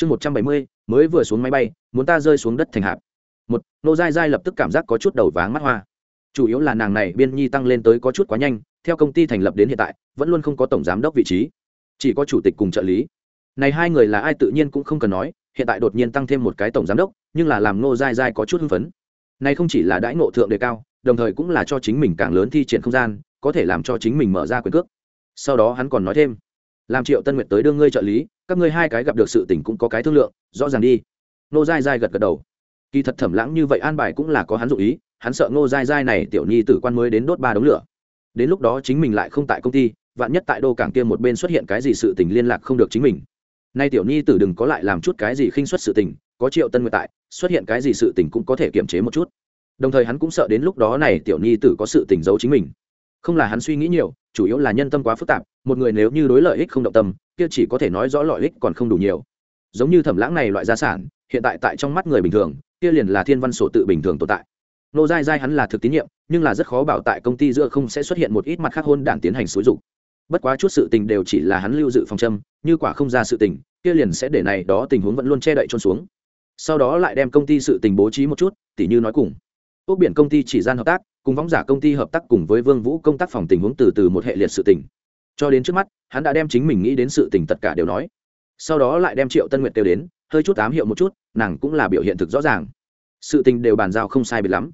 chương một trăm bảy mươi, mới vừa xuống máy bay, muốn ta rơi xuống đất thành hạp. Một, nô dai dai lập tức cảm giác có chút đầu váng mắt hoa. Chủ yếu là nàng này biên nhi tăng lên tới có chút quá nhanh, theo công ty thành lập đến hiện tại, vẫn luôn không có tổng giám đốc vị trí. Chỉ có chủ tịch cùng trợ lý. Này hai người là ai tự nhiên cũng không cần nói, hiện tại đột nhiên tăng thêm một cái tổng giám đốc, nhưng là làm nô dai dai có chút hưng phấn. Này không chỉ là đãi ngộ thượng đề cao, đồng thời cũng là cho chính mình càng lớn thi triển không gian, có thể làm cho chính mình mở ra quyền cước. Sau đó hắn còn nói thêm, làm triệu tân nguyệt tới đưa ngươi trợ lý các ngươi hai cái gặp được sự tình cũng có cái thương lượng, rõ ràng đi. Nô dai dai gật gật đầu. Kỳ thật thẩm lãng như vậy an bài cũng là có hắn dụ ý, hắn sợ ngô dai dai này tiểu nhi tử quan mới đến đốt ba đống lửa. Đến lúc đó chính mình lại không tại công ty, vạn nhất tại đô cảng kia một bên xuất hiện cái gì sự tình liên lạc không được chính mình. Nay tiểu nhi tử đừng có lại làm chút cái gì khinh xuất sự tình, có triệu tân nguyệt tại, xuất hiện cái gì sự tình cũng có thể kiềm chế một chút. Đồng thời hắn cũng sợ đến lúc đó này tiểu nhi tử có sự tình giấu chính mình. Không là hắn suy nghĩ nhiều, chủ yếu là nhân tâm quá phức tạp, một người nếu như đối lợi ích không động tâm kia chỉ có thể nói rõ lợi ích còn không đủ nhiều. Giống như thẩm lãng này loại gia sản, hiện tại tại trong mắt người bình thường, kia liền là thiên văn sổ tự bình thường tồn tại. Nô dai dai hắn là thực tín nhiệm, nhưng là rất khó bảo tại công ty giữa không sẽ xuất hiện một ít mặt khác hôn đản tiến hành xúi dục. Bất quá chút sự tình đều chỉ là hắn lưu dự phòng châm, như quả không ra sự tình, kia liền sẽ để này đó tình huống vẫn luôn che đậy trôn xuống. Sau đó lại đem công ty sự tình bố trí một chút, tỉ như nói cùng. Ốc biển công ty chỉ gian hợp tác, cùng võng giả công ty hợp tác cùng với vương vũ công tác phòng tình huống từ từ một hệ liệt sự tình. Cho đến trước mắt hắn đã đem chính mình nghĩ đến sự tình tất cả đều nói. Sau đó lại đem triệu tân nguyệt kêu đến, hơi chút ám hiệu một chút, nàng cũng là biểu hiện thực rõ ràng. Sự tình đều bàn giao không sai biệt lắm.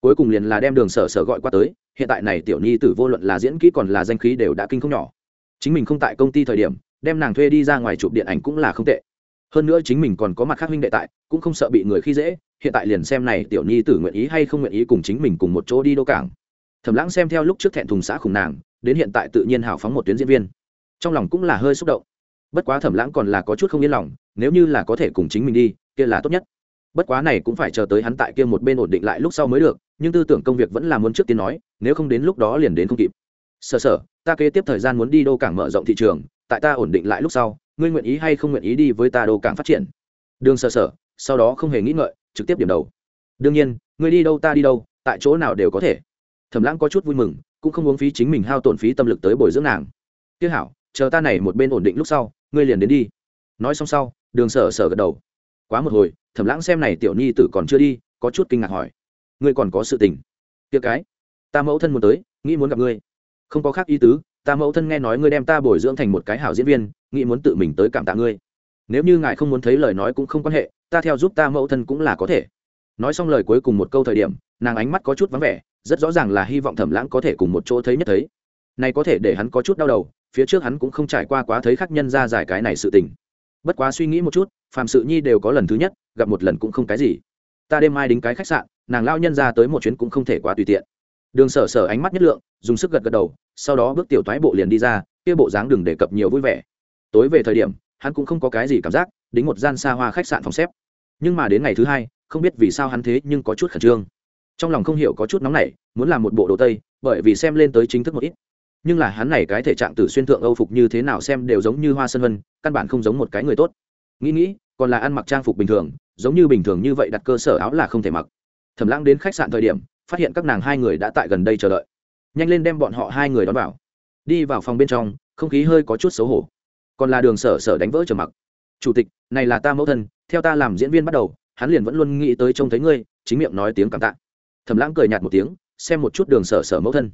Cuối cùng liền là đem đường sở sở gọi qua tới, hiện tại này tiểu nhi tử vô luận là diễn kỹ còn là danh khí đều đã kinh không nhỏ. Chính mình không tại công ty thời điểm, đem nàng thuê đi ra ngoài chụp điện ảnh cũng là không tệ. Hơn nữa chính mình còn có mặt khác huynh đệ tại, cũng không sợ bị người khi dễ, hiện tại liền xem này tiểu nhi tử nguyện ý hay không nguyện ý cùng chính mình cùng một chỗ đi đô cảng. Thẩm lãng xem theo lúc trước thẹn thùng xã khủng nàng, đến hiện tại tự nhiên hào phóng một tuyến diễn viên trong lòng cũng là hơi xúc động. Bất quá thẩm lãng còn là có chút không yên lòng, nếu như là có thể cùng chính mình đi, kia là tốt nhất. Bất quá này cũng phải chờ tới hắn tại kia một bên ổn định lại lúc sau mới được, nhưng tư tưởng công việc vẫn là muốn trước tiên nói, nếu không đến lúc đó liền đến không kịp. Sở sở, ta kế tiếp thời gian muốn đi đô cảng mở rộng thị trường, tại ta ổn định lại lúc sau, ngươi nguyện ý hay không nguyện ý đi với ta đô cảng phát triển? Đường sở sở, sau đó không hề nghĩ ngợi, trực tiếp điểm đầu. Đương nhiên, ngươi đi đâu ta đi đâu, tại chỗ nào đều có thể. Thẩm lãng có chút vui mừng, cũng không uống phí chính mình hao tổn phí tâm lực tới bồi dưỡng nàng. Tiếc hảo chờ ta này một bên ổn định lúc sau, ngươi liền đến đi. Nói xong sau, đường sở sở gật đầu. Quá một hồi, thẩm lãng xem này tiểu nhi tử còn chưa đi, có chút kinh ngạc hỏi. Ngươi còn có sự tình. Tiệc cái, ta mẫu thân muốn tới, nghĩ muốn gặp ngươi. Không có khác ý tứ, ta mẫu thân nghe nói ngươi đem ta bồi dưỡng thành một cái hảo diễn viên, nghĩ muốn tự mình tới cảm tạ ngươi. Nếu như ngài không muốn thấy lời nói cũng không quan hệ, ta theo giúp ta mẫu thân cũng là có thể. Nói xong lời cuối cùng một câu thời điểm, nàng ánh mắt có chút vắng vẻ, rất rõ ràng là hy vọng thẩm lãng có thể cùng một chỗ thấy nhất thấy. Này có thể để hắn có chút đau đầu phía trước hắn cũng không trải qua quá thấy khác nhân ra giải cái này sự tình. Bất quá suy nghĩ một chút phàm sự nhi đều có lần thứ nhất, gặp một lần cũng không cái gì. Ta đêm mai đính cái khách sạn, nàng lao nhân ra tới một chuyến cũng không thể quá tùy tiện. Đường sở sở ánh mắt nhất lượng, dùng sức gật gật đầu, sau đó bước tiểu thoái bộ liền đi ra, kia bộ dáng đừng đề cập nhiều vui vẻ. Tối về thời điểm, hắn cũng không có cái gì cảm giác, đính một gian xa hoa khách sạn phòng xếp. Nhưng mà đến ngày thứ hai, không biết vì sao hắn thế nhưng có chút khẩn trương. Trong lòng không hiểu có chút nóng nảy, muốn làm một bộ đồ tây, bởi vì xem lên tới chính thức một ít nhưng là hắn này cái thể trạng tử xuyên thượng âu phục như thế nào xem đều giống như hoa sơn vân, căn bản không giống một cái người tốt. Nghĩ nghĩ, còn là ăn mặc trang phục bình thường, giống như bình thường như vậy đặt cơ sở áo là không thể mặc. Thẩm lãng đến khách sạn thời điểm, phát hiện các nàng hai người đã tại gần đây chờ đợi. Nhanh lên đem bọn họ hai người đón vào. Đi vào phòng bên trong, không khí hơi có chút xấu hổ. Còn là đường sở sở đánh vỡ trở mặc. Chủ tịch, này là ta mẫu thân, theo ta làm diễn viên bắt đầu, hắn liền vẫn luôn nghĩ tới trông thấy ngươi, chính miệng nói tiếng cảm tạ. Thẩm lãng cười nhạt một tiếng, xem một chút đường sở sở mẫu thân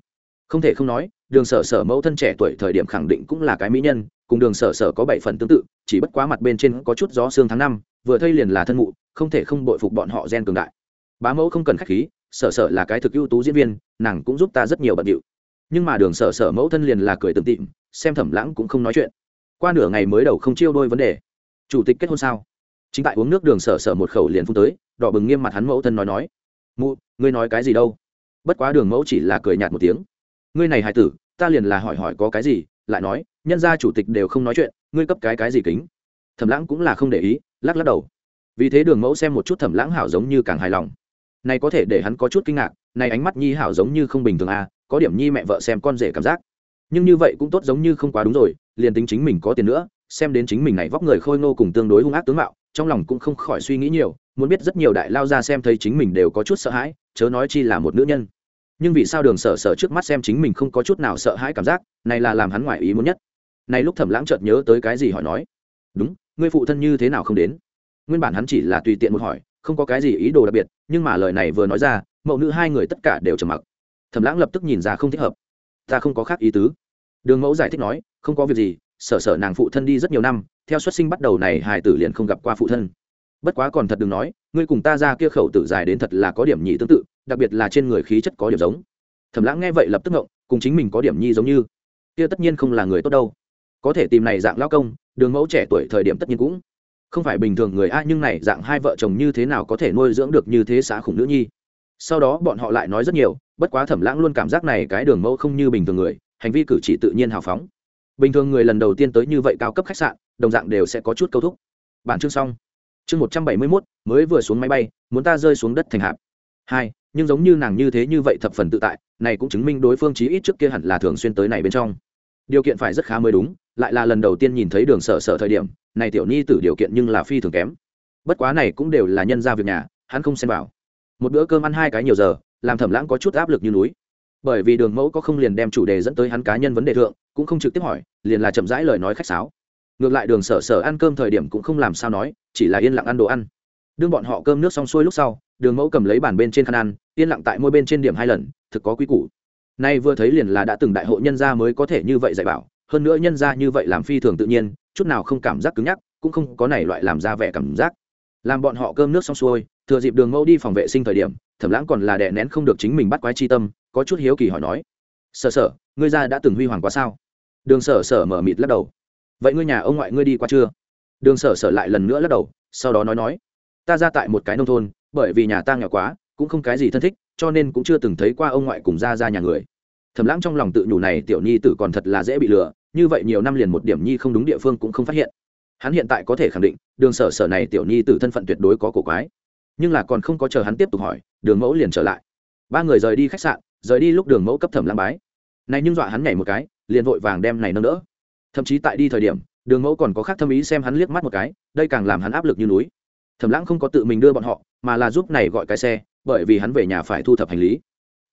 không thể không nói, đường sở sở mẫu thân trẻ tuổi thời điểm khẳng định cũng là cái mỹ nhân, cùng đường sở sở có bảy phần tương tự, chỉ bất quá mặt bên trên có chút gió xương tháng năm, vừa thây liền là thân mụ, không thể không bội phục bọn họ gen cường đại. Bá mẫu không cần khách khí, sở sở là cái thực ưu tú diễn viên, nàng cũng giúp ta rất nhiều bận điệu. Nhưng mà đường sở sở mẫu thân liền là cười từng tịm xem thẩm lãng cũng không nói chuyện. Qua nửa ngày mới đầu không chiêu đôi vấn đề. Chủ tịch kết hôn sao? Chính tại uống nước đường sở sở một khẩu liền phun tới, đỏ bừng nghiêm mặt hắn mẫu thân nói nói. Mụ, ngươi nói cái gì đâu? Bất quá đường mẫu chỉ là cười nhạt một tiếng ngươi này Hải tử, ta liền là hỏi hỏi có cái gì, lại nói, nhân gia chủ tịch đều không nói chuyện, ngươi cấp cái cái gì kính? Thẩm lãng cũng là không để ý, lắc lắc đầu. Vì thế đường mẫu xem một chút thẩm lãng hảo giống như càng hài lòng. Này có thể để hắn có chút kinh ngạc, này ánh mắt nhi hảo giống như không bình thường à có điểm nhi mẹ vợ xem con rể cảm giác. Nhưng như vậy cũng tốt giống như không quá đúng rồi, liền tính chính mình có tiền nữa, xem đến chính mình này vóc người khôi ngô cùng tương đối hung ác tướng mạo, trong lòng cũng không khỏi suy nghĩ nhiều, muốn biết rất nhiều đại lao ra xem thấy chính mình đều có chút sợ hãi, chớ nói chi là một nữ nhân nhưng vì sao đường sở sở trước mắt xem chính mình không có chút nào sợ hãi cảm giác, này là làm hắn ngoại ý muốn nhất. Này lúc thẩm lãng chợt nhớ tới cái gì hỏi nói, đúng, ngươi phụ thân như thế nào không đến? Nguyên bản hắn chỉ là tùy tiện một hỏi, không có cái gì ý đồ đặc biệt, nhưng mà lời này vừa nói ra, mẫu nữ hai người tất cả đều trầm mặc. Thẩm lãng lập tức nhìn ra không thích hợp. Ta không có khác ý tứ. Đường mẫu giải thích nói, không có việc gì, sở sở nàng phụ thân đi rất nhiều năm, theo xuất sinh bắt đầu này hài tử liền không gặp qua phụ thân bất quá còn thật đừng nói, ngươi cùng ta ra kia khẩu tử dài đến thật là có điểm nhị tương tự, đặc biệt là trên người khí chất có điểm giống. Thẩm lãng nghe vậy lập tức ngộng, cùng chính mình có điểm nhi giống như. Kia tất nhiên không là người tốt đâu. Có thể tìm này dạng lao công, đường mẫu trẻ tuổi thời điểm tất nhiên cũng không phải bình thường người a, nhưng này dạng hai vợ chồng như thế nào có thể nuôi dưỡng được như thế xã khủng nữ nhi? Sau đó bọn họ lại nói rất nhiều, bất quá thẩm lãng luôn cảm giác này cái đường mẫu không như bình thường người, hành vi cử chỉ tự nhiên hào phóng. Bình thường người lần đầu tiên tới như vậy cao cấp khách sạn, đồng dạng đều sẽ có chút câu thúc. Bản chương xong chương một trăm bảy mươi mốt, mới vừa xuống máy bay, muốn ta rơi xuống đất thành hạp. Hai, nhưng giống như nàng như thế như vậy thập phần tự tại, này cũng chứng minh đối phương chí ít trước kia hẳn là thường xuyên tới này bên trong. Điều kiện phải rất khá mới đúng, lại là lần đầu tiên nhìn thấy đường sở sở thời điểm, này tiểu ni tử điều kiện nhưng là phi thường kém. Bất quá này cũng đều là nhân ra việc nhà, hắn không xem vào. Một bữa cơm ăn hai cái nhiều giờ, làm thẩm lãng có chút áp lực như núi. Bởi vì đường mẫu có không liền đem chủ đề dẫn tới hắn cá nhân vấn đề thượng, cũng không trực tiếp hỏi, liền là chậm rãi lời nói khách sáo ngược lại đường sở sở ăn cơm thời điểm cũng không làm sao nói, chỉ là yên lặng ăn đồ ăn. Đương bọn họ cơm nước xong xuôi lúc sau, đường mẫu cầm lấy bàn bên trên khăn ăn, yên lặng tại môi bên trên điểm hai lần, thực có quý củ. Nay vừa thấy liền là đã từng đại hộ nhân gia mới có thể như vậy dạy bảo, hơn nữa nhân gia như vậy làm phi thường tự nhiên, chút nào không cảm giác cứng nhắc, cũng không có này loại làm ra vẻ cảm giác. Làm bọn họ cơm nước xong xuôi, thừa dịp đường mẫu đi phòng vệ sinh thời điểm, thẩm lãng còn là đè nén không được chính mình bắt quái chi tâm, có chút hiếu kỳ hỏi nói, sở sở, ngươi ra đã từng huy hoàng quá sao? Đường sở sở mở mịt lắc đầu vậy ngươi nhà ông ngoại ngươi đi qua chưa? Đường sở sở lại lần nữa lắc đầu, sau đó nói nói, ta ra tại một cái nông thôn, bởi vì nhà ta nghèo quá, cũng không cái gì thân thích, cho nên cũng chưa từng thấy qua ông ngoại cùng ra ra nhà người. Thầm lãng trong lòng tự nhủ này tiểu nhi tử còn thật là dễ bị lừa, như vậy nhiều năm liền một điểm nhi không đúng địa phương cũng không phát hiện. Hắn hiện tại có thể khẳng định, đường sở sở này tiểu nhi tử thân phận tuyệt đối có cổ quái. Nhưng là còn không có chờ hắn tiếp tục hỏi, đường mẫu liền trở lại. Ba người rời đi khách sạn, rời đi lúc đường mẫu cấp thẩm lãng bái. Này nhưng dọa hắn nhảy một cái, liền vội vàng đem này nâng đỡ thậm chí tại đi thời điểm, đường mẫu còn có khác thâm ý xem hắn liếc mắt một cái, đây càng làm hắn áp lực như núi. Thẩm lãng không có tự mình đưa bọn họ, mà là giúp này gọi cái xe, bởi vì hắn về nhà phải thu thập hành lý.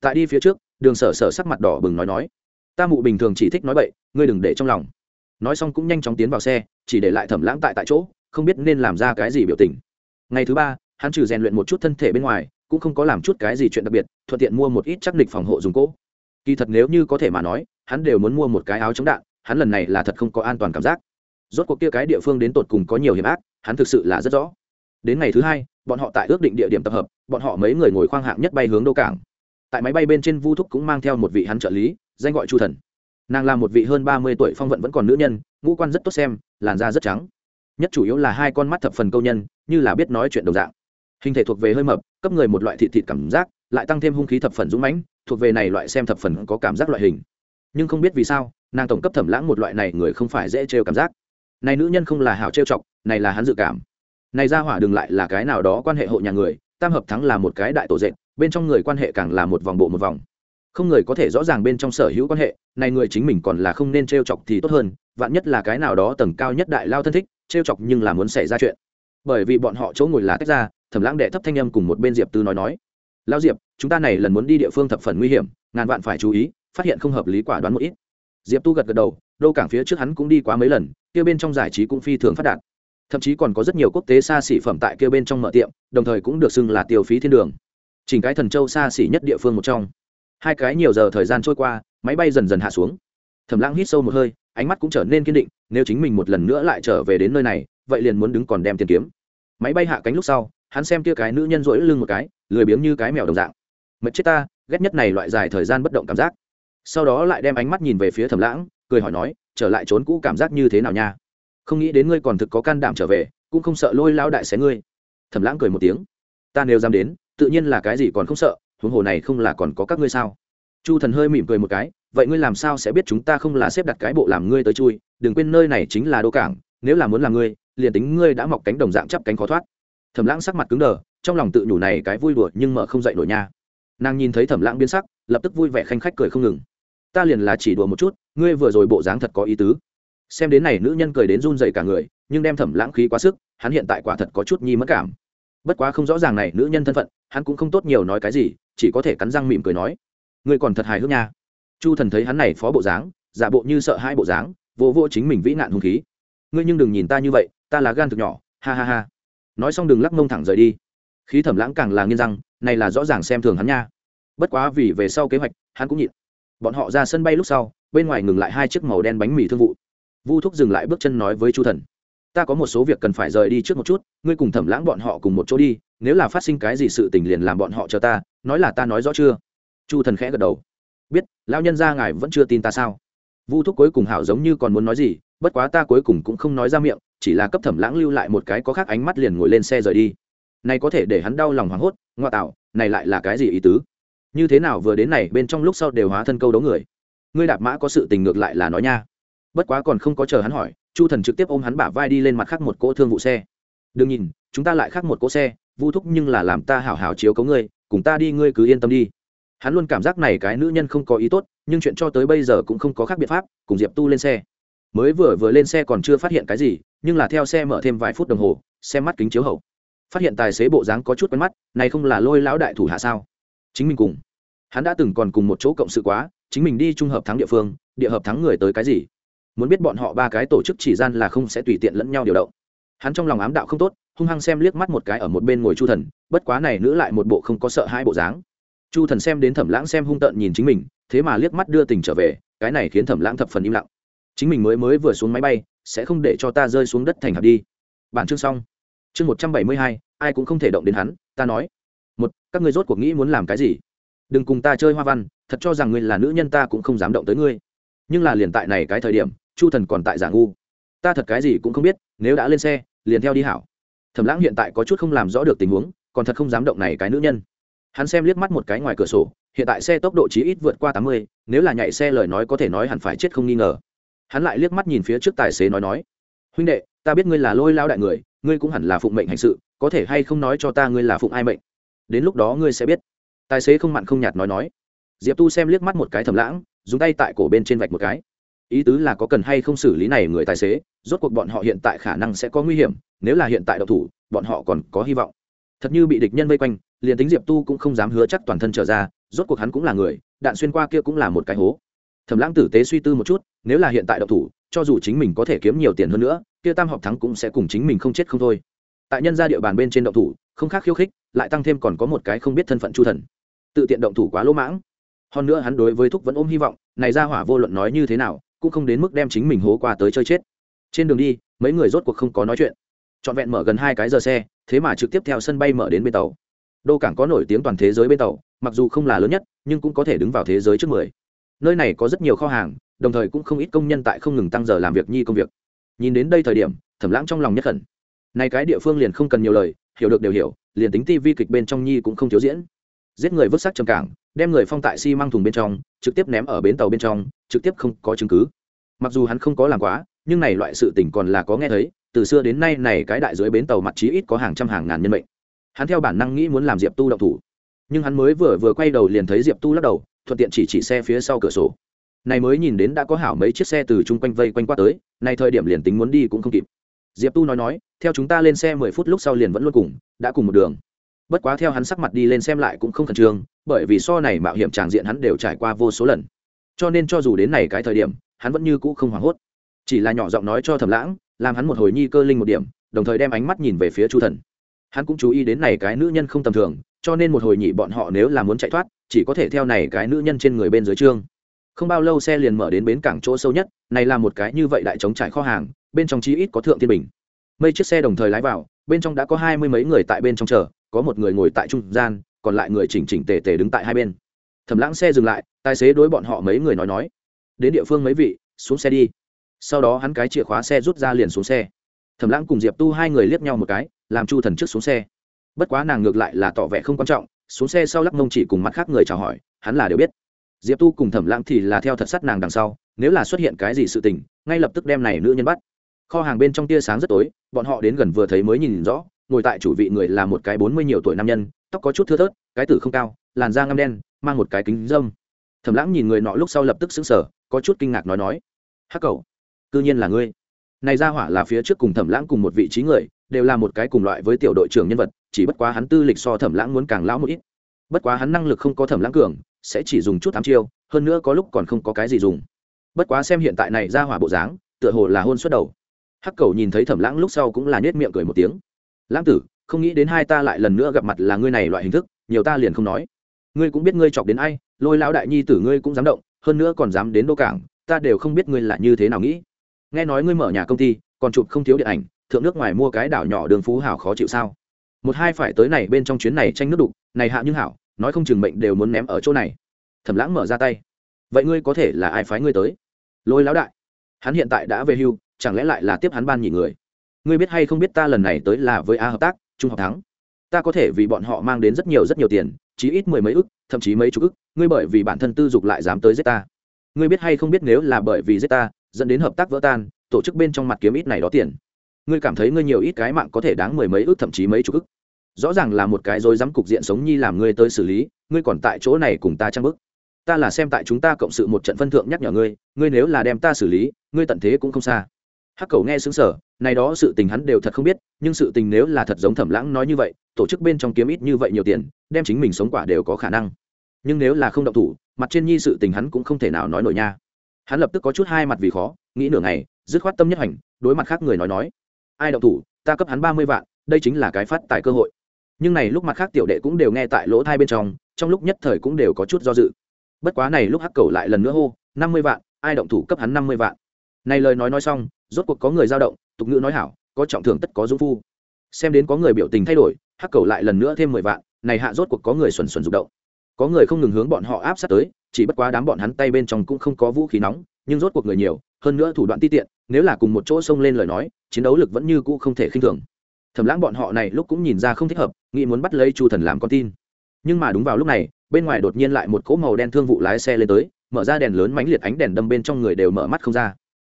Tại đi phía trước, đường sở sở sắc mặt đỏ bừng nói nói, ta mụ bình thường chỉ thích nói bậy, ngươi đừng để trong lòng. Nói xong cũng nhanh chóng tiến vào xe, chỉ để lại thẩm lãng tại tại chỗ, không biết nên làm ra cái gì biểu tình. Ngày thứ ba, hắn trừ rèn luyện một chút thân thể bên ngoài, cũng không có làm chút cái gì chuyện đặc biệt, thuận tiện mua một ít chắc nịch phòng hộ dùng cỗ. Kỳ thật nếu như có thể mà nói, hắn đều muốn mua một cái áo chống đạn hắn lần này là thật không có an toàn cảm giác. Rốt cuộc kia cái địa phương đến tột cùng có nhiều hiểm ác, hắn thực sự là rất rõ. Đến ngày thứ hai, bọn họ tại ước định địa điểm tập hợp, bọn họ mấy người ngồi khoang hạng nhất bay hướng đô cảng. Tại máy bay bên trên vu thúc cũng mang theo một vị hắn trợ lý, danh gọi chu thần. Nàng là một vị hơn ba mươi tuổi phong vận vẫn còn nữ nhân, ngũ quan rất tốt xem, làn da rất trắng. Nhất chủ yếu là hai con mắt thập phần câu nhân, như là biết nói chuyện đồng dạng. Hình thể thuộc về hơi mập, cấp người một loại thịt thịt cảm giác, lại tăng thêm hung khí thập phần dũng mãnh, thuộc về này loại xem thập phần có cảm giác loại hình. Nhưng không biết vì sao nàng tổng cấp thẩm lãng một loại này người không phải dễ trêu cảm giác. Này nữ nhân không là hảo trêu chọc, này là hắn dự cảm. Này ra hỏa đừng lại là cái nào đó quan hệ hộ nhà người, tam hợp thắng là một cái đại tổ dệt, bên trong người quan hệ càng là một vòng bộ một vòng. Không người có thể rõ ràng bên trong sở hữu quan hệ, này người chính mình còn là không nên trêu chọc thì tốt hơn, vạn nhất là cái nào đó tầng cao nhất đại lao thân thích, trêu chọc nhưng là muốn xảy ra chuyện. Bởi vì bọn họ chỗ ngồi là tách ra, thẩm lãng đệ thấp thanh âm cùng một bên diệp tư nói nói. Lao diệp, chúng ta này lần muốn đi địa phương thập phần nguy hiểm, ngàn vạn phải chú ý, phát hiện không hợp lý quả đoán một ít diệp tu gật gật đầu đô cảng phía trước hắn cũng đi quá mấy lần, kia bên trong giải trí cũng phi thường phát đạt. Thậm chí còn có rất nhiều quốc tế xa xỉ phẩm tại kia bên trong mở tiệm, đồng thời cũng được xưng là tiêu phí thiên đường. Chỉnh cái thần châu xa xỉ nhất địa phương một trong. Hai cái nhiều giờ thời gian trôi qua, máy bay dần dần hạ xuống. Thẩm lãng hít sâu một hơi, ánh mắt cũng trở nên kiên định, nếu chính mình một lần nữa lại trở về đến nơi này, vậy liền muốn đứng còn đem tiền kiếm. Máy bay hạ cánh lúc sau, hắn xem kia cái nữ nhân rỗi lưng một cái, lười biếng như cái mèo đồng dạng. Mệt chết ta, ghét nhất này loại dài thời gian bất động cảm giác sau đó lại đem ánh mắt nhìn về phía thẩm lãng cười hỏi nói trở lại trốn cũ cảm giác như thế nào nha không nghĩ đến ngươi còn thực có can đảm trở về cũng không sợ lôi lao đại xé ngươi thẩm lãng cười một tiếng ta nếu dám đến tự nhiên là cái gì còn không sợ huống hồ này không là còn có các ngươi sao chu thần hơi mỉm cười một cái vậy ngươi làm sao sẽ biết chúng ta không là xếp đặt cái bộ làm ngươi tới chui đừng quên nơi này chính là đô cảng nếu là muốn làm ngươi liền tính ngươi đã mọc cánh đồng dạng chắp cánh khó thoát thẩm lãng sắc mặt cứng đờ trong lòng tự nhủ này cái vui đùa nhưng mở không dậy nổi nha nàng nhìn thấy thẩm lãng biến sắc lập tức vui vẻ khanh khách cười không ngừng ta liền là chỉ đùa một chút, ngươi vừa rồi bộ dáng thật có ý tứ. Xem đến này nữ nhân cười đến run dày cả người, nhưng đem thẩm lãng khí quá sức, hắn hiện tại quả thật có chút nhi mất cảm. Bất quá không rõ ràng này nữ nhân thân phận, hắn cũng không tốt nhiều nói cái gì, chỉ có thể cắn răng mỉm cười nói, ngươi còn thật hài hước nha. Chu thần thấy hắn này phó bộ dáng, giả bộ như sợ hai bộ dáng, vô vô chính mình vĩ nạn hung khí. Ngươi nhưng đừng nhìn ta như vậy, ta là gan thực nhỏ, ha ha ha. Nói xong đừng lắc mông thẳng rời đi. Khí thẩm lãng càng là nghiên răng, này là rõ ràng xem thường hắn nha. Bất quá vì về sau kế hoạch, hắn cũng nhịn bọn họ ra sân bay lúc sau, bên ngoài ngừng lại hai chiếc màu đen bánh mì thương vụ. Vu thúc dừng lại bước chân nói với chu thần, ta có một số việc cần phải rời đi trước một chút, ngươi cùng thẩm lãng bọn họ cùng một chỗ đi, nếu là phát sinh cái gì sự tình liền làm bọn họ chờ ta, nói là ta nói rõ chưa? Chu thần khẽ gật đầu, biết, lão nhân gia ngài vẫn chưa tin ta sao? Vu thúc cuối cùng hảo giống như còn muốn nói gì, bất quá ta cuối cùng cũng không nói ra miệng, chỉ là cấp thẩm lãng lưu lại một cái có khác ánh mắt liền ngồi lên xe rời đi. Này có thể để hắn đau lòng hoảng hốt, ngoa tạo, này lại là cái gì ý tứ? Như thế nào vừa đến này, bên trong lúc sau đều hóa thân câu đấu người. Ngươi đạp mã có sự tình ngược lại là nói nha. Bất quá còn không có chờ hắn hỏi, chu thần trực tiếp ôm hắn bả vai đi lên mặt khác một cỗ thương vụ xe. Đừng nhìn, chúng ta lại khác một cỗ xe, vu thúc nhưng là làm ta hảo hảo chiếu cấu ngươi, cùng ta đi, ngươi cứ yên tâm đi. Hắn luôn cảm giác này cái nữ nhân không có ý tốt, nhưng chuyện cho tới bây giờ cũng không có khác biện pháp, cùng diệp tu lên xe. Mới vừa vừa lên xe còn chưa phát hiện cái gì, nhưng là theo xe mở thêm vài phút đồng hồ xem mắt kính chiếu hậu. Phát hiện tài xế bộ dáng có chút quen mắt, này không là lôi lão đại thủ hạ sao? Chính mình cùng. Hắn đã từng còn cùng một chỗ cộng sự quá, chính mình đi trung hợp thắng địa phương, địa hợp thắng người tới cái gì? Muốn biết bọn họ ba cái tổ chức chỉ gian là không sẽ tùy tiện lẫn nhau điều động. Hắn trong lòng ám đạo không tốt, hung hăng xem liếc mắt một cái ở một bên ngồi chu thần, bất quá này nữ lại một bộ không có sợ hai bộ dáng. Chu thần xem đến thẩm lãng xem hung tợn nhìn chính mình, thế mà liếc mắt đưa tình trở về, cái này khiến thẩm lãng thập phần im lặng. Chính mình mới mới vừa xuống máy bay, sẽ không để cho ta rơi xuống đất thành hạt đi. Bản chương xong. Chương một trăm bảy mươi hai, ai cũng không thể động đến hắn, ta nói một, các ngươi rốt cuộc nghĩ muốn làm cái gì? Đừng cùng ta chơi hoa văn, thật cho rằng ngươi là nữ nhân ta cũng không dám động tới ngươi. Nhưng là liền tại này cái thời điểm, chu thần còn tại giả ngu. Ta thật cái gì cũng không biết, nếu đã lên xe, liền theo đi hảo. Thẩm lãng hiện tại có chút không làm rõ được tình huống, còn thật không dám động này cái nữ nhân. Hắn xem liếc mắt một cái ngoài cửa sổ, hiện tại xe tốc độ chí ít vượt qua tám mươi, nếu là nhảy xe lời nói có thể nói hẳn phải chết không nghi ngờ. Hắn lại liếc mắt nhìn phía trước tài xế nói nói, huynh đệ, ta biết ngươi là lôi lao đại người, ngươi cũng hẳn là phụng mệnh hành sự, có thể hay không nói cho ta ngươi là phụng ai mệnh? Đến lúc đó ngươi sẽ biết. Tài xế không mặn không nhạt nói nói. Diệp tu xem liếc mắt một cái thầm lãng, dùng tay tại cổ bên trên vạch một cái. Ý tứ là có cần hay không xử lý này người tài xế, rốt cuộc bọn họ hiện tại khả năng sẽ có nguy hiểm, nếu là hiện tại độc thủ, bọn họ còn có hy vọng. Thật như bị địch nhân vây quanh, liền tính diệp tu cũng không dám hứa chắc toàn thân trở ra, rốt cuộc hắn cũng là người, đạn xuyên qua kia cũng là một cái hố. Thẩm lãng tử tế suy tư một chút, nếu là hiện tại độc thủ, cho dù chính mình có thể kiếm nhiều tiền hơn nữa, kia tam học thắng cũng sẽ cùng chính mình không chết không thôi. Tại nhân gia địa bàn bên trên đậu thủ không khác khiêu khích, lại tăng thêm còn có một cái không biết thân phận chu thần. Tự tiện động thủ quá lỗ mãng. Hơn nữa hắn đối với thúc vẫn ôm hy vọng, này ra hỏa vô luận nói như thế nào, cũng không đến mức đem chính mình hố qua tới chơi chết. Trên đường đi, mấy người rốt cuộc không có nói chuyện. Trọn vẹn mở gần hai cái giờ xe, thế mà trực tiếp theo sân bay mở đến bên tàu. Đô cảng có nổi tiếng toàn thế giới bên tàu, mặc dù không là lớn nhất, nhưng cũng có thể đứng vào thế giới trước mười. Nơi này có rất nhiều kho hàng, đồng thời cũng không ít công nhân tại không ngừng tăng giờ làm việc nhi công việc. Nhìn đến đây thời điểm, thẩm lãng trong lòng nhất khẩn. Này cái địa phương liền không cần nhiều lời hiểu được đều hiểu, liền tính ti vi kịch bên trong nhi cũng không thiếu diễn. Giết người vứt xác trầm cảng, đem người phong tại xi、si、măng thùng bên trong, trực tiếp ném ở bến tàu bên trong, trực tiếp không có chứng cứ. Mặc dù hắn không có làm quá, nhưng này loại sự tình còn là có nghe thấy, từ xưa đến nay này cái đại dưới bến tàu mặt chí ít có hàng trăm hàng ngàn nhân mệnh. Hắn theo bản năng nghĩ muốn làm diệp tu đậu thủ. Nhưng hắn mới vừa vừa quay đầu liền thấy diệp tu lắc đầu, thuận tiện chỉ chỉ xe phía sau cửa sổ. Này mới nhìn đến đã có hảo mấy chiếc xe từ chung quanh vây quanh qua tới nay thời điểm liền tính muốn đi cũng không kịp diệp tu nói nói, theo chúng ta lên xe mười phút lúc sau liền vẫn luôn cùng, đã cùng một đường. Bất quá theo hắn sắc mặt đi lên xem lại cũng không khẩn trương, bởi vì so này mạo hiểm tràng diện hắn đều trải qua vô số lần. Cho nên cho dù đến này cái thời điểm, hắn vẫn như cũ không hoảng hốt. Chỉ là nhỏ giọng nói cho thầm lãng, làm hắn một hồi nhi cơ linh một điểm, đồng thời đem ánh mắt nhìn về phía chu thần. Hắn cũng chú ý đến này cái nữ nhân không tầm thường, cho nên một hồi nhị bọn họ nếu là muốn chạy thoát, chỉ có thể theo này cái nữ nhân trên người bên dưới trương. Không bao lâu xe liền mở đến bến cảng chỗ sâu nhất, này là một cái như vậy đại chống trải kho hàng bên trong chí ít có thượng thiên bình. Mấy chiếc xe đồng thời lái vào, bên trong đã có hai mươi mấy người tại bên trong chờ, có một người ngồi tại trung gian, còn lại người chỉnh chỉnh tề tề đứng tại hai bên. Thẩm lãng xe dừng lại, tài xế đối bọn họ mấy người nói nói, đến địa phương mấy vị, xuống xe đi. Sau đó hắn cái chìa khóa xe rút ra liền xuống xe. Thẩm lãng cùng diệp tu hai người liếc nhau một cái, làm chu thần trước xuống xe. Bất quá nàng ngược lại là tỏ vẻ không quan trọng, xuống xe sau lắc mông chỉ cùng mặt khác người chào hỏi, hắn là đều biết. Diệp tu cùng thẩm lãng thì là theo thật sắt nàng đằng sau, nếu là xuất hiện cái gì sự tình, ngay lập tức đem này nữ nhân bắt kho hàng bên trong tia sáng rất tối, bọn họ đến gần vừa thấy mới nhìn rõ, ngồi tại chủ vị người là một cái bốn mươi nhiều tuổi nam nhân, tóc có chút thưa thớt, cái tử không cao, làn da ngăm đen, mang một cái kính dâm thẩm lãng nhìn người nọ lúc sau lập tức xứng sở có chút kinh ngạc nói nói, hắc cầu cư nhiên là ngươi. Này ra hỏa là phía trước cùng thẩm lãng cùng một vị trí người, đều là một cái cùng loại với tiểu đội trưởng nhân vật, chỉ bất quá hắn tư lịch so thẩm lãng muốn càng lão một ít. Bất quá hắn năng lực không có thẩm lãng cường, sẽ chỉ dùng chút ám chiêu, hơn nữa có lúc còn không có cái gì dùng. Bất quá xem hiện tại này ra hỏa bộ dáng, tựa hồ là hôn xuất đầu hắc cầu nhìn thấy thẩm lãng lúc sau cũng là nhét miệng cười một tiếng. Lãng tử, không nghĩ đến hai ta lại lần nữa gặp mặt là ngươi này loại hình thức, nhiều ta liền không nói. Ngươi cũng biết ngươi chọc đến ai, lôi lão đại nhi tử ngươi cũng dám động, hơn nữa còn dám đến đô cảng, ta đều không biết ngươi là như thế nào nghĩ. Nghe nói ngươi mở nhà công ty, còn chụp không thiếu điện ảnh, thượng nước ngoài mua cái đảo nhỏ đường phú hảo khó chịu sao? Một hai phải tới này bên trong chuyến này tranh nước đục, này hạ nhưng hảo, nói không chừng mệnh đều muốn ném ở chỗ này. Thẩm lãng mở ra tay. Vậy ngươi có thể là ai phái ngươi tới? Lôi lão đại. Hắn hiện tại đã về hưu chẳng lẽ lại là tiếp hắn ban nhị người? Ngươi biết hay không biết ta lần này tới là với a hợp tác, trung học thắng. Ta có thể vì bọn họ mang đến rất nhiều rất nhiều tiền, chí ít mười mấy ức, thậm chí mấy chục ức. Ngươi bởi vì bản thân tư dục lại dám tới giết ta. Ngươi biết hay không biết nếu là bởi vì giết ta, dẫn đến hợp tác vỡ tan, tổ chức bên trong mặt kiếm ít này đó tiền. Ngươi cảm thấy ngươi nhiều ít cái mạng có thể đáng mười mấy ức, thậm chí mấy chục ức. Rõ ràng là một cái dối dám cục diện sống nhi làm ngươi tới xử lý, ngươi còn tại chỗ này cùng ta trang bức ta là xem tại chúng ta cộng sự một trận phân thượng nhắc nhở ngươi ngươi nếu là đem ta xử lý, ngươi tận thế cũng không xa hắc cầu nghe xứng sở này đó sự tình hắn đều thật không biết, nhưng sự tình nếu là thật giống thẩm lãng nói như vậy, tổ chức bên trong kiếm ít như vậy nhiều tiền, đem chính mình sống quả đều có khả năng. Nhưng nếu là không động thủ, mặt trên nhi sự tình hắn cũng không thể nào nói nổi nha. Hắn lập tức có chút hai mặt vì khó, nghĩ nửa ngày, dứt khoát tâm nhất hành, đối mặt khác người nói nói, ai động thủ, ta cấp hắn ba mươi vạn, đây chính là cái phát tài cơ hội. Nhưng này lúc mặt khác tiểu đệ cũng đều nghe tại lỗ thai bên trong trong lúc nhất thời cũng đều có chút do dự. Bất quá này lúc hắc cầu lại lần nữa hô, năm mươi vạn, ai động thủ cấp hắn năm mươi vạn? Này lời nói nói xong, rốt cuộc có người dao động, tục ngữ nói hảo, có trọng thưởng tất có dũng phu. Xem đến có người biểu tình thay đổi, hắc cầu lại lần nữa thêm mười vạn, này hạ rốt cuộc có người xuẩn xuẩn rụng động. Có người không ngừng hướng bọn họ áp sát tới, chỉ bất quá đám bọn hắn tay bên trong cũng không có vũ khí nóng, nhưng rốt cuộc người nhiều, hơn nữa thủ đoạn ti tiện, nếu là cùng một chỗ xông lên lời nói, chiến đấu lực vẫn như cũ không thể khinh thường. Thẩm lãng bọn họ này lúc cũng nhìn ra không thích hợp, nghĩ muốn bắt lấy chu thần làm con tin. Nhưng mà đúng vào lúc này, bên ngoài đột nhiên lại một cỗ màu đen thương vụ lái xe lên tới, mở ra đèn lớn mãnh liệt ánh đèn đâm bên trong người đều mở mắt không ra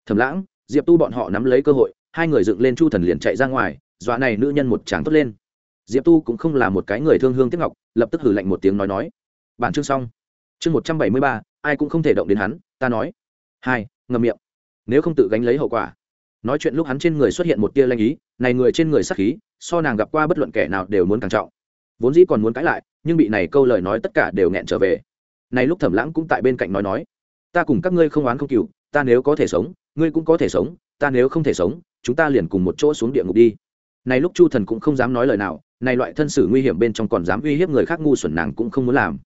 thầm lãng, diệp tu bọn họ nắm lấy cơ hội, hai người dựng lên chu thần liền chạy ra ngoài, dọa này nữ nhân một tràng tốt lên. Diệp tu cũng không là một cái người thương hương tiếc ngọc, lập tức hử lạnh một tiếng nói nói. Bản chương xong. Chương một trăm bảy mươi ba, ai cũng không thể động đến hắn, ta nói. Hai ngầm miệng. Nếu không tự gánh lấy hậu quả. Nói chuyện lúc hắn trên người xuất hiện một tia lanh ý, này người trên người sắc khí, so nàng gặp qua bất luận kẻ nào đều muốn càng trọng. Vốn dĩ còn muốn cãi lại, nhưng bị này câu lời nói tất cả đều nghẹn trở về. Này lúc thẩm lãng cũng tại bên cạnh nói nói. Ta cùng các ngươi không oán không cừu, ta nếu có thể sống ngươi cũng có thể sống, ta nếu không thể sống, chúng ta liền cùng một chỗ xuống địa ngục đi. Này lúc chu thần cũng không dám nói lời nào, này loại thân xử nguy hiểm bên trong còn dám uy hiếp người khác ngu xuẩn nàng cũng không muốn làm.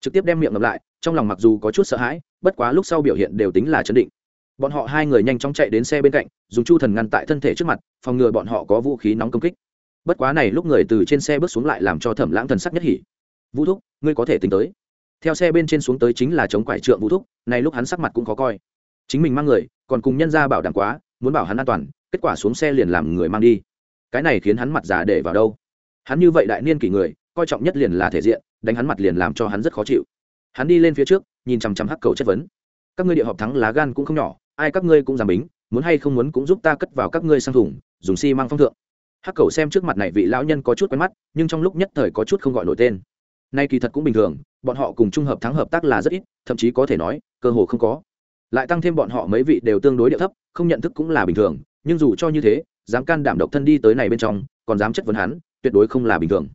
Trực tiếp đem miệng ngập lại, trong lòng mặc dù có chút sợ hãi, bất quá lúc sau biểu hiện đều tính là chấn định. Bọn họ hai người nhanh chóng chạy đến xe bên cạnh, dùng chu thần ngăn tại thân thể trước mặt, phòng ngừa bọn họ có vũ khí nóng công kích. Bất quá này lúc người từ trên xe bước xuống lại làm cho thẩm lãng thần sắc nhất hỉ. Vũ thúc, ngươi có thể tính tới. Theo xe bên trên xuống tới chính là chống quải trượng vũ thúc, này lúc hắn sắc mặt cũng khó coi chính mình mang người, còn cùng nhân ra bảo đảm quá, muốn bảo hắn an toàn, kết quả xuống xe liền làm người mang đi. Cái này khiến hắn mặt già để vào đâu? Hắn như vậy đại niên kỷ người, coi trọng nhất liền là thể diện, đánh hắn mặt liền làm cho hắn rất khó chịu. Hắn đi lên phía trước, nhìn chằm chằm hắc cầu chất vấn. Các ngươi địa họp thắng lá gan cũng không nhỏ, ai các ngươi cũng dám bính, muốn hay không muốn cũng giúp ta cất vào các ngươi sang thùng, dùng xi、si、măng phong thượng. Hắc cầu xem trước mặt này vị lão nhân có chút quen mắt, nhưng trong lúc nhất thời có chút không gọi nổi tên. Nay kỳ thật cũng bình thường, bọn họ cùng trung hợp thắng hợp tác là rất ít, thậm chí có thể nói, cơ hồ không có lại tăng thêm bọn họ mấy vị đều tương đối địa thấp, không nhận thức cũng là bình thường, nhưng dù cho như thế, dám can đảm độc thân đi tới này bên trong, còn dám chất vấn hắn, tuyệt đối không là bình thường.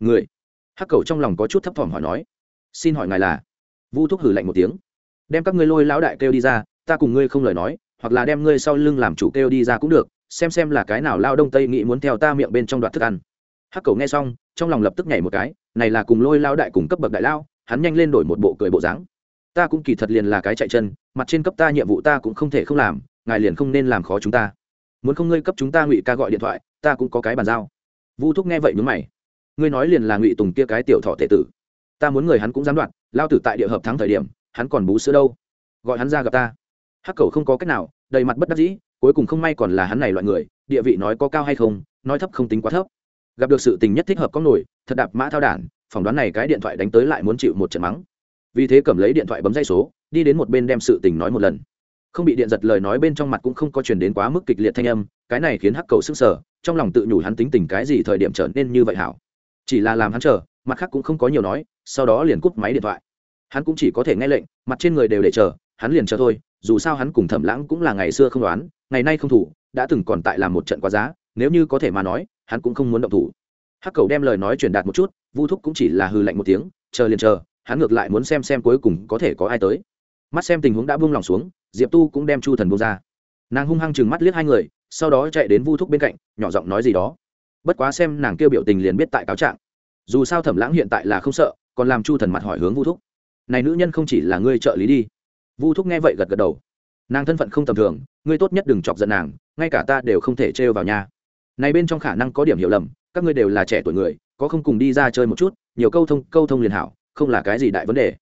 Người, hắc cầu trong lòng có chút thấp thỏm hỏi nói. Xin hỏi ngài là? Vu thúc hử lạnh một tiếng. Đem các ngươi lôi lão đại kêu đi ra, ta cùng ngươi không lời nói, hoặc là đem ngươi sau lưng làm chủ kêu đi ra cũng được, xem xem là cái nào lao đông tây nghĩ muốn theo ta miệng bên trong đoạt thức ăn. Hắc cầu nghe xong, trong lòng lập tức nhảy một cái, này là cùng lôi lao đại cùng cấp bậc đại lao hắn nhanh lên đổi một bộ cười bộ dáng ta cũng kỳ thật liền là cái chạy chân, mặt trên cấp ta nhiệm vụ ta cũng không thể không làm, ngài liền không nên làm khó chúng ta. Muốn không ngươi cấp chúng ta ngụy ca gọi điện thoại, ta cũng có cái bàn giao. Vu thúc nghe vậy nhướng mày. Ngươi nói liền là ngụy tùng kia cái tiểu thọ tệ tử. Ta muốn người hắn cũng dám đoạt lao tử tại địa hợp thắng thời điểm, hắn còn bú sữa đâu. Gọi hắn ra gặp ta. Hắc cầu không có cách nào, đầy mặt bất đắc dĩ, cuối cùng không may còn là hắn này loại người, địa vị nói có cao hay không, nói thấp không tính quá thấp. Gặp được sự tình nhất thích hợp có nổi, thật đạp mã thao đản, phỏng đoán này cái điện thoại đánh tới lại muốn chịu một trận mắng vì thế cầm lấy điện thoại bấm dây số, đi đến một bên đem sự tình nói một lần. Không bị điện giật lời nói bên trong mặt cũng không có truyền đến quá mức kịch liệt thanh âm, cái này khiến hắc cầu sức sở trong lòng tự nhủ hắn tính tình cái gì thời điểm trở nên như vậy hảo. Chỉ là làm hắn chờ, mặt khác cũng không có nhiều nói, sau đó liền cúp máy điện thoại. Hắn cũng chỉ có thể nghe lệnh, mặt trên người đều để chờ, hắn liền chờ thôi, dù sao hắn cùng thẩm lãng cũng là ngày xưa không đoán, ngày nay không thủ, đã từng còn tại làm một trận quá giá, nếu như có thể mà nói, hắn cũng không muốn động thủ. Hắc cầu đem lời nói truyền đạt một chút, vu thúc cũng chỉ là hư lạnh một tiếng, chờ liền chờ hắn ngược lại muốn xem xem cuối cùng có thể có ai tới. Mắt xem tình huống đã buông lòng xuống, diệp tu cũng đem chu thần buông ra. Nàng hung hăng chừng mắt liếc hai người, sau đó chạy đến vu thúc bên cạnh, nhỏ giọng nói gì đó. Bất quá xem nàng kêu biểu tình liền biết tại cáo trạng. Dù sao thẩm lãng hiện tại là không sợ, còn làm chu thần mặt hỏi hướng vu thúc. Này nữ nhân không chỉ là ngươi trợ lý đi. Vu thúc nghe vậy gật gật đầu. Nàng thân phận không tầm thường, ngươi tốt nhất đừng chọc giận nàng, ngay cả ta đều không thể trêu vào nhà. Này bên trong khả năng có điểm hiểu lầm, các ngươi đều là trẻ tuổi người, có không cùng đi ra chơi một chút, nhiều câu thông câu thông liền hảo không là cái gì đại vấn đề.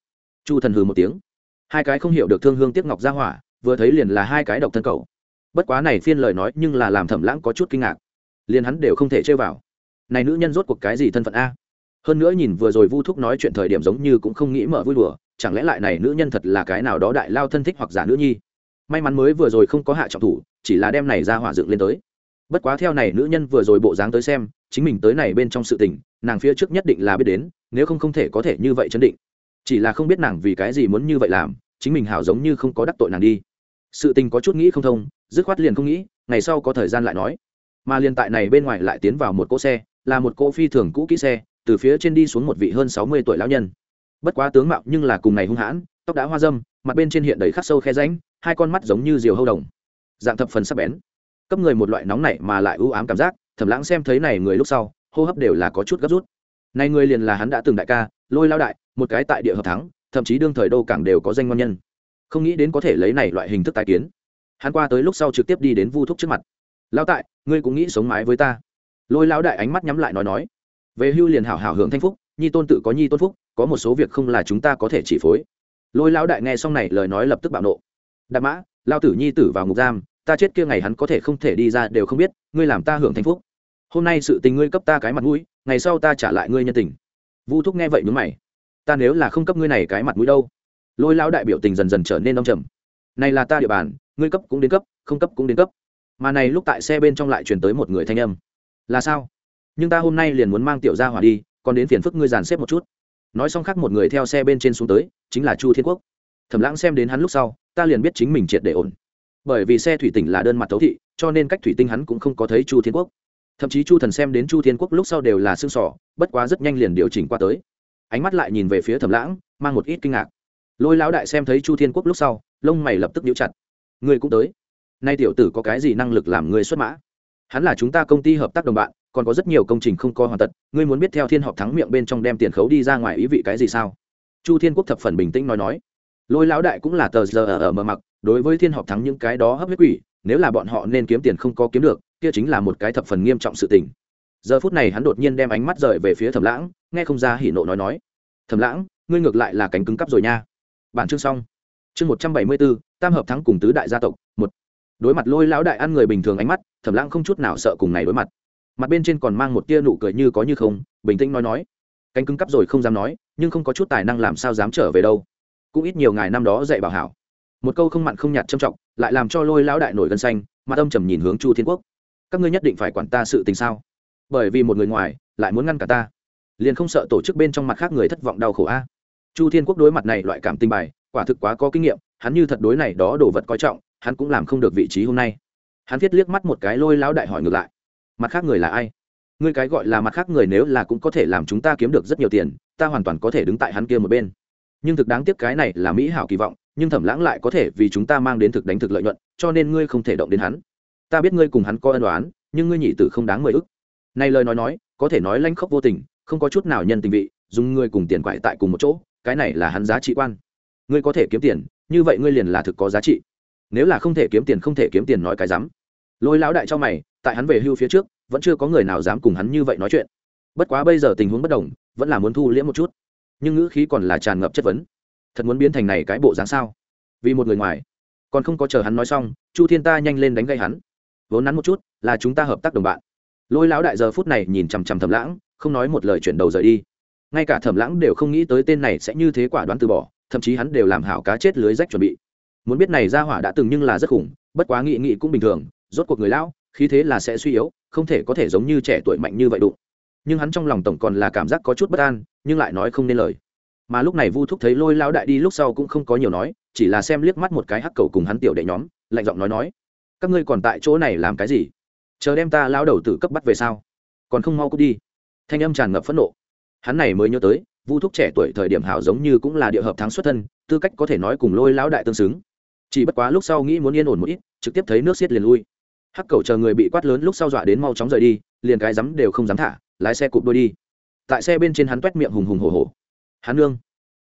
Chu thần hừ một tiếng. Hai cái không hiểu được thương hương tiếc ngọc ra hỏa, vừa thấy liền là hai cái độc thân cầu. Bất quá này phiên lời nói nhưng là làm thẩm lãng có chút kinh ngạc. Liền hắn đều không thể chơi vào. Này nữ nhân rốt cuộc cái gì thân phận a? Hơn nữa nhìn vừa rồi vu thúc nói chuyện thời điểm giống như cũng không nghĩ mở vui đùa, chẳng lẽ lại này nữ nhân thật là cái nào đó đại lao thân thích hoặc giả nữ nhi? May mắn mới vừa rồi không có hạ trọng thủ, chỉ là đem này ra hỏa dựng lên tới. Bất quá theo này nữ nhân vừa rồi bộ dáng tới xem, chính mình tới này bên trong sự tình nàng phía trước nhất định là biết đến, nếu không không thể có thể như vậy chấn định. Chỉ là không biết nàng vì cái gì muốn như vậy làm, chính mình hảo giống như không có đắc tội nàng đi. Sự tình có chút nghĩ không thông, dứt khoát liền không nghĩ, ngày sau có thời gian lại nói. Mà liền tại này bên ngoài lại tiến vào một cỗ xe, là một cỗ phi thường cũ kỹ xe, từ phía trên đi xuống một vị hơn sáu mươi tuổi lão nhân. Bất quá tướng mạo nhưng là cùng ngày hung hãn, tóc đã hoa dâm, mặt bên trên hiện đầy khắc sâu khe ránh hai con mắt giống như diều hâu đồng. Dạng thập phần sắc bén. Cấp người một loại nóng này mà lại ưu ám cảm giác thẩm lãng xem thấy này người lúc sau hô hấp đều là có chút gấp rút. Nay người liền là hắn đã từng đại ca, lôi lao đại, một cái tại địa hợp thắng, thậm chí đương thời đô cảng đều có danh ngon nhân. Không nghĩ đến có thể lấy này loại hình thức tái kiến. Hắn qua tới lúc sau trực tiếp đi đến vu thúc trước mặt. Lao tại, ngươi cũng nghĩ sống mái với ta? Lôi lão đại ánh mắt nhắm lại nói nói. Về hưu liền hảo hảo hưởng thanh phúc, nhi tôn tự có nhi tôn phúc, có một số việc không là chúng ta có thể chỉ phối. Lôi lão đại nghe xong này lời nói lập tức bạo nộ. Đạp mã, lao tử nhi tử vào ngục giam, ta chết kia ngày hắn có thể không thể đi ra đều không biết, ngươi làm ta hưởng thanh phúc hôm nay sự tình ngươi cấp ta cái mặt mũi, ngày sau ta trả lại ngươi nhân tình. Vu thúc nghe vậy nhướng mày. Ta nếu là không cấp ngươi này cái mặt mũi đâu? Lôi lão đại biểu tình dần dần trở nên đông trầm. Này là ta địa bàn, ngươi cấp cũng đến cấp, không cấp cũng đến cấp. Mà này lúc tại xe bên trong lại truyền tới một người thanh âm. Là sao? Nhưng ta hôm nay liền muốn mang tiểu gia hỏa đi, còn đến phiền phức ngươi dàn xếp một chút. Nói xong khác một người theo xe bên trên xuống tới, chính là chu thiên quốc. Thẩm lãng xem đến hắn lúc sau, ta liền biết chính mình triệt để ổn. Bởi vì xe thủy tỉnh là đơn mặt thấu thị, cho nên cách thủy tinh hắn cũng không có thấy chu thiên quốc thậm chí chu thần xem đến chu thiên quốc lúc sau đều là xương sỏ, bất quá rất nhanh liền điều chỉnh qua tới. Ánh mắt lại nhìn về phía thẩm lãng, mang một ít kinh ngạc. Lôi lão đại xem thấy chu thiên quốc lúc sau, lông mày lập tức nhíu chặt. Ngươi cũng tới. Nay tiểu tử có cái gì năng lực làm ngươi xuất mã? Hắn là chúng ta công ty hợp tác đồng bạn, còn có rất nhiều công trình không co hoàn tật ngươi muốn biết theo thiên họp thắng miệng bên trong đem tiền khấu đi ra ngoài ý vị cái gì sao? Chu thiên quốc thập phần bình tĩnh nói nói. Lôi lão đại cũng là tờ giờ ở mờ mặc đối với thiên họp thắng những cái đó hấp huyết quỷ, nếu là bọn họ nên kiếm tiền không có kiếm được kia chính là một cái thập phần nghiêm trọng sự tình. Giờ phút này hắn đột nhiên đem ánh mắt rời về phía thẩm lãng, nghe không ra hỉ nộ nói nói. Thẩm lãng, ngươi ngược lại là cánh cứng cắp rồi nha. Bản chương xong. Chương một trăm bảy mươi bốn, tam hợp thắng cùng tứ đại gia tộc, một. Đối mặt lôi lão đại ăn người bình thường ánh mắt, thẩm lãng không chút nào sợ cùng này đối mặt. Mặt bên trên còn mang một tia nụ cười như có như không, bình tĩnh nói nói. Cánh cứng cắp rồi không dám nói, nhưng không có chút tài năng làm sao dám trở về đâu. Cũng ít nhiều ngày năm đó dạy bảo hảo. Một câu không mặn không nhạt trầm trọng, lại làm cho lôi lão đại nổi gân xanh, mặt âm trầm nhìn hướng chu thiên quốc các ngươi nhất định phải quản ta sự tình sao? Bởi vì một người ngoài lại muốn ngăn cả ta, liền không sợ tổ chức bên trong mặt khác người thất vọng đau khổ a? Chu thiên quốc đối mặt này loại cảm tình bài, quả thực quá có kinh nghiệm, hắn như thật đối này đó đồ vật coi trọng, hắn cũng làm không được vị trí hôm nay. Hắn viết liếc mắt một cái lôi lão đại hỏi ngược lại, mặt khác người là ai? Ngươi cái gọi là mặt khác người nếu là cũng có thể làm chúng ta kiếm được rất nhiều tiền, ta hoàn toàn có thể đứng tại hắn kia một bên. Nhưng thực đáng tiếc cái này là mỹ hảo kỳ vọng, nhưng thẩm lãng lại có thể vì chúng ta mang đến thực đánh thực lợi nhuận, cho nên ngươi không thể động đến hắn ta biết ngươi cùng hắn có ân đoán nhưng ngươi nhị tử không đáng mười ức. Này lời nói nói, có thể nói lanh khóc vô tình, không có chút nào nhân tình vị, dùng ngươi cùng tiền quại tại cùng một chỗ, cái này là hắn giá trị quan. Ngươi có thể kiếm tiền, như vậy ngươi liền là thực có giá trị. Nếu là không thể kiếm tiền không thể kiếm tiền nói cái dám. Lôi lão đại cho mày, tại hắn về hưu phía trước, vẫn chưa có người nào dám cùng hắn như vậy nói chuyện. Bất quá bây giờ tình huống bất đồng, vẫn là muốn thu liễm một chút. Nhưng ngữ khí còn là tràn ngập chất vấn. Thật muốn biến thành này cái bộ dáng sao? Vì một người ngoài. Còn không có chờ hắn nói xong, chu thiên ta nhanh lên đánh gây hắn vốn nắn một chút, là chúng ta hợp tác đồng bạn. Lôi lão đại giờ phút này nhìn chằm chằm thầm lãng, không nói một lời chuyển đầu rời đi. Ngay cả thẩm lãng đều không nghĩ tới tên này sẽ như thế quả đoán từ bỏ, thậm chí hắn đều làm hảo cá chết lưới rách chuẩn bị. Muốn biết này ra hỏa đã từng nhưng là rất khủng, bất quá nghị nghị cũng bình thường, rốt cuộc người lão, khí thế là sẽ suy yếu, không thể có thể giống như trẻ tuổi mạnh như vậy đụng. Nhưng hắn trong lòng tổng còn là cảm giác có chút bất an, nhưng lại nói không nên lời. Mà lúc này vu thúc thấy lôi lão đại đi lúc sau cũng không có nhiều nói, chỉ là xem liếc mắt một cái hắc cầu cùng hắn tiểu đệ nhóm, lạnh giọng nói nói các ngươi còn tại chỗ này làm cái gì? Chờ đem ta lão đầu tử cấp bắt về sao? Còn không mau cút đi. Thanh âm tràn ngập phẫn nộ. Hắn này mới nhớ tới, vu thúc trẻ tuổi thời điểm hảo giống như cũng là địa hợp thắng xuất thân, tư cách có thể nói cùng lôi lão đại tương xứng. Chỉ bất quá lúc sau nghĩ muốn yên ổn một ít, trực tiếp thấy nước xiết liền lui. Hắc cầu chờ người bị quát lớn lúc sau dọa đến mau chóng rời đi, liền cái rắm đều không dám thả, lái xe cụp đôi đi. Tại xe bên trên hắn toét miệng hùng hùng hổ hổ. Hắn nương,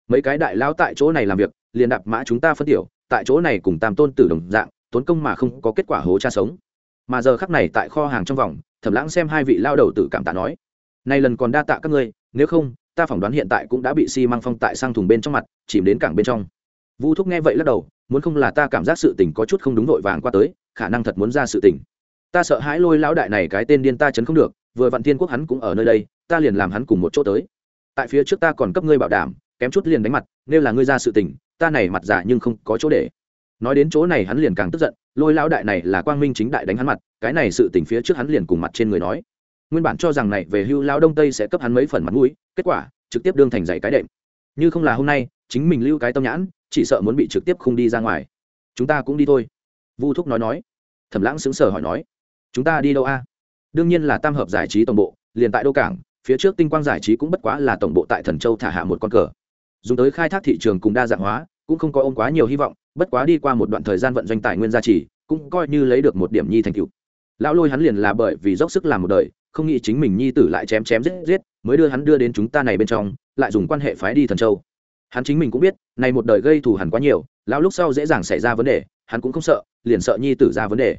mấy cái đại lao tại chỗ này làm việc, liền đạp mã chúng ta phân tiểu, tại chỗ này cùng tam tôn tử đồng dạng tốn công mà không có kết quả hố cha sống. Mà giờ khắc này tại kho hàng trong vòng, thẩm lãng xem hai vị lao đầu tử cảm tạ nói, nay lần còn đa tạ các ngươi, nếu không, ta phỏng đoán hiện tại cũng đã bị xi măng phong tại sang thùng bên trong mặt, chìm đến cảng bên trong. Vu thúc nghe vậy lắc đầu, muốn không là ta cảm giác sự tình có chút không đúng vội vàng qua tới, khả năng thật muốn ra sự tình. Ta sợ hãi lôi lão đại này cái tên điên ta chấn không được, vừa vạn thiên quốc hắn cũng ở nơi đây, ta liền làm hắn cùng một chỗ tới. Tại phía trước ta còn cấp ngươi bảo đảm, kém chút liền đánh mặt, nếu là ngươi ra sự tình, ta này mặt giả nhưng không có chỗ để nói đến chỗ này hắn liền càng tức giận, lôi lão đại này là quang minh chính đại đánh hắn mặt, cái này sự tình phía trước hắn liền cùng mặt trên người nói. Nguyên bản cho rằng này về hưu lão đông tây sẽ cấp hắn mấy phần mặt mũi, kết quả, trực tiếp đương thành dạy cái đệm. Như không là hôm nay, chính mình lưu cái tâm nhãn, chỉ sợ muốn bị trực tiếp không đi ra ngoài. Chúng ta cũng đi thôi. Vu thúc nói nói. Thẩm lãng xứng sở hỏi nói. Chúng ta đi đâu a? Đương nhiên là tam hợp giải trí tổng bộ, liền tại đô cảng, phía trước tinh quang giải trí cũng bất quá là tổng bộ tại thần châu thả hạ một con cờ. Dùng tới khai thác thị trường cùng đa dạng hóa, cũng không có ôm quá nhiều hy vọng bất quá đi qua một đoạn thời gian vận doanh tài nguyên gia trì, cũng coi như lấy được một điểm nhi thành tựu. Lão lôi hắn liền là bởi vì dốc sức làm một đời, không nghĩ chính mình nhi tử lại chém chém giết giết, mới đưa hắn đưa đến chúng ta này bên trong, lại dùng quan hệ phái đi thần châu. Hắn chính mình cũng biết, này một đời gây thù hẳn quá nhiều, lão lúc sau dễ dàng xảy ra vấn đề, hắn cũng không sợ, liền sợ nhi tử ra vấn đề.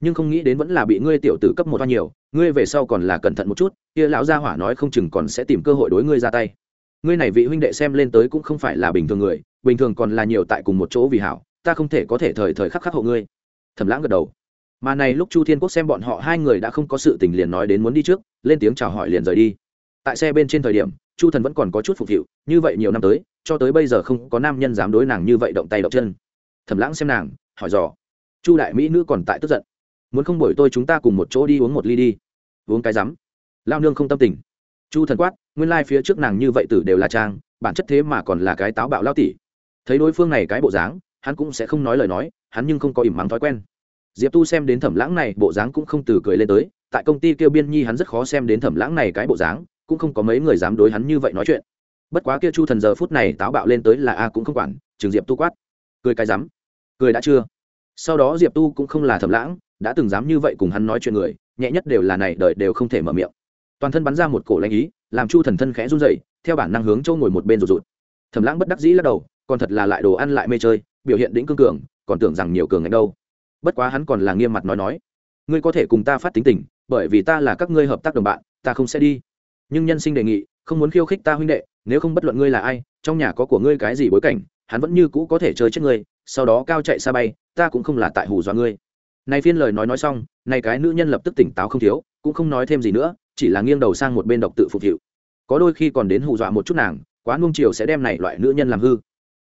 Nhưng không nghĩ đến vẫn là bị ngươi tiểu tử cấp một toa nhiều, ngươi về sau còn là cẩn thận một chút, kia lão gia hỏa nói không chừng còn sẽ tìm cơ hội đối ngươi ra tay ngươi này vị huynh đệ xem lên tới cũng không phải là bình thường người, bình thường còn là nhiều tại cùng một chỗ vì hảo, ta không thể có thể thời thời khắc khắc hộ ngươi. Thẩm lãng gật đầu. Mà này lúc chu thiên quốc xem bọn họ hai người đã không có sự tình liền nói đến muốn đi trước, lên tiếng chào hỏi liền rời đi. Tại xe bên trên thời điểm, chu thần vẫn còn có chút phục vụ như vậy nhiều năm tới, cho tới bây giờ không có nam nhân dám đối nàng như vậy động tay động chân. Thẩm lãng xem nàng, hỏi dò. Chu đại mỹ nữ còn tại tức giận. Muốn không buổi tôi chúng ta cùng một chỗ đi uống một ly đi. Uống cái rắm. Lao nương không tâm tình chu thần quát, nguyên lai、like、phía trước nàng như vậy tử đều là trang, bản chất thế mà còn là cái táo bạo lao tỉ. Thấy đối phương này cái bộ dáng, hắn cũng sẽ không nói lời nói, hắn nhưng không có ỉm mắng thói quen. Diệp tu xem đến thẩm lãng này, bộ dáng cũng không từ cười lên tới, tại công ty kêu biên nhi hắn rất khó xem đến thẩm lãng này cái bộ dáng, cũng không có mấy người dám đối hắn như vậy nói chuyện. Bất quá kia chu thần giờ phút này táo bạo lên tới là a cũng không quản trường diệp tu quát. Cười cái dám cười đã chưa? Sau đó diệp tu cũng không là thẩm lãng, đã từng dám như vậy cùng hắn nói chuyện người, nhẹ nhất đều là này, đời đều không thể mở miệng toàn thân bắn ra một cổ lãnh ý, làm chu thần thân khẽ run dậy theo bản năng hướng châu ngồi một bên rụt rụt. Thẩm lãng bất đắc dĩ lắc đầu, còn thật là lại đồ ăn lại mê chơi, biểu hiện đĩnh cương cường, còn tưởng rằng nhiều cường ngạnh đâu. Bất quá hắn còn là nghiêm mặt nói nói, ngươi có thể cùng ta phát tính tình, bởi vì ta là các ngươi hợp tác đồng bạn, ta không sẽ đi. Nhưng nhân sinh đề nghị, không muốn khiêu khích ta huynh đệ, nếu không bất luận ngươi là ai, trong nhà có của ngươi cái gì bối cảnh, hắn vẫn như cũ có thể chơi chết ngươi, sau đó cao chạy xa bay, ta cũng không là tại hù dọa ngươi. Này phiên lời nói nói xong, này cái nữ nhân lập tức tỉnh táo không thiếu, cũng không nói thêm gì nữa chỉ là nghiêng đầu sang một bên độc tự phục vụ có đôi khi còn đến hù dọa một chút nàng, quá nung chiều sẽ đem này loại nữ nhân làm hư.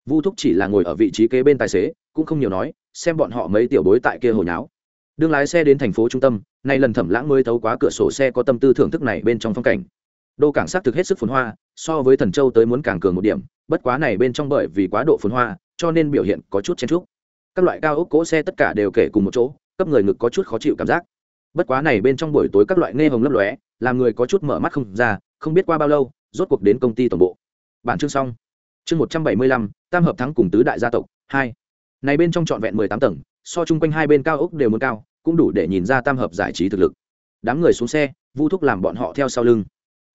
Vu thúc chỉ là ngồi ở vị trí kế bên tài xế, cũng không nhiều nói, xem bọn họ mấy tiểu bối tại kia hồi nháo. Đương lái xe đến thành phố trung tâm, nay lần thẩm lãng mới thấu quá cửa sổ xe có tâm tư thưởng thức này bên trong phong cảnh. Đô cảng xác thực hết sức phồn hoa, so với thần châu tới muốn càng cường một điểm, bất quá này bên trong bởi vì quá độ phồn hoa, cho nên biểu hiện có chút chen trúc các loại cao ốc cỗ xe tất cả đều kể cùng một chỗ, cấp người ngực có chút khó chịu cảm giác. Bất quá này bên trong buổi tối các loại nghe hồng lấp lóe làm người có chút mở mắt không ra, không biết qua bao lâu, rốt cuộc đến công ty tổng bộ. Bản chương xong. Chương một trăm bảy mươi lăm, tam hợp thắng cùng tứ đại gia tộc, hai. Này bên trong trọn vẹn mười tám tầng, so chung quanh hai bên cao ốc đều muốn cao, cũng đủ để nhìn ra tam hợp giải trí thực lực. Đám người xuống xe, vu thúc làm bọn họ theo sau lưng.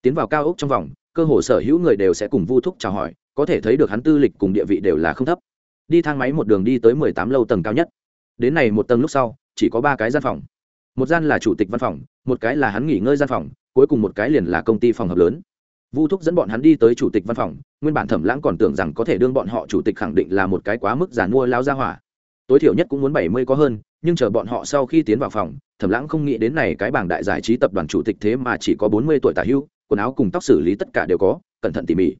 Tiến vào cao ốc trong vòng, cơ hồ sở hữu người đều sẽ cùng vu thúc chào hỏi, có thể thấy được hắn tư lịch cùng địa vị đều là không thấp. Đi thang máy một đường đi tới mười tám lâu tầng cao nhất. Đến này một tầng lúc sau, chỉ có ba cái gian phòng. Một gian là chủ tịch văn phòng, một cái là hắn nghỉ ngơi gian phòng cuối cùng một cái liền là công ty phòng hợp lớn. Vu thúc dẫn bọn hắn đi tới chủ tịch văn phòng, nguyên bản thẩm lãng còn tưởng rằng có thể đương bọn họ chủ tịch khẳng định là một cái quá mức giàn mua lao ra hỏa. Tối thiểu nhất cũng muốn bảy mươi có hơn, nhưng chờ bọn họ sau khi tiến vào phòng, thẩm lãng không nghĩ đến này cái bảng đại giải trí tập đoàn chủ tịch thế mà chỉ có bốn mươi tuổi tả hưu, quần áo cùng tóc xử lý tất cả đều có, cẩn thận tỉ mỉ.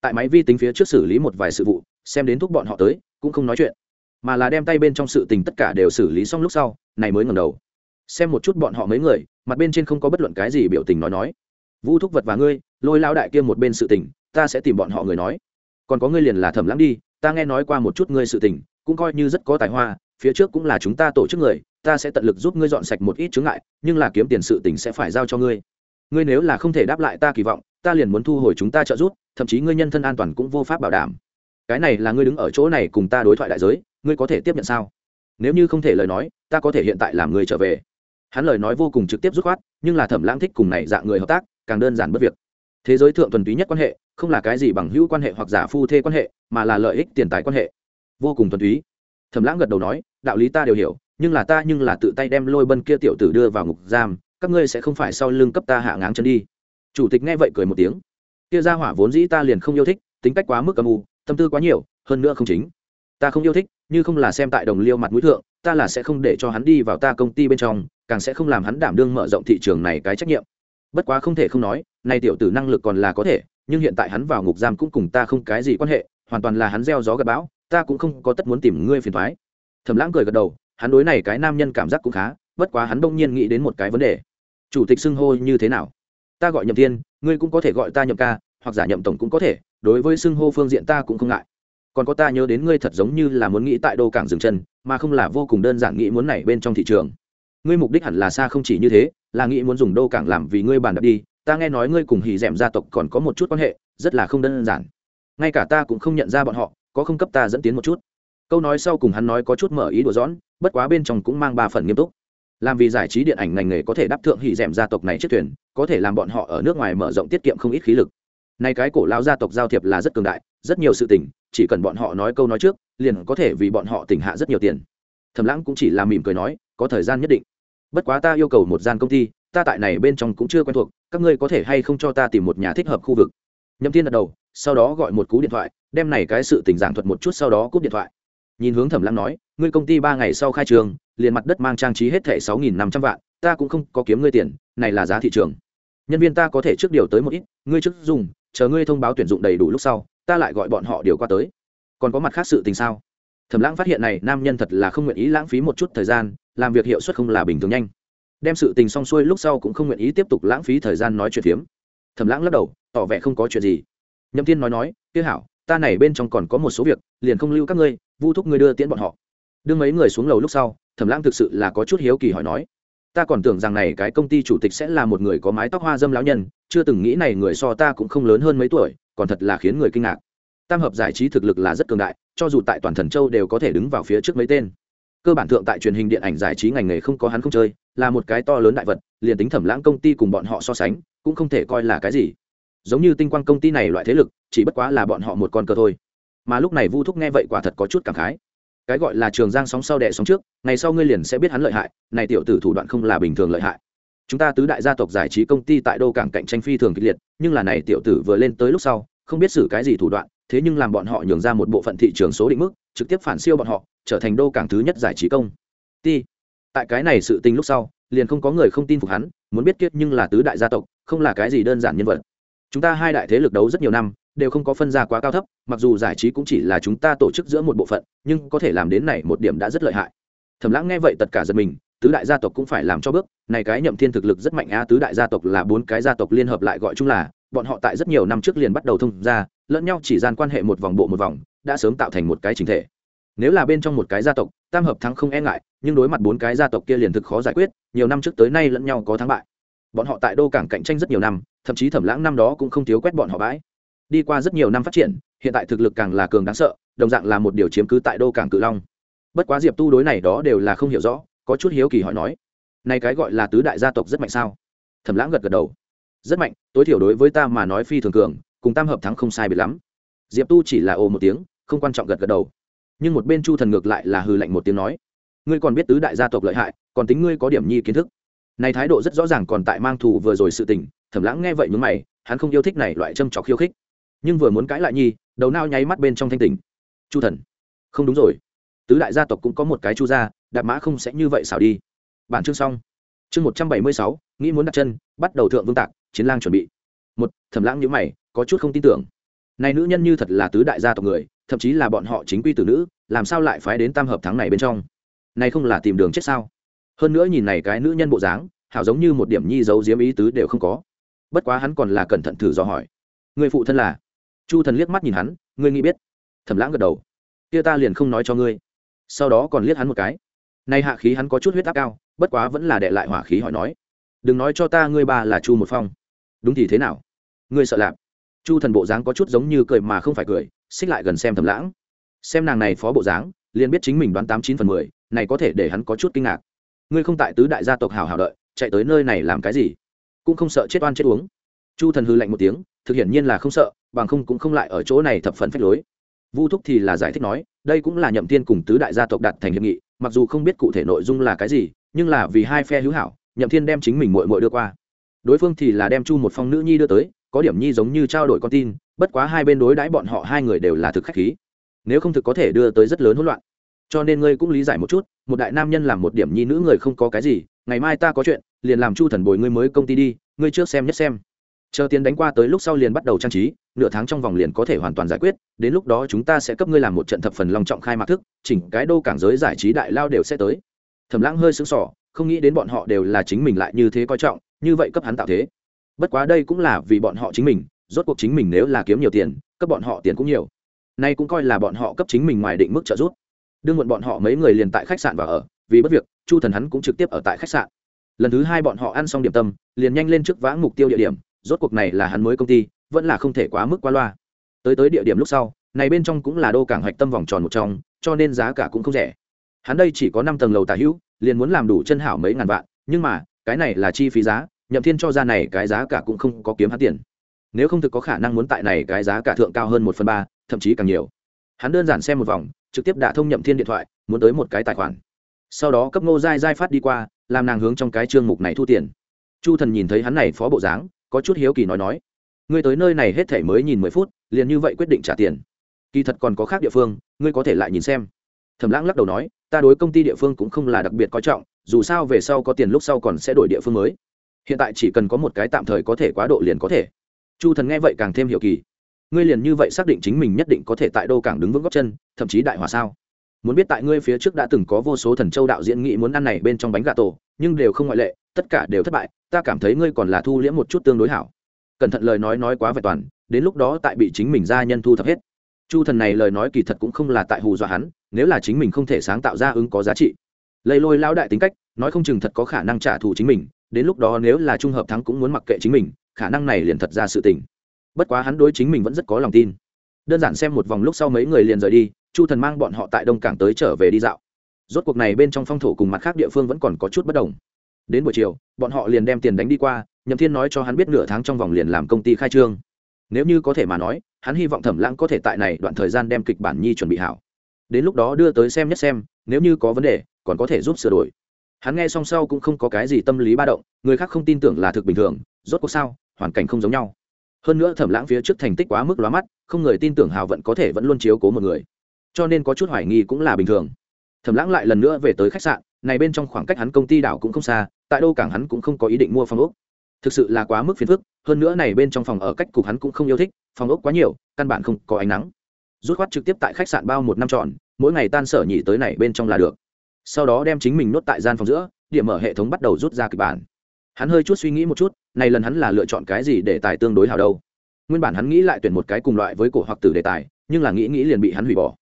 Tại máy vi tính phía trước xử lý một vài sự vụ, xem đến thúc bọn họ tới, cũng không nói chuyện. Mà là đem tay bên trong sự tình tất cả đều xử lý xong lúc sau, này mới ngầm đầu xem một chút bọn họ mấy người, mặt bên trên không có bất luận cái gì biểu tình nói nói. Vũ thúc vật và ngươi, lôi lao đại kia một bên sự tình, ta sẽ tìm bọn họ người nói. Còn có ngươi liền là thẩm lãng đi, ta nghe nói qua một chút ngươi sự tình, cũng coi như rất có tài hoa, phía trước cũng là chúng ta tổ chức người, ta sẽ tận lực giúp ngươi dọn sạch một ít chướng ngại, nhưng là kiếm tiền sự tình sẽ phải giao cho ngươi. Ngươi nếu là không thể đáp lại ta kỳ vọng, ta liền muốn thu hồi chúng ta trợ giúp, thậm chí ngươi nhân thân an toàn cũng vô pháp bảo đảm. Cái này là ngươi đứng ở chỗ này cùng ta đối thoại đại giới, ngươi có thể tiếp nhận sao? Nếu như không thể lời nói, ta có thể hiện tại làm ngươi trở về hắn lời nói vô cùng trực tiếp dứt khoát, nhưng là thẩm lãng thích cùng này dạng người hợp tác, càng đơn giản bất việc. Thế giới thượng thuần túy nhất quan hệ, không là cái gì bằng hữu quan hệ hoặc giả phu thê quan hệ, mà là lợi ích tiền tài quan hệ. Vô cùng thuần túy. Thẩm lãng gật đầu nói, đạo lý ta đều hiểu, nhưng là ta nhưng là tự tay đem lôi bân kia tiểu tử đưa vào ngục giam, các ngươi sẽ không phải sau lưng cấp ta hạ ngáng chân đi. Chủ tịch nghe vậy cười một tiếng. Kia ra hỏa vốn dĩ ta liền không yêu thích, tính cách quá mức âm u, tâm tư quá nhiều, hơn nữa không chính. Ta không yêu thích, như không là xem tại đồng liêu mặt mũi thượng, ta là sẽ không để cho hắn đi vào ta công ty bên trong càng sẽ không làm hắn đảm đương mở rộng thị trường này cái trách nhiệm. Bất quá không thể không nói nay tiểu tử năng lực còn là có thể nhưng hiện tại hắn vào ngục giam cũng cùng ta không cái gì quan hệ hoàn toàn là hắn gieo gió gặp bão ta cũng không có tất muốn tìm ngươi phiền thoái thầm lãng cười gật đầu hắn đối này cái nam nhân cảm giác cũng khá bất quá hắn đông nhiên nghĩ đến một cái vấn đề. Chủ tịch xưng hô như thế nào? Ta gọi nhậm thiên, ngươi cũng có thể gọi ta nhậm ca hoặc giả nhậm tổng cũng có thể đối với xưng hô phương diện ta cũng không ngại. Còn có ta nhớ đến ngươi thật giống như là muốn nghĩ tại đô cảng dừng chân mà không là vô cùng đơn giản nghĩ muốn này bên trong thị trường ngươi mục đích hẳn là xa không chỉ như thế, là nghĩ muốn dùng đô cảng làm vì ngươi bàn đạp đi, ta nghe nói ngươi cùng hỉ d gia tộc còn có một chút quan hệ, rất là không đơn giản. Ngay cả ta cũng không nhận ra bọn họ, có không cấp ta dẫn tiến một chút. Câu nói sau cùng hắn nói có chút mở ý đùa dõn bất quá bên trong cũng mang ba phần nghiêm túc. Làm vì giải trí điện ảnh ngành nghề có thể đáp thượng hỉ d gia tộc này chiếc thuyền, có thể làm bọn họ ở nước ngoài mở rộng tiết kiệm không ít khí lực. Nay cái cổ lao gia tộc giao thiệp là rất cường đại, rất nhiều sự tình, chỉ cần bọn họ nói câu nói trước, liền có thể vì bọn họ tỉnh hạ rất nhiều tiền. Thầm lãng cũng chỉ là mỉm cười nói, có thời gian nhất định bất quá ta yêu cầu một gian công ty, ta tại này bên trong cũng chưa quen thuộc, các ngươi có thể hay không cho ta tìm một nhà thích hợp khu vực? Nhậm thiên đặt đầu, sau đó gọi một cú điện thoại, đem này cái sự tình giảng thuật một chút sau đó cúp điện thoại. Nhìn hướng thẩm lãng nói, ngươi công ty ba ngày sau khai trường, liền mặt đất mang trang trí hết thẻ sáu nghìn năm trăm vạn, ta cũng không có kiếm ngươi tiền, này là giá thị trường. Nhân viên ta có thể trước điều tới một ít, ngươi trước dùng, chờ ngươi thông báo tuyển dụng đầy đủ lúc sau, ta lại gọi bọn họ điều qua tới. Còn có mặt khác sự tình sao? Thẩm lãng phát hiện này nam nhân thật là không nguyện ý lãng phí một chút thời gian làm việc hiệu suất không là bình thường nhanh. Đem sự tình xong xuôi lúc sau cũng không nguyện ý tiếp tục lãng phí thời gian nói chuyện phiếm. Thẩm lãng lắc đầu, tỏ vẻ không có chuyện gì. Nhậm thiên nói nói, kia hảo, ta này bên trong còn có một số việc, liền không lưu các ngươi, vu thúc ngươi đưa tiễn bọn họ. Đưa mấy người xuống lầu lúc sau, thẩm lãng thực sự là có chút hiếu kỳ hỏi nói, ta còn tưởng rằng này cái công ty chủ tịch sẽ là một người có mái tóc hoa dâm lão nhân, chưa từng nghĩ này người so ta cũng không lớn hơn mấy tuổi, còn thật là khiến người kinh ngạc. Tam hợp giải trí thực lực là rất cường đại, cho dù tại toàn thần châu đều có thể đứng vào phía trước mấy tên cơ bản thượng tại truyền hình điện ảnh giải trí ngành nghề không có hắn không chơi, là một cái to lớn đại vật, liền tính thẩm lãng công ty cùng bọn họ so sánh, cũng không thể coi là cái gì. Giống như tinh quang công ty này loại thế lực, chỉ bất quá là bọn họ một con cờ thôi. Mà lúc này vu thúc nghe vậy quả thật có chút cảm khái. Cái gọi là trường giang sóng sau đẻ sóng trước, ngày sau ngươi liền sẽ biết hắn lợi hại, này tiểu tử thủ đoạn không là bình thường lợi hại. Chúng ta tứ đại gia tộc giải trí công ty tại đô cảng cạnh tranh phi thường kịch liệt, nhưng là này tiểu tử vừa lên tới lúc sau, không biết xử cái gì thủ đoạn, thế nhưng làm bọn họ nhường ra một bộ phận thị trường số định mức, trực tiếp phản siêu bọn họ trở thành đô cảng thứ nhất giải trí công. Ty tại cái này sự tình lúc sau, liền không có người không tin phục hắn, muốn biết kiết nhưng là tứ đại gia tộc, không là cái gì đơn giản nhân vật. Chúng ta hai đại thế lực đấu rất nhiều năm, đều không có phân ra quá cao thấp, mặc dù giải trí cũng chỉ là chúng ta tổ chức giữa một bộ phận, nhưng có thể làm đến này một điểm đã rất lợi hại. Thẩm lãng nghe vậy tất cả giật mình, tứ đại gia tộc cũng phải làm cho bước, này cái nhậm thiên thực lực rất mạnh á, tứ đại gia tộc là bốn cái gia tộc liên hợp lại gọi chung là, bọn họ tại rất nhiều năm trước liền bắt đầu thông ra, lẫn nhau chỉ gian quan hệ một vòng bộ một vòng, đã sớm tạo thành một cái chính thể nếu là bên trong một cái gia tộc, tam hợp thắng không e ngại, nhưng đối mặt bốn cái gia tộc kia liền thực khó giải quyết, nhiều năm trước tới nay lẫn nhau có thắng bại. Bọn họ tại đô cảng cạnh tranh rất nhiều năm, thậm chí thẩm lãng năm đó cũng không thiếu quét bọn họ bãi. Đi qua rất nhiều năm phát triển, hiện tại thực lực càng là cường đáng sợ, đồng dạng là một điều chiếm cứ tại đô cảng cự long. Bất quá diệp tu đối này đó đều là không hiểu rõ, có chút hiếu kỳ hỏi nói nay cái gọi là tứ đại gia tộc rất mạnh sao? Thẩm lãng gật gật đầu, rất mạnh, tối thiểu đối với ta mà nói phi thường cường, cùng tam hợp thắng không sai biệt lắm. Diệp tu chỉ là ồ một tiếng, không quan trọng gật gật đầu nhưng một bên chu thần ngược lại là hư lạnh một tiếng nói, ngươi còn biết tứ đại gia tộc lợi hại, còn tính ngươi có điểm nhi kiến thức. Này thái độ rất rõ ràng còn tại mang thù vừa rồi sự tình, thẩm lãng nghe vậy nhướng mày, hắn không yêu thích này loại châm trọc khiêu khích. Nhưng vừa muốn cãi lại nhi, đầu nao nháy mắt bên trong thanh tình chu thần, không đúng rồi. Tứ đại gia tộc cũng có một cái chu gia, đạp mã không sẽ như vậy xảo đi. Bản chương xong. Chương một trăm bảy mươi sáu, nghĩ muốn đặt chân, bắt đầu thượng vương tạc, chiến lang chuẩn bị. Một, thẩm lãng nhữ mày, có chút không tin tưởng. Này nữ nhân như thật là tứ đại gia tộc người thậm chí là bọn họ chính quy tử nữ, làm sao lại phái đến tam hợp thắng này bên trong? Này không là tìm đường chết sao? Hơn nữa nhìn này cái nữ nhân bộ dáng, hảo giống như một điểm nhi giấu diếm ý tứ đều không có. Bất quá hắn còn là cẩn thận thử dò hỏi. Người phụ thân là? Chu thần liếc mắt nhìn hắn, ngươi nghĩ biết. Thẩm lãng gật đầu. Kia ta liền không nói cho ngươi. Sau đó còn liếc hắn một cái. Nay hạ khí hắn có chút huyết áp cao, bất quá vẫn là đệ lại hỏa khí hỏi nói. Đừng nói cho ta ngươi ba là chu một phong. Đúng thì thế nào? Ngươi sợ lạp chu thần bộ dáng có chút giống như cười mà không phải cười xích lại gần xem thầm lãng. Xem nàng này phó bộ dáng, liền biết chính mình đoán tám chín phần mười, này có thể để hắn có chút kinh ngạc. Ngươi không tại tứ đại gia tộc hào hào đợi, chạy tới nơi này làm cái gì? Cũng không sợ chết oan chết uống. Chu thần hư lạnh một tiếng, thực hiện nhiên là không sợ, bằng không cũng không lại ở chỗ này thập phần phách lối. Vu thúc thì là giải thích nói, đây cũng là nhậm thiên cùng tứ đại gia tộc đạt thành hiệp nghị, mặc dù không biết cụ thể nội dung là cái gì, nhưng là vì hai phe hữu hảo, nhậm thiên đem chính mình mội mội đưa qua. Đối phương thì là đem chu một phong nữ nhi đưa tới, có điểm nhi giống như trao đổi con tin bất quá hai bên đối đãi bọn họ hai người đều là thực khách khí. Nếu không thực có thể đưa tới rất lớn hỗn loạn. Cho nên ngươi cũng lý giải một chút, một đại nam nhân làm một điểm nhi nữ người không có cái gì, ngày mai ta có chuyện, liền làm chu thần bồi ngươi mới công ty đi, ngươi trước xem nhất xem. Chờ tiền đánh qua tới lúc sau liền bắt đầu trang trí, nửa tháng trong vòng liền có thể hoàn toàn giải quyết, đến lúc đó chúng ta sẽ cấp ngươi làm một trận thập phần long trọng khai mạc thức, chỉnh cái đô cảng giới giải trí đại lao đều sẽ tới. Thẩm lãng hơi sững sỏ không nghĩ đến bọn họ đều là chính mình lại như thế coi trọng, như vậy cấp hắn tạo thế. Bất quá đây cũng là vì bọn họ chính mình rốt cuộc chính mình nếu là kiếm nhiều tiền, cấp bọn họ tiền cũng nhiều. Nay cũng coi là bọn họ cấp chính mình ngoài định mức trợ giúp. Đương muộn bọn họ mấy người liền tại khách sạn và ở, vì bất việc, chu thần hắn cũng trực tiếp ở tại khách sạn. Lần thứ hai bọn họ ăn xong điểm tâm, liền nhanh lên trước vãng mục tiêu địa điểm, rốt cuộc này là hắn mới công ty, vẫn là không thể quá mức qua loa. Tới tới địa điểm lúc sau, này bên trong cũng là đô cảng hạch tâm vòng tròn một trong, cho nên giá cả cũng không rẻ. Hắn đây chỉ có năm tầng lầu tà hữu, liền muốn làm đủ chân hảo mấy ngàn vạn, nhưng mà, cái này là chi phí giá, nhậm thiên cho ra này cái giá cả cũng không có kiếm hắn tiền nếu không thực có khả năng muốn tại này cái giá cả thượng cao hơn một phần ba, thậm chí càng nhiều. Hắn đơn giản xem một vòng, trực tiếp đả thông nhậm thiên điện thoại, muốn tới một cái tài khoản. Sau đó cấp ngô dai dai phát đi qua, làm nàng hướng trong cái chương mục này thu tiền. Chu thần nhìn thấy hắn này phó bộ dáng, có chút hiếu kỳ nói nói, ngươi tới nơi này hết thể mới nhìn mười phút, liền như vậy quyết định trả tiền. Kỳ thật còn có khác địa phương, ngươi có thể lại nhìn xem. Thẩm lãng lắc đầu nói, ta đối công ty địa phương cũng không là đặc biệt coi trọng, dù sao về sau có tiền lúc sau còn sẽ đổi địa phương mới. Hiện tại chỉ cần có một cái tạm thời có thể quá độ liền có thể chu thần nghe vậy càng thêm hiểu kỳ. Ngươi liền như vậy xác định chính mình nhất định có thể tại đô cảng đứng vững góc chân, thậm chí đại hòa sao? Muốn biết tại ngươi phía trước đã từng có vô số thần châu đạo diễn nghị muốn ăn này bên trong bánh gà tổ, nhưng đều không ngoại lệ, tất cả đều thất bại, ta cảm thấy ngươi còn là thu liễm một chút tương đối hảo. Cẩn thận lời nói nói quá vẹn toàn, đến lúc đó tại bị chính mình ra nhân thu thập hết. Chu thần này lời nói kỳ thật cũng không là tại hù dọa hắn, nếu là chính mình không thể sáng tạo ra ứng có giá trị. Lây lôi lao đại tính cách, nói không chừng thật có khả năng trả thù chính mình, đến lúc đó nếu là trung hợp thắng cũng muốn mặc kệ chính mình khả năng này liền thật ra sự tình. Bất quá hắn đối chính mình vẫn rất có lòng tin. Đơn giản xem một vòng lúc sau mấy người liền rời đi, chu thần mang bọn họ tại đông cảng tới trở về đi dạo. Rốt cuộc này bên trong phong thổ cùng mặt khác địa phương vẫn còn có chút bất đồng. Đến buổi chiều, bọn họ liền đem tiền đánh đi qua, nhậm thiên nói cho hắn biết nửa tháng trong vòng liền làm công ty khai trương. Nếu như có thể mà nói, hắn hy vọng thẩm lãng có thể tại này đoạn thời gian đem kịch bản nhi chuẩn bị hảo. Đến lúc đó đưa tới xem nhất xem, nếu như có vấn đề, còn có thể giúp sửa đổi. Hắn nghe xong sau cũng không có cái gì tâm lý ba động, người khác không tin tưởng là thực bình thường, rốt cuộc sao? Hoàn cảnh không giống nhau. Hơn nữa thẩm lãng phía trước thành tích quá mức lóa mắt, không người tin tưởng hào vận có thể vẫn luôn chiếu cố một người. Cho nên có chút hoài nghi cũng là bình thường. Thẩm lãng lại lần nữa về tới khách sạn, này bên trong khoảng cách hắn công ty đảo cũng không xa, tại đâu cảng hắn cũng không có ý định mua phòng ốc. Thực sự là quá mức phiền phức, hơn nữa này bên trong phòng ở cách cục hắn cũng không yêu thích, phòng ốc quá nhiều, căn bản không có ánh nắng. Rút khoát trực tiếp tại khách sạn bao một năm tròn mỗi ngày tan sở nhị tới này bên trong là được. Sau đó đem chính mình nốt tại gian phòng giữa, điểm mở hệ thống bắt đầu rút ra kịch bản hắn hơi chút suy nghĩ một chút, này lần hắn là lựa chọn cái gì để tài tương đối hào đâu? Nguyên bản hắn nghĩ lại tuyển một cái cùng loại với cổ hoặc tử đề tài, nhưng là nghĩ nghĩ liền bị hắn hủy bỏ.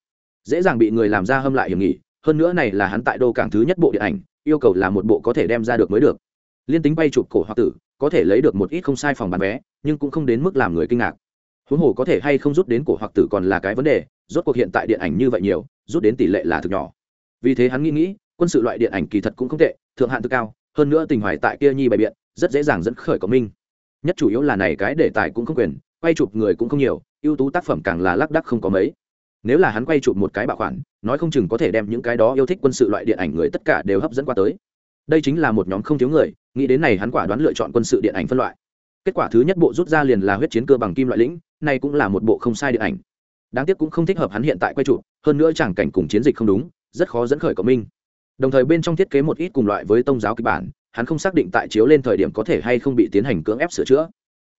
Dễ dàng bị người làm ra hâm lại hiểm nghị hơn nữa này là hắn tại đô cảng thứ nhất bộ điện ảnh, yêu cầu là một bộ có thể đem ra được mới được. Liên tính bay chụp cổ hoặc tử, có thể lấy được một ít không sai phòng bán vé, nhưng cũng không đến mức làm người kinh ngạc. Huống hồ có thể hay không rút đến cổ hoặc tử còn là cái vấn đề, rốt cuộc hiện tại điện ảnh như vậy nhiều, rút đến tỷ lệ là thực nhỏ. Vì thế hắn nghĩ nghĩ, quân sự loại điện ảnh kỳ thật cũng không tệ, thượng hạn thực cao hơn nữa tình hoài tại kia nhi bày biện, rất dễ dàng dẫn khởi cộng minh. Nhất chủ yếu là này cái đề tài cũng không quyền, quay chụp người cũng không nhiều, ưu tú tác phẩm càng là lác đắc không có mấy. Nếu là hắn quay chụp một cái bạo khoản, nói không chừng có thể đem những cái đó yêu thích quân sự loại điện ảnh người tất cả đều hấp dẫn qua tới. Đây chính là một nhóm không thiếu người, nghĩ đến này hắn quả đoán lựa chọn quân sự điện ảnh phân loại. Kết quả thứ nhất bộ rút ra liền là huyết chiến cơ bằng kim loại lĩnh, này cũng là một bộ không sai điện ảnh. Đáng tiếc cũng không thích hợp hắn hiện tại quay chụp, hơn nữa chẳng cảnh cùng chiến dịch không đúng, rất khó dẫn khởi cộng minh đồng thời bên trong thiết kế một ít cùng loại với tông giáo kịch bản, hắn không xác định tại chiếu lên thời điểm có thể hay không bị tiến hành cưỡng ép sửa chữa.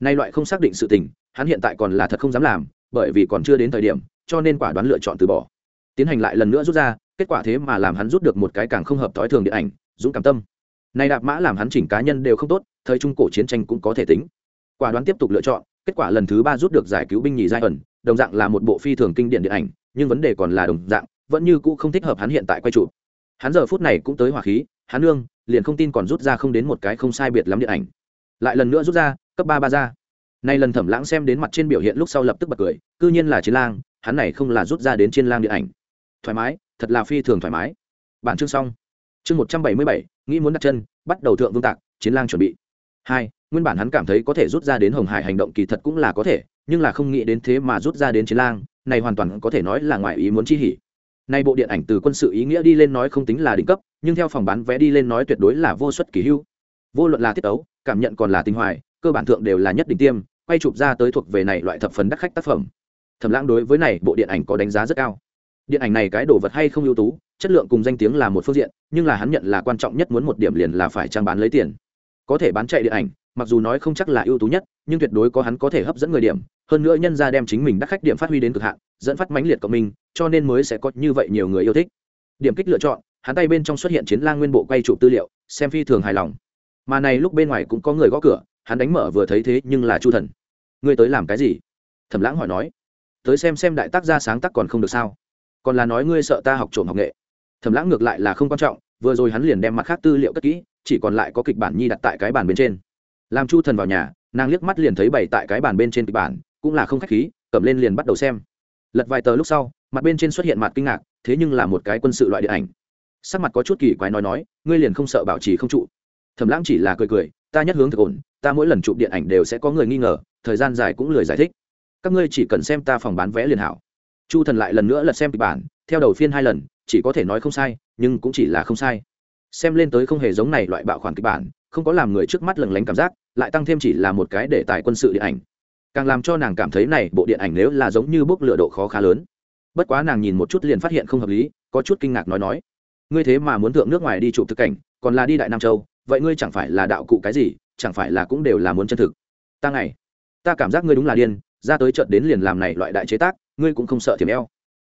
Nay loại không xác định sự tình, hắn hiện tại còn là thật không dám làm, bởi vì còn chưa đến thời điểm, cho nên quả đoán lựa chọn từ bỏ. Tiến hành lại lần nữa rút ra, kết quả thế mà làm hắn rút được một cái càng không hợp thói thường điện ảnh, dũng cảm tâm. Nay đạp mã làm hắn chỉnh cá nhân đều không tốt, thời trung cổ chiến tranh cũng có thể tính. Quả đoán tiếp tục lựa chọn, kết quả lần thứ ba rút được giải cứu binh nhì giai ẩn, đồng dạng là một bộ phi thường kinh điển điện ảnh, nhưng vấn đề còn là đồng dạng, vẫn như cũ không thích hợp hắn hiện tại quay trụ hắn giờ phút này cũng tới hỏa khí, hắn nương, liền không tin còn rút ra không đến một cái không sai biệt lắm điện ảnh. Lại lần nữa rút ra, cấp ba ba ra. Nay lần thẩm lãng xem đến mặt trên biểu hiện lúc sau lập tức bật cười, cư nhiên là chiến lang, hắn này không là rút ra đến trên lang điện ảnh. Thoải mái, thật là phi thường thoải mái. Bản chương xong. Chương một trăm bảy mươi bảy, nghĩ muốn đặt chân, bắt đầu thượng vương tạc, chiến lang chuẩn bị. Hai, nguyên bản hắn cảm thấy có thể rút ra đến hồng hải hành động kỳ thật cũng là có thể, nhưng là không nghĩ đến thế mà rút ra đến chiến lang, này hoàn toàn có thể nói là ngoài ý muốn chi hỉ nay bộ điện ảnh từ quân sự ý nghĩa đi lên nói không tính là đỉnh cấp nhưng theo phòng bán vé đi lên nói tuyệt đối là vô suất kỳ hưu vô luận là tiết tấu, cảm nhận còn là tinh hoài cơ bản thượng đều là nhất đỉnh tiêm quay chụp ra tới thuộc về này loại thập phần đắc khách tác phẩm. Thẩm lãng đối với này bộ điện ảnh có đánh giá rất cao. Điện ảnh này cái đồ vật hay không ưu tú chất lượng cùng danh tiếng là một phương diện nhưng là hắn nhận là quan trọng nhất muốn một điểm liền là phải trang bán lấy tiền. Có thể bán chạy điện ảnh mặc dù nói không chắc là ưu tú nhất nhưng tuyệt đối có hắn có thể hấp dẫn người điểm. Hơn nữa nhân ra đem chính mình đắc khách điểm phát huy đến cực hạn dẫn phát mãnh liệt cộng mình cho nên mới sẽ có như vậy nhiều người yêu thích. Điểm kích lựa chọn, hắn tay bên trong xuất hiện chiến lang nguyên bộ quay chụp tư liệu, xem phi thường hài lòng. Mà này lúc bên ngoài cũng có người gõ cửa, hắn đánh mở vừa thấy thế nhưng là chu thần. Ngươi tới làm cái gì? Thẩm lãng hỏi nói. Tới xem xem đại tác gia sáng tác còn không được sao? Còn là nói ngươi sợ ta học trộm học nghệ. Thẩm lãng ngược lại là không quan trọng, vừa rồi hắn liền đem mặt khác tư liệu cất kỹ, chỉ còn lại có kịch bản nhi đặt tại cái bàn bên trên. Làm chu thần vào nhà, nàng liếc mắt liền thấy bày tại cái bàn bên trên kịch bản, cũng là không khách khí, cầm lên liền bắt đầu xem. Lật vài tờ lúc sau mặt bên trên xuất hiện mặt kinh ngạc, thế nhưng là một cái quân sự loại điện ảnh. Sắc mặt có chút kỳ quái nói nói, ngươi liền không sợ bảo trì không trụ. Thẩm lãng chỉ là cười cười, ta nhất hướng thực ổn, ta mỗi lần chụp điện ảnh đều sẽ có người nghi ngờ, thời gian dài cũng lười giải thích. Các ngươi chỉ cần xem ta phòng bán vé liền hảo. Chu thần lại lần nữa lật xem kịch bản, theo đầu phiên hai lần, chỉ có thể nói không sai, nhưng cũng chỉ là không sai. Xem lên tới không hề giống này loại bạo khoản kịch bản, không có làm người trước mắt lừng lánh cảm giác, lại tăng thêm chỉ là một cái để tài quân sự điện ảnh. Càng làm cho nàng cảm thấy này bộ điện ảnh nếu là giống như bốc lựa độ khó khá lớn bất quá nàng nhìn một chút liền phát hiện không hợp lý, có chút kinh ngạc nói nói. Ngươi thế mà muốn thượng nước ngoài đi chụp thực cảnh, còn là đi đại nam châu, vậy ngươi chẳng phải là đạo cụ cái gì, chẳng phải là cũng đều là muốn chân thực. Ta ngày, ta cảm giác ngươi đúng là điên, ra tới trận đến liền làm này loại đại chế tác, ngươi cũng không sợ thiểm eo.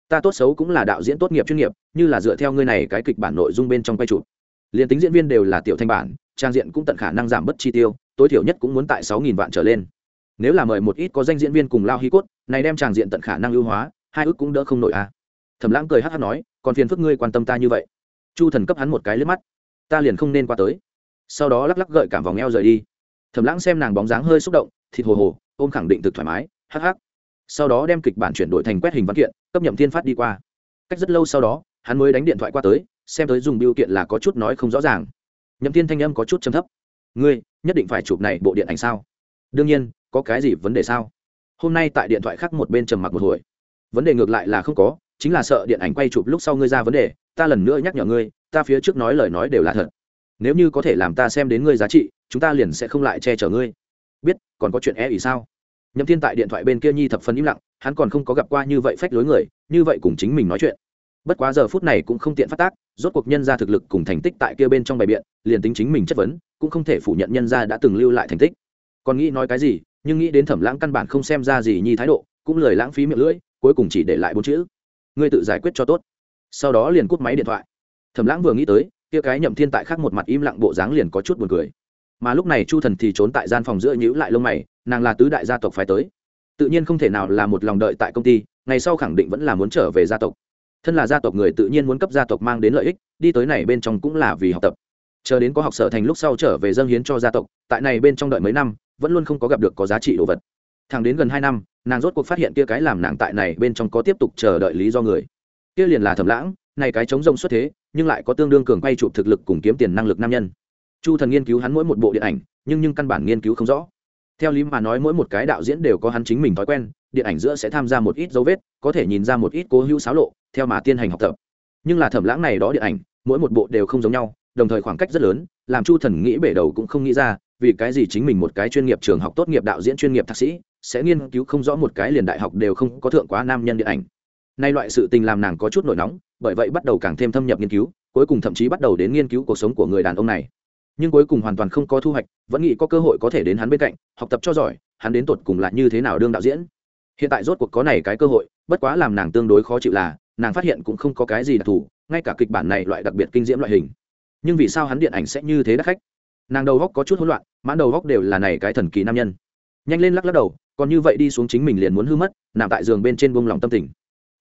Ta tốt xấu cũng là đạo diễn tốt nghiệp chuyên nghiệp, như là dựa theo ngươi này cái kịch bản nội dung bên trong quay chụp. Liền tính diễn viên đều là tiểu thanh bản, trang diện cũng tận khả năng giảm bớt chi tiêu, tối thiểu nhất cũng muốn tại sáu nghìn vạn trở lên. Nếu là mời một ít có danh diễn viên cùng lao hi cốt, này đem tràng diện tận khả năng ưu hóa hai ước cũng đỡ không nổi à. Thẩm lãng cười hắc hắc nói, còn phiền phức ngươi quan tâm ta như vậy. Chu thần cấp hắn một cái lướt mắt. Ta liền không nên qua tới. Sau đó lắc lắc gợi cảm vòng eo rời đi. Thẩm lãng xem nàng bóng dáng hơi xúc động, thịt hồ hồ, ôm khẳng định thực thoải mái, hắc hắc. Sau đó đem kịch bản chuyển đổi thành quét hình văn kiện, cấp nhậm thiên phát đi qua. Cách rất lâu sau đó, hắn mới đánh điện thoại qua tới, xem tới dùng biểu kiện là có chút nói không rõ ràng. Nhậm thiên thanh âm có chút chấm thấp. Ngươi, nhất định phải chụp này bộ điện ảnh sao? Đương nhiên, có cái gì vấn đề sao? Hôm nay tại điện thoại khác một bên trầm mặc một hồi vấn đề ngược lại là không có, chính là sợ điện ảnh quay chụp lúc sau ngươi ra vấn đề, ta lần nữa nhắc nhở ngươi, ta phía trước nói lời nói đều là thật. Nếu như có thể làm ta xem đến ngươi giá trị, chúng ta liền sẽ không lại che chở ngươi. Biết, còn có chuyện e ý sao? Nhậm thiên tại điện thoại bên kia nhi thập phần im lặng, hắn còn không có gặp qua như vậy phách lối người, như vậy cùng chính mình nói chuyện. Bất quá giờ phút này cũng không tiện phát tác, rốt cuộc nhân ra thực lực cùng thành tích tại kia bên trong bài biện, liền tính chính mình chất vấn, cũng không thể phủ nhận nhân ra đã từng lưu lại thành tích. Còn nghĩ nói cái gì, nhưng nghĩ đến thẩm lãng căn bản không xem ra gì nhi thái độ, cũng lời lãng phí miệng lưỡi cuối cùng chỉ để lại bốn chữ. Ngươi tự giải quyết cho tốt. Sau đó liền cút máy điện thoại. Thẩm lãng vừa nghĩ tới, kia cái nhậm thiên tại khác một mặt im lặng bộ dáng liền có chút buồn cười. Mà lúc này chu thần thì trốn tại gian phòng giữa nhữ lại lông mày, nàng là tứ đại gia tộc phải tới. Tự nhiên không thể nào là một lòng đợi tại công ty, ngày sau khẳng định vẫn là muốn trở về gia tộc. Thân là gia tộc người tự nhiên muốn cấp gia tộc mang đến lợi ích, đi tới này bên trong cũng là vì học tập. Chờ đến có học sở thành lúc sau trở về dâng hiến cho gia tộc, tại này bên trong đợi mấy năm, vẫn luôn không có gặp được có giá trị đồ vật thẳng đến gần hai năm, nàng rốt cuộc phát hiện kia cái làm nàng tại này bên trong có tiếp tục chờ đợi lý do người. Kia liền là thầm lãng, này cái chống rông xuất thế, nhưng lại có tương đương cường quay chụp thực lực cùng kiếm tiền năng lực nam nhân. Chu thần nghiên cứu hắn mỗi một bộ điện ảnh, nhưng nhưng căn bản nghiên cứu không rõ. Theo lý mà nói mỗi một cái đạo diễn đều có hắn chính mình thói quen, điện ảnh giữa sẽ tham gia một ít dấu vết, có thể nhìn ra một ít cố hữu xáo lộ, theo mà tiên hành học tập. Nhưng là thẩm lãng này đó điện ảnh, mỗi một bộ đều không giống nhau, đồng thời khoảng cách rất lớn, làm chu thần nghĩ bể đầu cũng không nghĩ ra, vì cái gì chính mình một cái chuyên nghiệp trường học tốt nghiệp đạo diễn chuyên nghiệp thạc sĩ sẽ nghiên cứu không rõ một cái liền đại học đều không có thượng quá nam nhân điện ảnh. Nay loại sự tình làm nàng có chút nổi nóng, bởi vậy bắt đầu càng thêm thâm nhập nghiên cứu, cuối cùng thậm chí bắt đầu đến nghiên cứu cuộc sống của người đàn ông này. Nhưng cuối cùng hoàn toàn không có thu hoạch, vẫn nghĩ có cơ hội có thể đến hắn bên cạnh, học tập cho giỏi, hắn đến tột cùng là như thế nào đương đạo diễn. Hiện tại rốt cuộc có này cái cơ hội, bất quá làm nàng tương đối khó chịu là, nàng phát hiện cũng không có cái gì đặc thù, ngay cả kịch bản này loại đặc biệt kinh diễm loại hình. Nhưng vì sao hắn điện ảnh sẽ như thế đắt khách? Nàng đầu góc có chút hỗn loạn, mãn đầu góc đều là này cái thần kỳ nam nhân. Nhanh lên lắc lắc đầu còn như vậy đi xuống chính mình liền muốn hư mất, nằm tại giường bên trên buông lòng tâm tình.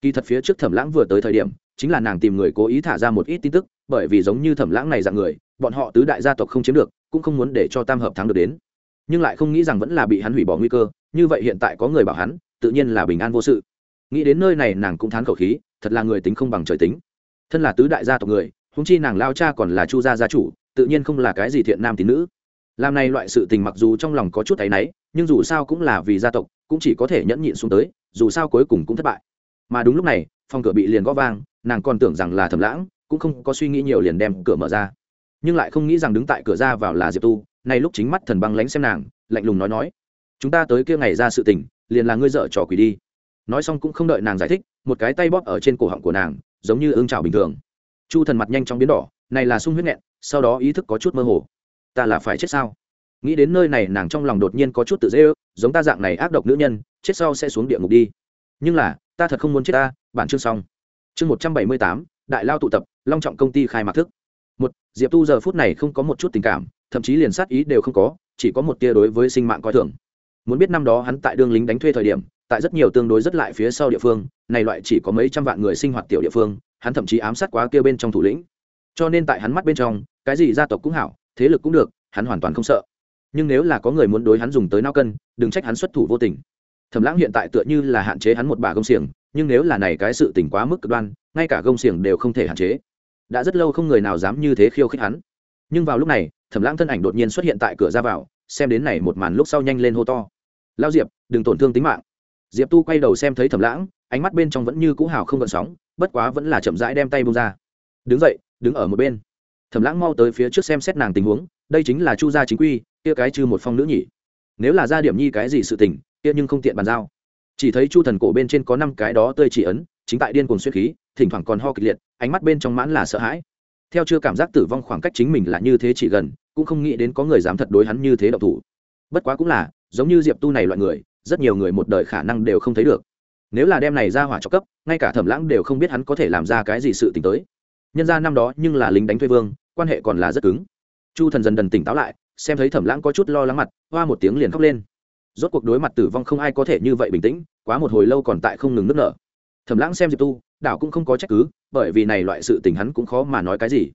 Kỳ thật phía trước thẩm lãng vừa tới thời điểm, chính là nàng tìm người cố ý thả ra một ít tin tức, bởi vì giống như thẩm lãng này dạng người, bọn họ tứ đại gia tộc không chiếm được, cũng không muốn để cho tam hợp thắng được đến. Nhưng lại không nghĩ rằng vẫn là bị hắn hủy bỏ nguy cơ, như vậy hiện tại có người bảo hắn, tự nhiên là bình an vô sự. Nghĩ đến nơi này nàng cũng thán khẩu khí, thật là người tính không bằng trời tính. Thân là tứ đại gia tộc người húng chi nàng lao cha còn là chu gia gia chủ, tự nhiên không là cái gì thiện nam tín nữ làm này loại sự tình mặc dù trong lòng có chút thấy náy, nhưng dù sao cũng là vì gia tộc, cũng chỉ có thể nhẫn nhịn xuống tới, dù sao cuối cùng cũng thất bại. Mà đúng lúc này, phòng cửa bị liền gõ vang, nàng còn tưởng rằng là thầm lãng, cũng không có suy nghĩ nhiều liền đem cửa mở ra. Nhưng lại không nghĩ rằng đứng tại cửa ra vào là diệp tu, nay lúc chính mắt thần băng lánh xem nàng, lạnh lùng nói nói, chúng ta tới kia ngày ra sự tình, liền là ngươi dợ trò quỷ đi. Nói xong cũng không đợi nàng giải thích, một cái tay bóp ở trên cổ họng của nàng, giống như ương trào bình thường. Chu thần mặt nhanh chóng biến đỏ, này là sung huyết nghẹn, sau đó ý thức có chút mơ hồ ta là phải chết sao? Nghĩ đến nơi này nàng trong lòng đột nhiên có chút tự dễ ước, giống ta dạng này ác độc nữ nhân, chết sau sẽ xuống địa ngục đi. Nhưng là, ta thật không muốn chết ta, bản chương xong. Chương một trăm bảy mươi tám, đại lao tụ tập, long trọng công ty khai mạc thức. Một, diệp tu giờ phút này không có một chút tình cảm, thậm chí liền sát ý đều không có, chỉ có một tia đối với sinh mạng coi thường. Muốn biết năm đó hắn tại đương lính đánh thuê thời điểm, tại rất nhiều tương đối rất lại phía sau địa phương, này loại chỉ có mấy trăm vạn người sinh hoạt tiểu địa phương, hắn thậm chí ám sát quá kia bên trong thủ lĩnh. Cho nên tại hắn mắt bên trong, cái gì gia tộc cũng hảo thế lực cũng được, hắn hoàn toàn không sợ. Nhưng nếu là có người muốn đối hắn dùng tới nao cân, đừng trách hắn xuất thủ vô tình. Thẩm lãng hiện tại tựa như là hạn chế hắn một bà gông xiềng, nhưng nếu là này cái sự tỉnh quá mức cực đoan, ngay cả gông xiềng đều không thể hạn chế. Đã rất lâu không người nào dám như thế khiêu khích hắn. Nhưng vào lúc này, thẩm lãng thân ảnh đột nhiên xuất hiện tại cửa ra vào, xem đến này một màn lúc sau nhanh lên hô to. Lao diệp, đừng tổn thương tính mạng. Diệp tu quay đầu xem thấy thẩm lãng, ánh mắt bên trong vẫn như cũ hào không gợn sóng, bất quá vẫn là chậm rãi đem tay bông ra. Đứng dậy, đứng ở một bên thẩm lãng mau tới phía trước xem xét nàng tình huống, đây chính là chu gia chính quy, kia cái chư một phong nữ nhỉ. Nếu là gia điểm nhi cái gì sự tình, kia nhưng không tiện bàn giao. Chỉ thấy chu thần cổ bên trên có năm cái đó tươi chỉ ấn, chính tại điên cuồng suy khí, thỉnh thoảng còn ho kịch liệt, ánh mắt bên trong mãn là sợ hãi. Theo chưa cảm giác tử vong khoảng cách chính mình là như thế chỉ gần, cũng không nghĩ đến có người dám thật đối hắn như thế độc thủ. Bất quá cũng là, giống như diệp tu này loại người, rất nhiều người một đời khả năng đều không thấy được. Nếu là đem này ra hỏa cho cấp, ngay cả thẩm lãng đều không biết hắn có thể làm ra cái gì sự t ì n h tới nhân ra năm đó nhưng là lính đánh thuê vương, quan hệ còn là rất cứng. Chu thần dần dần tỉnh táo lại, xem thấy thẩm lãng có chút lo lắng mặt, hoa một tiếng liền khóc lên. Rốt cuộc đối mặt tử vong không ai có thể như vậy bình tĩnh, quá một hồi lâu còn tại không ngừng nước nở. Thẩm lãng xem diệp tu, đảo cũng không có trách cứ, bởi vì này loại sự tình hắn cũng khó mà nói cái gì.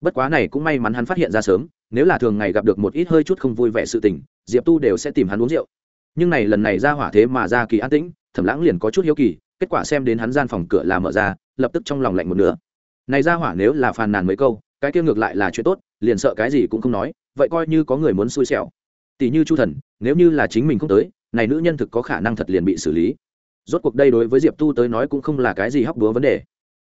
Bất quá này cũng may mắn hắn phát hiện ra sớm, nếu là thường ngày gặp được một ít hơi chút không vui vẻ sự tình, diệp tu đều sẽ tìm hắn uống rượu. Nhưng này lần này ra hỏa thế mà ra kỳ an tĩnh, thẩm lãng liền có chút hiếu kỳ, kết quả xem đến hắn gian phòng cửa là mở ra, lập tức trong lòng lạnh một nửa này ra hỏa nếu là phàn nàn mấy câu, cái kia ngược lại là chuyện tốt, liền sợ cái gì cũng không nói, vậy coi như có người muốn xui xẻo. Tỷ như chu thần, nếu như là chính mình không tới, này nữ nhân thực có khả năng thật liền bị xử lý. Rốt cuộc đây đối với diệp tu tới nói cũng không là cái gì hóc búa vấn đề.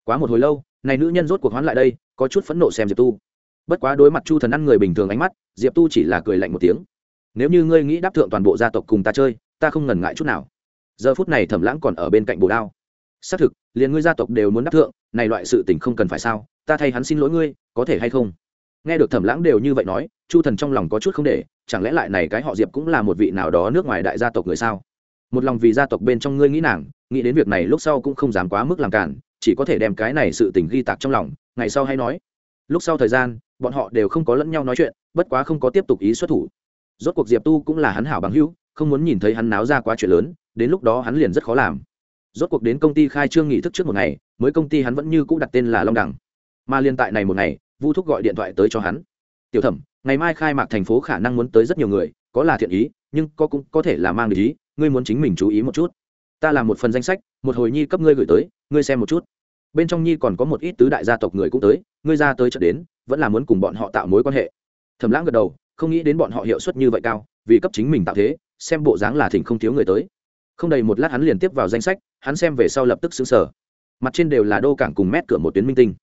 Quá một hồi lâu, này nữ nhân rốt cuộc hoán lại đây, có chút phẫn nộ xem diệp tu. Bất quá đối mặt chu thần ăn người bình thường ánh mắt, diệp tu chỉ là cười lạnh một tiếng. Nếu như ngươi nghĩ đáp thượng toàn bộ gia tộc cùng ta chơi, ta không ngần ngại chút nào. Giờ phút này thẩm lãng còn ở bên cạnh bồ đao xác thực, liền ngươi gia tộc đều muốn đáp thượng, này loại sự tình không cần phải sao, ta thay hắn xin lỗi ngươi, có thể hay không? Nghe được thẩm lãng đều như vậy nói, chu thần trong lòng có chút không để, chẳng lẽ lại này cái họ diệp cũng là một vị nào đó nước ngoài đại gia tộc người sao? Một lòng vì gia tộc bên trong ngươi nghĩ nàng, nghĩ đến việc này lúc sau cũng không dám quá mức làm cản, chỉ có thể đem cái này sự tình ghi tạc trong lòng, ngày sau hay nói. Lúc sau thời gian, bọn họ đều không có lẫn nhau nói chuyện, bất quá không có tiếp tục ý xuất thủ. Rốt cuộc diệp tu cũng là hắn hảo bằng hữu, không muốn nhìn thấy hắn náo ra quá chuyện lớn, đến lúc đó hắn liền rất khó làm rốt cuộc đến công ty khai trương nghỉ thức trước một ngày, mới công ty hắn vẫn như cũ đặt tên là long đẳng mà liên tại này một ngày, vu thúc gọi điện thoại tới cho hắn. Tiểu thẩm, ngày mai khai mạc thành phố khả năng muốn tới rất nhiều người, có là thiện ý, nhưng có cũng có thể là mang ý, ngươi muốn chính mình chú ý một chút. Ta làm một phần danh sách, một hồi nhi cấp ngươi gửi tới, ngươi xem một chút. Bên trong nhi còn có một ít tứ đại gia tộc người cũng tới, ngươi ra tới chợ đến, vẫn là muốn cùng bọn họ tạo mối quan hệ. Thẩm lãng gật đầu, không nghĩ đến bọn họ hiệu suất như vậy cao, vì cấp chính mình tạo thế, xem bộ dáng là thỉnh không thiếu người tới không đầy một lát hắn liền tiếp vào danh sách, hắn xem về sau lập tức xứng sở mặt trên đều là đô cảng cùng mét cửa một tuyến minh tinh.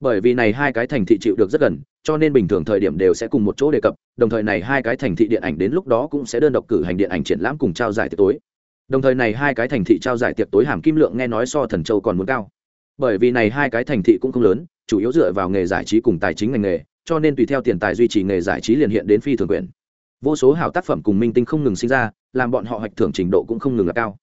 Bởi vì này hai cái thành thị chịu được rất gần, cho nên bình thường thời điểm đều sẽ cùng một chỗ đề cập, đồng thời này hai cái thành thị điện ảnh đến lúc đó cũng sẽ đơn độc cử hành điện ảnh triển lãm cùng trao giải tiệc tối. Đồng thời này hai cái thành thị trao giải tiệc tối hàm kim lượng nghe nói so thần châu còn muốn cao. Bởi vì này hai cái thành thị cũng không lớn, chủ yếu dựa vào nghề giải trí cùng tài chính ngành nghề, cho nên tùy theo tiền tài duy trì nghề giải trí liền hiện đến phi thường quyền. Vô số hảo tác phẩm cùng minh tinh không ngừng sinh ra làm bọn họ hoạch thưởng trình độ cũng không ngừng là cao.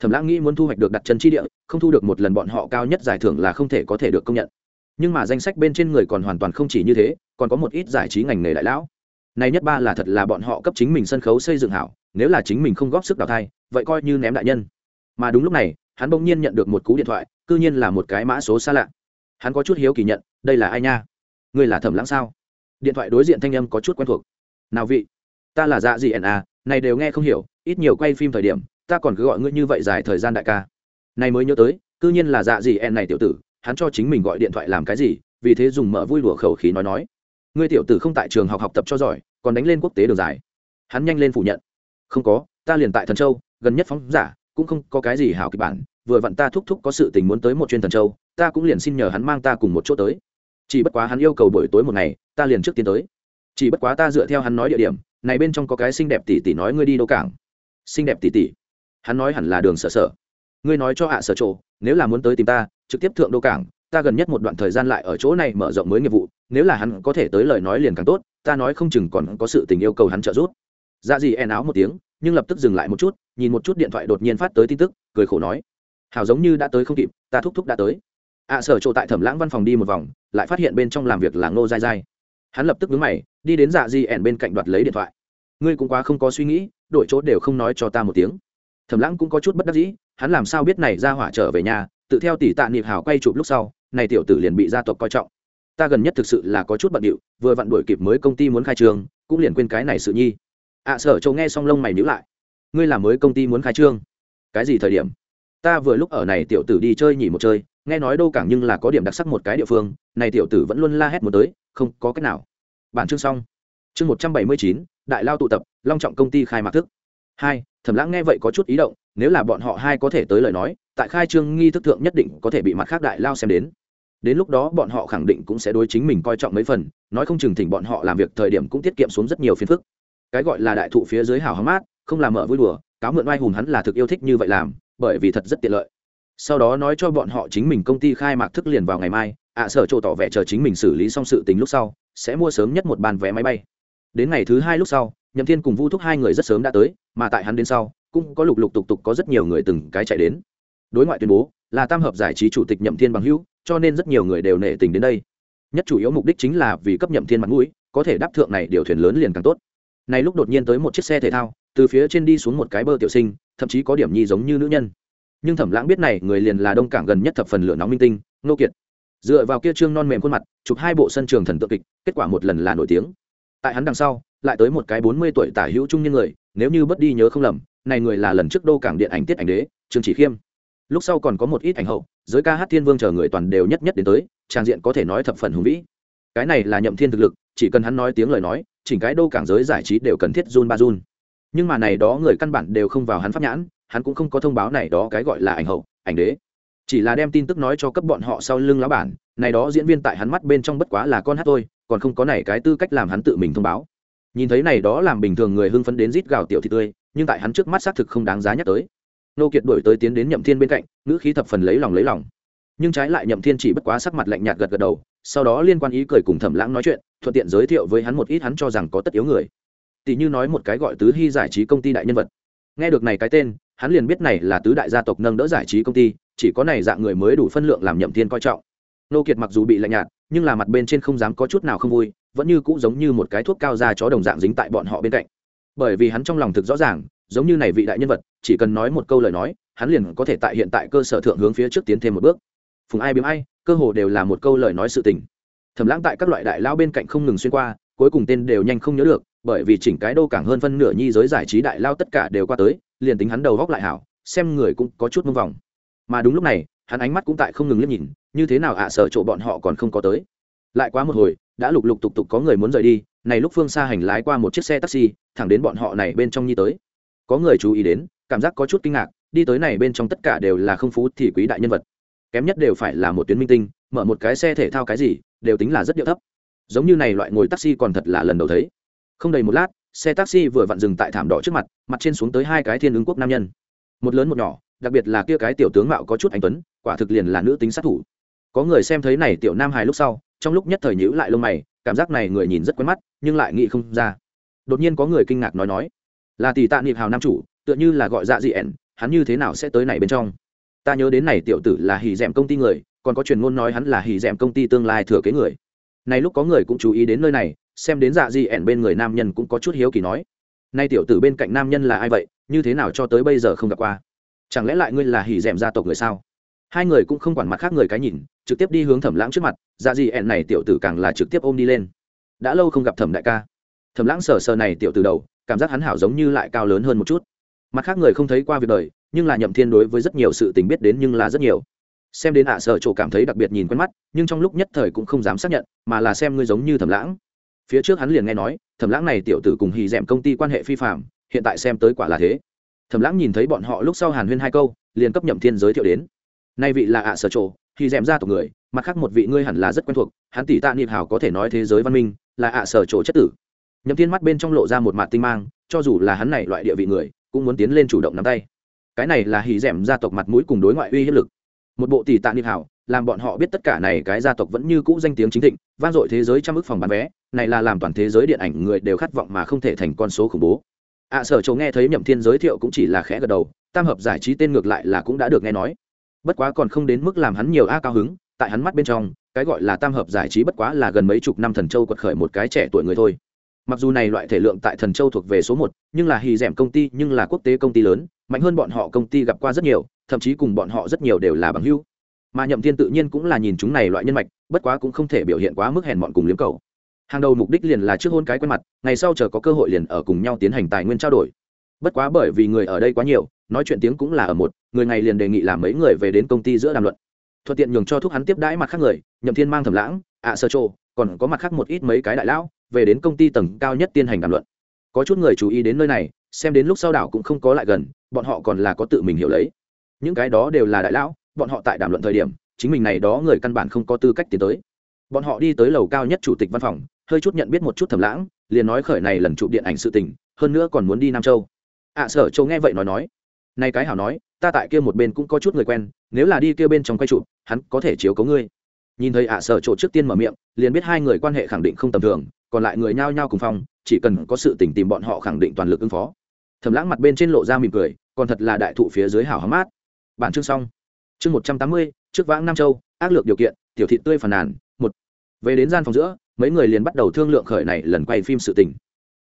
Thẩm lãng nghĩ muốn thu hoạch được đặt chân chi địa, không thu được một lần bọn họ cao nhất giải thưởng là không thể có thể được công nhận. Nhưng mà danh sách bên trên người còn hoàn toàn không chỉ như thế, còn có một ít giải trí ngành nghề đại lão. Này nhất ba là thật là bọn họ cấp chính mình sân khấu xây dựng hảo, nếu là chính mình không góp sức đào thai, vậy coi như ném đại nhân. Mà đúng lúc này, hắn bỗng nhiên nhận được một cú điện thoại, cư nhiên là một cái mã số xa lạ. Hắn có chút hiếu kỳ nhận, đây là ai nha? Ngươi là thẩm lãng sao? Điện thoại đối diện thanh âm có chút quen thuộc. Nào vị? Ta là dạ gì ẩn à này đều nghe không hiểu ít nhiều quay phim thời điểm, ta còn cứ gọi ngươi như vậy dài thời gian đại ca. Này mới nhớ tới, cư nhiên là dạ gì em này tiểu tử, hắn cho chính mình gọi điện thoại làm cái gì, vì thế dùng mở vui đùa khẩu khí nói nói. Ngươi tiểu tử không tại trường học học tập cho giỏi, còn đánh lên quốc tế đường dài. Hắn nhanh lên phủ nhận. Không có, ta liền tại thần châu, gần nhất phóng giả, cũng không có cái gì hảo kịch bản, vừa vặn ta thúc thúc có sự tình muốn tới một chuyên thần châu, ta cũng liền xin nhờ hắn mang ta cùng một chỗ tới. Chỉ bất quá hắn yêu cầu buổi tối một ngày, ta liền trước tiến tới. Chỉ bất quá ta dựa theo hắn nói địa điểm, này bên trong có cái xinh đẹp tỷ tỷ nói ngươi đi đâu cảng xinh đẹp tỉ tỉ. Hắn nói hẳn là đường sở sở. Ngươi nói cho hạ sở chỗ, nếu là muốn tới tìm ta, trực tiếp thượng đô cảng, ta gần nhất một đoạn thời gian lại ở chỗ này mở rộng mới nghiệp vụ, nếu là hắn có thể tới lời nói liền càng tốt, ta nói không chừng còn có sự tình yêu cầu hắn trợ giúp. Dạ gì en áo một tiếng, nhưng lập tức dừng lại một chút, nhìn một chút điện thoại đột nhiên phát tới tin tức, cười khổ nói. Hào giống như đã tới không kịp, ta thúc thúc đã tới. Ạ sở chỗ tại thẩm lãng văn phòng đi một vòng, lại phát hiện bên trong làm việc là ngô dai dai hắn lập tức vướng mày, đi đến dạ di ẻn bên cạnh đoạt lấy điện thoại ngươi cũng quá không có suy nghĩ, đổi chỗ đều không nói cho ta một tiếng. Thẩm lãng cũng có chút bất đắc dĩ, hắn làm sao biết này ra hỏa trở về nhà, tự theo tỷ tạ niệm hảo quay chụp lúc sau, này tiểu tử liền bị gia tộc coi trọng. Ta gần nhất thực sự là có chút bận điệu, vừa vặn đuổi kịp mới công ty muốn khai trương, cũng liền quên cái này sự nhi. Ạ sở châu nghe xong lông mày nhữ lại. Ngươi làm mới công ty muốn khai trương? Cái gì thời điểm? Ta vừa lúc ở này tiểu tử đi chơi nhỉ một chơi, nghe nói đô cảng nhưng là có điểm đặc sắc một cái địa phương, này tiểu tử vẫn luôn la hét một tới, không có cách nào. Bản chương xong chương một trăm bảy mươi chín, đại lao tụ tập, long trọng công ty khai mạc thức. Hai, thẩm lãng nghe vậy có chút ý động, nếu là bọn họ hai có thể tới lời nói, tại khai trương nghi thức thượng nhất định có thể bị mặt khác đại lao xem đến. Đến lúc đó bọn họ khẳng định cũng sẽ đối chính mình coi trọng mấy phần, nói không chừng thỉnh bọn họ làm việc thời điểm cũng tiết kiệm xuống rất nhiều phiền phức. Cái gọi là đại thụ phía dưới hào hóng mát, không làm mở vui đùa, cáo mượn oai hùng hắn là thực yêu thích như vậy làm, bởi vì thật rất tiện lợi. Sau đó nói cho bọn họ chính mình công ty khai mạc thức liền vào ngày mai, ạ sở chỗ tỏ vẻ chờ chính mình xử lý xong sự tình lúc sau, sẽ mua sớm nhất một bàn vé máy bay đến ngày thứ hai lúc sau, nhậm thiên cùng vu thúc hai người rất sớm đã tới, mà tại hắn đến sau, cũng có lục lục tục tục có rất nhiều người từng cái chạy đến. Đối ngoại tuyên bố, là tam hợp giải trí chủ tịch nhậm thiên bằng hữu, cho nên rất nhiều người đều nể tình đến đây. Nhất chủ yếu mục đích chính là vì cấp nhậm thiên mặt mũi, có thể đáp thượng này điều thuyền lớn liền càng tốt. Này lúc đột nhiên tới một chiếc xe thể thao, từ phía trên đi xuống một cái bơ tiểu sinh, thậm chí có điểm nhi giống như nữ nhân. Nhưng thẩm lãng biết này người liền là đông cảng gần nhất thập phần lửa nóng minh tinh nô kiệt. Dựa vào kia trương non mềm khuôn mặt, chụp hai bộ sân trường thần tượng kịch, kết quả một lần là nổi tiếng tại hắn đằng sau, lại tới một cái bốn mươi tuổi tả hữu trung nhân người, nếu như bất đi nhớ không lầm, này người là lần trước đô cảng điện ảnh tiết ảnh đế, trương chỉ khiêm. Lúc sau còn có một ít ảnh hậu, giới ca hát thiên vương chờ người toàn đều nhất nhất đến tới trang diện có thể nói thập phần hùng vĩ. Cái này là nhậm thiên thực lực, chỉ cần hắn nói tiếng lời nói, chỉnh cái đô cảng giới giải trí đều cần thiết run ba run. Nhưng mà này đó người căn bản đều không vào hắn pháp nhãn, hắn cũng không có thông báo này đó cái gọi là ảnh hậu, ảnh đế. Chỉ là đem tin tức nói cho cấp bọn họ sau lưng lá bản, này đó diễn viên tại hắn mắt bên trong bất quá là con hát thôi còn không có này cái tư cách làm hắn tự mình thông báo. Nhìn thấy này đó làm bình thường người hưng phấn đến rít gào tiểu thị tươi, nhưng tại hắn trước mắt xác thực không đáng giá nhắc tới. Nô kiệt đổi tới tiến đến nhậm thiên bên cạnh, ngữ khí thập phần lấy lòng lấy lòng. Nhưng trái lại nhậm thiên chỉ bất quá sắc mặt lạnh nhạt gật gật đầu, sau đó liên quan ý cười cùng thẩm lãng nói chuyện, thuận tiện giới thiệu với hắn một ít hắn cho rằng có tất yếu người. Tỷ như nói một cái gọi tứ hy giải trí công ty đại nhân vật. Nghe được này cái tên, hắn liền biết này là tứ đại gia tộc nâng đỡ giải trí công ty, chỉ có này dạng người mới đủ phân lượng làm nhậm thiên coi trọng nô kiệt mặc dù bị lạnh nhạt, nhưng là mặt bên trên không dám có chút nào không vui, vẫn như cũ giống như một cái thuốc cao ra chó đồng dạng dính tại bọn họ bên cạnh. Bởi vì hắn trong lòng thực rõ ràng, giống như này vị đại nhân vật, chỉ cần nói một câu lời nói, hắn liền có thể tại hiện tại cơ sở thượng hướng phía trước tiến thêm một bước. Phùng ai biếm ai, cơ hồ đều là một câu lời nói sự tình. Thầm lãng tại các loại đại lao bên cạnh không ngừng xuyên qua, cuối cùng tên đều nhanh không nhớ được, bởi vì chỉnh cái đô cảng hơn phân nửa nhi giới giải trí đại lao tất cả đều qua tới, liền tính hắn đầu góc lại hảo, xem người cũng có chút mông vòng. Mà đúng lúc này hắn ánh mắt cũng tại không ngừng liếc nhìn, như thế nào ạ à sở chỗ bọn họ còn không có tới. Lại quá một hồi, đã lục lục tục tục có người muốn rời đi, này lúc phương xa hành lái qua một chiếc xe taxi, thẳng đến bọn họ này bên trong nhi tới. Có người chú ý đến, cảm giác có chút kinh ngạc, đi tới này bên trong tất cả đều là không phú thì quý đại nhân vật. Kém nhất đều phải là một tuyến minh tinh, mở một cái xe thể thao cái gì, đều tính là rất điệu thấp. Giống như này loại ngồi taxi còn thật là lần đầu thấy. Không đầy một lát, xe taxi vừa vặn dừng tại thảm đỏ trước mặt mặt trên xuống tới hai cái thiên ứng quốc nam nhân. Một lớn một nhỏ, đặc biệt là kia cái tiểu tướng mạo có chút anh tuấn quả thực liền là nữ tính sát thủ. Có người xem thấy này tiểu nam hài lúc sau, trong lúc nhất thời nhữ lại lông mày, cảm giác này người nhìn rất quen mắt, nhưng lại nghĩ không ra. Đột nhiên có người kinh ngạc nói nói, là tỷ tạ niệm hào nam chủ, tựa như là gọi dạ dị ẻn, hắn như thế nào sẽ tới này bên trong? Ta nhớ đến này tiểu tử là hỉ d công ty người, còn có truyền ngôn nói hắn là hỉ d công ty tương lai thừa kế người. Này lúc có người cũng chú ý đến nơi này, xem đến dạ dị ẻn bên người nam nhân cũng có chút hiếu kỳ nói, nay tiểu tử bên cạnh nam nhân là ai vậy, như thế nào cho tới bây giờ không gặp qua? Chẳng lẽ lại ngươi là hỉ d gia tộc người sao? Hai người cũng không quản mặt khác người cái nhìn, trực tiếp đi hướng thẩm lãng trước mặt dạ dị ẻn này tiểu tử càng là trực tiếp ôm đi lên. Đã lâu không gặp thẩm đại ca. Thẩm lãng sờ sờ này tiểu từ đầu, cảm giác hắn hảo giống như lại cao lớn hơn một chút. Mặt khác người không thấy qua việc đời, nhưng là nhậm thiên đối với rất nhiều sự tình biết đến nhưng là rất nhiều. Xem đến ạ sở chỗ cảm thấy đặc biệt nhìn quen mắt, nhưng trong lúc nhất thời cũng không dám xác nhận, mà là xem ngươi giống như thẩm lãng. Phía trước hắn liền nghe nói, thẩm lãng này tiểu tử cùng hì d công ty quan hệ phi phạm hiện tại xem tới quả là thế. Thẩm lãng nhìn thấy bọn họ lúc sau hàn huyên hai câu, liền cấp nhậm thiên giới thiệu đến nay vị là ạ sở chỗ thì d ra tộc người, mặt khác một vị ngươi hẳn là rất quen thuộc, hắn tỷ tạ niệm hảo có thể nói thế giới văn minh, là ạ sở chỗ chất tử. Nhậm thiên mắt bên trong lộ ra một mặt tinh mang, cho dù là hắn này loại địa vị người, cũng muốn tiến lên chủ động nắm tay. Cái này là hì d gia tộc mặt mũi cùng đối ngoại uy hiếp lực. Một bộ tỷ tạ niệm hảo, làm bọn họ biết tất cả này cái gia tộc vẫn như cũ danh tiếng chính thịnh, vang dội thế giới trăm ước phòng bán vé, này là làm toàn thế giới điện ảnh người đều khát vọng mà không thể thành con số khủng bố. Ạ sở chỗ nghe thấy nhậm thiên giới thiệu cũng chỉ là khẽ gật đầu, tam hợp giải trí tên ngược lại là cũng đã được nghe nói bất quá còn không đến mức làm hắn nhiều a cao hứng, tại hắn mắt bên trong, cái gọi là tam hợp giải trí bất quá là gần mấy chục năm thần châu quật khởi một cái trẻ tuổi người thôi. Mặc dù này loại thể lượng tại thần châu thuộc về số một, nhưng là hì d công ty, nhưng là quốc tế công ty lớn, mạnh hơn bọn họ công ty gặp qua rất nhiều, thậm chí cùng bọn họ rất nhiều đều là bằng hữu. Mà nhậm thiên tự nhiên cũng là nhìn chúng này loại nhân mạch, bất quá cũng không thể biểu hiện quá mức hèn bọn cùng liếm cầu. Hàng đầu mục đích liền là trước hôn cái quen mặt, ngày sau chờ có cơ hội liền ở cùng nhau tiến hành tài nguyên trao đổi. Bất quá bởi vì người ở đây quá nhiều nói chuyện tiếng cũng là ở một người ngày liền đề nghị làm mấy người về đến công ty giữa đàm luận. Thuận tiện nhường cho thúc hắn tiếp đãi mặt khác người nhậm thiên mang thầm lãng ạ sơ trô còn có mặt khác một ít mấy cái đại lão về đến công ty tầng cao nhất tiến hành đàm luận. Có chút người chú ý đến nơi này xem đến lúc sau đảo cũng không có lại gần bọn họ còn là có tự mình hiểu lấy. Những cái đó đều là đại lão bọn họ tại đàm luận thời điểm chính mình này đó người căn bản không có tư cách tiến tới. Bọn họ đi tới lầu cao nhất chủ tịch văn phòng hơi chút nhận biết một chút thầm lãng liền nói khởi này lần chụp điện ảnh sự tình hơn nữa còn muốn đi nam châu. Ạ à, sở châu nghe vậy nói nói nay cái hảo nói, ta tại kia một bên cũng có chút người quen, nếu là đi kia bên trong quay trụ hắn có thể chiếu cấu ngươi. Nhìn thấy ạ à sở chỗ trước tiên mở miệng, liền biết hai người quan hệ khẳng định không tầm thường, còn lại người nhao nhao cùng phong, chỉ cần có sự tình tìm bọn họ khẳng định toàn lực ứng phó. Thầm lãng mặt bên trên lộ ra mỉm cười, còn thật là đại thụ phía dưới hảo hóm mát. Bản chương xong. Chương một trăm tám mươi, trước vãng nam châu, ác lược điều kiện, tiểu thị tươi phàn nàn, một. Về đến gian phòng giữa, mấy người liền bắt đầu thương lượng khởi này lần quay phim sự tình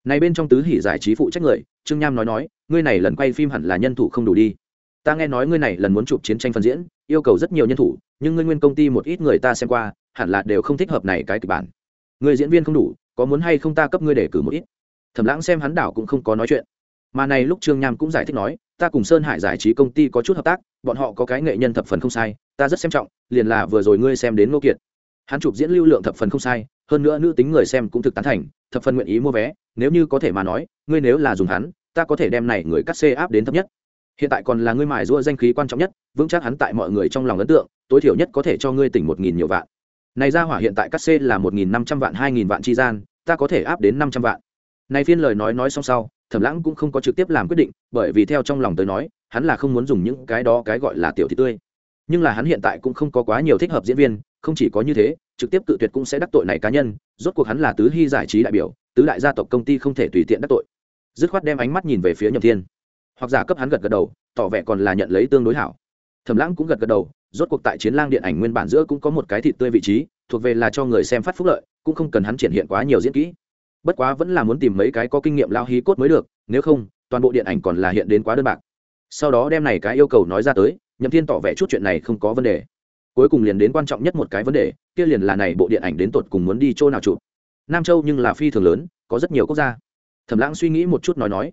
này bên trong tứ hỉ giải trí phụ trách người, trương nham nói nói, ngươi này lần quay phim hẳn là nhân thủ không đủ đi. Ta nghe nói ngươi này lần muốn chụp chiến tranh phân diễn, yêu cầu rất nhiều nhân thủ, nhưng ngươi nguyên công ty một ít người ta xem qua, hẳn là đều không thích hợp này cái kịch bản. Người diễn viên không đủ, có muốn hay không ta cấp ngươi để cử một ít? Thẩm lãng xem hắn đảo cũng không có nói chuyện. Mà này lúc trương nham cũng giải thích nói, ta cùng sơn hải giải trí công ty có chút hợp tác, bọn họ có cái nghệ nhân thập phần không sai, ta rất xem trọng, liền là vừa rồi ngươi xem đến ngô kiệt. Hắn chụp diễn lưu lượng thập phần không sai, hơn nữa nữ tính người xem cũng thực tán thành thập phần nguyện ý mua vé, nếu như có thể mà nói, ngươi nếu là dùng hắn, ta có thể đem này người cắt xê áp đến thấp nhất. Hiện tại còn là ngươi mài rua danh khí quan trọng nhất, vững chắc hắn tại mọi người trong lòng ấn tượng, tối thiểu nhất có thể cho ngươi tỉnh một nghìn nhiều vạn. Này ra hỏa hiện tại cắt xê là một nghìn năm trăm vạn, hai nghìn vạn chi gian, ta có thể áp đến năm trăm vạn. Này phiên lời nói nói xong sau, thẩm lãng cũng không có trực tiếp làm quyết định, bởi vì theo trong lòng tới nói, hắn là không muốn dùng những cái đó cái gọi là tiểu thị tươi. Nhưng là hắn hiện tại cũng không có quá nhiều thích hợp diễn viên, không chỉ có như thế trực tiếp cự tuyệt cũng sẽ đắc tội này cá nhân, rốt cuộc hắn là tứ hy giải trí đại biểu, tứ đại gia tộc công ty không thể tùy tiện đắc tội. Dứt khoát đem ánh mắt nhìn về phía nhậm thiên. Hoặc giả cấp hắn gật gật đầu, tỏ vẻ còn là nhận lấy tương đối hảo. Thẩm lãng cũng gật gật đầu, rốt cuộc tại chiến lang điện ảnh nguyên bản giữa cũng có một cái thịt tươi vị trí, thuộc về là cho người xem phát phúc lợi, cũng không cần hắn triển hiện quá nhiều diễn kỹ. Bất quá vẫn là muốn tìm mấy cái có kinh nghiệm lao hí cốt mới được, nếu không, toàn bộ điện ảnh còn là hiện đến quá đơn bạc. Sau đó đem này cái yêu cầu nói ra tới, nhậm thiên tỏ vẻ chút chuyện này không có vấn đề cuối cùng liền đến quan trọng nhất một cái vấn đề kia liền là này bộ điện ảnh đến tột cùng muốn đi chỗ nào chụp. Nam châu nhưng là phi thường lớn có rất nhiều quốc gia. Thẩm lãng suy nghĩ một chút nói nói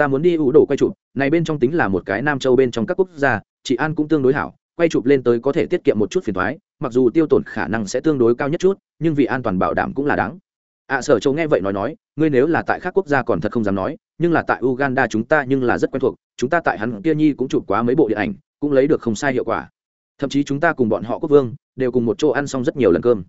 ta muốn đi ủ đồ quay chụp này bên trong tính là một cái nam châu bên trong các quốc gia chị an cũng tương đối hảo quay chụp lên tới có thể tiết kiệm một chút phiền thoái mặc dù tiêu tổn khả năng sẽ tương đối cao nhất chút nhưng vì an toàn bảo đảm cũng là đáng. Ạ à, sở châu nghe vậy nói nói ngươi nếu là tại các quốc gia còn thật không dám nói nhưng là tại uganda chúng ta nhưng là rất quen thuộc chúng ta tại hắn kia nhi cũng chụp quá mấy bộ điện ảnh cũng lấy được không sai hiệu quả thậm chí chúng ta cùng bọn họ quốc vương đều cùng một chỗ ăn xong rất nhiều lần cơm.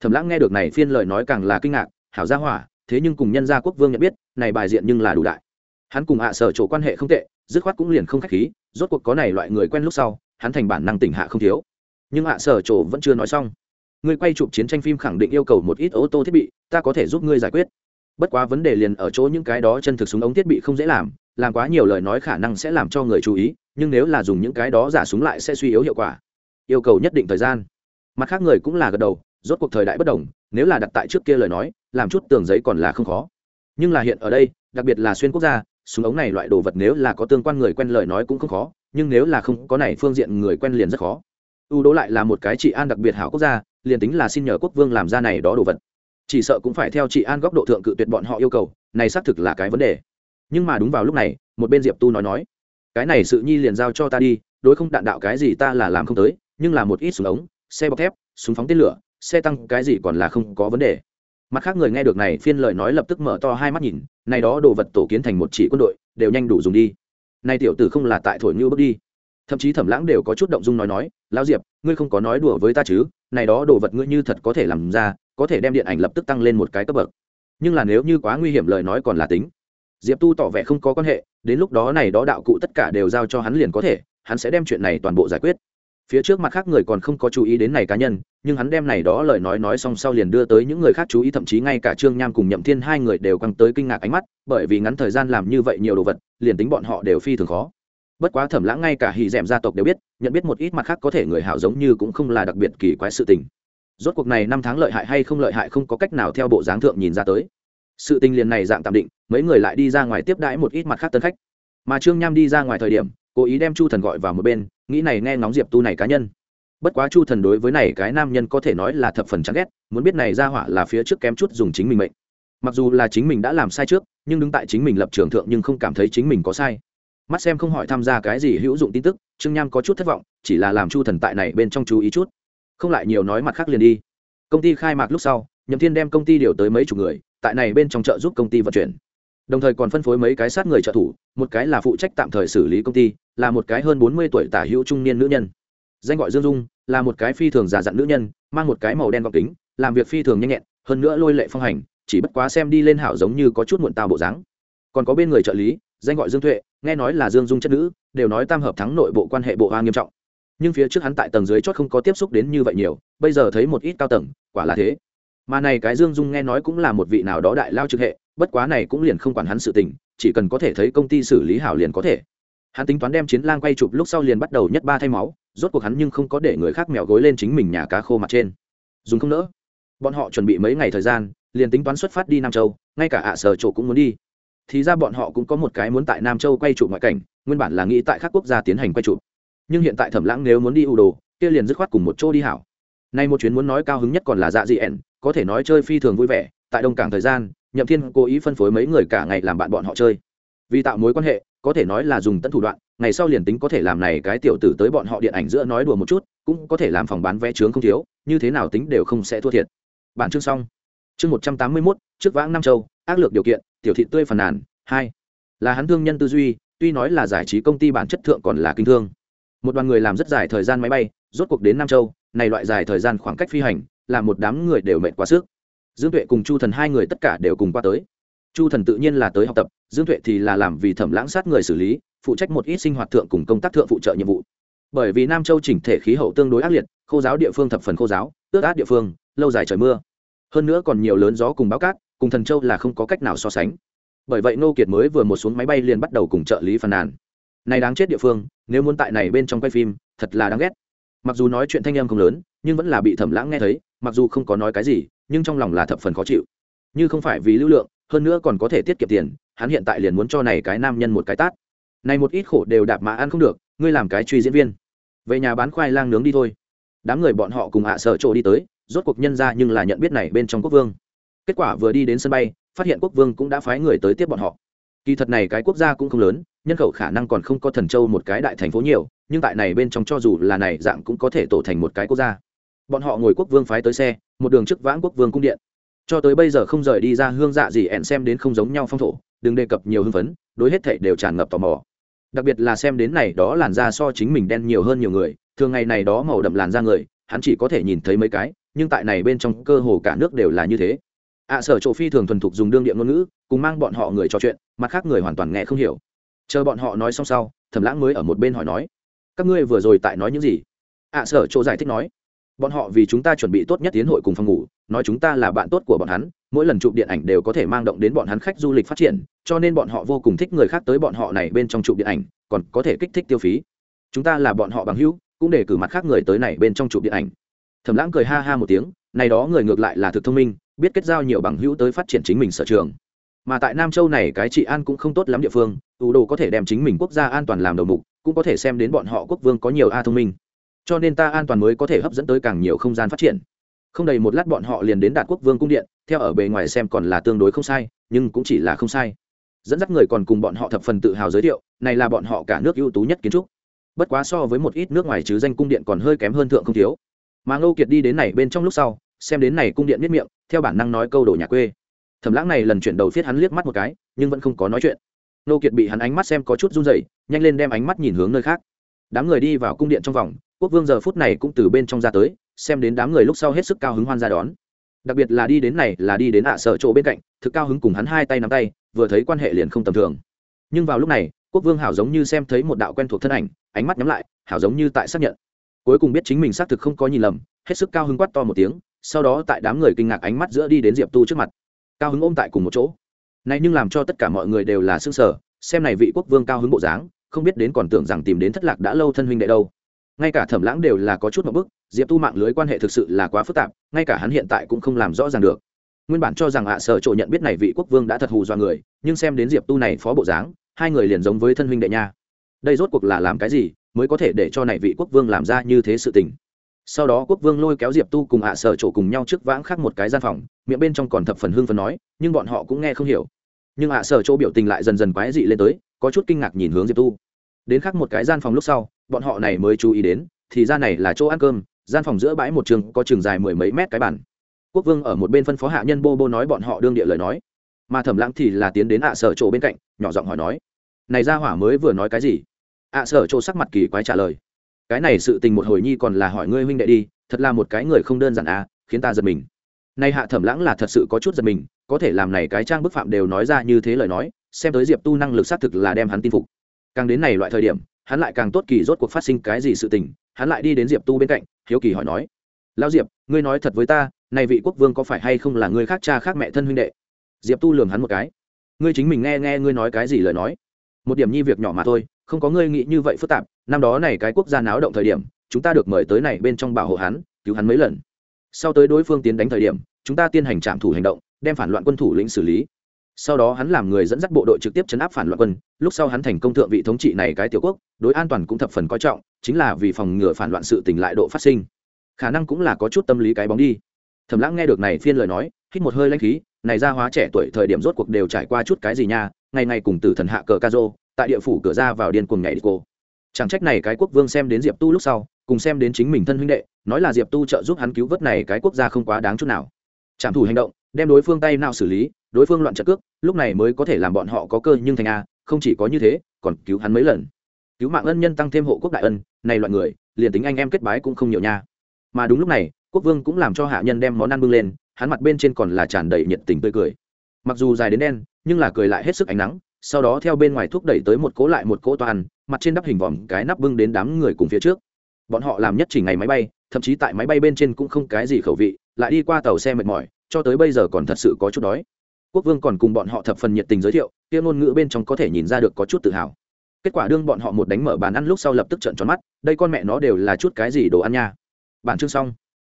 Thẩm lãng nghe được này phiên lời nói càng là kinh ngạc, hảo gia hỏa, thế nhưng cùng nhân gia quốc vương nhận biết, này bài diện nhưng là đủ đại. Hắn cùng ạ à sở chỗ quan hệ không tệ, dứt khoát cũng liền không khách khí, rốt cuộc có này loại người quen lúc sau, hắn thành bản năng tỉnh hạ không thiếu. Nhưng ạ à sở chỗ vẫn chưa nói xong. Ngươi quay chụp chiến tranh phim khẳng định yêu cầu một ít ô tô thiết bị, ta có thể giúp ngươi giải quyết. Bất quá vấn đề liền ở chỗ những cái đó chân thực súng ống thiết bị không dễ làm làm quá nhiều lời nói khả năng sẽ làm cho người chú ý, nhưng nếu là dùng những cái đó giả súng lại sẽ suy yếu hiệu quả yêu cầu nhất định thời gian. Mặt khác người cũng là gật đầu, rốt cuộc thời đại bất đồng, nếu là đặt tại trước kia lời nói, làm chút tường giấy còn là không khó. Nhưng là hiện ở đây, đặc biệt là xuyên quốc gia, súng ống này loại đồ vật nếu là có tương quan người quen lời nói cũng không khó, nhưng nếu là không có này phương diện người quen liền rất khó. U đố lại là một cái trị an đặc biệt hảo quốc gia, liền tính là xin nhờ quốc vương làm ra này đó đồ vật. Chỉ sợ cũng phải theo trị an góc độ thượng cự tuyệt bọn họ yêu cầu, này xác thực là cái vấn đề. Nhưng mà đúng vào lúc này, một bên diệp tu nói nói, cái này sự nhi liền giao cho ta đi, đối không đạn đạo cái gì ta là làm không tới nhưng là một ít súng ống, xe bọc thép, súng phóng tên lửa, xe tăng, cái gì còn là không có vấn đề. Mặt khác người nghe được này phiên lời nói lập tức mở to hai mắt nhìn, này đó đồ vật tổ kiến thành một chỉ quân đội, đều nhanh đủ dùng đi. Nay tiểu tử không là tại thổi như bước đi. Thậm chí thẩm lãng đều có chút động dung nói nói, lão diệp, ngươi không có nói đùa với ta chứ, này đó đồ vật ngươi như thật có thể làm ra, có thể đem điện ảnh lập tức tăng lên một cái cấp bậc. Nhưng là nếu như quá nguy hiểm lời nói còn là tính. Diệp tu tỏ vẻ không có quan hệ, đến lúc đó này đó đạo cụ tất cả đều giao cho hắn liền có thể, hắn sẽ đem chuyện này toàn bộ giải quyết phía trước mặt khác người còn không có chú ý đến này cá nhân, nhưng hắn đem này đó lời nói nói xong sau liền đưa tới những người khác chú ý, thậm chí ngay cả trương nham cùng nhậm thiên hai người đều căng tới kinh ngạc ánh mắt, bởi vì ngắn thời gian làm như vậy nhiều đồ vật, liền tính bọn họ đều phi thường khó. Bất quá thẩm lãng ngay cả hì d gia tộc đều biết, nhận biết một ít mặt khác có thể người hảo giống như cũng không là đặc biệt kỳ quái sự tình. Rốt cuộc này năm tháng lợi hại hay không lợi hại không có cách nào theo bộ dáng thượng nhìn ra tới. Sự tình liền này dạng tạm định, mấy người lại đi ra ngoài tiếp đãi một ít mặt khác tân khách. Mà trương nham đi ra ngoài thời điểm, cố ý đem chu thần gọi vào một bên nghĩ này nghe ngóng diệp tu này cá nhân. Bất quá chu thần đối với này cái nam nhân có thể nói là thập phần chán ghét, muốn biết này ra hỏa là phía trước kém chút dùng chính mình mệnh. Mặc dù là chính mình đã làm sai trước, nhưng đứng tại chính mình lập trường thượng nhưng không cảm thấy chính mình có sai. Mắt xem không hỏi tham gia cái gì hữu dụng tin tức, trương nham có chút thất vọng, chỉ là làm chu thần tại này bên trong chú ý chút. Không lại nhiều nói mặt khác liền đi. Công ty khai mạc lúc sau, nhậm thiên đem công ty điều tới mấy chục người, tại này bên trong chợ giúp công ty vận chuyển đồng thời còn phân phối mấy cái sát người trợ thủ, một cái là phụ trách tạm thời xử lý công ty, là một cái hơn bốn mươi tuổi tả hữu trung niên nữ nhân. Danh gọi dương dung, là một cái phi thường giả dặn nữ nhân, mang một cái màu đen gọc kính, làm việc phi thường nhanh nhẹn, hơn nữa lôi lệ phong hành, chỉ bất quá xem đi lên hảo giống như có chút muộn tao bộ dáng. Còn có bên người trợ lý, danh gọi dương tuệ nghe nói là dương dung chất nữ, đều nói tam hợp thắng nội bộ quan hệ bộ hoa nghiêm trọng. Nhưng phía trước hắn tại tầng dưới chót không có tiếp xúc đến như vậy nhiều, bây giờ thấy một ít cao tầng, quả là thế mà này cái dương dung nghe nói cũng là một vị nào đó đại lao trực hệ, bất quá này cũng liền không quản hắn sự tình, chỉ cần có thể thấy công ty xử lý hảo liền có thể. Hắn tính toán đem chiến lang quay chụp lúc sau liền bắt đầu nhất ba thay máu, rốt cuộc hắn nhưng không có để người khác mèo gối lên chính mình nhà cá khô mặt trên. Dùng không nỡ. Bọn họ chuẩn bị mấy ngày thời gian, liền tính toán xuất phát đi nam châu, ngay cả ạ sở chỗ cũng muốn đi. Thì ra bọn họ cũng có một cái muốn tại nam châu quay chụp ngoại cảnh, nguyên bản là nghĩ tại các quốc gia tiến hành quay chụp. Nhưng hiện tại thẩm lãng nếu muốn đi ưu đồ, kia liền dứt khoát cùng một chỗ đi hảo. Nay một chuyến muốn nói cao hứng nhất còn là dạ dị ẻn có thể nói chơi phi thường vui vẻ, tại đông cảng thời gian, nhậm thiên cố ý phân phối mấy người cả ngày làm bạn bọn họ chơi. Vì tạo mối quan hệ, có thể nói là dùng tận thủ đoạn, ngày sau liền tính có thể làm này cái tiểu tử tới bọn họ điện ảnh giữa nói đùa một chút, cũng có thể làm phòng bán vé trướng không thiếu, như thế nào tính đều không sẽ thua thiệt. Bản chương xong. Chương một trăm tám mươi mốt, trước vãng nam châu, ác lược điều kiện, tiểu thị tươi phàn nàn, hai. Là hắn thương nhân tư duy, tuy nói là giải trí công ty bản chất thượng còn là kinh thương. Một đoàn người làm rất dài thời gian máy bay, rốt cuộc đến nam châu, này loại dài thời gian khoảng cách phi hành là một đám người đều mệt quá sức. Dương tuệ cùng chu thần hai người tất cả đều cùng qua tới. Chu thần tự nhiên là tới học tập, dương tuệ thì là làm vì thẩm lãng sát người xử lý, phụ trách một ít sinh hoạt thượng cùng công tác thượng phụ trợ nhiệm vụ. Bởi vì nam châu chỉnh thể khí hậu tương đối ác liệt, khô giáo địa phương thập phần khô giáo, ướt át địa phương, lâu dài trời mưa. Hơn nữa còn nhiều lớn gió cùng báo cát, cùng thần châu là không có cách nào so sánh. Bởi vậy nô kiệt mới vừa một xuống máy bay liền bắt đầu cùng trợ lý phàn nàn. Này đáng chết địa phương, nếu muốn tại này bên trong quay phim, thật là đáng ghét. Mặc dù nói chuyện thanh em không lớn, nhưng vẫn là bị thẩm lãng nghe thấy mặc dù không có nói cái gì, nhưng trong lòng là thập phần khó chịu. Như không phải vì lưu lượng, hơn nữa còn có thể tiết kiệm tiền, hắn hiện tại liền muốn cho này cái nam nhân một cái tát. Này một ít khổ đều đạp mà ăn không được, ngươi làm cái truy diễn viên. Về nhà bán khoai lang nướng đi thôi. Đám người bọn họ cùng hạ à sợ chỗ đi tới, rốt cuộc nhân ra nhưng là nhận biết này bên trong quốc vương. Kết quả vừa đi đến sân bay, phát hiện quốc vương cũng đã phái người tới tiếp bọn họ. Kỳ thật này cái quốc gia cũng không lớn, nhân khẩu khả năng còn không có thần châu một cái đại thành phố nhiều, nhưng tại này bên trong cho dù là này dạng cũng có thể tổ thành một cái quốc gia bọn họ ngồi quốc vương phái tới xe, một đường trước vãng quốc vương cung điện. Cho tới bây giờ không rời đi ra hương dạ gì ẹn xem đến không giống nhau phong thổ, đừng đề cập nhiều hưng phấn, đối hết thảy đều tràn ngập tò mò. Đặc biệt là xem đến này đó làn da so chính mình đen nhiều hơn nhiều người, thường ngày này đó màu đậm làn da người, hắn chỉ có thể nhìn thấy mấy cái, nhưng tại này bên trong cơ hồ cả nước đều là như thế. Ạ sở chỗ phi thường thuần thục dùng đương điện ngôn ngữ, cùng mang bọn họ người trò chuyện, mặt khác người hoàn toàn nghe không hiểu. Chờ bọn họ nói xong sau, thẩm lãng mới ở một bên hỏi nói, các ngươi vừa rồi tại nói những gì? Ạ sở chỗ giải thích nói bọn họ vì chúng ta chuẩn bị tốt nhất tiến hội cùng phòng ngủ, nói chúng ta là bạn tốt của bọn hắn, mỗi lần chụp điện ảnh đều có thể mang động đến bọn hắn khách du lịch phát triển, cho nên bọn họ vô cùng thích người khác tới bọn họ này bên trong chụp điện ảnh, còn có thể kích thích tiêu phí. Chúng ta là bọn họ bằng hữu, cũng để cử mặt khác người tới này bên trong chụp điện ảnh. Thẩm lãng cười ha ha một tiếng, này đó người ngược lại là thực thông minh, biết kết giao nhiều bằng hữu tới phát triển chính mình sở trường. Mà tại nam châu này cái trị an cũng không tốt lắm địa phương ủ đồ có thể đem chính mình quốc gia an toàn làm đầu mục, cũng có thể xem đến bọn họ quốc vương có nhiều a thông minh cho nên ta an toàn mới có thể hấp dẫn tới càng nhiều không gian phát triển. Không đầy một lát bọn họ liền đến đạt quốc vương cung điện, theo ở bề ngoài xem còn là tương đối không sai, nhưng cũng chỉ là không sai. Dẫn dắt người còn cùng bọn họ thập phần tự hào giới thiệu, này là bọn họ cả nước ưu tú nhất kiến trúc. Bất quá so với một ít nước ngoài chứ danh cung điện còn hơi kém hơn thượng không thiếu. Mà ngô kiệt đi đến này bên trong lúc sau, xem đến này cung điện miết miệng, theo bản năng nói câu đồ nhà quê. Thẩm lãng này lần chuyển đầu phiết hắn liếc mắt một cái, nhưng vẫn không có nói chuyện. Ngô kiệt bị hắn ánh mắt xem có chút run rẩy, nhanh lên đem ánh mắt nhìn hướng nơi khác. Đám người đi vào cung điện trong vòng quốc vương giờ phút này cũng từ bên trong ra tới, xem đến đám người lúc sau hết sức cao hứng hoan ra đón. Đặc biệt là đi đến này, là đi đến ạ sợ chỗ bên cạnh, thực cao hứng cùng hắn hai tay nắm tay, vừa thấy quan hệ liền không tầm thường. Nhưng vào lúc này, quốc vương hảo giống như xem thấy một đạo quen thuộc thân ảnh, ánh mắt nhắm lại, hảo giống như tại xác nhận. Cuối cùng biết chính mình xác thực không có nhìn lầm, hết sức cao hứng quát to một tiếng, sau đó tại đám người kinh ngạc ánh mắt giữa đi đến diệp tu trước mặt. Cao hứng ôm tại cùng một chỗ. Này nhưng làm cho tất cả mọi người đều là xương sở xem này vị quốc vương cao hứng bộ dáng, không biết đến còn tưởng rằng tìm đến thất lạc đã lâu thân huynh đệ đâu ngay cả thẩm lãng đều là có chút một bức, diệp tu mạng lưới quan hệ thực sự là quá phức tạp, ngay cả hắn hiện tại cũng không làm rõ ràng được. Nguyên bản cho rằng ạ, sở trộ nhận biết này vị quốc vương đã thật hù do người, nhưng xem đến diệp tu này phó bộ dáng, hai người liền giống với thân huynh đệ nha. Đây rốt cuộc là làm cái gì mới có thể để cho này vị quốc vương làm ra như thế sự tình? Sau đó quốc vương lôi kéo diệp tu cùng ạ, sở trộ cùng nhau trước vãng khác một cái gian phòng, miệng bên trong còn thập phần hương phần nói, nhưng bọn họ cũng nghe không hiểu. Nhưng ạ, sở chỗ biểu tình lại dần dần quái dị lên tới, có chút kinh ngạc nhìn hướng diệp tu. Đến khác một cái gian phòng lúc sau bọn họ này mới chú ý đến, thì ra này là chỗ ăn cơm, gian phòng giữa bãi một trường có trường dài mười mấy mét cái bàn. quốc vương ở một bên phân phó hạ nhân bô bô nói bọn họ đương địa lời nói. Mà thẩm lãng thì là tiến đến ạ sở chỗ bên cạnh, nhỏ giọng hỏi nói, này ra hỏa mới vừa nói cái gì? Ạ sở chỗ sắc mặt kỳ quái trả lời, cái này sự tình một hồi nhi còn là hỏi ngươi huynh đệ đi, thật là một cái người không đơn giản à khiến ta giật mình. Nay hạ thẩm lãng là thật sự có chút giật mình, có thể làm này cái trang bức phạm đều nói ra như thế lời nói, xem tới diệp tu năng lực xác thực là đem hắn tin phục. Càng đến này loại thời điểm hắn lại càng tốt kỳ rốt cuộc phát sinh cái gì sự tình, hắn lại đi đến diệp tu bên cạnh, hiếu kỳ hỏi nói lao diệp, ngươi nói thật với ta, này vị quốc vương có phải hay không là người khác cha khác mẹ thân huynh đệ? Diệp tu lường hắn một cái, ngươi chính mình nghe nghe ngươi nói cái gì lời nói. Một điểm nhi việc nhỏ mà thôi, không có ngươi nghĩ như vậy phức tạp, năm đó này cái quốc gia náo động thời điểm, chúng ta được mời tới này bên trong bảo hộ hắn, cứu hắn mấy lần. Sau tới đối phương tiến đánh thời điểm, chúng ta tiến hành trạm thủ hành động, đem phản loạn quân thủ lĩnh xử lý sau đó hắn làm người dẫn dắt bộ đội trực tiếp chấn áp phản loạn quân, lúc sau hắn thành công thượng vị thống trị này cái tiểu quốc, đối an toàn cũng thập phần coi trọng, chính là vì phòng ngừa phản loạn sự tình lại độ phát sinh. Khả năng cũng là có chút tâm lý cái bóng đi. Thẩm lãng nghe được này phiên lời nói, hít một hơi lanh khí, này ra hóa trẻ tuổi thời điểm rốt cuộc đều trải qua chút cái gì nha, ngày ngày cùng tử thần hạ cờ ca dô tại địa phủ cửa ra vào điên cuồng nhảy cô. Chẳng trách này cái quốc vương xem đến diệp tu lúc sau, cùng xem đến chính mình thân huynh đệ, nói là diệp tu trợ giúp hắn cứu vớt này cái quốc gia không quá đáng chút nào. Trảm thủ hành động, đem đối phương tay nào xử lý đối phương loạn trận cước, lúc này mới có thể làm bọn họ có cơ, nhưng thành a, không chỉ có như thế, còn cứu hắn mấy lần. Cứu mạng ân nhân tăng thêm hộ quốc đại ân, này loại người, liền tính anh em kết bái cũng không nhiều nha. Mà đúng lúc này, quốc vương cũng làm cho hạ nhân đem món ăn bưng lên, hắn mặt bên trên còn là tràn đầy nhiệt tình tươi cười. Mặc dù dài đến đen, nhưng là cười lại hết sức ánh nắng, sau đó theo bên ngoài thúc đẩy tới một cố lại một cỗ toàn mặt trên đắp hình vòm cái nắp bưng đến đám người cùng phía trước. Bọn họ làm nhất chỉ ngày máy bay, thậm chí tại máy bay bên trên cũng không cái gì khẩu vị, lại đi qua tàu xe mệt mỏi, cho tới bây giờ còn thật sự có chút đói quốc vương còn cùng bọn họ thập phần nhiệt tình giới thiệu, kia ngôn ngữ bên trong có thể nhìn ra được có chút tự hào. Kết quả đương bọn họ một đánh mở bàn ăn lúc sau lập tức trợn tròn mắt, đây con mẹ nó đều là chút cái gì đồ ăn nha. Bản chương xong.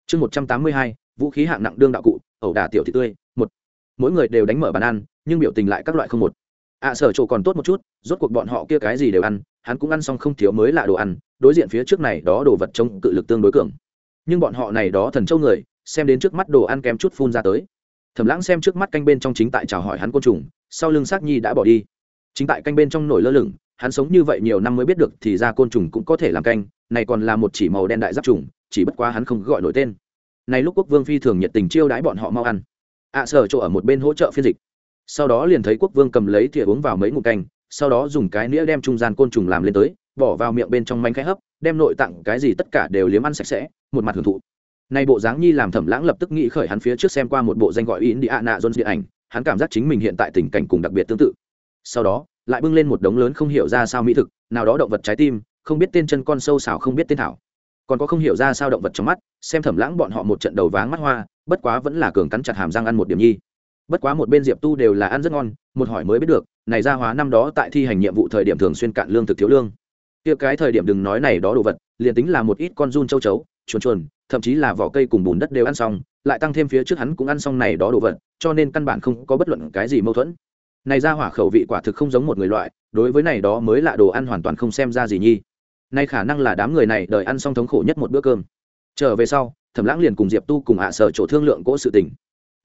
Chương một trăm tám mươi hai, vũ khí hạng nặng đương đạo cụ, ẩu đà tiểu thị tươi, một. Mỗi người đều đánh mở bàn ăn, nhưng biểu tình lại các loại không một. Ạ sở chỗ còn tốt một chút, rốt cuộc bọn họ kia cái gì đều ăn, hắn cũng ăn xong không thiếu mới là đồ ăn, đối diện phía trước này đó đồ vật trông cự lực tương đối cường. Nhưng bọn họ này đó thần châu người, xem đến trước mắt đồ ăn kém chút phun ra tới thẩm lãng xem trước mắt canh bên trong chính tại chào hỏi hắn côn trùng sau lưng xác nhi đã bỏ đi. Chính tại canh bên trong nổi lơ lửng hắn sống như vậy nhiều năm mới biết được thì ra côn trùng cũng có thể làm canh này còn là một chỉ màu đen đại giáp trùng chỉ bất quá hắn không gọi nổi tên. Này lúc quốc vương phi thường nhiệt tình chiêu đãi bọn họ mau ăn. Ạ à, sở chỗ ở một bên hỗ trợ phiên dịch. Sau đó liền thấy quốc vương cầm lấy thìa uống vào mấy ngụm canh sau đó dùng cái nĩa đem trung gian côn trùng làm lên tới bỏ vào miệng bên trong manh khẽ hấp đem nội tặng cái gì tất cả đều liếm ăn sạch sẽ một mặt hưởng thụ nay bộ dáng nhi làm thẩm lãng lập tức nghĩ khởi hắn phía trước xem qua một bộ danh gọi in đi ạ nạ jones điện ảnh, hắn cảm giác chính mình hiện tại tình cảnh cùng đặc biệt tương tự. Sau đó, lại bưng lên một đống lớn không hiểu ra sao mỹ thực, nào đó động vật trái tim, không biết tên chân con sâu xảo không biết tên thảo. Còn có không hiểu ra sao động vật trong mắt, xem thẩm lãng bọn họ một trận đầu váng mắt hoa, bất quá vẫn là cường cắn chặt hàm răng ăn một điểm nhi. Bất quá một bên diệp tu đều là ăn rất ngon, một hỏi mới biết được, này ra hóa năm đó tại thi hành nhiệm vụ thời điểm thường xuyên cạn lương thực thiếu lương. Kia cái thời điểm đừng nói này đó đồ vật, liền tính là một ít con run châu chấu, chuồn chuồn thậm chí là vỏ cây cùng bùn đất đều ăn xong, lại tăng thêm phía trước hắn cũng ăn xong này đó đồ vật, cho nên căn bản không có bất luận cái gì mâu thuẫn. Này ra hỏa khẩu vị quả thực không giống một người loại, đối với này đó mới là đồ ăn hoàn toàn không xem ra gì nhi. Nay khả năng là đám người này đợi ăn xong thống khổ nhất một bữa cơm. Trở về sau, thẩm lãng liền cùng diệp tu cùng hạ sở chỗ thương lượng cỗ sự tình.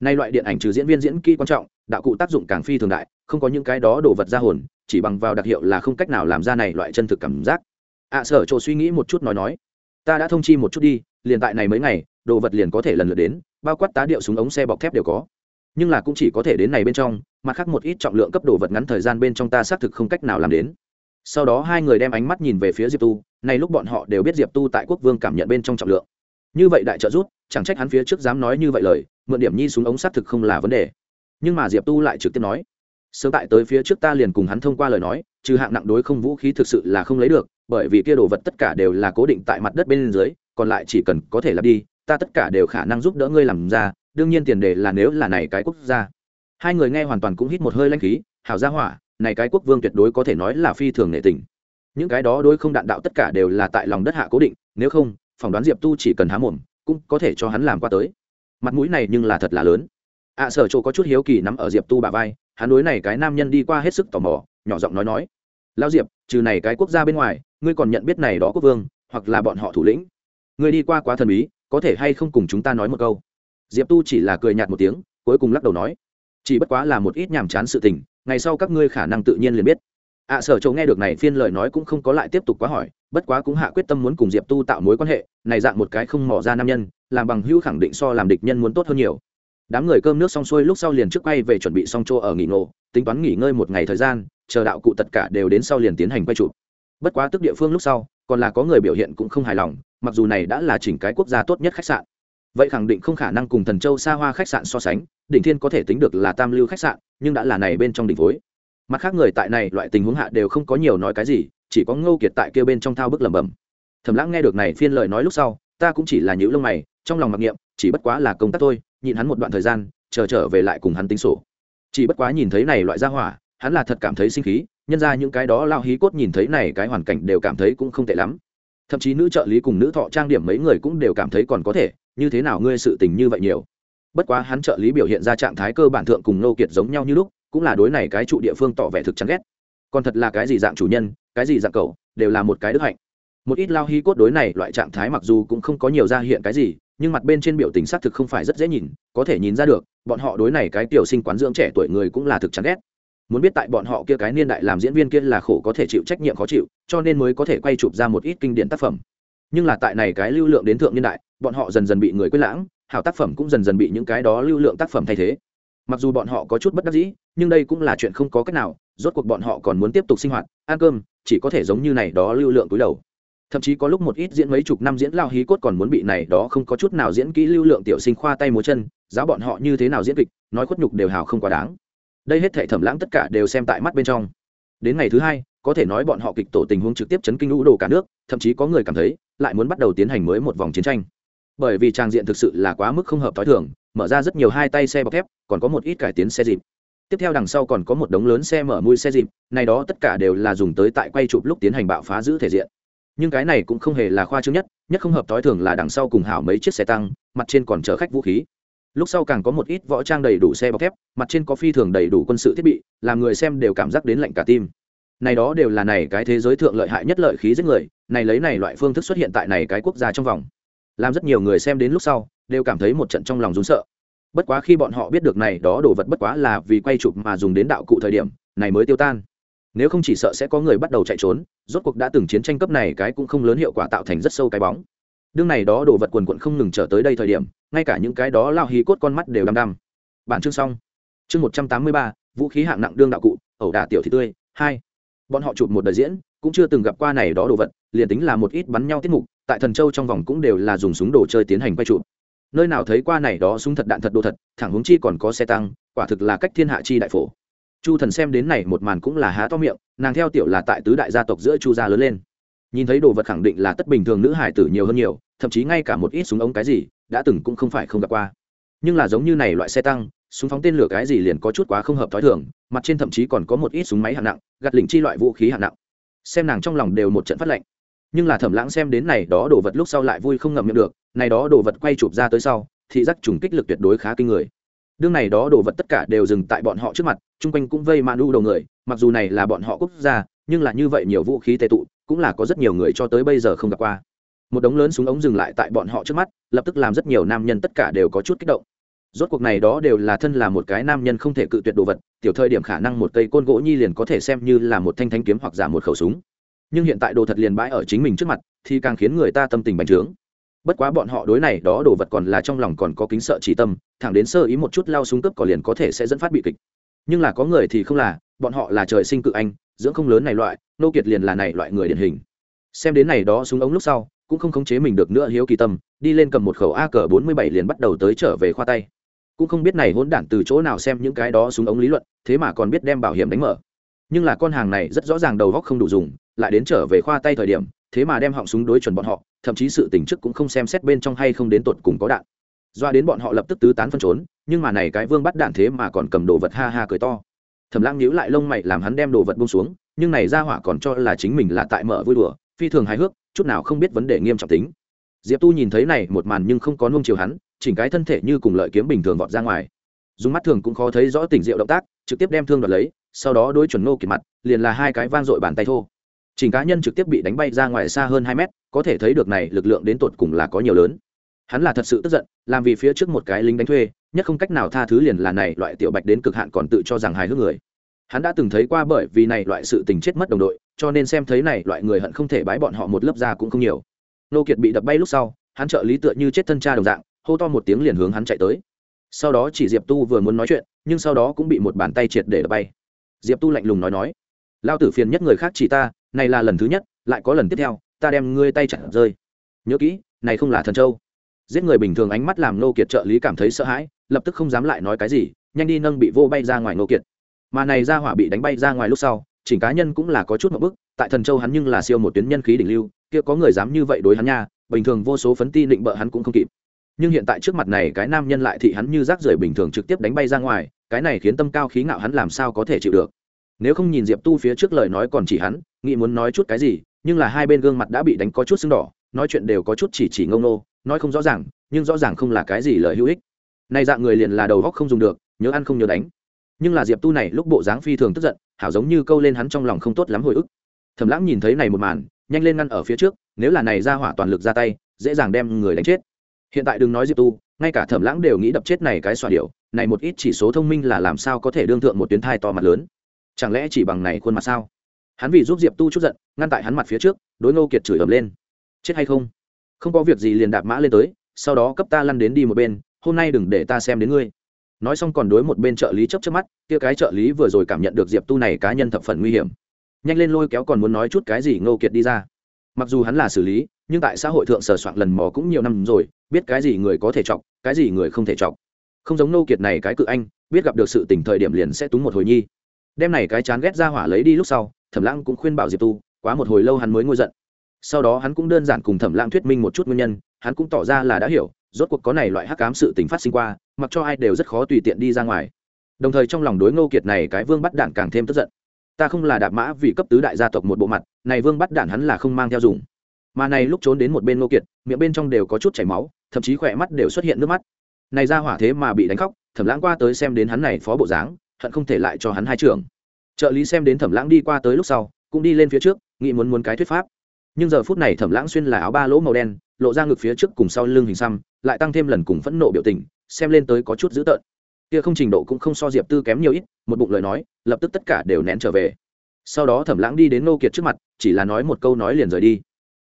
Nay loại điện ảnh trừ diễn viên diễn kỹ quan trọng, đạo cụ tác dụng càng phi thường đại, không có những cái đó đồ vật ra hồn, chỉ bằng vào đặc hiệu là không cách nào làm ra này loại chân thực cảm giác. ạ sở chỗ suy nghĩ một chút nói nói ta đã thông chi một chút đi, liền tại này mấy ngày, đồ vật liền có thể lần lượt đến, bao quát tá điệu súng ống xe bọc thép đều có. Nhưng là cũng chỉ có thể đến này bên trong mặt khác một ít trọng lượng cấp đồ vật ngắn thời gian bên trong ta xác thực không cách nào làm đến. Sau đó hai người đem ánh mắt nhìn về phía diệp tu nay lúc bọn họ đều biết diệp tu tại quốc vương cảm nhận bên trong trọng lượng. Như vậy đại trợ rút chẳng trách hắn phía trước dám nói như vậy lời, mượn điểm nhi súng ống xác thực không là vấn đề. Nhưng mà diệp tu lại trực tiếp nói, sớm tại tới phía trước ta liền cùng hắn thông qua lời nói trừ hạng nặng đối không vũ khí thực sự là không lấy được, bởi vì kia đồ vật tất cả đều là cố định tại mặt đất bên dưới, còn lại chỉ cần có thể lặp đi, ta tất cả đều khả năng giúp đỡ ngươi làm ra, đương nhiên tiền đề là nếu là này cái quốc gia. Hai người nghe hoàn toàn cũng hít một hơi lanh khí, hảo gia hỏa, này cái quốc vương tuyệt đối có thể nói là phi thường nệ tình. Những cái đó đối không đạn đạo tất cả đều là tại lòng đất hạ cố định, nếu không, phỏng đoán diệp tu chỉ cần há mồm, cũng có thể cho hắn làm qua tới. Mặt mũi này nhưng là thật là lớn. Ạ sở chỗ có chút hiếu kỳ nắm ở diệp tu bà vai, hắn đối này cái nam nhân đi qua hết sức tò mò nhỏ giọng nói nói lao diệp, trừ này cái quốc gia bên ngoài, ngươi còn nhận biết này đó quốc vương, hoặc là bọn họ thủ lĩnh. Ngươi đi qua quá thần bí, có thể hay không cùng chúng ta nói một câu? Diệp tu chỉ là cười nhạt một tiếng, cuối cùng lắc đầu nói, chỉ bất quá là một ít nhàm chán sự tình, ngày sau các ngươi khả năng tự nhiên liền biết. Ạ sở châu nghe được này phiên lời nói cũng không có lại tiếp tục quá hỏi, bất quá cũng hạ quyết tâm muốn cùng diệp tu tạo mối quan hệ, này dạng một cái không mỏ ra nam nhân, làm bằng hữu khẳng định so làm địch nhân muốn tốt hơn nhiều. Đám người cơm nước xong xuôi lúc sau liền trước quay về chuẩn bị xong chỗ ở nghỉ ngộ, tính toán nghỉ ngơi một ngày thời gian chờ đạo cụ tất cả đều đến sau liền tiến hành quay chụp. Bất quá tức địa phương lúc sau, còn là có người biểu hiện cũng không hài lòng, mặc dù này đã là chỉnh cái quốc gia tốt nhất khách sạn. Vậy khẳng định không khả năng cùng thần châu xa hoa khách sạn so sánh, đỉnh thiên có thể tính được là tam lưu khách sạn, nhưng đã là này bên trong đỉnh phối. Mặt khác người tại này loại tình huống hạ đều không có nhiều nói cái gì, chỉ có ngô kiệt tại kia bên trong thao bức lẩm bẩm. Thầm lãng nghe được này phiên lời nói lúc sau, ta cũng chỉ là nhữ lông mày, trong lòng mặc niệm, chỉ bất quá là công tác thôi, nhịn hắn một đoạn thời gian, chờ trở về lại cùng hắn tính sổ. Chỉ bất quá nhìn thấy này loại gia hỏa hắn là thật cảm thấy sinh khí, nhân ra những cái đó lao hí cốt nhìn thấy này cái hoàn cảnh đều cảm thấy cũng không tệ lắm. Thậm chí nữ trợ lý cùng nữ thọ trang điểm mấy người cũng đều cảm thấy còn có thể, như thế nào ngươi sự tình như vậy nhiều? Bất quá hắn trợ lý biểu hiện ra trạng thái cơ bản thượng cùng nô kiệt giống nhau như lúc, cũng là đối này cái trụ địa phương tỏ vẻ thực chán ghét. Còn thật là cái gì dạng chủ nhân, cái gì dạng cậu, đều là một cái đức hạnh. Một ít lao hí cốt đối này loại trạng thái mặc dù cũng không có nhiều ra hiện cái gì, nhưng mặt bên trên biểu tình xác thực không phải rất dễ nhìn, có thể nhìn ra được, bọn họ đối này cái tiểu sinh quán dưỡng trẻ tuổi người cũng là thực chán ghét muốn biết tại bọn họ kia cái niên đại làm diễn viên kia là khổ có thể chịu trách nhiệm khó chịu, cho nên mới có thể quay chụp ra một ít kinh điển tác phẩm. Nhưng là tại này cái lưu lượng đến thượng niên đại, bọn họ dần dần bị người quên lãng, hảo tác phẩm cũng dần dần bị những cái đó lưu lượng tác phẩm thay thế. Mặc dù bọn họ có chút bất đắc dĩ, nhưng đây cũng là chuyện không có cách nào, rốt cuộc bọn họ còn muốn tiếp tục sinh hoạt, ăn cơm, chỉ có thể giống như này đó lưu lượng túi đầu. Thậm chí có lúc một ít diễn mấy chục năm diễn lao hí cốt còn muốn bị này đó không có chút nào diễn kỹ lưu lượng tiểu sinh khoa tay múa chân, giáo bọn họ như thế nào diễn kịch, nói khuất nhục đều hào không quá đáng đây hết thể thẩm lãng tất cả đều xem tại mắt bên trong. Đến ngày thứ hai, có thể nói bọn họ kịch tổ tình huống trực tiếp chấn kinh lũ đồ cả nước, thậm chí có người cảm thấy, lại muốn bắt đầu tiến hành mới một vòng chiến tranh. Bởi vì trang diện thực sự là quá mức không hợp t h ó i thường, mở ra rất nhiều hai tay xe bọc thép, còn có một ít cải tiến xe dịp. Tiếp theo đằng sau còn có một đống lớn xe mở mui xe dịp, này đó tất cả đều là dùng tới tại quay chụp lúc tiến hành bạo phá giữ thể diện. Nhưng cái này cũng không hề là khoa trương nhất nhất không hợp t h ó i thường là đằng sau cùng hảo mấy chiếc xe tăng, mặt trên còn chở khách vũ khí lúc sau càng có một ít võ trang đầy đủ xe bọc thép, mặt trên có phi thường đầy đủ quân sự thiết bị, làm người xem đều cảm giác đến lạnh cả tim. Này đó đều là này cái thế giới thượng lợi hại nhất lợi khí giết người, này lấy này loại phương thức xuất hiện tại này cái quốc gia trong vòng. Làm rất nhiều người xem đến lúc sau, đều cảm thấy một trận trong lòng rún sợ. Bất quá khi bọn họ biết được này đó đồ vật bất quá là vì quay chụp mà dùng đến đạo cụ thời điểm, này mới tiêu tan. Nếu không chỉ sợ sẽ có người bắt đầu chạy trốn, rốt cuộc đã từng chiến tranh cấp này cái cũng không lớn hiệu quả tạo thành rất sâu cái bóng đương này đó đồ vật quần quận không ngừng trở tới đây thời điểm, ngay cả những cái đó lao hí cốt con mắt đều đăm đăm. Bản chương xong. Chương một trăm tám mươi ba, vũ khí hạng nặng đương đạo cụ, ẩu đả tiểu thị tươi, hai. Bọn họ chụp một đời diễn, cũng chưa từng gặp qua này đó đồ vật, liền tính là một ít bắn nhau tiết mục, tại thần châu trong vòng cũng đều là dùng súng đồ chơi tiến hành quay chụp. Nơi nào thấy qua này đó súng thật đạn thật đồ thật, thẳng hướng chi còn có xe tăng, quả thực là cách thiên hạ chi đại phổ. Chu thần xem đến này một màn cũng là há to miệng, nàng theo tiểu là tại tứ đại gia tộc giữa chu gia lớn lên nhìn thấy đồ vật khẳng định là tất bình thường nữ hải tử nhiều hơn nhiều, thậm chí ngay cả một ít súng ống cái gì, đã từng cũng không phải không gặp qua. Nhưng là giống như này loại xe tăng, súng phóng tên lửa cái gì liền có chút quá không hợp t h ó i thường, mặt trên thậm chí còn có một ít súng máy hạng nặng, gạt lỉnh chi loại vũ khí hạng nặng. Xem nàng trong lòng đều một trận phát lệnh nhưng là thẩm lãng xem đến này đó đồ vật lúc sau lại vui không ngậm miệng được, này đó đồ vật quay chụp ra tới sau, thị giác trùng kích lực tuyệt đối khá kinh người. Đương này đó đồ vật tất cả đều dừng tại bọn họ trước mặt, chung quanh cũng vây manu đu đầu người, mặc dù này là bọn họ quốc gia, nhưng là như vậy nhiều vũ khí tệ tụ cũng là có rất nhiều người cho tới bây giờ không gặp qua. Một đống lớn súng ống dừng lại tại bọn họ trước mắt, lập tức làm rất nhiều nam nhân tất cả đều có chút kích động. Rốt cuộc này đó đều là thân là một cái nam nhân không thể cự tuyệt đồ vật, tiểu thời điểm khả năng một cây côn gỗ nhi liền có thể xem như là một thanh thanh kiếm hoặc giả một khẩu súng. Nhưng hiện tại đồ thật liền bãi ở chính mình trước mặt, thì càng khiến người ta tâm tình bành trướng. Bất quá bọn họ đối này đó đồ vật còn là trong lòng còn có kính sợ chỉ tâm, thẳng đến sơ ý một chút lao súng cướp cỏ liền có thể sẽ dẫn phát bị kịch. Nhưng là có người thì không là, bọn họ là trời sinh cự anh dưỡng không lớn này loại, nô kiệt liền là này loại người điển hình. Xem đến này đó súng ống lúc sau, cũng không khống chế mình được nữa hiếu kỳ tâm, đi lên cầm một khẩu a cờ bốn mươi bảy liền bắt đầu tới trở về khoa tay. Cũng không biết này hỗn đản từ chỗ nào xem những cái đó súng ống lý luận, thế mà còn biết đem bảo hiểm đánh mở. Nhưng là con hàng này rất rõ ràng đầu góc không đủ dùng, lại đến trở về khoa tay thời điểm, thế mà đem họng súng đối chuẩn bọn họ, thậm chí sự tỉnh chức cũng không xem xét bên trong hay không đến tột cùng có đạn. Doa đến bọn họ lập tức tứ tán phân trốn, nhưng mà này cái vương bắt đạn thế mà còn cầm đồ vật ha ha cười to thẩm lãng nhíu lại lông mày làm hắn đem đồ vật buông xuống, nhưng này ra hỏa còn cho là chính mình là tại mở vui đùa, phi thường hài hước, chút nào không biết vấn đề nghiêm trọng tính. Diệp tu nhìn thấy này một màn nhưng không có nuông chiều hắn, chỉnh cái thân thể như cùng lợi kiếm bình thường vọt ra ngoài. Dùng mắt thường cũng khó thấy rõ tình diệu động tác, trực tiếp đem thương đoạt lấy, sau đó đối chuẩn nô kiệt mặt, liền là hai cái vang dội bàn tay thô. Chỉnh cá nhân trực tiếp bị đánh bay ra ngoài xa hơn hai mét, có thể thấy được này lực lượng đến tột cùng là có nhiều lớn. Hắn là thật sự tức giận, làm vì phía trước một cái lính đánh thuê nhất không cách nào tha thứ liền là này loại tiểu bạch đến cực hạn còn tự cho rằng hài hước người. Hắn đã từng thấy qua bởi vì này loại sự tình chết mất đồng đội, cho nên xem thấy này loại người hận không thể bái bọn họ một lớp ra cũng không nhiều. Nô kiệt bị đập bay lúc sau, hắn trợ lý tựa như chết thân cha đồng dạng, hô to một tiếng liền hướng hắn chạy tới. Sau đó chỉ diệp tu vừa muốn nói chuyện, nhưng sau đó cũng bị một bàn tay triệt để đập bay. Diệp tu lạnh lùng nói nói, lao tử phiền nhất người khác chỉ ta, này là lần thứ nhất, lại có lần tiếp theo, ta đem ngươi tay chặt rơi. Nhớ kỹ, này không là thần châu giết người bình thường ánh mắt làm nô kiệt trợ lý cảm thấy sợ hãi, lập tức không dám lại nói cái gì, nhanh đi nâng bị vô bay ra ngoài nô kiệt. Mà này ra hỏa bị đánh bay ra ngoài lúc sau, chỉnh cá nhân cũng là có chút một bức, tại thần châu hắn nhưng là siêu một tuyến nhân khí đỉnh lưu, kia có người dám như vậy đối hắn nha, bình thường vô số phấn ti định bợ hắn cũng không kịp. Nhưng hiện tại trước mặt này cái nam nhân lại thị hắn như rác rưởi bình thường trực tiếp đánh bay ra ngoài, cái này khiến tâm cao khí ngạo hắn làm sao có thể chịu được. Nếu không nhìn diệp tu phía trước lời nói còn chỉ hắn, nghĩ muốn nói chút cái gì, nhưng là hai bên gương mặt đã bị đánh có chút sưng đỏ, nói chuyện đều có chút chỉ chỉ ngông nô nói không rõ ràng, nhưng rõ ràng không là cái gì lời hữu ích. Nay dạng người liền là đầu góc không dùng được, nhớ ăn không nhớ đánh. Nhưng là diệp tu này lúc bộ dáng phi thường tức giận, hảo giống như câu lên hắn trong lòng không tốt lắm hồi ức. Thầm lãng nhìn thấy này một màn, nhanh lên ngăn ở phía trước, nếu là này ra hỏa toàn lực ra tay, dễ dàng đem người đánh chết. Hiện tại đừng nói diệp tu, ngay cả thẩm lãng đều nghĩ đập chết này cái xoa điệu này một ít chỉ số thông minh là làm sao có thể đương thượng một tuyến thai to mặt lớn? Chẳng lẽ chỉ bằng này khuôn mặt sao? Hắn vì giúp diệp tu chút giận, ngăn tại hắn mặt phía trước, đối ngô kiệt chửi ầm lên. Chết hay không? Không có việc gì liền đạp mã lên tới, sau đó cấp ta lăn đến đi một bên, hôm nay đừng để ta xem đến ngươi. Nói xong còn đối một bên trợ lý chấp chấp mắt, kia cái trợ lý vừa rồi cảm nhận được diệp tu này cá nhân thập phần nguy hiểm. Nhanh lên lôi kéo còn muốn nói chút cái gì ngô kiệt đi ra. Mặc dù hắn là xử lý, nhưng tại xã hội thượng sờ soạn lần mò cũng nhiều năm rồi, biết cái gì người có thể chọc, cái gì người không thể chọc. Không giống nô kiệt này cái cự anh, biết gặp được sự tình thời điểm liền sẽ túng một hồi nhi. Đem này cái chán ghét ra hỏa lấy đi lúc sau, thẩm lãng cũng khuyên bảo diệp tu, quá một hồi lâu hắn mới ngôi giận sau đó hắn cũng đơn giản cùng thẩm lãng thuyết minh một chút nguyên nhân, hắn cũng tỏ ra là đã hiểu, rốt cuộc có này loại hắc cám sự tình phát sinh qua, mặc cho ai đều rất khó tùy tiện đi ra ngoài. Đồng thời trong lòng đối ngô kiệt này cái vương bắt đản càng thêm tức giận. Ta không là đạp mã vì cấp tứ đại gia tộc một bộ mặt, này vương bắt đản hắn là không mang theo dùng. Mà này lúc trốn đến một bên ngô kiệt, miệng bên trong đều có chút chảy máu, thậm chí khỏe mắt đều xuất hiện nước mắt. Này ra hỏa thế mà bị đánh khóc, thẩm lãng qua tới xem đến hắn này phó bộ dáng, hận không thể lại cho hắn hai trưởng trợ lý xem đến thẩm lãng đi qua tới lúc sau, cũng đi lên phía trước, nghĩ muốn muốn cái thuyết pháp nhưng giờ phút này thẩm lãng xuyên là áo ba lỗ màu đen, lộ ra ngực phía trước cùng sau lưng hình xăm, lại tăng thêm lần cùng phẫn nộ biểu tình, xem lên tới có chút dữ tợn. Kia không trình độ cũng không so diệp tư kém nhiều ít, một bụng lời nói, lập tức tất cả đều nén trở về. Sau đó thẩm lãng đi đến nô kiệt trước mặt, chỉ là nói một câu nói liền rời đi.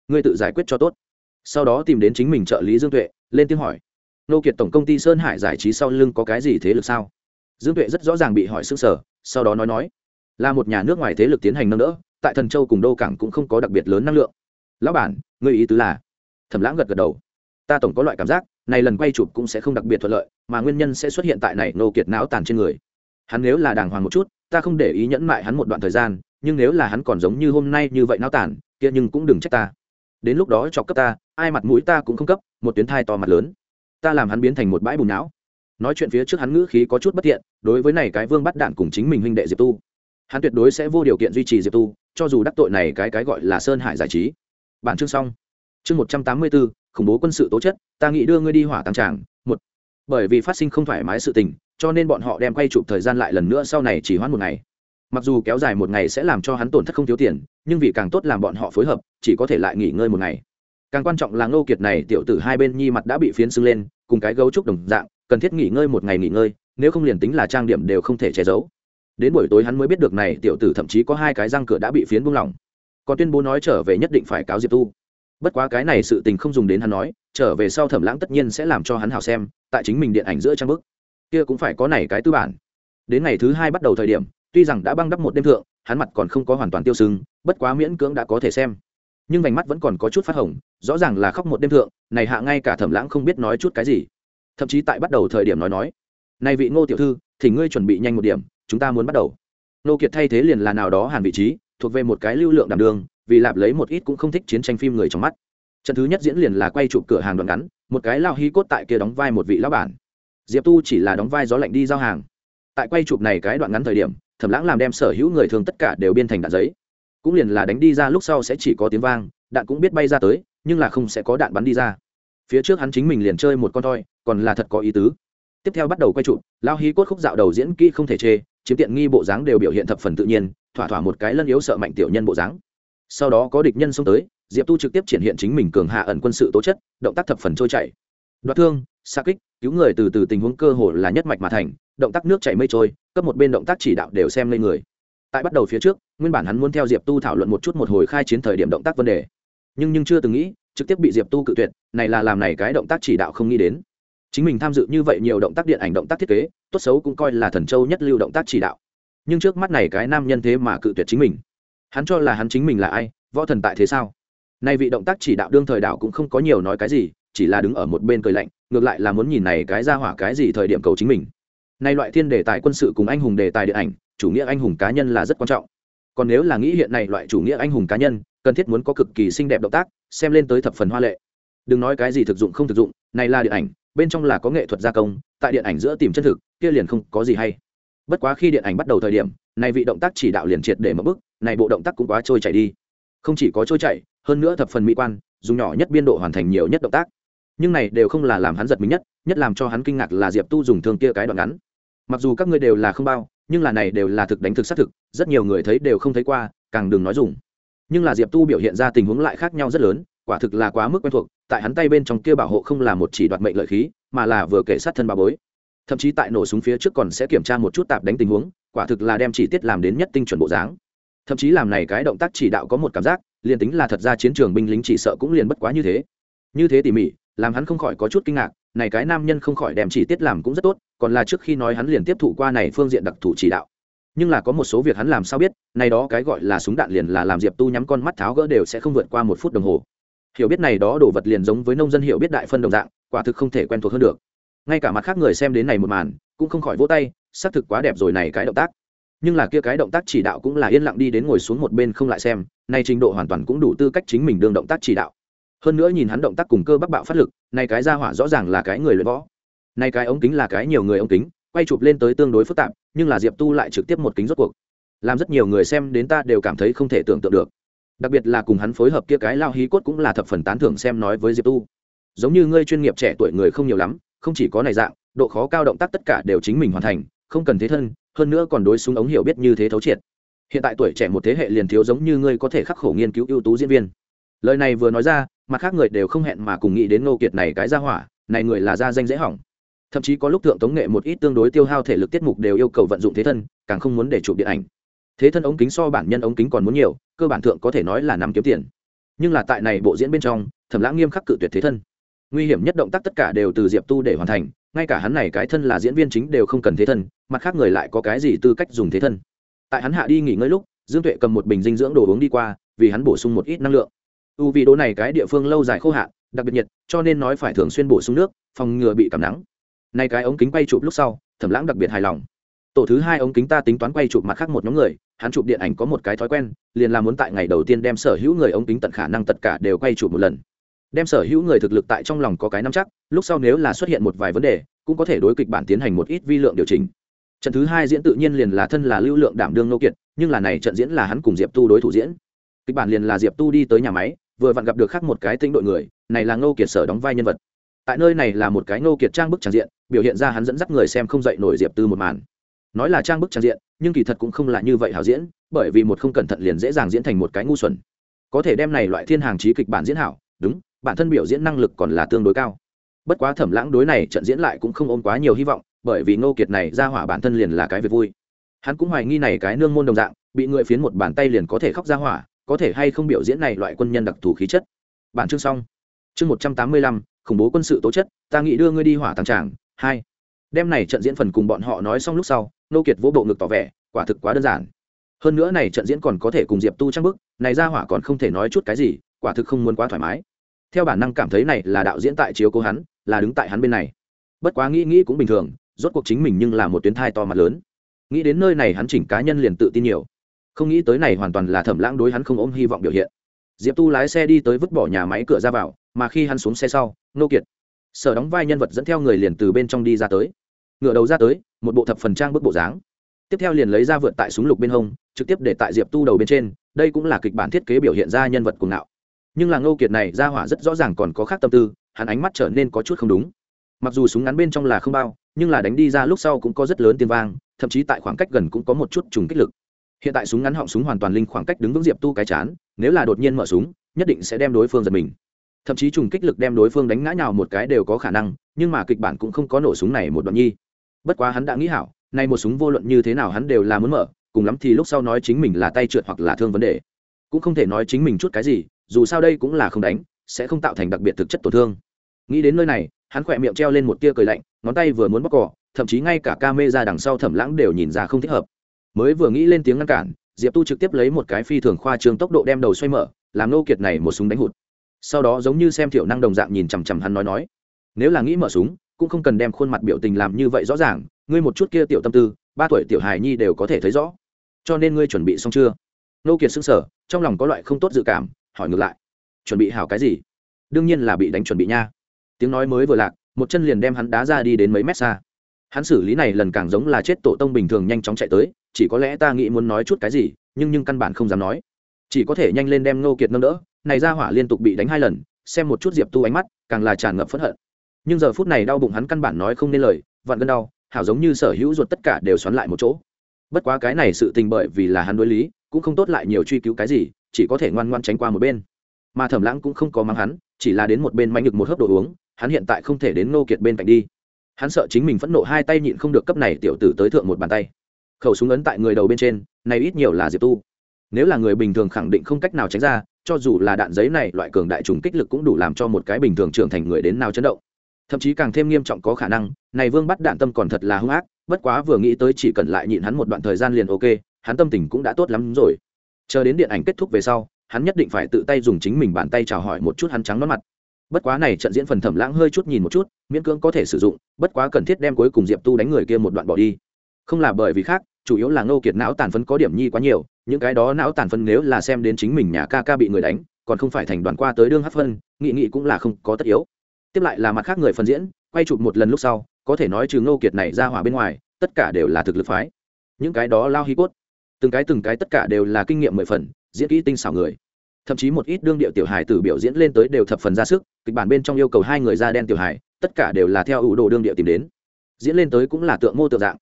Ngươi tự giải quyết cho tốt. Sau đó tìm đến chính mình trợ lý dương tuệ, lên tiếng hỏi. Nô kiệt tổng công ty sơn hải giải trí sau lưng có cái gì thế lực sao? Dương tuệ rất rõ ràng bị hỏi s ư n g sở sau đó nói nói. Là một nhà nước ngoài thế lực tiến hành nâng đỡ, tại thần châu cùng đô cảng cũng không có đặc biệt lớn năng lượng lão bản, ngươi ý tứ là? Thẩm lãng gật gật đầu. Ta tổng có loại cảm giác, này lần quay chụp cũng sẽ không đặc biệt thuận lợi, mà nguyên nhân sẽ xuất hiện tại này nô kiệt não tàn trên người. Hắn nếu là đàng hoàng một chút, ta không để ý nhẫn mại hắn một đoạn thời gian, nhưng nếu là hắn còn giống như hôm nay như vậy não tàn, kia nhưng cũng đừng trách ta. Đến lúc đó chọc cấp ta, ai mặt mũi ta cũng không cấp, một tuyến thai to mặt lớn. Ta làm hắn biến thành một bãi bùn não. Nói chuyện phía trước hắn ngữ khí có chút bất thiện, đối với này cái vương bắt đạn cùng chính mình huynh đệ diệp tu. Hắn tuyệt đối sẽ vô điều kiện duy trì diệp tu, cho dù đắc tội này cái cái gọi là sơn hải giải trí bản chương xong. Chương một trăm tám mươi bốn khủng bố quân sự tố chất, ta nghĩ đưa ngươi đi hỏa tăng tràng. Một, bởi vì phát sinh không thoải mái sự tình, cho nên bọn họ đem quay chụp thời gian lại lần nữa sau này chỉ hoãn một ngày. Mặc dù kéo dài một ngày sẽ làm cho hắn tổn thất không thiếu tiền, nhưng vì càng tốt làm bọn họ phối hợp, chỉ có thể lại nghỉ ngơi một ngày. Càng quan trọng là ngô kiệt này, tiểu tử hai bên nhi mặt đã bị phiến sưng lên, cùng cái gấu trúc đồng dạng, cần thiết nghỉ ngơi một ngày nghỉ ngơi, nếu không liền tính là trang điểm đều không thể che giấu. Đến buổi tối hắn mới biết được này, tiểu tử thậm chí có hai cái răng cửa đã bị phiến buông lỏng còn tuyên bố nói trở về nhất định phải cáo diệp tu. Bất quá cái này sự tình không dùng đến hắn nói, trở về sau thẩm lãng tất nhiên sẽ làm cho hắn hào xem, tại chính mình điện ảnh giữa trang bức. Kia cũng phải có này cái tư bản. Đến ngày thứ hai bắt đầu thời điểm, tuy rằng đã băng đắp một đêm thượng, hắn mặt còn không có hoàn toàn tiêu sưng, bất quá miễn cưỡng đã có thể xem. Nhưng vành mắt vẫn còn có chút phát hồng, rõ ràng là khóc một đêm thượng, này hạ ngay cả thẩm lãng không biết nói chút cái gì. Thậm chí tại bắt đầu thời điểm nói nói, này vị ngô tiểu thư, thì ngươi chuẩn bị nhanh một điểm, chúng ta muốn bắt đầu. Nô kiệt thay thế liền là nào đó hàn vị trí thuộc về một cái lưu lượng đảm đường vì lạp lấy một ít cũng không thích chiến tranh phim người trong mắt. Trận thứ nhất diễn liền là quay chụp cửa hàng đoạn ngắn, một cái lao Hí cốt tại kia đóng vai một vị lão bản. Diệp tu chỉ là đóng vai gió lạnh đi giao hàng. Tại quay chụp này cái đoạn ngắn thời điểm, thẩm lãng làm đem sở hữu người thường tất cả đều biên thành đạn giấy. Cũng liền là đánh đi ra lúc sau sẽ chỉ có tiếng vang, đạn cũng biết bay ra tới, nhưng là không sẽ có đạn bắn đi ra. Phía trước hắn chính mình liền chơi một con toi còn là thật có ý tứ. Tiếp theo bắt đầu quay chụp, lao hí cốt khúc dạo đầu diễn kỹ không thể chê, chiếm tiện nghi bộ dáng đều biểu hiện thập phần tự nhiên thỏa thỏa một cái lân yếu sợ mạnh tiểu nhân bộ dáng. Sau đó có địch nhân xông tới, diệp tu trực tiếp triển hiện chính mình cường hạ ẩn quân sự tố chất, động tác thập phần trôi chảy. Đoạt thương xa kích, cứu người từ từ tình huống cơ hồ là nhất mạch mà thành, động tác nước chảy mây trôi, cấp một bên động tác chỉ đạo đều xem lên người. Tại bắt đầu phía trước, nguyên bản hắn muốn theo diệp tu thảo luận một chút một hồi khai chiến thời điểm động tác vấn đề. Nhưng nhưng chưa từng nghĩ, trực tiếp bị diệp tu cự tuyệt, này là làm này cái động tác chỉ đạo không nghĩ đến. Chính mình tham dự như vậy nhiều động tác điện ảnh động tác thiết kế, tốt xấu cũng coi là thần châu nhất lưu động tác chỉ đạo nhưng trước mắt này cái nam nhân thế mà cự tuyệt chính mình. Hắn cho là hắn chính mình là ai, võ thần tại thế sao? Nay vị động tác chỉ đạo đương thời đạo cũng không có nhiều nói cái gì, chỉ là đứng ở một bên cười lạnh, ngược lại là muốn nhìn này cái ra hỏa cái gì thời điểm cầu chính mình. Nay loại thiên đề tài quân sự cùng anh hùng đề tài điện ảnh, chủ nghĩa anh hùng cá nhân là rất quan trọng. Còn nếu là nghĩ hiện nay loại chủ nghĩa anh hùng cá nhân, cần thiết muốn có cực kỳ xinh đẹp động tác, xem lên tới thập phần hoa lệ. Đừng nói cái gì thực dụng không thực dụng, này là điện ảnh, bên trong là có nghệ thuật gia công, tại điện ảnh giữa tìm chân thực, kia liền không có gì hay bất quá khi điện ảnh bắt đầu thời điểm, này vị động tác chỉ đạo liền triệt để mất bức, này bộ động tác cũng quá trôi chảy đi. Không chỉ có trôi chảy, hơn nữa thập phần mỹ quan, dùng nhỏ nhất biên độ hoàn thành nhiều nhất động tác. Nhưng này đều không là làm hắn giật mình nhất nhất làm cho hắn kinh ngạc là diệp tu dùng thương kia cái đoạn ngắn. Mặc dù các ngươi đều là không bao, nhưng là này đều là thực đánh thực xác thực, rất nhiều người thấy đều không thấy qua, càng đừng nói dùng. Nhưng là diệp tu biểu hiện ra tình huống lại khác nhau rất lớn, quả thực là quá mức quen thuộc, tại hắn tay bên trong kia bảo hộ không là một chỉ đoạt mệnh lợi khí, mà là vừa kể sát thân bà bối thậm chí tại nổ súng phía trước còn sẽ kiểm tra một chút tạp đánh tình huống, quả thực là đem chỉ tiết làm đến nhất tinh chuẩn bộ dáng. Thậm chí làm này cái động tác chỉ đạo có một cảm giác, liền tính là thật ra chiến trường binh lính chỉ sợ cũng liền bất quá như thế. Như thế tỉ mỉ, làm hắn không khỏi có chút kinh ngạc, này cái nam nhân không khỏi đem chỉ tiết làm cũng rất tốt, còn là trước khi nói hắn liền tiếp thụ qua này phương diện đặc thù chỉ đạo. Nhưng là có một số việc hắn làm sao biết, này đó cái gọi là súng đạn liền là làm diệp tu nhắm con mắt tháo gỡ đều sẽ không vượt qua một phút đồng hồ. Hiểu biết này đó đồ vật liền giống với nông dân hiểu biết đại phân đồng dạng, quả thực không thể quen thuộc hơn được ngay cả mặt khác người xem đến này một màn, cũng không khỏi vỗ tay, xác thực quá đẹp rồi này cái động tác. Nhưng là kia cái động tác chỉ đạo cũng là yên lặng đi đến ngồi xuống một bên không lại xem, nay trình độ hoàn toàn cũng đủ tư cách chính mình đương động tác chỉ đạo. Hơn nữa nhìn hắn động tác cùng cơ bắc bạo phát lực nay cái ra hỏa rõ ràng là cái người luyện võ. Nay cái ống kính là cái nhiều người ống kính, quay chụp lên tới tương đối phức tạp, nhưng là diệp tu lại trực tiếp một kính rốt cuộc. Làm rất nhiều người xem đến ta đều cảm thấy không thể tưởng tượng được. Đặc biệt là cùng hắn phối hợp kia cái lao hí cốt cũng là thập phần tán thưởng xem nói với diệp tu. Giống như ngươi chuyên nghiệp trẻ tuổi người không nhiều lắm không chỉ có này dạng, độ khó cao động tác tất cả đều chính mình hoàn thành, không cần thế thân, hơn nữa còn đối súng ống hiểu biết như thế thấu triệt. Hiện tại tuổi trẻ một thế hệ liền thiếu giống như ngươi có thể khắc khổ nghiên cứu ưu tú diễn viên. Lời này vừa nói ra, mặt khác người đều không hẹn mà cùng nghĩ đến Ngô kiệt này cái ra hỏa, này người là ra danh dễ hỏng. Thậm chí có lúc thượng tống nghệ một ít tương đối tiêu hao thể lực tiết mục đều yêu cầu vận dụng thế thân, càng không muốn để chụp điện ảnh. Thế thân ống kính so bản nhân ống kính còn muốn nhiều, cơ bản thượng có thể nói là nắm kiếm tiền. Nhưng là tại này bộ diễn bên trong, thẩm lãng nghiêm khắc cự tuyệt thế thân nguy hiểm nhất động tác tất cả đều từ diệp tu để hoàn thành, ngay cả hắn này cái thân là diễn viên chính đều không cần thế thân, mặt khác người lại có cái gì tư cách dùng thế thân. Tại hắn hạ đi nghỉ ngơi lúc, dương tuệ cầm một bình dinh dưỡng đồ uống đi qua, vì hắn bổ sung một ít năng lượng. U vì đồ này cái địa phương lâu dài khô hạn, đặc biệt nhiệt, cho nên nói phải thường xuyên bổ sung nước, phòng ngừa bị cảm nắng. Nay cái ống kính quay chụp lúc sau, thẩm lãng đặc biệt hài lòng. Tổ thứ hai ống kính ta tính toán quay chụp mặt khác một nhóm người, hắn chụp điện ảnh có một cái thói quen, liền là muốn tại ngày đầu tiên đem sở hữu người ống kính tận khả năng tất cả đều quay chụp một lần đem sở hữu người thực lực tại trong lòng có cái nắm chắc, lúc sau nếu là xuất hiện một vài vấn đề, cũng có thể đối kịch bản tiến hành một ít vi lượng điều chỉnh. Trận thứ hai diễn tự nhiên liền là thân là lưu lượng đảm đương nô kiệt, nhưng là này trận diễn là hắn cùng diệp tu đối thủ diễn. Kịch bản liền là diệp tu đi tới nhà máy, vừa vặn gặp được khác một cái tinh đội người, này là ngô kiệt sở đóng vai nhân vật. Tại nơi này là một cái ngô kiệt trang bức tràn diện, biểu hiện ra hắn dẫn dắt người xem không dậy nổi diệp tư một màn. Nói là trang bức tràn diện, nhưng kỳ thật cũng không là như vậy hảo diễn, bởi vì một không cẩn thận liền dễ dàng diễn thành một cái ngu xuẩn. Có thể đem này loại thiên hàng trí kịch bản diễn hảo, đúng bản thân biểu diễn năng lực còn là tương đối cao. Bất quá thẩm lãng đối này trận diễn lại cũng không ôm quá nhiều hy vọng, bởi vì ngô kiệt này ra hỏa bản thân liền là cái việc vui. Hắn cũng hoài nghi này cái nương môn đồng dạng, bị người phiến một bàn tay liền có thể khóc ra hỏa, có thể hay không biểu diễn này loại quân nhân đặc thù khí chất. Bản chương xong. Chương một trăm tám mươi lăm, khủng bố quân sự tố chất, ta nghĩ đưa ngươi đi hỏa tăng tràng. Hai. Đêm này trận diễn phần cùng bọn họ nói xong lúc sau nô kiệt vỗ bộ ngực tỏ vẻ, quả thực quá đơn giản. Hơn nữa này trận diễn còn có thể cùng diệp tu trang bức, này ra hỏa còn không thể nói chút cái gì, quả thực không muốn quá thoải mái theo bản năng cảm thấy này là đạo diễn tại chiếu cố hắn, là đứng tại hắn bên này. Bất quá nghĩ nghĩ cũng bình thường, rốt cuộc chính mình nhưng là một tuyến thai to mặt lớn. Nghĩ đến nơi này hắn chỉnh cá nhân liền tự tin nhiều. Không nghĩ tới này hoàn toàn là thẩm lãng đối hắn không ôm hy vọng biểu hiện. Diệp tu lái xe đi tới vứt bỏ nhà máy cửa ra vào, mà khi hắn xuống xe sau, nô kiệt, sở đóng vai nhân vật dẫn theo người liền từ bên trong đi ra tới. Ngựa đầu ra tới, một bộ thập phần trang bức bộ dáng. Tiếp theo liền lấy ra vượt tại súng lục bên hông, trực tiếp để tại diệp tu đầu bên trên, đây cũng là kịch bản thiết kế biểu hiện ra nhân vật cuồng ngạo nhưng là ngô kiệt này ra hỏa rất rõ ràng còn có khác tâm tư, hắn ánh mắt trở nên có chút không đúng. Mặc dù súng ngắn bên trong là không bao, nhưng là đánh đi ra lúc sau cũng có rất lớn tiếng vang, thậm chí tại khoảng cách gần cũng có một chút trùng kích lực. Hiện tại súng ngắn họng súng hoàn toàn linh khoảng cách đứng vững diệp tu cái chán, nếu là đột nhiên mở súng, nhất định sẽ đem đối phương giật mình. Thậm chí trùng kích lực đem đối phương đánh ngã nhào một cái đều có khả năng, nhưng mà kịch bản cũng không có nổ súng này một đoạn nhi. Bất quá hắn đã nghĩ hảo, nay một súng vô luận như thế nào hắn đều là muốn mở, cùng lắm thì lúc sau nói chính mình là tay trượt hoặc là thương vấn đề. Cũng không thể nói chính mình chút cái gì dù sao đây cũng là không đánh, sẽ không tạo thành đặc biệt thực chất tổn thương. Nghĩ đến nơi này, hắn khỏe miệng treo lên một tia cười lạnh, ngón tay vừa muốn bóc cỏ, thậm chí ngay cả ca mê ra đằng sau thẩm lãng đều nhìn ra không thích hợp. Mới vừa nghĩ lên tiếng ngăn cản, diệp tu trực tiếp lấy một cái phi thường khoa trương tốc độ đem đầu xoay mở, làm nô kiệt này một súng đánh hụt. Sau đó giống như xem thiểu năng đồng dạng nhìn chằm chằm hắn nói nói, nếu là nghĩ mở súng, cũng không cần đem khuôn mặt biểu tình làm như vậy rõ ràng, ngươi một chút kia tiểu tâm tư, ba tuổi tiểu hài nhi đều có thể thấy rõ. Cho nên ngươi chuẩn bị xong chưa? Nô kiệt xưng sở trong lòng có loại không tốt dự cảm hỏi ngược lại, chuẩn bị hảo cái gì? Đương nhiên là bị đánh chuẩn bị nha. Tiếng nói mới vừa lạc, một chân liền đem hắn đá ra đi đến mấy mét xa. Hắn xử lý này lần càng giống là chết tổ tông bình thường nhanh chóng chạy tới, chỉ có lẽ ta nghĩ muốn nói chút cái gì, nhưng nhưng căn bản không dám nói. Chỉ có thể nhanh lên đem Ngô kiệt nâng đỡ, này ra hỏa liên tục bị đánh hai lần, xem một chút diệp tu ánh mắt, càng là tràn ngập phẫn hận. Nhưng giờ phút này đau bụng hắn căn bản nói không nên lời vặn gân đau, hảo giống như sở hữu ruột tất cả đều xoắn lại một chỗ. Bất quá cái này sự tình bởi vì là hắn đối lý, cũng không tốt lại nhiều truy cứu cái gì chỉ có thể ngoan ngoan tránh qua một bên. Mà thẩm lãng cũng không có mắng hắn, chỉ là đến một bên mánh ngực một hớp đồ uống, hắn hiện tại không thể đến nô kiệt bên cạnh đi. Hắn sợ chính mình phẫn nộ hai tay nhịn không được cấp này tiểu tử tới thượng một bàn tay. Khẩu súng ấn tại người đầu bên trên, này ít nhiều là diệp tu. Nếu là người bình thường khẳng định không cách nào tránh ra, cho dù là đạn giấy này, loại cường đại trùng kích lực cũng đủ làm cho một cái bình thường trưởng thành người đến nào chấn động. Thậm chí càng thêm nghiêm trọng có khả năng, này vương bắt đạn tâm còn thật là hung ác, bất quá vừa nghĩ tới chỉ cần lại nhịn hắn một đoạn thời gian liền ok, hắn tâm tình cũng đã tốt lắm rồi chờ đến điện ảnh kết thúc về sau, hắn nhất định phải tự tay dùng chính mình bàn tay chào hỏi một chút hắn trắng nón mặt. Bất quá này trận diễn phần thẩm lãng hơi chút nhìn một chút, miễn cưỡng có thể sử dụng, bất quá cần thiết đem cuối cùng diệp tu đánh người kia một đoạn bỏ đi. Không là bởi vì khác, chủ yếu là ngô kiệt não tàn phấn có điểm nhi quá nhiều, những cái đó não tàn phấn nếu là xem đến chính mình nhà ca ca bị người đánh, còn không phải thành đoàn qua tới đương hát phân, nghị nghị cũng là không có tất yếu. Tiếp lại là mặt khác người phần diễn, quay chụp một lần lúc sau, có thể nói trừ ngô kiệt này ra hỏa bên ngoài, tất cả đều là thực lực phái. Những cái đó lao hi cốt từng cái từng cái tất cả đều là kinh nghiệm mười phần, diễn kỹ tinh xảo người. Thậm chí một ít đương điệu tiểu hài từ biểu diễn lên tới đều thập phần ra sức, kịch bản bên trong yêu cầu hai người da đen tiểu hài, tất cả đều là theo ủ đồ đương điệu tìm đến. Diễn lên tới cũng là tượng mô tượng dạng.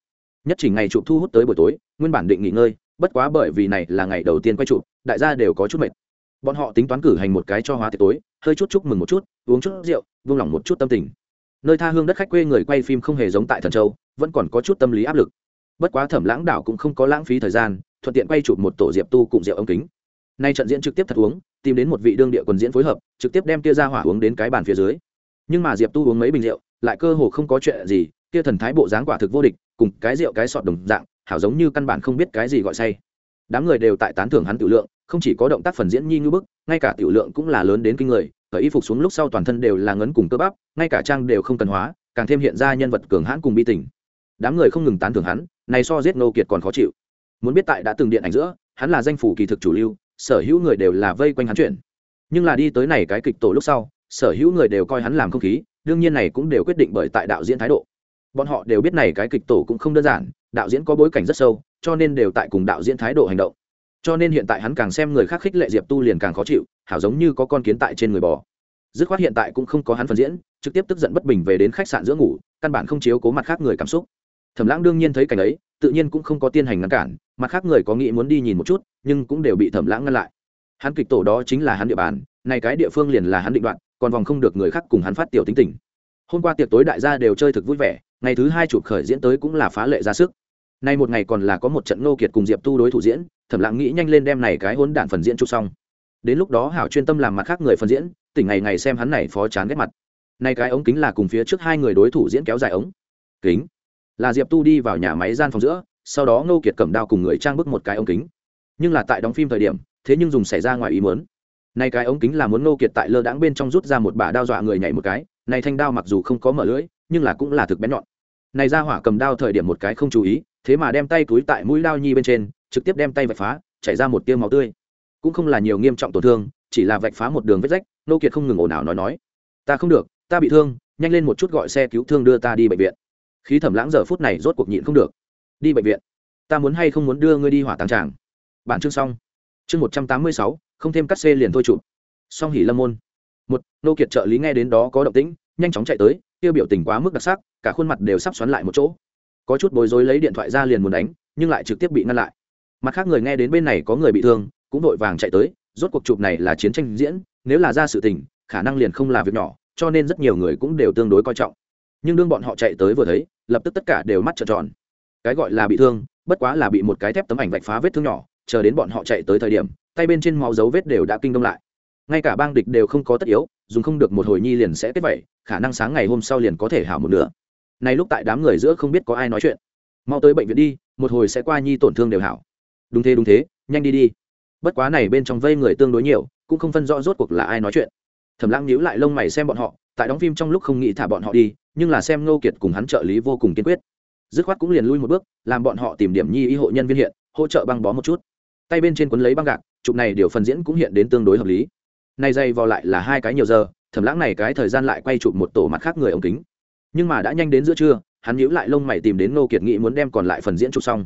Nhất chỉ ngày chụp thu hút tới buổi tối, nguyên bản định nghỉ ngơi, bất quá bởi vì này là ngày đầu tiên quay chụp, đại gia đều có chút mệt. Bọn họ tính toán cử hành một cái cho hóa tiệc tối, hơi chút chúc mừng một chút, uống chút rượu, vung lòng một chút tâm tình. Nơi tha hương đất khách quê người quay phim không hề giống tại thần châu, vẫn còn có chút tâm lý áp lực. Bất quá thẩm lãng đảo cũng không có lãng phí thời gian thuận tiện quay chụp một tổ diệp tu cùng rượu ống kính. Nay trận diễn trực tiếp thật uống, tìm đến một vị đương địa quần diễn phối hợp, trực tiếp đem kia ra hỏa uống đến cái bàn phía dưới. Nhưng mà diệp tu uống mấy bình rượu, lại cơ hồ không có chuyện gì, kia thần thái bộ dáng quả thực vô địch, cùng cái rượu cái sọt đồng dạng, hảo giống như căn bản không biết cái gì gọi say. Đám người đều tại tán thưởng hắn tiểu lượng, không chỉ có động tác phần diễn nhi như bức, ngay cả tiểu lượng cũng là lớn đến kinh người, cởi y phục xuống lúc sau toàn thân đều là ngấn cùng cơ bắp, ngay cả trang đều không cần hóa, càng thêm hiện ra nhân vật cường hãn cùng bi tình. Đám người không ngừng tán thưởng hắn, này so giết nô kiệt còn khó chịu muốn biết tại đã từng điện ảnh giữa, hắn là danh phủ kỳ thực chủ lưu, sở hữu người đều là vây quanh hắn chuyện nhưng là đi tới này cái kịch tổ lúc sau, sở hữu người đều coi hắn làm không khí, đương nhiên này cũng đều quyết định bởi tại đạo diễn thái độ. Bọn họ đều biết này cái kịch tổ cũng không đơn giản, đạo diễn có bối cảnh rất sâu, cho nên đều tại cùng đạo diễn thái độ hành động. Cho nên hiện tại hắn càng xem người khác khích lệ diệp tu liền càng khó chịu, hảo giống như có con kiến tại trên người bò. Dứt khoát hiện tại cũng không có hắn phần diễn, trực tiếp tức giận bất bình về đến khách sạn giữa ngủ, căn bản không chiếu cố mặt khác người cảm xúc. Thẩm lãng đương nhiên thấy cảnh ấy, tự nhiên cũng không có tiên hành ngăn cản mặt khác người có nghĩ muốn đi nhìn một chút, nhưng cũng đều bị thẩm lãng ngăn lại. Hắn kịch tổ đó chính là hắn địa bàn, này cái địa phương liền là hắn định đoạn, còn vòng không được người khác cùng hắn phát tiểu tính tình. Hôm qua tiệc tối đại gia đều chơi thực vui vẻ, ngày thứ hai chụp khởi diễn tới cũng là phá lệ ra sức. Nay một ngày còn là có một trận nô kiệt cùng diệp tu đối thủ diễn, thẩm lãng nghĩ nhanh lên đem này cái hỗn đản phần diễn chụp xong. Đến lúc đó hảo chuyên tâm làm mặt khác người phần diễn, tỉnh ngày ngày xem hắn này phó chán ghét mặt. Nay cái ống kính là cùng phía trước hai người đối thủ diễn kéo dài ống. Kính. Là diệp tu đi vào nhà máy gian phòng giữa sau đó ngô kiệt cầm đao cùng người trang bức một cái ống kính. Nhưng là tại đóng phim thời điểm, thế nhưng dùng xảy ra ngoài ý muốn. Nay cái ống kính là muốn ngô kiệt tại lơ đãng bên trong rút ra một bả đao dọa người nhảy một cái, này thanh đao mặc dù không có mở lưỡi, nhưng là cũng là thực bén nhọn. Này ra hỏa cầm đao thời điểm một cái không chú ý, thế mà đem tay túi tại mũi đao nhi bên trên, trực tiếp đem tay vạch phá, chảy ra một tiêu máu tươi. Cũng không là nhiều nghiêm trọng tổn thương, chỉ là vạch phá một đường vết rách nô kiệt không ngừng ồn ào nói nói. Ta không được, ta bị thương, nhanh lên một chút gọi xe cứu thương đưa ta đi bệnh viện. Khí thẩm lãng giờ phút này rốt cuộc nhịn không được đi bệnh viện. Ta muốn hay không muốn đưa ngươi đi hỏa táng tràng. Bản chương xong. Chương một trăm tám mươi sáu, không thêm cắt xê liền thôi chụp. Song hỉ lâm môn. Một, nô kiệt trợ lý nghe đến đó có động tĩnh, nhanh chóng chạy tới, tiêu biểu tình quá mức đặc sắc, cả khuôn mặt đều sắp xoắn lại một chỗ. Có chút bối rối lấy điện thoại ra liền muốn đánh, nhưng lại trực tiếp bị ngăn lại. Mặt khác người nghe đến bên này có người bị thương, cũng vội vàng chạy tới, rốt cuộc chụp này là chiến tranh diễn, nếu là ra sự tình, khả năng liền không là việc nhỏ, cho nên rất nhiều người cũng đều tương đối coi trọng. Nhưng đương bọn họ chạy tới vừa thấy, lập tức tất cả đều mắt trợn tròn cái gọi là bị thương, bất quá là bị một cái thép tấm ảnh vạch phá vết thương nhỏ, chờ đến bọn họ chạy tới thời điểm, tay bên trên máu dấu vết đều đã kinh đông lại. Ngay cả bang địch đều không có tất yếu, dùng không được một hồi nhi liền sẽ kết vậy, khả năng sáng ngày hôm sau liền có thể hảo một nửa. Này lúc tại đám người giữa không biết có ai nói chuyện. Mau tới bệnh viện đi, một hồi sẽ qua nhi tổn thương đều hảo. Đúng thế đúng thế, nhanh đi đi. Bất quá này bên trong vây người tương đối nhiều, cũng không phân rõ rốt cuộc là ai nói chuyện. Thẩm lãng nhíu lại lông mày xem bọn họ, tại đóng phim trong lúc không nghĩ thả bọn họ đi, nhưng là xem ngô kiệt cùng hắn trợ lý vô cùng kiên quyết dứt khoát cũng liền lui một bước, làm bọn họ tìm điểm nhi y hộ nhân viên hiện, hỗ trợ băng bó một chút. Tay bên trên quấn lấy băng gạc, chụp này điều phần diễn cũng hiện đến tương đối hợp lý. Nay dây vào lại là hai cái nhiều giờ thẩm lãng này cái thời gian lại quay chụp một tổ mặt khác người ống kính. Nhưng mà đã nhanh đến giữa trưa, hắn nhíu lại lông mày tìm đến ngô kiệt nghĩ muốn đem còn lại phần diễn chụp xong.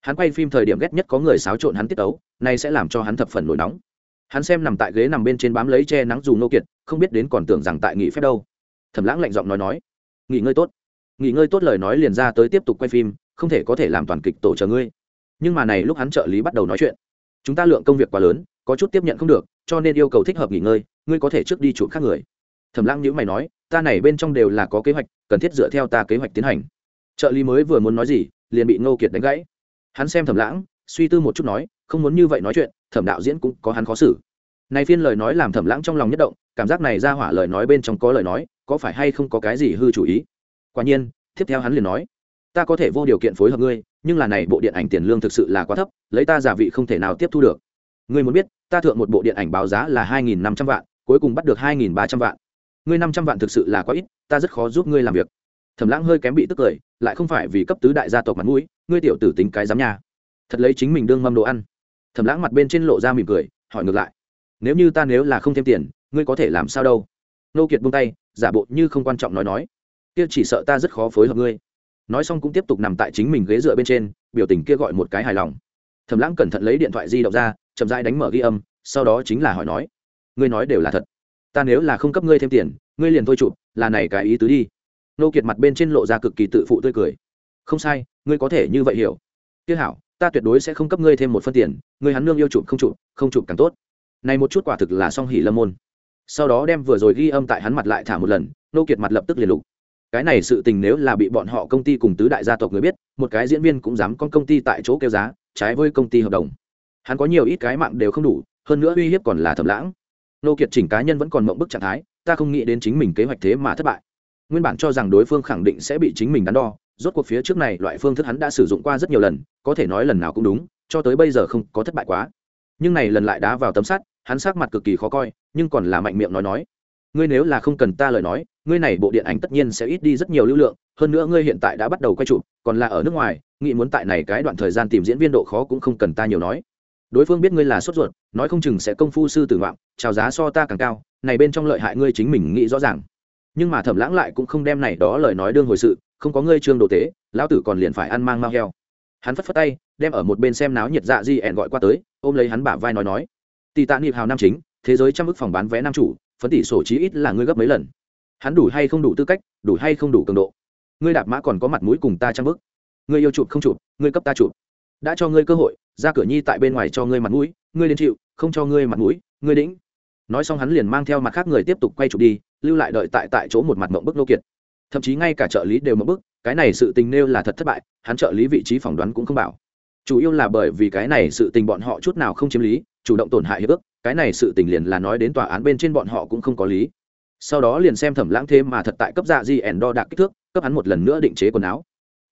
Hắn quay phim thời điểm ghét nhất có người xáo trộn hắn tiết tấu nay sẽ làm cho hắn thập phần nổi nóng. Hắn xem nằm tại ghế nằm bên trên bám lấy che nắng dù nô kiệt, không biết đến còn tưởng rằng tại nghỉ phép đâu. Thẩm lãng lạnh giọng nói nói, nghỉ ngơi tốt nghỉ ngơi tốt lời nói liền ra tới tiếp tục quay phim, không thể có thể làm toàn kịch tổ chờ ngươi. Nhưng mà này lúc hắn trợ lý bắt đầu nói chuyện. Chúng ta lượng công việc quá lớn, có chút tiếp nhận không được, cho nên yêu cầu thích hợp nghỉ ngơi, ngươi có thể trước đi chụp khác người. Thẩm lãng nhữ mày nói, ta này bên trong đều là có kế hoạch, cần thiết dựa theo ta kế hoạch tiến hành. Trợ lý mới vừa muốn nói gì, liền bị ngô kiệt đánh gãy. Hắn xem thẩm lãng, suy tư một chút nói, không muốn như vậy nói chuyện, thẩm đạo diễn cũng có hắn khó xử. Này phiên lời nói làm thẩm lãng trong lòng nhất động, cảm giác này ra hỏa lời nói bên trong có lời nói, có phải hay không có cái gì hư chủ ý? Quả nhiên, tiếp theo hắn liền nói, ta có thể vô điều kiện phối hợp ngươi, nhưng là này bộ điện ảnh tiền lương thực sự là quá thấp, lấy ta giả vị không thể nào tiếp thu được. Ngươi muốn biết, ta thượng một bộ điện ảnh báo giá là hai nghìn năm trăm vạn, cuối cùng bắt được hai nghìn ba trăm vạn. Ngươi năm trăm vạn thực sự là quá ít, ta rất khó giúp ngươi làm việc. Thẩm lãng hơi kém bị tức cười, lại không phải vì cấp tứ đại gia tộc mặt mũi, ngươi tiểu tử tính cái giám nhà thật lấy chính mình đương mâm đồ ăn. Thẩm lãng mặt bên trên lộ ra mỉm cười, hỏi ngược lại, nếu như ta nếu là không thêm tiền, ngươi có thể làm sao đâu? Nô kiệt buông tay, giả bộ như không quan trọng nói nói kia chỉ sợ ta rất khó phối hợp ngươi. Nói xong cũng tiếp tục nằm tại chính mình ghế dựa bên trên, biểu tình kia gọi một cái hài lòng. Thầm lãng cẩn thận lấy điện thoại di động ra, chậm rãi đánh mở ghi âm, sau đó chính là hỏi nói, ngươi nói đều là thật. Ta nếu là không cấp ngươi thêm tiền, ngươi liền thôi chụp, là này cái ý tứ đi. Nô kiệt mặt bên trên lộ ra cực kỳ tự phụ tươi cười. Không sai, ngươi có thể như vậy hiểu. Tiếc hảo, ta tuyệt đối sẽ không cấp ngươi thêm một phân tiền, ngươi hắn nương yêu chụp không chụp không chụp càng tốt. Này một chút quả thực là song hỉ lâm môn. Sau đó đem vừa rồi ghi âm tại hắn mặt lại thả một lần, nô kiệt mặt lập tức liền lục cái này sự tình nếu là bị bọn họ công ty cùng tứ đại gia tộc người biết, một cái diễn viên cũng dám con công ty tại chỗ kêu giá, trái với công ty hợp đồng. Hắn có nhiều ít cái mạng đều không đủ, hơn nữa uy hiếp còn là thầm lãng. Nô kiệt chỉnh cá nhân vẫn còn mộng bức trạng thái, ta không nghĩ đến chính mình kế hoạch thế mà thất bại. Nguyên bản cho rằng đối phương khẳng định sẽ bị chính mình đắn đo, rốt cuộc phía trước này loại phương thức hắn đã sử dụng qua rất nhiều lần, có thể nói lần nào cũng đúng, cho tới bây giờ không có thất bại quá. Nhưng này lần lại đá vào tấm sắt, hắn sắc mặt cực kỳ khó coi, nhưng còn là mạnh miệng nói nói ngươi nếu là không cần ta lời nói, ngươi này bộ điện ảnh tất nhiên sẽ ít đi rất nhiều lưu lượng, hơn nữa ngươi hiện tại đã bắt đầu quay chụp, còn là ở nước ngoài, nghĩ muốn tại này cái đoạn thời gian tìm diễn viên độ khó cũng không cần ta nhiều nói. Đối phương biết ngươi là sốt ruột, nói không chừng sẽ công phu sư tử ngoạm trào giá so ta càng cao, này bên trong lợi hại ngươi chính mình nghĩ rõ ràng. Nhưng mà thẩm lãng lại cũng không đem này đó lời nói đương hồi sự, không có ngươi trương đồ tế, lão tử còn liền phải ăn mang mau heo. Hắn phất phất tay, đem ở một bên xem náo nhiệt dạ di ẹn gọi qua tới, ôm lấy hắn bả vai nói nói. Tỷ tạ niệm hào nam chính, thế giới trăm ức phòng bán vé nam chủ phấn tỷ sổ chí ít là ngươi gấp mấy lần. Hắn đủ hay không đủ tư cách, đủ hay không đủ cường độ. Ngươi đạp mã còn có mặt mũi cùng ta trang bức ngươi yêu chụp không chụp, ngươi cấp ta chụp. Đã cho ngươi cơ hội, ra cửa nhi tại bên ngoài cho ngươi mặt mũi, ngươi đến chịu, không cho ngươi mặt mũi, ngươi đĩnh. Nói xong hắn liền mang theo mặt khác người tiếp tục quay chụp đi, lưu lại đợi tại tại chỗ một mặt mộng bức nô kiệt. Thậm chí ngay cả trợ lý đều mộng bức, cái này sự tình nêu là thật thất bại, hắn trợ lý vị trí phỏng đoán cũng không bảo. Chủ yếu là bởi vì cái này sự tình bọn họ chút nào không chiếm lý, chủ động tổn hại hiệp ước cái này sự tình liền là nói đến tòa án bên trên bọn họ cũng không có lý. Sau đó liền xem thẩm lãng thế mà thật tại cấp dạ di ẻn đo đạc kích thước, cấp hắn một lần nữa định chế quần áo.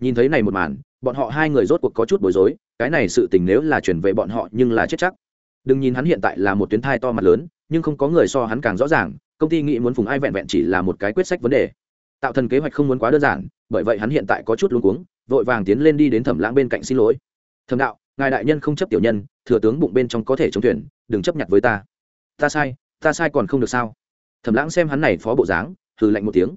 Nhìn thấy này một màn, bọn họ hai người rốt cuộc có chút bối rối, cái này sự tình nếu là chuyển về bọn họ nhưng là chết chắc. Đừng nhìn hắn hiện tại là một tuyến thai to mặt lớn, nhưng không có người so hắn càng rõ ràng, công ty nghĩ muốn phùng ai vẹn vẹn chỉ là một cái quyết sách vấn đề. Tạo thần kế hoạch không muốn quá đơn giản, bởi vậy hắn hiện tại có chút luống cuống, vội vàng tiến lên đi đến thẩm lãng bên cạnh xin lỗi. Thẩm đạo ngài đại nhân không chấp tiểu nhân, thừa tướng bụng bên trong có thể chống thuyền, đừng chấp nhận với ta. Ta sai ta sai còn không được sao? Thẩm lãng xem hắn này phó bộ dáng, hừ lạnh một tiếng.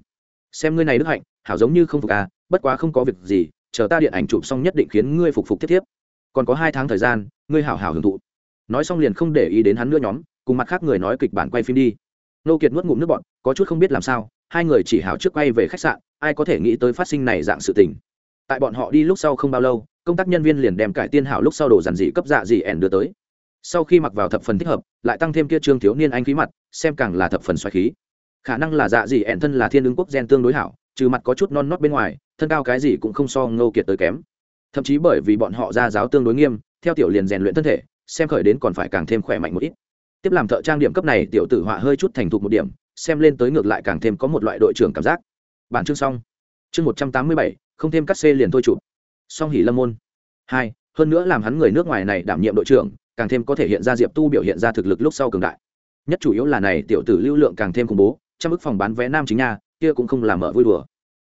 Xem ngươi này đức hạnh, hảo giống như không phục à bất quá không có việc gì, chờ ta điện ảnh chụp xong nhất định khiến ngươi phục phục thiết thiếp. Còn có hai tháng thời gian, ngươi hảo hảo hưởng thụ. Nói xong liền không để ý đến hắn nữa nhóm, cùng mặt khác người nói kịch bản quay phim đi. Nô kiệt nuốt ngụm nước bọn có chút không biết làm sao, hai người chỉ hảo trước quay về khách sạn, ai có thể nghĩ tới phát sinh này dạng sự tình tại bọn họ đi lúc sau không bao lâu, công tác nhân viên liền đem cải tiên hảo lúc sau đồ dàn dị cấp dạ dị ẻn đưa tới. Sau khi mặc vào thập phần thích hợp, lại tăng thêm kia trương thiếu niên anh khí mặt, xem càng là thập phần xoài khí. Khả năng là dạ dị ẻn thân là thiên ứng quốc gen tương đối hảo, trừ mặt có chút non nót bên ngoài, thân cao cái gì cũng không so ngô kiệt tới kém. Thậm chí bởi vì bọn họ ra giáo tương đối nghiêm, theo tiểu liền rèn luyện thân thể, xem khởi đến còn phải càng thêm khỏe mạnh một ít. Tiếp làm thợ trang điểm cấp này, tiểu tử họa hơi chút thành thục một điểm, xem lên tới ngược lại càng thêm có một loại đội trưởng cảm giác. Bản chương xong. Chương một trăm tám mươi bảy không thêm cắt xê liền thôi chụp. Song hỉ lâm môn. Hai, hơn nữa làm hắn người nước ngoài này đảm nhiệm đội trưởng, càng thêm có thể hiện ra diệp tu biểu hiện ra thực lực lúc sau cường đại. Nhất chủ yếu là này tiểu tử lưu lượng càng thêm khủng bố trong bức phòng bán vé nam chính nha kia cũng không làm mở vui đùa.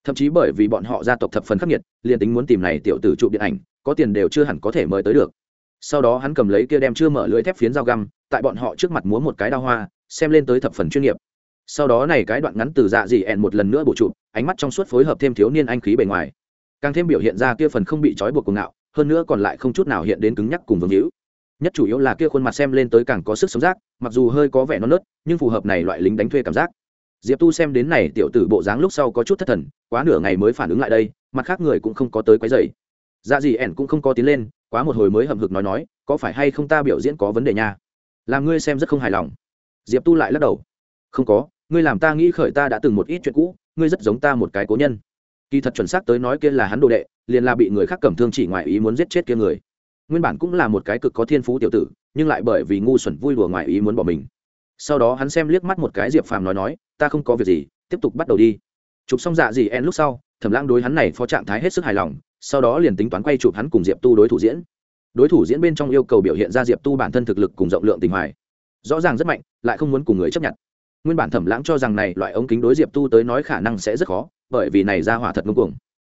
Thậm chí bởi vì bọn họ gia tộc thập phần khắc nghiệt, liền tính muốn tìm này tiểu tử chụp điện ảnh, có tiền đều chưa hẳn có thể mời tới được. Sau đó hắn cầm lấy kia đem chưa mở lưới thép phiến dao găm, tại bọn họ trước mặt múa một cái đao hoa, xem lên tới thập phần chuyên nghiệp sau đó này cái đoạn ngắn từ dạ dị ẹn một lần nữa bổ trụ, ánh mắt trong suốt phối hợp thêm thiếu niên anh khí bề ngoài. Càng thêm biểu hiện ra kia phần không bị trói buộc cuồng ngạo hơn nữa còn lại không chút nào hiện đến cứng nhắc cùng vương hữu. Nhất chủ yếu là kia khuôn mặt xem lên tới càng có sức sống giác mặc dù hơi có vẻ non nớt nhưng phù hợp này loại lính đánh thuê cảm giác. Diệp tu xem đến này tiểu tử bộ dáng lúc sau có chút thất thần quá nửa ngày mới phản ứng lại đây mặt khác người cũng không có tới quấy dày dạ gì ẻn cũng không có tiến lên quá một hồi mới hậm hực nói nói có phải hay không ta biểu diễn có vấn đề nha? Làm ngươi xem rất không hài lòng. Diệp tu lại lắc đầu. Không có ngươi làm ta nghĩ khởi ta đã từng một ít chuyện cũ, ngươi rất giống ta một cái cố nhân. Kỳ thật chuẩn xác tới nói kia là hắn đồ đệ, liền là bị người khác cầm thương chỉ ngoài ý muốn giết chết kia người. Nguyên bản cũng là một cái cực có thiên phú tiểu tử, nhưng lại bởi vì ngu xuẩn vui đùa ngoài ý muốn bỏ mình. Sau đó hắn xem liếc mắt một cái diệp phàm nói nói, ta không có việc gì, tiếp tục bắt đầu đi. Chụp xong dạ gì en lúc sau, thẩm lãng đối hắn này phó trạng thái hết sức hài lòng, sau đó liền tính toán quay chụp hắn cùng diệp tu đối thủ diễn. Đối thủ diễn bên trong yêu cầu biểu hiện ra diệp tu bản thân thực lực cùng rộng lượng tình hoài. Rõ ràng rất mạnh, lại không muốn cùng người chấp nhận nguyên bản thẩm lãng cho rằng này loại ống kính đối diệp tu tới nói khả năng sẽ rất khó, bởi vì này ra hỏa thật ngông cuồng.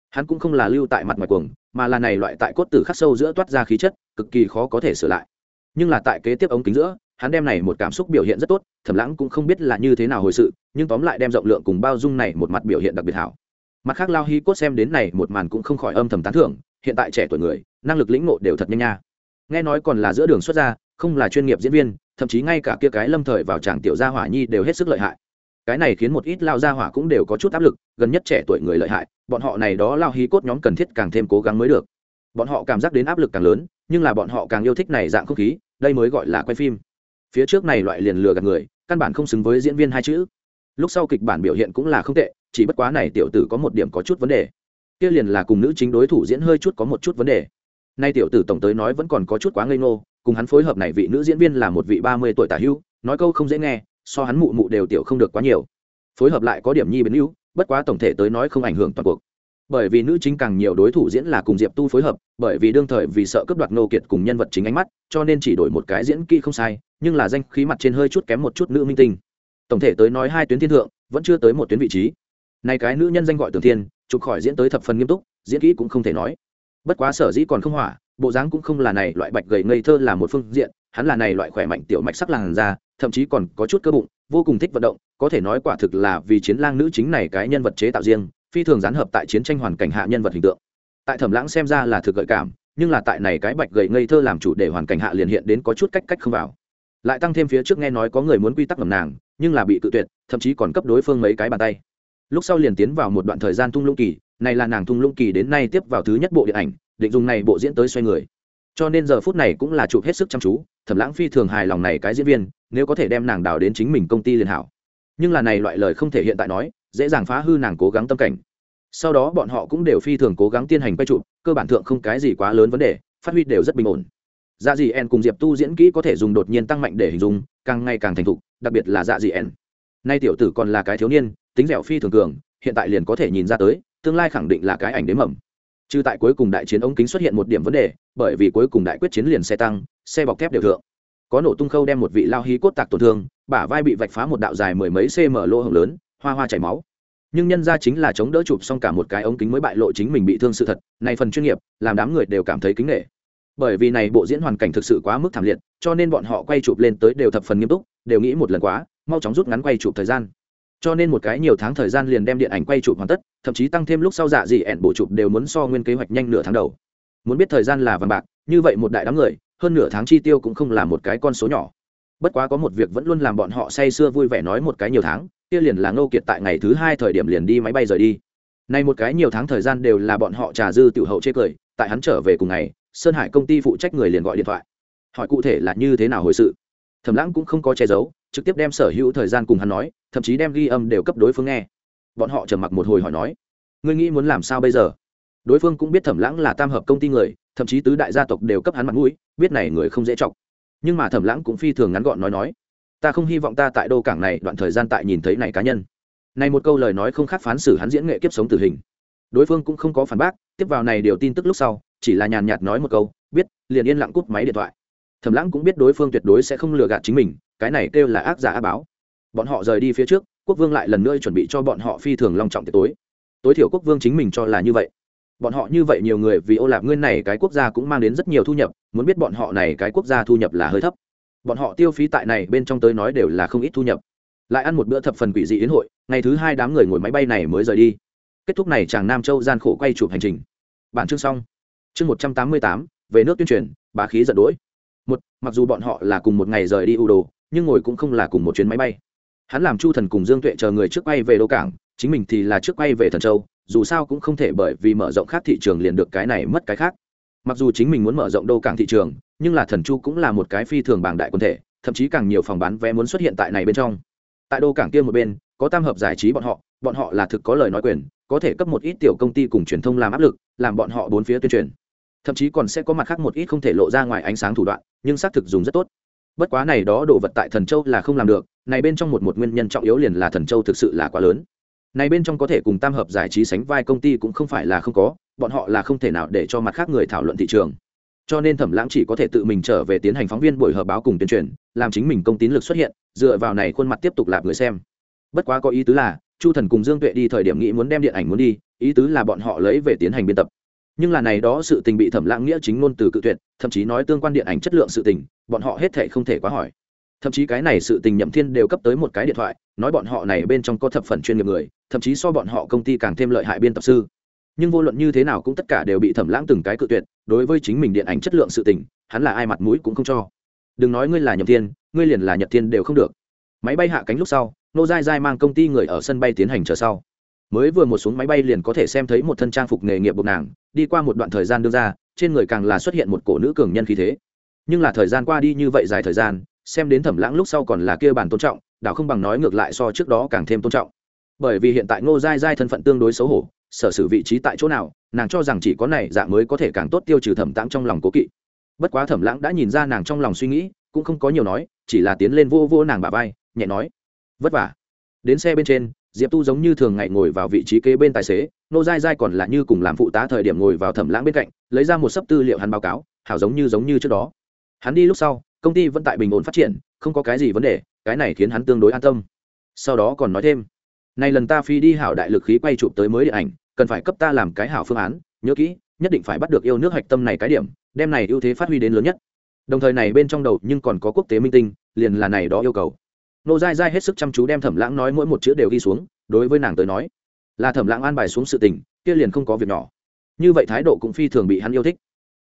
Hắn cũng không là lưu tại mặt ngoài cuồng, mà là này loại tại cốt tử khắc sâu giữa toát ra khí chất, cực kỳ khó có thể sửa lại. Nhưng là tại kế tiếp ống kính giữa, hắn đem này một cảm xúc biểu hiện rất tốt, thẩm lãng cũng không biết là như thế nào hồi sự, nhưng tóm lại đem rộng lượng cùng bao dung này một mặt biểu hiện đặc biệt hảo. Mặt khác lao hi cốt xem đến này một màn cũng không khỏi âm thầm tán thưởng, hiện tại trẻ tuổi người, năng lực lĩnh ngộ đều thật nhanh nha. Nghe nói còn là giữa đường xuất ra, không là chuyên nghiệp diễn viên thậm chí ngay cả kia cái lâm thời vào chàng tiểu gia hỏa nhi đều hết sức lợi hại. Cái này khiến một ít lao gia hỏa cũng đều có chút áp lực, gần nhất trẻ tuổi người lợi hại, bọn họ này đó lao hí cốt nhóm cần thiết càng thêm cố gắng mới được. Bọn họ cảm giác đến áp lực càng lớn, nhưng là bọn họ càng yêu thích này dạng không khí, đây mới gọi là quay phim. Phía trước này loại liền lừa gạt người, căn bản không xứng với diễn viên hai chữ. Lúc sau kịch bản biểu hiện cũng là không tệ, chỉ bất quá này tiểu tử có một điểm có chút vấn đề. Kia liền là cùng nữ chính đối thủ diễn hơi chút có một chút vấn đề. Nay tiểu tử tổng tới nói vẫn còn có chút quá ngây ngô cùng hắn phối hợp này vị nữ diễn viên là một vị ba mươi tuổi tả hữu, nói câu không dễ nghe, so hắn mụ mụ đều tiểu không được quá nhiều. Phối hợp lại có điểm nhi biến hữu, bất quá tổng thể tới nói không ảnh hưởng toàn cuộc. Bởi vì nữ chính càng nhiều đối thủ diễn là cùng diệp tu phối hợp, bởi vì đương thời vì sợ cướp đoạt nô kiệt cùng nhân vật chính ánh mắt, cho nên chỉ đổi một cái diễn kỹ không sai, nhưng là danh khí mặt trên hơi chút kém một chút nữ minh tinh. Tổng thể tới nói hai tuyến thiên thượng, vẫn chưa tới một tuyến vị trí. Nay cái nữ nhân danh gọi tường thiên, chụp khỏi diễn tới thập phần nghiêm túc, diễn kỹ cũng không thể nói. Bất quá sở dĩ còn không hỏa bộ dáng cũng không là này, loại bạch gầy ngây thơ là một phương diện, hắn là này loại khỏe mạnh tiểu mạch sắc làn da, thậm chí còn có chút cơ bụng, vô cùng thích vận động, có thể nói quả thực là vì chiến lang nữ chính này cái nhân vật chế tạo riêng, phi thường gián hợp tại chiến tranh hoàn cảnh hạ nhân vật hình tượng. Tại thẩm lãng xem ra là thực gợi cảm, nhưng là tại này cái bạch gầy ngây thơ làm chủ để hoàn cảnh hạ liền hiện đến có chút cách cách không vào. Lại tăng thêm phía trước nghe nói có người muốn quy tắc ngầm nàng, nhưng là bị cự tuyệt, thậm chí còn cấp đối phương mấy cái bàn tay. Lúc sau liền tiến vào một đoạn thời gian thung lũng kỳ, này là nàng thung lũng kỳ đến nay tiếp vào thứ nhất bộ điện ảnh định dùng này bộ diễn tới xoay người. Cho nên giờ phút này cũng là chụp hết sức chăm chú, thẩm lãng phi thường hài lòng này cái diễn viên, nếu có thể đem nàng đào đến chính mình công ty liền hảo. Nhưng là này loại lời không thể hiện tại nói, dễ dàng phá hư nàng cố gắng tâm cảnh. Sau đó bọn họ cũng đều phi thường cố gắng tiến hành quay chụp, cơ bản thượng không cái gì quá lớn vấn đề, phát huy đều rất bình ổn. Dạ dị en cùng diệp tu diễn kỹ có thể dùng đột nhiên tăng mạnh để hình dung, càng ngày càng thành thục, đặc biệt là dạ dị en. Nay tiểu tử còn là cái thiếu niên, tính dẻo phi thường cường, hiện tại liền có thể nhìn ra tới, tương lai khẳng định là cái ảnh đếm mầm trừ tại cuối cùng đại chiến ống kính xuất hiện một điểm vấn đề, bởi vì cuối cùng đại quyết chiến liền xe tăng, xe bọc thép đều thượng. Có nổ tung khâu đem một vị lao hí cốt tạc tổn thương, bả vai bị vạch phá một đạo dài mười mấy cm lỗ hồng lớn, hoa hoa chảy máu. Nhưng nhân ra chính là chống đỡ chụp xong cả một cái ống kính mới bại lộ chính mình bị thương sự thật, này phần chuyên nghiệp, làm đám người đều cảm thấy kính nghệ bởi vì này bộ diễn hoàn cảnh thực sự quá mức thảm liệt, cho nên bọn họ quay chụp lên tới đều thập phần nghiêm túc, đều nghĩ một lần quá, mau chóng rút ngắn quay chụp thời gian cho nên một cái nhiều tháng thời gian liền đem điện ảnh quay chụp hoàn tất, thậm chí tăng thêm lúc sau dạ dị ẹn bộ chụp đều muốn so nguyên kế hoạch nhanh nửa tháng đầu. Muốn biết thời gian là vàng bạc, như vậy một đại đám người, hơn nửa tháng chi tiêu cũng không là một cái con số nhỏ. Bất quá có một việc vẫn luôn làm bọn họ say sưa vui vẻ nói một cái nhiều tháng, kia liền là ngô kiệt tại ngày thứ hai thời điểm liền đi máy bay rời đi. Nay một cái nhiều tháng thời gian đều là bọn họ trà dư tiểu hậu chê cười, tại hắn trở về cùng ngày, sơn hải công ty phụ trách người liền gọi điện thoại. Hỏi cụ thể là như thế nào hồi sự. Thẩm lãng cũng không có che giấu trực tiếp đem sở hữu thời gian cùng hắn nói, thậm chí đem ghi âm đều cấp đối phương nghe. Bọn họ trầm mặc một hồi hỏi nói, ngươi nghĩ muốn làm sao bây giờ? Đối phương cũng biết thẩm lãng là tam hợp công ty người, thậm chí tứ đại gia tộc đều cấp hắn mặt mũi, biết này người không dễ chọc. Nhưng mà thẩm lãng cũng phi thường ngắn gọn nói nói, ta không hy vọng ta tại đô cảng này đoạn thời gian tại nhìn thấy này cá nhân. Này một câu lời nói không khác phán xử hắn diễn nghệ kiếp sống tử hình. Đối phương cũng không có phản bác, tiếp vào này điều tin tức lúc sau, chỉ là nhàn nhạt nói một câu, biết, liền yên lặng cúp máy điện thoại. Thẩm lãng cũng biết đối phương tuyệt đối sẽ không lừa gạt chính mình cái này kêu là ác giả á báo. Bọn họ rời đi phía trước, quốc vương lại lần nữa chuẩn bị cho bọn họ phi thường long trọng tiệc tối. Tối thiểu quốc vương chính mình cho là như vậy. Bọn họ như vậy nhiều người vì ô lạp nguyên này cái quốc gia cũng mang đến rất nhiều thu nhập, muốn biết bọn họ này cái quốc gia thu nhập là hơi thấp. Bọn họ tiêu phí tại này bên trong tới nói đều là không ít thu nhập. Lại ăn một bữa thập phần quỷ dị yến hội, ngày thứ hai đám người ngồi máy bay này mới rời đi. Kết thúc này chàng nam châu gian khổ quay chụp hành trình. Bản chương xong. Chương một trăm tám mươi tám, về nước tuyên truyền bá khí giận đỗi. Một, mặc dù bọn họ là cùng một ngày rời đi u đồ nhưng ngồi cũng không là cùng một chuyến máy bay. Hắn làm chu thần cùng dương tuệ chờ người trước bay về đô cảng, chính mình thì là trước bay về thần châu, dù sao cũng không thể bởi vì mở rộng khác thị trường liền được cái này mất cái khác. Mặc dù chính mình muốn mở rộng đô cảng thị trường, nhưng là thần chu cũng là một cái phi thường bảng đại quân thể, thậm chí càng nhiều phòng bán vé muốn xuất hiện tại này bên trong. Tại đô cảng kia một bên, có tam hợp giải trí bọn họ bọn họ là thực có lời nói quyền, có thể cấp một ít tiểu công ty cùng truyền thông làm áp lực, làm bọn họ bốn phía tuyên truyền. Thậm chí còn sẽ có mặt khác một ít không thể lộ ra ngoài ánh sáng thủ đoạn, nhưng xác thực dùng rất tốt bất quá này đó đồ vật tại thần châu là không làm được, này bên trong một một nguyên nhân trọng yếu liền là thần châu thực sự là quá lớn. Này bên trong có thể cùng tam hợp giải trí sánh vai công ty cũng không phải là không có, bọn họ là không thể nào để cho mặt khác người thảo luận thị trường. Cho nên thẩm lãng chỉ có thể tự mình trở về tiến hành phóng viên buổi họp báo cùng tuyên truyền, làm chính mình công tín lực xuất hiện, dựa vào này khuôn mặt tiếp tục lạp người xem. Bất quá có ý tứ là, chu thần cùng dương tuệ đi thời điểm nghĩ muốn đem điện ảnh muốn đi, ý tứ là bọn họ lấy về tiến hành biên tập nhưng là này đó sự tình bị thẩm lãng nghĩa chính ngôn từ cự tuyệt, thậm chí nói tương quan điện ảnh chất lượng sự tình, bọn họ hết thể không thể quá hỏi. Thậm chí cái này sự tình nhậm thiên đều cấp tới một cái điện thoại, nói bọn họ này bên trong có thập phần chuyên nghiệp người, thậm chí so bọn họ công ty càng thêm lợi hại biên tập sư. Nhưng vô luận như thế nào cũng tất cả đều bị thẩm lãng từng cái cự tuyệt, đối với chính mình điện ảnh chất lượng sự tình, hắn là ai mặt mũi cũng không cho. Đừng nói ngươi là nhậm thiên, ngươi liền là nhật thiên đều không được. Máy bay hạ cánh lúc sau nô dai dai mang công ty người ở sân bay tiến hành chờ sau mới vừa một xuống máy bay liền có thể xem thấy một thân trang phục nghề nghiệp buộc nàng, đi qua một đoạn thời gian đưa ra, trên người càng là xuất hiện một cổ nữ cường nhân khí thế. Nhưng là thời gian qua đi như vậy dài thời gian, xem đến thẩm lãng lúc sau còn là kia bản tôn trọng, đảo không bằng nói ngược lại so trước đó càng thêm tôn trọng. Bởi vì hiện tại ngô dai dai thân phận tương đối xấu hổ, sở sử vị trí tại chỗ nào, nàng cho rằng chỉ có này dạng mới có thể càng tốt tiêu trừ thẩm tãng trong lòng cố kỵ. Bất quá thẩm lãng đã nhìn ra nàng trong lòng suy nghĩ, cũng không có nhiều nói, chỉ là tiến lên vô vô nàng bà vai, nhẹ nói, vất vả. Đến xe bên trên diệp tu giống như thường ngày ngồi vào vị trí kế bên tài xế, nô dai dai còn là như cùng làm phụ tá thời điểm ngồi vào thẩm lãng bên cạnh, lấy ra một sấp tư liệu hắn báo cáo, hảo giống như giống như trước đó. Hắn đi lúc sau, công ty vẫn tại bình ổn phát triển, không có cái gì vấn đề, cái này khiến hắn tương đối an tâm. Sau đó còn nói thêm, này lần ta phi đi hảo đại lực khí quay chụp tới mới điện ảnh, cần phải cấp ta làm cái hảo phương án, nhớ kỹ, nhất định phải bắt được yêu nước hạch tâm này cái điểm, đem này ưu thế phát huy đến lớn nhất. Đồng thời này bên trong đầu nhưng còn có quốc tế minh tinh, liền là này đó yêu cầu nô dai dai hết sức chăm chú đem thẩm lãng nói mỗi một chữ đều ghi xuống, đối với nàng tới nói, là thẩm lãng an bài xuống sự tình, kia liền không có việc nhỏ. Như vậy thái độ cũng phi thường bị hắn yêu thích.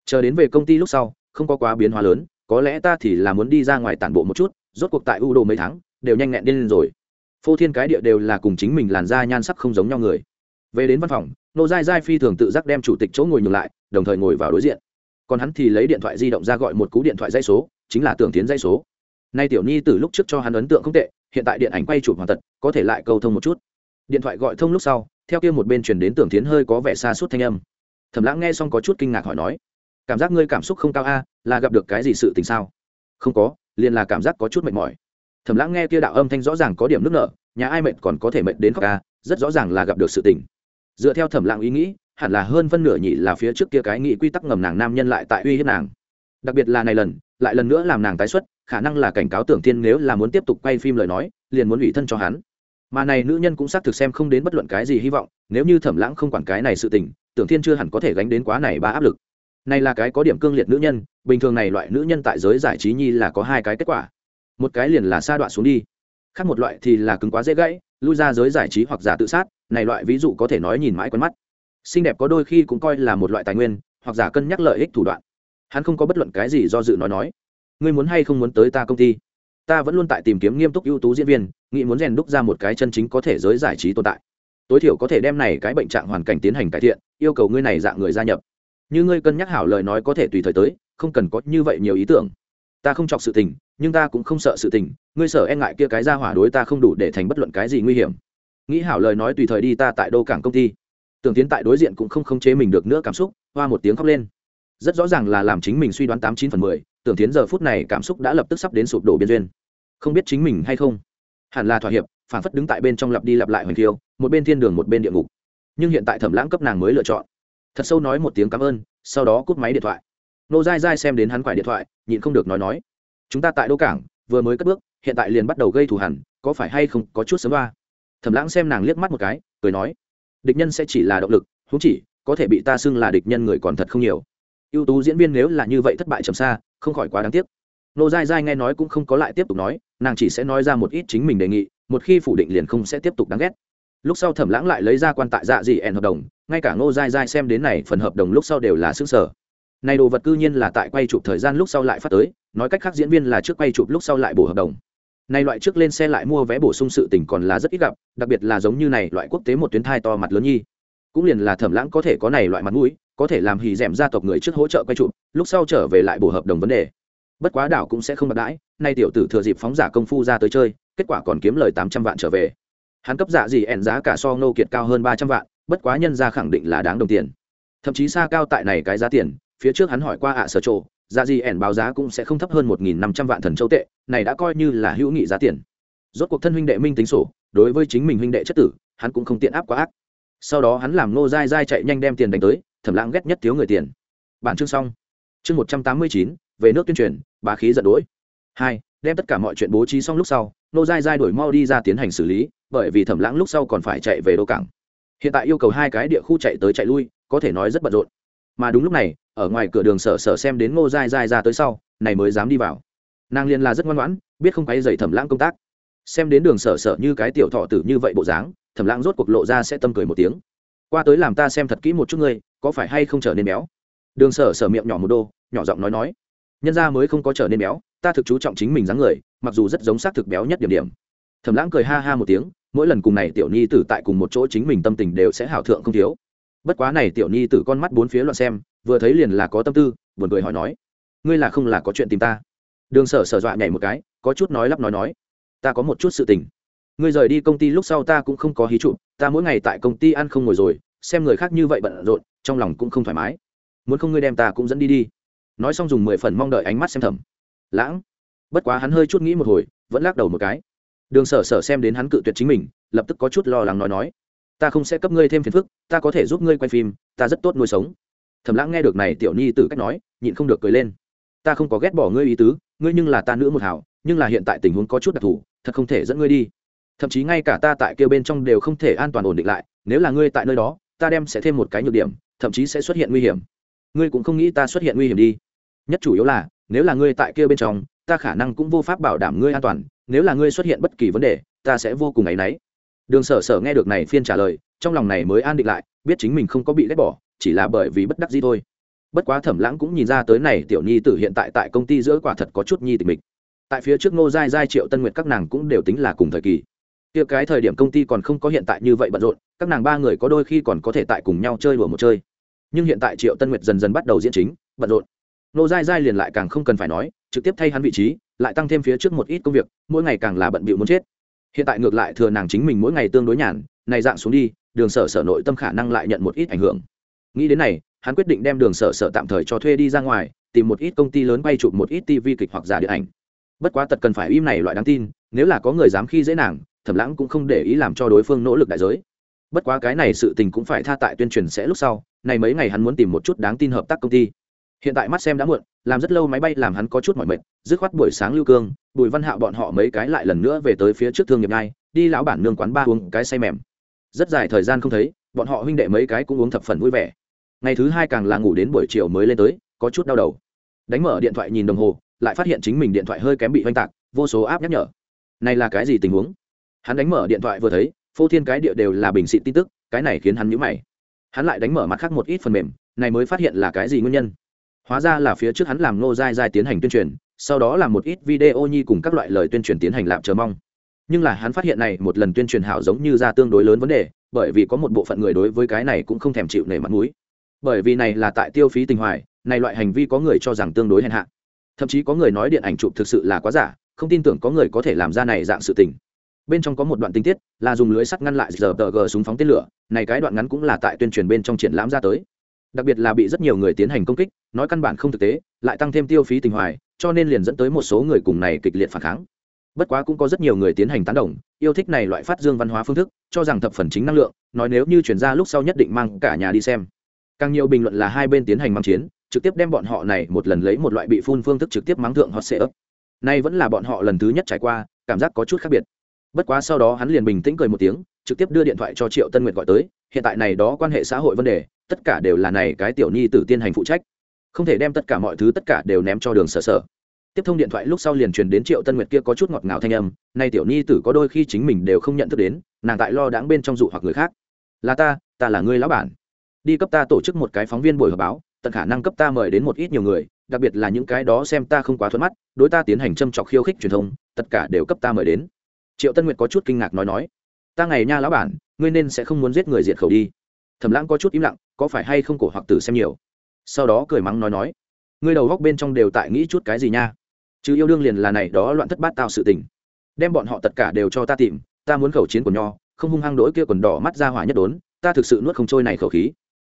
Chờ đến về công ty lúc sau, không có quá biến hóa lớn, có lẽ ta thì là muốn đi ra ngoài tản bộ một chút, rốt cuộc tại u đồ mấy tháng, đều nhanh nhẹn điên rồi. Phô thiên cái địa đều là cùng chính mình làn da nhan sắc không giống nhau người. Về đến văn phòng, nô dai dai phi thường tự giác đem chủ tịch chỗ ngồi nhường lại, đồng thời ngồi vào đối diện. Còn hắn thì lấy điện thoại di động ra gọi một cú điện thoại dây số, chính là tưởng tiến dây số nay tiểu nhi từ lúc trước cho hắn ấn tượng không tệ, hiện tại điện ảnh quay chụp hoàn tật, có thể lại câu thông một chút. Điện thoại gọi thông lúc sau, theo kia một bên truyền đến tưởng tiến hơi có vẻ xa suốt thanh âm. Thẩm lãng nghe xong có chút kinh ngạc hỏi nói, cảm giác ngươi cảm xúc không cao a, là gặp được cái gì sự tình sao? Không có, liền là cảm giác có chút mệt mỏi. Thẩm lãng nghe kia đạo âm thanh rõ ràng có điểm nước nợ nhà ai mệt còn có thể mệt đến khóc a, rất rõ ràng là gặp được sự tình. Dựa theo thẩm lãng ý nghĩ, hẳn là hơn phân nửa nhị là phía trước kia cái nghị quy tắc ngầm nàng nam nhân lại tại uy hiếp nàng. Đặc biệt là này lần, lại lần nữa làm nàng tái xuất khả năng là cảnh cáo tưởng thiên nếu là muốn tiếp tục quay phim lời nói, liền muốn ủy thân cho hắn. Mà này nữ nhân cũng xác thực xem không đến bất luận cái gì hy vọng, nếu như thẩm lãng không quản cái này sự tình, tưởng thiên chưa hẳn có thể gánh đến quá này ba áp lực. Này là cái có điểm cương liệt nữ nhân, bình thường này loại nữ nhân tại giới giải trí nhi là có hai cái kết quả. Một cái liền là sa đoạn xuống đi. Khác một loại thì là cứng quá dễ gãy, lui ra giới giải trí hoặc giả tự sát, này loại ví dụ có thể nói nhìn mãi quen mắt. Xinh đẹp có đôi khi cũng coi là một loại tài nguyên, hoặc giả cân nhắc lợi ích thủ đoạn. Hắn không có bất luận cái gì do dự nói nói ngươi muốn hay không muốn tới ta công ty? Ta vẫn luôn tại tìm kiếm nghiêm túc ưu tú diễn viên, nghĩ muốn rèn đúc ra một cái chân chính có thể giới giải trí tồn tại. Tối thiểu có thể đem này cái bệnh trạng hoàn cảnh tiến hành cải thiện, yêu cầu ngươi này dạng người gia nhập. Như ngươi cân nhắc hảo lời nói có thể tùy thời tới, không cần có như vậy nhiều ý tưởng. Ta không chọc sự tình, nhưng ta cũng không sợ sự tình, ngươi sợ e ngại kia cái ra hỏa đối ta không đủ để thành bất luận cái gì nguy hiểm. Nghĩ hảo lời nói tùy thời đi ta tại đô cảng công ty. Tưởng tiến tại đối diện cũng không khống chế mình được nữa cảm xúc, hoa một tiếng khóc lên. Rất rõ ràng là làm chính mình suy đoán tám chín phần mười tưởng tiến giờ phút này cảm xúc đã lập tức sắp đến sụp đổ biên duyên. Không biết chính mình hay không. Hẳn là thỏa hiệp phản phất đứng tại bên trong lặp đi lặp lại hoành thiêu một bên thiên đường một bên địa ngục. Nhưng hiện tại thẩm lãng cấp nàng mới lựa chọn. Thật sâu nói một tiếng cảm ơn, sau đó cúp máy điện thoại. Nô dai dai xem đến hắn quải điện thoại, nhịn không được nói nói. Chúng ta tại đô cảng, vừa mới cất bước, hiện tại liền bắt đầu gây thù hẳn có phải hay không có chút sớm ba thẩm lãng xem nàng liếc mắt một cái, cười nói. Địch nhân sẽ chỉ là động lực húng chỉ, có thể bị ta xưng là địch nhân người còn thật không nhiều ưu tú diễn viên nếu là như vậy thất bại trầm xa, không khỏi quá đáng tiếc. Nô dai dai nghe nói cũng không có lại tiếp tục nói, nàng chỉ sẽ nói ra một ít chính mình đề nghị, một khi phủ định liền không sẽ tiếp tục đáng ghét. Lúc sau thẩm lãng lại lấy ra quan tại dạ dị ẻn hợp đồng, ngay cả ngô dai dai xem đến này phần hợp đồng lúc sau đều là xương sở này đồ vật cư nhiên là tại quay chụp thời gian lúc sau lại phát tới, nói cách khác diễn viên là trước quay chụp lúc sau lại bổ hợp đồng. Này loại trước lên xe lại mua vé bổ sung sự tình còn là rất ít gặp, đặc biệt là giống như này loại quốc tế một tuyến thai to mặt lớn nhi. Cũng liền là thẩm lãng có thể có này loại mặt mũi có thể làm hì rèm gia tộc người trước hỗ trợ quay chụp lúc sau trở về lại bổ hợp đồng vấn đề. Bất quá đảo cũng sẽ không bạc đãi, nay tiểu tử thừa dịp phóng giả công phu ra tới chơi, kết quả còn kiếm lời tám trăm vạn trở về. Hắn cấp giả gì ẻn giá cả so nô kiệt cao hơn ba trăm vạn, bất quá nhân ra khẳng định là đáng đồng tiền. Thậm chí xa cao tại này cái giá tiền, phía trước hắn hỏi qua ạ sở trộ, giả gì ẻn báo giá cũng sẽ không thấp hơn một nghìn năm trăm vạn thần châu tệ, này đã coi như là hữu nghị giá tiền. Rốt cuộc thân huynh đệ minh tính sổ, đối với chính mình huynh đệ chất tử, hắn cũng không tiện áp quá ác. Sau đó hắn làm nô dai dai chạy nhanh đem tiền đánh tới thẩm lãng ghét nhất thiếu người tiền. Bản chương xong. Chương một trăm tám mươi chín, về nước tuyên truyền, bá khí giận đỗi hai, đem tất cả mọi chuyện bố trí xong lúc sau, nô dai dai đổi mau đi ra tiến hành xử lý, bởi vì thẩm lãng lúc sau còn phải chạy về đô cảng. Hiện tại yêu cầu hai cái địa khu chạy tới chạy lui, có thể nói rất bận rộn. Mà đúng lúc này, ở ngoài cửa đường sở sở xem đến ngô dai dai ra tới sau, này mới dám đi vào. Nàng liền là rất ngoan ngoãn, biết không quay dày thẩm lãng công tác. Xem đến đường sở sở như cái tiểu thọ tử như vậy bộ dáng, thẩm lãng rốt cuộc lộ ra sẽ tâm cười một tiếng. Qua tới làm ta xem thật kỹ một chút ngươi có phải hay không trở nên béo? Đường sở sở miệng nhỏ một đô, nhỏ giọng nói nói. Nhân ra mới không có trở nên béo, ta thực chú trọng chính mình dáng người, mặc dù rất giống xác thực béo nhất điểm điểm. Thẩm lãng cười ha ha một tiếng, mỗi lần cùng này tiểu nhi tử tại cùng một chỗ chính mình tâm tình đều sẽ hảo thượng không thiếu. Bất quá này tiểu nhi tử con mắt bốn phía loạn xem, vừa thấy liền là có tâm tư, buồn cười hỏi nói, ngươi là không là có chuyện tìm ta? Đường sở sở dọa nhảy một cái, có chút nói lắp nói nói, ta có một chút sự tình. Ngươi rời đi công ty lúc sau ta cũng không có hí trụ, ta mỗi ngày tại công ty ăn không ngồi rồi, xem người khác như vậy bận rộn trong lòng cũng không thoải mái. Muốn không ngươi đem ta cũng dẫn đi đi. Nói xong dùng mười phần mong đợi ánh mắt xem thầm. Lãng. Bất quá hắn hơi chút nghĩ một hồi, vẫn lắc đầu một cái. Đường sở sở xem đến hắn cự tuyệt chính mình, lập tức có chút lo lắng nói nói. Ta không sẽ cấp ngươi thêm phiền phức, ta có thể giúp ngươi quay phim, ta rất tốt nuôi sống. Thầm lãng nghe được này tiểu nhi từ cách nói, nhịn không được cười lên. Ta không có ghét bỏ ngươi ý tứ, ngươi nhưng là ta nữ một hảo, nhưng là hiện tại tình huống có chút đặc thù, thật không thể dẫn ngươi đi. Thậm chí ngay cả ta tại kêu bên trong đều không thể an toàn ổn định lại, nếu là ngươi tại nơi đó, ta đem sẽ thêm một cái nhược điểm thậm chí sẽ xuất hiện nguy hiểm. Ngươi cũng không nghĩ ta xuất hiện nguy hiểm đi. Nhất chủ yếu là, nếu là ngươi tại kia bên trong, ta khả năng cũng vô pháp bảo đảm ngươi an toàn. Nếu là ngươi xuất hiện bất kỳ vấn đề, ta sẽ vô cùng áy náy. Đường sở sở nghe được này phiên trả lời, trong lòng này mới an định lại, biết chính mình không có bị ghét bỏ, chỉ là bởi vì bất đắc gì thôi. Bất quá thẩm lãng cũng nhìn ra tới này tiểu nhi tử hiện tại tại công ty giữa quả thật có chút nhi tình mình tại phía trước ngô giai giai, triệu tân nguyệt các nàng cũng đều tính là cùng thời kỳ kia cái thời điểm công ty còn không có hiện tại như vậy bận rộn, các nàng ba người có đôi khi còn có thể tại cùng nhau chơi đùa một chơi. Nhưng hiện tại triệu tân nguyệt dần dần bắt đầu diễn chính, bận rộn. Nô giai giai liền lại càng không cần phải nói, trực tiếp thay hắn vị trí, lại tăng thêm phía trước một ít công việc, mỗi ngày càng là bận bịu muốn chết. Hiện tại ngược lại thừa nàng chính mình mỗi ngày tương đối nhàn, này dạng xuống đi, đường sở sở nội tâm khả năng lại nhận một ít ảnh hưởng. Nghĩ đến này, hắn quyết định đem đường sở sở tạm thời cho thuê đi ra ngoài, tìm một ít công ty lớn quay chụp một ít tv kịch hoặc giả điện ảnh. Bất quá tật cần phải im này loại đáng tin, nếu là có người dám khi dễ nàng thẩm lãng cũng không để ý làm cho đối phương nỗ lực đại giới. Bất quá cái này sự tình cũng phải tha tại tuyên truyền sẽ lúc sau, này mấy ngày hắn muốn tìm một chút đáng tin hợp tác công ty. Hiện tại mắt xem đã muộn, làm rất lâu máy bay làm hắn có chút mỏi mệt, dứt khoát buổi sáng lưu cương, bùi văn hạo bọn họ mấy cái lại lần nữa về tới phía trước thương nghiệp ngay, đi lão bản nương quán ba uống cái say mềm. Rất dài thời gian không thấy, bọn họ huynh đệ mấy cái cũng uống thập phần vui vẻ. Ngày thứ hai càng là ngủ đến buổi chiều mới lên tới, có chút đau đầu. Đánh mở điện thoại nhìn đồng hồ, lại phát hiện chính mình điện thoại hơi kém bị oanh tạc, vô số áp nhắc nhở. Này là cái gì tình huống? Hắn đánh mở điện thoại vừa thấy, phô thiên cái địa đều là bình xịn tin tức, cái này khiến hắn nhũ mày. Hắn lại đánh mở mặt khác một ít phần mềm, này mới phát hiện là cái gì nguyên nhân. Hóa ra là phía trước hắn làm nô dai dai tiến hành tuyên truyền, sau đó làm một ít video nhi cùng các loại lời tuyên truyền tiến hành lạm chờ mong. Nhưng là hắn phát hiện này một lần tuyên truyền hảo giống như ra tương đối lớn vấn đề, bởi vì có một bộ phận người đối với cái này cũng không thèm chịu nể mặt mũi. Bởi vì này là tại tiêu phí tình hoài, này loại hành vi có người cho rằng tương đối hèn hạ. Thậm chí có người nói điện ảnh chụp thực sự là quá giả, không tin tưởng có người có thể làm ra này dạng sự tình bên trong có một đoạn tình tiết, là dùng lưới sắt ngăn lại giờ tờ gờ súng phóng tên lửa, này cái đoạn ngắn cũng là tại tuyên truyền bên trong triển lãm ra tới. Đặc biệt là bị rất nhiều người tiến hành công kích, nói căn bản không thực tế, lại tăng thêm tiêu phí tình hoài, cho nên liền dẫn tới một số người cùng này kịch liệt phản kháng. Bất quá cũng có rất nhiều người tiến hành tán đồng, yêu thích này loại phát dương văn hóa phương thức, cho rằng thập phần chính năng lượng, nói nếu như chuyển ra lúc sau nhất định mang cả nhà đi xem. Càng nhiều bình luận là hai bên tiến hành mang chiến, trực tiếp đem bọn họ này một lần lấy một loại bị phun phương thức trực tiếp mắng thượng hot sệ ấp nay vẫn là bọn họ lần thứ nhất trải qua, cảm giác có chút khác biệt bất quá sau đó hắn liền bình tĩnh cười một tiếng, trực tiếp đưa điện thoại cho triệu tân nguyệt gọi tới, hiện tại này đó quan hệ xã hội vấn đề, tất cả đều là này cái tiểu nhi tử tiên hành phụ trách. Không thể đem tất cả mọi thứ tất cả đều ném cho đường sở sở. Tiếp thông điện thoại lúc sau liền truyền đến triệu tân nguyệt kia có chút ngọt ngào thanh âm, nay tiểu nhi tử có đôi khi chính mình đều không nhận thức đến, nàng tại lo đáng bên trong dụ hoặc người khác. Là ta ta là người lão bản. Đi cấp ta tổ chức một cái phóng viên buổi họp báo, tận khả năng cấp ta mời đến một ít nhiều người, đặc biệt là những cái đó xem ta không quá thuận mắt, đối ta tiến hành châm trọc khiêu khích truyền thông, tất cả đều cấp ta mời đến triệu tân nguyệt có chút kinh ngạc nói nói, ta ngày nha lão bản, ngươi nên sẽ không muốn giết người diệt khẩu đi. Thẩm lãng có chút im lặng, có phải hay không cổ hoặc tử xem nhiều? Sau đó cười mắng nói nói, ngươi đầu góc bên trong đều tại nghĩ chút cái gì nha? Chứ yêu đương liền là này đó loạn thất bát tạo sự tình. Đem bọn họ tất cả đều cho ta tìm, ta muốn khẩu chiến của nho, không hung hăng đỗi kia quần đỏ mắt ra hỏa nhất đốn, ta thực sự nuốt không trôi này khẩu khí.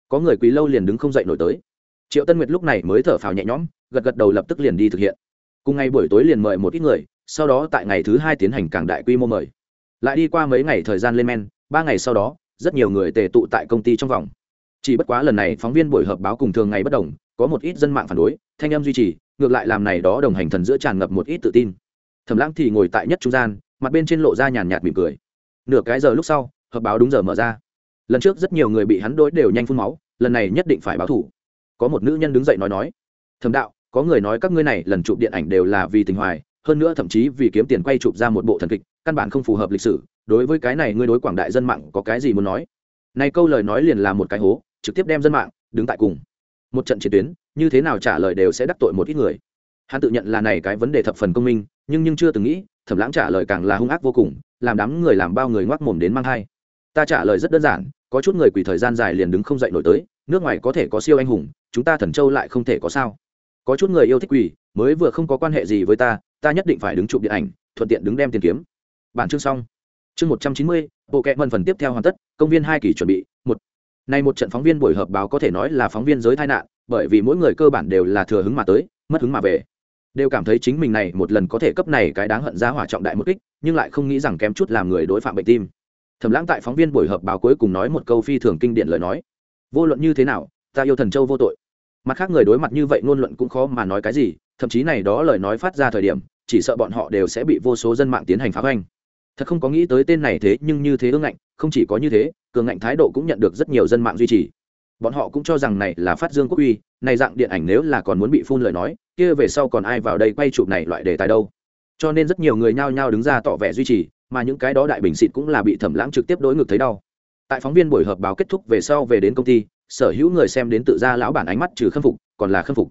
Có người quý lâu liền đứng không dậy nổi tới. Triệu tân nguyệt lúc này mới thở phào nhẹ nhõm, gật gật đầu lập tức liền đi thực hiện. Cùng ngày buổi tối liền mời một ít người sau đó tại ngày thứ hai tiến hành càng đại quy mô mời. Lại đi qua mấy ngày thời gian lên men, ba ngày sau đó, rất nhiều người tề tụ tại công ty trong vòng. Chỉ bất quá lần này phóng viên buổi họp báo cùng thường ngày bất đồng, có một ít dân mạng phản đối, thanh em duy trì, ngược lại làm này đó đồng hành thần giữa tràn ngập một ít tự tin. Thẩm lãng thì ngồi tại nhất trung gian, mặt bên trên lộ ra nhàn nhạt mỉm cười. Nửa cái giờ lúc sau, họp báo đúng giờ mở ra. Lần trước rất nhiều người bị hắn đối đều nhanh phun máu, lần này nhất định phải báo thủ. Có một nữ nhân đứng dậy nói nói, thẩm đạo, có người nói các ngươi này lần chụp điện ảnh đều là vì tình hoài hơn nữa thậm chí vì kiếm tiền quay chụp ra một bộ thần kịch, căn bản không phù hợp lịch sử, đối với cái này ngươi đối quảng đại dân mạng có cái gì muốn nói? Này câu lời nói liền là một cái hố, trực tiếp đem dân mạng đứng tại cùng. Một trận chiến tuyến, như thế nào trả lời đều sẽ đắc tội một ít người. Hắn tự nhận là này cái vấn đề thập phần công minh, nhưng nhưng chưa từng nghĩ, thẩm lãng trả lời càng là hung ác vô cùng, làm đám người làm bao người ngoác mồm đến mang hai ta trả lời rất đơn giản, có chút người quỳ thời gian dài liền đứng không dậy nổi tới, nước ngoài có thể có siêu anh hùng, chúng ta thần châu lại không thể có sao. Có chút người yêu thích quỳ mới vừa không có quan hệ gì với ta ta nhất định phải đứng chụp điện ảnh, thuận tiện đứng đem tiền kiếm. Bản chương xong. Chương một trăm chín mươi, bộ kệ mần phần tiếp theo hoàn tất, công viên hai kỳ chuẩn bị, một. Nay một trận phóng viên buổi họp báo có thể nói là phóng viên giới tai nạn, bởi vì mỗi người cơ bản đều là thừa hứng mà tới, mất hứng mà về. Đều cảm thấy chính mình này một lần có thể cấp này cái đáng hận giá hỏa trọng đại một kích, nhưng lại không nghĩ rằng kém chút làm người đối phạm bệnh tim. Thẩm lãng tại phóng viên buổi họp báo cuối cùng nói một câu phi thường kinh điển lời nói. Vô luận như thế nào, ta yêu thần châu vô tội. Mặt khác người đối mặt như vậy ngôn luận cũng khó mà nói cái gì, thậm chí này đó lời nói phát ra thời điểm chỉ sợ bọn họ đều sẽ bị vô số dân mạng tiến hành phá hoành. Thật không có nghĩ tới tên này thế nhưng như thế ương ngạnh, không chỉ có như thế, cường ngạnh thái độ cũng nhận được rất nhiều dân mạng duy trì. Bọn họ cũng cho rằng này là phát dương quốc uy, này dạng điện ảnh nếu là còn muốn bị phun lời nói, kia về sau còn ai vào đây quay chụp này loại đề tài đâu. Cho nên rất nhiều người nhao nhao đứng ra tỏ vẻ duy trì, mà những cái đó đại bình xịt cũng là bị thẩm lãng trực tiếp đối ngược thấy đau. Tại phóng viên buổi họp báo kết thúc về sau về đến công ty, sở hữu người xem đến tự ra lão bản ánh mắt trừ khâm phục, còn là khâm phục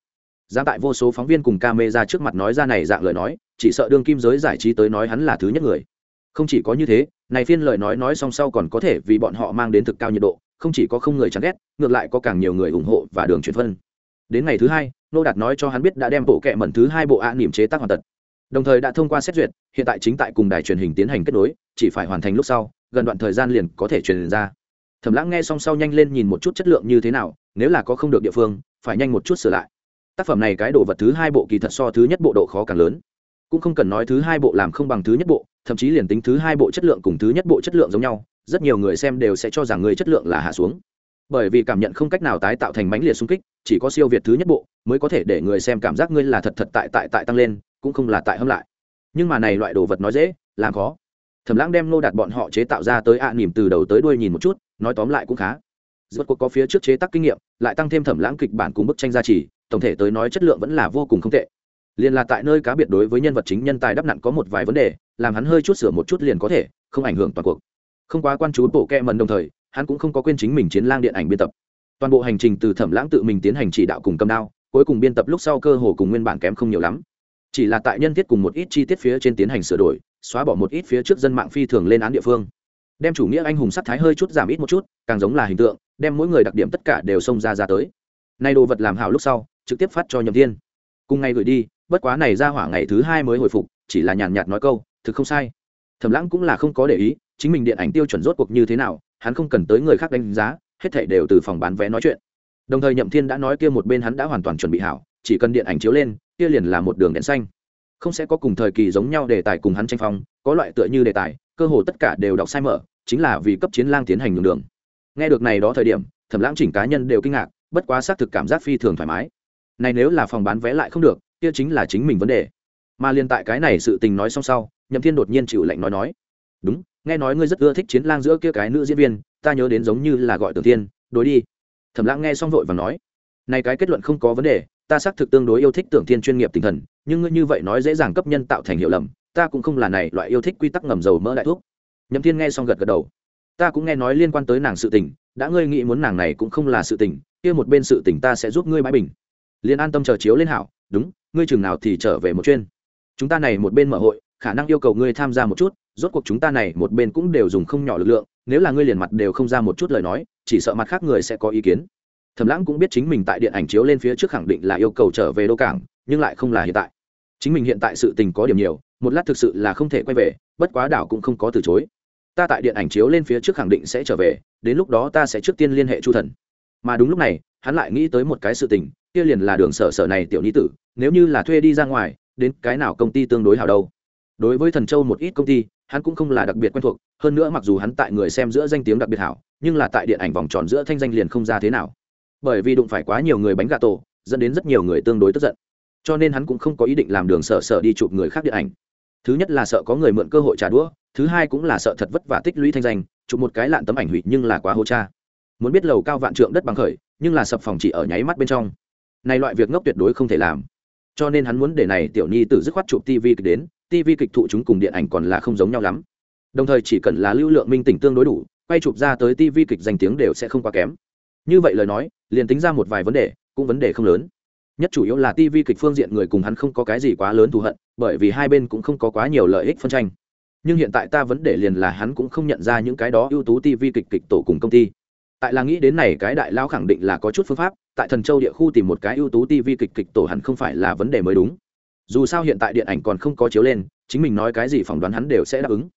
giang tại vô số phóng viên cùng ca mê ra trước mặt nói ra này dạng lời nói, chỉ sợ đương kim giới giải trí tới nói hắn là thứ nhất người. Không chỉ có như thế, này phiên lời nói nói song sau còn có thể vì bọn họ mang đến thực cao nhiệt độ, không chỉ có không người chán ghét, ngược lại có càng nhiều người ủng hộ và đường truyền phân. Đến ngày thứ hai, nô đạt nói cho hắn biết đã đem bộ kệ mẩn thứ hai bộ ạ niềm chế tác hoàn tật đồng thời đã thông qua xét duyệt, hiện tại chính tại cùng đài truyền hình tiến hành kết nối, chỉ phải hoàn thành lúc sau, gần đoạn thời gian liền có thể truyền ra. Thẩm lãng nghe xong sau nhanh lên nhìn một chút chất lượng như thế nào, nếu là có không được địa phương, phải nhanh một chút sửa lại tác phẩm này cái đồ vật thứ hai bộ kỳ thật so thứ nhất bộ độ khó càng lớn. Cũng không cần nói thứ hai bộ làm không bằng thứ nhất bộ, thậm chí liền tính thứ hai bộ chất lượng cùng thứ nhất bộ chất lượng giống nhau, rất nhiều người xem đều sẽ cho rằng người chất lượng là hạ xuống. Bởi vì cảm nhận không cách nào tái tạo thành mãnh liệt xung kích, chỉ có siêu việt thứ nhất bộ mới có thể để người xem cảm giác ngươi là thật thật tại tại tại tăng lên, cũng không là tại hâm lại. Nhưng mà này loại đồ vật nói dễ, làm khó. Thẩm lãng đem nô đạt bọn họ chế tạo ra tới ạ à nỉm từ đầu tới đuôi nhìn một chút, nói tóm lại cũng khá. Rốt cuộc có phía trước chế tác kinh nghiệm, lại tăng thêm thẩm lãng kịch bản cùng bức tranh gia trì tổng thể tới nói chất lượng vẫn là vô cùng không tệ. Liền là tại nơi cá biệt đối với nhân vật chính nhân tài đắp nặn có một vài vấn đề, làm hắn hơi chút sửa một chút liền có thể, không ảnh hưởng toàn cuộc. Không quá quan chú bộ kẹ mần đồng thời, hắn cũng không có quên chính mình chiến lang điện ảnh biên tập. Toàn bộ hành trình từ thẩm lãng tự mình tiến hành chỉ đạo cùng cầm đao, cuối cùng biên tập lúc sau cơ hồ cùng nguyên bản kém không nhiều lắm. Chỉ là tại nhân thiết cùng một ít chi tiết phía trên tiến hành sửa đổi, xóa bỏ một ít phía trước dân mạng phi thường lên án địa phương. Đem chủ nghĩa anh hùng sắc thái hơi chút giảm ít một chút, càng giống là hình tượng, đem mỗi người đặc điểm tất cả đều xông ra ra tới. Nay đồ vật làm hảo lúc sau trực tiếp phát cho nhậm thiên. Cùng ngày gửi đi, bất quá này ra hỏa ngày thứ hai mới hồi phục, chỉ là nhàn nhạt nói câu, thực không sai. Thẩm lãng cũng là không có để ý, chính mình điện ảnh tiêu chuẩn rốt cuộc như thế nào, hắn không cần tới người khác đánh giá, hết thảy đều từ phòng bán vé nói chuyện. Đồng thời nhậm thiên đã nói kia một bên hắn đã hoàn toàn chuẩn bị hảo, chỉ cần điện ảnh chiếu lên, kia liền là một đường đèn xanh. Không sẽ có cùng thời kỳ giống nhau đề tài cùng hắn tranh phong, có loại tựa như đề tài, cơ hồ tất cả đều đọc sai mở, chính là vì cấp chiến lang tiến hành đường đường. Nghe được này đó thời điểm, thẩm lãng chỉnh cá nhân đều kinh ngạc, bất quá xác thực cảm giác phi thường thoải mái này nếu là phòng bán vé lại không được kia chính là chính mình vấn đề. Mà liên tại cái này sự tình nói xong sau nhậm thiên đột nhiên chịu lệnh nói nói. Đúng nghe nói ngươi rất ưa thích chiến lang giữa kia cái nữ diễn viên ta nhớ đến giống như là gọi tưởng thiên, đối đi. Thẩm lãng nghe xong vội và nói này cái kết luận không có vấn đề ta xác thực tương đối yêu thích tưởng thiên chuyên nghiệp tinh thần nhưng ngươi như vậy nói dễ dàng cấp nhân tạo thành hiệu lầm ta cũng không là này loại yêu thích quy tắc ngầm dầu mỡ đại thuốc. Nhậm thiên nghe xong gật gật đầu. Ta cũng nghe nói liên quan tới nàng sự tình đã ngươi nghĩ muốn nàng này cũng không là sự tình kia một bên sự tình ta sẽ giúp ngươi bãi bình liên an tâm chờ chiếu lên hảo, đúng, ngươi chừng nào thì trở về một chuyên. Chúng ta này một bên mở hội, khả năng yêu cầu ngươi tham gia một chút, rốt cuộc chúng ta này một bên cũng đều dùng không nhỏ lực lượng, nếu là ngươi liền mặt đều không ra một chút lời nói, chỉ sợ mặt khác người sẽ có ý kiến. Thẩm lãng cũng biết chính mình tại điện ảnh chiếu lên phía trước khẳng định là yêu cầu trở về đô cảng, nhưng lại không là hiện tại. Chính mình hiện tại sự tình có điểm nhiều, một lát thực sự là không thể quay về, bất quá đảo cũng không có từ chối. Ta tại điện ảnh chiếu lên phía trước khẳng định sẽ trở về, đến lúc đó ta sẽ trước tiên liên hệ chu thần. Mà đúng lúc này, hắn lại nghĩ tới một cái sự tình kia liền là đường sở sở này tiểu ni tử, nếu như là thuê đi ra ngoài, đến cái nào công ty tương đối hảo đâu. Đối với thần châu một ít công ty, hắn cũng không là đặc biệt quen thuộc, hơn nữa mặc dù hắn tại người xem giữa danh tiếng đặc biệt hảo, nhưng là tại điện ảnh vòng tròn giữa thanh danh liền không ra thế nào. Bởi vì đụng phải quá nhiều người bánh gà tổ, dẫn đến rất nhiều người tương đối tức giận. Cho nên hắn cũng không có ý định làm đường sở sở đi chụp người khác điện ảnh. Thứ nhất là sợ có người mượn cơ hội trả đũa, thứ hai cũng là sợ thật vất vả tích lũy thanh danh, chụp một cái lạn tấm ảnh hủy nhưng là quá hô cha. Muốn biết lầu cao vạn trượng đất bằng khởi, nhưng là sập phòng chỉ ở nháy mắt bên trong này loại việc ngốc tuyệt đối không thể làm. Cho nên hắn muốn để này tiểu nhi tử dứt khoát chụp tv kịch đến tv kịch thụ chúng cùng điện ảnh còn là không giống nhau lắm. Đồng thời chỉ cần là lưu lượng minh tỉnh tương đối đủ, quay chụp ra tới tv kịch danh tiếng đều sẽ không quá kém. Như vậy lời nói, liền tính ra một vài vấn đề, cũng vấn đề không lớn. Nhất chủ yếu là tv kịch phương diện người cùng hắn không có cái gì quá lớn thù hận, bởi vì hai bên cũng không có quá nhiều lợi ích phân tranh. Nhưng hiện tại ta vấn đề liền là hắn cũng không nhận ra những cái đó ưu tú tv kịch kịch tổ cùng công ty tại là nghĩ đến này cái đại lao khẳng định là có chút phương pháp, tại thần châu địa khu tìm một cái ưu tú tv kịch kịch tổ hẳn không phải là vấn đề mới đúng. Dù sao hiện tại điện ảnh còn không có chiếu lên, chính mình nói cái gì phỏng đoán hắn đều sẽ đáp ứng.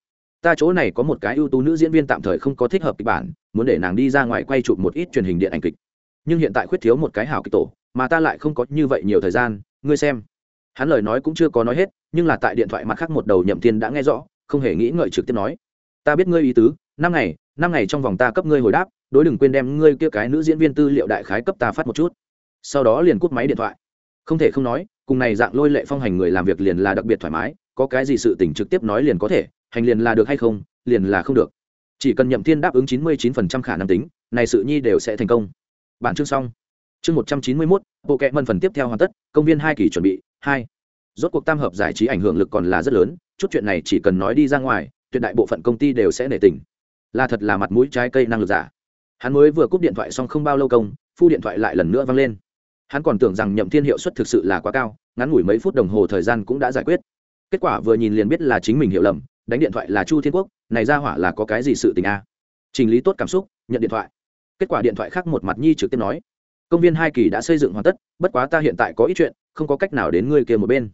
Ta chỗ này có một cái ưu tú nữ diễn viên tạm thời không có thích hợp kịch bản, muốn để nàng đi ra ngoài quay chụp một ít truyền hình điện ảnh kịch. Nhưng hiện tại khuyết thiếu một cái hảo kịch tổ, mà ta lại không có như vậy nhiều thời gian, ngươi xem. Hắn lời nói cũng chưa có nói hết, nhưng là tại điện thoại mặt khác một đầu nhậm thiên đã nghe rõ, không hề nghĩ ngợi trực tiếp nói. Ta biết ngươi ý tứ, năm ngày năm ngày trong vòng ta cấp ngươi hồi đáp đối đừng quên đem ngươi kia cái nữ diễn viên tư liệu đại khái cấp ta phát một chút. Sau đó liền cúp máy điện thoại. Không thể không nói, cùng này dạng lôi lệ phong hành người làm việc liền là đặc biệt thoải mái, có cái gì sự tình trực tiếp nói liền có thể, hành liền là được hay không, liền là không được. Chỉ cần nhậm thiên đáp ứng chín mươi chín phần trăm khả năng tính, này sự nhi đều sẽ thành công. Bản chương xong. Chương một trăm chín mươi mốt, bộ kệ mân phần tiếp theo hoàn tất, công viên hai kỳ chuẩn bị, hai. Rốt cuộc tam hợp giải trí ảnh hưởng lực còn là rất lớn, chút chuyện này chỉ cần nói đi ra ngoài, tuyệt đại bộ phận công ty đều sẽ nể tình. Là thật là mặt mũi trái cây năng lực giả hắn mới vừa cúp điện thoại xong không bao lâu công, phu điện thoại lại lần nữa vang lên. Hắn còn tưởng rằng nhậm thiên hiệu suất thực sự là quá cao, ngắn ngủi mấy phút đồng hồ thời gian cũng đã giải quyết. Kết quả vừa nhìn liền biết là chính mình hiểu lầm, đánh điện thoại là chu thiên quốc, này ra hỏa là có cái gì sự tình a? À? trình lý tốt cảm xúc, nhận điện thoại. Kết quả điện thoại khác một mặt nhi trực tiếp nói. Công viên hai kỳ đã xây dựng hoàn tất, bất quá ta hiện tại có ít chuyện, không có cách nào đến ngươi kia một bên.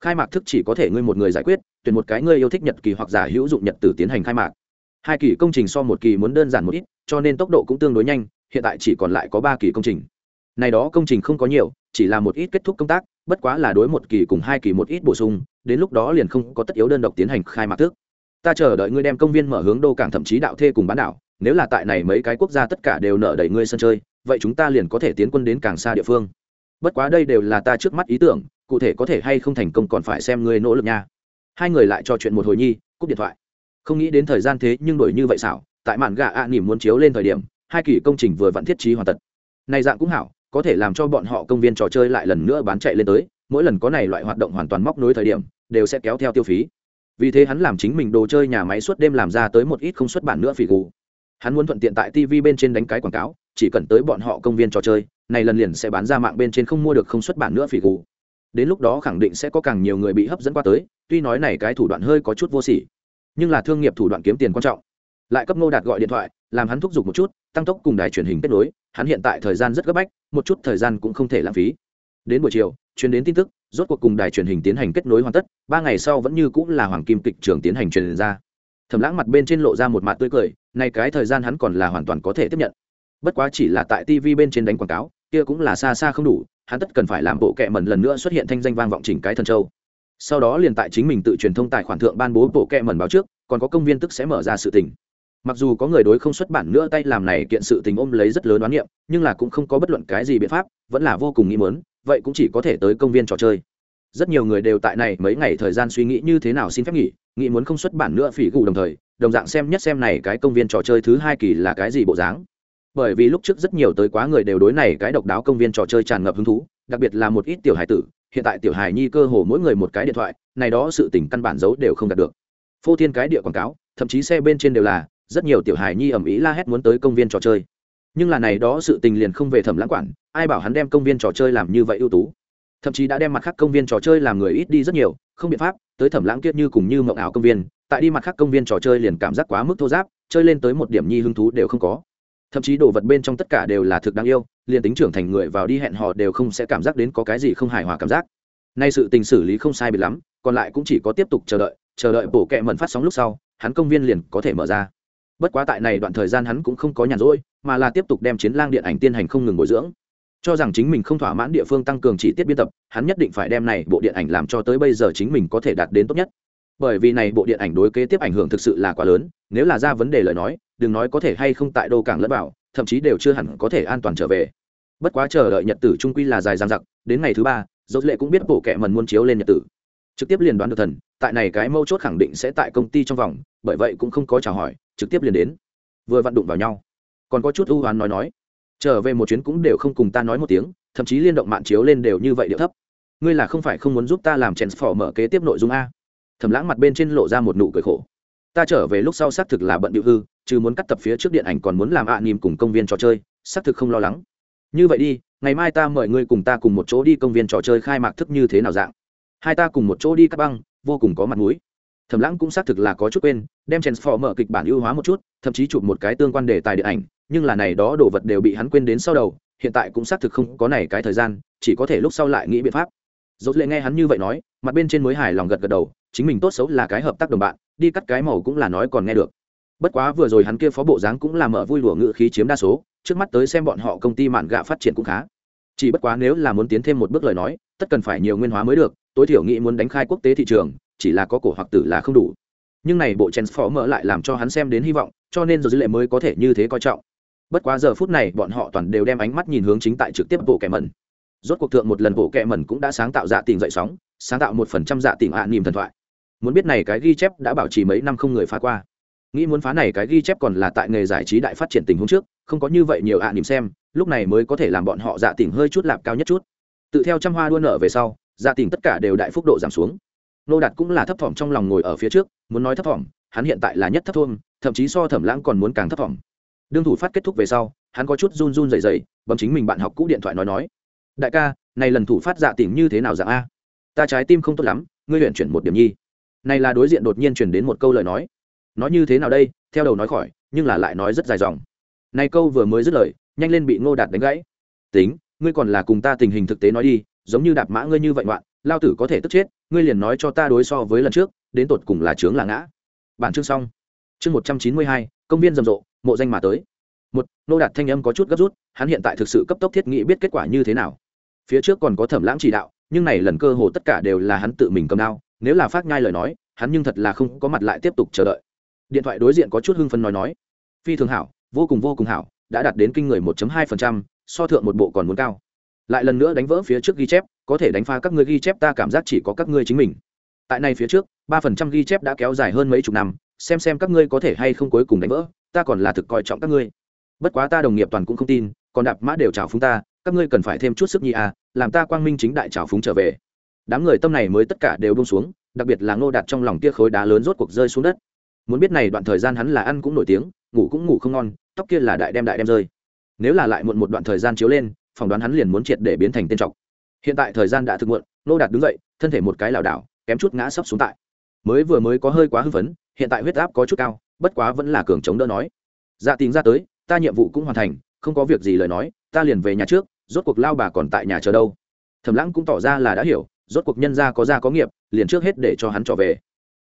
Khai mạc thức chỉ có thể ngươi một người giải quyết, tuyển một cái ngươi yêu thích nhật kỳ hoặc giả hữu dụng nhật tử tiến hành khai mạc. Hai kỳ công trình so một kỳ muốn đơn giản một ít cho nên tốc độ cũng tương đối nhanh, hiện tại chỉ còn lại có ba kỳ công trình. Này đó công trình không có nhiều, chỉ là một ít kết thúc công tác, bất quá là đối một kỳ cùng hai kỳ một ít bổ sung, đến lúc đó liền không có tất yếu đơn độc tiến hành khai mạc thức ta chờ đợi ngươi đem công viên mở hướng đô cảng thậm chí đạo thê cùng bán đảo, nếu là tại này mấy cái quốc gia tất cả đều nợ đẩy ngươi sân chơi, vậy chúng ta liền có thể tiến quân đến càng xa địa phương. Bất quá đây đều là ta trước mắt ý tưởng, cụ thể có thể hay không thành công còn phải xem ngươi nỗ lực nha. Hai người lại trò chuyện một hồi nhi, cúp điện thoại. Không nghĩ đến thời gian thế nhưng đổi như vậy xảo tại mạn gà ạ à nỉm muốn chiếu lên thời điểm, hai kỳ công trình vừa vặn thiết trí hoàn tật này dạng cũng hảo, có thể làm cho bọn họ công viên trò chơi lại lần nữa bán chạy lên tới, mỗi lần có này loại hoạt động hoàn toàn móc nối thời điểm, đều sẽ kéo theo tiêu phí. Vì thế hắn làm chính mình đồ chơi nhà máy suốt đêm làm ra tới một ít không xuất bản nữa phỉ gù. Hắn muốn thuận tiện tại tv bên trên đánh cái quảng cáo, chỉ cần tới bọn họ công viên trò chơi, này lần liền sẽ bán ra mạng bên trên không mua được không xuất bản nữa phỉ gù. Đến lúc đó khẳng định sẽ có càng nhiều người bị hấp dẫn qua tới, tuy nói này cái thủ đoạn hơi có chút vô sỉ, nhưng là thương nghiệp thủ đoạn kiếm tiền quan trọng lại cấp ngô đạt gọi điện thoại, làm hắn thúc giục một chút, tăng tốc cùng đài truyền hình kết nối, hắn hiện tại thời gian rất gấp bách, một chút thời gian cũng không thể lãng phí. Đến buổi chiều, truyền đến tin tức, rốt cuộc cùng đài truyền hình tiến hành kết nối hoàn tất, ba ngày sau vẫn như cũng là hoàng kim kịch trường tiến hành truyền ra. Thẩm lãng mặt bên trên lộ ra một mặt tươi cười nay cái thời gian hắn còn là hoàn toàn có thể tiếp nhận. Bất quá chỉ là tại tv bên trên đánh quảng cáo, kia cũng là xa xa không đủ, hắn tất cần phải làm bộ kệ mẩn lần nữa xuất hiện thanh danh vang vọng chỉnh cái thần châu. Sau đó liền tại chính mình tự truyền thông tài khoản thượng ban bố bộ kệ mẩn báo trước, còn có công viên tức sẽ mở ra sự tình mặc dù có người đối không xuất bản nữa tay làm này kiện sự tình ôm lấy rất lớn đoán niệm, nhưng là cũng không có bất luận cái gì biện pháp, vẫn là vô cùng nghĩ mớn vậy cũng chỉ có thể tới công viên trò chơi. Rất nhiều người đều tại này mấy ngày thời gian suy nghĩ như thế nào xin phép nghỉ, nghĩ muốn không xuất bản nữa phỉ gù đồng thời, đồng dạng xem nhất xem này cái công viên trò chơi thứ hai kỳ là cái gì bộ dáng. Bởi vì lúc trước rất nhiều tới quá người đều đối này cái độc đáo công viên trò chơi tràn ngập hứng thú, đặc biệt là một ít tiểu hài tử, hiện tại tiểu hài nhi cơ hồ mỗi người một cái điện thoại, này đó sự tình căn bản giấu đều không đạt được. Phô thiên cái địa quảng cáo, thậm chí xe bên trên đều là rất nhiều tiểu hài nhi ầm ĩ la hét muốn tới công viên trò chơi. Nhưng là này đó sự tình liền không về thẩm lãng quản, ai bảo hắn đem công viên trò chơi làm như vậy ưu tú. Thậm chí đã đem mặt khác công viên trò chơi làm người ít đi rất nhiều, không biện pháp, tới thẩm lãng kiết như cùng như mộng ảo công viên, tại đi mặt khác công viên trò chơi liền cảm giác quá mức thô giáp, chơi lên tới một điểm nhi hứng thú đều không có. Thậm chí đồ vật bên trong tất cả đều là thực đáng yêu, liền tính trưởng thành người vào đi hẹn họ đều không sẽ cảm giác đến có cái gì không hài hòa cảm giác. Nay sự tình xử lý không sai bị lắm, còn lại cũng chỉ có tiếp tục chờ đợi chờ đợi bổ kẹ mẩn phát sóng lúc sau, hắn công viên liền có thể mở ra bất quá tại này đoạn thời gian hắn cũng không có nhàn rỗi, mà là tiếp tục đem chiến lang điện ảnh tiên hành không ngừng bồi dưỡng. Cho rằng chính mình không thỏa mãn địa phương tăng cường chỉ tiết biên tập, hắn nhất định phải đem này bộ điện ảnh làm cho tới bây giờ chính mình có thể đạt đến tốt nhất. Bởi vì này bộ điện ảnh đối kế tiếp ảnh hưởng thực sự là quá lớn, nếu là ra vấn đề lời nói, đừng nói có thể hay không tại đô cảng lẫn vào, thậm chí đều chưa hẳn có thể an toàn trở về. Bất quá chờ đợi nhật tử trung quy là dài dằng dặc, đến ngày thứ ba dốt lệ cũng biết bộ kệ mần muốn chiếu lên nhật tử trực tiếp liền đoán được thần, tại này cái mâu chốt khẳng định sẽ tại công ty trong vòng, bởi vậy cũng không có chào hỏi, trực tiếp liền đến. Vừa vặn đụng vào nhau. Còn có chút ưu hoán nói nói. Trở về một chuyến cũng đều không cùng ta nói một tiếng, thậm chí liên động mạng chiếu lên đều như vậy điệu thấp. Ngươi là không phải không muốn giúp ta làm chèn phỏ mở kế tiếp nội dung a? Thầm lãng mặt bên trên lộ ra một nụ cười khổ. Ta trở về lúc sau xác thực là bận điệu hư, chứ muốn cắt tập phía trước điện ảnh còn muốn làm ạ à nìm cùng công viên trò chơi, xác thực không lo lắng. Như vậy đi, ngày mai ta mời ngươi cùng ta cùng một chỗ đi công viên trò chơi khai mạc thức như thế nào dạng? Hai ta cùng một chỗ đi cắt băng, vô cùng có mặt mũi. Thẩm lãng cũng xác thực là có chút quên, đem mở kịch bản ưu hóa một chút, thậm chí chụp một cái tương quan đề tài điện ảnh, nhưng là này đó đồ vật đều bị hắn quên đến sau đầu, hiện tại cũng xác thực không có này cái thời gian, chỉ có thể lúc sau lại nghĩ biện pháp. Dốt lệ nghe hắn như vậy nói, mặt bên trên mới hài lòng gật gật đầu, chính mình tốt xấu là cái hợp tác đồng bạn, đi cắt cái màu cũng là nói còn nghe được. Bất quá vừa rồi hắn kia phó bộ dáng cũng là mở vui lùa ngự khí chiếm đa số, trước mắt tới xem bọn họ công ty mạn gạ phát triển cũng khá. Chỉ bất quá nếu là muốn tiến thêm một bước lời nói, tất cần phải nhiều nguyên hóa mới được tối thiểu nghĩ muốn đánh khai quốc tế thị trường, chỉ là có cổ hoặc tử là không đủ. Nhưng này bộ mở lại làm cho hắn xem đến hy vọng, cho nên giờ dữ lệ mới có thể như thế coi trọng. Bất quá giờ phút này, bọn họ toàn đều đem ánh mắt nhìn hướng chính tại trực tiếp bộ kẻ mẩn. Rốt cuộc thượng một lần bộ kẻ mẩn cũng đã sáng tạo dạ tình dậy sóng, sáng tạo một phần trăm dạ tình ạ à niềm thần thoại. Muốn biết này cái ghi chép đã bảo trì mấy năm không người phá qua. Nghĩ muốn phá này cái ghi chép còn là tại nghề giải trí đại phát triển tình huống trước, không có như vậy nhiều ạ à niềm xem, lúc này mới có thể làm bọn họ dạ tình hơi chút lạp cao nhất chút. Tự theo trăm hoa đua nở về sau gia tình tất cả đều đại phúc độ giảm xuống. Nô đạt cũng là thấp thỏm trong lòng ngồi ở phía trước, muốn nói thấp thỏm, hắn hiện tại là nhất thấp thôn, thậm chí so thẩm lãng còn muốn càng thấp thỏm. Đương thủ phát kết thúc về sau, hắn có chút run run dày dày bấm chính mình bạn học cũ điện thoại nói nói. Đại ca, này lần thủ phát dạ tỉnh như thế nào dạng a? Ta trái tim không tốt lắm, ngươi luyện chuyển một điểm nhi. Này là đối diện đột nhiên chuyển đến một câu lời nói. Nói như thế nào đây? Theo đầu nói khỏi, nhưng là lại nói rất dài dòng. Này câu vừa mới dứt lời, nhanh lên bị ngô đạt đánh gãy. Tính, ngươi còn là cùng ta tình hình thực tế nói đi giống như đạp mã ngươi như vậy ngoạn lao tử có thể tức chết ngươi liền nói cho ta đối so với lần trước đến tột cùng là trướng là ngã. Bản chương xong. Chương một trăm chín mươi hai công viên rầm rộ mộ danh mà tới. Một nô đạt thanh âm có chút gấp rút hắn hiện tại thực sự cấp tốc thiết nghĩ biết kết quả như thế nào. Phía trước còn có thẩm lãng chỉ đạo nhưng này lần cơ hồ tất cả đều là hắn tự mình cầm đao nếu là phát nhai lời nói hắn nhưng thật là không có mặt lại tiếp tục chờ đợi. Điện thoại đối diện có chút hưng phấn nói nói. Phi thường hảo vô cùng vô cùng hảo đã đạt đến kinh người 1.2%, so thượng một bộ còn muốn cao lại lần nữa đánh vỡ phía trước ghi chép, có thể đánh pha các ngươi ghi chép, ta cảm giác chỉ có các ngươi chính mình. Tại này phía trước, ba phần trăm ghi chép đã kéo dài hơn mấy chục năm, xem xem các ngươi có thể hay không cuối cùng đánh vỡ, ta còn là thực coi trọng các ngươi. Bất quá ta đồng nghiệp toàn cũng không tin, còn đạp mã đều chào phúng ta, các ngươi cần phải thêm chút sức nhi à làm ta quang minh chính đại chào phúng trở về. Đám người tâm này mới tất cả đều bông xuống, đặc biệt là ngô đạt trong lòng kia khối đá lớn rốt cuộc rơi xuống đất. Muốn biết này đoạn thời gian hắn là ăn cũng nổi tiếng, ngủ cũng ngủ không ngon, tóc kia là đại đem đại đem rơi. Nếu là lại muộn một đoạn thời gian chiếu lên phỏng đoán hắn liền muốn triệt để biến thành tên trọc. Hiện tại thời gian đã thực muộn, Nô đạt đứng dậy, thân thể một cái lảo đảo, kém chút ngã sấp xuống tại. Mới vừa mới có hơi quá hưng phấn, hiện tại huyết áp có chút cao, bất quá vẫn là cường chống đỡ nói. Dạ tình ra tới, ta nhiệm vụ cũng hoàn thành, không có việc gì lời nói, ta liền về nhà trước, rốt cuộc lao bà còn tại nhà chờ đâu. Thẩm lãng cũng tỏ ra là đã hiểu, rốt cuộc nhân gia có gia có nghiệp, liền trước hết để cho hắn trở về.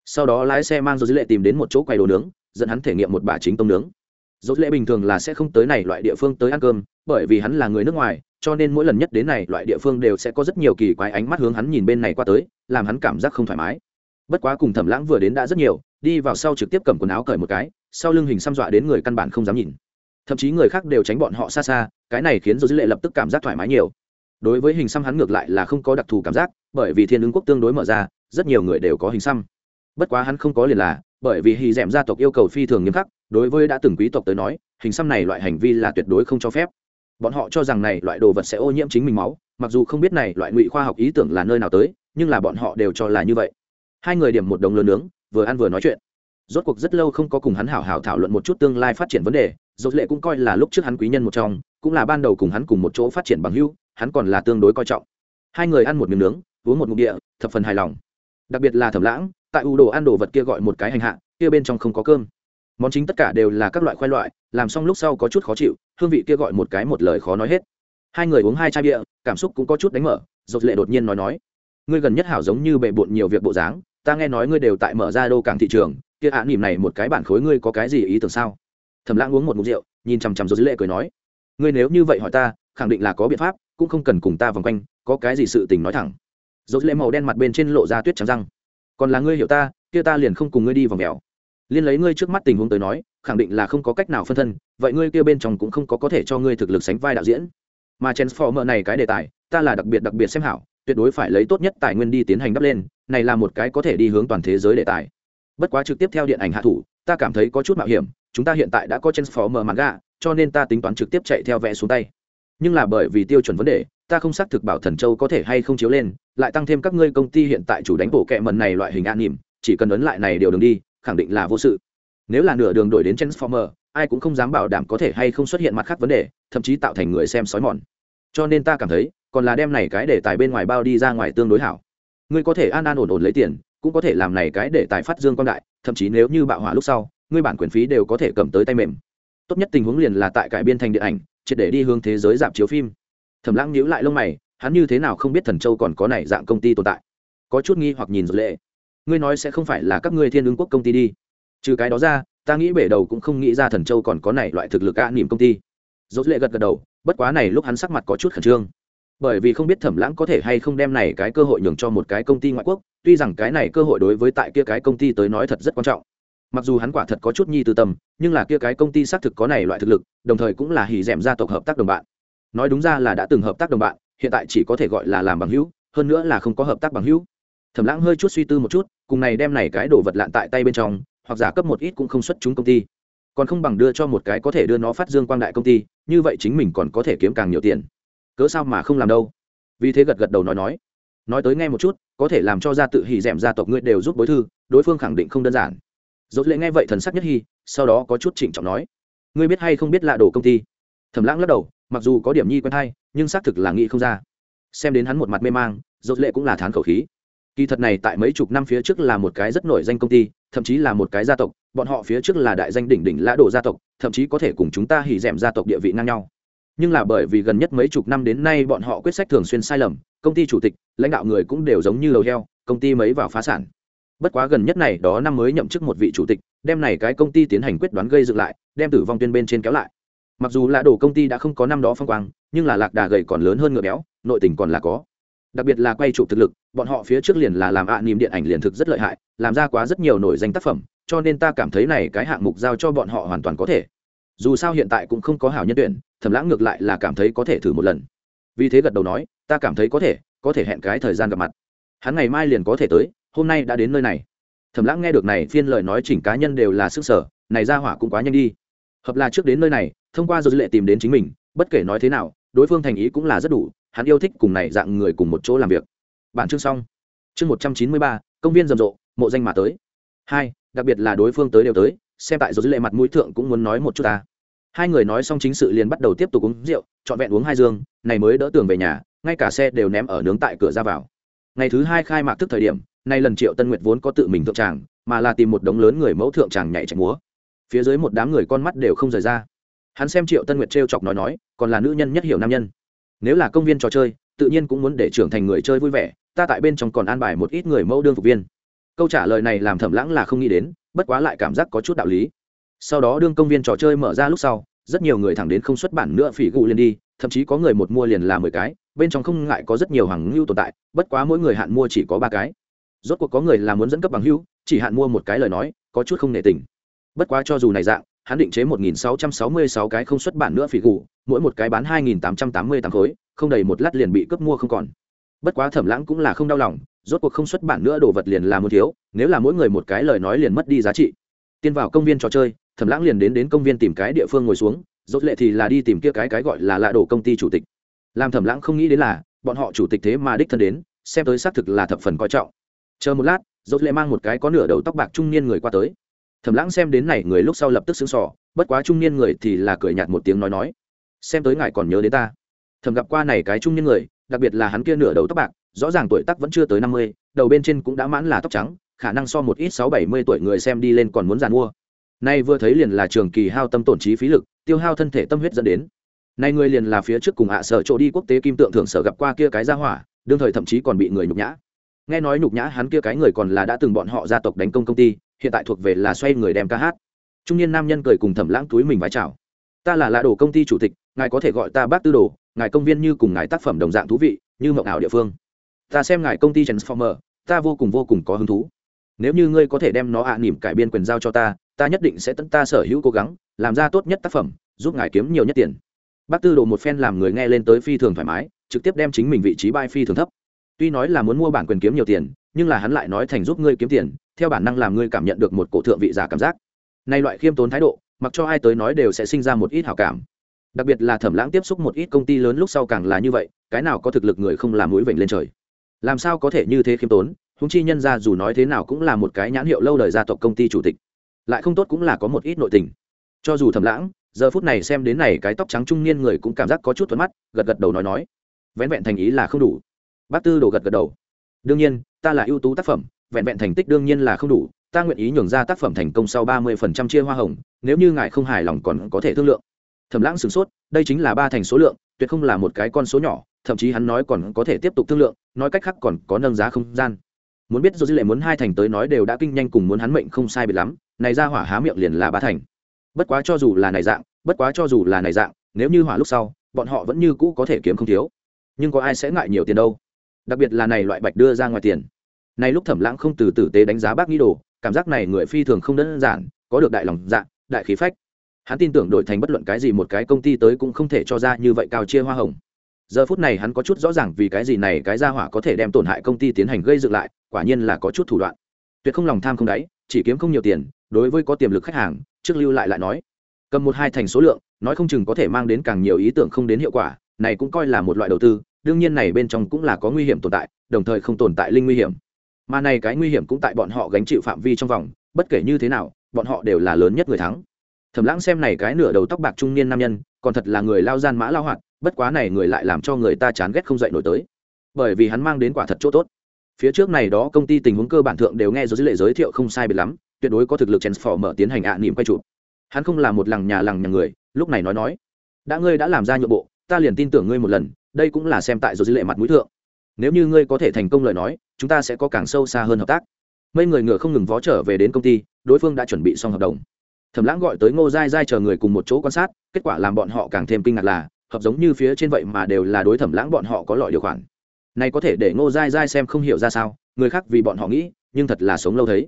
Sau đó lái xe mang dỗ lệ tìm đến một chỗ quay đồ nướng, dẫn hắn thể nghiệm một bà chính tông nướng dốt lệ bình thường là sẽ không tới này loại địa phương tới ăn cơm, bởi vì hắn là người nước ngoài, cho nên mỗi lần nhất đến này loại địa phương đều sẽ có rất nhiều kỳ quái ánh mắt hướng hắn nhìn bên này qua tới, làm hắn cảm giác không thoải mái. Bất quá cùng thẩm lãng vừa đến đã rất nhiều, đi vào sau trực tiếp cầm quần áo cởi một cái, sau lưng hình xăm dọa đến người căn bản không dám nhìn. Thậm chí người khác đều tránh bọn họ xa xa, cái này khiến dốt lệ lập tức cảm giác thoải mái nhiều. Đối với hình xăm hắn ngược lại là không có đặc thù cảm giác, bởi vì thiên ứng quốc tương đối mở ra, rất nhiều người đều có hình xăm. Bất quá hắn không có liền là, bởi vì hì d gia tộc yêu cầu phi thường nghiêm khắc đối với đã từng quý tộc tới nói, hình xăm này loại hành vi là tuyệt đối không cho phép. Bọn họ cho rằng này loại đồ vật sẽ ô nhiễm chính mình máu, mặc dù không biết này loại ngụy khoa học ý tưởng là nơi nào tới, nhưng là bọn họ đều cho là như vậy. Hai người điểm một đồng lớn nướng, vừa ăn vừa nói chuyện. Rốt cuộc rất lâu không có cùng hắn hảo hảo thảo luận một chút tương lai phát triển vấn đề dột lệ cũng coi là lúc trước hắn quý nhân một trong, cũng là ban đầu cùng hắn cùng một chỗ phát triển bằng hưu hắn còn là tương đối coi trọng. Hai người ăn một miếng nướng, uống một ngụm địa, thập phần hài lòng. Đặc biệt là thẩm lãng, tại u đồ ăn đồ vật kia gọi một cái hành hạ, kia bên trong không có cơm món chính tất cả đều là các loại khoai loại làm xong lúc sau có chút khó chịu hương vị kia gọi một cái một lời khó nói hết. Hai người uống hai chai bia cảm xúc cũng có chút đánh mở dột lệ đột nhiên nói nói ngươi gần nhất hảo giống như bệ bộn nhiều việc bộ dáng ta nghe nói ngươi đều tại mở ra đô cảng thị trường kia ạ à, nỉm này một cái bản khối ngươi có cái gì ý tưởng sao? Thẩm lãng uống một mục rượu nhìn chằm chằm dột lệ cười nói ngươi nếu như vậy hỏi ta khẳng định là có biện pháp cũng không cần cùng ta vòng quanh có cái gì sự tình nói thẳng. Dột lệ màu đen mặt bên trên lộ ra tuyết trắng răng còn là ngươi hiểu ta kia ta liền không cùng ngươi đi vòng mèo liên lấy ngươi trước mắt tình huống tới nói, khẳng định là không có cách nào phân thân, vậy ngươi kia bên trong cũng không có có thể cho ngươi thực lực sánh vai đạo diễn. Mà transformer này cái đề tài, ta là đặc biệt đặc biệt xem hảo, tuyệt đối phải lấy tốt nhất tài nguyên đi tiến hành đắp lên, này là một cái có thể đi hướng toàn thế giới đề tài. Bất quá trực tiếp theo điện ảnh hạ thủ, ta cảm thấy có chút mạo hiểm, chúng ta hiện tại đã có transformer manga, cho nên ta tính toán trực tiếp chạy theo vẽ xuống tay. Nhưng là bởi vì tiêu chuẩn vấn đề, ta không xác thực bảo thần châu có thể hay không chiếu lên, lại tăng thêm các ngươi công ty hiện tại chủ đánh bộ kệ mần này loại hình an nỉm, chỉ cần ấn lại này điều đường đi khẳng định là vô sự. Nếu là nửa đường đổi đến transformer, ai cũng không dám bảo đảm có thể hay không xuất hiện mặt khác vấn đề, thậm chí tạo thành người xem sói mòn. Cho nên ta cảm thấy, còn là đem này cái để tài bên ngoài bao đi ra ngoài tương đối hảo. Ngươi có thể an an ổn ổn lấy tiền, cũng có thể làm này cái để tài phát dương quan đại, thậm chí nếu như bạo hỏa lúc sau, ngươi bản quyền phí đều có thể cầm tới tay mềm. Tốt nhất tình huống liền là tại cải biên thành điện ảnh, triệt để đi hướng thế giới dạp chiếu phim. Thẩm lãng nhíu lại lông mày, hắn như thế nào không biết thần châu còn có này dạng công ty tồn tại. Có chút nghi hoặc nhìn rồi lệ ngươi nói sẽ không phải là các ngươi thiên ứng quốc công ty đi. Trừ cái đó ra, ta nghĩ bể đầu cũng không nghĩ ra thần châu còn có này loại thực lực a niềm công ty. Dốt lệ gật gật đầu, bất quá này lúc hắn sắc mặt có chút khẩn trương. Bởi vì không biết thẩm lãng có thể hay không đem này cái cơ hội nhường cho một cái công ty ngoại quốc, tuy rằng cái này cơ hội đối với tại kia cái công ty tới nói thật rất quan trọng. Mặc dù hắn quả thật có chút nhi từ tâm, nhưng là kia cái công ty xác thực có này loại thực lực, đồng thời cũng là hỉ d gia tộc hợp tác đồng bạn. Nói đúng ra là đã từng hợp tác đồng bạn, hiện tại chỉ có thể gọi là làm bằng hữu, hơn nữa là không có hợp tác bằng hữu. Thẩm lãng hơi chút suy tư một chút cùng này đem này cái đồ vật lạn tại tay bên trong, hoặc giả cấp một ít cũng không xuất chúng công ty. Còn không bằng đưa cho một cái có thể đưa nó phát dương quang đại công ty, như vậy chính mình còn có thể kiếm càng nhiều tiền. Cớ sao mà không làm đâu? Vì thế gật gật đầu nói nói. Nói tới nghe một chút, có thể làm cho gia tự hỉ d gia tộc ngươi đều giúp bối thư, đối phương khẳng định không đơn giản. Dốt lệ nghe vậy thần sắc nhất hy sau đó có chút trịnh trọng nói. Ngươi biết hay không biết lạ đồ công ty? Thẩm lãng lắc đầu, mặc dù có điểm nhi quen hay, nhưng xác thực là nghĩ không ra. Xem đến hắn một mặt mê mang dốt lệ cũng là thán khẩu khí kỳ thật này tại mấy chục năm phía trước là một cái rất nổi danh công ty, thậm chí là một cái gia tộc. Bọn họ phía trước là đại danh đỉnh đỉnh lã đồ gia tộc, thậm chí có thể cùng chúng ta hỉ d gia tộc địa vị ngang nhau. Nhưng là bởi vì gần nhất mấy chục năm đến nay bọn họ quyết sách thường xuyên sai lầm, công ty chủ tịch, lãnh đạo người cũng đều giống như lầu heo, công ty mấy vào phá sản. Bất quá gần nhất này đó năm mới nhậm chức một vị chủ tịch, đem này cái công ty tiến hành quyết đoán gây dựng lại, đem tử vong tuyên bên trên kéo lại. Mặc dù là đồ công ty đã không có năm đó phong quang, nhưng là lạc đà gầy còn lớn hơn ngựa béo, nội tình còn là có đặc biệt là quay chụp thực lực, bọn họ phía trước liền là làm ạ niềm điện ảnh liền thực rất lợi hại, làm ra quá rất nhiều nổi danh tác phẩm, cho nên ta cảm thấy này cái hạng mục giao cho bọn họ hoàn toàn có thể. Dù sao hiện tại cũng không có hảo nhân tuyển, thẩm lãng ngược lại là cảm thấy có thể thử một lần. Vì thế gật đầu nói, ta cảm thấy có thể có thể hẹn cái thời gian gặp mặt. Hắn ngày mai liền có thể tới, hôm nay đã đến nơi này. Thẩm lãng nghe được này phiên lời nói chỉnh cá nhân đều là sức sở, này ra hỏa cũng quá nhanh đi. Hợp là trước đến nơi này, thông qua dư lệ tìm đến chính mình, bất kể nói thế nào, đối phương thành ý cũng là rất đủ hắn yêu thích cùng này dạng người cùng một chỗ làm việc. Bản chương xong. Chương một trăm chín mươi ba, công viên rầm rộ, mộ danh mà tới. Hai, đặc biệt là đối phương tới đều tới, xem tại dư lệ mặt mũi thượng cũng muốn nói một chút ta. Hai người nói xong chính sự liền bắt đầu tiếp tục uống rượu, trọn vẹn uống hai dương, này mới đỡ tường về nhà, ngay cả xe đều ném ở nướng tại cửa ra vào. Ngày thứ hai khai mạc thức thời điểm, nay lần triệu tân nguyệt vốn có tự mình thượng tràng, mà là tìm một đống lớn người mẫu thượng tràng nhảy chạy múa. Phía dưới một đám người con mắt đều không rời ra. Hắn xem triệu tân nguyệt t chọc nói nói, còn là nữ nhân nhất hiểu nam nhân nếu là công viên trò chơi, tự nhiên cũng muốn để trưởng thành người chơi vui vẻ, ta tại bên trong còn an bài một ít người mẫu đương phục viên. Câu trả lời này làm thẩm lãng là không nghĩ đến, bất quá lại cảm giác có chút đạo lý. Sau đó đương công viên trò chơi mở ra lúc sau, rất nhiều người thẳng đến không xuất bản nữa phỉ gụ liền đi, thậm chí có người một mua liền là mười cái, bên trong không ngại có rất nhiều hàng hưu tồn tại, bất quá mỗi người hạn mua chỉ có ba cái. Rốt cuộc có người là muốn dẫn cấp bằng hưu chỉ hạn mua một cái lời nói, có chút không nể tình. Bất quá cho dù này dạng hắn định chế một nghìn sáu trăm sáu mươi sáu cái không xuất bản nữa phỉ gù, mỗi một cái bán hai nghìn tám trăm tám mươi tám khối không đầy một lát liền bị cướp mua không còn. Bất quá thẩm lãng cũng là không đau lòng rốt cuộc không xuất bản nữa đồ vật liền là một thiếu nếu là mỗi người một cái lời nói liền mất đi giá trị. Tiên vào công viên trò chơi thẩm lãng liền đến đến công viên tìm cái địa phương ngồi xuống rốt lệ thì là đi tìm kia cái cái gọi là lạ đồ công ty chủ tịch. Làm thẩm lãng không nghĩ đến là bọn họ chủ tịch thế mà đích thân đến xem tới xác thực là thập phần coi trọng. Chờ một lát rốt lệ mang một cái có nửa đầu tóc bạc trung niên người qua tới thẩm lãng xem đến này người lúc sau lập tức xứng sỏ bất quá trung niên người thì là cười nhạt một tiếng nói nói, xem tới ngài còn nhớ đến ta. Thẩm gặp qua này cái trung niên người, đặc biệt là hắn kia nửa đầu tóc bạc, rõ ràng tuổi tác vẫn chưa tới năm mươi, đầu bên trên cũng đã mãn là tóc trắng, khả năng so một ít sáu bảy mươi tuổi người xem đi lên còn muốn giàn mua nay vừa thấy liền là trường kỳ hao tâm tổn trí phí lực, tiêu hao thân thể tâm huyết dẫn đến. Nay người liền là phía trước cùng hạ sở chỗ đi quốc tế kim tượng thường sở gặp qua kia cái gia hỏa, đương thời thậm chí còn bị người nhục nhã. Nghe nói nhục nhã hắn kia cái người còn là đã từng bọn họ gia tộc đánh công công ty hiện tại thuộc về là xoay người đem ca hát. Trung niên nam nhân cười cùng thẩm lãng túi mình vái chào. Ta là lạ đồ công ty chủ tịch, ngài có thể gọi ta bác tư đồ, ngài công viên như cùng ngài tác phẩm đồng dạng thú vị, như mộng ảo địa phương. Ta xem ngài công ty transformer, ta vô cùng vô cùng có hứng thú. Nếu như ngươi có thể đem nó ạ à nỉm cải biên quyền giao cho ta ta nhất định sẽ tận ta sở hữu cố gắng, làm ra tốt nhất tác phẩm, giúp ngài kiếm nhiều nhất tiền. Bác tư đồ một phen làm người nghe lên tới phi thường thoải mái, trực tiếp đem chính mình vị trí bay phi thường thấp. Tuy nói là muốn mua bản quyền kiếm nhiều tiền, nhưng là hắn lại nói thành giúp ngươi kiếm tiền theo bản năng làm ngươi cảm nhận được một cổ thượng vị giả cảm giác. Nay loại khiêm tốn thái độ, mặc cho ai tới nói đều sẽ sinh ra một ít hảo cảm. Đặc biệt là thẩm lãng tiếp xúc một ít công ty lớn lúc sau càng là như vậy, cái nào có thực lực người không làm mũi vểnh lên trời. Làm sao có thể như thế khiêm tốn húng chi nhân ra dù nói thế nào cũng là một cái nhãn hiệu lâu đời gia tộc công ty chủ tịch. Lại không tốt cũng là có một ít nội tình. Cho dù thầm lãng, giờ phút này xem đến này cái tóc trắng trung niên người cũng cảm giác có chút thuận mắt, gật gật đầu nói nói. Vén vẹn thành ý là không đủ. Bác tư đồ gật gật đầu. Đương nhiên, ta là ưu tú tác phẩm vẹn vẹn thành tích đương nhiên là không đủ, ta nguyện ý nhường ra tác phẩm thành công sau ba mươi phần trăm chia hoa hồng, nếu như ngài không hài lòng còn có thể thương lượng. Thẩm lãng sửng sốt, đây chính là ba thành số lượng, tuyệt không là một cái con số nhỏ, thậm chí hắn nói còn có thể tiếp tục thương lượng, nói cách khác còn có nâng giá không gian. Muốn biết do dư lệ muốn hai thành tới nói đều đã kinh nhanh cùng muốn hắn mệnh không sai biệt lắm, này ra hỏa há miệng liền là ba thành. Bất quá cho dù là này dạng, bất quá cho dù là này dạng, nếu như hỏa lúc sau, bọn họ vẫn như cũ có thể kiếm không thiếu. Nhưng có ai sẽ ngại nhiều tiền đâu? Đặc biệt là này loại bạch đưa ra ngoài tiền nay lúc thẩm lãng không từ tử tế đánh giá bác nghĩ đồ, cảm giác này người phi thường không đơn giản, có được đại lòng dạ đại khí phách. Hắn tin tưởng đổi thành bất luận cái gì một cái công ty tới cũng không thể cho ra như vậy cao chia hoa hồng. Giờ phút này hắn có chút rõ ràng vì cái gì này cái ra hỏa có thể đem tổn hại công ty tiến hành gây dựng lại, quả nhiên là có chút thủ đoạn. Tuyệt không lòng tham không đáy, chỉ kiếm không nhiều tiền, đối với có tiềm lực khách hàng, trước lưu lại lại nói, cầm một hai thành số lượng, nói không chừng có thể mang đến càng nhiều ý tưởng không đến hiệu quả, này cũng coi là một loại đầu tư, đương nhiên này bên trong cũng là có nguy hiểm tồn tại, đồng thời không tồn tại linh nguy hiểm mà này cái nguy hiểm cũng tại bọn họ gánh chịu phạm vi trong vòng, bất kể như thế nào, bọn họ đều là lớn nhất người thắng. Thẩm lãng xem này cái nửa đầu tóc bạc trung niên nam nhân, còn thật là người lao gian mã lao hoạt, bất quá này người lại làm cho người ta chán ghét không dậy nổi tới. Bởi vì hắn mang đến quả thật chỗ tốt. Phía trước này đó công ty tình huống cơ bản thượng đều nghe dữ lệ giới thiệu không sai biệt lắm, tuyệt đối có thực lực transfer mở tiến hành ạ à niệm quay chụp. Hắn không là một lằng nhà lằng nhà người, lúc này nói nói, đã ngươi đã làm ra nhượng bộ, ta liền tin tưởng ngươi một lần, đây cũng là xem tại dữ lệ mặt mũi thượng nếu như ngươi có thể thành công lời nói, chúng ta sẽ có càng sâu xa hơn hợp tác. Mấy người ngựa không ngừng vó trở về đến công ty, đối phương đã chuẩn bị xong hợp đồng. Thẩm lãng gọi tới ngô dai dai chờ người cùng một chỗ quan sát, kết quả làm bọn họ càng thêm kinh ngạc là, hợp giống như phía trên vậy mà đều là đối thẩm lãng bọn họ có loại điều khoản. Này có thể để ngô dai dai xem không hiểu ra sao, người khác vì bọn họ nghĩ, nhưng thật là sống lâu thấy.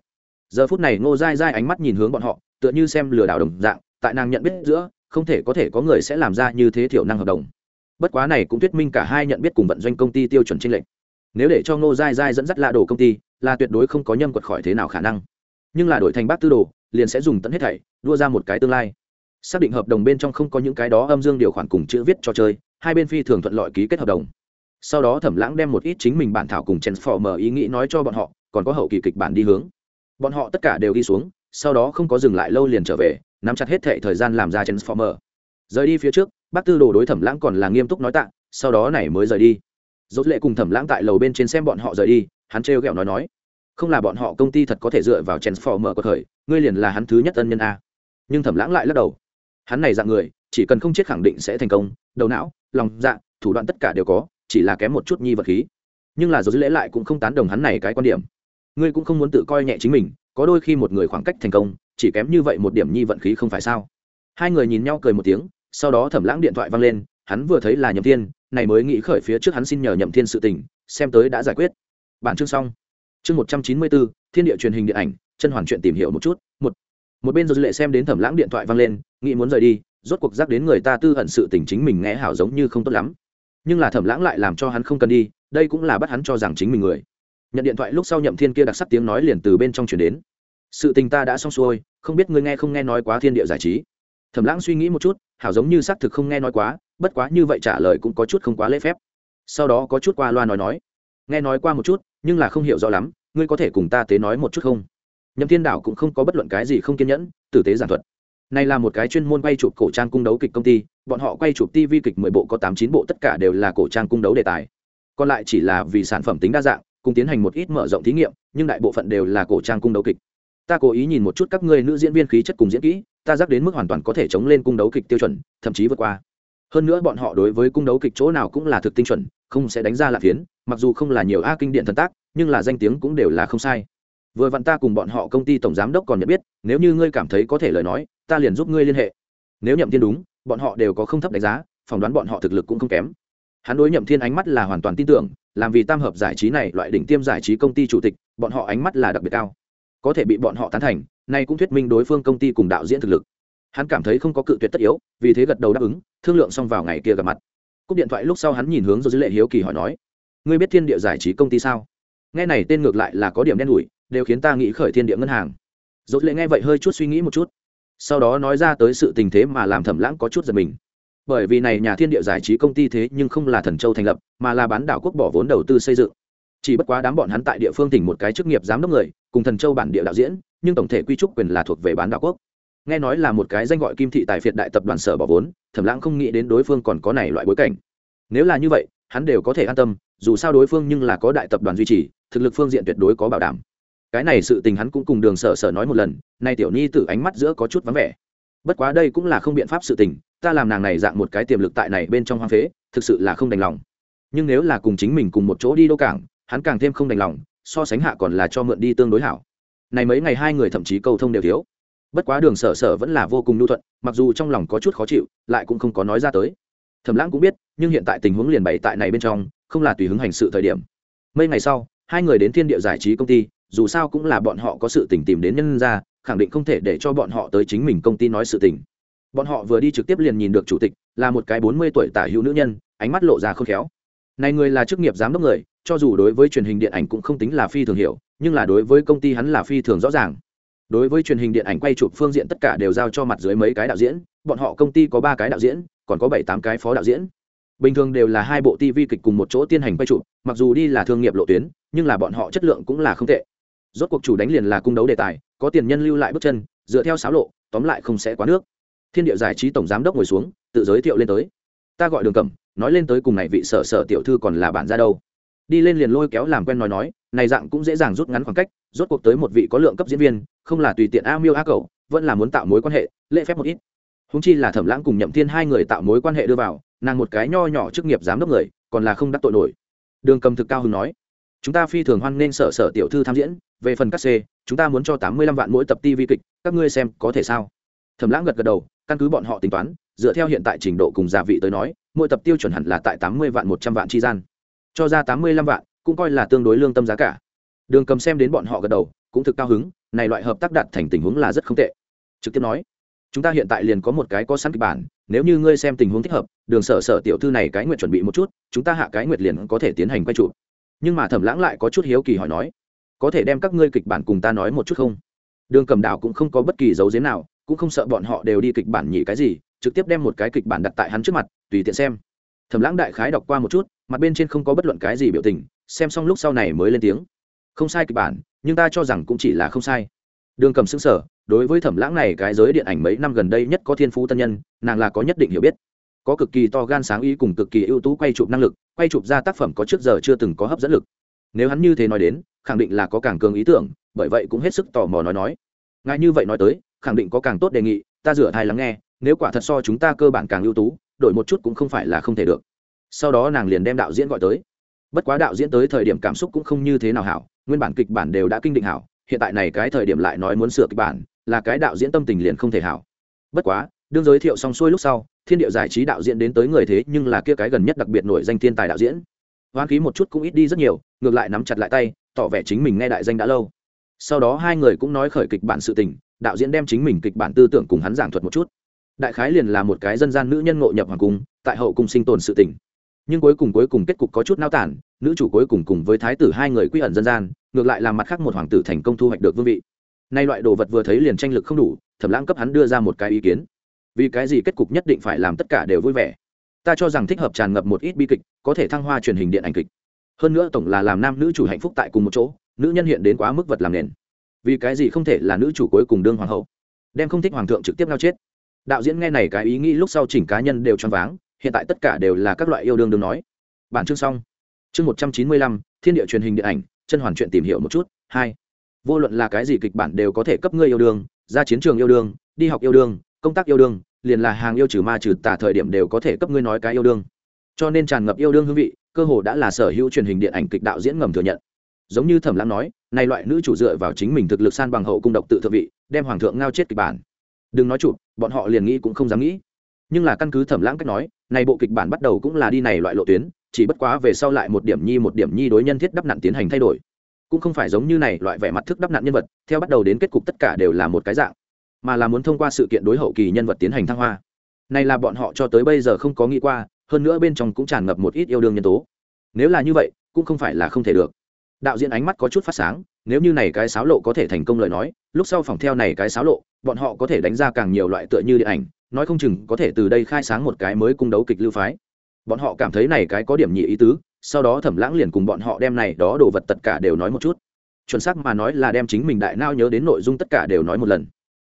Giờ phút này ngô dai dai ánh mắt nhìn hướng bọn họ, tựa như xem lừa đảo đồng dạng, tại nàng nhận biết giữa, không thể có thể có người sẽ làm ra như thế thiểu năng hợp đồng bất quá này cũng thuyết minh cả hai nhận biết cùng vận doanh công ty tiêu chuẩn tranh lệch. Nếu để cho ngô giai giai dẫn dắt lạ đồ công ty, là tuyệt đối không có nhâm quật khỏi thế nào khả năng. Nhưng là đổi thành bác tư đồ, liền sẽ dùng tận hết thảy, đua ra một cái tương lai. Xác định hợp đồng bên trong không có những cái đó âm dương điều khoản cùng chữ viết cho chơi, hai bên phi thường thuận lợi ký kết hợp đồng. Sau đó thẩm lãng đem một ít chính mình bản thảo cùng transformer ý nghĩ nói cho bọn họ, còn có hậu kỳ kịch bản đi hướng. Bọn họ tất cả đều đi xuống, sau đó không có dừng lại lâu liền trở về, nắm chặt hết thệ thời gian làm ra transformer. Rời đi phía trước bác tư đồ đối thẩm lãng còn là nghiêm túc nói tạ, sau đó này mới rời đi. Dốt lệ cùng thẩm lãng tại lầu bên trên xem bọn họ rời đi, hắn trêu ghẹo nói nói, không là bọn họ công ty thật có thể dựa vào transformer của thời, ngươi liền là hắn thứ nhất tân nhân a. Nhưng thẩm lãng lại lắc đầu, hắn này dạng người, chỉ cần không chết khẳng định sẽ thành công, đầu não, lòng dạ thủ đoạn tất cả đều có, chỉ là kém một chút nhi vật khí. Nhưng là dốt lệ lại cũng không tán đồng hắn này cái quan điểm. Ngươi cũng không muốn tự coi nhẹ chính mình, có đôi khi một người khoảng cách thành công, chỉ kém như vậy một điểm nhi vận khí không phải sao? Hai người nhìn nhau cười một tiếng sau đó thẩm lãng điện thoại văng lên, hắn vừa thấy là nhậm thiên, này mới nghĩ khởi phía trước hắn xin nhờ nhậm thiên sự tình, xem tới đã giải quyết. Bản chương xong. Chương một trăm chín mươi bốn, thiên địa truyền hình điện ảnh, chân hoàn chuyện tìm hiểu một chút, một. Một bên rồi lệ xem đến thẩm lãng điện thoại văng lên, nghĩ muốn rời đi, rốt cuộc giác đến người ta tư hận sự tình chính mình nghe hảo giống như không tốt lắm. Nhưng là thẩm lãng lại làm cho hắn không cần đi, đây cũng là bắt hắn cho rằng chính mình người. Nhận điện thoại lúc sau nhậm thiên kia đặc sắc tiếng nói liền từ bên trong chuyển đến. Sự tình ta đã xong xuôi, không biết ngươi nghe không nghe nói quá thiên địa giải trí. Thẩm lãng suy nghĩ một chút hảo giống như xác thực không nghe nói quá, bất quá như vậy trả lời cũng có chút không quá lễ phép. Sau đó có chút qua loa nói nói. Nghe nói qua một chút, nhưng là không hiểu rõ lắm, ngươi có thể cùng ta tế nói một chút không? Nhậm thiên đảo cũng không có bất luận cái gì không kiên nhẫn, tử tế giản thuật. Này là một cái chuyên môn quay chụp cổ trang cung đấu kịch công ty, bọn họ quay chụp tv kịch mười bộ có tám chín bộ tất cả đều là cổ trang cung đấu đề tài. Còn lại chỉ là vì sản phẩm tính đa dạng, cùng tiến hành một ít mở rộng thí nghiệm, nhưng đại bộ phận đều là cổ trang cung đấu kịch. Ta cố ý nhìn một chút các ngươi nữ diễn viên khí chất cùng diễn kỹ ta giác đến mức hoàn toàn có thể chống lên cung đấu kịch tiêu chuẩn, thậm chí vượt qua. Hơn nữa bọn họ đối với cung đấu kịch chỗ nào cũng là thực tinh chuẩn, không sẽ đánh ra lạc phiến, mặc dù không là nhiều a kinh điện thần tác, nhưng là danh tiếng cũng đều là không sai. Vừa vặn ta cùng bọn họ công ty tổng giám đốc còn nhận biết, nếu như ngươi cảm thấy có thể lời nói, ta liền giúp ngươi liên hệ. Nếu nhậm thiên đúng, bọn họ đều có không thấp đánh giá, phỏng đoán bọn họ thực lực cũng không kém. Hắn đối nhậm thiên ánh mắt là hoàn toàn tin tưởng, làm vì tam hợp giải trí này, loại đỉnh tiêm giải trí công ty chủ tịch, bọn họ ánh mắt là đặc biệt cao. Có thể bị bọn họ tán thành nay cũng thuyết minh đối phương công ty cùng đạo diễn thực lực. Hắn cảm thấy không có cự tuyệt tất yếu, vì thế gật đầu đáp ứng, thương lượng xong vào ngày kia gặp mặt. Cúp điện thoại lúc sau hắn nhìn hướng do dữ lệ hiếu kỳ hỏi nói, ngươi biết thiên địa giải trí công ty sao? Nghe này tên ngược lại là có điểm đen đủi, đều khiến ta nghĩ khởi thiên địa ngân hàng. Dốt lệ nghe vậy hơi chút suy nghĩ một chút, sau đó nói ra tới sự tình thế mà làm thẩm lãng có chút giật mình. Bởi vì này nhà thiên địa giải trí công ty thế nhưng không là thần châu thành lập, mà là bán đảo quốc bỏ vốn đầu tư xây dựng. Chỉ bất quá đám bọn hắn tại địa phương tỉnh một cái chức nghiệp giám đốc người, cùng thần châu bản địa đạo diễn nhưng tổng thể quy trúc quyền là thuộc về bán đảo quốc. Nghe nói là một cái danh gọi kim thị tài phiệt đại tập đoàn sở bỏ vốn, thẩm lãng không nghĩ đến đối phương còn có này loại bối cảnh. Nếu là như vậy, hắn đều có thể an tâm, dù sao đối phương nhưng là có đại tập đoàn duy trì, thực lực phương diện tuyệt đối có bảo đảm. Cái này sự tình hắn cũng cùng đường sở sở nói một lần, nay tiểu nhi tử ánh mắt giữa có chút vắng vẻ. Bất quá đây cũng là không biện pháp sự tình, ta làm nàng này dạng một cái tiềm lực tại này bên trong hoang phế, thực sự là không đành lòng. Nhưng nếu là cùng chính mình cùng một chỗ đi đô cảng, hắn càng thêm không đành lòng, so sánh hạ còn là cho mượn đi tương đối hảo này mấy ngày hai người thậm chí cầu thông đều thiếu. Bất quá đường sở sở vẫn là vô cùng nhu thuận, mặc dù trong lòng có chút khó chịu, lại cũng không có nói ra tới. Thẩm lãng cũng biết, nhưng hiện tại tình huống liền bày tại này bên trong, không là tùy hứng hành sự thời điểm. Mấy ngày sau, hai người đến thiên địa giải trí công ty, dù sao cũng là bọn họ có sự tình tìm đến nhân ra, khẳng định không thể để cho bọn họ tới chính mình công ty nói sự tình. Bọn họ vừa đi trực tiếp liền nhìn được chủ tịch, là một cái bốn mươi tuổi tả hữu nữ nhân, ánh mắt lộ ra khôn khéo. Này người là chức nghiệp giám đốc người cho dù đối với truyền hình điện ảnh cũng không tính là phi thường hiểu, nhưng là đối với công ty hắn là phi thường rõ ràng. Đối với truyền hình điện ảnh quay chụp phương diện tất cả đều giao cho mặt dưới mấy cái đạo diễn, bọn họ công ty có ba cái đạo diễn, còn có bảy tám cái phó đạo diễn. Bình thường đều là hai bộ tv kịch cùng một chỗ tiến hành quay chụp, mặc dù đi là thương nghiệp lộ tuyến, nhưng là bọn họ chất lượng cũng là không tệ. Rốt cuộc chủ đánh liền là cung đấu đề tài, có tiền nhân lưu lại bước chân, dựa theo sáo lộ, tóm lại không sẽ quá nước. Thiên địa giải trí tổng giám đốc ngồi xuống, tự giới thiệu lên tới. Ta gọi đường cẩm, nói lên tới cùng này vị sở sở tiểu thư còn là bản ra đâu đi lên liền lôi kéo làm quen nói nói, này dạng cũng dễ dàng rút ngắn khoảng cách, rốt cuộc tới một vị có lượng cấp diễn viên, không là tùy tiện a miêu a cầu vẫn là muốn tạo mối quan hệ, lễ phép một ít. Húng chi là thẩm lãng cùng nhậm thiên hai người tạo mối quan hệ đưa vào, nàng một cái nho nhỏ chức nghiệp giám đốc người, còn là không đắc tội nổi. Đường cầm thực cao hưng nói, chúng ta phi thường hoan nên sở sở tiểu thư tham diễn, về phần các c, chúng ta muốn cho tám mươi lăm vạn mỗi tập tv kịch, các ngươi xem có thể sao? Thẩm lãng gật gật đầu, căn cứ bọn họ tính toán, dựa theo hiện tại trình độ cùng gia vị tới nói, mỗi tập tiêu chuẩn hẳn là tại tám mươi vạn một trăm vạn chi gian cho ra tám mươi lăm vạn, cũng coi là tương đối lương tâm giá cả. Đường cầm xem đến bọn họ gật đầu, cũng thực cao hứng, này loại hợp tác đạt thành tình huống là rất không tệ. Trực tiếp nói, chúng ta hiện tại liền có một cái có sẵn kịch bản, nếu như ngươi xem tình huống thích hợp, đường sở sở tiểu thư này cái nguyện chuẩn bị một chút, chúng ta hạ cái nguyệt liền có thể tiến hành quay trụ nhưng mà thẩm lãng lại có chút hiếu kỳ hỏi nói, có thể đem các ngươi kịch bản cùng ta nói một chút không? Đường cầm đảo cũng không có bất kỳ dấu giếm nào, cũng không sợ bọn họ đều đi kịch bản nhỉ cái gì, trực tiếp đem một cái kịch bản đặt tại hắn trước mặt, tùy tiện xem. Thẩm lãng đại khái đọc qua một chút mặt bên trên không có bất luận cái gì biểu tình, xem xong lúc sau này mới lên tiếng. Không sai kịch bản, nhưng ta cho rằng cũng chỉ là không sai. Đường cầm xứng sở đối với thẩm lãng này cái giới điện ảnh mấy năm gần đây nhất có thiên phú tân nhân, nàng là có nhất định hiểu biết. Có cực kỳ to gan sáng ý cùng cực kỳ ưu tú quay chụp năng lực, quay chụp ra tác phẩm có trước giờ chưa từng có hấp dẫn lực. Nếu hắn như thế nói đến, khẳng định là có càng cường ý tưởng, bởi vậy cũng hết sức tò mò nói nói. Ngài như vậy nói tới, khẳng định có càng tốt đề nghị, ta rửa thai lắng nghe, nếu quả thật so chúng ta cơ bản càng ưu tú, đổi một chút cũng không phải là không thể được sau đó nàng liền đem đạo diễn gọi tới. Bất quá đạo diễn tới thời điểm cảm xúc cũng không như thế nào hảo, nguyên bản kịch bản đều đã kinh định hảo, hiện tại này cái thời điểm lại nói muốn sửa kịch bản, là cái đạo diễn tâm tình liền không thể hảo. Bất quá, đương giới thiệu xong xuôi lúc sau, thiên điệu giải trí đạo diễn đến tới người thế nhưng là kia cái gần nhất đặc biệt nổi danh thiên tài đạo diễn. Hoán khí một chút cũng ít đi rất nhiều, ngược lại nắm chặt lại tay, tỏ vẻ chính mình nghe đại danh đã lâu. Sau đó hai người cũng nói khởi kịch bản sự tình, đạo diễn đem chính mình kịch bản tư tưởng cùng hắn giảng thuật một chút. Đại khái liền là một cái dân gian nữ nhân ngộ nhập hoàng cung, tại hậu cung sinh tồn sự tình nhưng cuối cùng cuối cùng kết cục có chút nao tản, nữ chủ cuối cùng cùng với thái tử hai người quy ẩn dân gian, ngược lại làm mặt khác một hoàng tử thành công thu hoạch được vương vị. Nay loại đồ vật vừa thấy liền tranh lực không đủ, thẩm lãng cấp hắn đưa ra một cái ý kiến. Vì cái gì kết cục nhất định phải làm tất cả đều vui vẻ? Ta cho rằng thích hợp tràn ngập một ít bi kịch, có thể thăng hoa truyền hình điện ảnh kịch. Hơn nữa tổng là làm nam nữ chủ hạnh phúc tại cùng một chỗ, nữ nhân hiện đến quá mức vật làm nền. Vì cái gì không thể là nữ chủ cuối cùng đương hoàng hậu? Đem không thích hoàng thượng trực tiếp lao chết. Đạo diễn nghe này cái ý nghĩ lúc sau chỉnh cá nhân đều choáng váng hiện tại tất cả đều là các loại yêu đương đương nói. Bản chương xong. Chương một trăm chín mươi lăm, thiên địa truyền hình điện ảnh, chân hoàn chuyện tìm hiểu một chút, hai. Vô luận là cái gì kịch bản đều có thể cấp ngươi yêu đương, ra chiến trường yêu đương, đi học yêu đương, công tác yêu đương, liền là hàng yêu trừ ma trừ tả thời điểm đều có thể cấp ngươi nói cái yêu đương. Cho nên tràn ngập yêu đương hương vị, cơ hồ đã là sở hữu truyền hình điện ảnh kịch đạo diễn ngầm thừa nhận. Giống như thẩm lãng nói, này loại nữ chủ dựa vào chính mình thực lực san bằng hậu cung độc tự thượng vị, đem hoàng thượng ngao chết kịch bản. Đừng nói chụp, bọn họ liền nghĩ cũng không dám nghĩ nhưng là căn cứ thẩm lãng cách nói, này bộ kịch bản bắt đầu cũng là đi này loại lộ tuyến, chỉ bất quá về sau lại một điểm nhi một điểm nhi đối nhân thiết đắp nặn tiến hành thay đổi. Cũng không phải giống như này loại vẻ mặt thức đắp nặn nhân vật, theo bắt đầu đến kết cục tất cả đều là một cái dạng, mà là muốn thông qua sự kiện đối hậu kỳ nhân vật tiến hành thăng hoa. Này là bọn họ cho tới bây giờ không có nghĩ qua, hơn nữa bên trong cũng tràn ngập một ít yêu đương nhân tố. Nếu là như vậy, cũng không phải là không thể được. Đạo diễn ánh mắt có chút phát sáng, nếu như này cái sáo lộ có thể thành công lời nói, lúc sau phòng theo này cái sáo lộ, bọn họ có thể đánh ra càng nhiều loại tựa như điện ảnh nói không chừng có thể từ đây khai sáng một cái mới cung đấu kịch lưu phái. Bọn họ cảm thấy này cái có điểm nhị ý tứ, sau đó thẩm lãng liền cùng bọn họ đem này đó đồ vật tất cả đều nói một chút. Chuẩn xác mà nói là đem chính mình đại nao nhớ đến nội dung tất cả đều nói một lần.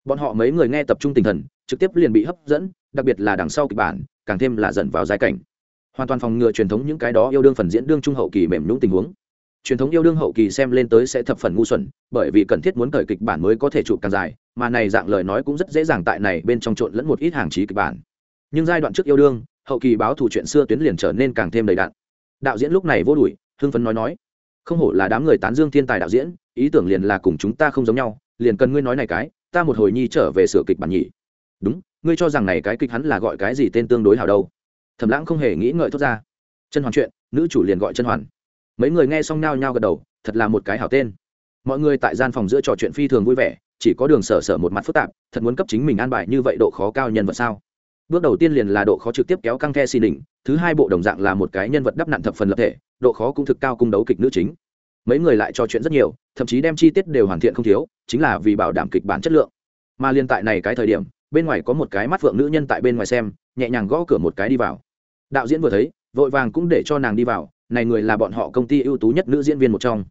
Bọn họ mấy người nghe tập trung tinh thần, trực tiếp liền bị hấp dẫn, đặc biệt là đằng sau kịch bản, càng thêm là dần vào giai cảnh. Hoàn toàn phòng ngừa truyền thống những cái đó yêu đương phần diễn đương trung hậu kỳ mềm nhũng tình huống. Truyền thống yêu đương hậu kỳ xem lên tới sẽ thập phần ngu xuẩn, bởi vì cần thiết muốn cởi kịch bản mới có thể chụp càng dài mà này dạng lời nói cũng rất dễ dàng tại này bên trong trộn lẫn một ít hàng trí kịch bản. Nhưng giai đoạn trước yêu đương, hậu kỳ báo thủ chuyện xưa tuyến liền trở nên càng thêm đầy đạn đạo diễn lúc này vô đuổi, hưng phấn nói nói, không hổ là đám người tán dương thiên tài đạo diễn, ý tưởng liền là cùng chúng ta không giống nhau, liền cần ngươi nói này cái, ta một hồi nhi trở về sửa kịch bản nhỉ. Đúng, ngươi cho rằng này cái kịch hắn là gọi cái gì tên tương đối hảo đâu? Thẩm lãng không hề nghĩ ngợi thốt ra. Chân hoàn chuyện, nữ chủ liền gọi chân hoàn. Mấy người nghe xong nhao nhao gật đầu, thật là một cái hảo tên mọi người tại gian phòng giữa trò chuyện phi thường vui vẻ, chỉ có đường sở sở một mặt phức tạp, thật muốn cấp chính mình an bài như vậy độ khó cao nhân vật sao? Bước đầu tiên liền là độ khó trực tiếp kéo căng the xì đỉnh, thứ hai bộ đồng dạng là một cái nhân vật đắp nặn thập phần lập thể, độ khó cũng thực cao cung đấu kịch nữ chính. Mấy người lại trò chuyện rất nhiều, thậm chí đem chi tiết đều hoàn thiện không thiếu, chính là vì bảo đảm kịch bản chất lượng. Mà liên tại này cái thời điểm, bên ngoài có một cái mắt phượng nữ nhân tại bên ngoài xem, nhẹ nhàng gõ cửa một cái đi vào. Đạo diễn vừa thấy, vội vàng cũng để cho nàng đi vào, này người là bọn họ công ty ưu tú nhất nữ diễn viên một trong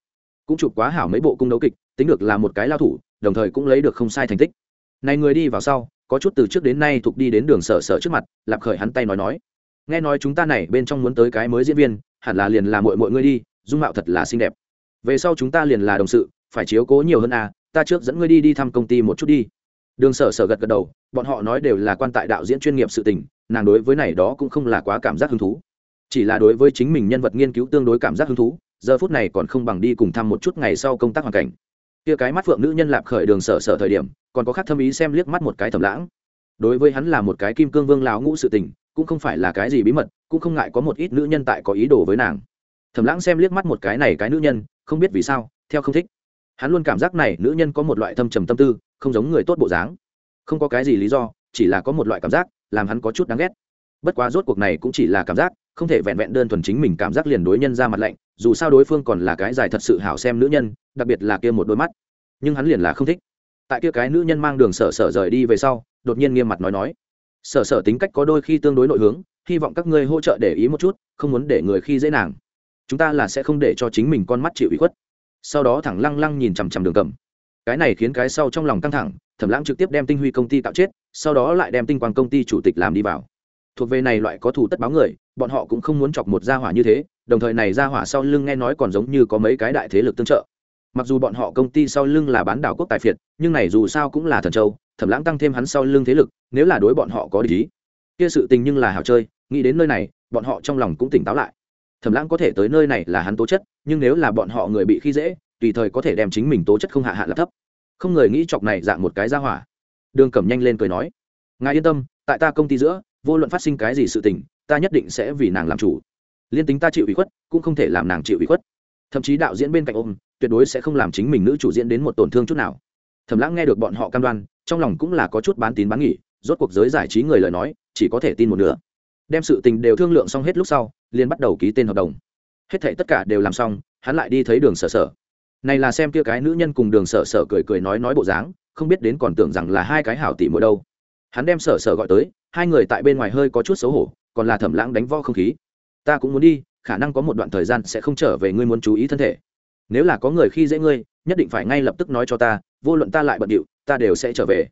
cũng chụp quá hảo mấy bộ cung đấu kịch, tính được là một cái lao thủ, đồng thời cũng lấy được không sai thành tích. Này người đi vào sau, có chút từ trước đến nay thuộc đi đến đường sở sở trước mặt, lạp khởi hắn tay nói nói. Nghe nói chúng ta này bên trong muốn tới cái mới diễn viên, hẳn là liền là mọi mọi người đi, dung mạo thật là xinh đẹp. Về sau chúng ta liền là đồng sự, phải chiếu cố nhiều hơn à ta trước dẫn ngươi đi đi thăm công ty một chút đi. Đường sở sở gật gật đầu, bọn họ nói đều là quan tại đạo diễn chuyên nghiệp sự tình, nàng đối với này đó cũng không là quá cảm giác hứng thú. Chỉ là đối với chính mình nhân vật nghiên cứu tương đối cảm giác hứng thú giờ phút này còn không bằng đi cùng thăm một chút ngày sau công tác hoàn cảnh. Kia cái mắt phượng nữ nhân lạp khởi đường sở sở thời điểm, còn có khác thâm ý xem liếc mắt một cái thầm lãng. Đối với hắn là một cái kim cương vương lão ngũ sự tình, cũng không phải là cái gì bí mật, cũng không ngại có một ít nữ nhân tại có ý đồ với nàng. Thầm lãng xem liếc mắt một cái này cái nữ nhân, không biết vì sao, theo không thích. Hắn luôn cảm giác này nữ nhân có một loại thâm trầm tâm tư, không giống người tốt bộ dáng. Không có cái gì lý do, chỉ là có một loại cảm giác, làm hắn có chút đáng ghét bất quá rốt cuộc này cũng chỉ là cảm giác, không thể vẹn vẹn đơn thuần chính mình cảm giác liền đối nhân ra mặt lạnh, dù sao đối phương còn là cái dài thật sự hảo xem nữ nhân, đặc biệt là kia một đôi mắt. Nhưng hắn liền là không thích. Tại kia cái nữ nhân mang đường sở sở rời đi về sau, đột nhiên nghiêm mặt nói nói, sở sở tính cách có đôi khi tương đối nội hướng, hy vọng các ngươi hỗ trợ để ý một chút, không muốn để người khi dễ nàng. Chúng ta là sẽ không để cho chính mình con mắt chịu ủy khuất. Sau đó thẳng lăng lăng nhìn chằm chằm đường cầm. Cái này khiến cái sau trong lòng căng thẳng thẩm lãng trực tiếp đem tinh huy công ty tạo chết, sau đó lại đem tinh quang công ty chủ tịch làm đi vào thuộc về này loại có thủ tất báo người, bọn họ cũng không muốn chọc một gia hỏa như thế, đồng thời này gia hỏa sau lưng nghe nói còn giống như có mấy cái đại thế lực tương trợ. Mặc dù bọn họ công ty sau lưng là bán đảo quốc tài phiệt, nhưng này dù sao cũng là thần châu, thẩm lãng tăng thêm hắn sau lưng thế lực, nếu là đối bọn họ có lý kia sự tình nhưng là hào chơi, nghĩ đến nơi này, bọn họ trong lòng cũng tỉnh táo lại. Thẩm lãng có thể tới nơi này là hắn tố chất, nhưng nếu là bọn họ người bị khi dễ, tùy thời có thể đem chính mình tố chất không hạ hạ là thấp. Không người nghĩ chọc này dạng một cái ra hỏa. Đường cẩm nhanh lên cười nói, ngài yên tâm, tại ta công ty giữa vô luận phát sinh cái gì sự tình, ta nhất định sẽ vì nàng làm chủ. Liên tính ta chịu ủy khuất, cũng không thể làm nàng chịu ủy khuất. Thậm chí đạo diễn bên cạnh ôm, tuyệt đối sẽ không làm chính mình nữ chủ diễn đến một tổn thương chút nào. Thẩm lãng nghe được bọn họ cam đoan, trong lòng cũng là có chút bán tín bán nghỉ rốt cuộc giới giải trí người lời nói, chỉ có thể tin một nửa. Đem sự tình đều thương lượng xong hết lúc sau, liền bắt đầu ký tên hợp đồng. Hết thảy tất cả đều làm xong, hắn lại đi thấy đường sở sở. Này là xem kia cái nữ nhân cùng đường sở sở cười cười nói nói bộ dáng, không biết đến còn tưởng rằng là hai cái hảo tỷ mỗi đâu. Hắn đem sở sở gọi tới hai người tại bên ngoài hơi có chút xấu hổ, còn là thẩm lãng đánh vo không khí. Ta cũng muốn đi, khả năng có một đoạn thời gian sẽ không trở về, ngươi muốn chú ý thân thể. Nếu là có người khi dễ ngươi, nhất định phải ngay lập tức nói cho ta, vô luận ta lại bận điệu, ta đều sẽ trở về.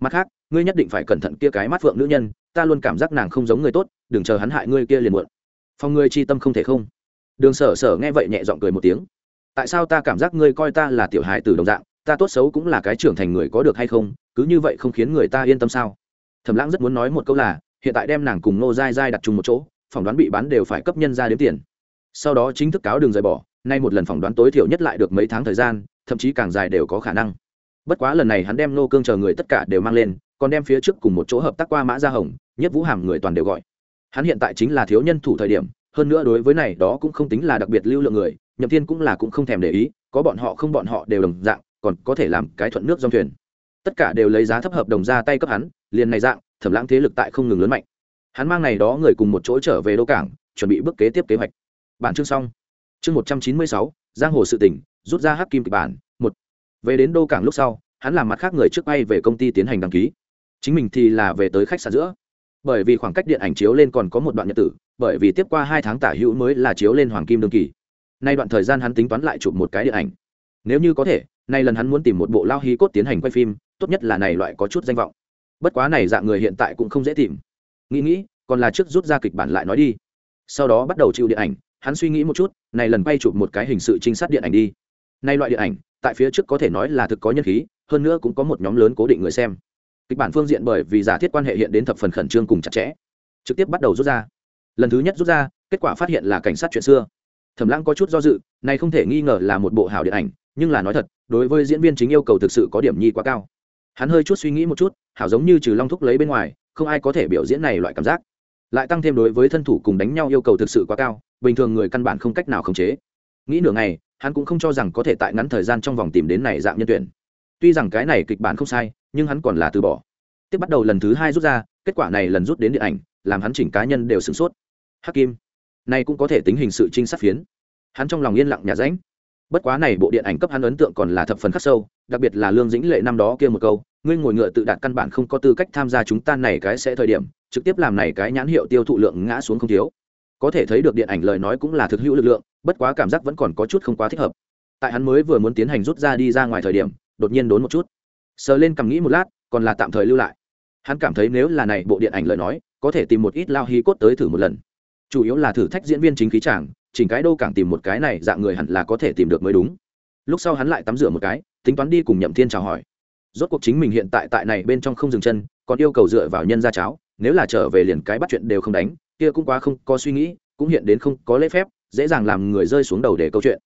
Mặt khác, ngươi nhất định phải cẩn thận kia cái mắt phượng nữ nhân, ta luôn cảm giác nàng không giống người tốt, đừng chờ hắn hại ngươi kia liền muộn. Phòng ngươi chi tâm không thể không. Đường sở sở nghe vậy nhẹ giọng cười một tiếng. Tại sao ta cảm giác ngươi coi ta là tiểu hài tử đồng dạng, ta tốt xấu cũng là cái trưởng thành người có được hay không, cứ như vậy không khiến người ta yên tâm sao? Thẩm lãng rất muốn nói một câu là, hiện tại đem nàng cùng nô dai dai đặt chung một chỗ, phỏng đoán bị bán đều phải cấp nhân ra đếm tiền. Sau đó chính thức cáo đường rời bỏ, nay một lần phỏng đoán tối thiểu nhất lại được mấy tháng thời gian, thậm chí càng dài đều có khả năng. Bất quá lần này hắn đem nô cương chờ người tất cả đều mang lên, còn đem phía trước cùng một chỗ hợp tác qua mã gia hồng, nhất vũ hàm người toàn đều gọi. Hắn hiện tại chính là thiếu nhân thủ thời điểm, hơn nữa đối với này đó cũng không tính là đặc biệt lưu lượng người, nhậm thiên cũng là cũng không thèm để ý, có bọn họ không bọn họ đều đồng dạng, còn có thể làm cái thuận nước dòng thuyền tất cả đều lấy giá thấp hợp đồng ra tay cấp hắn, liền này dạng, thẩm lãng thế lực tại không ngừng lớn mạnh. Hắn mang này đó người cùng một chỗ trở về đô cảng, chuẩn bị bước kế tiếp kế hoạch. Bản chương xong. Chương một trăm chín mươi sáu, giang hồ sự tỉnh, rút ra hắc kim kịch bản, một. Về đến đô cảng lúc sau, hắn làm mặt khác người trước bay về công ty tiến hành đăng ký. Chính mình thì là về tới khách sạn giữa. Bởi vì khoảng cách điện ảnh chiếu lên còn có một đoạn nhật tử, bởi vì tiếp qua hai tháng tả hữu mới là chiếu lên hoàng kim đương kỳ. Nay đoạn thời gian hắn tính toán lại chụp một cái điện ảnh. Nếu như có thể, nay lần hắn muốn tìm một bộ lao hí cốt tiến hành quay phim tốt nhất là này loại có chút danh vọng. Bất quá này dạng người hiện tại cũng không dễ tìm. Nghĩ nghĩ, còn là trước rút ra kịch bản lại nói đi. Sau đó bắt đầu chịu điện ảnh, hắn suy nghĩ một chút, này lần quay chụp một cái hình sự trinh sát điện ảnh đi. Nay loại điện ảnh, tại phía trước có thể nói là thực có nhân khí, hơn nữa cũng có một nhóm lớn cố định người xem. Kịch bản phương diện bởi vì giả thiết quan hệ hiện đến thập phần khẩn trương cùng chặt chẽ, trực tiếp bắt đầu rút ra. Lần thứ nhất rút ra, kết quả phát hiện là cảnh sát chuyện xưa. Thẩm lãng có chút do dự, này không thể nghi ngờ là một bộ hảo điện ảnh, nhưng là nói thật, đối với diễn viên chính yêu cầu thực sự có điểm nhi quá cao hắn hơi chút suy nghĩ một chút, hảo giống như trừ long thúc lấy bên ngoài, không ai có thể biểu diễn này loại cảm giác. Lại tăng thêm đối với thân thủ cùng đánh nhau yêu cầu thực sự quá cao, bình thường người căn bản không cách nào khống chế. Nghĩ nửa ngày, hắn cũng không cho rằng có thể tại ngắn thời gian trong vòng tìm đến này dạng nhân tuyển. Tuy rằng cái này kịch bản không sai, nhưng hắn còn là từ bỏ. Tiếp bắt đầu lần thứ hai rút ra, kết quả này lần rút đến điện ảnh, làm hắn chỉnh cá nhân đều sửng sốt. Hắc kim này cũng có thể tính hình sự trinh sát phiến. Hắn trong lòng yên lặng nhà ránh bất quá này bộ điện ảnh cấp hắn ấn tượng còn là thập phần khắc sâu, đặc biệt là lương dĩnh lệ năm đó kia một câu, ngươi ngồi ngựa tự đạt căn bản không có tư cách tham gia chúng ta này cái sẽ thời điểm, trực tiếp làm này cái nhãn hiệu tiêu thụ lượng ngã xuống không thiếu. Có thể thấy được điện ảnh lời nói cũng là thực hữu lực lượng, bất quá cảm giác vẫn còn có chút không quá thích hợp. Tại hắn mới vừa muốn tiến hành rút ra đi ra ngoài thời điểm, đột nhiên đốn một chút. Sờ lên cầm nghĩ một lát, còn là tạm thời lưu lại. Hắn cảm thấy nếu là này bộ điện ảnh lời nói, có thể tìm một ít lao hí cốt tới thử một lần. Chủ yếu là thử thách diễn viên chính khí chàng chỉnh cái đô càng tìm một cái này dạng người hẳn là có thể tìm được mới đúng. Lúc sau hắn lại tắm rửa một cái, tính toán đi cùng nhậm thiên chào hỏi. Rốt cuộc chính mình hiện tại tại này bên trong không dừng chân, còn yêu cầu dựa vào nhân ra cháo, nếu là trở về liền cái bắt chuyện đều không đánh, kia cũng quá không có suy nghĩ, cũng hiện đến không có lễ phép, dễ dàng làm người rơi xuống đầu để câu chuyện.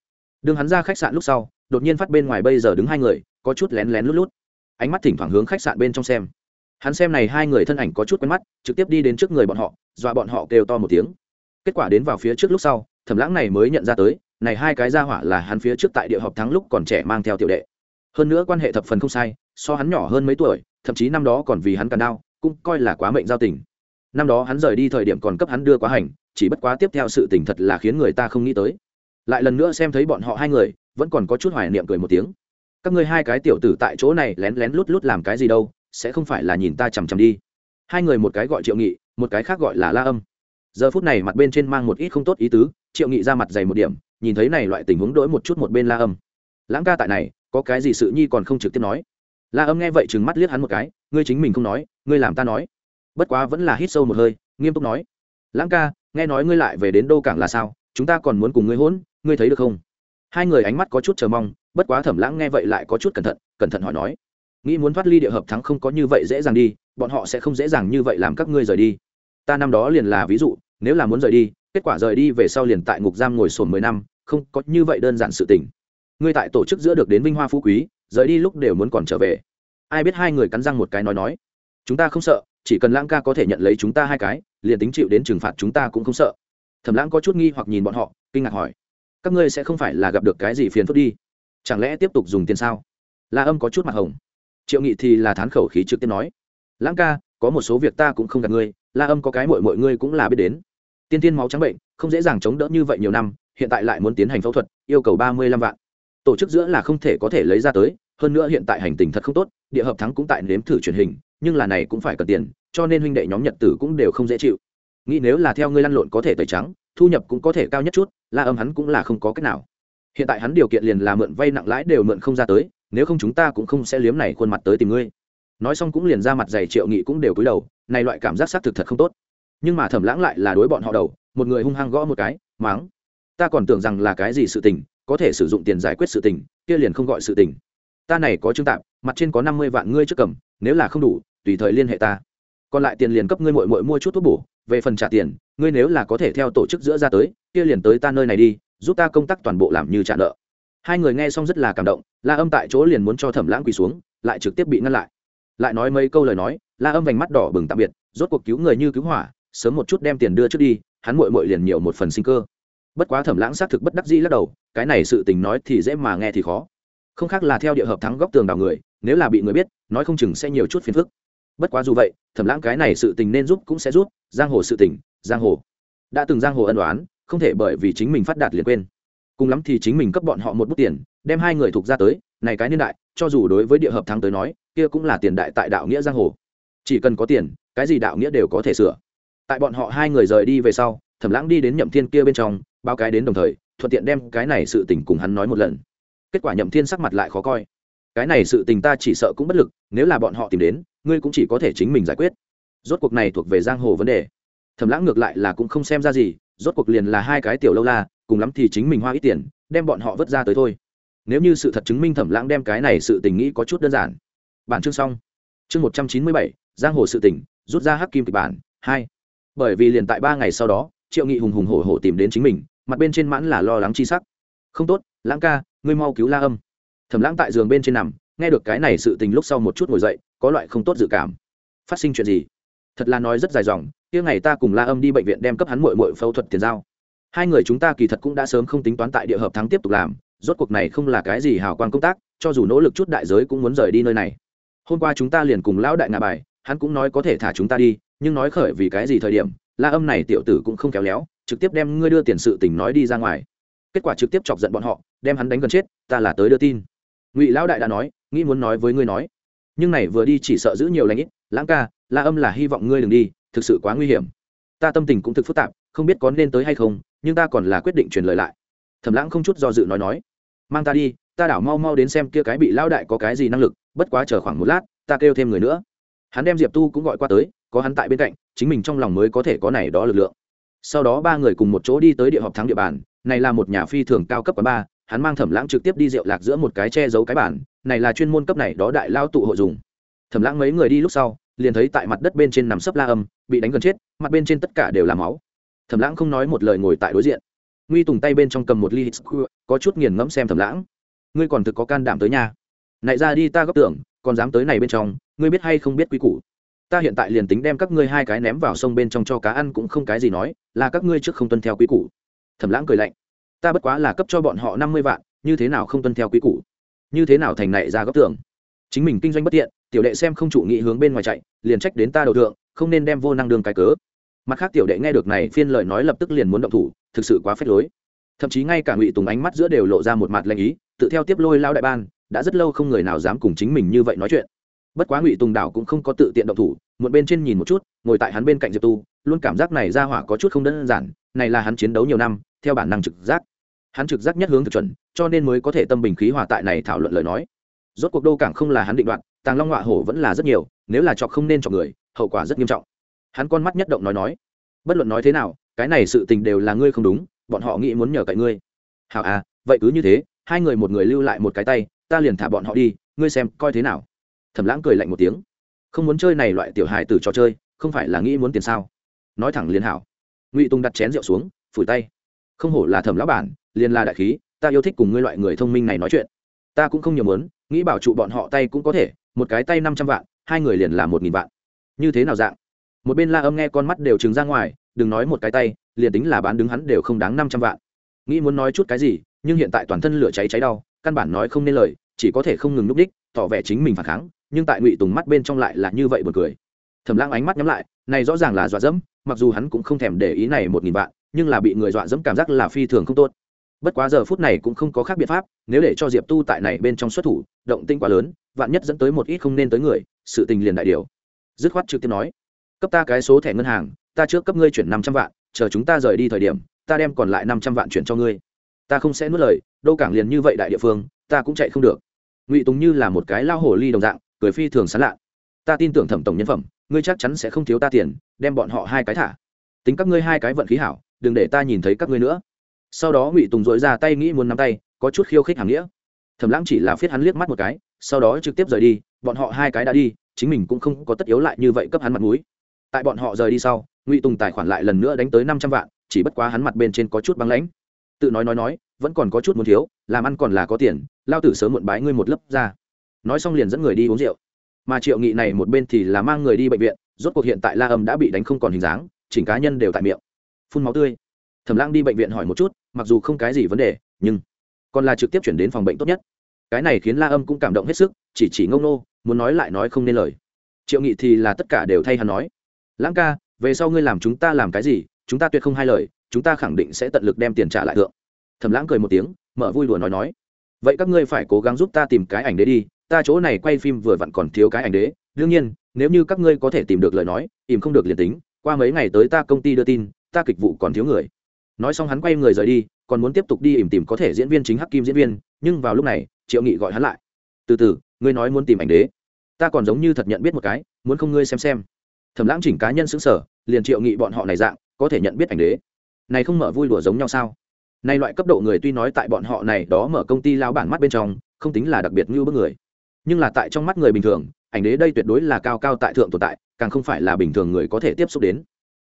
Đương hắn ra khách sạn lúc sau, đột nhiên phát bên ngoài bây giờ đứng hai người, có chút lén lén lút lút. Ánh mắt thỉnh thoảng hướng khách sạn bên trong xem. Hắn xem này hai người thân ảnh có chút quen mắt, trực tiếp đi đến trước người bọn họ, dọa bọn họ kêu to một tiếng. Kết quả đến vào phía trước lúc sau thẩm lãng này mới nhận ra tới, này hai cái ra hỏa là hắn phía trước tại địa họp thắng lúc còn trẻ mang theo tiểu đệ. Hơn nữa quan hệ thập phần không sai, so hắn nhỏ hơn mấy tuổi, thậm chí năm đó còn vì hắn càn đau cũng coi là quá mệnh giao tình. Năm đó hắn rời đi thời điểm còn cấp hắn đưa quá hành, chỉ bất quá tiếp theo sự tình thật là khiến người ta không nghĩ tới. Lại lần nữa xem thấy bọn họ hai người, vẫn còn có chút hoài niệm cười một tiếng. Các ngươi hai cái tiểu tử tại chỗ này lén lén lút lút làm cái gì đâu, sẽ không phải là nhìn ta chằm chằm đi. Hai người một cái gọi triệu nghị, một cái khác gọi là la âm giờ phút này mặt bên trên mang một ít không tốt ý tứ, triệu nghị ra mặt dày một điểm, nhìn thấy này loại tình huống đỗi một chút một bên la âm. Lãng ca tại này, có cái gì sự nhi còn không trực tiếp nói? La âm nghe vậy chừng mắt liếc hắn một cái, ngươi chính mình không nói, ngươi làm ta nói. Bất quá vẫn là hít sâu một hơi, nghiêm túc nói. Lãng ca, nghe nói ngươi lại về đến đô cảng là sao? Chúng ta còn muốn cùng ngươi hỗn ngươi thấy được không? Hai người ánh mắt có chút chờ mong, bất quá thẩm lãng nghe vậy lại có chút cẩn thận cẩn thận hỏi nói. Nghĩ muốn thoát ly địa hợp thắng không có như vậy dễ dàng đi, bọn họ sẽ không dễ dàng như vậy làm các ngươi rời đi ta năm đó liền là ví dụ, nếu là muốn rời đi, kết quả rời đi về sau liền tại ngục giam ngồi sồn mười năm, không có như vậy đơn giản sự tình. Ngươi tại tổ chức giữa được đến vinh hoa phú quý, rời đi lúc đều muốn còn trở về. Ai biết hai người cắn răng một cái nói nói. Chúng ta không sợ, chỉ cần lãng ca có thể nhận lấy chúng ta hai cái, liền tính chịu đến trừng phạt chúng ta cũng không sợ. Thẩm lãng có chút nghi hoặc nhìn bọn họ, kinh ngạc hỏi. Các ngươi sẽ không phải là gặp được cái gì phiền phức đi? Chẳng lẽ tiếp tục dùng tiền sao? La âm có chút mặt hồng. Triệu nghị thì là thán khẩu khí trực tiếp nói. Lãng ca, có một số việc ta cũng không gặp ngươi la âm có cái mội mọi ngươi cũng là biết đến. Tiên tiên máu trắng bệnh, không dễ dàng chống đỡ như vậy nhiều năm, hiện tại lại muốn tiến hành phẫu thuật, yêu cầu ba mươi lăm vạn. Tổ chức giữa là không thể có thể lấy ra tới, hơn nữa hiện tại hành tình thật không tốt, địa hợp thắng cũng tại nếm thử truyền hình, nhưng là này cũng phải cần tiền, cho nên huynh đệ nhóm nhật tử cũng đều không dễ chịu. Nghĩ nếu là theo ngươi lăn lộn có thể tẩy trắng, thu nhập cũng có thể cao nhất chút, la âm hắn cũng là không có cách nào. Hiện tại hắn điều kiện liền là mượn vay nặng lãi đều mượn không ra tới, nếu không chúng ta cũng không sẽ liếm này khuôn mặt tới tìm ngươi nói xong cũng liền ra mặt dày triệu nghị cũng đều cúi đầu, này loại cảm giác xác thực thật không tốt. Nhưng mà thẩm lãng lại là đối bọn họ đầu, một người hung hăng gõ một cái máng ta còn tưởng rằng là cái gì sự tình, có thể sử dụng tiền giải quyết sự tình, kia liền không gọi sự tình. Ta này có chứng tạm mặt trên có năm mươi vạn ngươi trước cầm, nếu là không đủ, tùy thời liên hệ ta. Còn lại tiền liền cấp ngươi mội mội mua chút thuốc bổ, về phần trả tiền, ngươi nếu là có thể theo tổ chức giữa ra tới, kia liền tới ta nơi này đi, giúp ta công tác toàn bộ làm như trả nợ. Hai người nghe xong rất là cảm động, la âm tại chỗ liền muốn cho thẩm lãng quỳ xuống, lại trực tiếp bị ngăn lại lại nói mấy câu lời nói, la âm vành mắt đỏ bừng tạm biệt, rốt cuộc cứu người như cứu hỏa, sớm một chút đem tiền đưa trước đi, hắn mội mội liền nhiều một phần sinh cơ. Bất quá thẩm lãng xác thực bất đắc dĩ lắc đầu, cái này sự tình nói thì dễ mà nghe thì khó. Không khác là theo địa hợp thắng góc tường đào người, nếu là bị người biết, nói không chừng sẽ nhiều chút phiền phức. Bất quá dù vậy, thẩm lãng cái này sự tình nên giúp cũng sẽ giúp, giang hồ sự tình, giang hồ. Đã từng giang hồ ân đoán không thể bởi vì chính mình phát đạt liền quên. Cùng lắm thì chính mình cấp bọn họ một bút tiền, đem hai người thuộc ra tới, này cái niên đại, cho dù đối với địa hợp thắng tới nói kia cũng là tiền đại tại đạo nghĩa giang hồ. Chỉ cần có tiền, cái gì đạo nghĩa đều có thể sửa. Tại bọn họ hai người rời đi về sau, thẩm lãng đi đến nhậm thiên kia bên trong, báo cái đến đồng thời, thuận tiện đem cái này sự tình cùng hắn nói một lần. Kết quả nhậm thiên sắc mặt lại khó coi. Cái này sự tình ta chỉ sợ cũng bất lực, nếu là bọn họ tìm đến, ngươi cũng chỉ có thể chính mình giải quyết. Rốt cuộc này thuộc về giang hồ vấn đề. Thẩm lãng ngược lại là cũng không xem ra gì, rốt cuộc liền là hai cái tiểu lâu la, cùng lắm thì chính mình hoa ít tiền, đem bọn họ vứt ra tới thôi. Nếu như sự thật chứng minh thẩm lãng đem cái này sự tình nghĩ có chút đơn giản bản chương xong. Chương một trăm chín mươi bảy, giang hồ sự tỉnh rút ra hắc kim kịch bản, hai. Bởi vì liền tại ba ngày sau đó, triệu nghị hùng hùng hổ hổ tìm đến chính mình, mặt bên trên mãn là lo lắng chi sắc. Không tốt, lãng ca, ngươi mau cứu la âm. Thẩm lãng tại giường bên trên nằm, nghe được cái này sự tình lúc sau một chút ngồi dậy, có loại không tốt dự cảm. Phát sinh chuyện gì? Thật là nói rất dài dòng, kia ngày ta cùng la âm đi bệnh viện đem cấp hắn mội mội phẫu thuật tiền giao. Hai người chúng ta kỳ thật cũng đã sớm không tính toán tại địa hợp thắng tiếp tục làm, rốt cuộc này không là cái gì hào quang công tác, cho dù nỗ lực chút đại giới cũng muốn rời đi nơi này hôm qua chúng ta liền cùng lão đại ngà bài, hắn cũng nói có thể thả chúng ta đi, nhưng nói khởi vì cái gì thời điểm, la âm này tiểu tử cũng không kéo léo, trực tiếp đem ngươi đưa tiền sự tình nói đi ra ngoài. Kết quả trực tiếp chọc giận bọn họ, đem hắn đánh gần chết, ta là tới đưa tin. Ngụy lão đại đã nói, nghĩ muốn nói với ngươi nói. Nhưng này vừa đi chỉ sợ giữ nhiều lãnh ít, lãng ca, la âm là hy vọng ngươi đừng đi, thực sự quá nguy hiểm. Ta tâm tình cũng thực phức tạp, không biết có nên tới hay không, nhưng ta còn là quyết định truyền lời lại. Thẩm lãng không chút do dự nói nói, mang ta đi ta đảo mau mau đến xem kia cái bị lao đại có cái gì năng lực, bất quá chờ khoảng một lát, ta kêu thêm người nữa. Hắn đem diệp tu cũng gọi qua tới, có hắn tại bên cạnh, chính mình trong lòng mới có thể có này đó lực lượng. Sau đó ba người cùng một chỗ đi tới địa họp thắng địa bàn, này là một nhà phi thường cao cấp quán ba hắn mang thẩm lãng trực tiếp đi rượu lạc giữa một cái che giấu cái bản này là chuyên môn cấp này đó đại lao tụ hội dùng. Thẩm lãng mấy người đi lúc sau, liền thấy tại mặt đất bên trên nằm sấp la âm, bị đánh gần chết, mặt bên trên tất cả đều là máu. Thẩm lãng không nói một lời ngồi tại đối diện. Nguy tùng tay bên trong cầm một ly hít có chút nghiền ngẫm xem thẩm lãng ngươi còn thực có can đảm tới nhà nại ra đi ta góp tưởng, còn dám tới này bên trong, ngươi biết hay không biết quy củ. Ta hiện tại liền tính đem các ngươi hai cái ném vào sông bên trong cho cá ăn cũng không cái gì nói, là các ngươi trước không tuân theo quy củ. Thẩm lãng cười lạnh. Ta bất quá là cấp cho bọn họ năm mươi vạn, như thế nào không tuân theo quy củ? Như thế nào thành nại ra góp tưởng? Chính mình kinh doanh bất tiện, tiểu đệ xem không chủ nghị hướng bên ngoài chạy, liền trách đến ta đầu thượng, không nên đem vô năng đường cái cớ. Mặt khác tiểu đệ nghe được này phiên lời nói lập tức liền muốn động thủ, thực sự quá phết lối. Thậm chí ngay cả ngụy tùng ánh mắt giữa đều lộ ra một mặt lanh ý tự theo tiếp lôi lao đại ban, đã rất lâu không người nào dám cùng chính mình như vậy nói chuyện. Bất quá ngụy tùng đảo cũng không có tự tiện động thủ một bên trên nhìn một chút, ngồi tại hắn bên cạnh diệp tu, luôn cảm giác này ra hỏa có chút không đơn giản, này là hắn chiến đấu nhiều năm, theo bản năng trực giác. Hắn trực giác nhất hướng thực chuẩn, cho nên mới có thể tâm bình khí hòa tại này thảo luận lời nói. Rốt cuộc đô cảng không là hắn định đoạn tàng long họa hổ vẫn là rất nhiều, nếu là chọc không nên chọc người, hậu quả rất nghiêm trọng. Hắn con mắt nhất động nói nói, bất luận nói thế nào, cái này sự tình đều là ngươi không đúng, bọn họ nghĩ muốn nhờ cậy ngươi. Hảo à vậy cứ như thế hai người một người lưu lại một cái tay, ta liền thả bọn họ đi, ngươi xem, coi thế nào. Thẩm lãng cười lạnh một tiếng. Không muốn chơi này loại tiểu hài từ trò chơi, không phải là nghĩ muốn tiền sao? Nói thẳng liền hảo. Ngụy tùng đặt chén rượu xuống, phủi tay. Không hổ là thẩm lão bản, liền là đại khí, ta yêu thích cùng ngươi loại người thông minh này nói chuyện. Ta cũng không nhiều muốn, nghĩ bảo trụ bọn họ tay cũng có thể, một cái tay năm trăm vạn, hai người liền là một nghìn vạn. Như thế nào dạng? Một bên la âm nghe con mắt đều trừng ra ngoài, đừng nói một cái tay, liền tính là bán đứng hắn đều không đáng năm trăm vạn. Nghĩ muốn nói chút cái gì nhưng hiện tại toàn thân lửa cháy cháy đau, căn bản nói không nên lời, chỉ có thể không ngừng núp đích tỏ vẻ chính mình phản kháng, nhưng tại ngụy tùng mắt bên trong lại là như vậy một cười. Thẩm lãng ánh mắt nhắm lại, này rõ ràng là dọa dẫm, mặc dù hắn cũng không thèm để ý này một nghìn vạn, nhưng là bị người dọa dẫm cảm giác là phi thường không tốt. Bất quá giờ phút này cũng không có khác biện pháp, nếu để cho diệp tu tại này bên trong xuất thủ, động tinh quá lớn, vạn nhất dẫn tới một ít không nên tới người, sự tình liền đại điều. Dứt khoát trực tiếp nói, cấp ta cái số thẻ ngân hàng, ta trước cấp ngươi chuyển năm trăm vạn, chờ chúng ta rời đi thời điểm, ta đem còn lại năm trăm vạn chuyển cho ngươi ta không sẽ nuốt lời đâu cảng liền như vậy đại địa phương, ta cũng chạy không được. Ngụy tùng như là một cái lao hổ ly đồng dạng, cười phi thường sán lạ. Ta tin tưởng thẩm tổng nhân phẩm, ngươi chắc chắn sẽ không thiếu ta tiền, đem bọn họ hai cái thả. Tính các ngươi hai cái vận khí hảo, đừng để ta nhìn thấy các ngươi nữa. Sau đó ngụy tùng dội ra tay nghĩ muốn nắm tay, có chút khiêu khích hàng nghĩa. Thẩm lãng chỉ là phiết hắn liếc mắt một cái, sau đó trực tiếp rời đi, bọn họ hai cái đã đi, chính mình cũng không có tất yếu lại như vậy cấp hắn mặt mũi. Tại bọn họ rời đi sau, ngụy tùng tài khoản lại lần nữa đánh tới năm trăm vạn, chỉ bất quá hắn mặt bên trên có chút băng lãnh tự nói nói nói, vẫn còn có chút muốn thiếu, làm ăn còn là có tiền, lao tử sớm muộn bái ngươi một lớp ra. Nói xong liền dẫn người đi uống rượu. Mà triệu nghị này một bên thì là mang người đi bệnh viện, rốt cuộc hiện tại la âm đã bị đánh không còn hình dáng, chỉnh cá nhân đều tại miệng. Phun máu tươi. Thẩm lang đi bệnh viện hỏi một chút, mặc dù không cái gì vấn đề, nhưng còn là trực tiếp chuyển đến phòng bệnh tốt nhất. Cái này khiến la âm cũng cảm động hết sức, chỉ chỉ ngông nô, muốn nói lại nói không nên lời. Triệu nghị thì là tất cả đều thay hắn nói. Lãng ca, về sau ngươi làm chúng ta làm cái gì, chúng ta tuyệt không hai lời chúng ta khẳng định sẽ tận lực đem tiền trả lại thượng. Thẩm lãng cười một tiếng, mở vui đùa nói nói. Vậy các ngươi phải cố gắng giúp ta tìm cái ảnh đế đi, ta chỗ này quay phim vừa vặn còn thiếu cái ảnh đế. Đương nhiên, nếu như các ngươi có thể tìm được lời nói ìm không được liền tính, qua mấy ngày tới ta công ty đưa tin, ta kịch vụ còn thiếu người. Nói xong hắn quay người rời đi, còn muốn tiếp tục đi ìm tìm có thể diễn viên chính hắc kim diễn viên, nhưng vào lúc này, triệu nghị gọi hắn lại. Từ từ, ngươi nói muốn tìm ảnh đế. Ta còn giống như thật nhận biết một cái, muốn không ngươi xem xem. Thẩm lãng chỉnh cá nhân xứng sở liền triệu nghị bọn họ này dạng, có thể nhận biết ảnh đế này không mở vui đùa giống nhau sao? Này loại cấp độ người tuy nói tại bọn họ này đó mở công ty lao bản mắt bên trong, không tính là đặc biệt như bức người. Nhưng là tại trong mắt người bình thường, ảnh đế đây tuyệt đối là cao cao tại thượng tồn tại, càng không phải là bình thường người có thể tiếp xúc đến.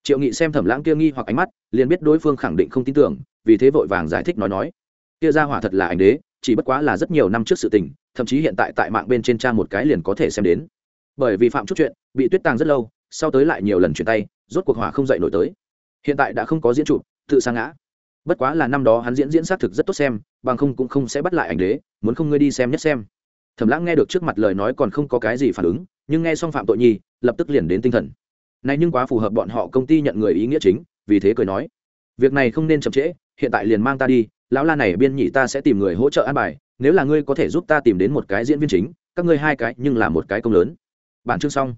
Triệu nghị xem thẩm lãng kia nghi hoặc ánh mắt, liền biết đối phương khẳng định không tin tưởng, vì thế vội vàng giải thích nói nói. Kia ra hỏa thật là ảnh đế, chỉ bất quá là rất nhiều năm trước sự tình, thậm chí hiện tại tại mạng bên trên trang một cái liền có thể xem đến. Bởi vì phạm chút chuyện, bị tuyết tàng rất lâu, sau tới lại nhiều lần chuyển tay, rốt cuộc hỏa không dậy nổi tới hiện tại đã không có diễn trụ tự sa ngã. Bất quá là năm đó hắn diễn diễn xác thực rất tốt xem, bằng không cũng không sẽ bắt lại ảnh đế, muốn không ngươi đi xem nhất xem. Thẩm lãng nghe được trước mặt lời nói còn không có cái gì phản ứng, nhưng nghe xong phạm tội nhi, lập tức liền đến tinh thần. Này nhưng quá phù hợp bọn họ công ty nhận người ý nghĩa chính, vì thế cười nói. Việc này không nên chậm trễ, hiện tại liền mang ta đi, lão la này biên nhị ta sẽ tìm người hỗ trợ an bài, nếu là ngươi có thể giúp ta tìm đến một cái diễn viên chính, các ngươi hai cái nhưng là một cái công lớn. Bản chương xong.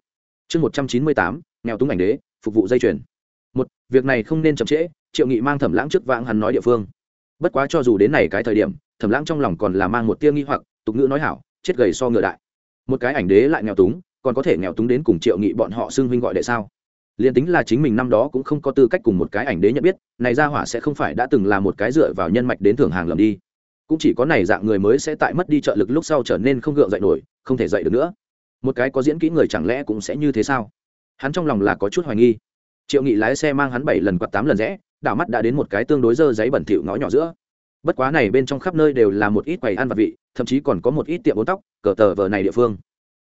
Chương một trăm chín mươi tám, nghèo túng ảnh đế, phục vụ dây chuyền việc này không nên chậm trễ, triệu nghị mang thẩm lãng trước vãng hắn nói địa phương. Bất quá cho dù đến này cái thời điểm, thẩm lãng trong lòng còn là mang một tia nghi hoặc, tục ngữ nói hảo, chết gầy so ngựa đại. Một cái ảnh đế lại nghèo túng, còn có thể nghèo túng đến cùng triệu nghị bọn họ xưng huynh gọi đệ sao? Liền tính là chính mình năm đó cũng không có tư cách cùng một cái ảnh đế nhận biết, này ra hỏa sẽ không phải đã từng là một cái dựa vào nhân mạch đến thưởng hàng lầm đi. Cũng chỉ có này dạng người mới sẽ tại mất đi trợ lực lúc sau trở nên không gượng dậy nổi, không thể dậy được nữa. Một cái có diễn kỹ người chẳng lẽ cũng sẽ như thế sao? Hắn trong lòng là có chút hoài nghi triệu nghị lái xe mang hắn bảy lần quạt tám lần rẽ, đảo mắt đã đến một cái tương đối dơ giấy bẩn thỉu ngõ nhỏ giữa. Bất quá này bên trong khắp nơi đều là một ít quầy ăn vặt vị, thậm chí còn có một ít tiệm bốn tóc, cờ tờ vờ này địa phương.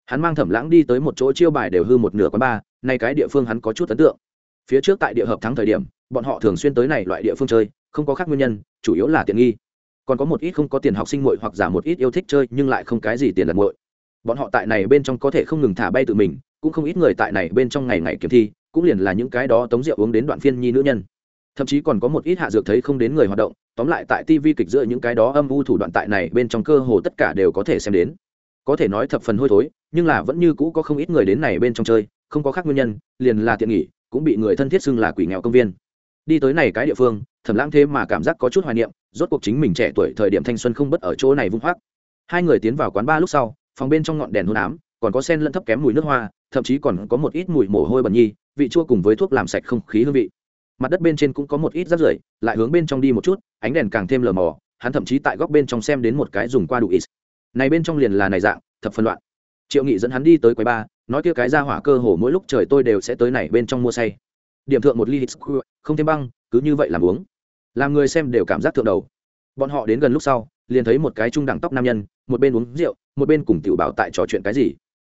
Hắn mang thẩm lãng đi tới một chỗ chiêu bài đều hư một nửa quán ba nay cái địa phương hắn có chút ấn tượng. Phía trước tại địa hợp thắng thời điểm, bọn họ thường xuyên tới này loại địa phương chơi, không có khác nguyên nhân, chủ yếu là tiện nghi. Còn có một ít không có tiền học sinh muội hoặc giả một ít yêu thích chơi, nhưng lại không cái gì tiền lật muội. Bọn họ tại này bên trong có thể không ngừng thả bay tự mình, cũng không ít người tại này bên trong ngày ngày kiếm thi cũng liền là những cái đó tống rượu uống đến đoạn phiên nhi nữ nhân. Thậm chí còn có một ít hạ dược thấy không đến người hoạt động, tóm lại tại tv kịch giữa những cái đó âm u thủ đoạn tại này bên trong cơ hồ tất cả đều có thể xem đến. Có thể nói thập phần hôi thối, nhưng là vẫn như cũ có không ít người đến này bên trong chơi, không có khác nguyên nhân, liền là tiện nghỉ, cũng bị người thân thiết xưng là quỷ nghèo công viên. Đi tới này cái địa phương, thẩm lãng thế mà cảm giác có chút hoài niệm, rốt cuộc chính mình trẻ tuổi thời điểm thanh xuân không bất ở chỗ này vung hoác. Hai người tiến vào quán ba lúc sau, phòng bên trong ngọn đèn hôn ám, còn có sen lẫn thấp kém mùi nước hoa, thậm chí còn có một ít mùi mồ hôi bẩn nhi vị chua cùng với thuốc làm sạch không khí hương vị. Mặt đất bên trên cũng có một ít rác rưởi, lại hướng bên trong đi một chút, ánh đèn càng thêm lờ mò hắn thậm chí tại góc bên trong xem đến một cái dùng qua đủ ít. Này bên trong liền là này dạng, thập phân loạn. Triệu nghị dẫn hắn đi tới quầy ba, nói kia cái ra hỏa cơ hồ mỗi lúc trời tôi đều sẽ tới này bên trong mua say. Điểm thượng một ly hít không thêm băng, cứ như vậy làm uống. Làm người xem đều cảm giác thượng đầu. Bọn họ đến gần lúc sau, liền thấy một cái trung đẳng tóc nam nhân, một bên uống rượu, một bên cùng tiểu bảo tại trò chuyện cái gì.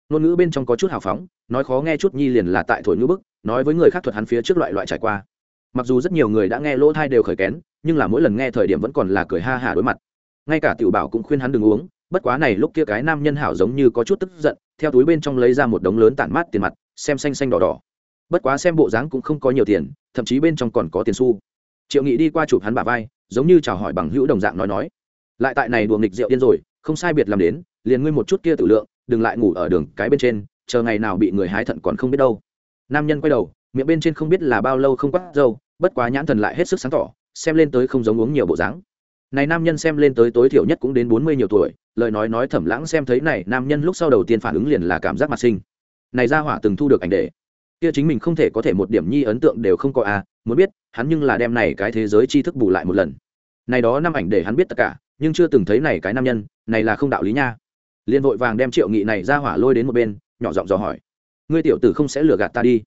Ngôn ngữ bên trong có chút hào phóng, nói khó nghe chút nhi liền là tại thổi ngữ bức nói với người khác thuật hắn phía trước loại loại trải qua. Mặc dù rất nhiều người đã nghe lỗ thai đều khởi kén, nhưng là mỗi lần nghe thời điểm vẫn còn là cười ha hả đối mặt. Ngay cả tiểu bảo cũng khuyên hắn đừng uống, bất quá này lúc kia cái nam nhân hảo giống như có chút tức giận, theo túi bên trong lấy ra một đống lớn tản mát tiền mặt, xem xanh xanh đỏ đỏ. Bất quá xem bộ dáng cũng không có nhiều tiền, thậm chí bên trong còn có tiền xu. Triệu nghị đi qua chụp hắn bà vai, giống như chào hỏi bằng hữu đồng dạng nói nói. Lại tại này đùa nghịch rượu điên rồi, không sai biệt làm đến, liền ngươi một chút kia tử lượng, đừng lại ngủ ở đường cái bên trên, chờ ngày nào bị người hái thận còn không biết đâu nam nhân quay đầu miệng bên trên không biết là bao lâu không quát dâu bất quá nhãn thần lại hết sức sáng tỏ xem lên tới không giống uống nhiều bộ dáng. Này nam nhân xem lên tới tối thiểu nhất cũng đến bốn mươi nhiều tuổi lời nói nói thẩm lãng xem thấy này nam nhân lúc sau đầu tiên phản ứng liền là cảm giác mặt sinh. Này ra hỏa từng thu được ảnh đệ kia chính mình không thể có thể một điểm nhi ấn tượng đều không có a à, muốn biết hắn nhưng là đem này cái thế giới tri thức bù lại một lần. Này đó năm ảnh để hắn biết tất cả nhưng chưa từng thấy này cái nam nhân này là không đạo lý nha. Liên vội vàng đem triệu nghị này ra hỏa lôi đến một bên nhỏ giọng dò hỏi ngươi tiểu tử không sẽ lừa gạt ta đi.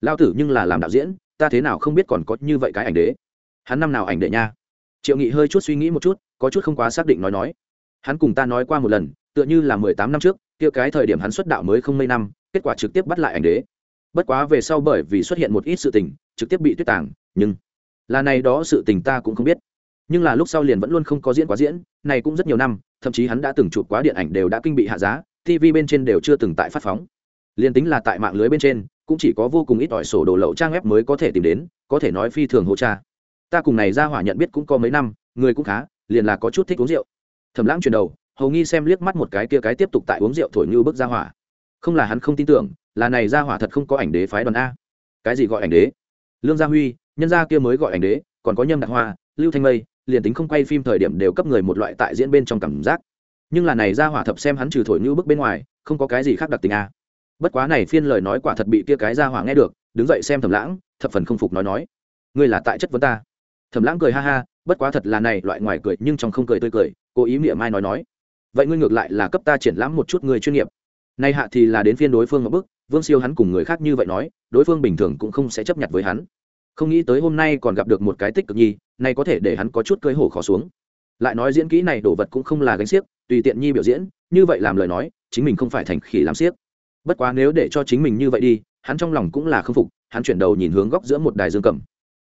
Lao tử nhưng là làm đạo diễn, ta thế nào không biết còn có như vậy cái ảnh đế. Hắn năm nào ảnh đệ nha? Triệu nghị hơi chút suy nghĩ một chút, có chút không quá xác định nói nói. Hắn cùng ta nói qua một lần, tựa như là mười tám năm trước, kia cái thời điểm hắn xuất đạo mới không mấy năm, kết quả trực tiếp bắt lại ảnh đế. Bất quá về sau bởi vì xuất hiện một ít sự tình, trực tiếp bị tuyết tàng, nhưng là này đó sự tình ta cũng không biết. Nhưng là lúc sau liền vẫn luôn không có diễn quá diễn, này cũng rất nhiều năm, thậm chí hắn đã từng chụp quá điện ảnh đều đã kinh bị hạ giá tv bên trên đều chưa từng tại phát phóng liền tính là tại mạng lưới bên trên, cũng chỉ có vô cùng ít ỏi sổ đồ lậu trang web mới có thể tìm đến, có thể nói phi thường hỗ cha. Ta cùng này ra hỏa nhận biết cũng có mấy năm, người cũng khá, liền là có chút thích uống rượu. Thầm lãng chuyển đầu, hầu nghi xem liếc mắt một cái kia cái tiếp tục tại uống rượu thổi như bức ra hỏa. Không là hắn không tin tưởng, là này ra hỏa thật không có ảnh đế phái đoàn a. Cái gì gọi ảnh đế? Lương gia huy, nhân gia kia mới gọi ảnh đế, còn có nhâm đặc hoa, lưu thanh mây, liền tính không quay phim thời điểm đều cấp người một loại tại diễn bên trong cảm giác. Nhưng là này ra hỏa thập xem hắn trừ thổi như bức bên ngoài, không có cái gì khác đặc tình a bất quá này phiên lời nói quả thật bị kia cái ra hỏa nghe được, đứng dậy xem thẩm lãng, thập phần không phục nói nói, ngươi là tại chất vấn ta? Thẩm lãng cười ha ha, bất quá thật là này, loại ngoài cười nhưng trong không cười tươi cười, cố ý miệng mai nói nói. Vậy ngươi ngược lại là cấp ta triển lãm một chút người chuyên nghiệp. Nay hạ thì là đến phiên đối phương một bức vương siêu hắn cùng người khác như vậy nói, đối phương bình thường cũng không sẽ chấp nhận với hắn. Không nghĩ tới hôm nay còn gặp được một cái tích cực nhi, nay có thể để hắn có chút cưới hổ khó xuống. Lại nói diễn kỹ này đổ vật cũng không là gánh xiếc, tùy tiện nhi biểu diễn, như vậy làm lời nói, chính mình không phải thành khỉ làm xiếc bất quá nếu để cho chính mình như vậy đi, hắn trong lòng cũng là k phục, hắn chuyển đầu nhìn hướng góc giữa một đài dương cầm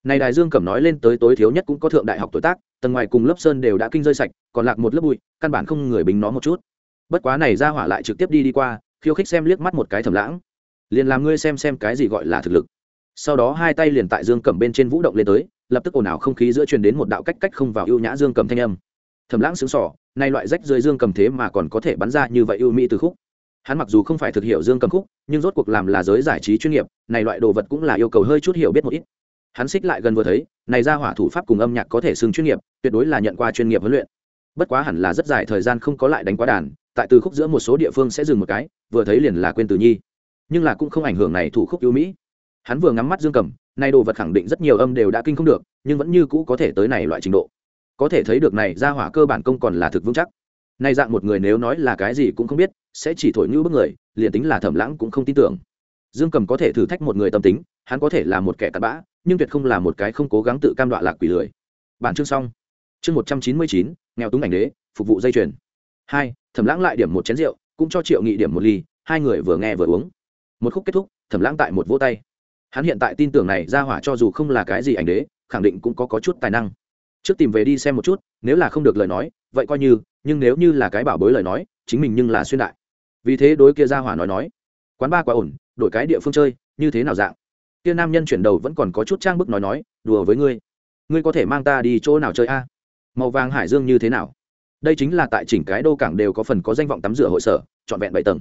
này đài dương cầm nói lên tới tối thiếu nhất cũng có thượng đại học tuổi tác, tầng ngoài cùng lớp sơn đều đã kinh rơi sạch, còn lạc một lớp bụi, căn bản không người bình nó một chút. Bất quá này ra hỏa lại trực tiếp đi đi qua, khiêu khích xem liếc mắt một cái thầm lãng. Liền làm ngươi xem xem cái gì gọi là thực lực. Sau đó hai tay liền tại dương cầm bên trên vũ động lên tới, lập tức ồn ào không khí giữa truyền đến một đạo cách cách không vào ưu nhã dương cầm thanh âm. Thầm lãng xứng sỏ nay loại rách dưới dương cầm thế mà còn có thể bắn ra như vậy ưu mỹ từ khúc hắn mặc dù không phải thực hiểu dương cầm khúc, nhưng rốt cuộc làm là giới giải trí chuyên nghiệp, này loại đồ vật cũng là yêu cầu hơi chút hiểu biết một ít. Hắn xích lại gần vừa thấy, này ra hỏa thủ pháp cùng âm nhạc có thể xưng chuyên nghiệp, tuyệt đối là nhận qua chuyên nghiệp huấn luyện. Bất quá hẳn là rất dài thời gian không có lại đánh quá đàn, tại từ khúc giữa một số địa phương sẽ dừng một cái, vừa thấy liền là quên từ nhi. Nhưng là cũng không ảnh hưởng này thủ khúc yêu mỹ. Hắn vừa ngắm mắt dương cầm nay đồ vật khẳng định rất nhiều âm đều đã kinh không được, nhưng vẫn như cũ có thể tới này loại trình độ. Có thể thấy được này ra hỏa cơ bản công còn là thực vững chắc nay dạng một người nếu nói là cái gì cũng không biết sẽ chỉ thổi như bức người liền tính là thẩm lãng cũng không tin tưởng. Dương cầm có thể thử thách một người tâm tính hắn có thể là một kẻ cặn bã nhưng tuyệt không là một cái không cố gắng tự cam đoạ lạc quỷ lười. Bản chương xong. Chương một trăm chín mươi chín nghèo túng ảnh đế phục vụ dây chuyền. Hai thẩm lãng lại điểm một chén rượu cũng cho triệu nghị điểm một ly hai người vừa nghe vừa uống. Một khúc kết thúc thẩm lãng tại một vỗ tay. Hắn hiện tại tin tưởng này ra hỏa cho dù không là cái gì ảnh đế khẳng định cũng có, có chút tài năng trước tìm về đi xem một chút, nếu là không được lời nói, vậy coi như, nhưng nếu như là cái bảo bối lời nói, chính mình nhưng là xuyên đại. Vì thế đối kia ra hỏa nói nói, quán ba quá ổn, đổi cái địa phương chơi, như thế nào dạng? Kia nam nhân chuyển đầu vẫn còn có chút trang bức nói nói, đùa với ngươi ngươi có thể mang ta đi chỗ nào chơi a? Màu vàng hải dương như thế nào? Đây chính là tại chỉnh cái đô cảng đều có phần có danh vọng tắm rửa hội sở, trọn vẹn bảy tầng.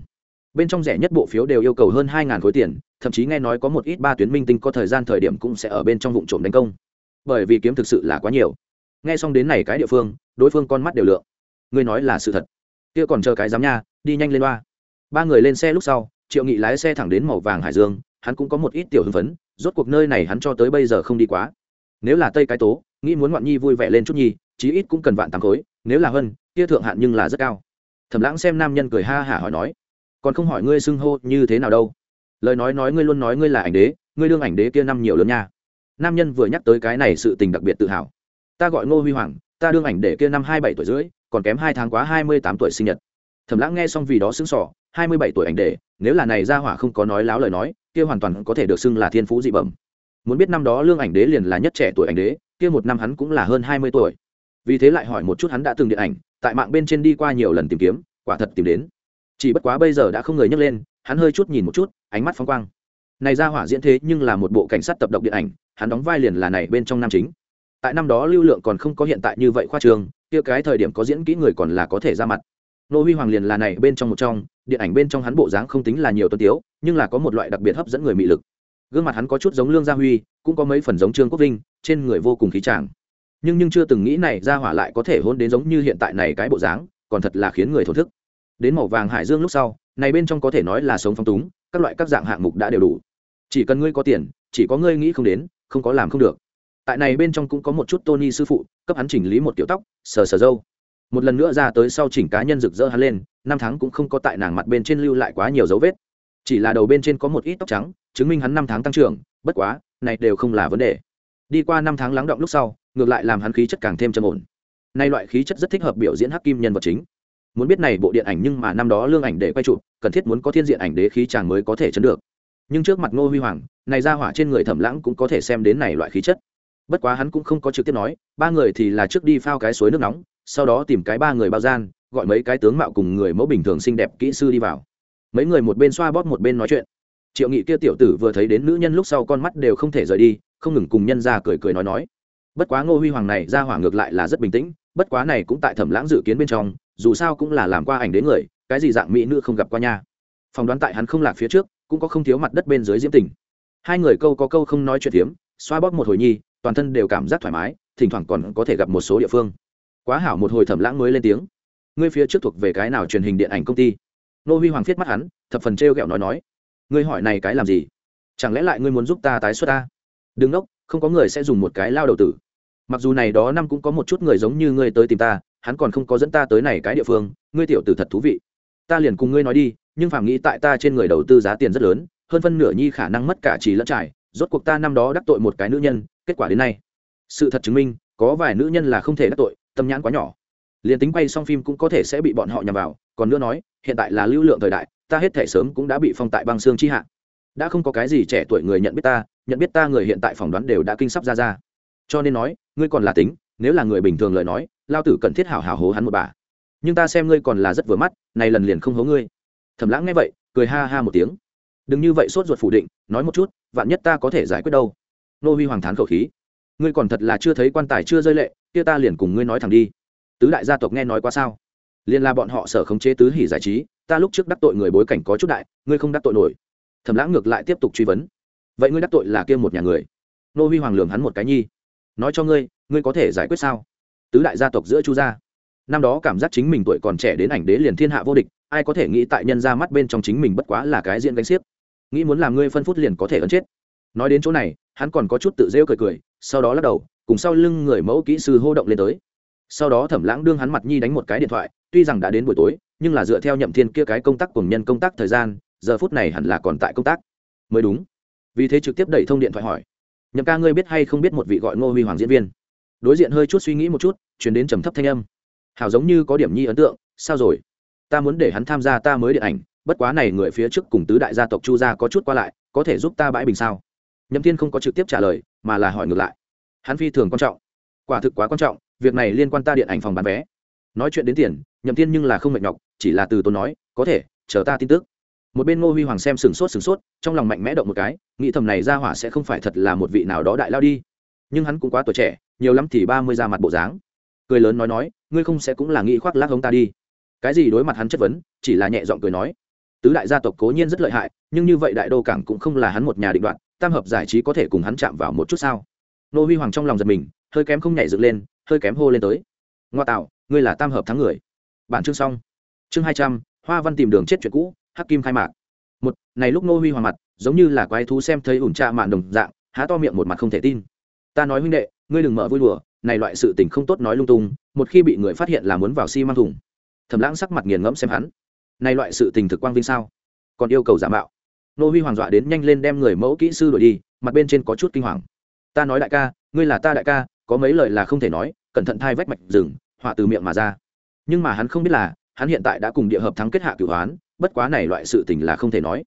Bên trong rẻ nhất bộ phiếu đều yêu cầu hơn hai khối tiền, thậm chí nghe nói có một ít ba tuyến minh tinh có thời gian thời điểm cũng sẽ ở bên trong vụ trộm đánh công. Bởi vì kiếm thực sự là quá nhiều nghe xong đến này cái địa phương, đối phương con mắt đều lượng. Ngươi nói là sự thật. Kia còn chờ cái giám nha, đi nhanh lên loa. Ba người lên xe lúc sau, triệu nghị lái xe thẳng đến màu vàng hải dương, hắn cũng có một ít tiểu hưng phấn, rốt cuộc nơi này hắn cho tới bây giờ không đi quá. Nếu là tây cái tố, nghĩ muốn ngoạn nhi vui vẻ lên chút nhi, chí ít cũng cần vạn tám khối, nếu là hơn kia thượng hạn nhưng là rất cao. Thẩm lãng xem nam nhân cười ha hả hỏi nói, còn không hỏi ngươi xưng hô như thế nào đâu. Lời nói nói ngươi luôn nói ngươi là ảnh đế, ngươi đương ảnh đế kia năm nhiều lớn nha. Nam nhân vừa nhắc tới cái này sự tình đặc biệt tự hào ta gọi ngô huy hoàng, ta đương ảnh để kia năm hai bảy tuổi rưỡi, còn kém hai tháng quá hai mươi tám tuổi sinh nhật. Thẩm lãng nghe xong vì đó xứng sỏ hai mươi bảy tuổi ảnh để, nếu là này ra hỏa không có nói láo lời nói, kia hoàn toàn có thể được xưng là thiên phú dị bẩm. Muốn biết năm đó lương ảnh đế liền là nhất trẻ tuổi ảnh đế, kia một năm hắn cũng là hơn hai mươi tuổi. Vì thế lại hỏi một chút hắn đã từng điện ảnh, tại mạng bên trên đi qua nhiều lần tìm kiếm, quả thật tìm đến. Chỉ bất quá bây giờ đã không người nhấc lên, hắn hơi chút nhìn một chút, ánh mắt phóng quang. Này ra hỏa diễn thế nhưng là một bộ cảnh sát tập độc điện ảnh, hắn đóng vai liền là này bên trong nam chính tại năm đó lưu lượng còn không có hiện tại như vậy khoa trường, kia cái thời điểm có diễn kỹ người còn là có thể ra mặt. Nô huy hoàng liền là này bên trong một trong, điện ảnh bên trong hắn bộ dáng không tính là nhiều tuân tiếu, nhưng là có một loại đặc biệt hấp dẫn người mị lực. Gương mặt hắn có chút giống lương gia huy, cũng có mấy phần giống trương quốc vinh, trên người vô cùng khí tràng. Nhưng nhưng chưa từng nghĩ này ra hỏa lại có thể hôn đến giống như hiện tại này cái bộ dáng, còn thật là khiến người thổn thức. Đến màu vàng hải dương lúc sau, này bên trong có thể nói là sống phong túng, các loại các dạng hạng mục đã đều đủ. Chỉ cần ngươi có tiền, chỉ có ngươi nghĩ không đến, không có làm không được tại này bên trong cũng có một chút tony sư phụ, cấp hắn chỉnh lý một kiểu tóc, sờ sờ dâu một lần nữa ra tới sau chỉnh cá nhân rực rỡ hắn lên, năm tháng cũng không có tại nàng mặt bên trên lưu lại quá nhiều dấu vết. Chỉ là đầu bên trên có một ít tóc trắng, chứng minh hắn năm tháng tăng trưởng, bất quá, này đều không là vấn đề. Đi qua năm tháng lắng động lúc sau, ngược lại làm hắn khí chất càng thêm trầm ổn. Nay loại khí chất rất thích hợp biểu diễn hắc kim nhân vật chính. Muốn biết này bộ điện ảnh nhưng mà năm đó lương ảnh để quay chụp, cần thiết muốn có thiên diện ảnh đế khí chàng mới có thể chấn được. Nhưng trước mặt ngô huy hoàng, này ra hỏa trên người thẩm lãng cũng có thể xem đến này loại khí chất bất quá hắn cũng không có trực tiếp nói, ba người thì là trước đi phao cái suối nước nóng, sau đó tìm cái ba người bao gian, gọi mấy cái tướng mạo cùng người mẫu bình thường xinh đẹp kỹ sư đi vào. Mấy người một bên xoa bóp một bên nói chuyện. Triệu nghị kia tiểu tử vừa thấy đến nữ nhân lúc sau con mắt đều không thể rời đi, không ngừng cùng nhân ra cười cười nói nói. Bất quá ngô huy hoàng này ra hỏa ngược lại là rất bình tĩnh, bất quá này cũng tại thẩm lãng dự kiến bên trong, dù sao cũng là làm qua ảnh đến người, cái gì dạng mỹ nữ không gặp qua nha. Phỏng đoán tại hắn không lạc phía trước, cũng có không thiếu mặt đất bên dưới diễm tình. Hai người câu có câu không nói chuyện hiếm xoa bóp một hồi nhi toàn thân đều cảm giác thoải mái, thỉnh thoảng còn có thể gặp một số địa phương. Quá hảo một hồi thẩm lãng mới lên tiếng. Ngươi phía trước thuộc về cái nào truyền hình điện ảnh công ty? Nô huy hoàng viết mắt hắn, thập phần t r ghẹo nói nói. Ngươi hỏi này cái làm gì? Chẳng lẽ lại ngươi muốn giúp ta tái xuất ta? Đừng đốc không có người sẽ dùng một cái lao đầu tử. Mặc dù này đó năm cũng có một chút người giống như ngươi tới tìm ta, hắn còn không có dẫn ta tới này cái địa phương, ngươi tiểu tử thật thú vị. Ta liền cùng ngươi nói đi, nhưng phàm nghĩ tại ta trên người đầu tư giá tiền rất lớn, hơn phân nửa nhi khả năng mất cả trì lẫn trải, rốt cuộc ta năm đó đắc tội một cái nữ nhân kết quả đến nay. Sự thật chứng minh, có vài nữ nhân là không thể đắc tội, tâm nhãn quá nhỏ. Liền tính quay xong phim cũng có thể sẽ bị bọn họ nhằm vào, còn nữa nói, hiện tại là lưu lượng thời đại, ta hết thể sớm cũng đã bị phong tại băng xương chi hạ. Đã không có cái gì trẻ tuổi người nhận biết ta, nhận biết ta người hiện tại phỏng đoán đều đã kinh sắp ra ra. Cho nên nói, ngươi còn là tính, nếu là người bình thường lời nói, lao tử cần thiết hảo hảo hố hắn một bà. Nhưng ta xem ngươi còn là rất vừa mắt, này lần liền không hố ngươi. Thẩm lãng nghe vậy, cười ha ha một tiếng. Đừng như vậy sốt ruột phủ định, nói một chút, vạn nhất ta có thể giải quyết đâu? Nô huy hoàng thán khẩu khí. Ngươi còn thật là chưa thấy quan tài chưa rơi lệ, kia ta liền cùng ngươi nói thẳng đi. Tứ đại gia tộc nghe nói quá sao? Liền là bọn họ sở khống chế tứ hỉ giải trí, ta lúc trước đắc tội người bối cảnh có chút đại, ngươi không đắc tội nổi. Thẩm lãng ngược lại tiếp tục truy vấn. Vậy ngươi đắc tội là kia một nhà người? Nô huy hoàng lường hắn một cái nhi. Nói cho ngươi ngươi có thể giải quyết sao? Tứ đại gia tộc giữa chu gia. Năm đó cảm giác chính mình tuổi còn trẻ đến ảnh đế liền thiên hạ vô địch, ai có thể nghĩ tại nhân ra mắt bên trong chính mình bất quá là cái diện gánh xiếc. Nghĩ muốn làm ngươi phân phút liền có thể ấn chết nói đến chỗ này, hắn còn có chút tự rêu cười cười, sau đó lắc đầu, cùng sau lưng người mẫu kỹ sư hô động lên tới. Sau đó thẩm lãng đương hắn mặt nhi đánh một cái điện thoại, tuy rằng đã đến buổi tối, nhưng là dựa theo nhậm thiên kia cái công tác cùng nhân công tác thời gian, giờ phút này hẳn là còn tại công tác. Mới đúng. Vì thế trực tiếp đẩy thông điện thoại hỏi. Nhậm ca ngươi biết hay không biết một vị gọi ngô huy hoàng diễn viên? Đối diện hơi chút suy nghĩ một chút chuyển đến trầm thấp thanh âm. Hảo giống như có điểm nhi ấn tượng, sao rồi? Ta muốn để hắn tham gia ta mới điện ảnh, bất quá này người phía trước cùng tứ đại gia tộc chu gia có chút qua lại, có thể giúp ta bãi bình sao? Nhậm thiên không có trực tiếp trả lời, mà là hỏi ngược lại. Hắn phi thường quan trọng. Quả thực quá quan trọng, việc này liên quan ta điện ảnh phòng bán vé. Nói chuyện đến tiền, nhậm thiên nhưng là không mệt nhọc, chỉ là từ tôi nói, có thể, chờ ta tin tức. Một bên ngô huy hoàng xem sừng sốt sừng sốt, trong lòng mạnh mẽ động một cái, nghĩ thầm này ra hỏa sẽ không phải thật là một vị nào đó đại lao đi. Nhưng hắn cũng quá tuổi trẻ, nhiều lắm thì ba mươi ra mặt bộ dáng. Cười lớn nói nói, ngươi không sẽ cũng là nghĩ khoác lác hống ta đi. Cái gì đối mặt hắn chất vấn, chỉ là nhẹ giọng cười nói, tứ đại gia tộc cố nhiên rất lợi hại, nhưng như vậy đại đô cảng cũng không là hắn một nhà định đoạn tam hợp giải trí có thể cùng hắn chạm vào một chút sao? Nô huy hoàng trong lòng giật mình, hơi kém không nhảy dựng lên, hơi kém hô lên tới. Ngoa tạo, ngươi là tam hợp thắng người. Bản chương xong. Chương hai trăm, hoa văn tìm đường chết chuyện cũ, hắc kim khai mạc. Một, này lúc nô huy hoàng mặt, giống như là quái thú xem thấy ủn trà mạn đồng dạng, há to miệng một mặt không thể tin. Ta nói huynh đệ, ngươi đừng mở vui đùa, này loại sự tình không tốt nói lung tung, một khi bị người phát hiện là muốn vào xi、si、măng thùng thầm lãng sắc mặt nghiền ngẫm xem hắn. Này loại sự tình thực quang vinh sao? Còn yêu cầu giả mạo nô huy hoàng dọa đến nhanh lên đem người mẫu kỹ sư đổi đi, mặt bên trên có chút kinh hoàng. Ta nói đại ca, ngươi là ta đại ca, có mấy lời là không thể nói, cẩn thận thai vách mạch rừng, họa từ miệng mà ra. Nhưng mà hắn không biết là, hắn hiện tại đã cùng địa hợp thắng kết hạ cửu hoán, bất quá này loại sự tình là không thể nói.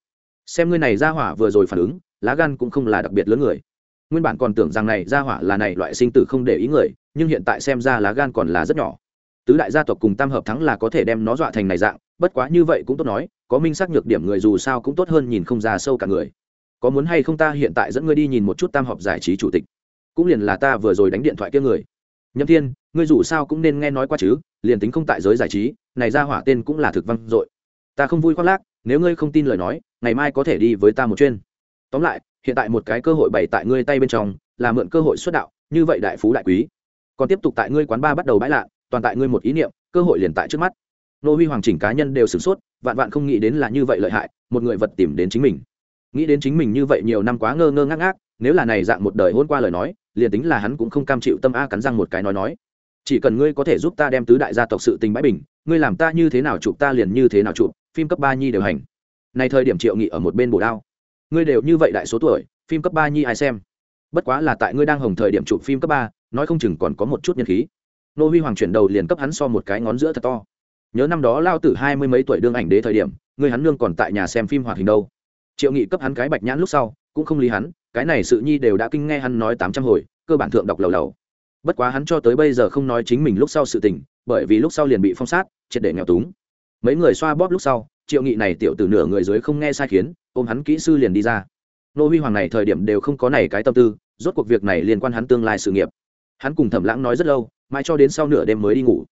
Xem ngươi này ra hỏa vừa rồi phản ứng, lá gan cũng không là đặc biệt lớn người. Nguyên bản còn tưởng rằng này ra hỏa là này loại sinh tử không để ý người, nhưng hiện tại xem ra lá gan còn là rất nhỏ. Tứ đại gia tộc cùng tam hợp thắng là có thể đem nó dọa thành này dạng, bất quá như vậy cũng tốt nói có minh xác nhược điểm người dù sao cũng tốt hơn nhìn không ra sâu cả người. Có muốn hay không ta hiện tại dẫn ngươi đi nhìn một chút tam hợp giải trí chủ tịch. Cũng liền là ta vừa rồi đánh điện thoại kia người. Nhậm thiên, ngươi dù sao cũng nên nghe nói qua chứ, liền tính không tại giới giải trí, này ra hỏa tên cũng là thực văn dội. Ta không vui khoác lác, nếu ngươi không tin lời nói, ngày mai có thể đi với ta một chuyên tóm lại, hiện tại một cái cơ hội bày tại ngươi tay bên trong, là mượn cơ hội xuất đạo, như vậy đại phú đại quý. Còn tiếp tục tại ngươi quán ba bắt đầu bãi lạ, toàn tại ngươi một ý niệm, cơ hội liền tại trước mắt nô huy hoàng chỉnh cá nhân đều sửng sốt, vạn vạn không nghĩ đến là như vậy lợi hại, một người vật tìm đến chính mình. Nghĩ đến chính mình như vậy nhiều năm quá ngơ ngơ ngác ngác, nếu là này dạng một đời hôn qua lời nói, liền tính là hắn cũng không cam chịu tâm a cắn răng một cái nói nói. Chỉ cần ngươi có thể giúp ta đem tứ đại gia tộc sự tình bãi bình, ngươi làm ta như thế nào chụp ta liền như thế nào chụp, phim cấp ba nhi đều hành. Này thời điểm triệu nghị ở một bên bổ đao. Ngươi đều như vậy đại số tuổi, phim cấp ba nhi ai xem? Bất quá là tại ngươi đang hồng thời điểm chụp phim cấp ba, nói không chừng còn có một chút nhân khí. Nô huy hoàng chuyển đầu liền cấp hắn so một cái ngón giữa thật to nhớ năm đó lao tử hai mươi mấy tuổi đương ảnh đế thời điểm, người hắn nương còn tại nhà xem phim hoạt hình đâu. Triệu nghị cấp hắn cái bạch nhãn lúc sau, cũng không lý hắn, cái này sự nhi đều đã kinh nghe hắn nói tám trăm hồi, cơ bản thượng đọc lầu lầu. Bất quá hắn cho tới bây giờ không nói chính mình lúc sau sự tình, bởi vì lúc sau liền bị phong sát, triệt để nghèo túng. Mấy người xoa bóp lúc sau, triệu nghị này tiểu từ nửa người dưới không nghe sai khiến, ôm hắn kỹ sư liền đi ra. Nô huy hoàng này thời điểm đều không có này cái tâm tư, rốt cuộc việc này liên quan hắn tương lai sự nghiệp. Hắn cùng thẩm lãng nói rất lâu, mãi cho đến sau nửa đêm mới đi ngủ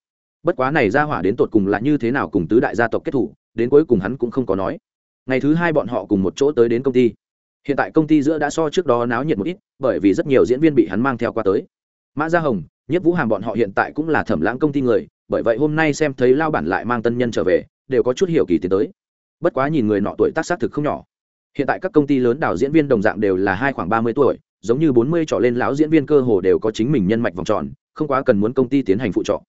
bất quá này ra hỏa đến tột cùng là như thế nào cùng tứ đại gia tộc kết thủ, đến cuối cùng hắn cũng không có nói. Ngày thứ hai bọn họ cùng một chỗ tới đến công ty. Hiện tại công ty giữa đã so trước đó náo nhiệt một ít, bởi vì rất nhiều diễn viên bị hắn mang theo qua tới. Mã gia hồng, nhất vũ hàm bọn họ hiện tại cũng là thẩm lãng công ty người, bởi vậy hôm nay xem thấy lao bản lại mang tân nhân trở về, đều có chút hiểu kỳ tiến tới. Bất quá nhìn người nọ tuổi tác xác thực không nhỏ. Hiện tại các công ty lớn đào diễn viên đồng dạng đều là hai khoảng ba mươi tuổi, giống như bốn mươi trọ lên lão diễn viên cơ hồ đều có chính mình nhân mạch vòng tròn, không quá cần muốn công ty tiến hành phụ trọ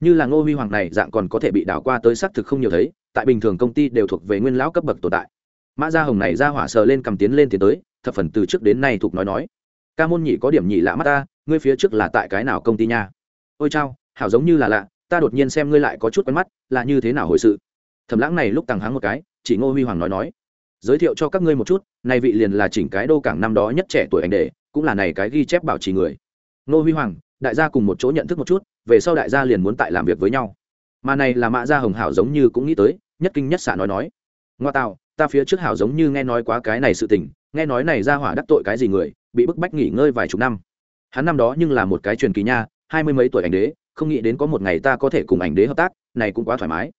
như là ngô huy hoàng này, dạng còn có thể bị đảo qua tới xác thực không nhiều thấy, tại bình thường công ty đều thuộc về nguyên lão cấp bậc tồn tại. Mã gia hồng này ra hỏa sờ lên cầm tiến lên tiến tới, thập phần từ trước đến nay thuộc nói nói. Ca môn nhị có điểm nhị lạ mắt ta, ngươi phía trước là tại cái nào công ty nha? Ôi chao, hảo giống như là lạ, ta đột nhiên xem ngươi lại có chút quen mắt, là như thế nào hồi sự? Thầm lãng này lúc tàng hắng một cái, chỉ ngô huy hoàng nói nói. Giới thiệu cho các ngươi một chút nay vị liền là chỉnh cái đô cảng năm đó nhất trẻ tuổi anh đệ, cũng là này cái ghi chép bảo trì người. Ngô huy hoàng đại gia cùng một chỗ nhận thức một chút, về sau đại gia liền muốn tại làm việc với nhau. Mà này là mã gia hồng hảo giống như cũng nghĩ tới, nhất kinh nhất xả nói nói. Ngoa tạo, ta phía trước hảo giống như nghe nói quá cái này sự tình, nghe nói này ra hỏa đắc tội cái gì người, bị bức bách nghỉ ngơi vài chục năm. Hắn năm đó nhưng là một cái truyền kỳ nha, hai mươi mấy tuổi ảnh đế, không nghĩ đến có một ngày ta có thể cùng ảnh đế hợp tác, này cũng quá thoải mái.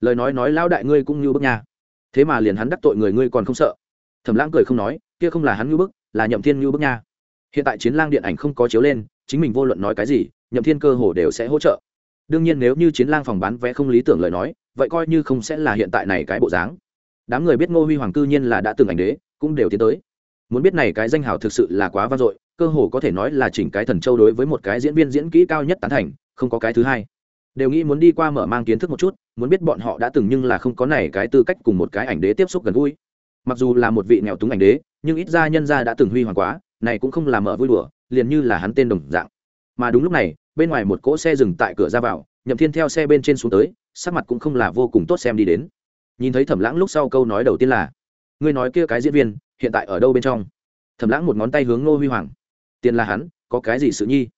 Lời nói nói lão đại ngươi cũng như bức nha. Thế mà liền hắn đắc tội người ngươi còn không sợ. Thẩm lãng cười không nói, kia không là hắn như bức, là nhậm thiên như bức nha. Hiện tại chiến lang điện ảnh không có chiếu lên chính mình vô luận nói cái gì, nhậm thiên cơ hồ đều sẽ hỗ trợ. Đương nhiên nếu như chiến lang phòng bán vé không lý tưởng lời nói, vậy coi như không sẽ là hiện tại này cái bộ dáng. Đám người biết ngô huy hoàng cư nhiên là đã từng ảnh đế, cũng đều tiến tới. Muốn biết này cái danh hào thực sự là quá vang dội, cơ hồ có thể nói là chỉnh cái thần châu đối với một cái diễn viên diễn kỹ cao nhất tán thành, không có cái thứ hai. Đều nghĩ muốn đi qua mở mang kiến thức một chút, muốn biết bọn họ đã từng nhưng là không có này cái tư cách cùng một cái ảnh đế tiếp xúc gần gũi. Mặc dù là một vị nghèo túng ảnh đế, nhưng ít ra nhân gia đã từng huy hoàng quá, này cũng không làm mở vui đùa liền như là hắn tên đồng dạng. Mà đúng lúc này, bên ngoài một cỗ xe dừng tại cửa ra vào, nhậm thiên theo xe bên trên xuống tới, sắc mặt cũng không là vô cùng tốt xem đi đến. Nhìn thấy thẩm lãng lúc sau câu nói đầu tiên là, ngươi nói kia cái diễn viên, hiện tại ở đâu bên trong? Thẩm lãng một ngón tay hướng ngô huy hoàng. Tiền là hắn, có cái gì sự nhi?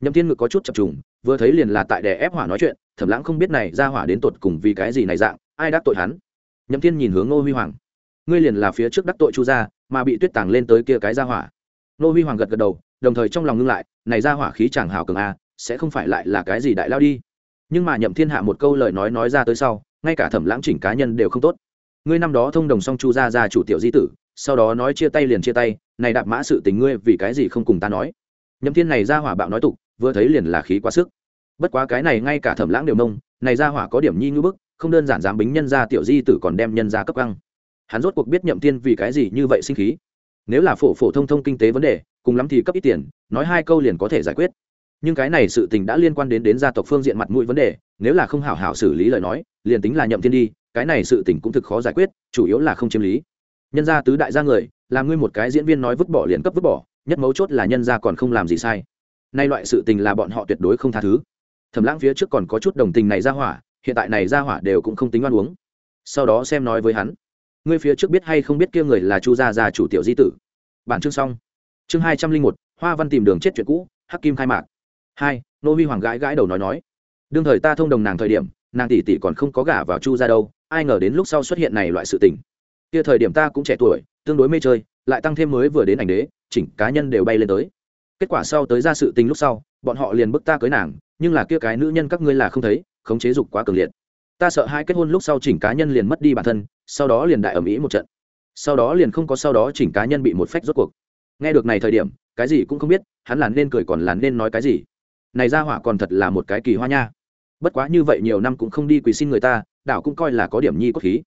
Nhậm thiên ngực có chút chập trùng, vừa thấy liền là tại đè ép hỏa nói chuyện, thẩm lãng không biết này ra hỏa đến tột cùng vì cái gì này dạng, ai đắc tội hắn? Nhậm thiên nhìn hướng ngô huy hoàng. Ngươi liền là phía trước đắc tội chu gia, mà bị tuyết tàng lên tới kia cái ra hỏa. Ngô huy hoàng gật gật đầu đồng thời trong lòng ngưng lại, này ra hỏa khí chẳng hảo cường a, sẽ không phải lại là cái gì đại lao đi. Nhưng mà nhậm thiên hạ một câu lời nói nói ra tới sau, ngay cả thẩm lãng chỉnh cá nhân đều không tốt. Ngươi năm đó thông đồng xong chu gia ra chủ tiểu di tử, sau đó nói chia tay liền chia tay, này đạp mã sự tình ngươi vì cái gì không cùng ta nói? Nhậm thiên này ra hỏa bạo nói tục, vừa thấy liền là khí quá sức. Bất quá cái này ngay cả thẩm lãng đều nông này ra hỏa có điểm nhi ngữ bức, không đơn giản dám bính nhân ra tiểu di tử còn đem nhân ra cấp căng hắn rốt cuộc biết nhậm thiên vì cái gì như vậy sinh khí. Nếu là phổ phổ thông thông kinh tế vấn đề cùng lắm thì cấp ít tiền, nói hai câu liền có thể giải quyết. Nhưng cái này sự tình đã liên quan đến đến gia tộc phương diện mặt mũi vấn đề, nếu là không hảo hảo xử lý lời nói, liền tính là nhậm thiên đi, cái này sự tình cũng thực khó giải quyết, chủ yếu là không chiếm lý. Nhân gia tứ đại gia người làm ngươi một cái diễn viên nói vứt bỏ liền cấp vứt bỏ, nhất mấu chốt là nhân gia còn không làm gì sai. Nay loại sự tình là bọn họ tuyệt đối không tha thứ. Thẩm lãng phía trước còn có chút đồng tình này ra hỏa, hiện tại này ra hỏa đều cũng không tính ăn uống sau đó xem nói với hắn. Ngươi phía trước biết hay không biết kia người là chu gia gia chủ tiểu di tử. Bản chương xong chương hai trăm linh một, hoa văn tìm đường chết chuyện cũ, hắc kim khai mạc. Hai, nô huy hoàng gãi gãi đầu nói nói. Đương thời ta thông đồng nàng thời điểm, nàng tỷ tỷ còn không có gả vào chu ra đâu, ai ngờ đến lúc sau xuất hiện này loại sự tình. Kia thời điểm ta cũng trẻ tuổi, tương đối mê chơi, lại tăng thêm mới vừa đến ảnh đế, chỉnh cá nhân đều bay lên tới. Kết quả sau tới ra sự tình lúc sau, bọn họ liền bức ta cưới nàng, nhưng là kia cái nữ nhân các ngươi là không thấy, khống chế dục quá cường liệt. Ta sợ hai kết hôn lúc sau chỉnh cá nhân liền mất đi bản thân, sau đó liền đại ầm ĩ một trận. Sau đó liền không có sau đó chỉnh cá nhân bị một phách rốt cuộc nghe được này thời điểm, cái gì cũng không biết, hắn là nên cười còn là nên nói cái gì. Này ra hỏa còn thật là một cái kỳ hoa nha. Bất quá như vậy nhiều năm cũng không đi quỳ xin người ta, đảo cũng coi là có điểm nhi cốt khí.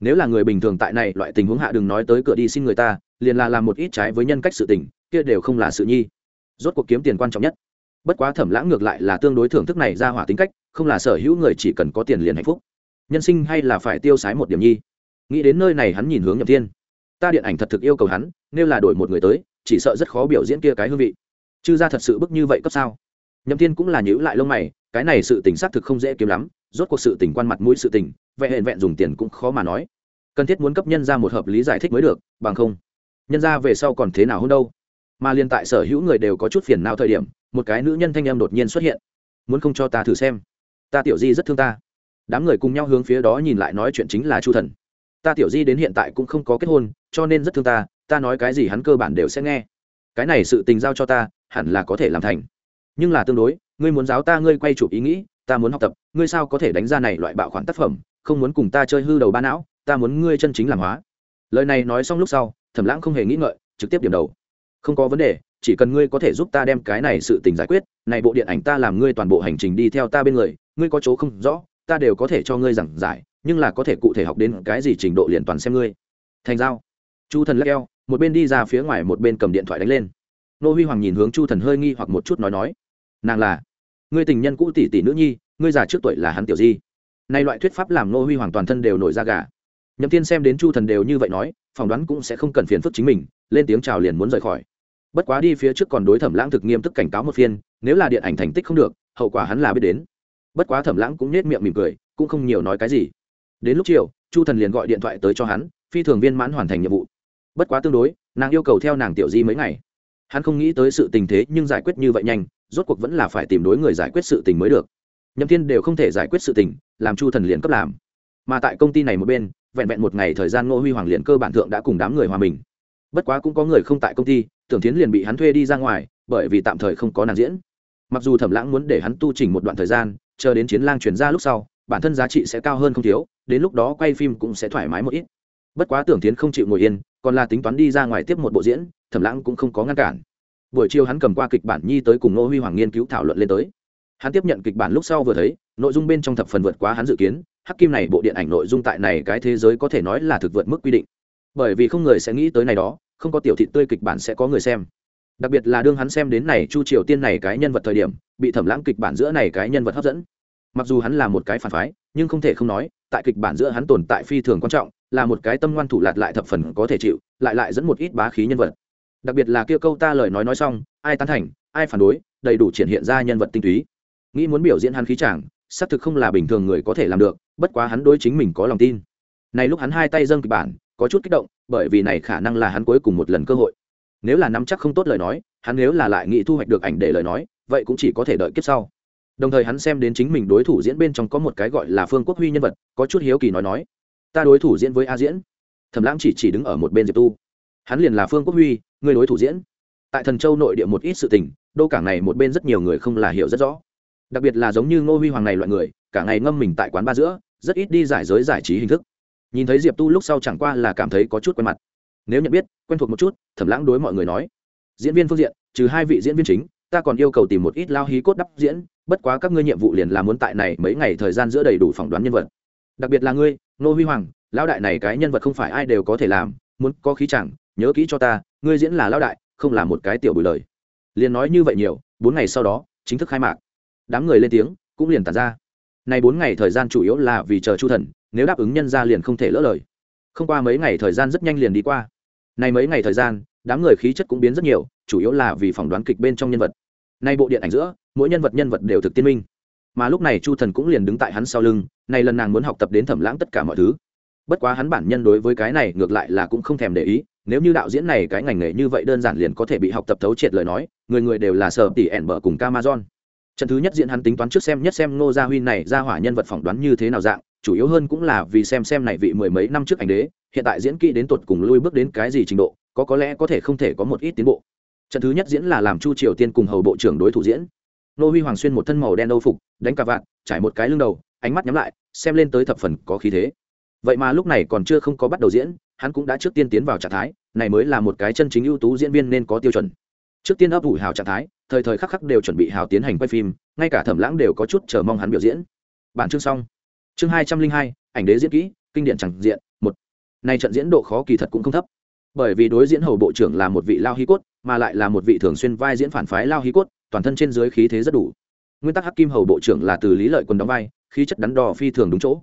Nếu là người bình thường tại này, loại tình huống hạ đừng nói tới cửa đi xin người ta, liền là làm một ít trái với nhân cách sự tình, kia đều không là sự nhi. Rốt cuộc kiếm tiền quan trọng nhất. Bất quá thẩm lãng ngược lại là tương đối thưởng thức này ra hỏa tính cách, không là sở hữu người chỉ cần có tiền liền hạnh phúc. Nhân sinh hay là phải tiêu sái một điểm nhi. Nghĩ đến nơi này hắn nhìn hướng nhậm thiên. Ta điện ảnh thật thực yêu cầu hắn, nếu là đổi một người tới chỉ sợ rất khó biểu diễn kia cái hương vị. Chư ra thật sự bức như vậy cấp sao? Nhậm thiên cũng là nhữ lại lông mày, cái này sự tình xác thực không dễ kiếm lắm, rốt cuộc sự tình quan mặt mũi sự tình vẹn hẹn vẹn dùng tiền cũng khó mà nói. Cần thiết muốn cấp nhân ra một hợp lý giải thích mới được, bằng không, nhân ra về sau còn thế nào hơn đâu? Mà liên tại sở hữu người đều có chút phiền não thời điểm, một cái nữ nhân thanh em đột nhiên xuất hiện. Muốn không cho ta thử xem? Ta tiểu di rất thương ta. Đám người cùng nhau hướng phía đó nhìn lại nói chuyện chính là chu thần. Ta tiểu di đến hiện tại cũng không có kết hôn, cho nên rất thương ta ta nói cái gì hắn cơ bản đều sẽ nghe. Cái này sự tình giao cho ta, hẳn là có thể làm thành. Nhưng là tương đối, ngươi muốn giáo ta ngươi quay chụp ý nghĩ, ta muốn học tập, ngươi sao có thể đánh ra này loại bạo khoản tác phẩm, không muốn cùng ta chơi hư đầu ba não, ta muốn ngươi chân chính làm hóa. Lời này nói xong lúc sau, thẩm lãng không hề nghĩ ngợi, trực tiếp điểm đầu. Không có vấn đề, chỉ cần ngươi có thể giúp ta đem cái này sự tình giải quyết, này bộ điện ảnh ta làm ngươi toàn bộ hành trình đi theo ta bên người, ngươi có chỗ không rõ, ta đều có thể cho ngươi giảng giải, nhưng là có thể cụ thể học đến cái gì trình độ liền toàn xem ngươi. Thành giao. Chu thần lắc eo một bên đi ra phía ngoài một bên cầm điện thoại đánh lên. Nô huy hoàng nhìn hướng chu thần hơi nghi hoặc một chút nói nói, nàng là người tình nhân cũ tỷ tỷ nữ nhi, ngươi già trước tuổi là hắn tiểu di. Nay loại thuyết pháp làm nô huy hoàng toàn thân đều nổi ra gà. Nhậm tiên xem đến chu thần đều như vậy nói, phỏng đoán cũng sẽ không cần phiền phức chính mình, lên tiếng chào liền muốn rời khỏi. Bất quá đi phía trước còn đối thẩm lãng thực nghiêm tức cảnh cáo một phiên, nếu là điện ảnh thành tích không được, hậu quả hắn là biết đến. Bất quá thẩm lãng cũng nết miệng mỉm cười, cũng không nhiều nói cái gì. Đến lúc chiều, chu thần liền gọi điện thoại tới cho hắn, phi thường viên mãn hoàn thành nhiệm vụ bất quá tương đối, nàng yêu cầu theo nàng tiểu di mấy ngày. Hắn không nghĩ tới sự tình thế nhưng giải quyết như vậy nhanh, rốt cuộc vẫn là phải tìm đối người giải quyết sự tình mới được. Nhậm thiên đều không thể giải quyết sự tình, làm chu thần liền cấp làm. Mà tại công ty này một bên, vẹn vẹn một ngày thời gian ngô huy hoàng liền cơ bản thượng đã cùng đám người hòa mình. Bất quá cũng có người không tại công ty, tưởng tiến liền bị hắn thuê đi ra ngoài, bởi vì tạm thời không có nàng diễn. Mặc dù thẩm lãng muốn để hắn tu trình một đoạn thời gian, chờ đến chiến lang chuyển ra lúc sau, bản thân giá trị sẽ cao hơn không thiếu, đến lúc đó quay phim cũng sẽ thoải mái một ít bất quá tưởng tiến không chịu ngồi yên, còn là tính toán đi ra ngoài tiếp một bộ diễn, thẩm lãng cũng không có ngăn cản. Buổi chiều hắn cầm qua kịch bản nhi tới cùng nô huy hoàng nghiên cứu thảo luận lên tới. Hắn tiếp nhận kịch bản lúc sau vừa thấy, nội dung bên trong thập phần vượt quá hắn dự kiến, hắc kim này bộ điện ảnh nội dung tại này cái thế giới có thể nói là thực vượt mức quy định. Bởi vì không người sẽ nghĩ tới này đó, không có tiểu thị tươi kịch bản sẽ có người xem. Đặc biệt là đương hắn xem đến này chu triều tiên này cái nhân vật thời điểm, bị thẩm lãng kịch bản giữa này cái nhân vật hấp dẫn. Mặc dù hắn là một cái phản phái, nhưng không thể không nói, tại kịch bản giữa hắn tồn tại phi thường quan trọng là một cái tâm ngoan thủ lạt lại thập phần có thể chịu, lại lại dẫn một ít bá khí nhân vật. Đặc biệt là kia câu ta lời nói nói xong, ai tán thành, ai phản đối, đầy đủ triển hiện ra nhân vật tinh túy. Nghĩ muốn biểu diễn hắn khí chàng, xác thực không là bình thường người có thể làm được, bất quá hắn đối chính mình có lòng tin. Này lúc hắn hai tay dâng kịch bản, có chút kích động, bởi vì này khả năng là hắn cuối cùng một lần cơ hội. Nếu là nắm chắc không tốt lời nói, hắn nếu là lại nghĩ thu hoạch được ảnh để lời nói, vậy cũng chỉ có thể đợi kiếp sau. Đồng thời hắn xem đến chính mình đối thủ diễn bên trong có một cái gọi là phương quốc huy nhân vật, có chút hiếu kỳ nói nói ta đối thủ diễn với a diễn. Thẩm lãng chỉ chỉ đứng ở một bên diệp tu. Hắn liền là phương quốc huy, người đối thủ diễn. Tại thần châu nội địa một ít sự tình, đô cảng này một bên rất nhiều người không là hiểu rất rõ. Đặc biệt là giống như ngô huy hoàng này loại người, cả ngày ngâm mình tại quán ba giữa, rất ít đi giải giới giải trí hình thức. Nhìn thấy diệp tu lúc sau chẳng qua là cảm thấy có chút quen mặt. Nếu nhận biết, quen thuộc một chút, thẩm lãng đối mọi người nói, diễn viên phương diện, trừ hai vị diễn viên chính, ta còn yêu cầu tìm một ít lao hí cốt đắp diễn, bất quá các ngươi nhiệm vụ liền là muốn tại này mấy ngày thời gian giữa đầy đủ phỏng đoán nhân vật đặc biệt là ngươi, nô huy hoàng, lão đại này cái nhân vật không phải ai đều có thể làm, muốn có khí chẳng, nhớ kỹ cho ta, ngươi diễn là lão đại, không là một cái tiểu bùi lời. Liền nói như vậy nhiều, bốn ngày sau đó, chính thức khai mạc. Đám người lên tiếng, cũng liền tàn ra. Nay bốn ngày thời gian chủ yếu là vì chờ chu thần, nếu đáp ứng nhân ra liền không thể lỡ lời. Không qua mấy ngày thời gian rất nhanh liền đi qua. Nay mấy ngày thời gian, đám người khí chất cũng biến rất nhiều, chủ yếu là vì phỏng đoán kịch bên trong nhân vật. Nay bộ điện ảnh giữa, mỗi nhân vật nhân vật đều thực tiên minh mà lúc này chu thần cũng liền đứng tại hắn sau lưng, này lần nàng muốn học tập đến thẩm lãng tất cả mọi thứ. Bất quá hắn bản nhân đối với cái này ngược lại là cũng không thèm để ý, nếu như đạo diễn này cái ngành nghề như vậy đơn giản liền có thể bị học tập thấu triệt lời nói, người người đều là sở tỷ ẻn bở cùng Camazon. trận thứ nhất diễn hắn tính toán trước xem nhất xem ngô gia huy này ra hỏa nhân vật phỏng đoán như thế nào dạng, chủ yếu hơn cũng là vì xem xem này vị mười mấy năm trước ảnh đế, hiện tại diễn kỹ đến tột cùng lui bước đến cái gì trình độ, có có lẽ có thể không thể có một ít tiến bộ. Trận thứ nhất diễn là làm chu triều tiên cùng hầu bộ trưởng đối thủ diễn nô huy hoàng xuyên một thân màu đen âu phục, đánh cà vạn trải một cái lưng đầu, ánh mắt nhắm lại, xem lên tới thập phần có khí thế. Vậy mà lúc này còn chưa không có bắt đầu diễn, hắn cũng đã trước tiên tiến vào trạng thái, này mới là một cái chân chính ưu tú diễn viên nên có tiêu chuẩn. Trước tiên ấp ủ hào trạng thái, thời thời khắc khắc đều chuẩn bị hào tiến hành quay phim, ngay cả thẩm lãng đều có chút chờ mong hắn biểu diễn. Bản chương xong. Chương hai trăm linh hai, ảnh đế diễn kỹ, kinh điển chẳng diện, một. Này trận diễn độ khó kỳ thật cũng không thấp bởi vì đối diễn hầu bộ trưởng là một vị lao hí cốt, mà lại là một vị thường xuyên vai diễn phản phái lao hí cốt, toàn thân trên dưới khí thế rất đủ. Nguyên tắc hắc kim hầu bộ trưởng là từ lý lợi quân đóng vai, khí chất đắn đo phi thường đúng chỗ.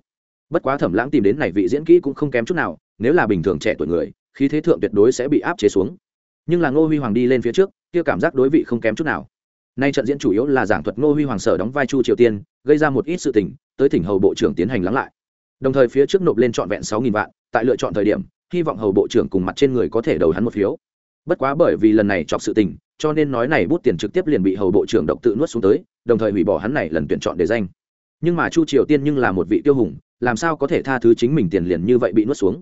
Bất quá thẩm lãng tìm đến này vị diễn kỹ cũng không kém chút nào, nếu là bình thường trẻ tuổi người, khí thế thượng tuyệt đối sẽ bị áp chế xuống. Nhưng là ngô huy hoàng đi lên phía trước, kia cảm giác đối vị không kém chút nào. Nay trận diễn chủ yếu là giảng thuật ngô huy hoàng sở đóng vai chu triều tiên, gây ra một ít sự tình, tới thỉnh hầu bộ trưởng tiến hành lắng lại. Đồng thời phía trước nộp lên trọn vẹn sáu nghìn vạn, tại lựa chọn thời điểm hy vọng hầu bộ trưởng cùng mặt trên người có thể đầu hắn một phiếu. Bất quá bởi vì lần này chọc sự tình, cho nên nói này bút tiền trực tiếp liền bị hầu bộ trưởng độc tự nuốt xuống tới, đồng thời hủy bỏ hắn này lần tuyển chọn để danh. Nhưng mà chu triều tiên nhưng là một vị tiêu hùng, làm sao có thể tha thứ chính mình tiền liền như vậy bị nuốt xuống?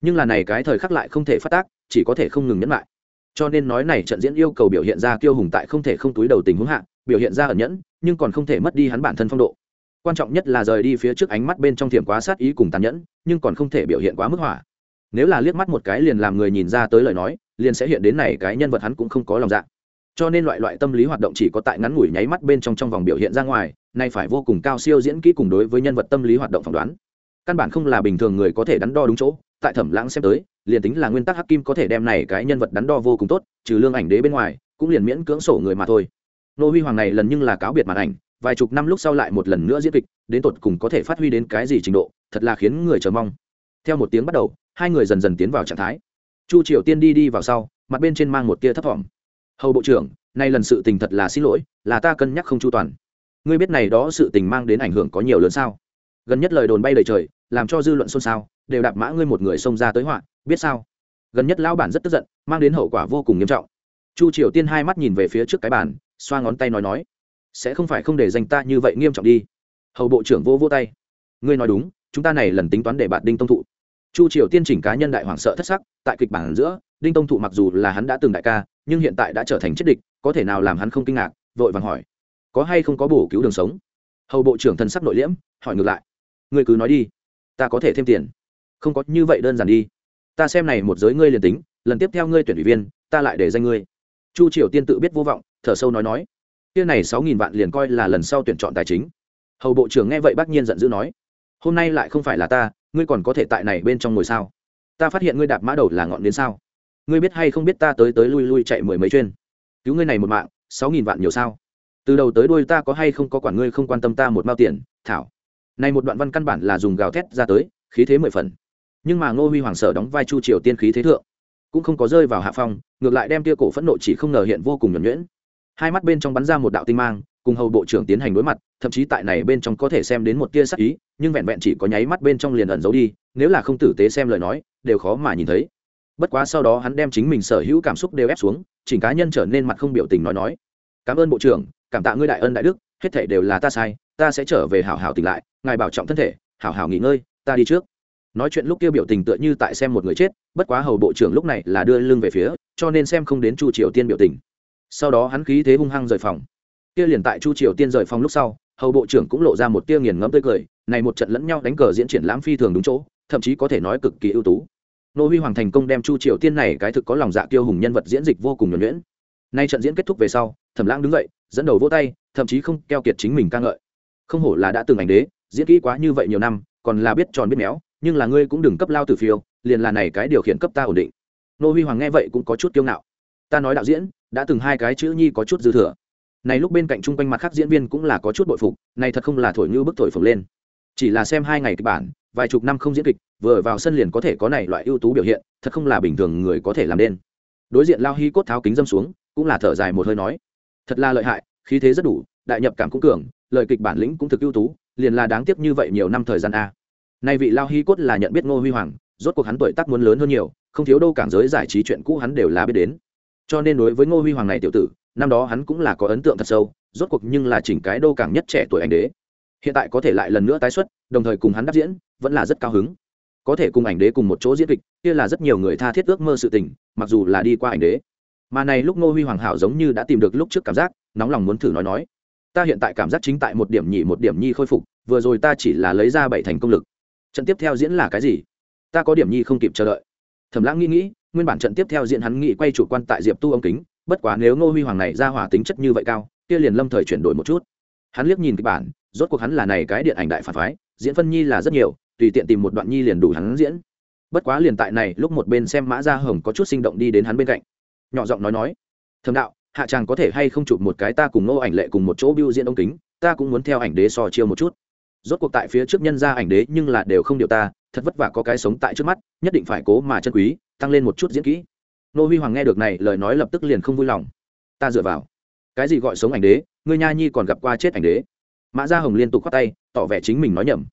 Nhưng là này cái thời khắc lại không thể phát tác, chỉ có thể không ngừng nhẫn lại. Cho nên nói này trận diễn yêu cầu biểu hiện ra tiêu hùng tại không thể không túi đầu tình huống hạ, biểu hiện ra ẩn nhẫn, nhưng còn không thể mất đi hắn bản thân phong độ. Quan trọng nhất là rời đi phía trước ánh mắt bên trong thiểm quá sát ý cùng tàn nhẫn, nhưng còn không thể biểu hiện quá mức hỏa nếu là liếc mắt một cái liền làm người nhìn ra tới lời nói, liền sẽ hiện đến này cái nhân vật hắn cũng không có lòng dạ. Cho nên loại loại tâm lý hoạt động chỉ có tại ngắn ngủi nháy mắt bên trong trong vòng biểu hiện ra ngoài, nay phải vô cùng cao siêu diễn kỹ cùng đối với nhân vật tâm lý hoạt động phỏng đoán. Căn bản không là bình thường người có thể đắn đo đúng chỗ, tại thẩm lãng xem tới, liền tính là nguyên tắc hắc kim có thể đem này cái nhân vật đắn đo vô cùng tốt, trừ lương ảnh đế bên ngoài, cũng liền miễn cưỡng sổ người mà thôi. Nô huy hoàng này lần nhưng là cáo biệt màn ảnh, vài chục năm lúc sau lại một lần nữa diễn kịch, đến tột cùng có thể phát huy đến cái gì trình độ, thật là khiến người chờ mong. Theo một tiếng bắt đầu hai người dần dần tiến vào trạng thái. Chu triều tiên đi đi vào sau, mặt bên trên mang một tia thấp t hầu bộ trưởng, nay lần sự tình thật là xin lỗi, là ta cân nhắc không chu toàn. Ngươi biết này đó sự tình mang đến ảnh hưởng có nhiều lớn sao? Gần nhất lời đồn bay đầy trời, làm cho dư luận xôn xao, đều đạp mã ngươi một người xông ra tới họa, biết sao? Gần nhất lão bản rất tức giận, mang đến hậu quả vô cùng nghiêm trọng. Chu triều tiên hai mắt nhìn về phía trước cái bàn, xoa ngón tay nói nói, sẽ không phải không để danh ta như vậy nghiêm trọng đi. Hầu bộ trưởng vô vô tay, ngươi nói đúng, chúng ta này lần tính toán để bạn đinh tông thụ chu triều tiên chỉnh cá nhân đại hoàng sợ thất sắc, tại kịch bản giữa, đinh tông thụ mặc dù là hắn đã từng đại ca, nhưng hiện tại đã trở thành chết địch, có thể nào làm hắn không kinh ngạc, vội vàng hỏi. Có hay không có bổ cứu đường sống? Hầu bộ trưởng thần sắc nội liễm, hỏi ngược lại. Ngươi cứ nói đi, ta có thể thêm tiền. Không có như vậy đơn giản đi. Ta xem này một giới ngươi liền tính, lần tiếp theo ngươi tuyển ủy viên, ta lại để danh ngươi. Chu triều tiên tự biết vô vọng, thở sâu nói nói. Kia này sáu nghìn vạn liền coi là lần sau tuyển chọn tài chính. Hầu bộ trưởng nghe vậy bác nhiên giận dữ nói. Hôm nay lại không phải là ta ngươi còn có thể tại này bên trong ngồi sao? Ta phát hiện ngươi đạp mã đầu là ngọn đến sao? Ngươi biết hay không biết ta tới tới lui lui chạy mười mấy chuyên? Cứu ngươi này một mạng, sáu nghìn vạn nhiều sao? Từ đầu tới đuôi ta có hay không có quản ngươi không quan tâm ta một mao tiền, thảo. Này một đoạn văn căn bản là dùng gào thét ra tới, khí thế mười phần. Nhưng mà ngô huy hoàng sở đóng vai chu triều tiên khí thế thượng, cũng không có rơi vào hạ phong, ngược lại đem tia cổ phẫn nộ chỉ không ngờ hiện vô cùng nhuẩn nhuyễn. Hai mắt bên trong bắn ra một đạo tinh mang cùng hầu bộ trưởng tiến hành đối mặt, thậm chí tại này bên trong có thể xem đến một tia sắc ý, nhưng vẹn vẹn chỉ có nháy mắt bên trong liền ẩn giấu đi, nếu là không tử tế xem lời nói, đều khó mà nhìn thấy. Bất quá sau đó hắn đem chính mình sở hữu cảm xúc đều ép xuống, chỉnh cá nhân trở nên mặt không biểu tình nói nói. Cảm ơn bộ trưởng, cảm tạ ngươi đại ân đại đức, hết thể đều là ta sai, ta sẽ trở về hảo hảo tỉnh lại, ngài bảo trọng thân thể, hảo hảo nghỉ ngơi, ta đi trước. Nói chuyện lúc kia biểu tình tựa như tại xem một người chết, bất quá hầu bộ trưởng lúc này là đưa lưng về phía, cho nên xem không đến chu triều tiên biểu tình. Sau đó hắn khí thế hung hăng rời phòng kia liền tại chu triều tiên rời phòng lúc sau, hầu bộ trưởng cũng lộ ra một tia nghiền ngẫm tươi cười, này một trận lẫn nhau đánh cờ diễn triển lãm phi thường đúng chỗ, thậm chí có thể nói cực kỳ ưu tú. Nô huy hoàng thành công đem chu triều tiên này cái thực có lòng dạ tiêu hùng nhân vật diễn dịch vô cùng nhuẩn nhuyễn. Nay trận diễn kết thúc về sau, thẩm lãng đứng dậy, dẫn đầu vỗ tay, thậm chí không keo kiệt chính mình ca ngợi. Không hổ là đã từng ảnh đế, diễn kỹ quá như vậy nhiều năm, còn là biết tròn biết méo, nhưng là ngươi cũng đừng cấp lao từ phiêu, liền là này cái điều khiển cấp ta ổn định. Nô huy hoàng nghe vậy cũng có chút kiêu ngạo. Ta nói đạo diễn, đã từng hai cái chữ nhi có chút dư thừa này lúc bên cạnh chung quanh mặt khác diễn viên cũng là có chút bội phục, này thật không là thổi như bức thổi phồng lên. Chỉ là xem hai ngày kịch bản, vài chục năm không diễn kịch, vừa vào sân liền có thể có này loại ưu tú biểu hiện, thật không là bình thường người có thể làm nên. Đối diện lao hy cốt tháo kính dâm xuống, cũng là thở dài một hơi nói, thật là lợi hại, khí thế rất đủ, đại nhập cảm cũng cường, lời kịch bản lĩnh cũng thực ưu tú, liền là đáng tiếc như vậy nhiều năm thời gian a. Nay vị lao hy cốt là nhận biết ngô huy hoàng, rốt cuộc hắn tuổi tác muốn lớn hơn nhiều, không thiếu đâu cảng giới giải trí chuyện cũ hắn đều là biết đến. Cho nên đối với ngô huy hoàng này tiểu tử năm đó hắn cũng là có ấn tượng thật sâu, rốt cuộc nhưng là chỉnh cái đô càng nhất trẻ tuổi anh đế. Hiện tại có thể lại lần nữa tái xuất, đồng thời cùng hắn đáp diễn, vẫn là rất cao hứng. Có thể cùng ảnh đế cùng một chỗ diễn kịch, kia là rất nhiều người tha thiết ước mơ sự tình, mặc dù là đi qua ảnh đế. Mà này lúc ngô huy hoàng hảo giống như đã tìm được lúc trước cảm giác, nóng lòng muốn thử nói nói. Ta hiện tại cảm giác chính tại một điểm nhỉ một điểm nhi khôi phục, vừa rồi ta chỉ là lấy ra bảy thành công lực. Trận tiếp theo diễn là cái gì? Ta có điểm nhi không kịp chờ đợi. Thẩm lãng nghĩ nghĩ, nguyên bản trận tiếp theo diễn hắn nghĩ quay chủ quan tại diệp tu ống kính bất quá nếu ngô huy hoàng này ra hỏa tính chất như vậy cao, kia liền lâm thời chuyển đổi một chút. Hắn liếc nhìn kịch bản, rốt cuộc hắn là này cái điện ảnh đại phản phái, diễn phân nhi là rất nhiều, tùy tiện tìm một đoạn nhi liền đủ hắn diễn. Bất quá liền tại này, lúc một bên xem mã gia hồng có chút sinh động đi đến hắn bên cạnh. Nhỏ giọng nói nói thầm đạo, hạ chàng có thể hay không chụp một cái ta cùng ngô ảnh lệ cùng một chỗ biêu diễn ống kính, ta cũng muốn theo ảnh đế so chiêu một chút. Rốt cuộc tại phía trước nhân ra ảnh đế nhưng là đều không điều ta, thật vất vả có cái sống tại trước mắt, nhất định phải cố mà chân quý, tăng lên một chút diễn kỹ nô huy hoàng nghe được này, lời nói lập tức liền không vui lòng. Ta dựa vào. Cái gì gọi sống ảnh đế? Ngươi nha nhi còn gặp qua chết ảnh đế. Mã gia hồng liên tục khoát tay, tỏ vẻ chính mình nói nhầm.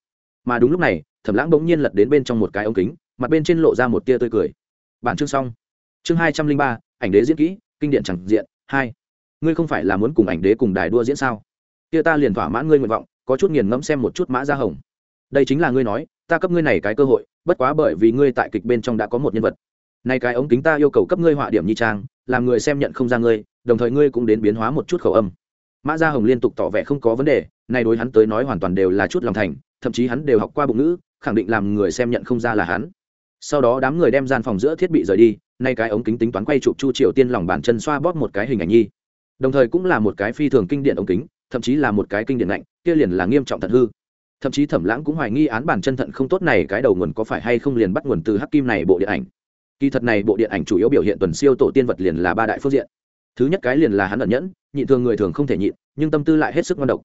Mà đúng lúc này, thẩm lãng bỗng nhiên lật đến bên trong một cái ống kính, mặt bên trên lộ ra một tia tươi cười. Bản chương xong. Chương hai trăm linh ba, ảnh đế diễn kỹ, kinh điển chẳng diện, hai. Ngươi không phải là muốn cùng ảnh đế cùng đài đua diễn sao? Kia ta liền thỏa mãn ngươi nguyện vọng, có chút nghiền ngẫm xem một chút mã gia hồng. Đây chính là ngươi nói, ta cấp ngươi này cái cơ hội, bất quá bởi vì ngươi tại kịch bên trong đã có một nhân vật nay cái ống kính ta yêu cầu cấp ngươi họa điểm nhi trang, làm người xem nhận không ra ngươi, đồng thời ngươi cũng đến biến hóa một chút khẩu âm. Mã gia hồng liên tục tỏ vẻ không có vấn đề, nay đối hắn tới nói hoàn toàn đều là chút lòng thành, thậm chí hắn đều học qua bụng ngữ, khẳng định làm người xem nhận không ra là hắn. Sau đó đám người đem gian phòng giữa thiết bị rời đi, nay cái ống kính tính toán quay chụp chu triều tiên lòng bàn chân xoa bóp một cái hình ảnh nhi. Đồng thời cũng là một cái phi thường kinh điển ống kính, thậm chí là một cái kinh điển lạnh, kia liền là nghiêm trọng thật hư. Thậm chí thẩm lãng cũng hoài nghi án bản chân thận không tốt này cái đầu nguồn có phải hay không liền bắt nguồn từ hắc kim này bộ điện ảnh kỳ thật này bộ điện ảnh chủ yếu biểu hiện tuần siêu tổ tiên vật liền là ba đại phương diện. Thứ nhất cái liền là hắn ẩn nhẫn, nhịn thường người thường không thể nhịn, nhưng tâm tư lại hết sức ngon độc.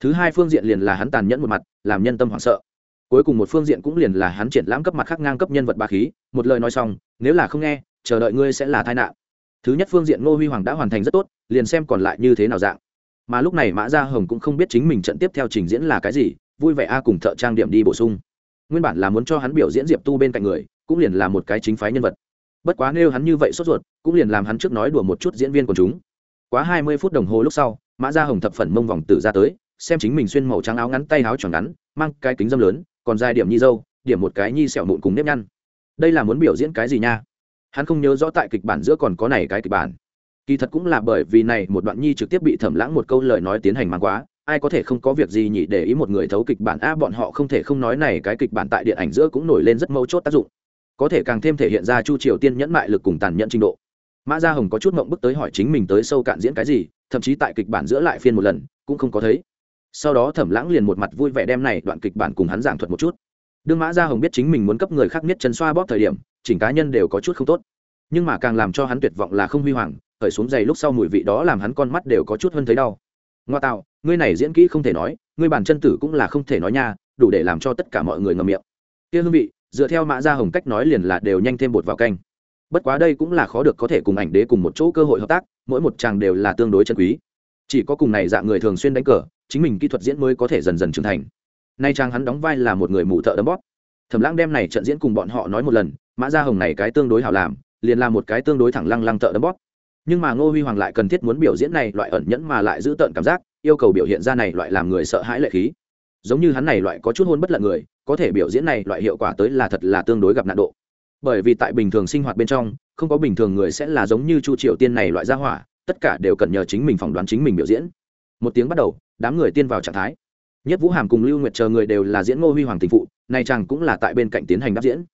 Thứ hai phương diện liền là hắn tàn nhẫn một mặt, làm nhân tâm hoảng sợ. Cuối cùng một phương diện cũng liền là hắn triển lãm cấp mặt khác ngang cấp nhân vật ba khí, một lời nói xong, nếu là không nghe, chờ đợi ngươi sẽ là tai nạn. Thứ nhất phương diện ngô huy hoàng đã hoàn thành rất tốt, liền xem còn lại như thế nào dạng. Mà lúc này mã gia hồng cũng không biết chính mình trận tiếp theo trình diễn là cái gì, vui vẻ a cùng thợ trang điểm đi bổ sung. Nguyên bản là muốn cho hắn biểu diễn diệp tu bên cạnh người cũng liền là một cái chính phái nhân vật. Bất quá nêu hắn như vậy sốt ruột, cũng liền làm hắn trước nói đùa một chút diễn viên của chúng. Quá hai mươi phút đồng hồ lúc sau, mã gia hồng thập phần mông vòng tử ra tới, xem chính mình xuyên màu trắng áo ngắn tay áo tròn ngắn, mang cái kính dâm lớn, còn dài điểm nhi dâu, điểm một cái nhi sẹo mụn cùng nếp nhăn. Đây là muốn biểu diễn cái gì nha? Hắn không nhớ rõ tại kịch bản giữa còn có này cái kịch bản. Kỳ thật cũng là bởi vì này một đoạn nhi trực tiếp bị thẩm lãng một câu lời nói tiến hành mang quá, ai có thể không có việc gì nhỉ để ý một người thấu kịch bản? A, bọn họ không thể không nói này cái kịch bản tại điện ảnh giữa cũng nổi lên rất mấu chốt tác dụng có thể càng thêm thể hiện ra chu triều tiên nhẫn mại lực cùng tàn nhẫn trình độ. Mã gia hồng có chút mộng bức tới hỏi chính mình tới sâu cạn diễn cái gì, thậm chí tại kịch bản giữa lại phiên một lần, cũng không có thấy. Sau đó thẩm lãng liền một mặt vui vẻ đem này đoạn kịch bản cùng hắn giảng thuật một chút. Đương mã gia hồng biết chính mình muốn cấp người khác biết chân xoa bóp thời điểm, chỉnh cá nhân đều có chút không tốt. Nhưng mà càng làm cho hắn tuyệt vọng là không huy hoàng, khởi xuống giày lúc sau mùi vị đó làm hắn con mắt đều có chút hơn thấy đau. Ngoa tạo, ngươi này diễn kỹ không thể nói, ngươi bản chân tử cũng là không thể nói nha, đủ để làm cho tất cả mọi người ngầm miệng. Kia hương vị dựa theo mã gia hồng cách nói liền là đều nhanh thêm bột vào canh. Bất quá đây cũng là khó được có thể cùng ảnh đế cùng một chỗ cơ hội hợp tác, mỗi một chàng đều là tương đối chân quý. Chỉ có cùng này dạng người thường xuyên đánh cờ, chính mình kỹ thuật diễn mới có thể dần dần trưởng thành. Nay chàng hắn đóng vai là một người mù thợ đấm bóp. Thẩm lãng đem này trận diễn cùng bọn họ nói một lần, mã gia hồng này cái tương đối hảo làm, liền là một cái tương đối thẳng lăng lăng thợ đấm bóp. Nhưng mà ngô huy hoàng lại cần thiết muốn biểu diễn này loại ẩn nhẫn mà lại giữ tợn cảm giác, yêu cầu biểu hiện ra này loại làm người sợ hãi lệ khí giống như hắn này loại có chút hôn bất lận người, có thể biểu diễn này loại hiệu quả tới là thật là tương đối gặp nạn độ. Bởi vì tại bình thường sinh hoạt bên trong, không có bình thường người sẽ là giống như chu triều tiên này loại gia hỏa, tất cả đều cần nhờ chính mình phỏng đoán chính mình biểu diễn. Một tiếng bắt đầu, đám người tiên vào trạng thái. Nhất vũ hàm cùng lưu nguyệt chờ người đều là diễn ngô huy hoàng tình phụ, nay chàng cũng là tại bên cạnh tiến hành đáp diễn.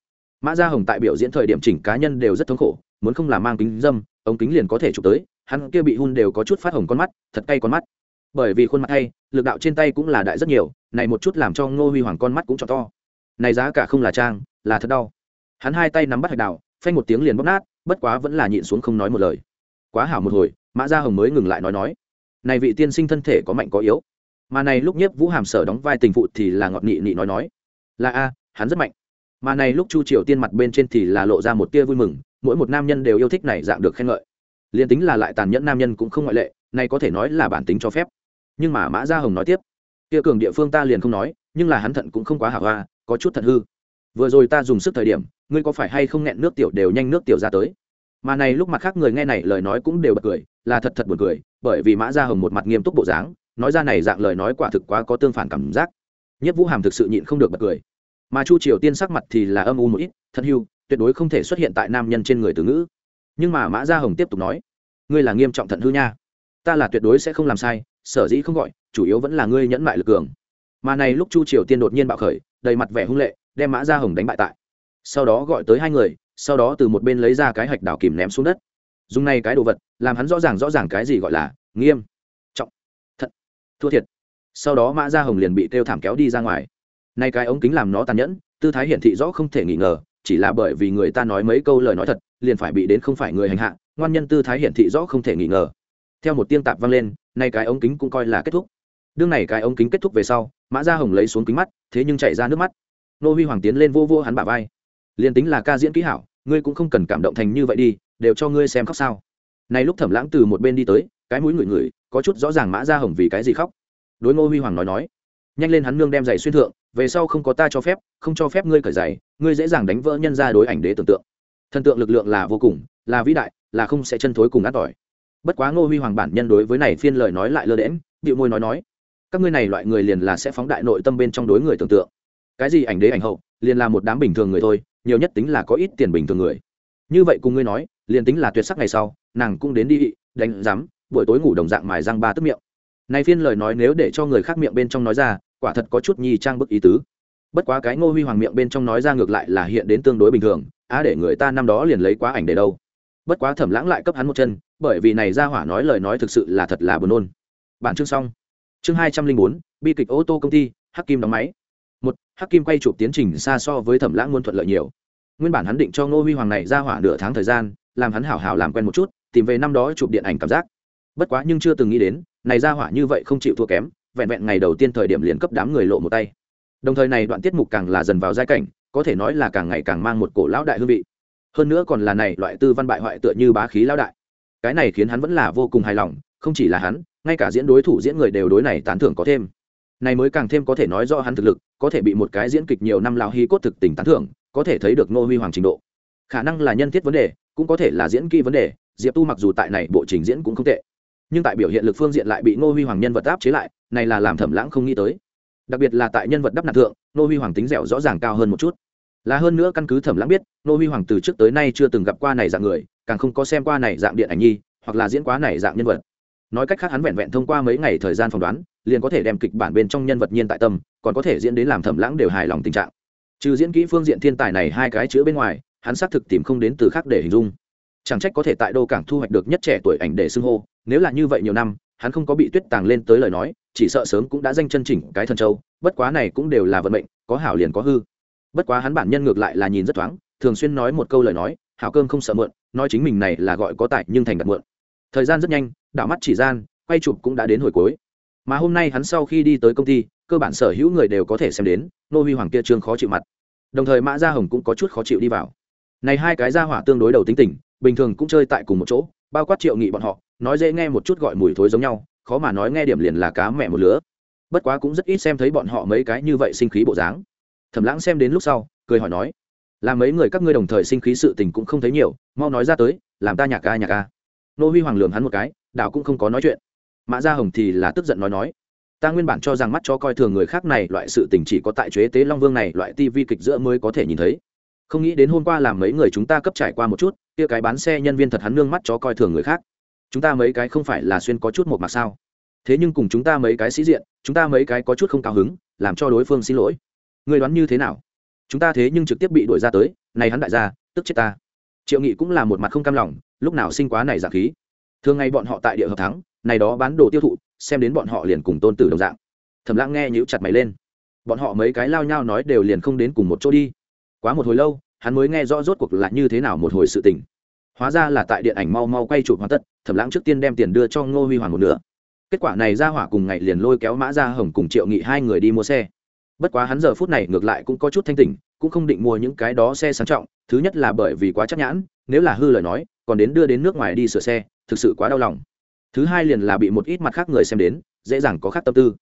Mã gia hồng tại biểu diễn thời điểm chỉnh cá nhân đều rất thống khổ, muốn không là mang kính dâm, ống kính liền có thể chụp tới, hắn kia bị hun đều có chút phát hồng con mắt, thật cay con mắt bởi vì khuôn mặt hay, lực đạo trên tay cũng là đại rất nhiều, này một chút làm cho ngô huy hoàng con mắt cũng cho to. Này giá cả không là trang, là thật đau. Hắn hai tay nắm bắt hạch đào, phanh một tiếng liền bóp nát, bất quá vẫn là nhịn xuống không nói một lời. Quá hảo một hồi, mã gia hồng mới ngừng lại nói nói. Này vị tiên sinh thân thể có mạnh có yếu. Mà này lúc nhiếp vũ hàm sở đóng vai tình phụ thì là ngọt nị nị nói nói. Là a, hắn rất mạnh. Mà này lúc chu triều tiên mặt bên trên thì là lộ ra một tia vui mừng, mỗi một nam nhân đều yêu thích này dạng được khen ngợi liền tính là lại tàn nhẫn nam nhân cũng không ngoại lệ, nay có thể nói là bản tính cho phép. Nhưng mà mã gia hồng nói tiếp, kia cường địa phương ta liền không nói, nhưng là hắn thận cũng không quá hảo hoa có chút thận hư. Vừa rồi ta dùng sức thời điểm, ngươi có phải hay không nghẹn nước tiểu đều nhanh nước tiểu ra tới? Mà này lúc mặt khác người nghe này lời nói cũng đều bật cười, là thật thật buồn cười, bởi vì mã gia hồng một mặt nghiêm túc bộ dáng, nói ra này dạng lời nói quả thực quá có tương phản cảm giác. Nhất vũ hàm thực sự nhịn không được bật cười. Mà chu triều tiên sắc mặt thì là âm u một ít thật hưu, tuyệt đối không thể xuất hiện tại nam nhân trên người từ ngữ nhưng mà mã gia hồng tiếp tục nói, ngươi là nghiêm trọng thận hư nha. Ta là tuyệt đối sẽ không làm sai, sở dĩ không gọi, chủ yếu vẫn là ngươi nhẫn mại lực cường. Mà này lúc chu triều tiên đột nhiên bạo khởi, đầy mặt vẻ hung lệ, đem mã gia hồng đánh bại tại. Sau đó gọi tới hai người, sau đó từ một bên lấy ra cái hạch đảo kìm ném xuống đất. Dùng này cái đồ vật, làm hắn rõ ràng rõ ràng cái gì gọi là nghiêm trọng thận, thua thiệt. Sau đó mã gia hồng liền bị kêu thảm kéo đi ra ngoài. Nay cái ống kính làm nó tàn nhẫn, tư thái hiển thị rõ không thể nghi ngờ chỉ là bởi vì người ta nói mấy câu lời nói thật, liền phải bị đến không phải người hành hạ, ngoan nhân tư thái hiển thị rõ không thể nghi ngờ. Theo một tiếng tạp vang lên, nay cái ống kính cũng coi là kết thúc. Đương này cái ống kính kết thúc về sau, mã gia hồng lấy xuống kính mắt, thế nhưng chảy ra nước mắt. Nô huy hoàng tiến lên vô vô hắn bả vai. Liền tính là ca diễn kỹ hảo, ngươi cũng không cần cảm động thành như vậy đi, đều cho ngươi xem khóc sao. Này lúc thẩm lãng từ một bên đi tới, cái mũi ngửi ngửi, có chút rõ ràng mã gia hồng vì cái gì khóc. Đối ngô huy hoàng nói nói nhanh lên hắn nương đem giày xuyên thượng, về sau không có ta cho phép, không cho phép ngươi cởi giày, ngươi dễ dàng đánh vỡ nhân ra đối ảnh đế tưởng tượng. Thần tượng lực lượng là vô cùng, là vĩ đại, là không sẽ chân thối cùng át tỏi. Bất quá ngô huy hoàng bản nhân đối với này phiên lời nói lại lơ đễm điệu môi nói nói, các ngươi này loại người liền là sẽ phóng đại nội tâm bên trong đối người tưởng tượng. Cái gì ảnh đế ảnh hậu, liền là một đám bình thường người thôi, nhiều nhất tính là có ít tiền bình thường người. Như vậy cùng ngươi nói, liền tính là tuyệt sắc ngày sau, nàng cũng đến đi, đánh rắm buổi tối ngủ đồng dạng mài răng ba tức miệng. Này phiên lời nói nếu để cho người khác miệng bên trong nói ra quả thật có chút nhi trang bức ý tứ. Bất quá cái ngô huy hoàng miệng bên trong nói ra ngược lại là hiện đến tương đối bình thường, á để người ta năm đó liền lấy quá ảnh để đâu. Bất quá thẩm lãng lại cấp hắn một chân, bởi vì này ra hỏa nói lời nói thực sự là thật là buồn nôn. Bản chương xong. Chương hai trăm linh bốn, bi kịch ô tô công ty, hắc kim đóng máy. Một, hắc kim quay chụp tiến trình xa so với thẩm lãng muốn thuận lợi nhiều. Nguyên bản hắn định cho ngô huy hoàng này ra hỏa nửa tháng thời gian, làm hắn hảo hảo làm quen một chút, tìm về năm đó chụp điện ảnh cảm giác. Bất quá nhưng chưa từng nghĩ đến, này ra hỏa như vậy không chịu thua kém vẹn vẹn ngày đầu tiên thời điểm liền cấp đám người lộ một tay. Đồng thời này đoạn tiết mục càng là dần vào giai cảnh, có thể nói là càng ngày càng mang một cổ lão đại hương vị. Hơn nữa còn là này loại tư văn bại hoại tựa như bá khí lão đại. Cái này khiến hắn vẫn là vô cùng hài lòng, không chỉ là hắn, ngay cả diễn đối thủ diễn người đều đối này tán thưởng có thêm. Này mới càng thêm có thể nói rõ hắn thực lực, có thể bị một cái diễn kịch nhiều năm lao hy cốt thực tình tán thưởng, có thể thấy được ngô huy hoàng trình độ. Khả năng là nhân thiết vấn đề, cũng có thể là diễn kỹ vấn đề, diệp tu mặc dù tại này bộ trình diễn cũng không tệ, nhưng tại biểu hiện lực phương diện lại bị ngô huy hoàng nhân vật áp chế lại này là làm thẩm lãng không nghĩ tới. Đặc biệt là tại nhân vật đắp nạt thượng, Nô huy hoàng tính dẻo rõ ràng cao hơn một chút. Là hơn nữa căn cứ thẩm lãng biết, Nô huy hoàng từ trước tới nay chưa từng gặp qua này dạng người, càng không có xem qua này dạng điện ảnh nhi, hoặc là diễn quá này dạng nhân vật. Nói cách khác hắn vẹn vẹn thông qua mấy ngày thời gian phỏng đoán, liền có thể đem kịch bản bên trong nhân vật nhiên tại tâm, còn có thể diễn đến làm thẩm lãng đều hài lòng tình trạng. Trừ diễn kỹ phương diện thiên tài này hai cái chữ bên ngoài, hắn xác thực tìm không đến từ khác để hình dung. Chẳng trách có thể tại đô cảng thu hoạch được nhất trẻ tuổi ảnh để xưng hô, nếu là như vậy nhiều năm hắn không có bị tuyết tàng lên tới lời nói, chỉ sợ sớm cũng đã danh chân chỉnh cái thần châu, bất quá này cũng đều là vận mệnh, có hảo liền có hư. Bất quá hắn bản nhân ngược lại là nhìn rất thoáng, thường xuyên nói một câu lời nói, hảo cơm không sợ mượn, nói chính mình này là gọi có tại nhưng thành đặt mượn. Thời gian rất nhanh, đảo mắt chỉ gian, quay chụp cũng đã đến hồi cuối. Mà hôm nay hắn sau khi đi tới công ty, cơ bản sở hữu người đều có thể xem đến, nô huy hoàng kia trương khó chịu mặt. Đồng thời mã gia hồng cũng có chút khó chịu đi vào. Này hai cái gia hỏa tương đối đầu tính tình, bình thường cũng chơi tại cùng một chỗ, bao quát triệu nghị bọn họ nói dễ nghe một chút gọi mùi thối giống nhau, khó mà nói nghe điểm liền là cá mẹ một lứa. Bất quá cũng rất ít xem thấy bọn họ mấy cái như vậy sinh khí bộ dáng. Thẩm lãng xem đến lúc sau, cười hỏi nói, là mấy người các ngươi đồng thời sinh khí sự tình cũng không thấy nhiều, mau nói ra tới, làm ta nhạc ca nhạc ca. Nô huy hoàng lường hắn một cái đạo cũng không có nói chuyện. Mã gia hồng thì là tức giận nói nói, ta nguyên bản cho rằng mắt cho coi thường người khác này, loại sự tình chỉ có tại chế tế long vương này, loại tivi kịch giữa mới có thể nhìn thấy. Không nghĩ đến hôm qua làm mấy người chúng ta cấp trải qua một chút, kia cái bán xe nhân viên thật hắn nương mắt cho coi thường người khác chúng ta mấy cái không phải là xuyên có chút một mặt sao? Thế nhưng cùng chúng ta mấy cái sĩ diện, chúng ta mấy cái có chút không cao hứng, làm cho đối phương xin lỗi. Người đoán như thế nào? Chúng ta thế nhưng trực tiếp bị đuổi ra tới, này hắn đại gia, tức chết ta. Triệu nghị cũng là một mặt không cam lòng, lúc nào sinh quá này giả khí. Thường ngày bọn họ tại địa hợp thắng, này đó bán đồ tiêu thụ, xem đến bọn họ liền cùng tôn tử đồng dạng. Thầm lãng nghe nhíu chặt mày lên. Bọn họ mấy cái lao nhau nói đều liền không đến cùng một chỗ đi. Quá một hồi lâu, hắn mới nghe rõ rốt cuộc là như thế nào một hồi sự tình hóa ra là tại điện ảnh mau mau quay chụp hoàn tất thẩm lãng trước tiên đem tiền đưa cho ngô huy hoàng một nửa. Kết quả này ra hỏa cùng ngày liền lôi kéo mã ra hồng cùng triệu nghị hai người đi mua xe. Bất quá hắn giờ phút này ngược lại cũng có chút thanh tỉnh cũng không định mua những cái đó xe sang trọng thứ nhất là bởi vì quá chắc nhãn nếu là hư lời nói còn đến đưa đến nước ngoài đi sửa xe thực sự quá đau lòng. Thứ hai liền là bị một ít mặt khác người xem đến dễ dàng có khác tâm tư.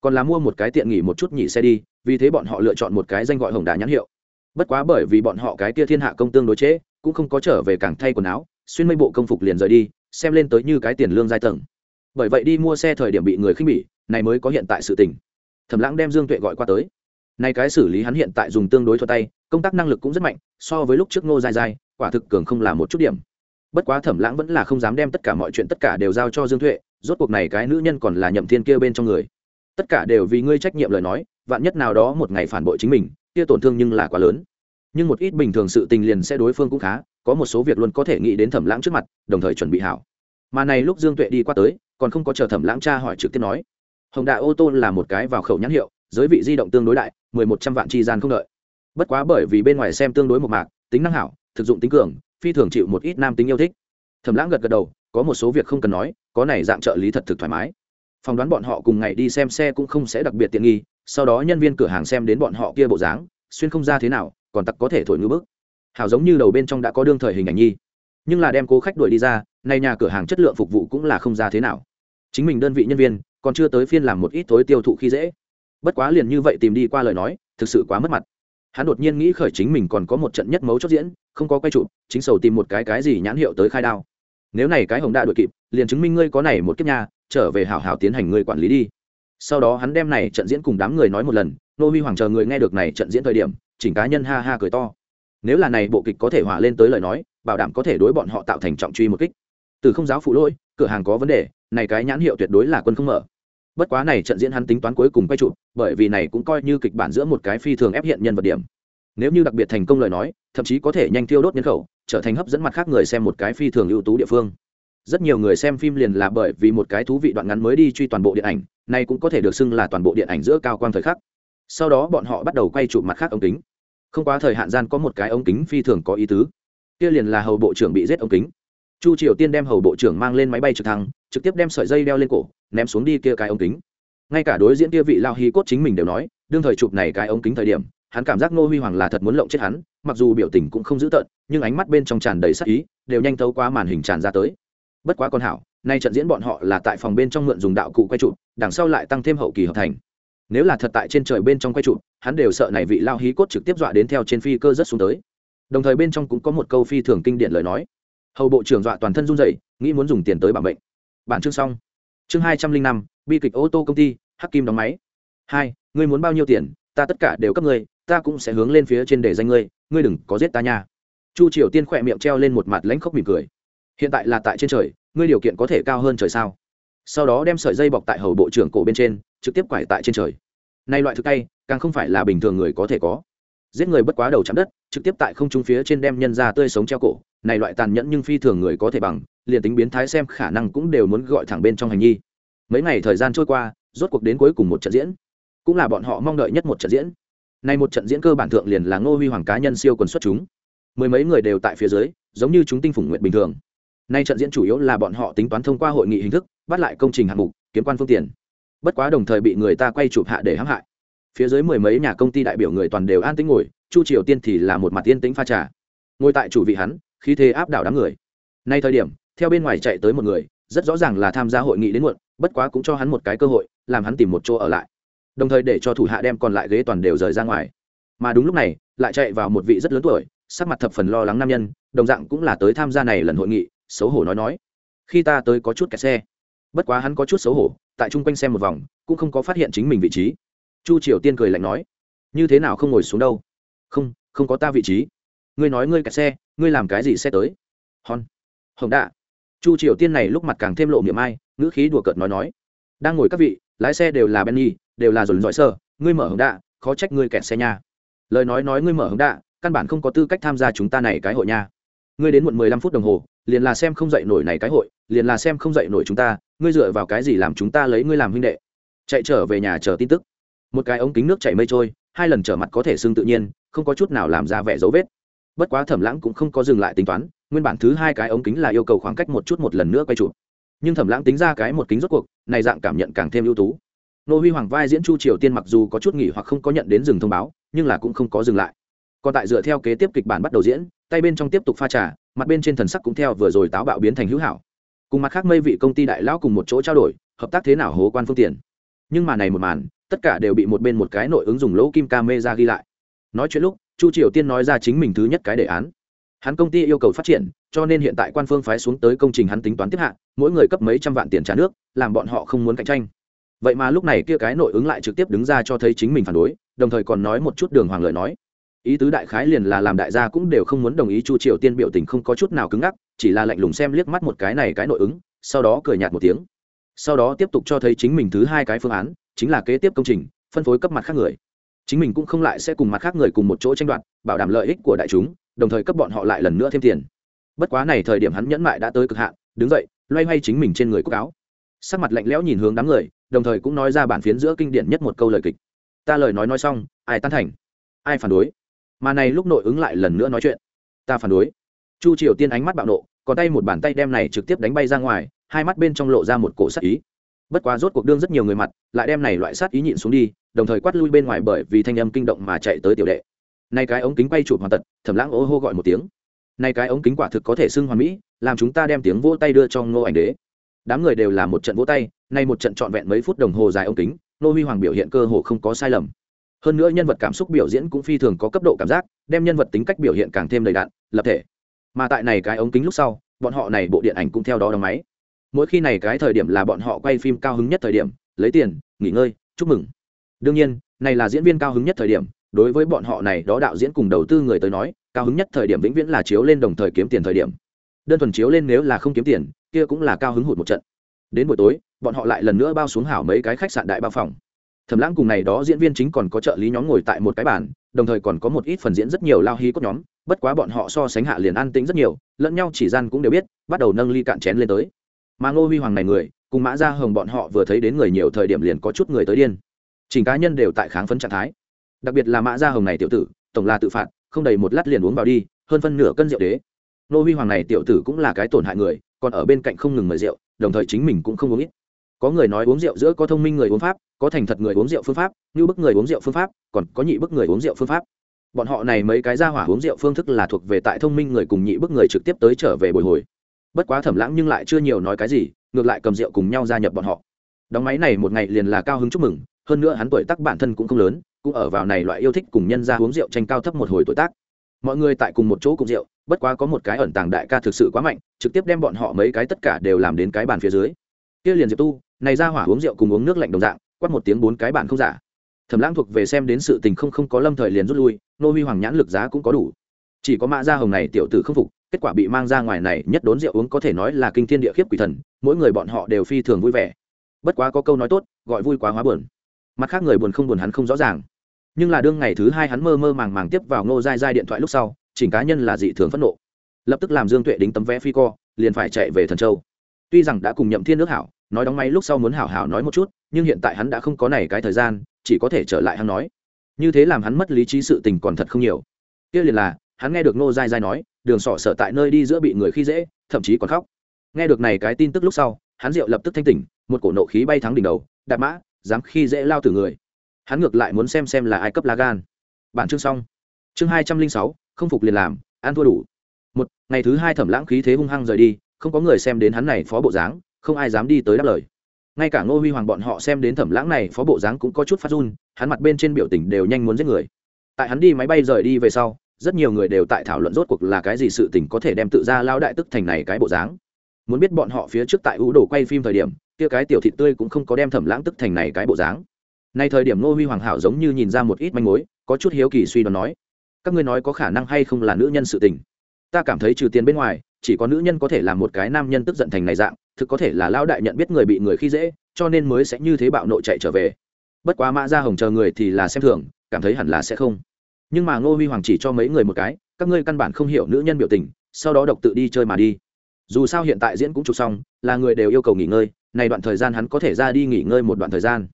Còn là mua một cái tiện nghỉ một chút nhỉ xe đi vì thế bọn họ lựa chọn một cái danh gọi hồng đà nhãn hiệu. Bất quá bởi vì bọn họ cái kia thiên hạ công tương đối chế, cũng không có trở về cảng thay quần áo, xuyên mây bộ công phục liền rời đi, xem lên tới như cái tiền lương giai tầng. Bởi vậy đi mua xe thời điểm bị người khinh bỉ, này mới có hiện tại sự tình. Thẩm lãng đem dương tuệ gọi qua tới. Nay cái xử lý hắn hiện tại dùng tương đối thuật tay, công tác năng lực cũng rất mạnh, so với lúc trước ngô dài dài quả thực cường không là một chút điểm. Bất quá thẩm lãng vẫn là không dám đem tất cả mọi chuyện tất cả đều giao cho dương tuệ, rốt cuộc này cái nữ nhân còn là nhậm thiên kia bên trong người. Tất cả đều vì ngươi trách nhiệm lời nói, vạn nhất nào đó một ngày phản bội chính mình, kia tổn thương nhưng là quá lớn nhưng một ít bình thường sự tình liền sẽ đối phương cũng khá, có một số việc luôn có thể nghĩ đến thẩm lãng trước mặt, đồng thời chuẩn bị hảo. Mà này lúc dương tuệ đi qua tới, còn không có chờ thẩm lãng cha hỏi trực tiếp nói. Hồng đại ô tô là một cái vào khẩu nhãn hiệu, giới vị di động tương đối đại, mười một trăm vạn chi gian không đợi. Bất quá bởi vì bên ngoài xem tương đối một mạc, tính năng hảo, thực dụng tính cường, phi thường chịu một ít nam tính yêu thích. Thẩm lãng gật gật đầu, có một số việc không cần nói, có này dạng trợ lý thật thực thoải mái. Phỏng đoán bọn họ cùng ngày đi xem xe cũng không sẽ đặc biệt tiện nghi, sau đó nhân viên cửa hàng xem đến bọn họ kia bộ dáng, xuyên không ra thế nào còn tặc có thể thổi ngư bức. Hảo giống như đầu bên trong đã có đương thời hình ảnh nhi. Nhưng là đem cố khách đuổi đi ra, nay nhà cửa hàng chất lượng phục vụ cũng là không ra thế nào. Chính mình đơn vị nhân viên, còn chưa tới phiên làm một ít tối tiêu thụ khi dễ. Bất quá liền như vậy tìm đi qua lời nói, thực sự quá mất mặt. Hắn đột nhiên nghĩ khởi chính mình còn có một trận nhất mấu chốt diễn, không có quay chụp, chính sầu tìm một cái cái gì nhãn hiệu tới khai đao. Nếu này cái hồng đã đuổi kịp, liền chứng minh ngươi có này một kiếp nhà, trở về hảo hảo tiến hành ngươi quản lý đi. Sau đó hắn đem này trận diễn cùng đám người nói một lần, nô huy hoàng chờ người nghe được này trận diễn thời điểm chỉnh cá nhân ha ha cười to. Nếu là này bộ kịch có thể hỏa lên tới lời nói, bảo đảm có thể đối bọn họ tạo thành trọng truy một kích. Từ không giáo phụ lỗi, cửa hàng có vấn đề, này cái nhãn hiệu tuyệt đối là quân không mở. Bất quá này trận diễn hắn tính toán cuối cùng quay trụ bởi vì này cũng coi như kịch bản giữa một cái phi thường ép hiện nhân vật điểm. Nếu như đặc biệt thành công lời nói, thậm chí có thể nhanh tiêu đốt nhân khẩu, trở thành hấp dẫn mặt khác người xem một cái phi thường ưu tú địa phương. Rất nhiều người xem phim liền là bởi vì một cái thú vị đoạn ngắn mới đi truy toàn bộ điện ảnh, này cũng có thể được xưng là toàn bộ điện ảnh giữa cao quang thời khắc. Sau đó bọn họ bắt đầu quay chụp mặt khác ống kính không quá thời hạn gian có một cái ống kính phi thường có ý tứ. Kia liền là hầu bộ trưởng bị giết ống kính. Chu triều tiên đem hầu bộ trưởng mang lên máy bay trực thăng, trực tiếp đem sợi dây đeo lên cổ, ném xuống đi kia cái ống kính. Ngay cả đối diễn kia vị lao hi cốt chính mình đều nói, đương thời chụp này cái ống kính thời điểm, hắn cảm giác ngô huy hoàng là thật muốn lộng chết hắn, mặc dù biểu tình cũng không dữ tợn, nhưng ánh mắt bên trong tràn đầy sắc ý, đều nhanh thấu qua màn hình tràn ra tới. Bất quá con hảo, nay trận diễn bọn họ là tại phòng bên trong mượn dùng đạo cụ quay chụp, đằng sau lại tăng thêm hậu kỳ hợp thành nếu là thật tại trên trời bên trong quay trụ, hắn đều sợ này vị lao hí cốt trực tiếp dọa đến theo trên phi cơ rất xuống tới. Đồng thời bên trong cũng có một câu phi thường kinh điển lời nói. Hầu bộ trưởng dọa toàn thân run dậy nghĩ muốn dùng tiền tới bảo mệnh. Bản chương xong. Chương hai trăm linh năm, bi kịch ô tô công ty, hắc kim đóng máy. Hai, ngươi muốn bao nhiêu tiền, ta tất cả đều cấp ngươi, ta cũng sẽ hướng lên phía trên để danh ngươi ngươi đừng có giết ta nha. Chu triều tiên khỏe miệng treo lên một mặt lãnh khốc mỉm cười. Hiện tại là tại trên trời, ngươi điều kiện có thể cao hơn trời sao? Sau đó đem sợi dây bọc tại hầu bộ trưởng cổ bên trên, trực tiếp quải tại trên trời. Nay loại thực tay, càng không phải là bình thường người có thể có. Giết người bất quá đầu chạm đất, trực tiếp tại không trung phía trên đem nhân ra tươi sống treo cổ. Này loại tàn nhẫn nhưng phi thường người có thể bằng, liền tính biến thái xem khả năng cũng đều muốn gọi thẳng bên trong hành nhi. Mấy ngày thời gian trôi qua, rốt cuộc đến cuối cùng một trận diễn. Cũng là bọn họ mong đợi nhất một trận diễn. Nay một trận diễn cơ bản thượng liền là ngô huy hoàng cá nhân siêu quần xuất chúng. Mười mấy người đều tại phía dưới, giống như chúng tinh phủng nguyện bình thường. Nay trận diễn chủ yếu là bọn họ tính toán thông qua hội nghị hình thức bắt lại công trình hạng mục, kiếm quan phương tiện. bất quá đồng thời bị người ta quay chụp hạ để hãm hại. Phía dưới mười mấy nhà công ty đại biểu người toàn đều an tính ngồi, chu triều tiên thì là một mặt yên tĩnh pha trà. Ngồi tại chủ vị hắn khi thế áp đảo đám người. Nay thời điểm, theo bên ngoài chạy tới một người, rất rõ ràng là tham gia hội nghị đến muộn, bất quá cũng cho hắn một cái cơ hội, làm hắn tìm một chỗ ở lại. Đồng thời để cho thủ hạ đem còn lại ghế toàn đều rời ra ngoài. Mà đúng lúc này, lại chạy vào một vị rất lớn tuổi, sắc mặt thập phần lo lắng nam nhân, đồng dạng cũng là tới tham gia này lần hội nghị, xấu hổ nói nói. Khi ta tới có chút kẹt xe bất quá hắn có chút xấu hổ, tại chung quanh xem một vòng, cũng không có phát hiện chính mình vị trí. Chu triều tiên cười lạnh nói, như thế nào không ngồi xuống đâu? Không không có ta vị trí. Ngươi nói ngươi kẹt xe, ngươi làm cái gì xe tới? Hon, hồng đạ. Chu triều tiên này lúc mặt càng thêm lộ miệng ai, ngữ khí đùa cợt nói nói, đang ngồi các vị, lái xe đều là benny, đều là dồn dọi sơ, ngươi mở hồng đạ, khó trách ngươi kẹt xe nha. Lời nói nói ngươi mở hồng đạ, căn bản không có tư cách tham gia chúng ta này cái hội nha ngươi đến muộn mười lăm phút đồng hồ, liền là xem không dậy nổi này cái hội, liền là xem không dậy nổi chúng ta, ngươi dựa vào cái gì làm chúng ta lấy ngươi làm huynh đệ? Chạy trở về nhà chờ tin tức. Một cái ống kính nước chảy mây trôi, hai lần trở mặt có thể xương tự nhiên, không có chút nào làm ra vẻ dấu vết. Bất quá thẩm lãng cũng không có dừng lại tính toán, nguyên bản thứ hai cái ống kính là yêu cầu khoảng cách một chút một lần nữa quay chụp. Nhưng thẩm lãng tính ra cái một kính rốt cuộc, này dạng cảm nhận càng thêm ưu tú. Nô huy hoàng vai diễn chu triều tiên mặc dù có chút nghỉ hoặc không có nhận đến dừng thông báo, nhưng là cũng không có dừng lại còn tại dựa theo kế tiếp kịch bản bắt đầu diễn, tay bên trong tiếp tục pha trà, mặt bên trên thần sắc cũng theo vừa rồi táo bạo biến thành hữu hảo. Cùng mặt khác mây vị công ty đại lão cùng một chỗ trao đổi, hợp tác thế nào hố quan phương tiện. nhưng mà này một màn, tất cả đều bị một bên một cái nội ứng dùng lỗ kim ca mê ra ghi lại. Nói chuyện lúc, chu triều tiên nói ra chính mình thứ nhất cái đề án. Hắn công ty yêu cầu phát triển, cho nên hiện tại quan phương phái xuống tới công trình hắn tính toán tiếp hạn mỗi người cấp mấy trăm vạn tiền trả nước, làm bọn họ không muốn cạnh tranh. Vậy mà lúc này kia cái nội ứng lại trực tiếp đứng ra cho thấy chính mình phản đối, đồng thời còn nói một chút đường hoàng lợi nói ý tứ đại khái liền là làm đại gia cũng đều không muốn đồng ý chu triều tiên biểu tình không có chút nào cứng ngắc, chỉ là lạnh lùng xem liếc mắt một cái này cái nội ứng, sau đó cười nhạt một tiếng. Sau đó tiếp tục cho thấy chính mình thứ hai cái phương án, chính là kế tiếp công trình, phân phối cấp mặt khác người. Chính mình cũng không lại sẽ cùng mặt khác người cùng một chỗ tranh đoạt, bảo đảm lợi ích của đại chúng, đồng thời cấp bọn họ lại lần nữa thêm tiền. Bất quá này thời điểm hắn nhẫn mại đã tới cực hạn, đứng dậy, loay hoay chính mình trên người quốc áo. Sắc mặt lạnh lẽo nhìn hướng đám người, đồng thời cũng nói ra bản phiến giữa kinh điển nhất một câu lời kịch. Ta lời nói nói xong, ai tan thành? Ai phản đối? Mà này lúc nội ứng lại lần nữa nói chuyện. Ta phản đối. Chu triều tiên ánh mắt bạo nộ, còn tay một bàn tay đem này trực tiếp đánh bay ra ngoài, hai mắt bên trong lộ ra một cổ sát ý. Bất quá rốt cuộc đương rất nhiều người mặt, lại đem này loại sát ý nhịn xuống đi, đồng thời quát lui bên ngoài bởi vì thanh âm kinh động mà chạy tới tiểu đệ. Nay cái ống kính quay chụp hoàn tật thẩm lãng ô hô gọi một tiếng. Nay cái ống kính quả thực có thể xưng hoàn mỹ, làm chúng ta đem tiếng vỗ tay đưa cho ngô ảnh đế. Đám người đều là một trận vỗ tay nay một trận trọn vẹn mấy phút đồng hồ dài ống kính nô huy hoàng biểu hiện cơ hồ không có sai lầm hơn nữa nhân vật cảm xúc biểu diễn cũng phi thường có cấp độ cảm giác, đem nhân vật tính cách biểu hiện càng thêm đầy đạn lập thể. Mà tại này cái ống kính lúc sau, bọn họ này bộ điện ảnh cũng theo đó đóng máy. Mỗi khi này cái thời điểm là bọn họ quay phim cao hứng nhất thời điểm, lấy tiền, nghỉ ngơi, chúc mừng. Đương nhiên, này là diễn viên cao hứng nhất thời điểm, đối với bọn họ này đó đạo diễn cùng đầu tư người tới nói, cao hứng nhất thời điểm vĩnh viễn là chiếu lên đồng thời kiếm tiền thời điểm. Đơn thuần chiếu lên nếu là không kiếm tiền, kia cũng là cao hứng hụt một trận. Đến buổi tối, bọn họ lại lần nữa bao xuống hảo mấy cái khách sạn đại bao phòng thẩm lãng cùng này đó diễn viên chính còn có trợ lý nhóm ngồi tại một cái bàn, đồng thời còn có một ít phần diễn rất nhiều lao hí cốt nhóm, bất quá bọn họ so sánh hạ liền an tĩnh rất nhiều, lẫn nhau chỉ gian cũng đều biết, bắt đầu nâng ly cạn chén lên tới. Mà ngô huy hoàng này người, cùng mã ra hồng bọn họ vừa thấy đến người nhiều thời điểm liền có chút người tới điên. Chỉnh cá nhân đều tại kháng phấn trạng thái. Đặc biệt là mã ra hồng này tiểu tử, tổng là tự phạt, không đầy một lát liền uống vào đi, hơn phân nửa cân rượu đế. Ngô huy hoàng này tiểu tử cũng là cái tổn hại người, còn ở bên cạnh không ngừng mời rượu, đồng thời chính mình cũng không uống ít có người nói uống rượu giữa có thông minh người uống pháp, có thành thật người uống rượu phương pháp, như bức người uống rượu phương pháp, còn có nhị bức người uống rượu phương pháp. Bọn họ này mấy cái ra hỏa uống rượu phương thức là thuộc về tại thông minh người cùng nhị bức người trực tiếp tới trở về bồi hồi. Bất quá thẩm lãng nhưng lại chưa nhiều nói cái gì, ngược lại cầm rượu cùng nhau gia nhập bọn họ. Đóng máy này một ngày liền là cao hứng chúc mừng, hơn nữa hắn tuổi tác bản thân cũng không lớn, cũng ở vào này loại yêu thích cùng nhân ra uống rượu tranh cao thấp một hồi tuổi tác. Mọi người tại cùng một chỗ cùng rượu, bất quá có một cái ẩn tàng đại ca thực sự quá mạnh, trực tiếp đem bọn họ mấy cái tất cả đều làm đến cái bàn phía dưới. Kia liền diệp tu này ra hỏa uống rượu cùng uống nước lạnh đồng dạng, quát một tiếng bốn cái bạn không giả. Thẩm lãng thuộc về xem đến sự tình không không có lâm thời liền rút lui, nô huy hoàng nhãn lực giá cũng có đủ. Chỉ có mã gia hồng này tiểu tử không phục, kết quả bị mang ra ngoài này nhất đốn rượu uống có thể nói là kinh thiên địa khiếp quỷ thần, mỗi người bọn họ đều phi thường vui vẻ. Bất quá có câu nói tốt, gọi vui quá hóa buồn. Mặt khác người buồn không buồn hắn không rõ ràng. Nhưng là đương ngày thứ hai hắn mơ mơ màng màng tiếp vào ngô dai dai điện thoại lúc sau, chỉnh cá nhân là dị thường phẫn nộ. Lập tức làm dương tuệ đính tấm vé phi co, liền phải chạy về thần châu. Tuy rằng đã cùng nhậm thiên nước hảo nói đóng máy lúc sau muốn hảo hảo nói một chút, nhưng hiện tại hắn đã không có này cái thời gian, chỉ có thể trở lại hắn nói. Như thế làm hắn mất lý trí sự tình còn thật không nhiều. Kia liền là, hắn nghe được nô dai dai nói, đường sọ sở tại nơi đi giữa bị người khi dễ, thậm chí còn khóc. Nghe được này cái tin tức lúc sau, hắn rượu lập tức thanh tỉnh, một cổ nộ khí bay thắng đỉnh đầu, đạp mã, dám khi dễ lao từ người. Hắn ngược lại muốn xem xem là ai cấp lá gan. Bản chương xong. Chương hai trăm linh sáu, không phục liền làm, ăn thua đủ. Một, ngày thứ hai thẩm lãng khí thế hung hăng rời đi, không có người xem đến hắn này phó bộ dáng không ai dám đi tới đáp lời. Ngay cả ngô huy hoàng bọn họ xem đến thẩm lãng này, phó bộ dáng cũng có chút phát run, hắn mặt bên trên biểu tình đều nhanh muốn giết người. Tại hắn đi máy bay rời đi về sau, rất nhiều người đều tại thảo luận rốt cuộc là cái gì sự tình có thể đem tự ra lao đại tức thành này cái bộ dáng. Muốn biết bọn họ phía trước tại ưu đồ quay phim thời điểm, kia cái tiểu thị tươi cũng không có đem thẩm lãng tức thành này cái bộ dáng. Nay thời điểm ngô huy hoàng hảo giống như nhìn ra một ít manh mối, có chút hiếu kỳ suy đoán nói, các ngươi nói có khả năng hay không là nữ nhân sự tình? Ta cảm thấy trừ tiền bên ngoài, chỉ có nữ nhân có thể làm một cái nam nhân tức giận thành này dạng thực có thể là lão đại nhận biết người bị người khi dễ, cho nên mới sẽ như thế bạo nộ chạy trở về. Bất quá mã ra hồng chờ người thì là xem thường, cảm thấy hẳn là sẽ không. Nhưng mà ngô huy hoàng chỉ cho mấy người một cái, các ngươi căn bản không hiểu nữ nhân biểu tình, sau đó độc tự đi chơi mà đi. Dù sao hiện tại diễn cũng chụp xong, là người đều yêu cầu nghỉ ngơi, này đoạn thời gian hắn có thể ra đi nghỉ ngơi một đoạn thời gian.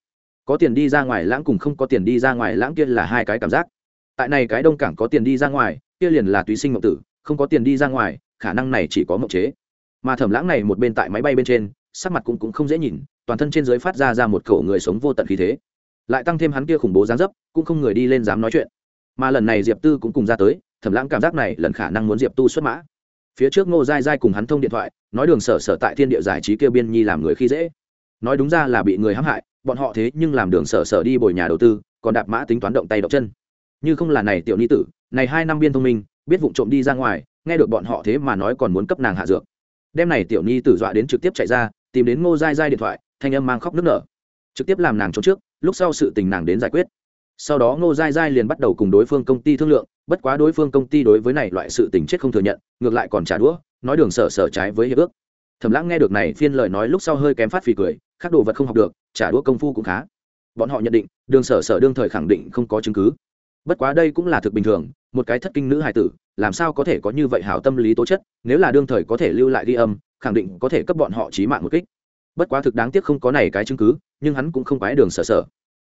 Có tiền đi ra ngoài lãng cùng không có tiền đi ra ngoài lãng kia là hai cái cảm giác. Tại này cái đông cảng có tiền đi ra ngoài, kia liền là túy sinh mộng tử, không có tiền đi ra ngoài, khả năng này chỉ có mộng chế mà thẩm lãng này một bên tại máy bay bên trên sắc mặt cũng, cũng không dễ nhìn toàn thân trên dưới phát ra ra một khẩu người sống vô tận khí thế. Lại tăng thêm hắn kia khủng bố gián dấp cũng không người đi lên dám nói chuyện. Mà lần này diệp tư cũng cùng ra tới thẩm lãng cảm giác này lần khả năng muốn diệp tu xuất mã. Phía trước ngô dai dai cùng hắn thông điện thoại nói đường sở sở tại thiên địa giải trí kêu biên nhi làm người khi dễ. Nói đúng ra là bị người hãm hại bọn họ thế nhưng làm đường sở sở đi bồi nhà đầu tư còn đạp mã tính toán động tay động chân. Như không là này tiểu ni tử này hai năm biên thông minh biết vụ trộm đi ra ngoài nghe được bọn họ thế mà nói còn muốn cấp nàng hạ dược đêm này tiểu nhi tử dọa đến trực tiếp chạy ra, tìm đến ngô dai dai điện thoại, thanh âm mang khóc nức nở. Trực tiếp làm nàng trốn trước, lúc sau sự tình nàng đến giải quyết. Sau đó ngô dai dai liền bắt đầu cùng đối phương công ty thương lượng, bất quá đối phương công ty đối với này loại sự tình chết không thừa nhận, ngược lại còn trả đũa, nói đường sở sở trái với hiệp ước. Thẩm lãng nghe được này phiên lời nói lúc sau hơi kém phát phì cười, khác đồ vật không học được, trả đũa công phu cũng khá. Bọn họ nhận định, đường sở sở đương thời khẳng định không có chứng cứ. Bất quá đây cũng là thực bình thường một cái thất kinh nữ hài tử, làm sao có thể có như vậy hảo tâm lý tố chất, nếu là đương thời có thể lưu lại ghi âm, khẳng định có thể cấp bọn họ trí mạng một kích. Bất quá thực đáng tiếc không có này cái chứng cứ, nhưng hắn cũng không quái đường sở sở.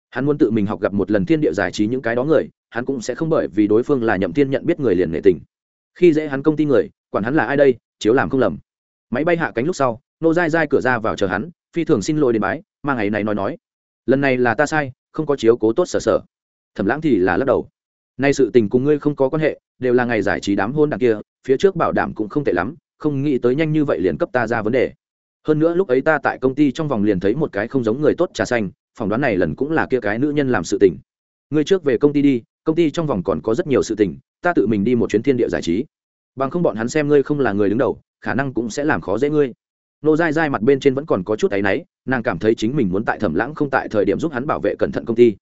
Hắn muốn tự mình học gặp một lần thiên địa giải trí những cái đó người, hắn cũng sẽ không bởi vì đối phương là nhậm thiên nhận biết người liền nghệ tình. Khi dễ hắn công ty người, quản hắn là ai đây, chiếu làm không lầm. Máy bay hạ cánh lúc sau, nô dai dai cửa ra vào chờ hắn, phi thường xin lỗi đến bái, mà ngày này nói nói, lần này là ta sai, không có chiếu cố tốt sở sở. Thẩm lãng thì là lắc đầu nay sự tình cùng ngươi không có quan hệ, đều là ngày giải trí đám hôn đằng kia, phía trước bảo đảm cũng không tệ lắm, không nghĩ tới nhanh như vậy liền cấp ta ra vấn đề. Hơn nữa lúc ấy ta tại công ty trong vòng liền thấy một cái không giống người tốt trà xanh, phỏng đoán này lần cũng là kia cái nữ nhân làm sự tình. Ngươi trước về công ty đi, công ty trong vòng còn có rất nhiều sự tình, ta tự mình đi một chuyến thiên địa giải trí. Bằng không bọn hắn xem ngươi không là người đứng đầu, khả năng cũng sẽ làm khó dễ ngươi. Nô dai dai mặt bên trên vẫn còn có chút áy náy, nàng cảm thấy chính mình muốn tại thẩm lãng không tại thời điểm giúp hắn bảo vệ cẩn thận công ty.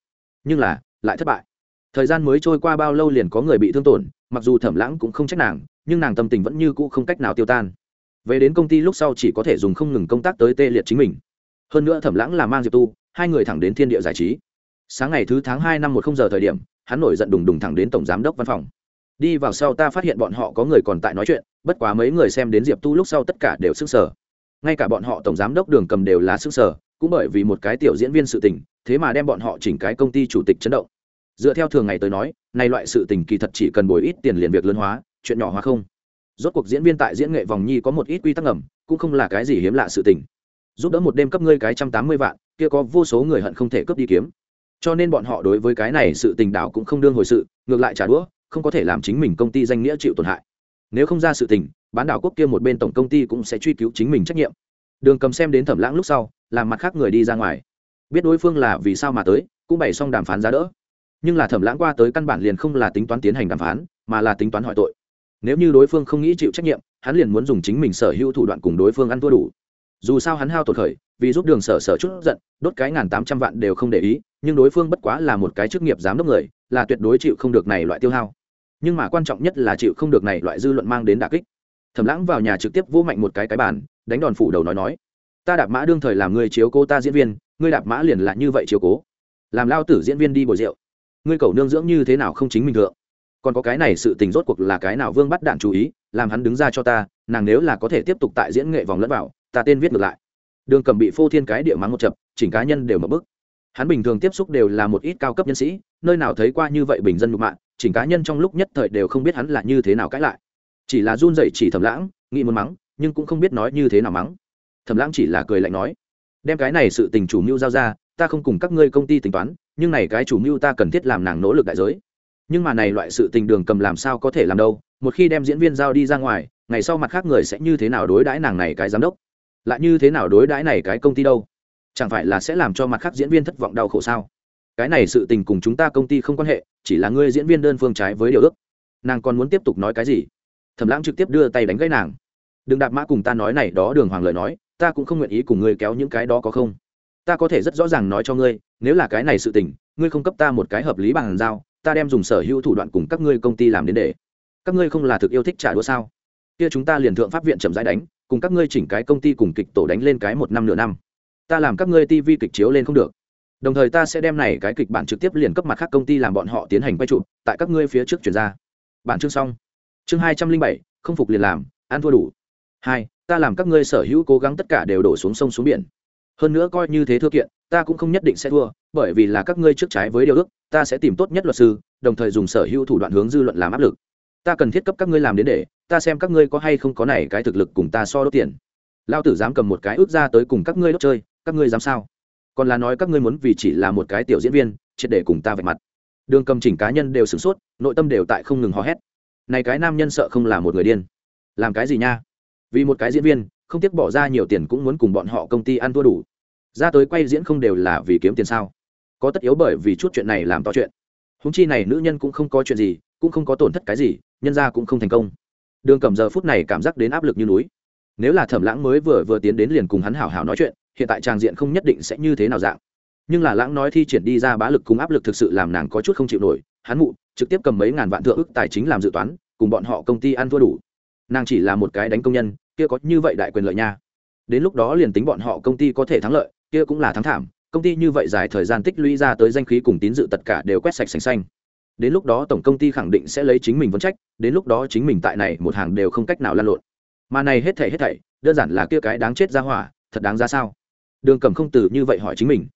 Nhưng là, lại thất bại thời gian mới trôi qua bao lâu liền có người bị thương tổn, mặc dù thẩm lãng cũng không trách nàng, nhưng nàng tâm tình vẫn như cũ không cách nào tiêu tan. Về đến công ty lúc sau chỉ có thể dùng không ngừng công tác tới tê liệt chính mình. Hơn nữa thẩm lãng là mang diệp tu, hai người thẳng đến thiên địa giải trí. Sáng ngày thứ tháng hai năm một không giờ thời điểm, hắn nổi giận đùng đùng thẳng đến tổng giám đốc văn phòng. Đi vào sau ta phát hiện bọn họ có người còn tại nói chuyện, bất quá mấy người xem đến diệp tu lúc sau tất cả đều sức sở ngay cả bọn họ tổng giám đốc đường cầm đều là sức sở cũng bởi vì một cái tiểu diễn viên sự tình, thế mà đem bọn họ chỉnh cái công ty chủ tịch chấn động dựa theo thường ngày tới nói, nay loại sự tình kỳ thật chỉ cần bồi ít tiền liền việc lớn hóa, chuyện nhỏ hóa không. Rốt cuộc diễn viên tại diễn nghệ vòng nhi có một ít quy tắc ngầm, cũng không là cái gì hiếm lạ sự tình. Giúp đỡ một đêm cấp ngươi cái trăm tám mươi vạn, kia có vô số người hận không thể cướp đi kiếm. Cho nên bọn họ đối với cái này sự tình đảo cũng không đương hồi sự, ngược lại trả đũa, không có thể làm chính mình công ty danh nghĩa chịu tổn hại. Nếu không ra sự tình, bán đảo quốc kia một bên tổng công ty cũng sẽ truy cứu chính mình trách nhiệm. Đường cầm xem đến thẩm lãng lúc sau, làm mặt khác người đi ra ngoài. Biết đối phương là vì sao mà tới, cũng bày xong đàm phán giá đỡ nhưng là thẩm lãng qua tới căn bản liền không là tính toán tiến hành đàm phán, mà là tính toán hỏi tội. Nếu như đối phương không nghĩ chịu trách nhiệm, hắn liền muốn dùng chính mình sở hữu thủ đoạn cùng đối phương ăn thua đủ. Dù sao hắn hao tột khởi, vì giúp đường sở sở chút giận, đốt cái ngàn tám trăm vạn đều không để ý, nhưng đối phương bất quá là một cái chức nghiệp giám đốc người, là tuyệt đối chịu không được này loại tiêu hao. Nhưng mà quan trọng nhất là chịu không được này loại dư luận mang đến đà kích. Thẩm lãng vào nhà trực tiếp vô mạnh một cái cái bàn, đánh đòn phủ đầu nói nói, ta đạp mã đương thời làm người chiếu cố ta diễn viên, ngươi đạp mã liền là như vậy chiếu cố. Làm lao tử diễn viên đi bồi rượu ngươi cầu nương dưỡng như thế nào không chính mình thượng? Còn có cái này sự tình rốt cuộc là cái nào vương bắt đạn chú ý, làm hắn đứng ra cho ta, nàng nếu là có thể tiếp tục tại diễn nghệ vòng lẫn vào, ta tên viết ngược lại. Đường cầm bị phô thiên cái địa mắng một chập, chỉnh cá nhân đều mở bức. Hắn bình thường tiếp xúc đều là một ít cao cấp nhân sĩ, nơi nào thấy qua như vậy bình dân nhục mạng chỉnh cá nhân trong lúc nhất thời đều không biết hắn là như thế nào cãi lại. Chỉ là run dậy chỉ thầm lãng, nghĩ muốn mắng, nhưng cũng không biết nói như thế nào mắng. Thầm lãng chỉ là cười lạnh nói, đem cái này sự tình chủ mưu giao ra, ta không cùng các ngươi công ty tính toán nhưng này cái chủ mưu ta cần thiết làm nàng nỗ lực đại giới. Nhưng mà này loại sự tình đường cầm làm sao có thể làm đâu, một khi đem diễn viên giao đi ra ngoài, ngày sau mặt khác người sẽ như thế nào đối đãi nàng này cái giám đốc? Lại như thế nào đối đãi này cái công ty đâu? Chẳng phải là sẽ làm cho mặt khác diễn viên thất vọng đau khổ sao? Cái này sự tình cùng chúng ta công ty không quan hệ, chỉ là ngươi diễn viên đơn phương trái với điều ước. Nàng còn muốn tiếp tục nói cái gì? Thẩm lãng trực tiếp đưa tay đánh gãy nàng. Đừng đạp mã cùng ta nói này, đó đường hoàng lời nói, ta cũng không nguyện ý cùng ngươi kéo những cái đó có không? Ta có thể rất rõ ràng nói cho ngươi, nếu là cái này sự tình, ngươi không cấp ta một cái hợp lý bằng giao, ta đem dùng sở hữu thủ đoạn cùng các ngươi công ty làm đến để. Các ngươi không là thực yêu thích trả đũa sao? Kia chúng ta liền thượng pháp viện chậm rãi đánh, cùng các ngươi chỉnh cái công ty cùng kịch tổ đánh lên cái một năm nửa năm. Ta làm các ngươi tv kịch chiếu lên không được. Đồng thời ta sẽ đem này cái kịch bản trực tiếp liền cấp mặt khác công ty làm bọn họ tiến hành quay chụp, tại các ngươi phía trước chuyển ra. Bản chương xong. Chương hai trăm linh bảy, không phục liền làm, ăn thua đủ. Hai, ta làm các ngươi sở hữu cố gắng tất cả đều đổ xuống sông xuống biển hơn nữa coi như thế thưa kiện, ta cũng không nhất định sẽ thua, bởi vì là các ngươi trước trái với điều ước, ta sẽ tìm tốt nhất luật sư, đồng thời dùng sở hữu thủ đoạn hướng dư luận làm áp lực. Ta cần thiết cấp các ngươi làm đến để, ta xem các ngươi có hay không có này cái thực lực cùng ta so đốt tiền. Lao tử dám cầm một cái ước ra tới cùng các ngươi đốt chơi, các ngươi dám sao? Còn là nói các ngươi muốn vì chỉ là một cái tiểu diễn viên, triệt để cùng ta vạch mặt. Đường cầm chỉnh cá nhân đều sửng sốt, nội tâm đều tại không ngừng hò hét. Này cái nam nhân sợ không là một người điên. Làm cái gì nha? Vì một cái diễn viên không tiếc bỏ ra nhiều tiền cũng muốn cùng bọn họ công ty ăn thua đủ. Ra tới quay diễn không đều là vì kiếm tiền sao? Có tất yếu bởi vì chút chuyện này làm to chuyện. Húng chi này nữ nhân cũng không có chuyện gì, cũng không có tổn thất cái gì, nhân ra cũng không thành công. Đường cầm giờ phút này cảm giác đến áp lực như núi. Nếu là thẩm lãng mới vừa vừa tiến đến liền cùng hắn hảo hảo nói chuyện, hiện tại tràng diện không nhất định sẽ như thế nào dạng. Nhưng là lãng nói thi triển đi ra bá lực cùng áp lực thực sự làm nàng có chút không chịu nổi, hắn mụ, trực tiếp cầm mấy ngàn vạn thượng ức tài chính làm dự toán, cùng bọn họ công ty ăn thua đủ. Nàng chỉ là một cái đánh công nhân kia có như vậy đại quyền lợi nha. Đến lúc đó liền tính bọn họ công ty có thể thắng lợi, kia cũng là thắng thảm, công ty như vậy dài thời gian tích lũy ra tới danh khí cùng tín dự tất cả đều quét sạch sành xanh. Đến lúc đó tổng công ty khẳng định sẽ lấy chính mình vấn trách, đến lúc đó chính mình tại này một hàng đều không cách nào lan lộn. Mà này hết thảy hết thảy, đơn giản là kia cái đáng chết ra hỏa, thật đáng ra sao? Đường cầm không từ như vậy hỏi chính mình.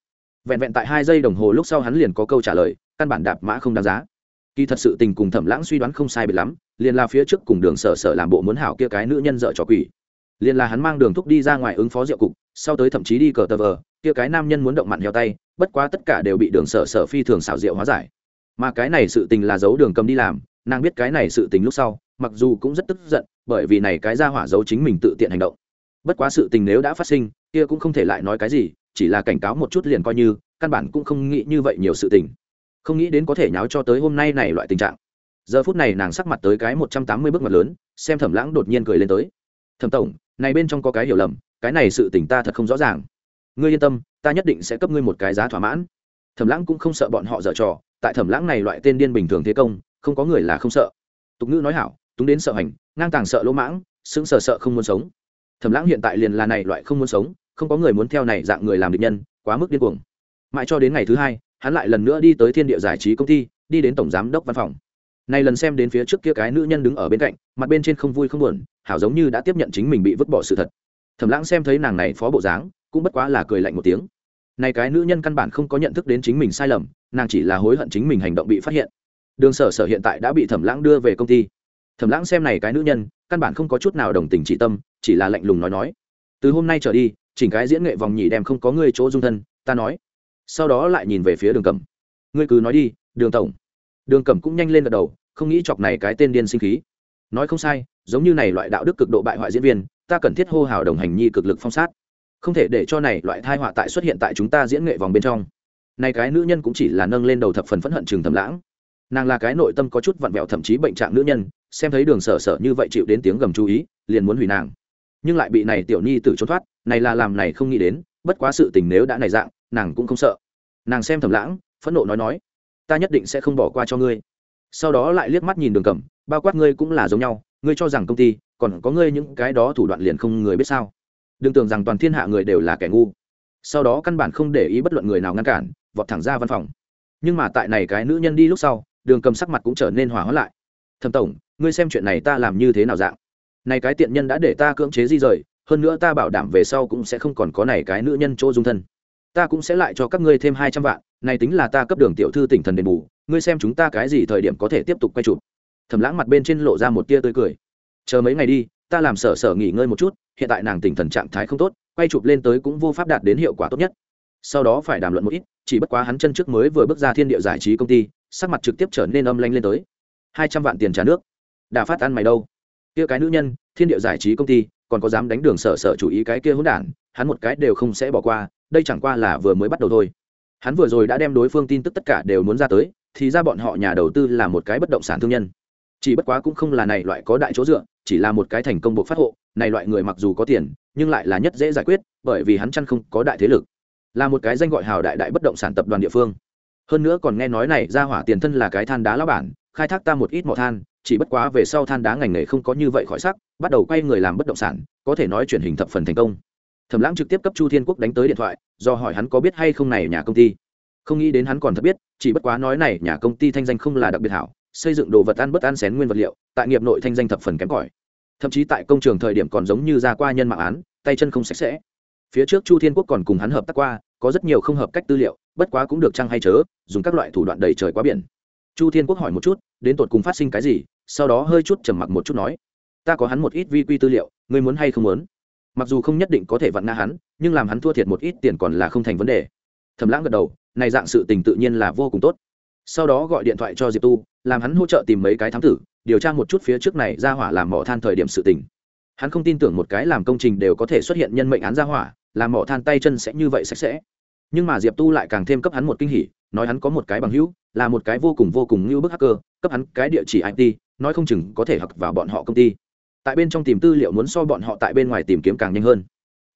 Vẹn vẹn tại hai giây đồng hồ lúc sau hắn liền có câu trả lời, căn bản đạp mã không đáng giá kỳ thật sự tình cùng thẩm lãng suy đoán không sai biệt lắm, liền là phía trước cùng đường sở sở làm bộ muốn hảo kia cái nữ nhân dợ trò quỷ. Liền là hắn mang đường thúc đi ra ngoài ứng phó rượu cục, sau tới thậm chí đi cờ tờ vờ, kia cái nam nhân muốn động mặn heo tay, bất quá tất cả đều bị đường sở sở phi thường xảo diệu hóa giải. Mà cái này sự tình là giấu đường cầm đi làm, nàng biết cái này sự tình lúc sau, mặc dù cũng rất tức giận, bởi vì này cái ra hỏa giấu chính mình tự tiện hành động. Bất quá sự tình nếu đã phát sinh, kia cũng không thể lại nói cái gì, chỉ là cảnh cáo một chút liền coi như, căn bản cũng không nghĩ như vậy nhiều sự tình không nghĩ đến có thể nháo cho tới hôm nay này loại tình trạng. Giờ phút này nàng sắc mặt tới cái một trăm tám mươi bước mặt lớn, xem thẩm lãng đột nhiên cười lên tới. Thẩm tổng, này bên trong có cái hiểu lầm, cái này sự tình ta thật không rõ ràng. Ngươi yên tâm, ta nhất định sẽ cấp ngươi một cái giá thỏa mãn. Thẩm lãng cũng không sợ bọn họ dở trò, tại thẩm lãng này loại tên điên bình thường thế công, không có người là không sợ. Tục ngữ nói hảo, túng đến sợ hành, ngang tàng sợ lỗ mãng, sững sờ sợ không muốn sống. Thẩm lãng hiện tại liền là này loại không muốn sống, không có người muốn theo này dạng người làm địch nhân, quá mức điên cuồng. Mãi cho đến ngày thứ hai hắn lại lần nữa đi tới thiên địa giải trí công ty, đi đến tổng giám đốc văn phòng. Này lần xem đến phía trước kia cái nữ nhân đứng ở bên cạnh, mặt bên trên không vui không buồn, hảo giống như đã tiếp nhận chính mình bị vứt bỏ sự thật. Thẩm lãng xem thấy nàng này phó bộ dáng, cũng bất quá là cười lạnh một tiếng. Này cái nữ nhân căn bản không có nhận thức đến chính mình sai lầm, nàng chỉ là hối hận chính mình hành động bị phát hiện. Đường sở sở hiện tại đã bị thẩm lãng đưa về công ty. Thẩm lãng xem này cái nữ nhân, căn bản không có chút nào đồng tình trị tâm, chỉ là lạnh lùng nói nói. Từ hôm nay trở đi, chỉnh cái diễn nghệ vòng nhì đem không có người chỗ dung thân, ta nói sau đó lại nhìn về phía đường cẩm. Ngươi cứ nói đi, đường tổng. Đường cẩm cũng nhanh lên gật đầu, không nghĩ chọc này cái tên điên sinh khí. Nói không sai, giống như này loại đạo đức cực độ bại hoại diễn viên, ta cần thiết hô hào đồng hành nhi cực lực phong sát. Không thể để cho này loại thai họa tại xuất hiện tại chúng ta diễn nghệ vòng bên trong. Này cái nữ nhân cũng chỉ là nâng lên đầu thập phần phẫn hận trường thầm lãng. Nàng là cái nội tâm có chút vặn vẹo thậm chí bệnh trạng nữ nhân, xem thấy đường sở sở như vậy chịu đến tiếng gầm chú ý, liền muốn hủy nàng. Nhưng lại bị này tiểu nhi tử trốn thoát, này là làm này không nghĩ đến, bất quá sự tình nếu đã này dạng nàng cũng không sợ. Nàng xem thầm lãng, phẫn nộ nói nói, ta nhất định sẽ không bỏ qua cho ngươi. Sau đó lại liếc mắt nhìn đường cầm bao quát ngươi cũng là giống nhau, ngươi cho rằng công ty, còn có ngươi những cái đó thủ đoạn liền không người biết sao. Đừng tưởng rằng toàn thiên hạ người đều là kẻ ngu. Sau đó căn bản không để ý bất luận người nào ngăn cản, vọt thẳng ra văn phòng. Nhưng mà tại này cái nữ nhân đi lúc sau, đường cầm sắc mặt cũng trở nên hòa hóa lại. Thầm tổng, ngươi xem chuyện này ta làm như thế nào dạng? Này cái tiện nhân đã để ta cưỡng chế di rời, hơn nữa ta bảo đảm về sau cũng sẽ không còn có này cái nữ nhân chỗ dung thân ta cũng sẽ lại cho các ngươi thêm hai trăm vạn, này tính là ta cấp đường tiểu thư tỉnh thần đền bù, ngươi xem chúng ta cái gì thời điểm có thể tiếp tục quay chụp. Thẩm lãng mặt bên trên lộ ra một tia tươi cười. Chờ mấy ngày đi, ta làm sở sở nghỉ ngơi một chút, hiện tại nàng tỉnh thần trạng thái không tốt, quay chụp lên tới cũng vô pháp đạt đến hiệu quả tốt nhất. Sau đó phải đàm luận một ít, chỉ bất quá hắn chân trước mới vừa bước ra thiên địa giải trí công ty, sắc mặt trực tiếp trở nên âm lanh lên tới. Hai trăm vạn tiền trả nước. Đã phát ăn mày đâu? Kia cái nữ nhân, thiên địa giải trí công ty, còn có dám đánh đường sở sở chủ ý cái kia hỗn đản, hắn một cái đều không sẽ bỏ qua đây chẳng qua là vừa mới bắt đầu thôi. Hắn vừa rồi đã đem đối phương tin tức tất cả đều muốn ra tới, thì ra bọn họ nhà đầu tư là một cái bất động sản thương nhân. Chỉ bất quá cũng không là này loại có đại chỗ dựa, chỉ là một cái thành công buộc phát hộ, này loại người mặc dù có tiền, nhưng lại là nhất dễ giải quyết, bởi vì hắn chăn không có đại thế lực. Là một cái danh gọi hào đại đại bất động sản tập đoàn địa phương. Hơn nữa còn nghe nói này ra hỏa tiền thân là cái than đá lão bản, khai thác ta một ít mỏ than, chỉ bất quá về sau than đá ngành nghề không có như vậy khỏi sắc, bắt đầu quay người làm bất động sản, có thể nói chuyển hình thập phần thành công thẩm lãng trực tiếp cấp chu thiên quốc đánh tới điện thoại, do hỏi hắn có biết hay không này nhà công ty. Không nghĩ đến hắn còn thật biết, chỉ bất quá nói này nhà công ty thanh danh không là đặc biệt hảo, xây dựng đồ vật ăn bất ăn xén nguyên vật liệu, tại nghiệp nội thanh danh thập phần kém cỏi. Thậm chí tại công trường thời điểm còn giống như ra qua nhân mạng án, tay chân không sạch sẽ. Phía trước chu thiên quốc còn cùng hắn hợp tác qua, có rất nhiều không hợp cách tư liệu, bất quá cũng được trăng hay chớ, dùng các loại thủ đoạn đầy trời quá biển. Chu thiên quốc hỏi một chút, đến tột cùng phát sinh cái gì, sau đó hơi chút trầm mặc một chút nói, ta có hắn một ít vi quy tư liệu, ngươi muốn hay không muốn? Mặc dù không nhất định có thể vặn ngã hắn, nhưng làm hắn thua thiệt một ít tiền còn là không thành vấn đề. Thầm lãng gật đầu, này dạng sự tình tự nhiên là vô cùng tốt. Sau đó gọi điện thoại cho diệp tu, làm hắn hỗ trợ tìm mấy cái thám tử, điều tra một chút phía trước này ra hỏa làm mỏ than thời điểm sự tình. Hắn không tin tưởng một cái làm công trình đều có thể xuất hiện nhân mệnh án ra hỏa, làm mỏ than tay chân sẽ như vậy sạch sẽ. Nhưng mà diệp tu lại càng thêm cấp hắn một kinh hỉ, nói hắn có một cái bằng hữu, là một cái vô cùng vô cùng như bức hacker, cấp hắn cái địa chỉ it nói không chừng có thể học vào bọn họ công ty tại bên trong tìm tư liệu muốn so bọn họ tại bên ngoài tìm kiếm càng nhanh hơn.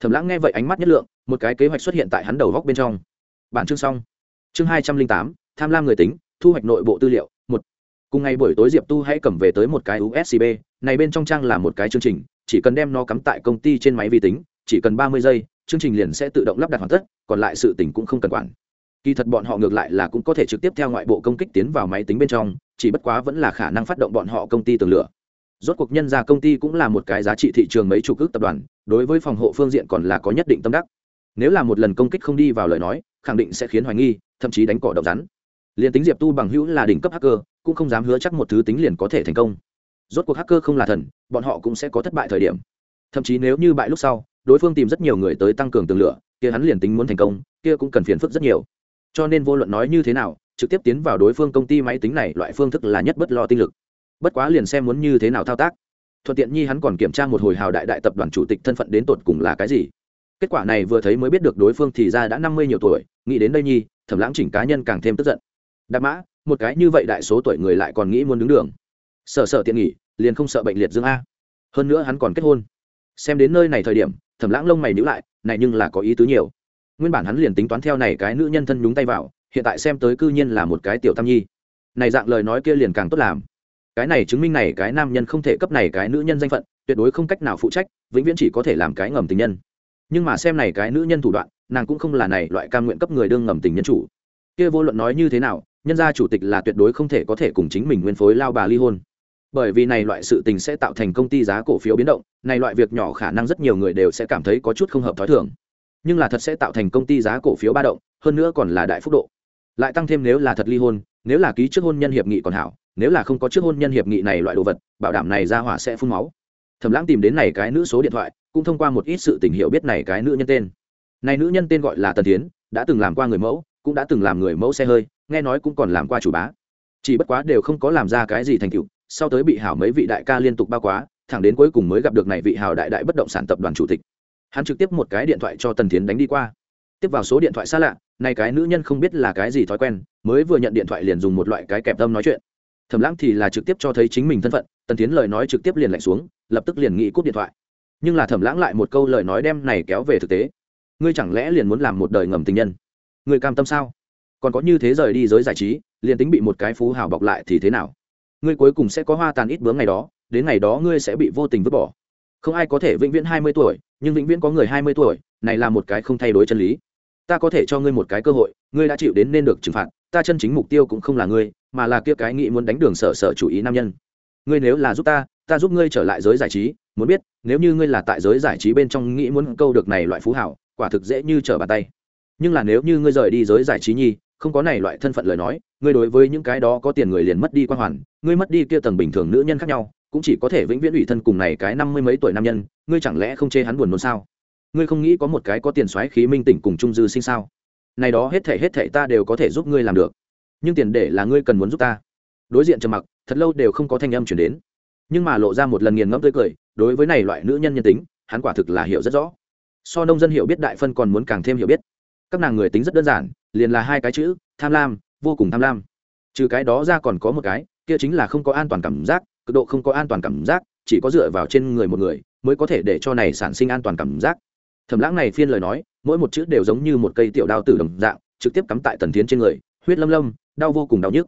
Thẩm lãng nghe vậy ánh mắt nhất lượng, một cái kế hoạch xuất hiện tại hắn đầu góc bên trong. Bản chương xong. Chương hai trăm linh tám, tham lam người tính, thu hoạch nội bộ tư liệu, một. Cùng ngày buổi tối diệp tu hãy cầm về tới một cái USB. này bên trong trang là một cái chương trình, chỉ cần đem nó cắm tại công ty trên máy vi tính, chỉ cần ba mươi giây, chương trình liền sẽ tự động lắp đặt hoàn tất, còn lại sự tỉnh cũng không cần quản. Kỳ thật bọn họ ngược lại là cũng có thể trực tiếp theo ngoại bộ công kích tiến vào máy tính bên trong, chỉ bất quá vẫn là khả năng phát động bọn họ công ty tường lửa rốt cuộc nhân ra công ty cũng là một cái giá trị thị trường mấy chục ước tập đoàn, đối với phòng hộ phương diện còn là có nhất định tâm đắc. Nếu là một lần công kích không đi vào lời nói, khẳng định sẽ khiến hoài nghi, thậm chí đánh cỏ độc rắn. Liền tính diệp tu bằng hữu là đỉnh cấp hacker, cũng không dám hứa chắc một thứ tính liền có thể thành công. Rốt cuộc hacker không là thần, bọn họ cũng sẽ có thất bại thời điểm. Thậm chí nếu như bại lúc sau, đối phương tìm rất nhiều người tới tăng cường tường lửa, kia hắn liền tính muốn thành công, kia cũng cần phiền phức rất nhiều. Cho nên vô luận nói như thế nào, trực tiếp tiến vào đối phương công ty máy tính này loại phương thức là nhất bất lo tinh lực bất quá liền xem muốn như thế nào thao tác. Thuận tiện nhi hắn còn kiểm tra một hồi hào đại đại tập đoàn chủ tịch thân phận đến tột cùng là cái gì. Kết quả này vừa thấy mới biết được đối phương thì ra đã năm mươi nhiều tuổi, nghĩ đến đây nhi thẩm lãng chỉnh cá nhân càng thêm tức giận. Đạp mã, một cái như vậy đại số tuổi người lại còn nghĩ muốn đứng đường. Sợ sợ tiện nghỉ, liền không sợ bệnh liệt dương a. Hơn nữa hắn còn kết hôn. Xem đến nơi này thời điểm thẩm lãng lông mày nhữ lại, này nhưng là có ý tứ nhiều. Nguyên bản hắn liền tính toán theo này cái nữ nhân thân nhúng tay vào, hiện tại xem tới cư nhiên là một cái tiểu tam nhi. Này dạng lời nói kia liền càng tốt làm cái này chứng minh này cái nam nhân không thể cấp này cái nữ nhân danh phận, tuyệt đối không cách nào phụ trách, vĩnh viễn chỉ có thể làm cái ngầm tình nhân. Nhưng mà xem này cái nữ nhân thủ đoạn, nàng cũng không là này loại cam nguyện cấp người đương ngầm tình nhân chủ. Kia vô luận nói như thế nào, nhân gia chủ tịch là tuyệt đối không thể có thể cùng chính mình nguyên phối lao bà ly hôn. Bởi vì này loại sự tình sẽ tạo thành công ty giá cổ phiếu biến động, này loại việc nhỏ khả năng rất nhiều người đều sẽ cảm thấy có chút không hợp thói thường. Nhưng là thật sẽ tạo thành công ty giá cổ phiếu ba động, hơn nữa còn là đại phúc độ. Lại tăng thêm nếu là thật ly hôn, nếu là ký trước hôn nhân hiệp nghị còn hảo nếu là không có trước hôn nhân hiệp nghị này loại đồ vật, bảo đảm này ra hỏa sẽ phun máu. Thầm lãng tìm đến này cái nữ số điện thoại, cũng thông qua một ít sự tình hiểu biết này cái nữ nhân tên. Này nữ nhân tên gọi là tần tiến đã từng làm qua người mẫu, cũng đã từng làm người mẫu xe hơi, nghe nói cũng còn làm qua chủ bá. Chỉ bất quá đều không có làm ra cái gì thành tựu, sau tới bị hảo mấy vị đại ca liên tục bao quá, thẳng đến cuối cùng mới gặp được này vị hảo đại đại bất động sản tập đoàn chủ tịch. Hắn trực tiếp một cái điện thoại cho tần tiến đánh đi qua. Tiếp vào số điện thoại xa lạ, này cái nữ nhân không biết là cái gì thói quen, mới vừa nhận điện thoại liền dùng một loại cái kẹp tâm nói chuyện thẩm lãng thì là trực tiếp cho thấy chính mình thân phận, tần tiến lời nói trực tiếp liền lạnh xuống, lập tức liền nghĩ cúp điện thoại. Nhưng là thẩm lãng lại một câu lời nói đem này kéo về thực tế. Ngươi chẳng lẽ liền muốn làm một đời ngầm tình nhân? Ngươi cam tâm sao? Còn có như thế rời đi giới giải trí, liền tính bị một cái phú hào bọc lại thì thế nào? Ngươi cuối cùng sẽ có hoa tàn ít bướm ngày đó, đến ngày đó ngươi sẽ bị vô tình vứt bỏ. Không ai có thể vĩnh viễn hai mươi tuổi, nhưng vĩnh viễn có người hai mươi tuổi, này là một cái không thay đổi chân lý. Ta có thể cho ngươi một cái cơ hội, ngươi đã chịu đến nên được trừng phạt, ta chân chính mục tiêu cũng không là ngươi mà là kia cái nghĩ muốn đánh đường sở sở chủ ý nam nhân. Ngươi nếu là giúp ta ta giúp ngươi trở lại giới giải trí, muốn biết, nếu như ngươi là tại giới giải trí bên trong nghĩ muốn câu được này loại phú hảo, quả thực dễ như trở bàn tay. Nhưng là nếu như ngươi rời đi giới giải trí nhi, không có này loại thân phận lời nói, ngươi đối với những cái đó có tiền người liền mất đi quan hoàn, ngươi mất đi kia tầng bình thường nữ nhân khác nhau, cũng chỉ có thể vĩnh viễn ủy thân cùng này cái năm mươi mấy tuổi nam nhân, ngươi chẳng lẽ không chê hắn buồn nôn sao? Ngươi không nghĩ có một cái có tiền xoáy khí minh tỉnh cùng trung dư sinh sao? Này đó hết thể hết thể ta đều có thể giúp ngươi làm được nhưng tiền để là ngươi cần muốn giúp ta. Đối diện trầm mặc, thật lâu đều không có thanh âm chuyển đến. Nhưng mà lộ ra một lần nghiền ngẫm tươi cười, đối với này loại nữ nhân nhân tính, hắn quả thực là hiểu rất rõ. So nông dân hiểu biết đại phân còn muốn càng thêm hiểu biết. Các nàng người tính rất đơn giản, liền là hai cái chữ, tham lam, vô cùng tham lam. Trừ cái đó ra còn có một cái, kia chính là không có an toàn cảm giác, cực độ không có an toàn cảm giác, chỉ có dựa vào trên người một người, mới có thể để cho này sản sinh an toàn cảm giác. Thẩm lãng này phiên lời nói, mỗi một chữ đều giống như một cây tiểu đao tử đồng dạng, trực tiếp cắm tại tần tiến trên người huyết lâm lâm, đau vô cùng đau nhức.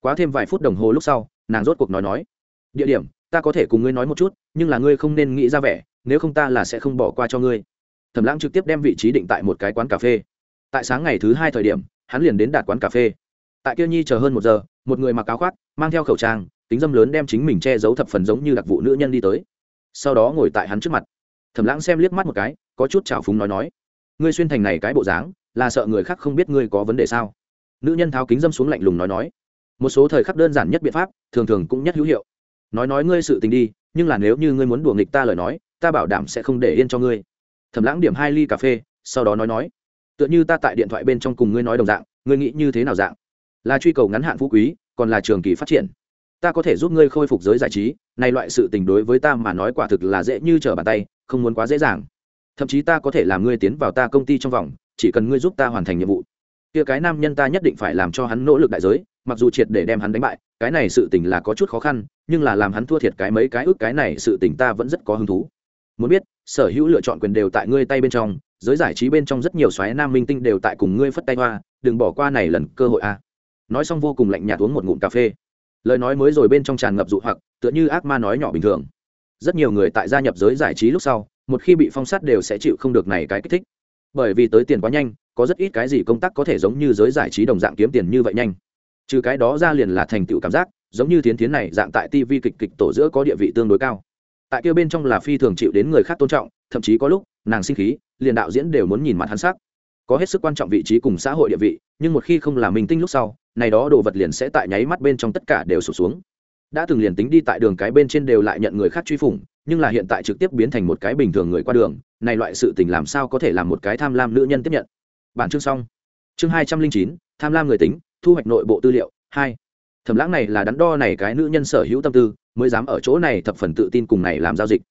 Quá thêm vài phút đồng hồ lúc sau, nàng rốt cuộc nói nói, địa điểm, ta có thể cùng ngươi nói một chút, nhưng là ngươi không nên nghĩ ra vẻ, nếu không ta là sẽ không bỏ qua cho ngươi. Thẩm lãng trực tiếp đem vị trí định tại một cái quán cà phê. Tại sáng ngày thứ hai thời điểm, hắn liền đến đạt quán cà phê. Tại kia nhi chờ hơn một giờ, một người mặc áo khoác, mang theo khẩu trang tính dâm lớn đem chính mình che giấu thập phần giống như đặc vụ nữ nhân đi tới. Sau đó ngồi tại hắn trước mặt. Thẩm lãng xem liếc mắt một cái, có chút trào phúng nói nói, ngươi xuyên thành này cái bộ dáng, là sợ người khác không biết ngươi có vấn đề sao? Nữ nhân tháo kính dâm xuống lạnh lùng nói nói. Một số thời khắc đơn giản nhất biện pháp, thường thường cũng nhất hữu hiệu. Nói nói ngươi sự tình đi, nhưng là nếu như ngươi muốn đùa nghịch ta lời nói, ta bảo đảm sẽ không để yên cho ngươi. Thẩm lãng điểm hai ly cà phê, sau đó nói nói. Tựa như ta tại điện thoại bên trong cùng ngươi nói đồng dạng, ngươi nghĩ như thế nào dạng? Là truy cầu ngắn hạn phú quý, còn là trường kỳ phát triển? Ta có thể giúp ngươi khôi phục giới giải trí, này loại sự tình đối với ta mà nói quả thực là dễ như trở bàn tay, không muốn quá dễ dàng. Thậm chí ta có thể làm ngươi tiến vào ta công ty trong vòng, chỉ cần ngươi giúp ta hoàn thành nhiệm vụ kia cái nam nhân ta nhất định phải làm cho hắn nỗ lực đại giới, mặc dù triệt để đem hắn đánh bại, cái này sự tình là có chút khó khăn, nhưng là làm hắn thua thiệt cái mấy cái ước cái này sự tình ta vẫn rất có hứng thú. Muốn biết, sở hữu lựa chọn quyền đều tại ngươi tay bên trong, giới giải trí bên trong rất nhiều xoáy nam minh tinh đều tại cùng ngươi phất tay hoa, đừng bỏ qua này lần cơ hội a. Nói xong vô cùng lạnh nhạt uống một ngụm cà phê. Lời nói mới rồi bên trong tràn ngập dụ hoặc, tựa như ác ma nói nhỏ bình thường. Rất nhiều người tại gia nhập giới giải trí lúc sau, một khi bị phong sát đều sẽ chịu không được này cái kích thích bởi vì tới tiền quá nhanh, có rất ít cái gì công tác có thể giống như giới giải trí đồng dạng kiếm tiền như vậy nhanh. Trừ cái đó ra liền là thành tựu cảm giác, giống như thiến thiến này dạng tại tv kịch kịch tổ giữa có địa vị tương đối cao. Tại kia bên trong là phi thường chịu đến người khác tôn trọng, thậm chí có lúc, nàng sinh khí, liền đạo diễn đều muốn nhìn mặt hắn sắc. Có hết sức quan trọng vị trí cùng xã hội địa vị, nhưng một khi không là minh tinh lúc sau, này đó đồ vật liền sẽ tại nháy mắt bên trong tất cả đều sụp xuống. Đã từng liền tính đi tại đường cái bên trên đều lại nhận người khác truy phủng nhưng là hiện tại trực tiếp biến thành một cái bình thường người qua đường, này loại sự tình làm sao có thể làm một cái tham lam nữ nhân tiếp nhận? Bản chương xong. Chương hai trăm linh chín, tham lam người tính, thu hoạch nội bộ tư liệu, hai. Thẩm lãng này là đắn đo này cái nữ nhân sở hữu tâm tư, mới dám ở chỗ này thập phần tự tin cùng này làm giao dịch.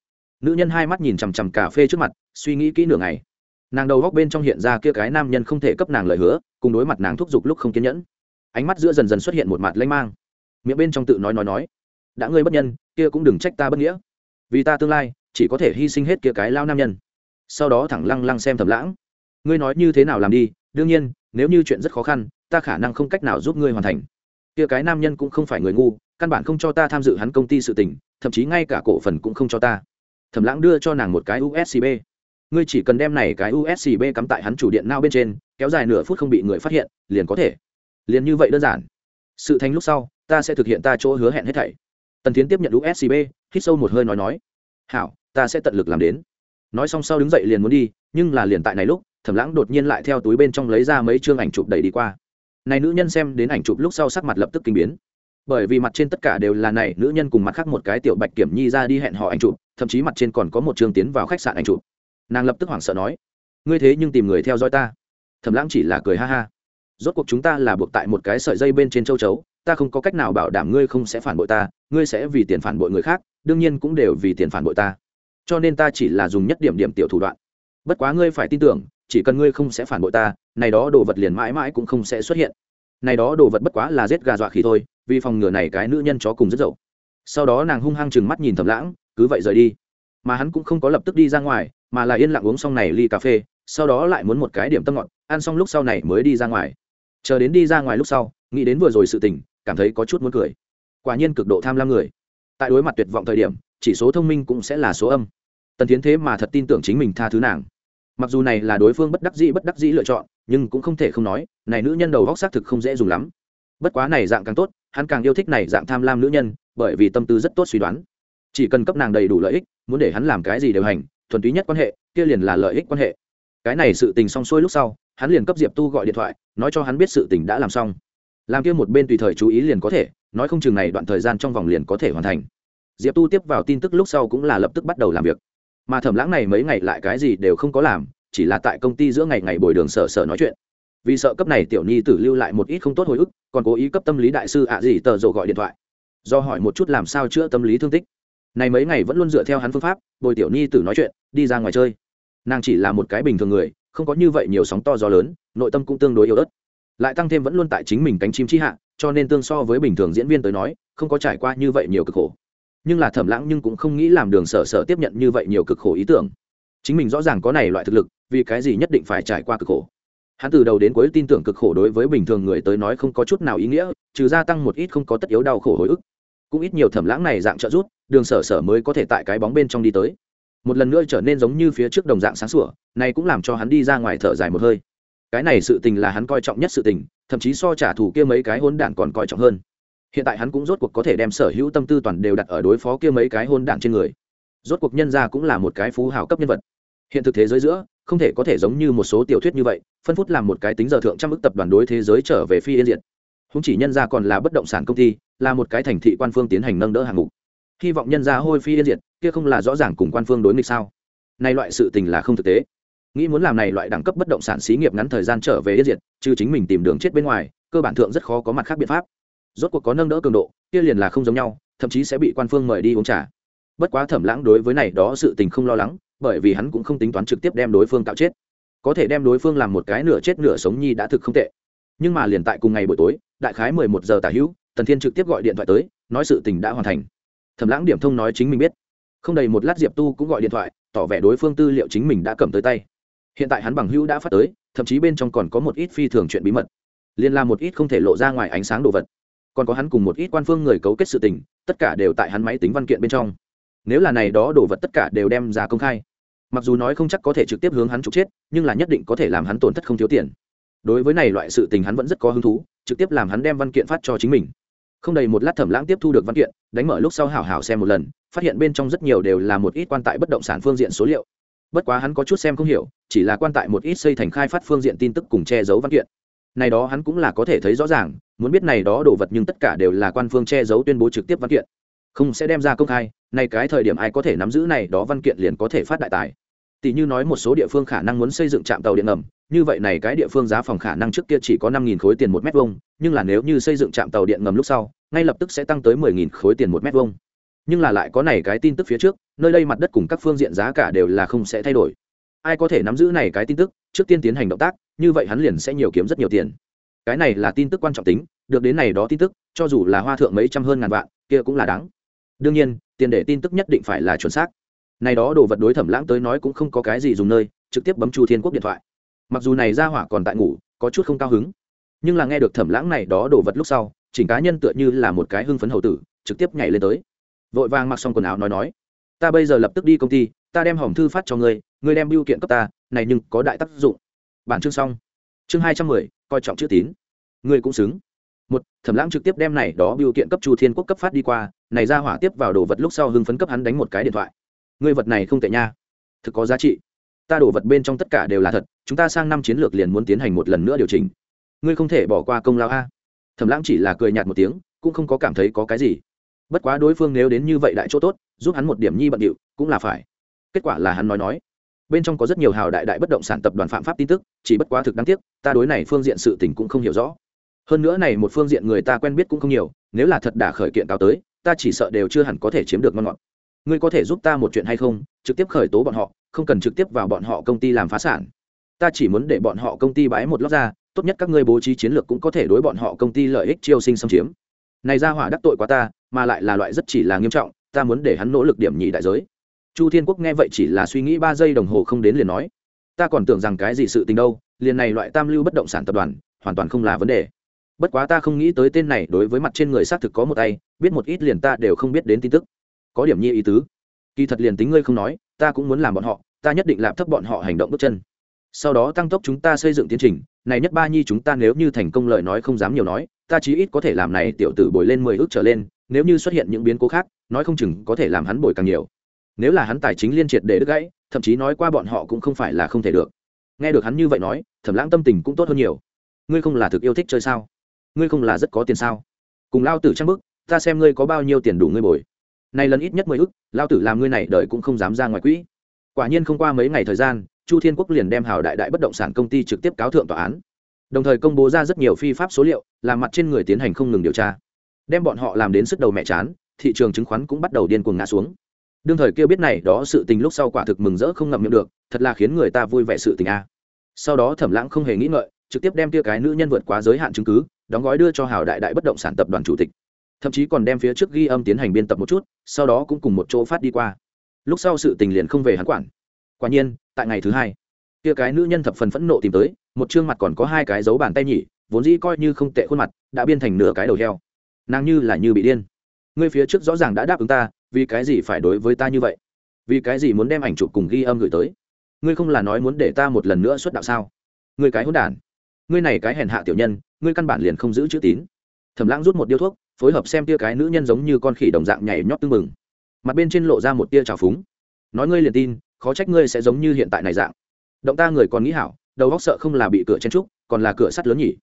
Nữ nhân hai mắt nhìn chằm chằm cà phê trước mặt, suy nghĩ kỹ nửa ngày. Nàng đầu góc bên trong hiện ra kia cái nam nhân không thể cấp nàng lời hứa, cùng đối mặt nàng thúc giục lúc không kiên nhẫn. Ánh mắt giữa dần dần xuất hiện một mặt lanh mang. Miệng bên trong tự nói nói nói, đã ngươi bất nhân, kia cũng đừng trách ta bất nghĩa vì ta tương lai, chỉ có thể hy sinh hết kia cái lao nam nhân. Sau đó thẳng lăng lăng xem thầm lãng. Ngươi nói như thế nào làm đi, đương nhiên, nếu như chuyện rất khó khăn, ta khả năng không cách nào giúp ngươi hoàn thành. Kia cái nam nhân cũng không phải người ngu, căn bản không cho ta tham dự hắn công ty sự tình, thậm chí ngay cả cổ phần cũng không cho ta. Thẩm lãng đưa cho nàng một cái uscb ngươi chỉ cần đem này cái uscb cắm tại hắn chủ điện nao bên trên, kéo dài nửa phút không bị người phát hiện, liền có thể. Liền như vậy đơn giản. Sự thành lúc sau, ta sẽ thực hiện ta chỗ hứa hẹn hết thảy tần tiến tiếp nhận uscb hít sâu một hơi nói nói, hảo, ta sẽ tận lực làm đến. Nói xong sau đứng dậy liền muốn đi, nhưng là liền tại này lúc, thẩm lãng đột nhiên lại theo túi bên trong lấy ra mấy chương ảnh chụp đẩy đi qua. Này nữ nhân xem đến ảnh chụp lúc sau sắc mặt lập tức kinh biến. Bởi vì mặt trên tất cả đều là này, nữ nhân cùng mặt khác một cái tiểu bạch kiểm nhi ra đi hẹn họ ảnh chụp, thậm chí mặt trên còn có một chương tiến vào khách sạn ảnh chụp. Nàng lập tức hoảng sợ nói, ngươi thế nhưng tìm người theo dõi ta. Thẩm lãng chỉ là cười ha ha. Rốt cuộc chúng ta là buộc tại một cái sợi dây bên trên châu chấu ta không có cách nào bảo đảm ngươi không sẽ phản bội ta, ngươi sẽ vì tiền phản bội người khác, đương nhiên cũng đều vì tiền phản bội ta. Cho nên ta chỉ là dùng nhất điểm điểm tiểu thủ đoạn. Bất quá ngươi phải tin tưởng, chỉ cần ngươi không sẽ phản bội ta, này đó đồ vật liền mãi mãi cũng không sẽ xuất hiện. Này đó đồ vật bất quá là giết gà dọa khỉ thôi, vì phòng ngừa này cái nữ nhân chó cùng rất dậu. Sau đó nàng hung hăng chừng mắt nhìn thầm lãng, cứ vậy rời đi. Mà hắn cũng không có lập tức đi ra ngoài, mà là yên lặng uống xong này ly cà phê, sau đó lại muốn một cái điểm tâm ngọt, ăn xong lúc sau này mới đi ra ngoài. Chờ đến đi ra ngoài lúc sau, nghĩ đến vừa rồi sự tình cảm thấy có chút muốn cười. Quả nhiên cực độ tham lam người. Tại đối mặt tuyệt vọng thời điểm, chỉ số thông minh cũng sẽ là số âm. Tần tiến thế mà thật tin tưởng chính mình tha thứ nàng. Mặc dù này là đối phương bất đắc dĩ bất đắc dĩ lựa chọn, nhưng cũng không thể không nói, này nữ nhân đầu góc xác thực không dễ dùng lắm. Bất quá này dạng càng tốt, hắn càng yêu thích này dạng tham lam nữ nhân, bởi vì tâm tư rất tốt suy đoán. Chỉ cần cấp nàng đầy đủ lợi ích, muốn để hắn làm cái gì đều hành, thuần túy nhất quan hệ, kia liền là lợi ích quan hệ. Cái này sự tình xong xuôi lúc sau, hắn liền cấp diệp tu gọi điện thoại, nói cho hắn biết sự tình đã làm xong làm kia một bên tùy thời chú ý liền có thể, nói không chừng này đoạn thời gian trong vòng liền có thể hoàn thành. Diệp tu tiếp vào tin tức lúc sau cũng là lập tức bắt đầu làm việc. Mà thẩm lãng này mấy ngày lại cái gì đều không có làm, chỉ là tại công ty giữa ngày ngày bồi đường sở sở nói chuyện. Vì sợ cấp này tiểu nhi tử lưu lại một ít không tốt hồi ức, còn cố ý cấp tâm lý đại sư ạ gì tờ rồ gọi điện thoại. Do hỏi một chút làm sao chữa tâm lý thương tích. Này mấy ngày vẫn luôn dựa theo hắn phương pháp, bồi tiểu nhi tử nói chuyện, đi ra ngoài chơi. Nàng chỉ là một cái bình thường người, không có như vậy nhiều sóng to gió lớn, nội tâm cũng tương đối yếu ớt lại tăng thêm vẫn luôn tại chính mình cánh chim chi hạ, cho nên tương so với bình thường diễn viên tới nói, không có trải qua như vậy nhiều cực khổ. Nhưng là thẩm lãng nhưng cũng không nghĩ làm đường sở sở tiếp nhận như vậy nhiều cực khổ ý tưởng. Chính mình rõ ràng có này loại thực lực, vì cái gì nhất định phải trải qua cực khổ. Hắn từ đầu đến cuối tin tưởng cực khổ đối với bình thường người tới nói không có chút nào ý nghĩa, trừ gia tăng một ít không có tất yếu đau khổ hồi ức. Cũng ít nhiều thẩm lãng này dạng trợ rút đường sở sở mới có thể tại cái bóng bên trong đi tới. Một lần nữa trở nên giống như phía trước đồng dạng sáng sủa, này cũng làm cho hắn đi ra ngoài thở dài một hơi cái này sự tình là hắn coi trọng nhất sự tình, thậm chí so trả thù kia mấy cái hôn đản còn coi trọng hơn. Hiện tại hắn cũng rốt cuộc có thể đem sở hữu tâm tư toàn đều đặt ở đối phó kia mấy cái hôn đản trên người. Rốt cuộc nhân ra cũng là một cái phú hào cấp nhân vật. Hiện thực thế giới giữa, không thể có thể giống như một số tiểu thuyết như vậy, phân phút làm một cái tính giờ thượng trăm ức tập đoàn đối thế giới trở về phi yên diện không chỉ nhân ra còn là bất động sản công ty, là một cái thành thị quan phương tiến hành nâng đỡ hạng mục. Hy vọng nhân ra hôi phi yên diệt, kia không là rõ ràng cùng quan phương đối nghịch sao? Nay loại sự tình là không thực tế nghĩ muốn làm này loại đẳng cấp bất động sản xí nghiệp ngắn thời gian trở về yên diệt chứ chính mình tìm đường chết bên ngoài, cơ bản thượng rất khó có mặt khác biện pháp. Rốt cuộc có nâng đỡ cường độ, kia liền là không giống nhau, thậm chí sẽ bị quan phương mời đi uống trà. Bất quá thẩm lãng đối với này đó sự tình không lo lắng, bởi vì hắn cũng không tính toán trực tiếp đem đối phương tạo chết. Có thể đem đối phương làm một cái nửa chết nửa sống nhi đã thực không tệ. Nhưng mà liền tại cùng ngày buổi tối, đại khái mười một giờ tả hữu, tần thiên trực tiếp gọi điện thoại tới, nói sự tình đã hoàn thành. Thẩm lãng điểm thông nói chính mình biết. Không đầy một lát diệp tu cũng gọi điện thoại, tỏ vẻ đối phương tư liệu chính mình đã cầm tới tay hiện tại hắn bằng hữu đã phát tới, thậm chí bên trong còn có một ít phi thường chuyện bí mật. Liên là một ít không thể lộ ra ngoài ánh sáng đồ vật. Còn có hắn cùng một ít quan phương người cấu kết sự tình, tất cả đều tại hắn máy tính văn kiện bên trong. Nếu là này đó đồ vật tất cả đều đem ra công khai. Mặc dù nói không chắc có thể trực tiếp hướng hắn trục chết, nhưng là nhất định có thể làm hắn tổn thất không thiếu tiền. Đối với này loại sự tình hắn vẫn rất có hứng thú, trực tiếp làm hắn đem văn kiện phát cho chính mình. Không đầy một lát thẩm lãng tiếp thu được văn kiện, đánh mở lúc sau hảo hảo xem một lần, phát hiện bên trong rất nhiều đều là một ít quan tại bất động sản phương diện số liệu bất quá hắn có chút xem không hiểu, chỉ là quan tại một ít xây thành khai phát phương diện tin tức cùng che giấu văn kiện. Này đó hắn cũng là có thể thấy rõ ràng, muốn biết này đó đồ vật nhưng tất cả đều là quan phương che giấu tuyên bố trực tiếp văn kiện. Không sẽ đem ra công khai, này cái thời điểm ai có thể nắm giữ này đó văn kiện liền có thể phát đại tài. Tỷ như nói một số địa phương khả năng muốn xây dựng trạm tàu điện ngầm, như vậy này cái địa phương giá phòng khả năng trước kia chỉ có năm nghìn khối tiền một mét vuông, nhưng là nếu như xây dựng trạm tàu điện ngầm lúc sau, ngay lập tức sẽ tăng tới mười nghìn khối tiền một mét vuông nhưng là lại có này cái tin tức phía trước, nơi đây mặt đất cùng các phương diện giá cả đều là không sẽ thay đổi. Ai có thể nắm giữ này cái tin tức, trước tiên tiến hành động tác, như vậy hắn liền sẽ nhiều kiếm rất nhiều tiền. Cái này là tin tức quan trọng tính, được đến này đó tin tức, cho dù là hoa thượng mấy trăm hơn ngàn vạn, kia cũng là đáng. Đương nhiên, tiền để tin tức nhất định phải là chuẩn xác. Này đó đồ vật đối thẩm lãng tới nói cũng không có cái gì dùng nơi, trực tiếp bấm chu thiên quốc điện thoại. Mặc dù này ra hỏa còn tại ngủ, có chút không cao hứng, nhưng là nghe được thẩm lãng này đó đồ vật lúc sau, chỉnh cá nhân tựa như là một cái hưng phấn hầu tử, trực tiếp nhảy lên tới vội vàng mặc xong quần áo nói nói, ta bây giờ lập tức đi công ty, ta đem hỏng thư phát cho ngươi ngươi đem biêu kiện cấp ta, này nhưng có đại tác dụng. Bản chương xong. Chương hai trăm mười, coi trọng chữ tín. Ngươi cũng xứng. Một, thẩm lãng trực tiếp đem này đó biêu kiện cấp chu thiên quốc cấp phát đi qua, này ra hỏa tiếp vào đồ vật lúc sau hưng phấn cấp hắn đánh một cái điện thoại. Ngươi vật này không tệ nha. Thực có giá trị. Ta đổ vật bên trong tất cả đều là thật, chúng ta sang năm chiến lược liền muốn tiến hành một lần nữa điều chỉnh. Ngươi không thể bỏ qua công lao a. Thẩm lãng chỉ là cười nhạt một tiếng, cũng không có cảm thấy có cái gì bất quá đối phương nếu đến như vậy đại chỗ tốt, giúp hắn một điểm nhi bận điệu, cũng là phải. Kết quả là hắn nói nói. Bên trong có rất nhiều hào đại đại bất động sản tập đoàn phạm pháp tin tức, chỉ bất quá thực đáng tiếc, ta đối này phương diện sự tình cũng không hiểu rõ. Hơn nữa này một phương diện người ta quen biết cũng không nhiều, nếu là thật đả khởi kiện cao tới, ta chỉ sợ đều chưa hẳn có thể chiếm được ngon ngọt. Ngươi có thể giúp ta một chuyện hay không, trực tiếp khởi tố bọn họ, không cần trực tiếp vào bọn họ công ty làm phá sản. Ta chỉ muốn để bọn họ công ty bãi một lót ra, tốt nhất các ngươi bố trí chiến lược cũng có thể đối bọn họ công ty lợi ích chiêu sinh xâm chiếm này ra hỏa đắc tội quá ta, mà lại là loại rất chỉ là nghiêm trọng, ta muốn để hắn nỗ lực điểm nhị đại giới. Chu thiên quốc nghe vậy chỉ là suy nghĩ ba giây đồng hồ không đến liền nói, ta còn tưởng rằng cái gì sự tình đâu, liền này loại tam lưu bất động sản tập đoàn, hoàn toàn không là vấn đề. Bất quá ta không nghĩ tới tên này đối với mặt trên người xác thực có một tay, biết một ít liền ta đều không biết đến tin tức. Có điểm nhi ý tứ. Kỳ thật liền tính ngươi không nói, ta cũng muốn làm bọn họ, ta nhất định làm thấp bọn họ hành động bước chân. Sau đó tăng tốc chúng ta xây dựng tiến trình này nhất ba nhi chúng ta nếu như thành công lời nói không dám nhiều nói, ta chí ít có thể làm này tiểu tử bồi lên mười ước trở lên, nếu như xuất hiện những biến cố khác, nói không chừng có thể làm hắn bồi càng nhiều. Nếu là hắn tài chính liên triệt để đứt gãy, thậm chí nói qua bọn họ cũng không phải là không thể được. Nghe được hắn như vậy nói, thẩm lãng tâm tình cũng tốt hơn nhiều. Ngươi không là thực yêu thích chơi sao? Ngươi không là rất có tiền sao? Cùng lao tử trang bức, ta xem ngươi có bao nhiêu tiền đủ ngươi bồi. Này lần ít nhất mười ức lao tử làm ngươi này đợi cũng không dám ra ngoài quỹ. Quả nhiên không qua mấy ngày thời gian chu thiên quốc liền đem hào đại đại bất động sản công ty trực tiếp cáo thượng tòa án. Đồng thời công bố ra rất nhiều phi pháp số liệu, làm mặt trên người tiến hành không ngừng điều tra. Đem bọn họ làm đến sức đầu mẹ chán, thị trường chứng khoán cũng bắt đầu điên cuồng ngã xuống. Đương thời kêu biết này, đó sự tình lúc sau quả thực mừng rỡ không ngậm miệng được, thật là khiến người ta vui vẻ sự tình a. Sau đó thẩm lãng không hề nghĩ ngợi, trực tiếp đem tia cái nữ nhân vượt quá giới hạn chứng cứ, đóng gói đưa cho hào đại đại bất động sản tập đoàn chủ tịch. Thậm chí còn đem phía trước ghi âm tiến hành biên tập một chút, sau đó cũng cùng một chỗ phát đi qua. Lúc sau sự tình liền không về hắn quản. Quả nhiên tại ngày thứ hai. Kia cái nữ nhân thập phần phẫn nộ tìm tới, một chương mặt còn có hai cái dấu bàn tay nhỉ, vốn dĩ coi như không tệ khuôn mặt, đã biên thành nửa cái đầu heo. Nàng như là như bị điên. Ngươi phía trước rõ ràng đã đáp ứng ta, vì cái gì phải đối với ta như vậy? Vì cái gì muốn đem ảnh chụp cùng ghi âm gửi tới? Ngươi không là nói muốn để ta một lần nữa xuất đạo sao? Ngươi cái hỗn đản. Ngươi này cái hèn hạ tiểu nhân, ngươi căn bản liền không giữ chữ tín. Thẩm lãng rút một điếu thuốc, phối hợp xem tia cái nữ nhân giống như con khỉ đồng dạng nhảy nhót tưng mừng mặt bên trên lộ ra một tia trào phúng. Nói ngươi liền tin khó trách ngươi sẽ giống như hiện tại này dạng. Động ta người còn nghĩ hảo, đầu góc sợ không là bị cửa chen trúc, còn là cửa sắt lớn nhỉ.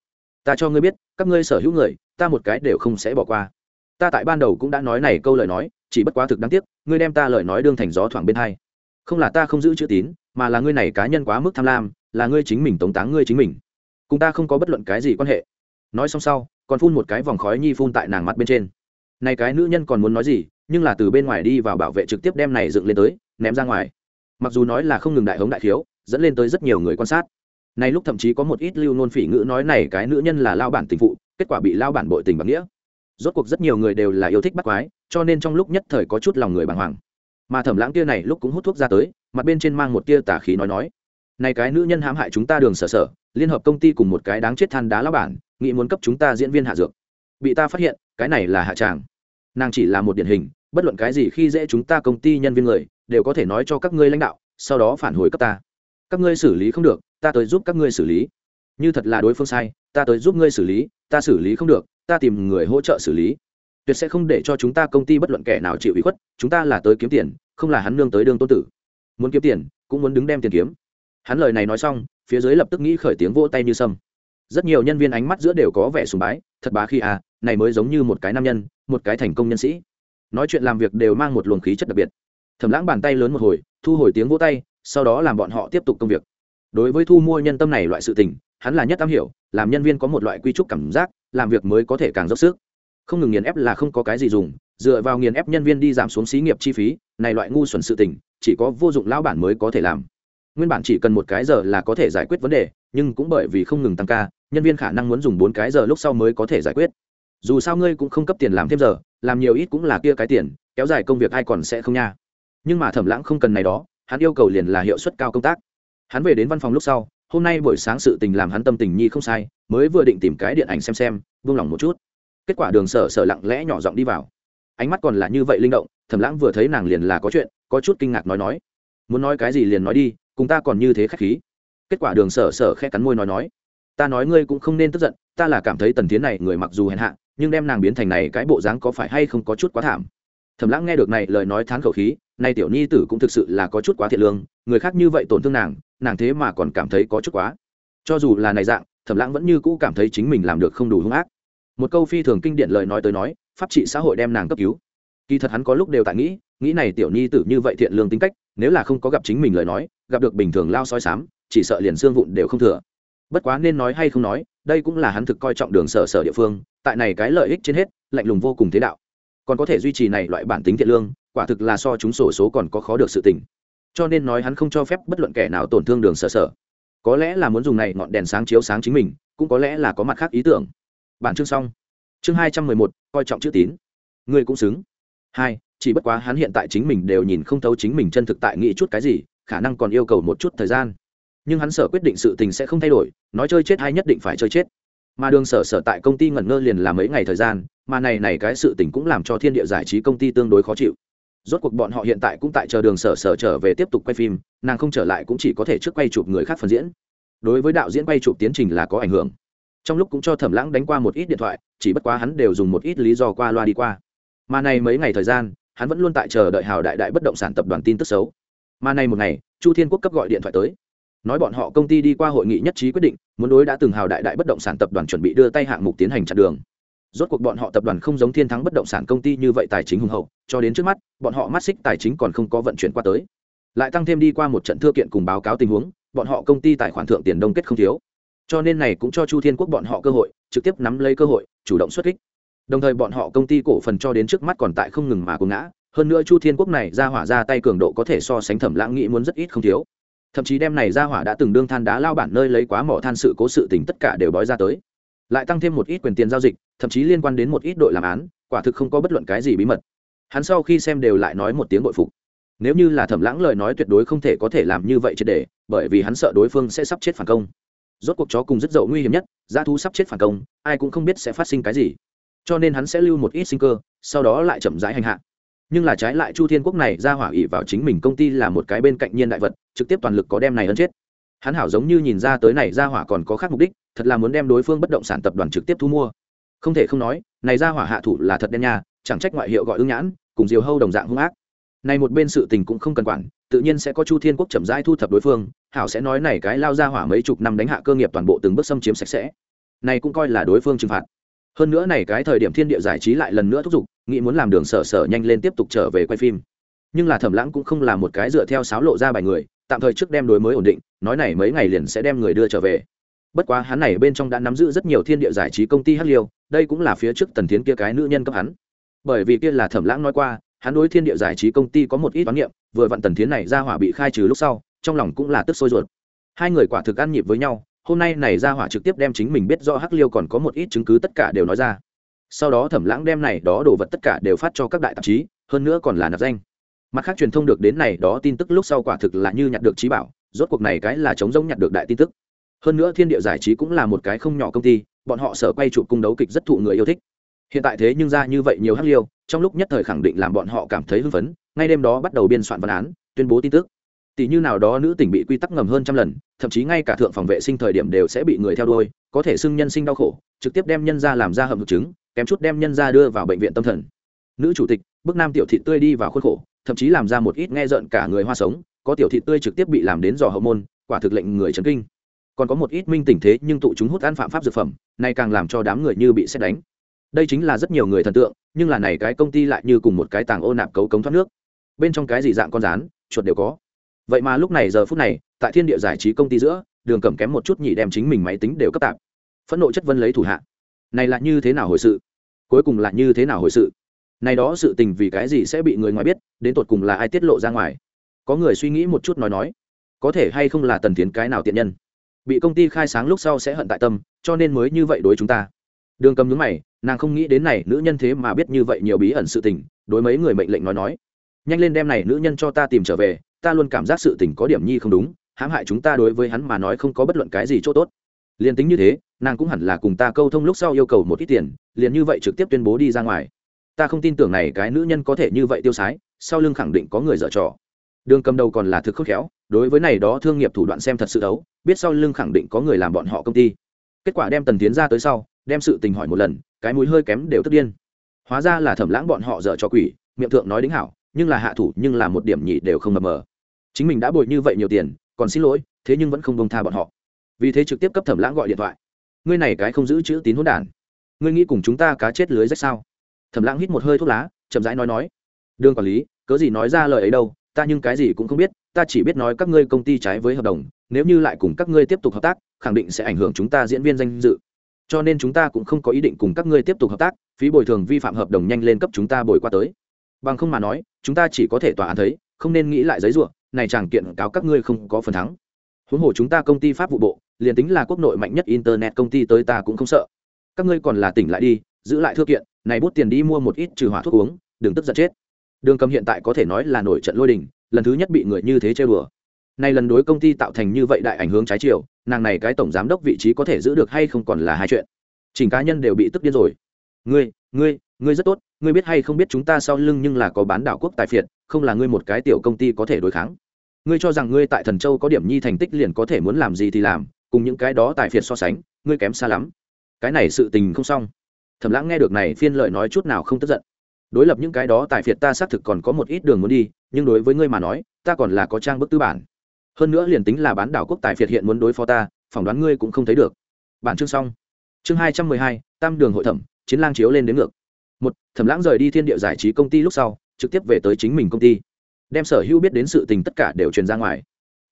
Ta cho ngươi biết, các ngươi sở hữu người, ta một cái đều không sẽ bỏ qua. Ta tại ban đầu cũng đã nói này câu lời nói, chỉ bất quá thực đáng tiếc, ngươi đem ta lời nói đương thành gió thoảng bên hai. Không là ta không giữ chữ tín, mà là ngươi này cá nhân quá mức tham lam, là ngươi chính mình tống táng ngươi chính mình. Cùng ta không có bất luận cái gì quan hệ. Nói xong sau, còn phun một cái vòng khói nhi phun tại nàng mặt bên trên. Này cái nữ nhân còn muốn nói gì, nhưng là từ bên ngoài đi vào bảo vệ trực tiếp đem này dựng lên tới, ném ra ngoài mặc dù nói là không ngừng đại hống đại thiếu, dẫn lên tới rất nhiều người quan sát. Nay lúc thậm chí có một ít lưu nôn phỉ ngữ nói này cái nữ nhân là lao bản tình phụ, kết quả bị lao bản bội tình bằng nghĩa. Rốt cuộc rất nhiều người đều là yêu thích bắt quái, cho nên trong lúc nhất thời có chút lòng người bàng hoàng. Mà thẩm lãng kia này lúc cũng hút thuốc ra tới, mặt bên trên mang một tia tả khí nói nói. Này cái nữ nhân hãm hại chúng ta đường sở sở, liên hợp công ty cùng một cái đáng chết than đá lao bản, nghĩ muốn cấp chúng ta diễn viên hạ dược. Bị ta phát hiện, cái này là hạ tràng. Nàng chỉ là một điển hình, bất luận cái gì khi dễ chúng ta công ty nhân viên người đều có thể nói cho các ngươi lãnh đạo, sau đó phản hồi cấp ta. Các ngươi xử lý không được, ta tới giúp các ngươi xử lý. Như thật là đối phương sai, ta tới giúp ngươi xử lý, ta xử lý không được, ta tìm người hỗ trợ xử lý. Tuyệt sẽ không để cho chúng ta công ty bất luận kẻ nào chịu ủy khuất, chúng ta là tới kiếm tiền, không là hắn nương tới đương tôn tử. Muốn kiếm tiền, cũng muốn đứng đem tiền kiếm. Hắn lời này nói xong, phía dưới lập tức nghĩ khởi tiếng vỗ tay như sâm. Rất nhiều nhân viên ánh mắt giữa đều có vẻ sùng bái, thật bá khi à này mới giống như một cái nam nhân, một cái thành công nhân sĩ. Nói chuyện làm việc đều mang một luồng khí chất đặc biệt thẩm lãng bàn tay lớn một hồi, thu hồi tiếng vỗ tay, sau đó làm bọn họ tiếp tục công việc. Đối với thu mua nhân tâm này loại sự tình, hắn là nhất am hiểu, làm nhân viên có một loại quy trúc cảm giác, làm việc mới có thể càng dốc sức. Không ngừng nghiền ép là không có cái gì dùng, dựa vào nghiền ép nhân viên đi giảm xuống xí nghiệp chi phí, này loại ngu xuẩn sự tình, chỉ có vô dụng lão bản mới có thể làm. Nguyên bản chỉ cần một cái giờ là có thể giải quyết vấn đề, nhưng cũng bởi vì không ngừng tăng ca, nhân viên khả năng muốn dùng bốn cái giờ lúc sau mới có thể giải quyết. Dù sao ngươi cũng không cấp tiền làm thêm giờ, làm nhiều ít cũng là kia cái tiền, kéo dài công việc ai còn sẽ không nha nhưng mà thẩm lãng không cần này đó, hắn yêu cầu liền là hiệu suất cao công tác. Hắn về đến văn phòng lúc sau, hôm nay buổi sáng sự tình làm hắn tâm tình nhi không sai, mới vừa định tìm cái điện ảnh xem xem vung lòng một chút. Kết quả đường sở sở lặng lẽ nhỏ giọng đi vào. Ánh mắt còn là như vậy linh động, thẩm lãng vừa thấy nàng liền là có chuyện, có chút kinh ngạc nói nói. Muốn nói cái gì liền nói đi, cùng ta còn như thế khách khí. Kết quả đường sở sở khẽ cắn môi nói nói. Ta nói ngươi cũng không nên tức giận, ta là cảm thấy tần tiến này người mặc dù hèn hạ, nhưng đem nàng biến thành này cái bộ dáng có phải hay không có chút quá thảm thẩm lãng nghe được này lời nói thán khẩu khí, nay tiểu nhi tử cũng thực sự là có chút quá thiệt lương, người khác như vậy tổn thương nàng nàng thế mà còn cảm thấy có chút quá. Cho dù là này dạng thẩm lãng vẫn như cũ cảm thấy chính mình làm được không đủ hung ác. Một câu phi thường kinh điển lời nói tới nói, pháp trị xã hội đem nàng cấp cứu. Kỳ thật hắn có lúc đều tại nghĩ nghĩ này tiểu nhi tử như vậy thiện lương tính cách, nếu là không có gặp chính mình lời nói, gặp được bình thường lao soi sám, chỉ sợ liền xương vụn đều không thừa. Bất quá nên nói hay không nói, đây cũng là hắn thực coi trọng đường sở sở địa phương, tại này cái lợi ích trên hết, lạnh lùng vô cùng thế đạo còn có thể duy trì này loại bản tính thiện lương, quả thực là so chúng sổ số còn có khó được sự tình. Cho nên nói hắn không cho phép bất luận kẻ nào tổn thương đường sở sở. Có lẽ là muốn dùng này ngọn đèn sáng chiếu sáng chính mình, cũng có lẽ là có mặt khác ý tưởng. Bản chương xong. Chương hai trăm mười một, coi trọng chữ tín. Ngươi cũng xứng. Hai, chỉ bất quá hắn hiện tại chính mình đều nhìn không thấu chính mình chân thực tại nghĩ chút cái gì, khả năng còn yêu cầu một chút thời gian. Nhưng hắn sở quyết định sự tình sẽ không thay đổi, nói chơi chết hay nhất định phải chơi chết mà đường sở sở tại công ty ngẩn ngơ liền là mấy ngày thời gian, mà này này cái sự tình cũng làm cho thiên địa giải trí công ty tương đối khó chịu. Rốt cuộc bọn họ hiện tại cũng tại chờ đường sở sở trở về tiếp tục quay phim, nàng không trở lại cũng chỉ có thể trước quay chụp người khác phần diễn. Đối với đạo diễn quay chụp tiến trình là có ảnh hưởng. Trong lúc cũng cho thẩm lãng đánh qua một ít điện thoại, chỉ bất quá hắn đều dùng một ít lý do qua loa đi qua. Mà này mấy ngày thời gian, hắn vẫn luôn tại chờ đợi hào đại đại bất động sản tập đoàn tin tức xấu. Mà này một ngày, chu thiên quốc cấp gọi điện thoại tới nói bọn họ công ty đi qua hội nghị nhất trí quyết định, muốn đối đã từng hào đại đại bất động sản tập đoàn chuẩn bị đưa tay hạng mục tiến hành chặn đường. Rốt cuộc bọn họ tập đoàn không giống thiên thắng bất động sản công ty như vậy tài chính hùng hậu, cho đến trước mắt, bọn họ mắt xích tài chính còn không có vận chuyển qua tới. Lại tăng thêm đi qua một trận thưa kiện cùng báo cáo tình huống, bọn họ công ty tài khoản thượng tiền đông kết không thiếu. Cho nên này cũng cho chu thiên quốc bọn họ cơ hội, trực tiếp nắm lấy cơ hội, chủ động xuất kích. Đồng thời bọn họ công ty cổ phần cho đến trước mắt còn tại không ngừng mà cố ngã, hơn nữa chu thiên quốc này ra hỏa ra tay cường độ có thể so sánh thẩm lãng nghĩ muốn rất ít không thiếu thậm chí đem này ra hỏa đã từng đương than đá lao bản nơi lấy quá mỏ than sự cố sự tình tất cả đều bói ra tới. Lại tăng thêm một ít quyền tiền giao dịch, thậm chí liên quan đến một ít đội làm án, quả thực không có bất luận cái gì bí mật. Hắn sau khi xem đều lại nói một tiếng bội phục. Nếu như là thẩm lãng lời nói tuyệt đối không thể có thể làm như vậy triệt để, bởi vì hắn sợ đối phương sẽ sắp chết phản công. Rốt cuộc chó cùng rất dậu nguy hiểm nhất giá thú sắp chết phản công, ai cũng không biết sẽ phát sinh cái gì. Cho nên hắn sẽ lưu một ít sinh cơ, sau đó lại chậm rãi hành hạ nhưng là trái lại chu thiên quốc này ra hỏa ỉ vào chính mình công ty là một cái bên cạnh nhiên đại vật, trực tiếp toàn lực có đem này ấn chết. Hắn hảo giống như nhìn ra tới này ra hỏa còn có khác mục đích, thật là muốn đem đối phương bất động sản tập đoàn trực tiếp thu mua. Không thể không nói, này ra hỏa hạ thủ là thật đen nha, chẳng trách ngoại hiệu gọi ưng nhãn, cùng diều hâu đồng dạng hung ác. Này một bên sự tình cũng không cần quản, tự nhiên sẽ có chu thiên quốc chậm rãi thu thập đối phương, hảo sẽ nói này cái lao ra hỏa mấy chục năm đánh hạ cơ nghiệp toàn bộ từng bước xâm chiếm sạch sẽ. Này cũng coi là đối phương trừng phạt. Hơn nữa này cái thời điểm thiên địa giải trí lại lần nữa thúc giục nghĩ muốn làm đường sở sở nhanh lên tiếp tục trở về quay phim. Nhưng là thẩm lãng cũng không là một cái dựa theo sáo lộ ra bài người, tạm thời trước đem đối mới ổn định, nói này mấy ngày liền sẽ đem người đưa trở về. Bất quá hắn này bên trong đã nắm giữ rất nhiều thiên địa giải trí công ty hắc liêu, đây cũng là phía trước tần thiến kia cái nữ nhân cấp hắn. Bởi vì kia là thẩm lãng nói qua, hắn đối thiên địa giải trí công ty có một ít toán niệm vừa vặn tần thiến này ra hỏa bị khai trừ lúc sau, trong lòng cũng là tức sôi ruột. Hai người quả thực ăn nhịp với nhau, hôm nay này ra hỏa trực tiếp đem chính mình biết do hắc liêu còn có một ít chứng cứ tất cả đều nói ra sau đó thẩm lãng đem này đó đồ vật tất cả đều phát cho các đại tạp chí, hơn nữa còn là nạp danh. Mặt khác truyền thông được đến này đó tin tức lúc sau quả thực là như nhặt được trí bảo, rốt cuộc này cái là chống giống nhặt được đại tin tức. Hơn nữa thiên địa giải trí cũng là một cái không nhỏ công ty, bọn họ sở quay chụp cung đấu kịch rất thụ người yêu thích. Hiện tại thế nhưng ra như vậy nhiều hắc liêu, trong lúc nhất thời khẳng định làm bọn họ cảm thấy hưng phấn, ngay đêm đó bắt đầu biên soạn văn án, tuyên bố tin tức. Tỷ như nào đó nữ tỉnh bị quy tắc ngầm hơn trăm lần, thậm chí ngay cả thượng phòng vệ sinh thời điểm đều sẽ bị người theo đuôi, có thể xưng nhân sinh đau khổ, trực tiếp đem nhân ra làm ra hầm thực chứng kém chút đem nhân ra đưa vào bệnh viện tâm thần. Nữ chủ tịch, bức nam tiểu thị tươi đi vào khuôn khổ, thậm chí làm ra một ít nghe rợn cả người hoa sống, có tiểu thị tươi trực tiếp bị làm đến dò hậu môn, quả thực lệnh người chấn kinh. Còn có một ít minh tình thế nhưng tụ chúng hút ăn phạm pháp dược phẩm, này càng làm cho đám người như bị xét đánh. Đây chính là rất nhiều người thần tượng, nhưng là này cái công ty lại như cùng một cái tàng ô nạp cấu cống thoát nước. Bên trong cái gì dạng con rán, chuột đều có. Vậy mà lúc này giờ phút này, tại thiên địa giải trí công ty giữa, đường cầm kém một chút nhị đem chính mình máy tính đều cấp tạp. Phẫn nộ chất vân lấy thủ hạ. Này là như thế nào hồi sự? Cuối cùng là như thế nào hồi sự? Này đó sự tình vì cái gì sẽ bị người ngoài biết, đến tột cùng là ai tiết lộ ra ngoài? Có người suy nghĩ một chút nói nói. Có thể hay không là tần tiến cái nào tiện nhân? Bị công ty khai sáng lúc sau sẽ hận tại tâm, cho nên mới như vậy đối chúng ta. Đường cầm nhướng mày, nàng không nghĩ đến này nữ nhân thế mà biết như vậy nhiều bí ẩn sự tình, đối mấy người mệnh lệnh nói nói. Nhanh lên đem này nữ nhân cho ta tìm trở về, ta luôn cảm giác sự tình có điểm nhi không đúng, hãm hại chúng ta đối với hắn mà nói không có bất luận cái gì chỗ tốt liền tính như thế, nàng cũng hẳn là cùng ta câu thông lúc sau yêu cầu một ít tiền, liền như vậy trực tiếp tuyên bố đi ra ngoài. Ta không tin tưởng này cái nữ nhân có thể như vậy tiêu sái, sau lưng khẳng định có người dở trò. Đường cầm đầu còn là thực khốc khéo, đối với này đó thương nghiệp thủ đoạn xem thật sự đấu biết sau lưng khẳng định có người làm bọn họ công ty. Kết quả đem tần tiến ra tới sau, đem sự tình hỏi một lần, cái mũi hơi kém đều tức điên. Hóa ra là thẩm lãng bọn họ dở cho quỷ, miệng thượng nói đính hảo, nhưng là hạ thủ, nhưng là một điểm nhị đều không mập mờ. Chính mình đã bồi như vậy nhiều tiền, còn xin lỗi, thế nhưng vẫn không bông tha bọn họ vì thế trực tiếp cấp thẩm lãng gọi điện thoại. Ngươi này cái không giữ chữ tín hỗn đản. Ngươi nghĩ cùng chúng ta cá chết lưới rách sao? Thẩm lãng hít một hơi thuốc lá, chậm rãi nói nói. Đương quản lý, cớ gì nói ra lời ấy đâu, ta nhưng cái gì cũng không biết, ta chỉ biết nói các ngươi công ty trái với hợp đồng, nếu như lại cùng các ngươi tiếp tục hợp tác, khẳng định sẽ ảnh hưởng chúng ta diễn viên danh dự. Cho nên chúng ta cũng không có ý định cùng các ngươi tiếp tục hợp tác, phí bồi thường vi phạm hợp đồng nhanh lên cấp chúng ta bồi qua tới. Bằng không mà nói, chúng ta chỉ có thể tòa án thấy, không nên nghĩ lại giấy ruộng, này chẳng kiện cáo các ngươi không có phần thắng huống hồ chúng ta công ty pháp vụ bộ, liền tính là quốc nội mạnh nhất internet công ty tới ta cũng không sợ. Các ngươi còn là tỉnh lại đi, giữ lại thư kiện, này bút tiền đi mua một ít trừ hỏa thuốc uống, đừng tức giận chết. Đường cầm hiện tại có thể nói là nổi trận lôi đình, lần thứ nhất bị người như thế chơi bừa nay lần đối công ty tạo thành như vậy đại ảnh hưởng trái chiều, nàng này cái tổng giám đốc vị trí có thể giữ được hay không còn là hai chuyện. Chỉnh cá nhân đều bị tức điên rồi. Ngươi ngươi ngươi rất tốt, ngươi biết hay không biết chúng ta sau lưng nhưng là có bán đảo quốc tài phiệt, không là ngươi một cái tiểu công ty có thể đối kháng ngươi cho rằng ngươi tại thần châu có điểm nhi thành tích liền có thể muốn làm gì thì làm, cùng những cái đó tài phiệt so sánh, ngươi kém xa lắm. Cái này sự tình không xong. Thẩm lãng nghe được này phiên lợi nói chút nào không tức giận. Đối lập những cái đó tài phiệt ta xác thực còn có một ít đường muốn đi, nhưng đối với ngươi mà nói, ta còn là có trang bức tư bản. Hơn nữa liền tính là bán đảo quốc tài phiệt hiện muốn đối phó ta, phỏng đoán ngươi cũng không thấy được. Bản chương xong. Chương hai trăm mười hai, tam đường hội thẩm, chiến lang chiếu lên đến ngược. Một, thẩm lãng rời đi thiên địa giải trí công ty lúc sau, trực tiếp về tới chính mình công ty đem sở hữu biết đến sự tình tất cả đều truyền ra ngoài.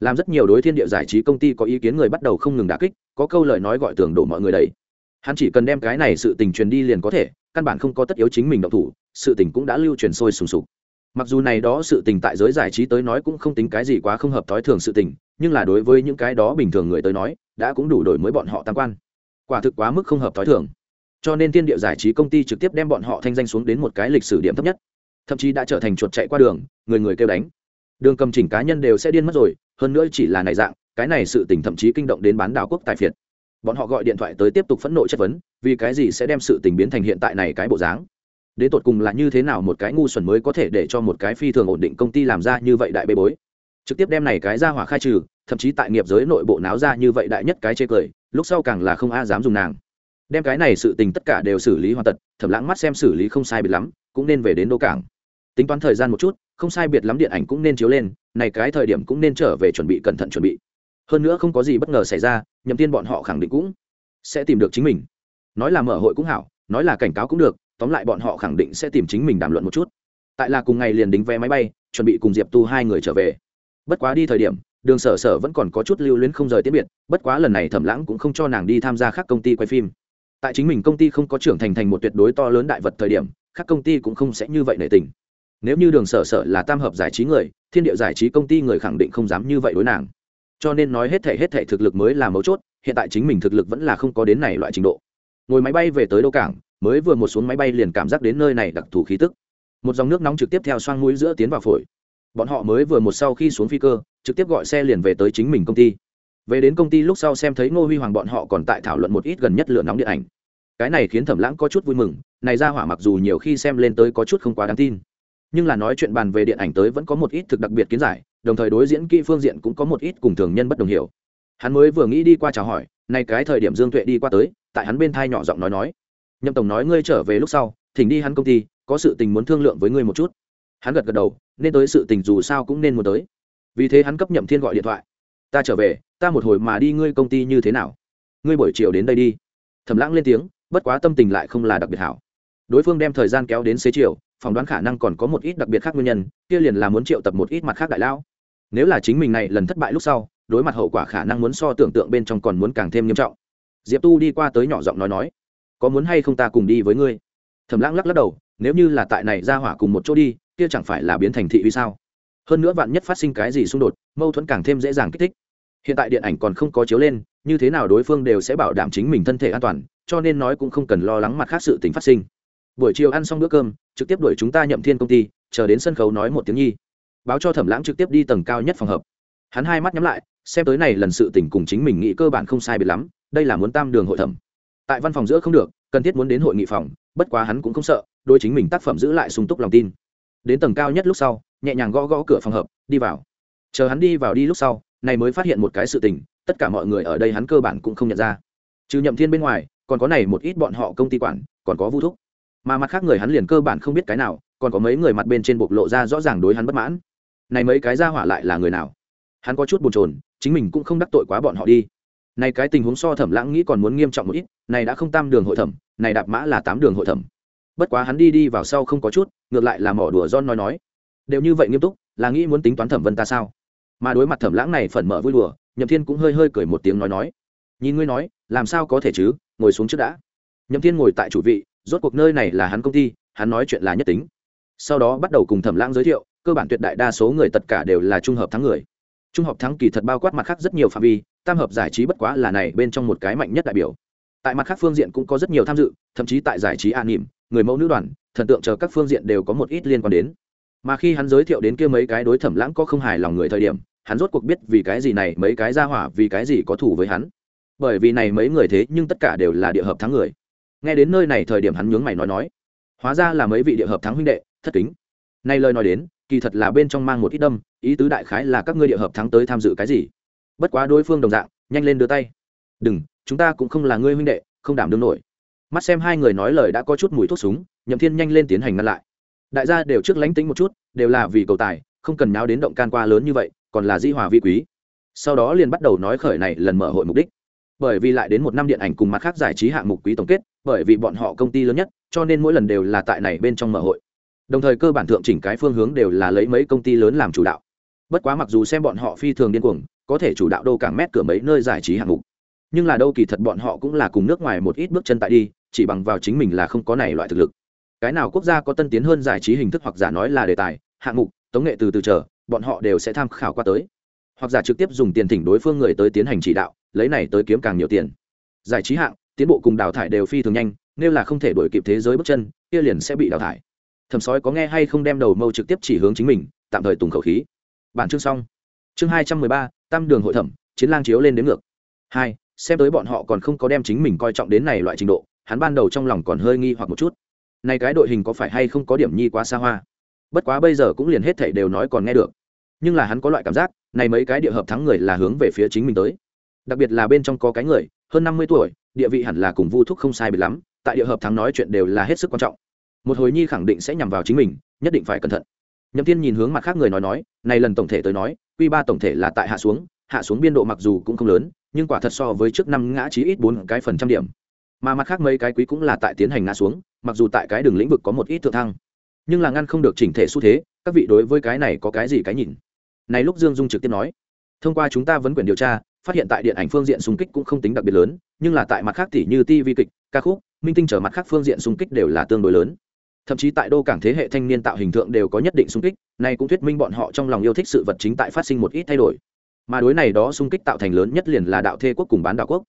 Làm rất nhiều đối thiên địa giải trí công ty có ý kiến người bắt đầu không ngừng đả kích, có câu lời nói gọi tưởng đổ mọi người đấy hắn chỉ cần đem cái này sự tình truyền đi liền có thể, căn bản không có tất yếu chính mình động thủ, sự tình cũng đã lưu truyền sôi sùng sục. Mặc dù này đó sự tình tại giới giải trí tới nói cũng không tính cái gì quá không hợp thói thường sự tình, nhưng là đối với những cái đó bình thường người tới nói, đã cũng đủ đổi mới bọn họ tam quan. Quả thực quá mức không hợp thói thường. Cho nên thiên địa giải trí công ty trực tiếp đem bọn họ thanh danh xuống đến một cái lịch sử điểm thấp nhất thậm chí đã trở thành chuột chạy qua đường, người người kêu đánh. Đường cầm chỉnh cá nhân đều sẽ điên mất rồi, hơn nữa chỉ là này dạng, cái này sự tình thậm chí kinh động đến bán đảo quốc tài phiệt. Bọn họ gọi điện thoại tới tiếp tục phẫn nộ chất vấn, vì cái gì sẽ đem sự tình biến thành hiện tại này cái bộ dáng? Đến tột cùng là như thế nào một cái ngu xuẩn mới có thể để cho một cái phi thường ổn định công ty làm ra như vậy đại bê bối? Trực tiếp đem này cái ra hỏa khai trừ, thậm chí tại nghiệp giới nội bộ náo ra như vậy đại nhất cái chê cười, lúc sau càng là không a dám dùng nàng. Đem cái này sự tình tất cả đều xử lý hoàn tật thẩm lãng mắt xem xử lý không sai biệt lắm, cũng nên về đến đô cảng tính toán thời gian một chút, không sai biệt lắm điện ảnh cũng nên chiếu lên, này cái thời điểm cũng nên trở về chuẩn bị cẩn thận chuẩn bị. Hơn nữa không có gì bất ngờ xảy ra nhầm tiên bọn họ khẳng định cũng sẽ tìm được chính mình. Nói là mở hội cũng hảo, nói là cảnh cáo cũng được, tóm lại bọn họ khẳng định sẽ tìm chính mình đàm luận một chút. Tại là cùng ngày liền đính vé máy bay, chuẩn bị cùng diệp tu hai người trở về. Bất quá đi thời điểm, đường sở sở vẫn còn có chút lưu luyến không rời tiết biệt, bất quá lần này thẩm lãng cũng không cho nàng đi tham gia các công ty quay phim. Tại chính mình công ty không có trưởng thành thành một tuyệt đối to lớn đại vật thời điểm các công ty cũng không sẽ như vậy nể tình nếu như đường sở sở là tam hợp giải trí người, thiên địa giải trí công ty người khẳng định không dám như vậy đối nàng. Cho nên nói hết thể hết thể thực lực mới là mấu chốt, hiện tại chính mình thực lực vẫn là không có đến này loại trình độ. Ngồi máy bay về tới đô cảng, mới vừa một xuống máy bay liền cảm giác đến nơi này đặc thù khí tức. Một dòng nước nóng trực tiếp theo xoang mũi giữa tiến vào phổi. Bọn họ mới vừa một sau khi xuống phi cơ, trực tiếp gọi xe liền về tới chính mình công ty. Về đến công ty lúc sau xem thấy ngô huy hoàng bọn họ còn tại thảo luận một ít gần nhất lửa nóng điện ảnh. Cái này khiến thẩm lãng có chút vui mừng, này ra hỏa mặc dù nhiều khi xem lên tới có chút không quá đáng tin nhưng là nói chuyện bàn về điện ảnh tới vẫn có một ít thực đặc biệt kiến giải, đồng thời đối diễn kỹ phương diện cũng có một ít cùng thường nhân bất đồng hiểu. Hắn mới vừa nghĩ đi qua chào hỏi, nay cái thời điểm dương tuệ đi qua tới, tại hắn bên thai nhỏ giọng nói nói. Nhậm tổng nói ngươi trở về lúc sau, thỉnh đi hắn công ty, có sự tình muốn thương lượng với ngươi một chút. Hắn gật gật đầu, nên tới sự tình dù sao cũng nên muốn tới. Vì thế hắn cấp nhậm thiên gọi điện thoại. Ta trở về, ta một hồi mà đi ngươi công ty như thế nào? Ngươi buổi chiều đến đây đi. Thầm lãng lên tiếng, bất quá tâm tình lại không là đặc biệt hảo. Đối phương đem thời gian kéo đến xế chiều phỏng đoán khả năng còn có một ít đặc biệt khác nguyên nhân, kia liền là muốn triệu tập một ít mặt khác đại lão. Nếu là chính mình này lần thất bại lúc sau, đối mặt hậu quả khả năng muốn so tưởng tượng bên trong còn muốn càng thêm nghiêm trọng. Diệp tu đi qua tới nhỏ giọng nói nói, có muốn hay không ta cùng đi với ngươi? Thẩm lãng lắc lắc đầu, nếu như là tại này ra hỏa cùng một chỗ đi, kia chẳng phải là biến thành thị uy sao? Hơn nữa vạn nhất phát sinh cái gì xung đột, mâu thuẫn càng thêm dễ dàng kích thích. Hiện tại điện ảnh còn không có chiếu lên, như thế nào đối phương đều sẽ bảo đảm chính mình thân thể an toàn, cho nên nói cũng không cần lo lắng mặt khác sự tình phát sinh buổi chiều ăn xong bữa cơm, trực tiếp đuổi chúng ta nhậm thiên công ty, chờ đến sân khấu nói một tiếng nhi. Báo cho thẩm lãng trực tiếp đi tầng cao nhất phòng hợp hắn hai mắt nhắm lại, xem tới này lần sự tình cùng chính mình nghĩ cơ bản không sai biệt lắm, đây là muốn tam đường hội thẩm. Tại văn phòng giữa không được, cần thiết muốn đến hội nghị phòng, bất quá hắn cũng không sợ đôi chính mình tác phẩm giữ lại sung túc lòng tin. Đến tầng cao nhất lúc sau, nhẹ nhàng gõ gõ cửa phòng hợp đi vào. Chờ hắn đi vào đi lúc sau, này mới phát hiện một cái sự tình, tất cả mọi người ở đây hắn cơ bản cũng không nhận ra. Trừ nhậm thiên bên ngoài, còn có này một ít bọn họ công ty quản, còn có vu thúc mà mặt khác người hắn liền cơ bản không biết cái nào, còn có mấy người mặt bên trên bộc lộ ra rõ ràng đối hắn bất mãn. Này mấy cái ra hỏa lại là người nào? Hắn có chút bồn chồn, chính mình cũng không đắc tội quá bọn họ đi. Này cái tình huống so thẩm lãng nghĩ còn muốn nghiêm trọng một ít, này đã không tam đường hội thẩm, này đạp mã là tám đường hội thẩm. Bất quá hắn đi đi vào sau không có chút, ngược lại là mỏ đùa don nói nói. Đều như vậy nghiêm túc, là nghĩ muốn tính toán thẩm vân ta sao? Mà đối mặt thẩm lãng này phần mở vui đùa, nhậm thiên cũng hơi hơi cười một tiếng nói nói. Nhìn ngươi nói, làm sao có thể chứ, ngồi xuống trước đã. Nhậm thiên ngồi tại chủ vị rốt cuộc nơi này là hắn công ty, hắn nói chuyện là nhất tính. Sau đó bắt đầu cùng thẩm lãng giới thiệu, cơ bản tuyệt đại đa số người tất cả đều là trung hợp thắng người. Trung hợp thắng kỳ thật bao quát mặt khác rất nhiều phạm vi, tam hợp giải trí bất quá là này bên trong một cái mạnh nhất đại biểu. Tại mặt khác phương diện cũng có rất nhiều tham dự, thậm chí tại giải trí an nỉm, người mẫu nữ đoàn, thần tượng chờ các phương diện đều có một ít liên quan đến. Mà khi hắn giới thiệu đến kia mấy cái đối thẩm lãng có không hài lòng người thời điểm, hắn rốt cuộc biết vì cái gì này, mấy cái ra hỏa vì cái gì có thủ với hắn. Bởi vì này mấy người thế nhưng tất cả đều là địa hợp thắng người nghe đến nơi này thời điểm hắn nhướng mày nói nói, hóa ra là mấy vị địa hợp thắng huynh đệ, thất kính. Nay lời nói đến, kỳ thật là bên trong mang một ít đâm, ý tứ đại khái là các ngươi địa hợp thắng tới tham dự cái gì. Bất quá đối phương đồng dạng, nhanh lên đưa tay. Đừng, chúng ta cũng không là ngươi huynh đệ, không đảm đương nổi. Mắt xem hai người nói lời đã có chút mùi thuốc súng, nhậm thiên nhanh lên tiến hành ngăn lại. Đại gia đều trước lánh tính một chút, đều là vì cầu tài, không cần nháo đến động can qua lớn như vậy, còn là di hòa vi quý. Sau đó liền bắt đầu nói khởi này lần mở hội mục đích. Bởi vì lại đến một năm điện ảnh cùng mặt khác giải trí hạng mục quý tổng kết bởi vì bọn họ công ty lớn nhất, cho nên mỗi lần đều là tại này bên trong mở hội. Đồng thời cơ bản thượng chỉnh cái phương hướng đều là lấy mấy công ty lớn làm chủ đạo. Bất quá mặc dù xem bọn họ phi thường điên cuồng, có thể chủ đạo đô càng mét cửa mấy nơi giải trí hạng mục. Nhưng là đâu kỳ thật bọn họ cũng là cùng nước ngoài một ít bước chân tại đi, chỉ bằng vào chính mình là không có này loại thực lực. Cái nào quốc gia có tân tiến hơn giải trí hình thức hoặc giả nói là đề tài, hạng mục, tống nghệ từ từ chờ, bọn họ đều sẽ tham khảo qua tới. Hoặc giả trực tiếp dùng tiền thỉnh đối phương người tới tiến hành chỉ đạo, lấy này tới kiếm càng nhiều tiền. Giải trí hạng tiến bộ cùng đào thải đều phi thường nhanh, nếu là không thể đổi kịp thế giới bước chân, kia liền sẽ bị đào thải. Thầm sói có nghe hay không đem đầu mâu trực tiếp chỉ hướng chính mình, tạm thời tùng khẩu khí. Bản chương xong. Chương hai trăm mười ba, tam đường hội thẩm, chiến lang chiếu lên đến ngược. Hai, xem tới bọn họ còn không có đem chính mình coi trọng đến này loại trình độ, hắn ban đầu trong lòng còn hơi nghi hoặc một chút. Này cái đội hình có phải hay không có điểm nhi quá xa hoa? Bất quá bây giờ cũng liền hết thảy đều nói còn nghe được. Nhưng là hắn có loại cảm giác, này mấy cái địa hợp thắng người là hướng về phía chính mình tới. Đặc biệt là bên trong có cái người hơn năm mươi tuổi, địa vị hẳn là cùng vu thúc không sai biệt lắm, tại địa hợp thắng nói chuyện đều là hết sức quan trọng. Một hồi nhi khẳng định sẽ nhằm vào chính mình, nhất định phải cẩn thận. Nhậm thiên nhìn hướng mặt khác người nói nói, này lần tổng thể tới nói q ba tổng thể là tại hạ xuống hạ xuống biên độ mặc dù cũng không lớn, nhưng quả thật so với trước năm ngã chí ít bốn cái phần trăm điểm. Mà mặt khác mấy cái quý cũng là tại tiến hành ngã xuống, mặc dù tại cái đường lĩnh vực có một ít thượng thăng, nhưng là ngăn không được chỉnh thể xu thế, các vị đối với cái này có cái gì cái nhìn? Này lúc dương dung trực tiếp nói, thông qua chúng ta vấn quyền điều tra phát hiện tại điện ảnh phương diện xung kích cũng không tính đặc biệt lớn, nhưng là tại mặt khác tỉ như ti vi kịch, ca khúc, minh tinh trở mặt khác phương diện xung kích đều là tương đối lớn. Thậm chí tại đô cảng thế hệ thanh niên tạo hình tượng đều có nhất định xung kích, này cũng thuyết minh bọn họ trong lòng yêu thích sự vật chính tại phát sinh một ít thay đổi. Mà đối này đó xung kích tạo thành lớn nhất liền là đạo thê quốc cùng bán đảo quốc.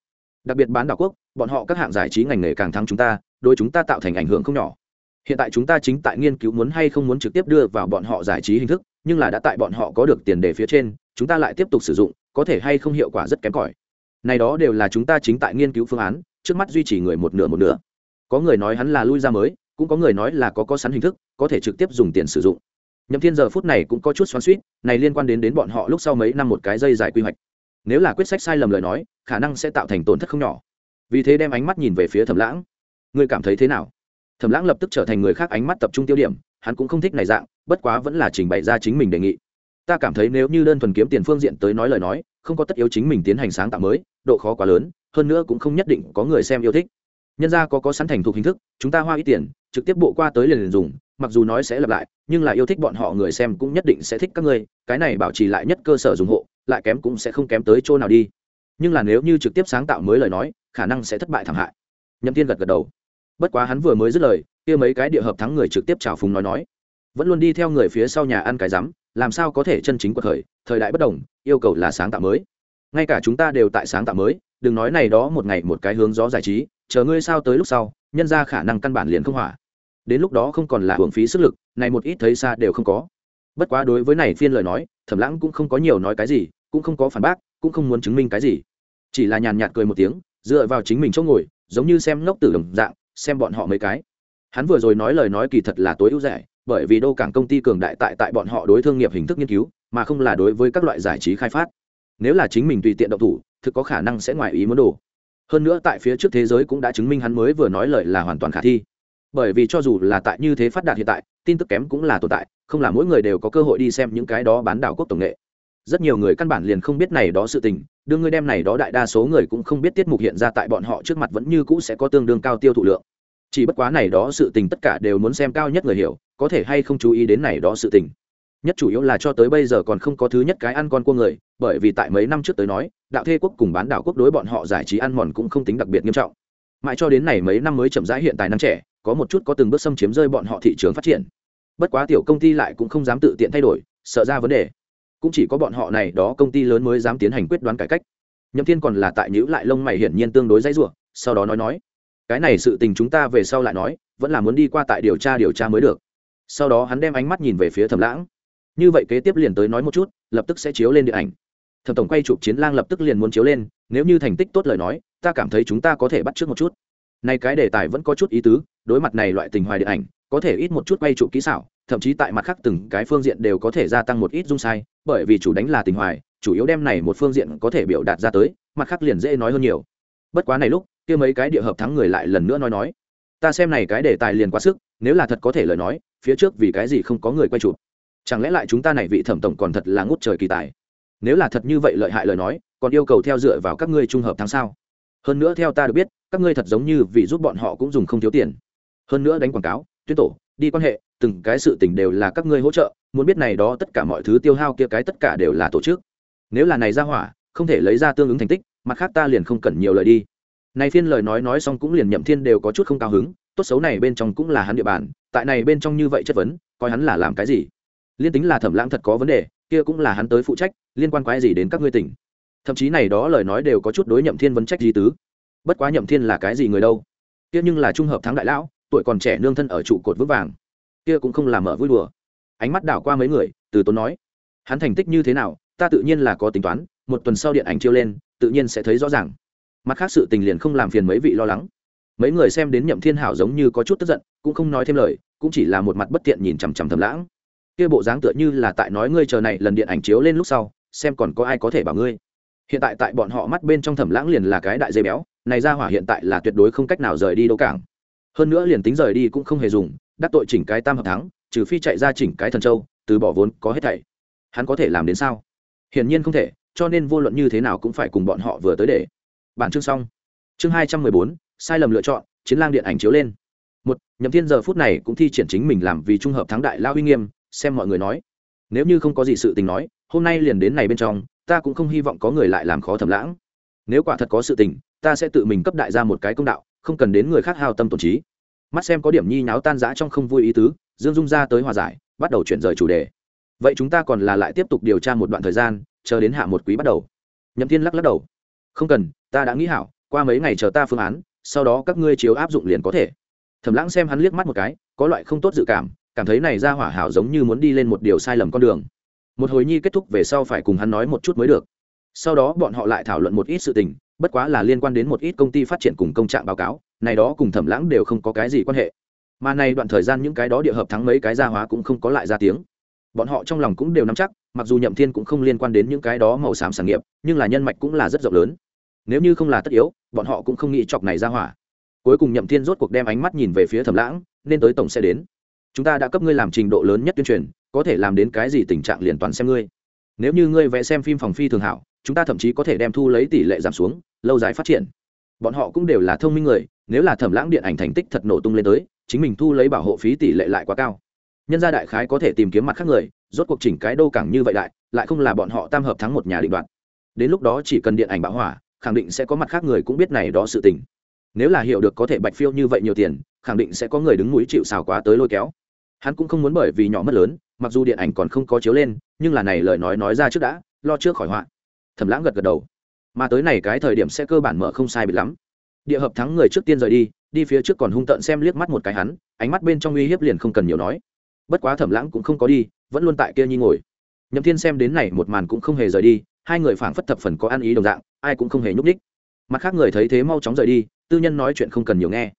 Đặc biệt bán đảo quốc, bọn họ các hạng giải trí ngành nghề càng thắng chúng ta, đối chúng ta tạo thành ảnh hưởng không nhỏ. Hiện tại chúng ta chính tại nghiên cứu muốn hay không muốn trực tiếp đưa vào bọn họ giải trí hình thức, nhưng là đã tại bọn họ có được tiền đề phía trên, chúng ta lại tiếp tục sử dụng có thể hay không hiệu quả rất kém cỏi. Này đó đều là chúng ta chính tại nghiên cứu phương án, trước mắt duy trì người một nửa một nửa. Có người nói hắn là lui ra mới, cũng có người nói là có có sẵn hình thức, có thể trực tiếp dùng tiền sử dụng. Nhậm thiên giờ phút này cũng có chút xoắn suýt này liên quan đến đến bọn họ lúc sau mấy năm một cái dây dài quy hoạch. Nếu là quyết sách sai lầm lời nói, khả năng sẽ tạo thành tổn thất không nhỏ. Vì thế đem ánh mắt nhìn về phía thẩm lãng. Ngươi cảm thấy thế nào? Thẩm lãng lập tức trở thành người khác ánh mắt tập trung tiêu điểm, hắn cũng không thích này dạng, bất quá vẫn là trình bày ra chính mình đề nghị ta cảm thấy nếu như đơn thuần kiếm tiền phương diện tới nói lời nói không có tất yếu chính mình tiến hành sáng tạo mới độ khó quá lớn hơn nữa cũng không nhất định có người xem yêu thích. Nhân ra có có sẵn thành thục hình thức chúng ta hoa ít tiền trực tiếp bộ qua tới liền, liền dùng mặc dù nói sẽ lặp lại nhưng là yêu thích bọn họ người xem cũng nhất định sẽ thích các ngươi cái này bảo trì lại nhất cơ sở dùng hộ lại kém cũng sẽ không kém tới chỗ nào đi. Nhưng là nếu như trực tiếp sáng tạo mới lời nói khả năng sẽ thất bại thảm hại. Nhậm tiên gật gật đầu. Bất quá hắn vừa mới dứt lời kia mấy cái địa hợp thắng người trực tiếp chào phúng nói nói. Vẫn luôn đi theo người phía sau nhà ăn cái rắm làm sao có thể chân chính cuộc khởi, thời đại bất đồng, yêu cầu là sáng tạo mới. Ngay cả chúng ta đều tại sáng tạo mới, đừng nói này đó một ngày một cái hướng gió giải trí, chờ ngươi sao tới lúc sau, nhân ra khả năng căn bản liền không hỏa. Đến lúc đó không còn là hưởng phí sức lực, này một ít thấy xa đều không có. Bất quá đối với này phiên lời nói, thẩm lãng cũng không có nhiều nói cái gì, cũng không có phản bác, cũng không muốn chứng minh cái gì. Chỉ là nhàn nhạt cười một tiếng, dựa vào chính mình chỗ ngồi, giống như xem ngốc tử đồng dạng, xem bọn họ mấy cái. Hắn vừa rồi nói lời nói kỳ thật là tối ưu rẻ bởi vì đô cảng công ty cường đại tại tại bọn họ đối thương nghiệp hình thức nghiên cứu, mà không là đối với các loại giải trí khai phát. Nếu là chính mình tùy tiện động thủ, thực có khả năng sẽ ngoài ý muốn đồ. Hơn nữa tại phía trước thế giới cũng đã chứng minh hắn mới vừa nói lời là hoàn toàn khả thi. Bởi vì cho dù là tại như thế phát đạt hiện tại, tin tức kém cũng là tồn tại, không là mỗi người đều có cơ hội đi xem những cái đó bán đảo quốc tổng nghệ. Rất nhiều người căn bản liền không biết này đó sự tình, đương ngươi đem này đó đại đa số người cũng không biết tiết mục hiện ra tại bọn họ trước mặt vẫn như cũ sẽ có tương đương cao tiêu thụ lượng chỉ bất quá này đó sự tình tất cả đều muốn xem cao nhất người hiểu, có thể hay không chú ý đến này đó sự tình. Nhất chủ yếu là cho tới bây giờ còn không có thứ nhất cái ăn con cua người, bởi vì tại mấy năm trước tới nói, đạo thê quốc cùng bán đảo quốc đối bọn họ giải trí ăn mòn cũng không tính đặc biệt nghiêm trọng. Mãi cho đến này mấy năm mới chậm rãi hiện tài năng trẻ, có một chút có từng bước xâm chiếm rơi bọn họ thị trường phát triển. Bất quá tiểu công ty lại cũng không dám tự tiện thay đổi, sợ ra vấn đề. Cũng chỉ có bọn họ này đó công ty lớn mới dám tiến hành quyết đoán cải cách. Nhậm thiên còn là tại nhữ lại lông mày hiển nhiên tương đối dãy rủa, sau đó nói nói cái này sự tình chúng ta về sau lại nói, vẫn là muốn đi qua tại điều tra điều tra mới được. Sau đó hắn đem ánh mắt nhìn về phía thẩm lãng. Như vậy kế tiếp liền tới nói một chút, lập tức sẽ chiếu lên điện ảnh. Thẩm tổng quay chụp chiến lang lập tức liền muốn chiếu lên, nếu như thành tích tốt lời nói, ta cảm thấy chúng ta có thể bắt trước một chút. Nay cái đề tài vẫn có chút ý tứ, đối mặt này loại tình hoài điện ảnh, có thể ít một chút quay chụp kỹ xảo, thậm chí tại mặt khác từng cái phương diện đều có thể gia tăng một ít dung sai, bởi vì chủ đánh là tình hoài, chủ yếu đem này một phương diện có thể biểu đạt ra tới, mặt khác liền dễ nói hơn nhiều. Bất quá này lúc kia mấy cái địa hợp thắng người lại lần nữa nói nói. Ta xem này cái đề tài liền quá sức, nếu là thật có thể lời nói, phía trước vì cái gì không có người quay chụp? Chẳng lẽ lại chúng ta này vị thẩm tổng còn thật là ngút trời kỳ tài? Nếu là thật như vậy lợi hại lời nói, còn yêu cầu theo dựa vào các ngươi trung hợp tháng sau hơn nữa theo ta được biết, các ngươi thật giống như vì giúp bọn họ cũng dùng không thiếu tiền. Hơn nữa đánh quảng cáo, tuyên tổ, đi quan hệ, từng cái sự tình đều là các ngươi hỗ trợ, muốn biết này đó tất cả mọi thứ tiêu hao kia cái tất cả đều là tổ chức. Nếu là này ra hỏa, không thể lấy ra tương ứng thành tích, mặt khác ta liền không cần nhiều lời đi này phiên lời nói nói xong cũng liền nhậm thiên đều có chút không cao hứng, tốt xấu này bên trong cũng là hắn địa bàn, tại này bên trong như vậy chất vấn, coi hắn là làm cái gì? Liên tính là thẩm lãng thật có vấn đề, kia cũng là hắn tới phụ trách, liên quan quái gì đến các ngươi tỉnh? Thậm chí này đó lời nói đều có chút đối nhậm thiên vấn trách gì tứ. Bất quá nhậm thiên là cái gì người đâu? Kia nhưng là trung hợp thắng đại lão, tuổi còn trẻ nương thân ở trụ cột vững vàng. Kia cũng không làm mở vui đùa. Ánh mắt đảo qua mấy người, từ tốn nói, hắn thành tích như thế nào, ta tự nhiên là có tính toán, một tuần sau điện ảnh chiêu lên, tự nhiên sẽ thấy rõ ràng mặt khác sự tình liền không làm phiền mấy vị lo lắng. Mấy người xem đến nhậm thiên hảo giống như có chút tức giận, cũng không nói thêm lời, cũng chỉ là một mặt bất tiện nhìn chằm chằm thầm lãng. Kia bộ dáng tựa như là tại nói ngươi chờ này lần điện ảnh chiếu lên lúc sau, xem còn có ai có thể bảo ngươi. Hiện tại tại bọn họ mắt bên trong thẩm lãng liền là cái đại dây béo, này ra hỏa hiện tại là tuyệt đối không cách nào rời đi đâu cảng. Hơn nữa liền tính rời đi cũng không hề dùng, đắc tội chỉnh cái tam hợp thắng, trừ phi chạy ra chỉnh cái thần châu, từ bỏ vốn có hết thảy. Hắn có thể làm đến sao? Hiển nhiên không thể, cho nên vô luận như thế nào cũng phải cùng bọn họ vừa tới để bản chương xong. Chương hai trăm mười bốn, sai lầm lựa chọn, chiến lang điện ảnh chiếu lên. Một, nhậm thiên giờ phút này cũng thi triển chính mình làm vì trung hợp thắng đại lao uy nghiêm, xem mọi người nói. Nếu như không có gì sự tình nói, hôm nay liền đến này bên trong, ta cũng không hy vọng có người lại làm khó thầm lãng. Nếu quả thật có sự tình, ta sẽ tự mình cấp đại ra một cái công đạo, không cần đến người khác hao tâm tổn trí. Mắt xem có điểm nhi nháo tan rã trong không vui ý tứ, dương dung ra tới hòa giải, bắt đầu chuyển rời chủ đề. Vậy chúng ta còn là lại tiếp tục điều tra một đoạn thời gian, chờ đến hạ một quý bắt đầu. Nhậm thiên lắc lắc đầu không cần, ta đã nghĩ hảo, qua mấy ngày chờ ta phương án, sau đó các ngươi chiếu áp dụng liền có thể. Thẩm lãng xem hắn liếc mắt một cái, có loại không tốt dự cảm cảm thấy này ra hỏa hảo giống như muốn đi lên một điều sai lầm con đường. Một hồi nhi kết thúc về sau phải cùng hắn nói một chút mới được. Sau đó bọn họ lại thảo luận một ít sự tình, bất quá là liên quan đến một ít công ty phát triển cùng công trạng báo cáo, này đó cùng thẩm lãng đều không có cái gì quan hệ. Mà này đoạn thời gian những cái đó địa hợp thắng mấy cái gia hóa cũng không có lại ra tiếng. Bọn họ trong lòng cũng đều nắm chắc, mặc dù nhậm thiên cũng không liên quan đến những cái đó màu xám sản nghiệp, nhưng là nhân mạch cũng là rất rộng lớn nếu như không là tất yếu, bọn họ cũng không nghĩ chọc này ra hỏa. Cuối cùng nhậm thiên rốt cuộc đem ánh mắt nhìn về phía thẩm lãng, nên tới tổng sẽ đến. Chúng ta đã cấp ngươi làm trình độ lớn nhất tuyên truyền, có thể làm đến cái gì tình trạng liền toàn xem ngươi. Nếu như ngươi vẽ xem phim phòng phi thường hảo, chúng ta thậm chí có thể đem thu lấy tỷ lệ giảm xuống, lâu dài phát triển. Bọn họ cũng đều là thông minh người, nếu là thẩm lãng điện ảnh thành tích thật nổ tung lên tới, chính mình thu lấy bảo hộ phí tỷ lệ lại quá cao. Nhân gia đại khái có thể tìm kiếm mặt khác người, rốt cuộc chỉnh cái đô càng như vậy đại, lại không là bọn họ tam hợp thắng một nhà định đoạt. Đến lúc đó chỉ cần điện ảnh bão hỏa khẳng định sẽ có mặt khác người cũng biết này đó sự tình. Nếu là hiểu được có thể bạch phiêu như vậy nhiều tiền, khẳng định sẽ có người đứng núi chịu xào quá tới lôi kéo. Hắn cũng không muốn bởi vì nhỏ mất lớn, mặc dù điện ảnh còn không có chiếu lên, nhưng là này lời nói nói ra trước đã, lo trước khỏi họa. Thẩm lãng gật gật đầu. Mà tới này cái thời điểm sẽ cơ bản mở không sai bị lắm. Địa hợp thắng người trước tiên rời đi đi phía trước còn hung tợn xem liếc mắt một cái hắn, ánh mắt bên trong uy hiếp liền không cần nhiều nói. Bất quá thẩm lãng cũng không có đi, vẫn luôn tại kia nhi ngồi. Nhậm thiên xem đến này một màn cũng không hề rời đi hai người phảng phất thập phần có ăn ý đồng dạng, ai cũng không hề nhúc ních mặt khác người thấy thế mau chóng rời đi, tư nhân nói chuyện không cần nhiều nghe.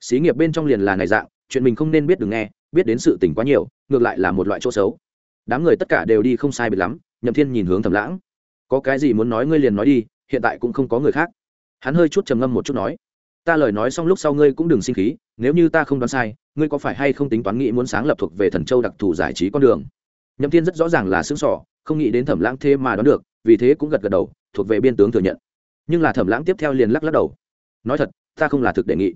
Xí nghiệp bên trong liền là này dạng, chuyện mình không nên biết đừng nghe, biết đến sự tình quá nhiều, ngược lại là một loại chỗ xấu. Đám người tất cả đều đi không sai biệt lắm, nhậm thiên nhìn hướng thẩm lãng. Có cái gì muốn nói ngươi liền nói đi, hiện tại cũng không có người khác. Hắn hơi chút trầm ngâm một chút nói, ta lời nói xong lúc sau ngươi cũng đừng sinh khí, nếu như ta không đoán sai, ngươi có phải hay không tính toán nghĩ muốn sáng lập thuộc về thần châu đặc thù giải trí con đường? Nhậm thiên rất rõ ràng là xứng sỏ không nghĩ đến thẩm lãng thế mà đoán được vì thế cũng gật gật đầu, thuộc về biên tướng thừa nhận. Nhưng là thẩm lãng tiếp theo liền lắc lắc đầu. Nói thật, ta không là thực đề nghị.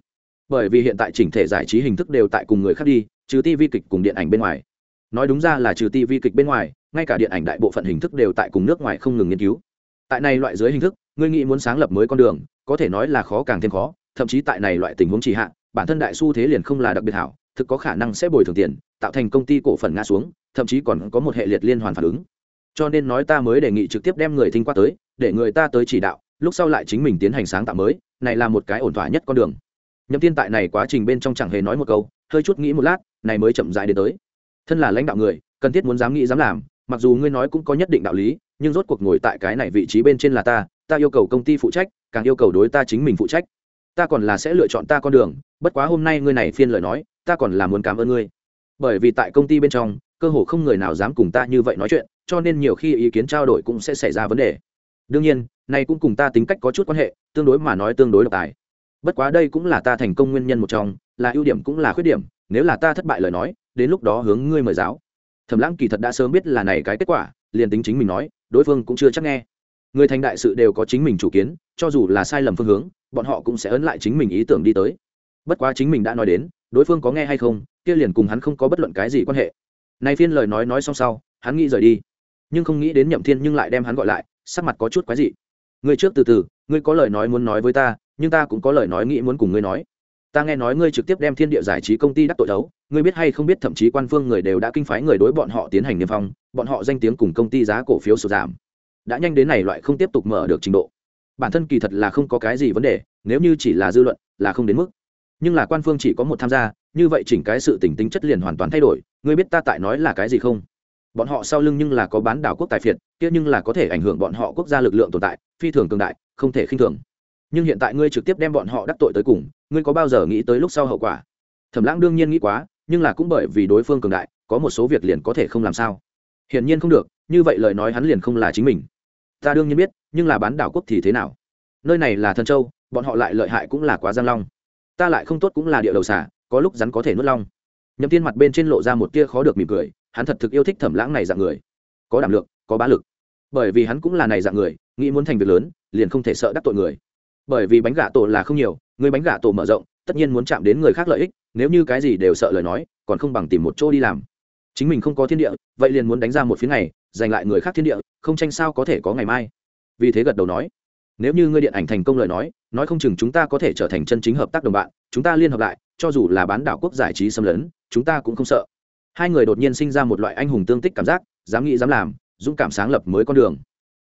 Bởi vì hiện tại chỉnh thể giải trí hình thức đều tại cùng người khác đi, trừ ti vi kịch cùng điện ảnh bên ngoài. Nói đúng ra là trừ ti vi kịch bên ngoài, ngay cả điện ảnh đại bộ phận hình thức đều tại cùng nước ngoài không ngừng nghiên cứu. Tại này loại dưới hình thức, ngươi nghĩ muốn sáng lập mới con đường, có thể nói là khó càng thêm khó, thậm chí tại này loại tình huống chỉ hạn bản thân đại xu thế liền không là đặc biệt hảo, thực có khả năng sẽ bồi thường tiền, tạo thành công ty cổ phần ngã xuống, thậm chí còn có một hệ liệt liên hoàn phản ứng cho nên nói ta mới đề nghị trực tiếp đem người thinh qua tới, để người ta tới chỉ đạo, lúc sau lại chính mình tiến hành sáng tạo mới, này là một cái ổn thỏa nhất con đường. Nhậm tiên tại này quá trình bên trong chẳng hề nói một câu, hơi chút nghĩ một lát, này mới chậm dại đến tới. Thân là lãnh đạo người, cần thiết muốn dám nghĩ dám làm, mặc dù ngươi nói cũng có nhất định đạo lý, nhưng rốt cuộc ngồi tại cái này vị trí bên trên là ta ta yêu cầu công ty phụ trách, càng yêu cầu đối ta chính mình phụ trách. Ta còn là sẽ lựa chọn ta con đường, bất quá hôm nay ngươi này phiên lời nói, ta còn là muốn cảm ơn ngươi. Bởi vì tại công ty bên trong cơ hồ không người nào dám cùng ta như vậy nói chuyện, cho nên nhiều khi ý kiến trao đổi cũng sẽ xảy ra vấn đề. Đương nhiên, này cũng cùng ta tính cách có chút quan hệ, tương đối mà nói tương đối độc tài. Bất quá đây cũng là ta thành công nguyên nhân một trong, là ưu điểm cũng là khuyết điểm, nếu là ta thất bại lời nói, đến lúc đó hướng ngươi mời giáo. Thẩm lãng kỳ thật đã sớm biết là này cái kết quả, liền tính chính mình nói, đối phương cũng chưa chắc nghe. Người thành đại sự đều có chính mình chủ kiến, cho dù là sai lầm phương hướng, bọn họ cũng sẽ ấn lại chính mình ý tưởng đi tới. Bất quá chính mình đã nói đến, đối phương có nghe hay không, kia liền cùng hắn không có bất luận cái gì quan hệ này phiên lời nói nói xong sau, hắn nghĩ rời đi. Nhưng không nghĩ đến nhậm thiên nhưng lại đem hắn gọi lại, sắc mặt có chút quái dị. Ngươi trước từ từ, ngươi có lời nói muốn nói với ta, nhưng ta cũng có lời nói nghĩ muốn cùng ngươi nói. Ta nghe nói ngươi trực tiếp đem thiên địa giải trí công ty đắc tội đấu, ngươi biết hay không biết thậm chí quan phương người đều đã kinh phái người đối bọn họ tiến hành niêm phong, bọn họ danh tiếng cùng công ty giá cổ phiếu sụt giảm. Đã nhanh đến này loại không tiếp tục mở được trình độ. Bản thân kỳ thật là không có cái gì vấn đề, nếu như chỉ là dư luận, là không đến mức. Nhưng là quan phương chỉ có một tham gia như vậy chỉnh cái sự tình tính chất liền hoàn toàn thay đổi, ngươi biết ta tại nói là cái gì không? Bọn họ sau lưng nhưng là có bán đảo quốc tài phiệt, kia nhưng là có thể ảnh hưởng bọn họ quốc gia lực lượng tồn tại, phi thường cường đại, không thể khinh thường. Nhưng hiện tại ngươi trực tiếp đem bọn họ đắc tội tới cùng, ngươi có bao giờ nghĩ tới lúc sau hậu quả? Thẩm lãng đương nhiên nghĩ quá, nhưng là cũng bởi vì đối phương cường đại, có một số việc liền có thể không làm sao. Hiển nhiên không được, như vậy lời nói hắn liền không là chính mình. Ta đương nhiên biết, nhưng là bán đảo quốc thì thế nào? Nơi này là thần châu, bọn họ lại lợi hại cũng là quá giang long. Ta lại không tốt cũng là địa đầu xả có lúc rắn có thể nuốt long. Nhậm tiên mặt bên trên lộ ra một tia khó được mỉm cười, hắn thật thực yêu thích thẩm lãng này dạng người. Có đảm lượng, có bá lực. Bởi vì hắn cũng là này dạng người, nghĩ muốn thành việc lớn, liền không thể sợ đắc tội người. Bởi vì bánh gà tổ là không nhiều, người bánh gà tổ mở rộng, tất nhiên muốn chạm đến người khác lợi ích, nếu như cái gì đều sợ lời nói, còn không bằng tìm một chỗ đi làm. Chính mình không có thiên địa, vậy liền muốn đánh ra một phía này, giành lại người khác thiên địa, không tranh sao có thể có ngày mai. Vì thế gật đầu nói, nếu như ngươi điện ảnh thành công lời nói nói không chừng chúng ta có thể trở thành chân chính hợp tác đồng bạn, chúng ta liên hợp lại, cho dù là bán đảo quốc giải trí xâm lấn, chúng ta cũng không sợ. Hai người đột nhiên sinh ra một loại anh hùng tương tích cảm giác, dám nghĩ dám làm, dũng cảm sáng lập mới con đường.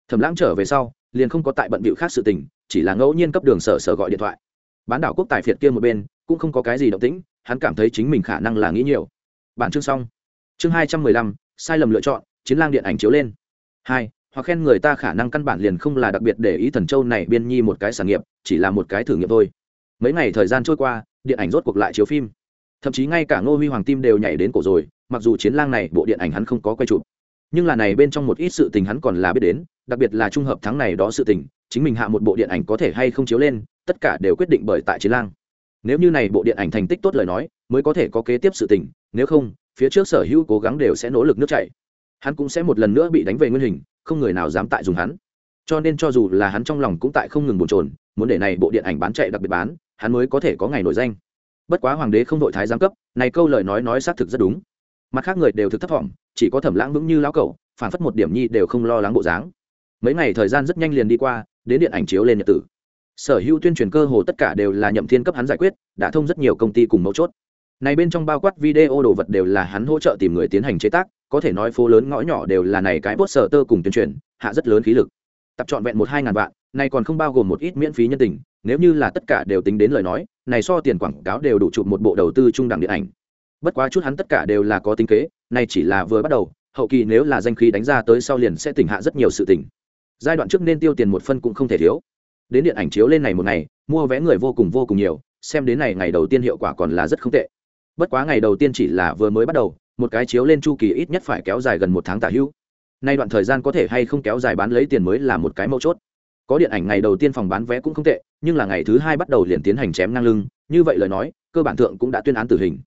Thẩm lãng trở về sau, liền không có tại bận bịu khác sự tình, chỉ là ngẫu nhiên cấp đường sở sở gọi điện thoại. Bán đảo quốc tài phiệt kia một bên, cũng không có cái gì động tĩnh, hắn cảm thấy chính mình khả năng là nghĩ nhiều. Bản chương xong. Chương hai trăm mười lăm, sai lầm lựa chọn, chiến lang điện ảnh chiếu lên. Hai hoặc khen người ta khả năng căn bản liền không là đặc biệt để ý thần châu này biên nhi một cái sản nghiệp, chỉ là một cái thử nghiệm thôi. Mấy ngày thời gian trôi qua, điện ảnh rốt cuộc lại chiếu phim. Thậm chí ngay cả ngô huy hoàng tim đều nhảy đến cổ rồi, mặc dù chiến lang này bộ điện ảnh hắn không có quay chụp. Nhưng là này bên trong một ít sự tình hắn còn là biết đến, đặc biệt là trung hợp tháng này đó sự tình, chính mình hạ một bộ điện ảnh có thể hay không chiếu lên, tất cả đều quyết định bởi tại chiến lang. Nếu như này bộ điện ảnh thành tích tốt lời nói, mới có thể có kế tiếp sự tình, nếu không, phía trước sở hữu cố gắng đều sẽ nỗ lực nước chảy. Hắn cũng sẽ một lần nữa bị đánh về nguyên hình không người nào dám tại dùng hắn. Cho nên cho dù là hắn trong lòng cũng tại không ngừng bồn trồn muốn để này bộ điện ảnh bán chạy đặc biệt bán, hắn mới có thể có ngày nổi danh. Bất quá hoàng đế không đội thái giám cấp, này câu lời nói nói xác thực rất đúng. Mặt khác người đều thực thất vọng chỉ có thẩm lãng vững như lão cẩu, phản phất một điểm nhi đều không lo lắng bộ dáng. Mấy ngày thời gian rất nhanh liền đi qua, đến điện ảnh chiếu lên nhật tử. Sở hữu tuyên truyền cơ hồ tất cả đều là nhậm thiên cấp hắn giải quyết, đã thông rất nhiều công ty cùng mấu chốt. Này bên trong bao quát video đồ vật đều là hắn hỗ trợ tìm người tiến hành chế tác có thể nói phố lớn ngõ nhỏ đều là này cái bốt sở tơ cùng tuyên truyền, hạ rất lớn khí lực. Tập trọn vẹn một hai ngàn vạn, này còn không bao gồm một ít miễn phí nhân tình, nếu như là tất cả đều tính đến lời nói, này so tiền quảng cáo đều đủ chụp một bộ đầu tư trung đẳng điện ảnh. Bất quá chút hắn tất cả đều là có tính kế, này chỉ là vừa bắt đầu, hậu kỳ nếu là danh khí đánh ra tới sau liền sẽ tỉnh hạ rất nhiều sự tỉnh giai đoạn trước nên tiêu tiền một phân cũng không thể thiếu. Đến điện ảnh chiếu lên này một ngày, mua vé người vô cùng vô cùng nhiều, xem đến này ngày đầu tiên hiệu quả còn là rất không tệ. Bất quá ngày đầu tiên chỉ là vừa mới bắt đầu một cái chiếu lên chu kỳ ít nhất phải kéo dài gần một tháng tả hữu. Nay đoạn thời gian có thể hay không kéo dài bán lấy tiền mới là một cái mấu chốt. Có điện ảnh ngày đầu tiên phòng bán vé cũng không tệ, nhưng là ngày thứ hai bắt đầu liền tiến hành chém ngang lưng, như vậy lời nói, cơ bản thượng cũng đã tuyên án tử hình.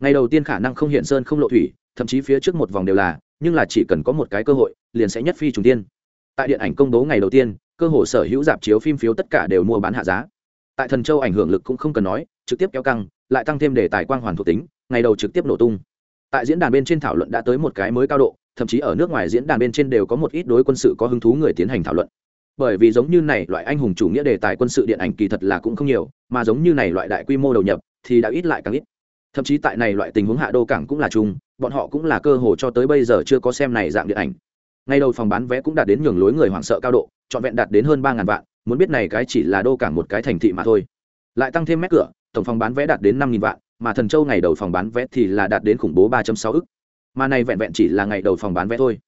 Ngày đầu tiên khả năng không hiện sơn không lộ thủy, thậm chí phía trước một vòng đều là, nhưng là chỉ cần có một cái cơ hội, liền sẽ nhất phi trùng tiên. Tại điện ảnh công bố ngày đầu tiên, cơ hội sở hữu dạp chiếu phim phiếu tất cả đều mua bán hạ giá. Tại thần châu ảnh hưởng lực cũng không cần nói, trực tiếp kéo căng, lại tăng thêm đề tài quang hoàn thuộc tính, ngày đầu trực tiếp nổ tung tại diễn đàn bên trên thảo luận đã tới một cái mới cao độ, thậm chí ở nước ngoài diễn đàn bên trên đều có một ít đối quân sự có hứng thú người tiến hành thảo luận. Bởi vì giống như này loại anh hùng chủ nghĩa đề tài quân sự điện ảnh kỳ thật là cũng không nhiều, mà giống như này loại đại quy mô đầu nhập thì đã ít lại càng ít. Thậm chí tại này loại tình huống hạ đô cảng cũng là chung, bọn họ cũng là cơ hồ cho tới bây giờ chưa có xem này dạng điện ảnh. Ngay đầu phòng bán vé cũng đạt đến nhường lối người hoảng sợ cao độ, trọn vẹn đạt đến hơn ba ngàn vạn, muốn biết này cái chỉ là đô cảng một cái thành thị mà thôi. Lại tăng thêm mét cửa, tổng phòng bán vé đạt đến năm nghìn vạn mà thần châu ngày đầu phòng bán vé thì là đạt đến khủng bố ba sáu ức. Mà này vẹn vẹn chỉ là ngày đầu phòng bán vé thôi.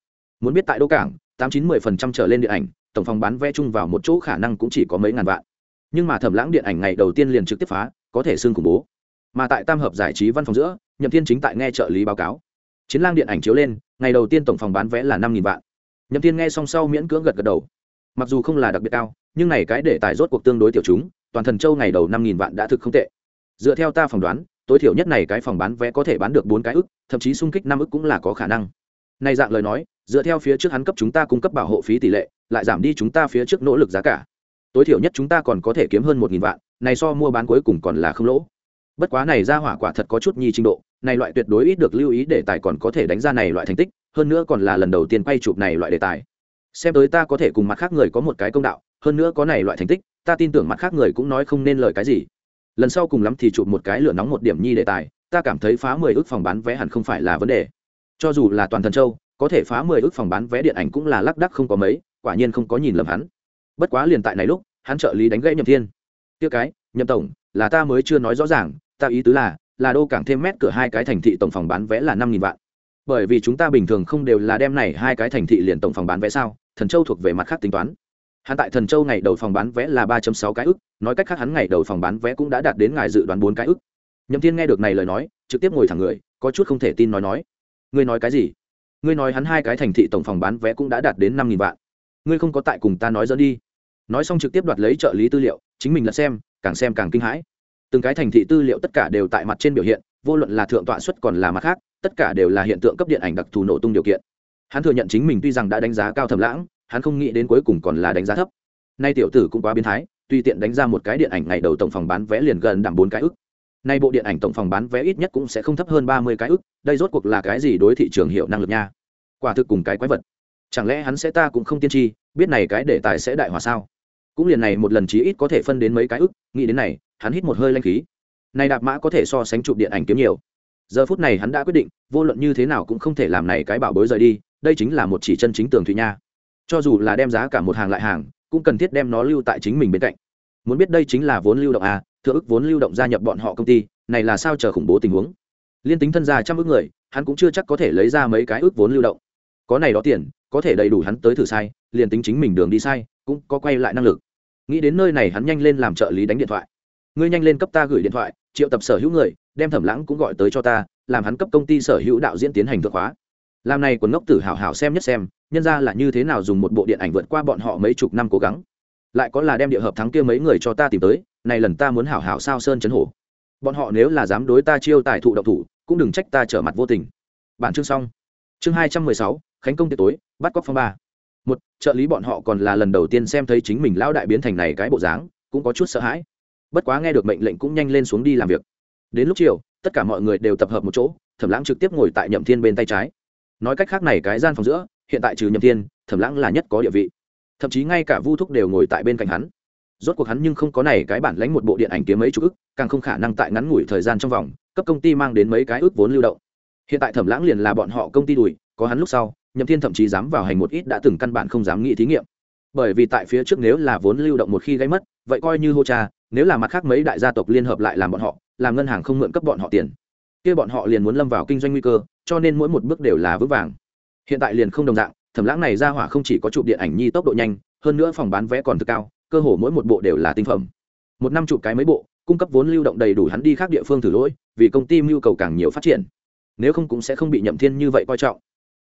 Muốn biết tại đô cảng, tám chín mười phần trăm trở lên điện ảnh, tổng phòng bán vé chung vào một chỗ khả năng cũng chỉ có mấy ngàn vạn. Nhưng mà thẩm lãng điện ảnh ngày đầu tiên liền trực tiếp phá, có thể xương khủng bố. Mà tại tam hợp giải trí văn phòng giữa, nhậm thiên chính tại nghe trợ lý báo cáo. Chiến lang điện ảnh chiếu lên, ngày đầu tiên tổng phòng bán vé là năm nghìn vạn. Nhậm thiên nghe xong sau miễn cưỡng gật gật đầu. Mặc dù không là đặc biệt cao, nhưng này cái để tài rốt cuộc tương đối tiểu chúng, toàn thần châu ngày đầu năm nghìn vạn đã thực không tệ. Dựa theo ta phỏng đoán tối thiểu nhất này cái phòng bán vé có thể bán được bốn cái ức, thậm chí sung kích năm ức cũng là có khả năng. Này dạng lời nói, dựa theo phía trước hắn cấp chúng ta cung cấp bảo hộ phí tỷ lệ, lại giảm đi chúng ta phía trước nỗ lực giá cả. Tối thiểu nhất chúng ta còn có thể kiếm hơn một nghìn vạn, này so mua bán cuối cùng còn là không lỗ. Bất quá này ra hỏa quả thật có chút nhi trình độ, này loại tuyệt đối ít được lưu ý để tài còn có thể đánh ra này loại thành tích, hơn nữa còn là lần đầu tiên quay chụp này loại đề tài. Xem tới ta có thể cùng mặt khác người có một cái công đạo, hơn nữa có này loại thành tích, ta tin tưởng mặt khác người cũng nói không nên lời cái gì lần sau cùng lắm thì chụp một cái lửa nóng một điểm nhi đề tài, ta cảm thấy phá mười ước phòng bán vé hẳn không phải là vấn đề. Cho dù là toàn thần châu, có thể phá mười ước phòng bán vé điện ảnh cũng là lác đắc không có mấy, quả nhiên không có nhìn lầm hắn. Bất quá liền tại này lúc, hắn trợ lý đánh gãy nhậm thiên. Tiêu cái, nhậm tổng, là ta mới chưa nói rõ ràng, ta ý tứ là là đô cảng thêm mét cửa hai cái thành thị tổng phòng bán vé là năm nghìn vạn. Bởi vì chúng ta bình thường không đều là đem này hai cái thành thị liền tổng phòng bán vé sao, thần châu thuộc về mặt khác tính toán hắn tại thần châu ngày đầu phòng bán vé là ba sáu cái ức, nói cách khác hắn ngày đầu phòng bán vé cũng đã đạt đến ngài dự đoán bốn cái ức. Nhậm thiên nghe được này lời nói, trực tiếp ngồi thẳng người, có chút không thể tin nói nói. Ngươi nói cái gì? Ngươi nói hắn hai cái thành thị tổng phòng bán vé cũng đã đạt đến năm nghìn vạn. Ngươi không có tại cùng ta nói dẫn đi. Nói xong trực tiếp đoạt lấy trợ lý tư liệu, chính mình là xem, càng xem càng kinh hãi. Từng cái thành thị tư liệu tất cả đều tại mặt trên biểu hiện, vô luận là thượng tọa xuất còn là mặt khác, tất cả đều là hiện tượng cấp điện ảnh đặc thù nổ tung điều kiện. Hắn thừa nhận chính mình tuy rằng đã đánh giá cao thầm lãng hắn không nghĩ đến cuối cùng còn là đánh giá thấp. Nay tiểu tử cũng quá biến thái tùy tiện đánh ra một cái điện ảnh ngày đầu tổng phòng bán vé liền gần đảm bốn cái ức. Nay bộ điện ảnh tổng phòng bán vé ít nhất cũng sẽ không thấp hơn ba mươi cái ức, đây rốt cuộc là cái gì đối thị trường hiệu năng lực nha? Quả thực cùng cái quái vật. Chẳng lẽ hắn sẽ ta cũng không tiên tri, biết này cái đề tài sẽ đại hòa sao? Cũng liền này một lần chí ít có thể phân đến mấy cái ức, nghĩ đến này, hắn hít một hơi lanh khí. Này đạp mã có thể so sánh chụp điện ảnh kiếm nhiều. Giờ phút này hắn đã quyết định, vô luận như thế nào cũng không thể làm này cái bảo bối rời đi, đây chính là một chỉ chân chính tường thụy nha cho dù là đem giá cả một hàng lại hàng, cũng cần thiết đem nó lưu tại chính mình bên cạnh. Muốn biết đây chính là vốn lưu động à thừa ức vốn lưu động gia nhập bọn họ công ty, này là sao chờ khủng bố tình huống. Liên tính thân gia trăm ước người, hắn cũng chưa chắc có thể lấy ra mấy cái ước vốn lưu động. Có này đó tiền, có thể đầy đủ hắn tới thử sai, liền tính chính mình đường đi sai, cũng có quay lại năng lực. Nghĩ đến nơi này hắn nhanh lên làm trợ lý đánh điện thoại. Ngươi nhanh lên cấp ta gửi điện thoại, triệu tập sở hữu người, đem thẩm lãng cũng gọi tới cho ta, làm hắn cấp công ty sở hữu đạo diễn tiến hành thượng hóa làm này quần ngốc tử hảo hảo xem nhất xem, nhân ra là như thế nào dùng một bộ điện ảnh vượt qua bọn họ mấy chục năm cố gắng. Lại có là đem địa hợp thắng kia mấy người cho ta tìm tới, này lần ta muốn hảo hảo sao sơn chấn hổ. Bọn họ nếu là dám đối ta chiêu tài thụ độc thủ, cũng đừng trách ta trở mặt vô tình. Bản chương xong. Chương hai trăm mười sáu, khánh công tiệc tối, bắt cóc phong ba. Một, trợ lý bọn họ còn là lần đầu tiên xem thấy chính mình lão đại biến thành này cái bộ dáng, cũng có chút sợ hãi. Bất quá nghe được mệnh lệnh cũng nhanh lên xuống đi làm việc. Đến lúc chiều, tất cả mọi người đều tập hợp một chỗ, thẩm lãng trực tiếp ngồi tại nhậm thiên bên tay trái nói cách khác này cái gian phòng giữa, hiện tại trừ nhậm thiên, thẩm lãng là nhất có địa vị. Thậm chí ngay cả vu thúc đều ngồi tại bên cạnh hắn. Rốt cuộc hắn nhưng không có này cái bản lãnh một bộ điện ảnh kiếm mấy chục ức, càng không khả năng tại ngắn ngủi thời gian trong vòng, cấp công ty mang đến mấy cái ước vốn lưu động. Hiện tại thẩm lãng liền là bọn họ công ty đùi, có hắn lúc sau, nhậm thiên thậm chí dám vào hành một ít đã từng căn bản không dám nghĩ thí nghiệm. Bởi vì tại phía trước nếu là vốn lưu động một khi gây mất, vậy coi như hô cha, nếu là mặt khác mấy đại gia tộc liên hợp lại làm bọn họ, làm ngân hàng không mượn cấp bọn họ tiền kia bọn họ liền muốn lâm vào kinh doanh nguy cơ, cho nên mỗi một bước đều là vững vàng. Hiện tại liền không đồng dạng, thẩm lãng này ra hỏa không chỉ có chụp điện ảnh nhi tốc độ nhanh, hơn nữa phòng bán vé còn thực cao, cơ hồ mỗi một bộ đều là tinh phẩm. Một năm chụp cái mấy bộ, cung cấp vốn lưu động đầy đủ hắn đi khác địa phương thử lỗi, vì công ty mưu cầu càng nhiều phát triển. Nếu không cũng sẽ không bị nhậm thiên như vậy coi trọng.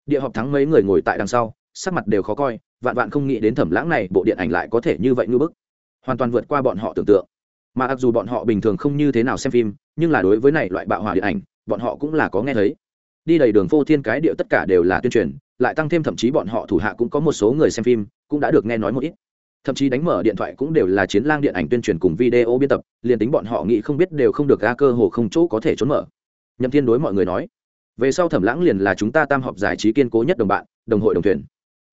Địa họp thắng mấy người ngồi tại đằng sau, sắc mặt đều khó coi, vạn vạn không nghĩ đến thẩm lãng này bộ điện ảnh lại có thể như vậy ngư bức. Hoàn toàn vượt qua bọn họ tưởng tượng. Mà mặc dù bọn họ bình thường không như thế nào xem phim, nhưng là đối với này loại bạo hỏa điện ảnh bọn họ cũng là có nghe thấy. Đi đầy đường phô thiên cái điệu tất cả đều là tuyên truyền lại tăng thêm thậm chí bọn họ thủ hạ cũng có một số người xem phim cũng đã được nghe nói một ít. Thậm chí đánh mở điện thoại cũng đều là chiến lang điện ảnh tuyên truyền cùng video biên tập liền tính bọn họ nghĩ không biết đều không được ra cơ hồ không chỗ có thể trốn mở. Nhậm thiên đối mọi người nói về sau thẩm lãng liền là chúng ta tam họp giải trí kiên cố nhất đồng bạn đồng hội đồng thuyền.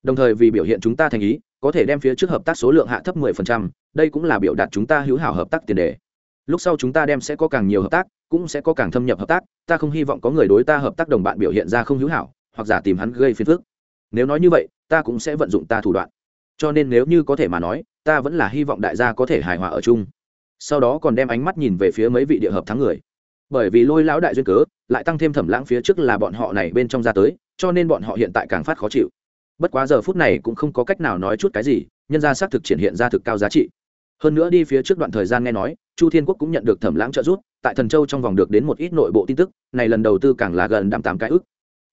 Đồng thời vì biểu hiện chúng ta thành ý có thể đem phía trước hợp tác số lượng hạ thấp 10%, đây cũng là biểu đạt chúng ta hữu hảo hợp tác tiền đề lúc sau chúng ta đem sẽ có càng nhiều hợp tác, cũng sẽ có càng thâm nhập hợp tác. Ta không hy vọng có người đối ta hợp tác đồng bạn biểu hiện ra không hữu hảo, hoặc giả tìm hắn gây phiền phức. Nếu nói như vậy, ta cũng sẽ vận dụng ta thủ đoạn. Cho nên nếu như có thể mà nói, ta vẫn là hy vọng đại gia có thể hài hòa ở chung. Sau đó còn đem ánh mắt nhìn về phía mấy vị địa hợp thắng người. Bởi vì lôi lão đại duyên cớ, lại tăng thêm thẩm lãng phía trước là bọn họ này bên trong ra tới, cho nên bọn họ hiện tại càng phát khó chịu. Bất quá giờ phút này cũng không có cách nào nói chút cái gì, nhân ra xác thực triển hiện ra thực cao giá trị hơn nữa đi phía trước đoạn thời gian nghe nói, chu thiên quốc cũng nhận được thẩm lãng trợ giúp, tại thần châu trong vòng được đến một ít nội bộ tin tức, này lần đầu tư càng là gần đạm tám cái ức.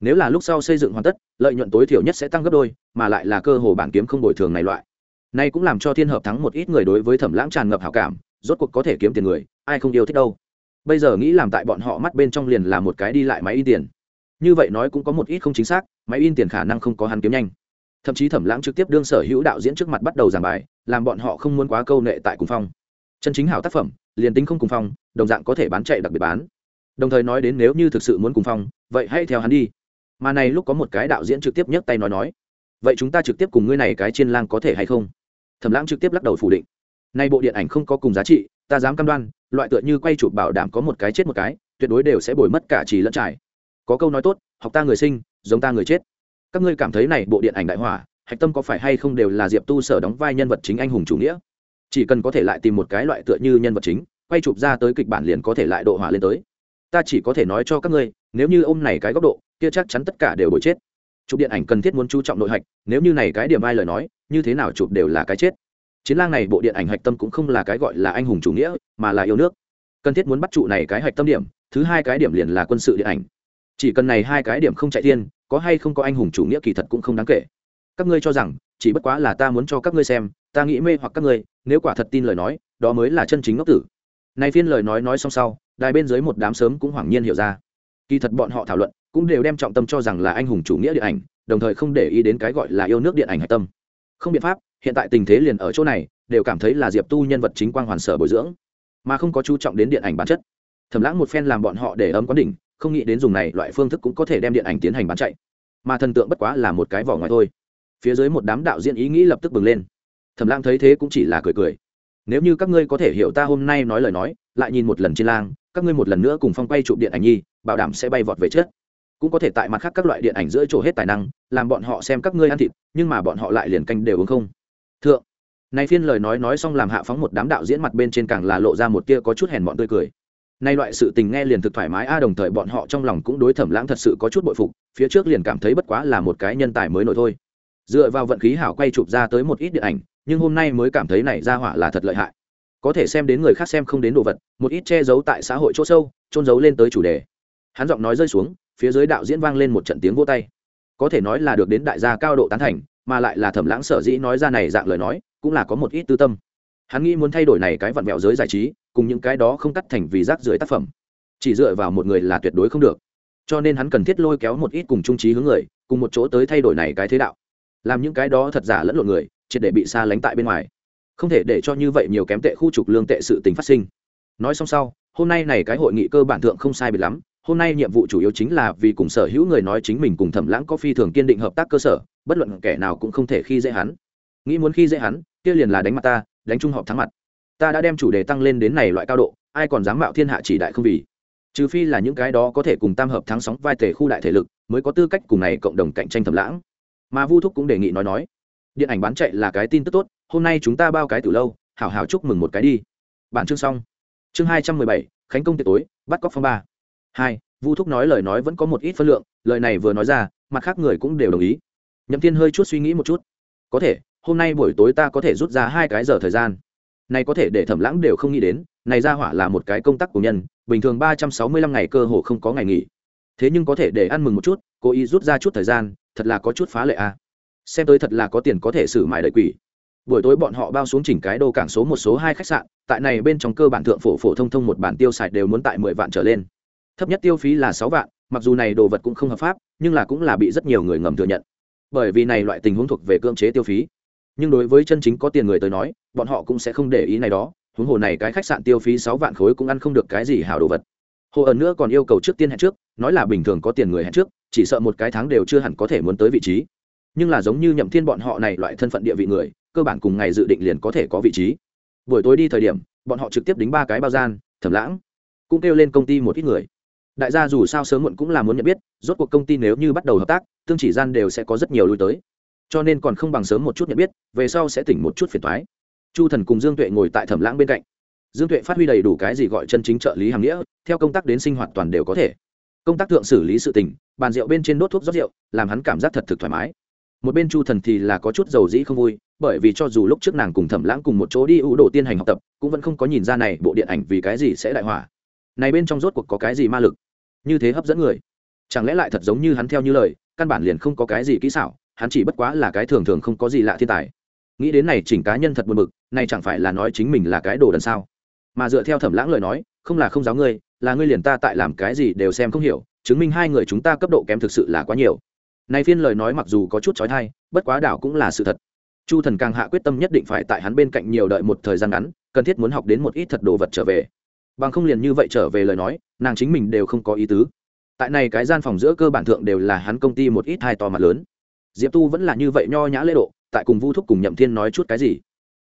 Nếu là lúc sau xây dựng hoàn tất, lợi nhuận tối thiểu nhất sẽ tăng gấp đôi, mà lại là cơ hồ bản kiếm không bồi thường này loại. Nay cũng làm cho thiên hợp thắng một ít người đối với thẩm lãng tràn ngập hảo cảm, rốt cuộc có thể kiếm tiền người, ai không yêu thích đâu. Bây giờ nghĩ làm tại bọn họ mắt bên trong liền là một cái đi lại máy in tiền. Như vậy nói cũng có một ít không chính xác, máy in tiền khả năng không có hắn kiếm nhanh thậm chí thẩm lãng trực tiếp đương sở hữu đạo diễn trước mặt bắt đầu giảng bài, làm bọn họ không muốn quá câu nệ tại cùng phong. Chân chính hảo tác phẩm, liền tính không cùng phong, đồng dạng có thể bán chạy đặc biệt bán. Đồng thời nói đến nếu như thực sự muốn cùng phong, vậy hãy theo hắn đi. Mà này lúc có một cái đạo diễn trực tiếp nhấc tay nói nói, vậy chúng ta trực tiếp cùng ngươi này cái chiên lang có thể hay không? Thẩm lãng trực tiếp lắc đầu phủ định. Nay bộ điện ảnh không có cùng giá trị, ta dám cam đoan, loại tựa như quay chụp bảo đảm có một cái chết một cái, tuyệt đối đều sẽ bồi mất cả trì lẫn trải. Có câu nói tốt, học ta người sinh, giống ta người chết các ngươi cảm thấy này bộ điện ảnh đại hỏa, hạch tâm có phải hay không đều là diệp tu sở đóng vai nhân vật chính anh hùng chủ nghĩa? Chỉ cần có thể lại tìm một cái loại tựa như nhân vật chính, quay chụp ra tới kịch bản liền có thể lại độ hỏa lên tới. Ta chỉ có thể nói cho các ngươi, nếu như ôm này cái góc độ, kia chắc chắn tất cả đều bồi chết. Chụp điện ảnh cần thiết muốn chú trọng nội hạch, nếu như này cái điểm ai lời nói, như thế nào chụp đều là cái chết. Chiến lang này bộ điện ảnh hạch tâm cũng không là cái gọi là anh hùng chủ nghĩa, mà là yêu nước. Cần thiết muốn bắt trụ này cái hạch tâm điểm, thứ hai cái điểm liền là quân sự điện ảnh chỉ cần này hai cái điểm không chạy thiên, có hay không có anh hùng chủ nghĩa kỳ thật cũng không đáng kể. Các ngươi cho rằng, chỉ bất quá là ta muốn cho các ngươi xem, ta nghĩ mê hoặc các ngươi, nếu quả thật tin lời nói, đó mới là chân chính ngốc tử. Này phiên lời nói nói xong sau, đài bên dưới một đám sớm cũng hoảng nhiên hiểu ra. Kỳ thật bọn họ thảo luận, cũng đều đem trọng tâm cho rằng là anh hùng chủ nghĩa điện ảnh, đồng thời không để ý đến cái gọi là yêu nước điện ảnh hạch tâm. Không biện pháp, hiện tại tình thế liền ở chỗ này, đều cảm thấy là diệp tu nhân vật chính quang hoàn sở bồi dưỡng, mà không có chú trọng đến điện ảnh bản chất. Thẩm lãng một phen làm bọn họ để ấm quán đỉnh không nghĩ đến dùng này loại phương thức cũng có thể đem điện ảnh tiến hành bán chạy. Mà thần tượng bất quá là một cái vỏ ngoài thôi. Phía dưới một đám đạo diễn ý nghĩ lập tức bừng lên. Thẩm Lang thấy thế cũng chỉ là cười cười. Nếu như các ngươi có thể hiểu ta hôm nay nói lời nói, lại nhìn một lần trên lang, các ngươi một lần nữa cùng phong quay chụp điện ảnh nhi, bảo đảm sẽ bay vọt về chết cũng có thể tại mặt khác các loại điện ảnh giữa chỗ hết tài năng, làm bọn họ xem các ngươi ăn thịt, nhưng mà bọn họ lại liền canh đều uống không. Thượng, này phiên lời nói nói xong làm hạ phóng một đám đạo diễn mặt bên trên càng là lộ ra một tia có chút hèn bọn tươi cười nay loại sự tình nghe liền thực thoải mái, a, đồng thời bọn họ trong lòng cũng đối thẩm lãng thật sự có chút bội phục, phía trước liền cảm thấy bất quá là một cái nhân tài mới nổi thôi. Dựa vào vận khí hảo quay chụp ra tới một ít điện ảnh, nhưng hôm nay mới cảm thấy này ra hỏa là thật lợi hại. Có thể xem đến người khác xem không đến đồ vật, một ít che giấu tại xã hội chỗ sâu trôn giấu lên tới chủ đề. Hắn giọng nói rơi xuống, phía dưới đạo diễn vang lên một trận tiếng vô tay. Có thể nói là được đến đại gia cao độ tán thành, mà lại là thẩm lãng sở dĩ nói ra này dạng lời nói, cũng là có một ít tư tâm. Hắn nghĩ muốn thay đổi này cái vận mẹo giới giải trí cùng những cái đó không cắt thành vì rác rưởi tác phẩm. Chỉ dựa vào một người là tuyệt đối không được. Cho nên hắn cần thiết lôi kéo một ít cùng trung trí hướng người, cùng một chỗ tới thay đổi này cái thế đạo. Làm những cái đó thật giả lẫn lộn người, triệt để bị xa lánh tại bên ngoài. Không thể để cho như vậy nhiều kém tệ khu trục lương tệ sự tình phát sinh. Nói xong sau, hôm nay này cái hội nghị cơ bản thượng không sai biệt lắm. Hôm nay nhiệm vụ chủ yếu chính là vì cùng sở hữu người nói chính mình cùng thẩm lãng có phi thường kiên định hợp tác cơ sở, bất luận kẻ nào cũng không thể khi dễ hắn. Nghĩ muốn khi dễ hắn, kia liền là đánh mặt ta, đánh trung họp thắng mặt ta đã đem chủ đề tăng lên đến này loại cao độ, ai còn dám mạo thiên hạ chỉ đại không vì? Trừ phi là những cái đó có thể cùng tam hợp thắng sóng vai thể khu đại thể lực, mới có tư cách cùng này cộng đồng cạnh tranh thầm lãng. Mà vu thúc cũng đề nghị nói nói, điện ảnh bán chạy là cái tin tức tốt, hôm nay chúng ta bao cái từ lâu, hảo hảo chúc mừng một cái đi. Bản chương xong. Chương hai trăm mười bảy, khánh công tiệc tối, bắt cóc phong ba. Hai, vu thúc nói lời nói vẫn có một ít phân lượng, lời này vừa nói ra, mặt khác người cũng đều đồng ý. Nhậm thiên hơi chút suy nghĩ một chút. Có thể, hôm nay buổi tối ta có thể rút ra hai cái giờ thời gian này có thể để thẩm lãng đều không nghĩ đến, này ra hỏa là một cái công tác của nhân, bình thường ba trăm sáu mươi lăm ngày cơ hồ không có ngày nghỉ. Thế nhưng có thể để ăn mừng một chút, cố ý rút ra chút thời gian, thật là có chút phá lệ a. À. xem tới thật là có tiền có thể xử mại đợi quỷ. Buổi tối bọn họ bao xuống chỉnh cái đô cảng số một số hai khách sạn, tại này bên trong cơ bản thượng phổ phổ thông thông một bản tiêu xài đều muốn tại mười vạn trở lên. Thấp nhất tiêu phí là sáu vạn, mặc dù này đồ vật cũng không hợp pháp, nhưng là cũng là bị rất nhiều người ngầm thừa nhận. Bởi vì này loại tình huống thuộc về cưỡng chế tiêu phí nhưng đối với chân chính có tiền người tới nói, bọn họ cũng sẽ không để ý này đó. Huống hồ này cái khách sạn tiêu phí sáu vạn khối cũng ăn không được cái gì hảo đồ vật. Hồ ẩn nữa còn yêu cầu trước tiên hẹn trước, nói là bình thường có tiền người hẹn trước, chỉ sợ một cái tháng đều chưa hẳn có thể muốn tới vị trí. Nhưng là giống như nhậm thiên bọn họ này loại thân phận địa vị người, cơ bản cùng ngày dự định liền có thể có vị trí. Buổi tối đi thời điểm, bọn họ trực tiếp đính ba cái bao gian, thẩm lãng, cũng kêu lên công ty một ít người. Đại gia dù sao sớm muộn cũng là muốn nhận biết, rốt cuộc công ty nếu như bắt đầu hợp tác, tương chỉ gian đều sẽ có rất nhiều lui tới cho nên còn không bằng sớm một chút nhận biết, về sau sẽ tỉnh một chút phiền thoái chu thần cùng dương tuệ ngồi tại thẩm lãng bên cạnh. Dương tuệ phát huy đầy đủ cái gì gọi chân chính trợ lý hàm nghĩa, theo công tác đến sinh hoạt toàn đều có thể. Công tác thượng xử lý sự tình, bàn rượu bên trên đốt thuốc rót rượu, làm hắn cảm giác thật thực thoải mái. Một bên chu thần thì là có chút dầu dĩ không vui, bởi vì cho dù lúc trước nàng cùng thẩm lãng cùng một chỗ đi ưu đồ tiên hành học tập, cũng vẫn không có nhìn ra này bộ điện ảnh vì cái gì sẽ đại hỏa. Này bên trong rốt cuộc có cái gì ma lực? Như thế hấp dẫn người. Chẳng lẽ lại thật giống như hắn theo như lời, căn bản liền không có cái gì kỹ xảo? Hắn chỉ bất quá là cái thường thường không có gì lạ thiên tài. Nghĩ đến này chỉnh cá nhân thật buồn bực, này chẳng phải là nói chính mình là cái đồ đần sao? Mà dựa theo thẩm lãng lời nói, không là không giáo ngươi, là ngươi liền ta tại làm cái gì đều xem không hiểu, chứng minh hai người chúng ta cấp độ kém thực sự là quá nhiều. Này phiên lời nói mặc dù có chút trói thai bất quá đảo cũng là sự thật. Chu thần càng hạ quyết tâm nhất định phải tại hắn bên cạnh nhiều đợi một thời gian ngắn, cần thiết muốn học đến một ít thật đồ vật trở về. Bằng không liền như vậy trở về lời nói, nàng chính mình đều không có ý tứ. Tại này cái gian phòng giữa cơ bản thượng đều là hắn công ty một ít hai to mặt lớn diệp tu vẫn là như vậy nho nhã lễ độ, tại cùng vu thúc cùng nhậm thiên nói chút cái gì?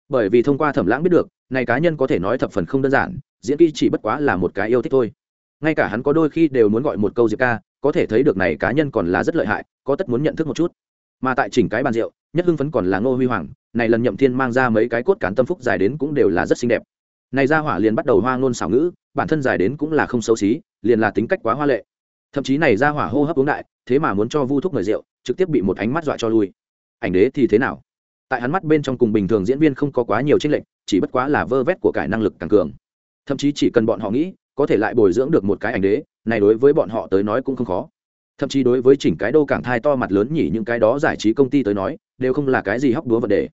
Bởi vì thông qua thẩm lãng biết được, này cá nhân có thể nói thập phần không đơn giản, diễn kỹ chỉ bất quá là một cái yêu thích thôi. Ngay cả hắn có đôi khi đều muốn gọi một câu diệp ca, có thể thấy được này cá nhân còn là rất lợi hại, có tất muốn nhận thức một chút. Mà tại chỉnh cái bàn rượu, nhất hưng phấn còn là ngô huy hoàng, này lần nhậm thiên mang ra mấy cái cốt cán tâm phúc dài đến cũng đều là rất xinh đẹp. Này ra hỏa liền bắt đầu hoa ngôn xảo ngữ, bản thân dài đến cũng là không xấu xí, liền là tính cách quá hoa lệ thậm chí này ra hỏa hô hấp uống đại, thế mà muốn cho vu thúc người rượu, trực tiếp bị một ánh mắt dọa cho lui. Ảnh đế thì thế nào? Tại hắn mắt bên trong cùng bình thường diễn viên không có quá nhiều tranh lệch, chỉ bất quá là vơ vét của cải năng lực càng cường. Thậm chí chỉ cần bọn họ nghĩ, có thể lại bồi dưỡng được một cái ảnh đế, này đối với bọn họ tới nói cũng không khó. Thậm chí đối với chỉnh cái đô cảng thai to mặt lớn nhỉ những cái đó giải trí công ty tới nói, đều không là cái gì hóc đúa vật đề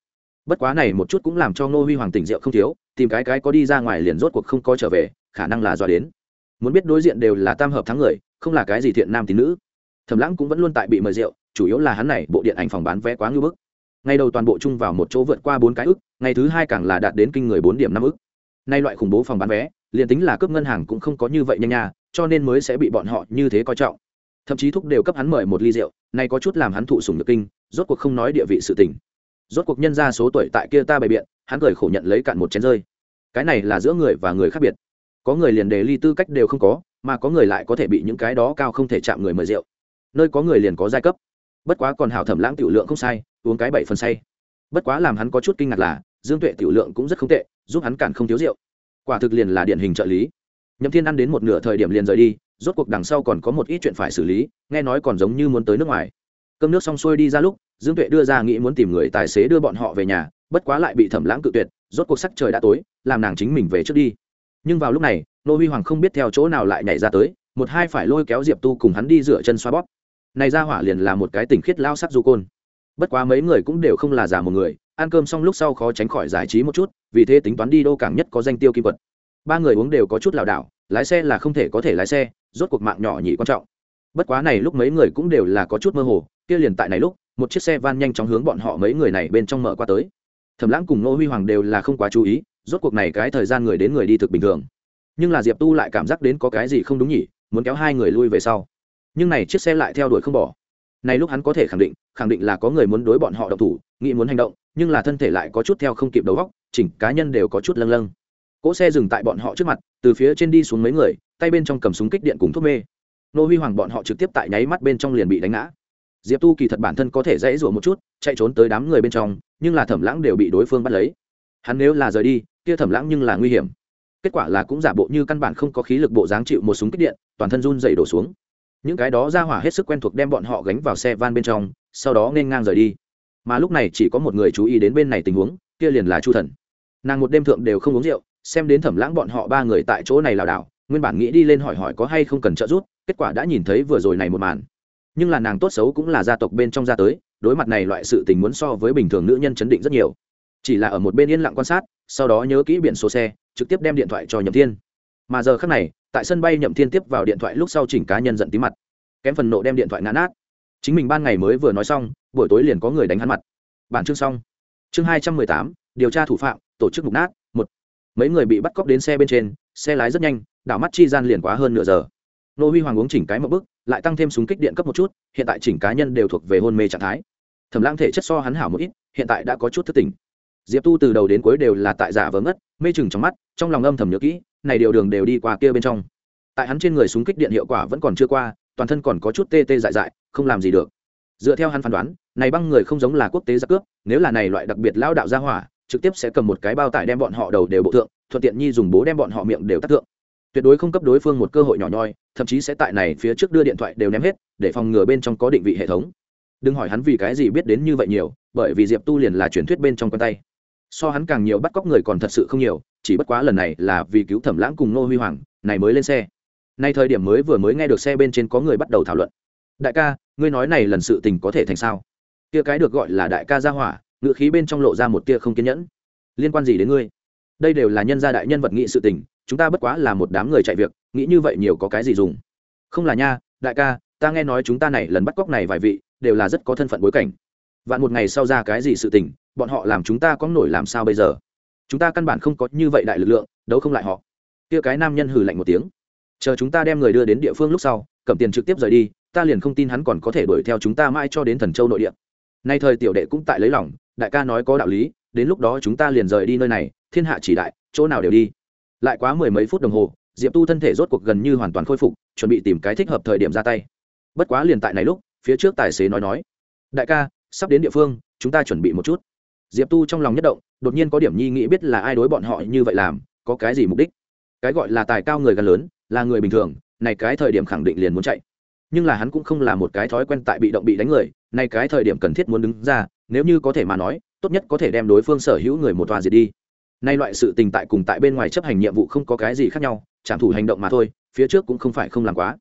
bất quá này một chút cũng làm cho ngô huy hoàng tỉnh rượu không thiếu, tìm cái cái có đi ra ngoài liền rốt cuộc không có trở về, khả năng là do đến. Muốn biết đối diện đều là tam hợp thắng người không là cái gì thiện nam tín nữ. Thẩm lãng cũng vẫn luôn tại bị mời rượu, chủ yếu là hắn này bộ điện ảnh phòng bán vé quá ngưỡng bức. Ngày đầu toàn bộ chung vào một chỗ vượt qua bốn cái ức, ngày thứ hai càng là đạt đến kinh người bốn điểm năm ức. Nay loại khủng bố phòng bán vé, liền tính là cướp ngân hàng cũng không có như vậy nhanh nha, cho nên mới sẽ bị bọn họ như thế coi trọng. Thậm chí thúc đều cấp hắn mời một ly rượu nay có chút làm hắn thụ sùng được kinh, rốt cuộc không nói địa vị sự tình. Rốt cuộc nhân ra số tuổi tại kia ta bày biện, hắn cười khổ nhận lấy cạn một chén rơi. Cái này là giữa người và người khác biệt. Có người liền đề ly tư cách đều không có mà có người lại có thể bị những cái đó cao không thể chạm người mời rượu. Nơi có người liền có giai cấp. Bất quá còn hảo thẩm lãng tiểu lượng không sai, uống cái bảy phần say. Bất quá làm hắn có chút kinh ngạc là, dương tuệ tiểu lượng cũng rất không tệ, giúp hắn cản không thiếu rượu. Quả thực liền là điển hình trợ lý. Nhậm thiên ăn đến một nửa thời điểm liền rời đi, rốt cuộc đằng sau còn có một ít chuyện phải xử lý, nghe nói còn giống như muốn tới nước ngoài. Cơm nước xong xuôi đi ra lúc, dương tuệ đưa ra nghĩ muốn tìm người tài xế đưa bọn họ về nhà, bất quá lại bị thẩm lãng cự tuyệt, rốt cuộc sắc trời đã tối, làm nàng chính mình về trước đi. Nhưng vào lúc này nô huy hoàng không biết theo chỗ nào lại nhảy ra tới, một hai phải lôi kéo diệp tu cùng hắn đi rửa chân xoa bóp. Này ra hỏa liền là một cái tình khiết lao sắc du côn. Bất quá mấy người cũng đều không là giả một người, ăn cơm xong lúc sau khó tránh khỏi giải trí một chút, vì thế tính toán đi đô cảng nhất có danh tiêu kim vật ba người uống đều có chút lảo đảo, lái xe là không thể có thể lái xe, rốt cuộc mạng nhỏ nhỉ quan trọng. Bất quá này lúc mấy người cũng đều là có chút mơ hồ, kia liền tại này lúc, một chiếc xe van nhanh chóng hướng bọn họ mấy người này bên trong mở qua tới. Thẩm lãng cùng nô huy hoàng đều là không quá chú ý, rốt cuộc này cái thời gian người đến người đi thực bình thường nhưng là diệp tu lại cảm giác đến có cái gì không đúng nhỉ, muốn kéo hai người lui về sau. Nhưng này chiếc xe lại theo đuổi không bỏ. Này lúc hắn có thể khẳng định khẳng định là có người muốn đối bọn họ động thủ, nghĩ muốn hành động, nhưng là thân thể lại có chút theo không kịp đầu góc chỉnh cá nhân đều có chút lâng lâng. Cỗ xe dừng tại bọn họ trước mặt, từ phía trên đi xuống mấy người, tay bên trong cầm súng kích điện cùng thuốc mê. Nô huy hoàng bọn họ trực tiếp tại nháy mắt bên trong liền bị đánh ngã. Diệp tu kỳ thật bản thân có thể dãy rủa một chút, chạy trốn tới đám người bên trong, nhưng là thẩm lãng đều bị đối phương bắt lấy. Hắn nếu là rời đi, kia thẩm lãng nhưng là nguy hiểm kết quả là cũng giả bộ như căn bản không có khí lực bộ dáng chịu một súng kích điện, toàn thân run dày đổ xuống. Những cái đó ra hỏa hết sức quen thuộc đem bọn họ gánh vào xe van bên trong, sau đó nên ngang rời đi. Mà lúc này chỉ có một người chú ý đến bên này tình huống, kia liền là chu thần. Nàng một đêm thượng đều không uống rượu, xem đến thẩm lãng bọn họ ba người tại chỗ này lảo đảo, nguyên bản nghĩ đi lên hỏi hỏi có hay không cần trợ giúp, kết quả đã nhìn thấy vừa rồi này một màn. Nhưng là nàng tốt xấu cũng là gia tộc bên trong gia tới, đối mặt này loại sự tình muốn so với bình thường nữ nhân chấn định rất nhiều. Chỉ là ở một bên yên lặng quan sát, sau đó nhớ kỹ biển số xe trực tiếp đem điện thoại cho nhậm thiên. Mà giờ khác này, tại sân bay nhậm thiên tiếp vào điện thoại lúc sau chỉnh cá nhân giận tí mặt. Kém phần nộ đem điện thoại ngã nát. Chính mình ban ngày mới vừa nói xong, buổi tối liền có người đánh hắn mặt. Bản chương xong. Chương hai trăm mười tám, điều tra thủ phạm, tổ chức mục nát, một. Mấy người bị bắt cóc đến xe bên trên, xe lái rất nhanh, đảo mắt chi gian liền quá hơn nửa giờ. Nô huy hoàng uống chỉnh cái một bức lại tăng thêm súng kích điện cấp một chút, hiện tại chỉnh cá nhân đều thuộc về hôn mê trạng thái. Thẩm lãng thể chất so hắn hảo một ít, hiện tại đã có chút thất tình diệp tu từ đầu đến cuối đều là tại giả vớ ngất, mê chừng trong mắt, trong lòng âm thầm nhớ kỹ, này điều đường đều đi qua kia bên trong. Tại hắn trên người súng kích điện hiệu quả vẫn còn chưa qua, toàn thân còn có chút tê tê dại dại, không làm gì được. Dựa theo hắn phán đoán, này băng người không giống là quốc tế giặc cướp, nếu là này loại đặc biệt lao đạo gia hỏa, trực tiếp sẽ cầm một cái bao tải đem bọn họ đầu đều bộ thượng, thuận tiện nhi dùng bố đem bọn họ miệng đều tắt thượng. Tuyệt đối không cấp đối phương một cơ hội nhỏ nhoi, thậm chí sẽ tại này phía trước đưa điện thoại đều ném hết, để phòng ngừa bên trong có định vị hệ thống. Đừng hỏi hắn vì cái gì biết đến như vậy nhiều, bởi vì diệp tu liền là truyền thuyết bên trong con tay so hắn càng nhiều bắt cóc người còn thật sự không nhiều, chỉ bất quá lần này là vì cứu thẩm lãng cùng nô huy hoàng, này mới lên xe. Nay thời điểm mới vừa mới nghe được xe bên trên có người bắt đầu thảo luận. Đại ca, ngươi nói này lần sự tình có thể thành sao? Tia cái được gọi là đại ca gia hỏa ngự khí bên trong lộ ra một tia không kiên nhẫn. Liên quan gì đến ngươi? Đây đều là nhân gia đại nhân vật nghị sự tình, chúng ta bất quá là một đám người chạy việc, nghĩ như vậy nhiều có cái gì dùng? Không là nha, đại ca, ta nghe nói chúng ta này lần bắt cóc này vài vị, đều là rất có thân phận bối cảnh. Vạn một ngày sau ra cái gì sự tình bọn họ làm chúng ta có nổi làm sao bây giờ? Chúng ta căn bản không có như vậy đại lực lượng, đấu không lại họ. Kia cái nam nhân hừ lạnh một tiếng. Chờ chúng ta đem người đưa đến địa phương lúc sau, cầm tiền trực tiếp rời đi, ta liền không tin hắn còn có thể đuổi theo chúng ta mãi cho đến thần châu nội địa. Nay thời tiểu đệ cũng tại lấy lòng, đại ca nói có đạo lý, đến lúc đó chúng ta liền rời đi nơi này, thiên hạ chỉ đại, chỗ nào đều đi. Lại quá mười mấy phút đồng hồ, diệp tu thân thể rốt cuộc gần như hoàn toàn khôi phục, chuẩn bị tìm cái thích hợp thời điểm ra tay. Bất quá liền tại này lúc, phía trước tài xế nói nói, đại ca, sắp đến địa phương, chúng ta chuẩn bị một chút diệp tu trong lòng nhất động, đột nhiên có điểm nhi nghĩ biết là ai đối bọn họ như vậy làm, có cái gì mục đích? Cái gọi là tài cao người gần lớn, là người bình thường, này cái thời điểm khẳng định liền muốn chạy. Nhưng là hắn cũng không là một cái thói quen tại bị động bị đánh người, này cái thời điểm cần thiết muốn đứng ra, nếu như có thể mà nói, tốt nhất có thể đem đối phương sở hữu người một tòa diệt đi. Nay loại sự tình tại cùng tại bên ngoài chấp hành nhiệm vụ không có cái gì khác nhau, trảm thủ hành động mà thôi, phía trước cũng không phải không làm quá.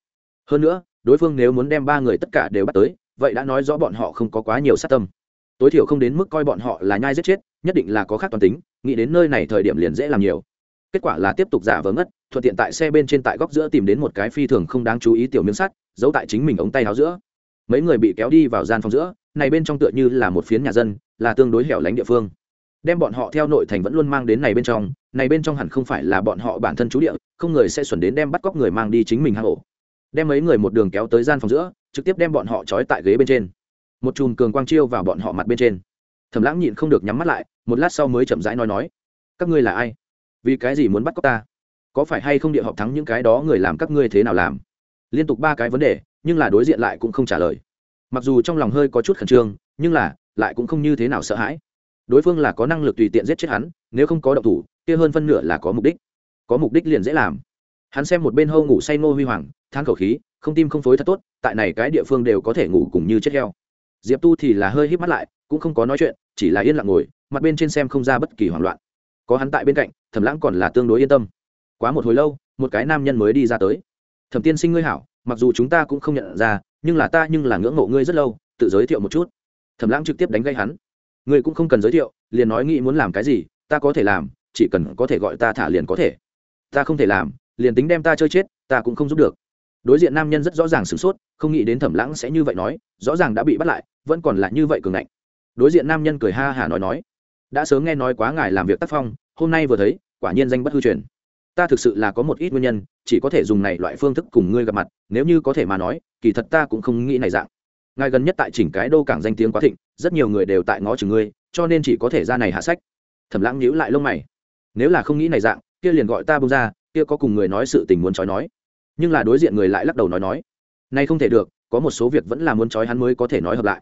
Hơn nữa, đối phương nếu muốn đem ba người tất cả đều bắt tới, vậy đã nói rõ bọn họ không có quá nhiều sát tâm tối thiểu không đến mức coi bọn họ là nhai giết chết, nhất định là có khác toàn tính, nghĩ đến nơi này thời điểm liền dễ làm nhiều. Kết quả là tiếp tục giả vờ ngất, thuận tiện tại xe bên trên tại góc giữa tìm đến một cái phi thường không đáng chú ý tiểu miếng sắt, giấu tại chính mình ống tay áo giữa. Mấy người bị kéo đi vào gian phòng giữa, này bên trong tựa như là một phiến nhà dân, là tương đối hẻo lánh địa phương. Đem bọn họ theo nội thành vẫn luôn mang đến này bên trong, này bên trong hẳn không phải là bọn họ bản thân chú địa, không người sẽ xuẩn đến đem bắt cóc người mang đi chính mình hang ổ. Đem mấy người một đường kéo tới gian phòng giữa, trực tiếp đem bọn họ trói tại ghế bên trên một chùm cường quang chiêu vào bọn họ mặt bên trên. Thầm lãng nhịn không được nhắm mắt lại, một lát sau mới chậm rãi nói nói, các ngươi là ai? Vì cái gì muốn bắt cóc ta? Có phải hay không địa họp thắng những cái đó người làm các ngươi thế nào làm? Liên tục ba cái vấn đề, nhưng là đối diện lại cũng không trả lời. Mặc dù trong lòng hơi có chút khẩn trương, nhưng là lại cũng không như thế nào sợ hãi. Đối phương là có năng lực tùy tiện giết chết hắn, nếu không có động thủ, kia hơn phân nửa là có mục đích. Có mục đích liền dễ làm. Hắn xem một bên hâu ngủ say ngô huy hoàng than khẩu khí, không tim không phối thật tốt, tại này cái địa phương đều có thể ngủ cùng như chết heo diệp tu thì là hơi hít mắt lại, cũng không có nói chuyện, chỉ là yên lặng ngồi, mặt bên trên xem không ra bất kỳ hoảng loạn. Có hắn tại bên cạnh, thẩm lãng còn là tương đối yên tâm. Quá một hồi lâu, một cái nam nhân mới đi ra tới. Thẩm tiên sinh ngươi hảo, mặc dù chúng ta cũng không nhận ra, nhưng là ta nhưng là ngưỡng mộ ngươi rất lâu, tự giới thiệu một chút. Thẩm lãng trực tiếp đánh gây hắn. Ngươi cũng không cần giới thiệu, liền nói nghĩ muốn làm cái gì, ta có thể làm, chỉ cần có thể gọi ta thả liền có thể. Ta không thể làm, liền tính đem ta chơi chết, ta cũng không giúp được. Đối diện nam nhân rất rõ ràng sửng sốt, không nghĩ đến thẩm lãng sẽ như vậy nói, rõ ràng đã bị bắt lại vẫn còn là như vậy cường ngạnh. Đối diện nam nhân cười ha hả nói nói, đã sớm nghe nói quá ngài làm việc tác phong, hôm nay vừa thấy, quả nhiên danh bất hư truyền. Ta thực sự là có một ít nguyên nhân, chỉ có thể dùng này loại phương thức cùng ngươi gặp mặt, nếu như có thể mà nói, kỳ thật ta cũng không nghĩ này dạng. Ngài gần nhất tại chỉnh cái đô cảng danh tiếng quá thịnh, rất nhiều người đều tại ngó chừng ngươi, cho nên chỉ có thể ra này hạ sách. Thẩm lãng nhíu lại lông mày. Nếu là không nghĩ này dạng, kia liền gọi ta bông ra, kia có cùng người nói sự tình muốn trói nói. Nhưng là đối diện người lại lắc đầu nói nói nay không thể được, có một số việc vẫn là muốn trói hắn mới có thể nói hợp lại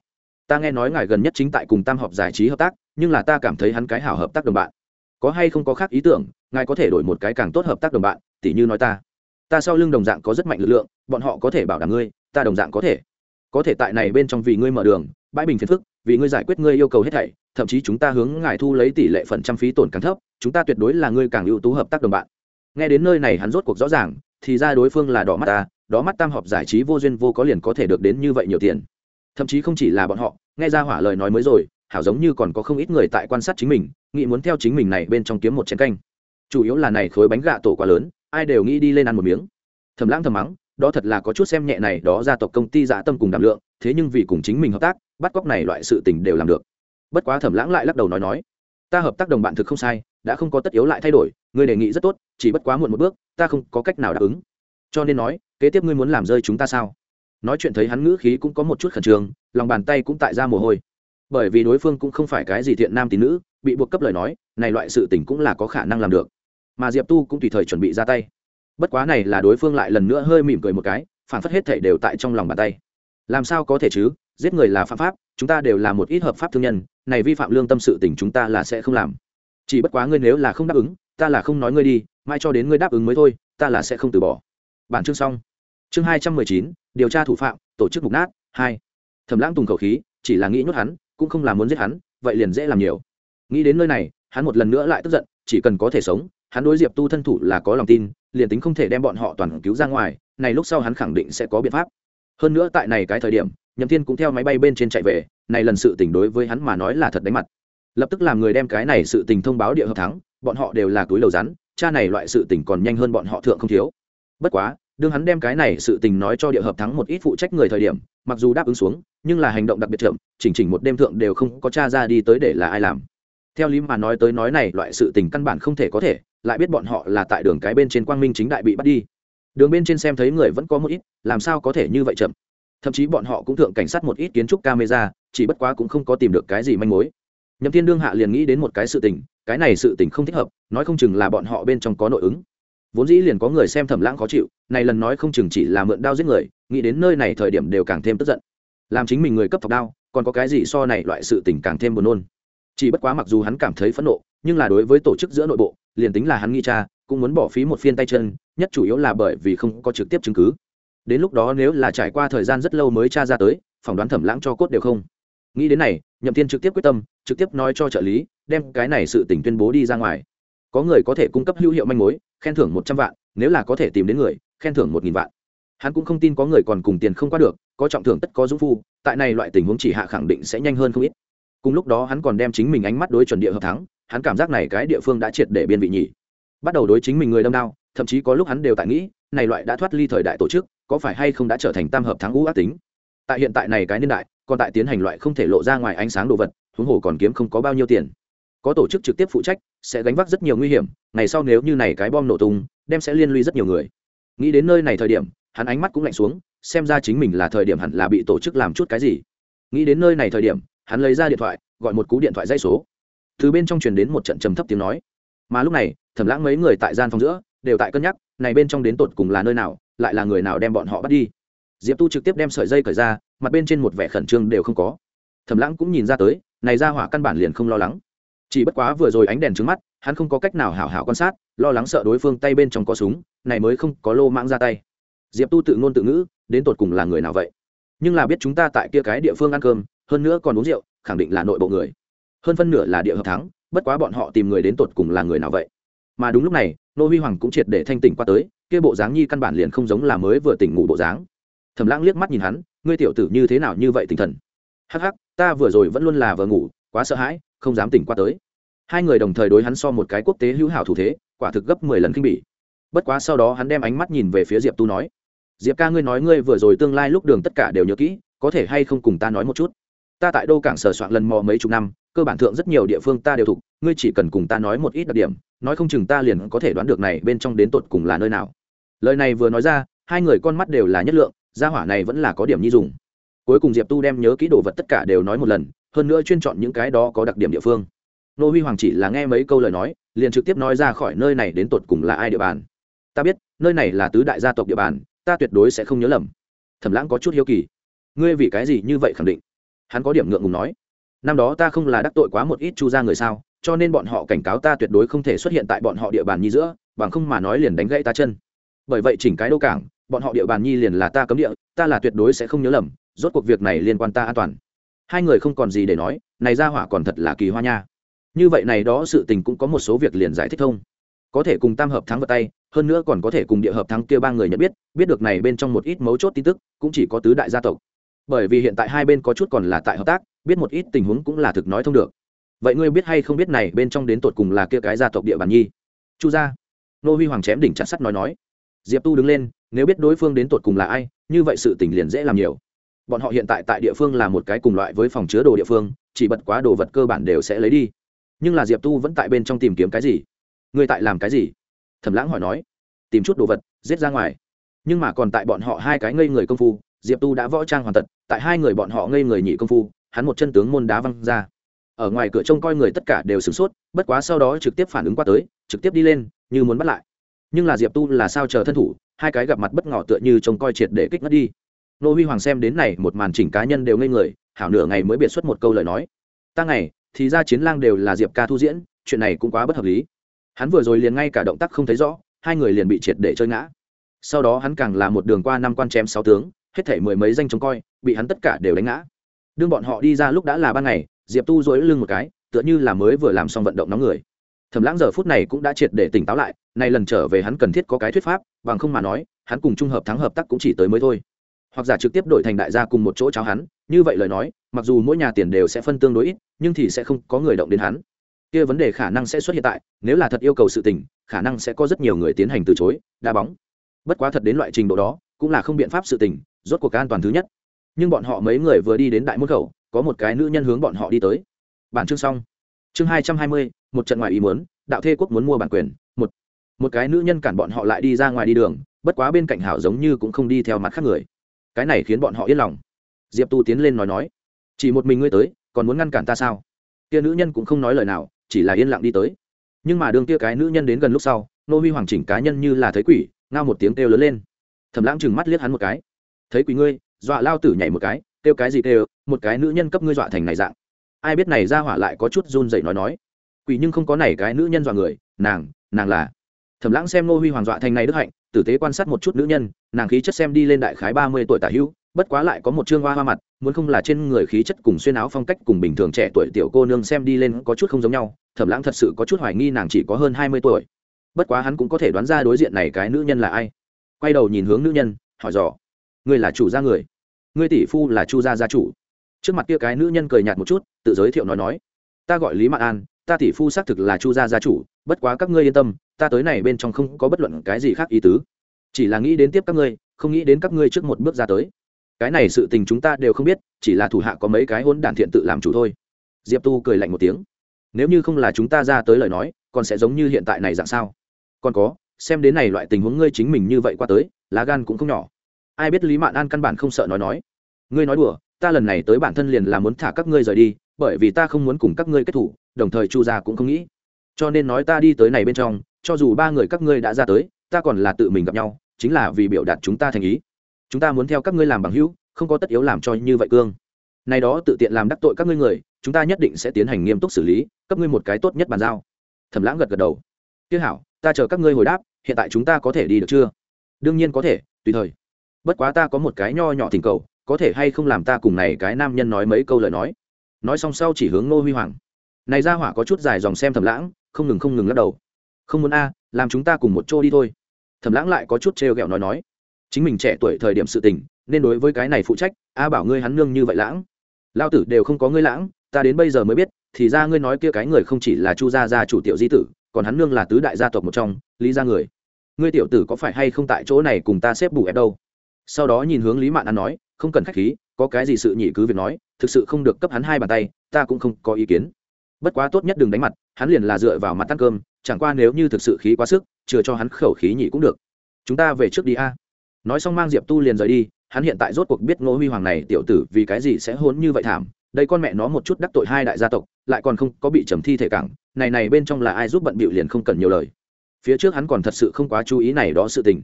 ta nghe nói ngài gần nhất chính tại cùng tam họp giải trí hợp tác, nhưng là ta cảm thấy hắn cái hảo hợp tác đồng bạn. Có hay không có khác ý tưởng, ngài có thể đổi một cái càng tốt hợp tác đồng bạn, tỉ như nói ta. Ta sau lưng đồng dạng có rất mạnh lực lượng, bọn họ có thể bảo đảm ngươi, ta đồng dạng có thể. Có thể tại này bên trong vì ngươi mở đường, bãi bình phiền phức, vì ngươi giải quyết ngươi yêu cầu hết thảy, thậm chí chúng ta hướng ngài thu lấy tỷ lệ phần trăm phí tổn càng thấp, chúng ta tuyệt đối là ngươi càng ưu tú hợp tác đồng bạn. Nghe đến nơi này hắn rốt cuộc rõ ràng, thì ra đối phương là đỏ mắt ta, đỏ mắt tam họp giải trí vô duyên vô có liền có thể được đến như vậy nhiều tiền thậm chí không chỉ là bọn họ, nghe ra hỏa lời nói mới rồi, hảo giống như còn có không ít người tại quan sát chính mình, nghĩ muốn theo chính mình này bên trong kiếm một chén canh. Chủ yếu là này khối bánh gạ tổ quá lớn, ai đều nghĩ đi lên ăn một miếng. Thầm lãng thầm mắng, đó thật là có chút xem nhẹ này, đó gia tộc công ty dạ tâm cùng đảm lượng, thế nhưng vì cùng chính mình hợp tác, bắt cóc này loại sự tình đều làm được. Bất quá thẩm lãng lại lắc đầu nói nói, ta hợp tác đồng bạn thực không sai, đã không có tất yếu lại thay đổi, ngươi đề nghị rất tốt, chỉ bất quá muộn một bước, ta không có cách nào đáp ứng. Cho nên nói, kế tiếp ngươi muốn làm rơi chúng ta sao? Nói chuyện thấy hắn ngữ khí cũng có một chút khẩn trương, lòng bàn tay cũng tại ra mồ hôi. Bởi vì đối phương cũng không phải cái gì thiện nam tín nữ, bị buộc cấp lời nói, này loại sự tình cũng là có khả năng làm được. Mà diệp tu cũng tùy thời chuẩn bị ra tay. Bất quá này là đối phương lại lần nữa hơi mỉm cười một cái, phản phất hết thể đều tại trong lòng bàn tay. Làm sao có thể chứ? Giết người là phạm pháp, chúng ta đều là một ít hợp pháp thương nhân, này vi phạm lương tâm sự tình chúng ta là sẽ không làm. Chỉ bất quá ngươi nếu là không đáp ứng, ta là không nói ngươi đi, mai cho đến ngươi đáp ứng mới thôi, ta là sẽ không từ bỏ. Bản chương xong chương hai trăm mười chín, điều tra thủ phạm, tổ chức mục nát, hai. Thẩm lãng tùng khẩu khí, chỉ là nghĩ nhốt hắn, cũng không là muốn giết hắn, vậy liền dễ làm nhiều. Nghĩ đến nơi này, hắn một lần nữa lại tức giận, chỉ cần có thể sống, hắn đối diệp tu thân thủ là có lòng tin, liền tính không thể đem bọn họ toàn cứu ra ngoài, này lúc sau hắn khẳng định sẽ có biện pháp. Hơn nữa tại này cái thời điểm, nhậm thiên cũng theo máy bay bên trên chạy về, này lần sự tình đối với hắn mà nói là thật đánh mặt. Lập tức làm người đem cái này sự tình thông báo địa hợp thắng, bọn họ đều là túi lầu rắn, cha này loại sự tình còn nhanh hơn bọn họ thượng không thiếu. Bất quá đương hắn đem cái này sự tình nói cho địa hợp thắng một ít phụ trách người thời điểm, mặc dù đáp ứng xuống, nhưng là hành động đặc biệt chậm, chỉnh chỉnh một đêm thượng đều không có cha ra đi tới để là ai làm. Theo lý mà nói tới nói này, loại sự tình căn bản không thể có thể, lại biết bọn họ là tại đường cái bên trên quang minh chính đại bị bắt đi. Đường bên trên xem thấy người vẫn có một ít, làm sao có thể như vậy chậm? Thậm chí bọn họ cũng thượng cảnh sát một ít kiến trúc camera, chỉ bất quá cũng không có tìm được cái gì manh mối. Nhậm thiên đương hạ liền nghĩ đến một cái sự tình, cái này sự tình không thích hợp, nói không chừng là bọn họ bên trong có nội ứng vốn dĩ liền có người xem thẩm lãng khó chịu, này lần nói không chừng chỉ là mượn đao giết người, nghĩ đến nơi này thời điểm đều càng thêm tức giận. Làm chính mình người cấp thọc đao, còn có cái gì so này loại sự tình càng thêm buồn nôn. Chỉ bất quá mặc dù hắn cảm thấy phẫn nộ, nhưng là đối với tổ chức giữa nội bộ, liền tính là hắn nghi cha, cũng muốn bỏ phí một phiên tay chân, nhất chủ yếu là bởi vì không có trực tiếp chứng cứ. Đến lúc đó nếu là trải qua thời gian rất lâu mới tra ra tới, phỏng đoán thẩm lãng cho cốt đều không. Nghĩ đến này, nhậm thiên trực tiếp quyết tâm, trực tiếp nói cho trợ lý, đem cái này sự tình tuyên bố đi ra ngoài có người có thể cung cấp hữu hiệu manh mối, khen thưởng một trăm vạn, nếu là có thể tìm đến người, khen thưởng một nghìn vạn. Hắn cũng không tin có người còn cùng tiền không qua được, có trọng thưởng tất có dũng phu, tại này loại tình huống chỉ hạ khẳng định sẽ nhanh hơn không ít. Cùng lúc đó hắn còn đem chính mình ánh mắt đối chuẩn địa hợp thắng, hắn cảm giác này cái địa phương đã triệt để biên vị nhỉ. Bắt đầu đối chính mình người đâm đao thậm chí có lúc hắn đều tại nghĩ, này loại đã thoát ly thời đại tổ chức, có phải hay không đã trở thành tam hợp thắng ngũ ác tính? Tại hiện tại này cái niên đại, còn tại tiến hành loại không thể lộ ra ngoài ánh sáng đồ vật, huống hồ còn kiếm không có bao nhiêu tiền. Có tổ chức trực tiếp phụ trách sẽ gánh vác rất nhiều nguy hiểm, ngày sau nếu như này cái bom nổ tung, đem sẽ liên lụy rất nhiều người. Nghĩ đến nơi này thời điểm, hắn ánh mắt cũng lạnh xuống, xem ra chính mình là thời điểm hẳn là bị tổ chức làm chút cái gì. Nghĩ đến nơi này thời điểm, hắn lấy ra điện thoại, gọi một cú điện thoại dây số. Từ bên trong truyền đến một trận trầm thấp tiếng nói. Mà lúc này, thẩm lãng mấy người tại gian phòng giữa, đều tại cân nhắc, này bên trong đến tột cùng là nơi nào, lại là người nào đem bọn họ bắt đi. Diệp tu trực tiếp đem sợi dây cởi ra, mặt bên trên một vẻ khẩn trương đều không có. Thẩm lãng cũng nhìn ra tới, này ra hỏa căn bản liền không lo lắng chỉ bất quá vừa rồi ánh đèn trứng mắt, hắn không có cách nào hảo hảo quan sát, lo lắng sợ đối phương tay bên trong có súng, này mới không có lô mãng ra tay. Diệp tu tự ngôn tự ngữ, đến tột cùng là người nào vậy? Nhưng là biết chúng ta tại kia cái địa phương ăn cơm, hơn nữa còn uống rượu, khẳng định là nội bộ người. Hơn phân nửa là địa hợp thắng, bất quá bọn họ tìm người đến tột cùng là người nào vậy? Mà đúng lúc này, nô huy hoàng cũng triệt để thanh tỉnh qua tới, kia bộ dáng nhi căn bản liền không giống là mới vừa tỉnh ngủ bộ dáng. Thầm lãng liếc mắt nhìn hắn, ngươi tiểu tử như thế nào như vậy tinh thần? Hắc hắc, ta vừa rồi vẫn luôn là vừa ngủ, quá sợ hãi không dám tỉnh qua tới. Hai người đồng thời đối hắn so một cái quốc tế hữu hảo thủ thế, quả thực gấp mười lần kinh bỉ. Bất quá sau đó hắn đem ánh mắt nhìn về phía diệp tu nói, diệp ca ngươi nói ngươi vừa rồi tương lai lúc đường tất cả đều nhớ kỹ, có thể hay không cùng ta nói một chút? Ta tại đô cảng sờ soạn lần mò mấy chục năm, cơ bản thượng rất nhiều địa phương ta đều thuộc, ngươi chỉ cần cùng ta nói một ít đặc điểm, nói không chừng ta liền có thể đoán được này bên trong đến tột cùng là nơi nào. Lời này vừa nói ra, hai người con mắt đều là nhất lượng, gia hỏa này vẫn là có điểm nhi dùng. Cuối cùng diệp tu đem nhớ kỹ đồ vật tất cả đều nói một lần hơn nữa chuyên chọn những cái đó có đặc điểm địa phương. Nô huy hoàng chỉ là nghe mấy câu lời nói, liền trực tiếp nói ra khỏi nơi này đến tột cùng là ai địa bàn. Ta biết, nơi này là tứ đại gia tộc địa bàn, ta tuyệt đối sẽ không nhớ lầm. Thẩm lãng có chút hiếu kỳ. Ngươi vì cái gì như vậy khẳng định? Hắn có điểm ngượng ngùng nói. Năm đó ta không là đắc tội quá một ít chu gia người sao, cho nên bọn họ cảnh cáo ta tuyệt đối không thể xuất hiện tại bọn họ địa bàn nhi giữa, bằng không mà nói liền đánh gãy ta chân. Bởi vậy chỉnh cái đô cảng, bọn họ địa bàn nhi liền là ta cấm địa, ta là tuyệt đối sẽ không nhớ lầm, rốt cuộc việc này liên quan ta an toàn hai người không còn gì để nói, này ra hỏa còn thật là kỳ hoa nha. Như vậy này đó sự tình cũng có một số việc liền giải thích thông. Có thể cùng tam hợp thắng vào tay, hơn nữa còn có thể cùng địa hợp thắng kia ba người nhận biết biết được này bên trong một ít mấu chốt tin tức, cũng chỉ có tứ đại gia tộc. Bởi vì hiện tại hai bên có chút còn là tại hợp tác, biết một ít tình huống cũng là thực nói thông được. Vậy ngươi biết hay không biết này bên trong đến tột cùng là kia cái gia tộc địa bàn nhi? Chu gia. Nô huy hoàng chém đỉnh chặt sắt nói nói. Diệp tu đứng lên, nếu biết đối phương đến tột cùng là ai, như vậy sự tình liền dễ làm nhiều bọn họ hiện tại tại địa phương là một cái cùng loại với phòng chứa đồ địa phương, chỉ bật quá đồ vật cơ bản đều sẽ lấy đi. Nhưng là diệp tu vẫn tại bên trong tìm kiếm cái gì? Người tại làm cái gì? Thẩm lãng hỏi nói. Tìm chút đồ vật, giết ra ngoài. Nhưng mà còn tại bọn họ hai cái ngây người công phu, diệp tu đã võ trang hoàn tật, tại hai người bọn họ ngây người nhị công phu, hắn một chân tướng môn đá văng ra. Ở ngoài cửa trông coi người tất cả đều sửng sốt, bất quá sau đó trực tiếp phản ứng qua tới, trực tiếp đi lên, như muốn bắt lại. Nhưng là diệp tu là sao chờ thân thủ, hai cái gặp mặt bất ngỏ tựa như trông coi triệt để kích ngất đi nô huy hoàng xem đến này một màn chỉnh cá nhân đều ngây người, hảo nửa ngày mới biệt xuất một câu lời nói. Ta ngày, thì ra chiến lang đều là diệp ca thu diễn, chuyện này cũng quá bất hợp lý. Hắn vừa rồi liền ngay cả động tác không thấy rõ, hai người liền bị triệt để chơi ngã. Sau đó hắn càng là một đường qua năm quan chém sáu tướng, hết thể mười mấy danh trông coi, bị hắn tất cả đều đánh ngã. Đương bọn họ đi ra lúc đã là ban ngày, diệp tu dối lưng một cái, tựa như là mới vừa làm xong vận động nóng người. Thầm lãng giờ phút này cũng đã triệt để tỉnh táo lại, nay lần trở về hắn cần thiết có cái thuyết pháp, bằng không mà nói, hắn cùng trung hợp thắng hợp tác cũng chỉ tới mới thôi hoặc giả trực tiếp đổi thành đại gia cùng một chỗ cháo hắn, như vậy lời nói, mặc dù mỗi nhà tiền đều sẽ phân tương đối ít, nhưng thì sẽ không có người động đến hắn. Kia vấn đề khả năng sẽ xuất hiện tại, nếu là thật yêu cầu sự tình, khả năng sẽ có rất nhiều người tiến hành từ chối, đa bóng. Bất quá thật đến loại trình độ đó, cũng là không biện pháp sự tình, rốt cuộc an toàn thứ nhất. Nhưng bọn họ mấy người vừa đi đến đại môn khẩu, có một cái nữ nhân hướng bọn họ đi tới. Bản chương xong. Chương hai trăm hai mươi, một trận ngoài ý muốn, đạo thê quốc muốn mua bản quyền, một. Một cái nữ nhân cản bọn họ lại đi ra ngoài đi đường, bất quá bên cạnh hảo giống như cũng không đi theo mặt khác người cái này khiến bọn họ yên lòng. Diệp tu tiến lên nói nói, chỉ một mình ngươi tới, còn muốn ngăn cản ta sao? Kia nữ nhân cũng không nói lời nào, chỉ là yên lặng đi tới. Nhưng mà đương kia cái nữ nhân đến gần lúc sau, nô huy hoàng chỉnh cá nhân như là thấy quỷ, ngao một tiếng kêu lớn lên. Thầm lãng chừng mắt liếc hắn một cái. Thấy quỷ ngươi, dọa lao tử nhảy một cái, kêu cái gì kêu, một cái nữ nhân cấp ngươi dọa thành này dạng. Ai biết này ra hỏa lại có chút run dậy nói nói. Quỷ nhưng không có này cái nữ nhân dọa người, nàng nàng là thẩm lãng xem nô huy hoàng dọa thành này đức hạnh, tử tế quan sát một chút nữ nhân, nàng khí chất xem đi lên đại khái ba mươi tuổi tả hữu, bất quá lại có một chương hoa hoa mặt, muốn không là trên người khí chất cùng xuyên áo phong cách cùng bình thường trẻ tuổi tiểu cô nương xem đi lên có chút không giống nhau thẩm lãng thật sự có chút hoài nghi nàng chỉ có hơn hai mươi tuổi. Bất quá hắn cũng có thể đoán ra đối diện này cái nữ nhân là ai. Quay đầu nhìn hướng nữ nhân, hỏi dò, ngươi là chủ gia người? Ngươi tỷ phu là chu gia gia chủ? Trước mặt kia cái nữ nhân cười nhạt một chút, tự giới thiệu nói nói, ta gọi lý mạn an ta tỷ phu xác thực là chu gia gia chủ, bất quá các ngươi yên tâm, ta tới này bên trong không có bất luận cái gì khác ý tứ. Chỉ là nghĩ đến tiếp các ngươi, không nghĩ đến các ngươi trước một bước ra tới. Cái này sự tình chúng ta đều không biết, chỉ là thủ hạ có mấy cái hôn đản thiện tự làm chủ thôi. Diệp tu cười lạnh một tiếng. Nếu như không là chúng ta ra tới lời nói, còn sẽ giống như hiện tại này dạng sao? Còn có, xem đến này loại tình huống ngươi chính mình như vậy qua tới, lá gan cũng không nhỏ. Ai biết lý mạn an căn bản không sợ nói nói. Ngươi nói đùa, ta lần này tới bản thân liền là muốn thả các ngươi rời đi, bởi vì ta không muốn cùng các ngươi kết thủ đồng thời chu gia cũng không nghĩ. Cho nên nói ta đi tới này bên trong, cho dù ba người các ngươi đã ra tới, ta còn là tự mình gặp nhau, chính là vì biểu đạt chúng ta thành ý. Chúng ta muốn theo các ngươi làm bằng hữu, không có tất yếu làm cho như vậy cương. Nay đó tự tiện làm đắc tội các ngươi người, chúng ta nhất định sẽ tiến hành nghiêm túc xử lý, cấp ngươi một cái tốt nhất bàn giao. Thẩm lãng gật gật đầu. Tiếc hảo, ta chờ các ngươi hồi đáp, hiện tại chúng ta có thể đi được chưa? Đương nhiên có thể, tùy thời. Bất quá ta có một cái nho nhỏ thỉnh cầu, có thể hay không làm ta cùng này cái nam nhân nói mấy câu lời nói. Nói xong sau chỉ hướng nô huy hoàng này ra hỏa có chút dài dòng xem thầm lãng, không ngừng không ngừng lắc đầu. Không muốn a, làm chúng ta cùng một chỗ đi thôi. Thầm lãng lại có chút trêu ghẹo nói nói. Chính mình trẻ tuổi thời điểm sự tình, nên đối với cái này phụ trách, a bảo ngươi hắn nương như vậy lãng. Lao tử đều không có ngươi lãng, ta đến bây giờ mới biết, thì ra ngươi nói kia cái người không chỉ là chu gia gia chủ tiểu di tử, còn hắn nương là tứ đại gia tộc một trong, lý gia người. Ngươi tiểu tử có phải hay không tại chỗ này cùng ta xếp bù ép đâu? Sau đó nhìn hướng lý mạn an nói, không cần khách khí, có cái gì sự nhị cứ việc nói, thực sự không được cấp hắn hai bàn tay, ta cũng không có ý kiến bất quá tốt nhất đừng đánh mặt, hắn liền là dựa vào mặt ăn cơm, chẳng qua nếu như thực sự khí quá sức, chừa cho hắn khẩu khí nhị cũng được. Chúng ta về trước đi a. Nói xong mang diệp tu liền rời đi, hắn hiện tại rốt cuộc biết ngô huy hoàng này tiểu tử vì cái gì sẽ hốn như vậy thảm, đây con mẹ nó một chút đắc tội hai đại gia tộc, lại còn không có bị trầm thi thể cảng này này bên trong là ai giúp bận bịu liền không cần nhiều lời. Phía trước hắn còn thật sự không quá chú ý này đó sự tình.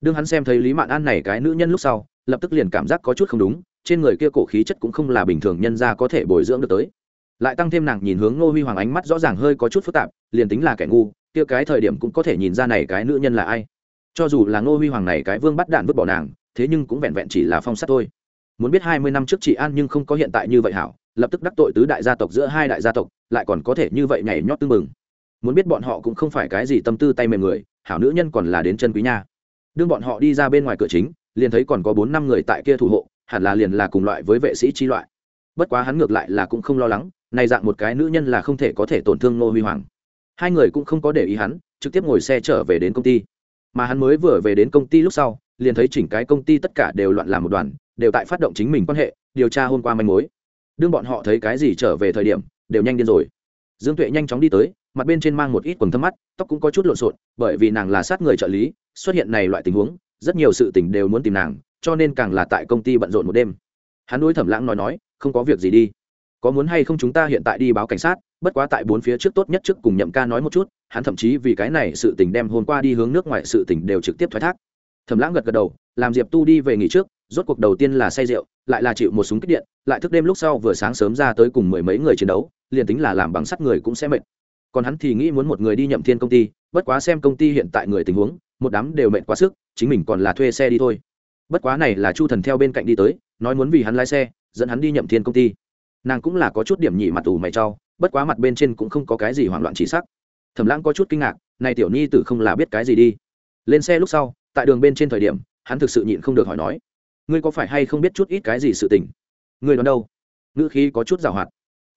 Đương hắn xem thấy lý mạn an này cái nữ nhân lúc sau, lập tức liền cảm giác có chút không đúng, trên người kia cổ khí chất cũng không là bình thường nhân ra có thể bồi dưỡng được tới lại tăng thêm nàng nhìn hướng ngô huy hoàng ánh mắt rõ ràng hơi có chút phức tạp, liền tính là kẻ ngu, kia cái thời điểm cũng có thể nhìn ra này cái nữ nhân là ai. Cho dù là ngô huy hoàng này cái vương bắt đạn vứt bỏ nàng, thế nhưng cũng vẹn vẹn chỉ là phong sát thôi. Muốn biết hai mươi năm trước chị an nhưng không có hiện tại như vậy hảo, lập tức đắc tội tứ đại gia tộc giữa hai đại gia tộc, lại còn có thể như vậy nhảy nhót tư mừng muốn biết bọn họ cũng không phải cái gì tâm tư tay mềm người, hảo nữ nhân còn là đến chân quý nha. Đương bọn họ đi ra bên ngoài cửa chính, liền thấy còn có bốn năm người tại kia thủ hộ, hẳn là liền là cùng loại với vệ sĩ chi loại. Bất quá hắn ngược lại là cũng không lo lắng này dạng một cái nữ nhân là không thể có thể tổn thương ngô huy hoàng. Hai người cũng không có để ý hắn, trực tiếp ngồi xe trở về đến công ty. Mà hắn mới vừa về đến công ty lúc sau, liền thấy chỉnh cái công ty tất cả đều loạn làm một đoàn, đều tại phát động chính mình quan hệ, điều tra hôm qua manh mối. Đương bọn họ thấy cái gì trở về thời điểm, đều nhanh điên rồi. Dương tuệ nhanh chóng đi tới, mặt bên trên mang một ít quần thâm mắt, tóc cũng có chút lộn xộn, bởi vì nàng là sát người trợ lý, xuất hiện này loại tình huống, rất nhiều sự tình đều muốn tìm nàng, cho nên càng là tại công ty bận rộn một đêm. Hắn đối thẩm lãng nói nói, không có việc gì đi có muốn hay không chúng ta hiện tại đi báo cảnh sát, bất quá tại bốn phía trước tốt nhất trước cùng nhậm ca nói một chút, hắn thậm chí vì cái này sự tình đem hôm qua đi hướng nước ngoài sự tình đều trực tiếp thoái thác. Thẩm lãng gật gật đầu, làm diệp tu đi về nghỉ trước, rốt cuộc đầu tiên là say rượu, lại là chịu một súng kích điện, lại thức đêm lúc sau vừa sáng sớm ra tới cùng mười mấy người chiến đấu, liền tính là làm bằng sắt người cũng sẽ mệt. Còn hắn thì nghĩ muốn một người đi nhậm thiên công ty, bất quá xem công ty hiện tại người tình huống, một đám đều mệt quá sức, chính mình còn là thuê xe đi thôi. Bất quá này là chu thần theo bên cạnh đi tới, nói muốn vì hắn lái xe, dẫn hắn đi nhậm thiên công ty nàng cũng là có chút điểm nhị mặt ủ mày trao, bất quá mặt bên trên cũng không có cái gì hoảng loạn chỉ sắc. Thẩm lãng có chút kinh ngạc, này tiểu nhi tử không là biết cái gì đi. Lên xe lúc sau, tại đường bên trên thời điểm, hắn thực sự nhịn không được hỏi nói, ngươi có phải hay không biết chút ít cái gì sự tình? Ngươi đoán đâu? Ngữ khí có chút giảo hoạt.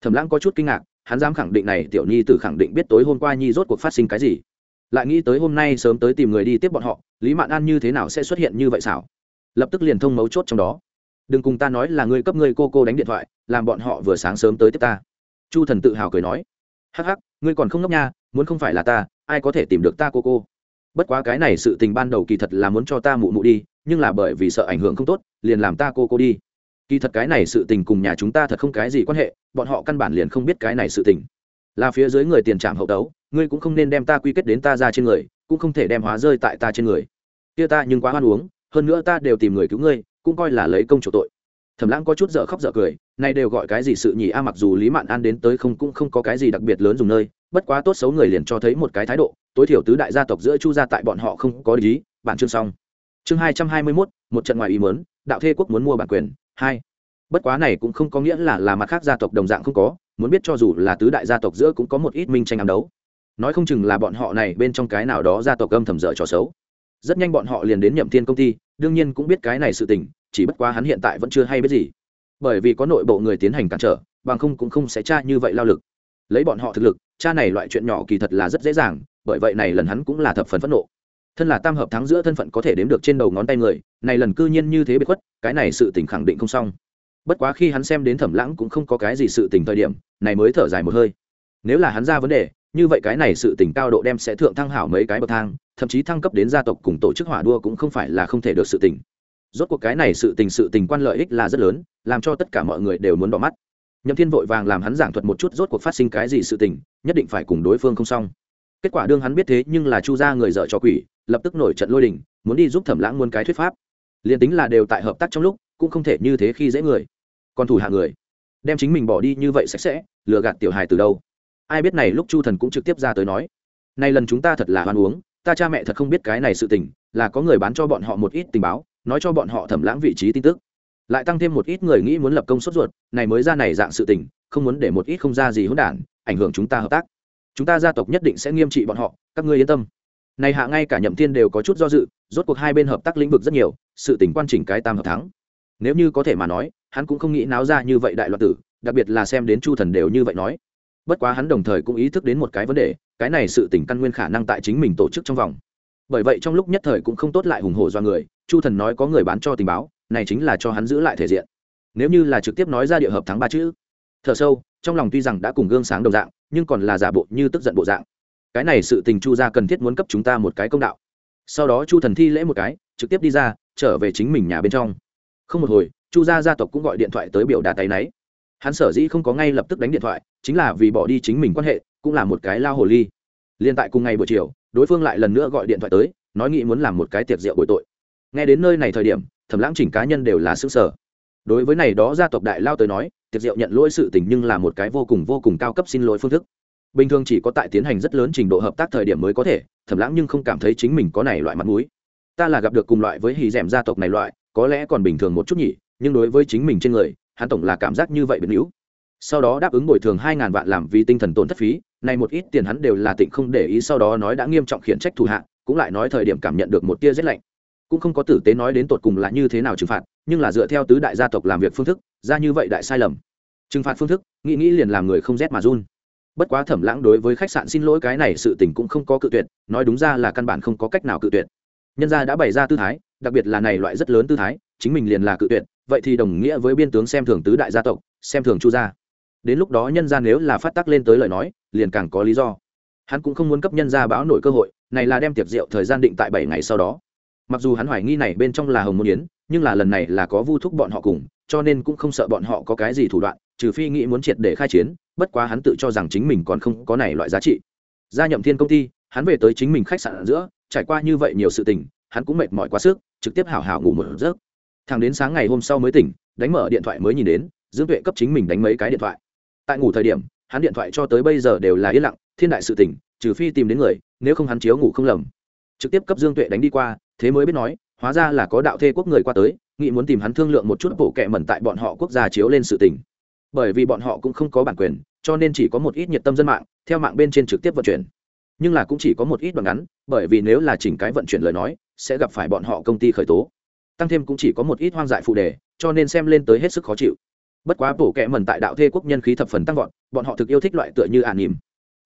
Thẩm lãng có chút kinh ngạc, hắn dám khẳng định này tiểu nhi tử khẳng định biết tối hôm qua nhi rốt cuộc phát sinh cái gì. Lại nghĩ tới hôm nay sớm tới tìm người đi tiếp bọn họ, lý mạn an như thế nào sẽ xuất hiện như vậy xảo? Lập tức liền thông mấu chốt trong đó đừng cùng ta nói là ngươi cấp ngươi cô cô đánh điện thoại, làm bọn họ vừa sáng sớm tới tiếp ta. Chu thần tự hào cười nói. Hắc hắc, ngươi còn không ngốc nha, muốn không phải là ta, ai có thể tìm được ta cô cô? Bất quá cái này sự tình ban đầu kỳ thật là muốn cho ta mụ mụ đi, nhưng là bởi vì sợ ảnh hưởng không tốt, liền làm ta cô cô đi. Kỳ thật cái này sự tình cùng nhà chúng ta thật không cái gì quan hệ, bọn họ căn bản liền không biết cái này sự tình. Là phía dưới người tiền trạm hậu tấu, ngươi cũng không nên đem ta quy kết đến ta ra trên người, cũng không thể đem hóa rơi tại ta trên người. Kia ta nhưng quá hoan uống, hơn nữa ta đều tìm người cứu ngươi cũng coi là lấy công chủ tội. Thẩm lãng có chút dở khóc dở cười, nay đều gọi cái gì sự nhỉ a, mặc dù lý mạn an đến tới không cũng không có cái gì đặc biệt lớn dùng nơi, bất quá tốt xấu người liền cho thấy một cái thái độ, tối thiểu tứ đại gia tộc giữa chu gia tại bọn họ không có lý bản chương xong. Chương hai trăm hai mươi mốt, một trận ngoài ý muốn, đạo thê quốc muốn mua bản quyền, hai. Bất quá này cũng không có nghĩa là là mặt khác gia tộc đồng dạng không có, muốn biết cho dù là tứ đại gia tộc giữa cũng có một ít minh tranh ám đấu. Nói không chừng là bọn họ này bên trong cái nào đó gia tộc âm thầm dở trò xấu. Rất nhanh bọn họ liền đến nhậm thiên công ty, đương nhiên cũng biết cái này sự tình chỉ bất quá hắn hiện tại vẫn chưa hay biết gì. Bởi vì có nội bộ người tiến hành cản trở, bằng không cũng không sẽ tra như vậy lao lực. Lấy bọn họ thực lực cha này loại chuyện nhỏ kỳ thật là rất dễ dàng, bởi vậy này lần hắn cũng là thập phần phẫn nộ. Thân là tam hợp thắng giữa thân phận có thể đếm được trên đầu ngón tay người, này lần cư nhiên như thế bị khuất, cái này sự tình khẳng định không xong. Bất quá khi hắn xem đến thẩm lãng cũng không có cái gì sự tình thời điểm, này mới thở dài một hơi. Nếu là hắn ra vấn đề, như vậy cái này sự tình cao độ đem sẽ thượng thăng hảo mấy cái bậc thang, thậm chí thăng cấp đến gia tộc cùng tổ chức hỏa đua cũng không phải là không thể được sự tình rốt cuộc cái này sự tình sự tình quan lợi ích là rất lớn, làm cho tất cả mọi người đều muốn đỏ mắt. Nhậm thiên vội vàng làm hắn giảng thuật một chút rốt cuộc phát sinh cái gì sự tình, nhất định phải cùng đối phương không xong. Kết quả đương hắn biết thế nhưng là chu gia người dợ cho quỷ, lập tức nổi trận lôi đình, muốn đi giúp thẩm lãng muôn cái thuyết pháp. Liền tính là đều tại hợp tác trong lúc, cũng không thể như thế khi dễ người. Còn thủ hạ người, đem chính mình bỏ đi như vậy sạch sẽ, lừa gạt tiểu hài từ đâu? Ai biết này lúc chu thần cũng trực tiếp ra tới nói nay lần chúng ta thật là hoan uống, ta cha mẹ thật không biết cái này sự tình, là có người bán cho bọn họ một ít tình báo nói cho bọn họ thẩm lãng vị trí tin tức. Lại tăng thêm một ít người nghĩ muốn lập công sốt ruột, này mới ra này dạng sự tình, không muốn để một ít không ra gì hỗn đản, ảnh hưởng chúng ta hợp tác. Chúng ta gia tộc nhất định sẽ nghiêm trị bọn họ, các ngươi yên tâm. Này hạ ngay cả nhậm thiên đều có chút do dự, rốt cuộc hai bên hợp tác lĩnh vực rất nhiều, sự tình quan chỉnh cái tam hợp thắng. Nếu như có thể mà nói, hắn cũng không nghĩ náo ra như vậy đại loạn tử, đặc biệt là xem đến chu thần đều như vậy nói. Bất quá hắn đồng thời cũng ý thức đến một cái vấn đề, cái này sự tình căn nguyên khả năng tại chính mình tổ chức trong vòng. Bởi vậy trong lúc nhất thời cũng không tốt lại hùng hổ do người chu thần nói có người bán cho tình báo, này chính là cho hắn giữ lại thể diện. Nếu như là trực tiếp nói ra địa hợp thắng ba chữ, thở sâu, trong lòng tuy rằng đã cùng gương sáng đồng dạng, nhưng còn là giả bộ như tức giận bộ dạng. Cái này sự tình chu gia cần thiết muốn cấp chúng ta một cái công đạo. Sau đó chu thần thi lễ một cái, trực tiếp đi ra, trở về chính mình nhà bên trong. Không một hồi, chu gia gia tộc cũng gọi điện thoại tới biểu đạt tay náy. Hắn sở dĩ không có ngay lập tức đánh điện thoại, chính là vì bỏ đi chính mình quan hệ, cũng là một cái lao hồ ly. Liên tại cùng ngày buổi chiều, đối phương lại lần nữa gọi điện thoại tới, nói nghĩ muốn làm một cái tiệc rượu bội tội nghe đến nơi này thời điểm, thẩm lãng chỉnh cá nhân đều là xứng sở đối với này đó gia tộc đại lao tới nói, tiệc rượu nhận lỗi sự tình nhưng là một cái vô cùng vô cùng cao cấp xin lỗi phương thức. Bình thường chỉ có tại tiến hành rất lớn trình độ hợp tác thời điểm mới có thể, thẩm lãng nhưng không cảm thấy chính mình có này loại mặt mũi. Ta là gặp được cùng loại với hì rèm gia tộc này loại, có lẽ còn bình thường một chút nhỉ, nhưng đối với chính mình trên người, hắn tổng là cảm giác như vậy biến hữu. Sau đó đáp ứng bồi thường hai ngàn vạn làm vì tinh thần tổn thất phí này một ít tiền hắn đều là tịnh không để ý sau đó nói đã nghiêm trọng khiển trách thủ hạ, cũng lại nói thời điểm cảm nhận được một tia rét lạnh cũng không có tử tế nói đến tột cùng là như thế nào trừng phạt, nhưng là dựa theo tứ đại gia tộc làm việc phương thức, ra như vậy đại sai lầm. Trừng phạt phương thức, nghĩ nghĩ liền làm người không rét mà run. Bất quá thẩm lãng đối với khách sạn xin lỗi cái này sự tình cũng không có cự tuyệt, nói đúng ra là căn bản không có cách nào cự tuyệt. Nhân gia đã bày ra tư thái, đặc biệt là này loại rất lớn tư thái, chính mình liền là cự tuyệt, vậy thì đồng nghĩa với biên tướng xem thường tứ đại gia tộc, xem thường chu gia. Đến lúc đó nhân gia nếu là phát tác lên tới lời nói, liền càng có lý do. Hắn cũng không muốn cấp nhân gia báo nổi cơ hội, này là đem tiệc rượu thời gian định tại bảy ngày sau đó mặc dù hắn hoài nghi này bên trong là hồng môn yến, nhưng là lần này là có vu thúc bọn họ cùng, cho nên cũng không sợ bọn họ có cái gì thủ đoạn, trừ phi nghĩ muốn triệt để khai chiến, bất quá hắn tự cho rằng chính mình còn không có này loại giá trị. Gia nhậm thiên công ty, hắn về tới chính mình khách sạn giữa, trải qua như vậy nhiều sự tình, hắn cũng mệt mỏi quá sức, trực tiếp hào hào ngủ một giấc. Thằng đến sáng ngày hôm sau mới tỉnh, đánh mở điện thoại mới nhìn đến, dương tuệ cấp chính mình đánh mấy cái điện thoại. Tại ngủ thời điểm, hắn điện thoại cho tới bây giờ đều là yên lặng, thiên đại sự tỉnh trừ phi tìm đến người, nếu không hắn chiếu ngủ không lầm trực tiếp cấp dương tuệ đánh đi qua, thế mới biết nói, hóa ra là có đạo thê quốc người qua tới nghị muốn tìm hắn thương lượng một chút bộ kệ mẩn tại bọn họ quốc gia chiếu lên sự tình. Bởi vì bọn họ cũng không có bản quyền, cho nên chỉ có một ít nhiệt tâm dân mạng, theo mạng bên trên trực tiếp vận chuyển. Nhưng là cũng chỉ có một ít đoạn ngắn, bởi vì nếu là chỉnh cái vận chuyển lời nói, sẽ gặp phải bọn họ công ty khởi tố. Tăng thêm cũng chỉ có một ít hoang dại phụ đề, cho nên xem lên tới hết sức khó chịu. Bất quá bổ kẹ mẩn tại đạo thê quốc nhân khí thập phần tăng vọt, bọn họ thực yêu thích loại tựa như ả nỉm.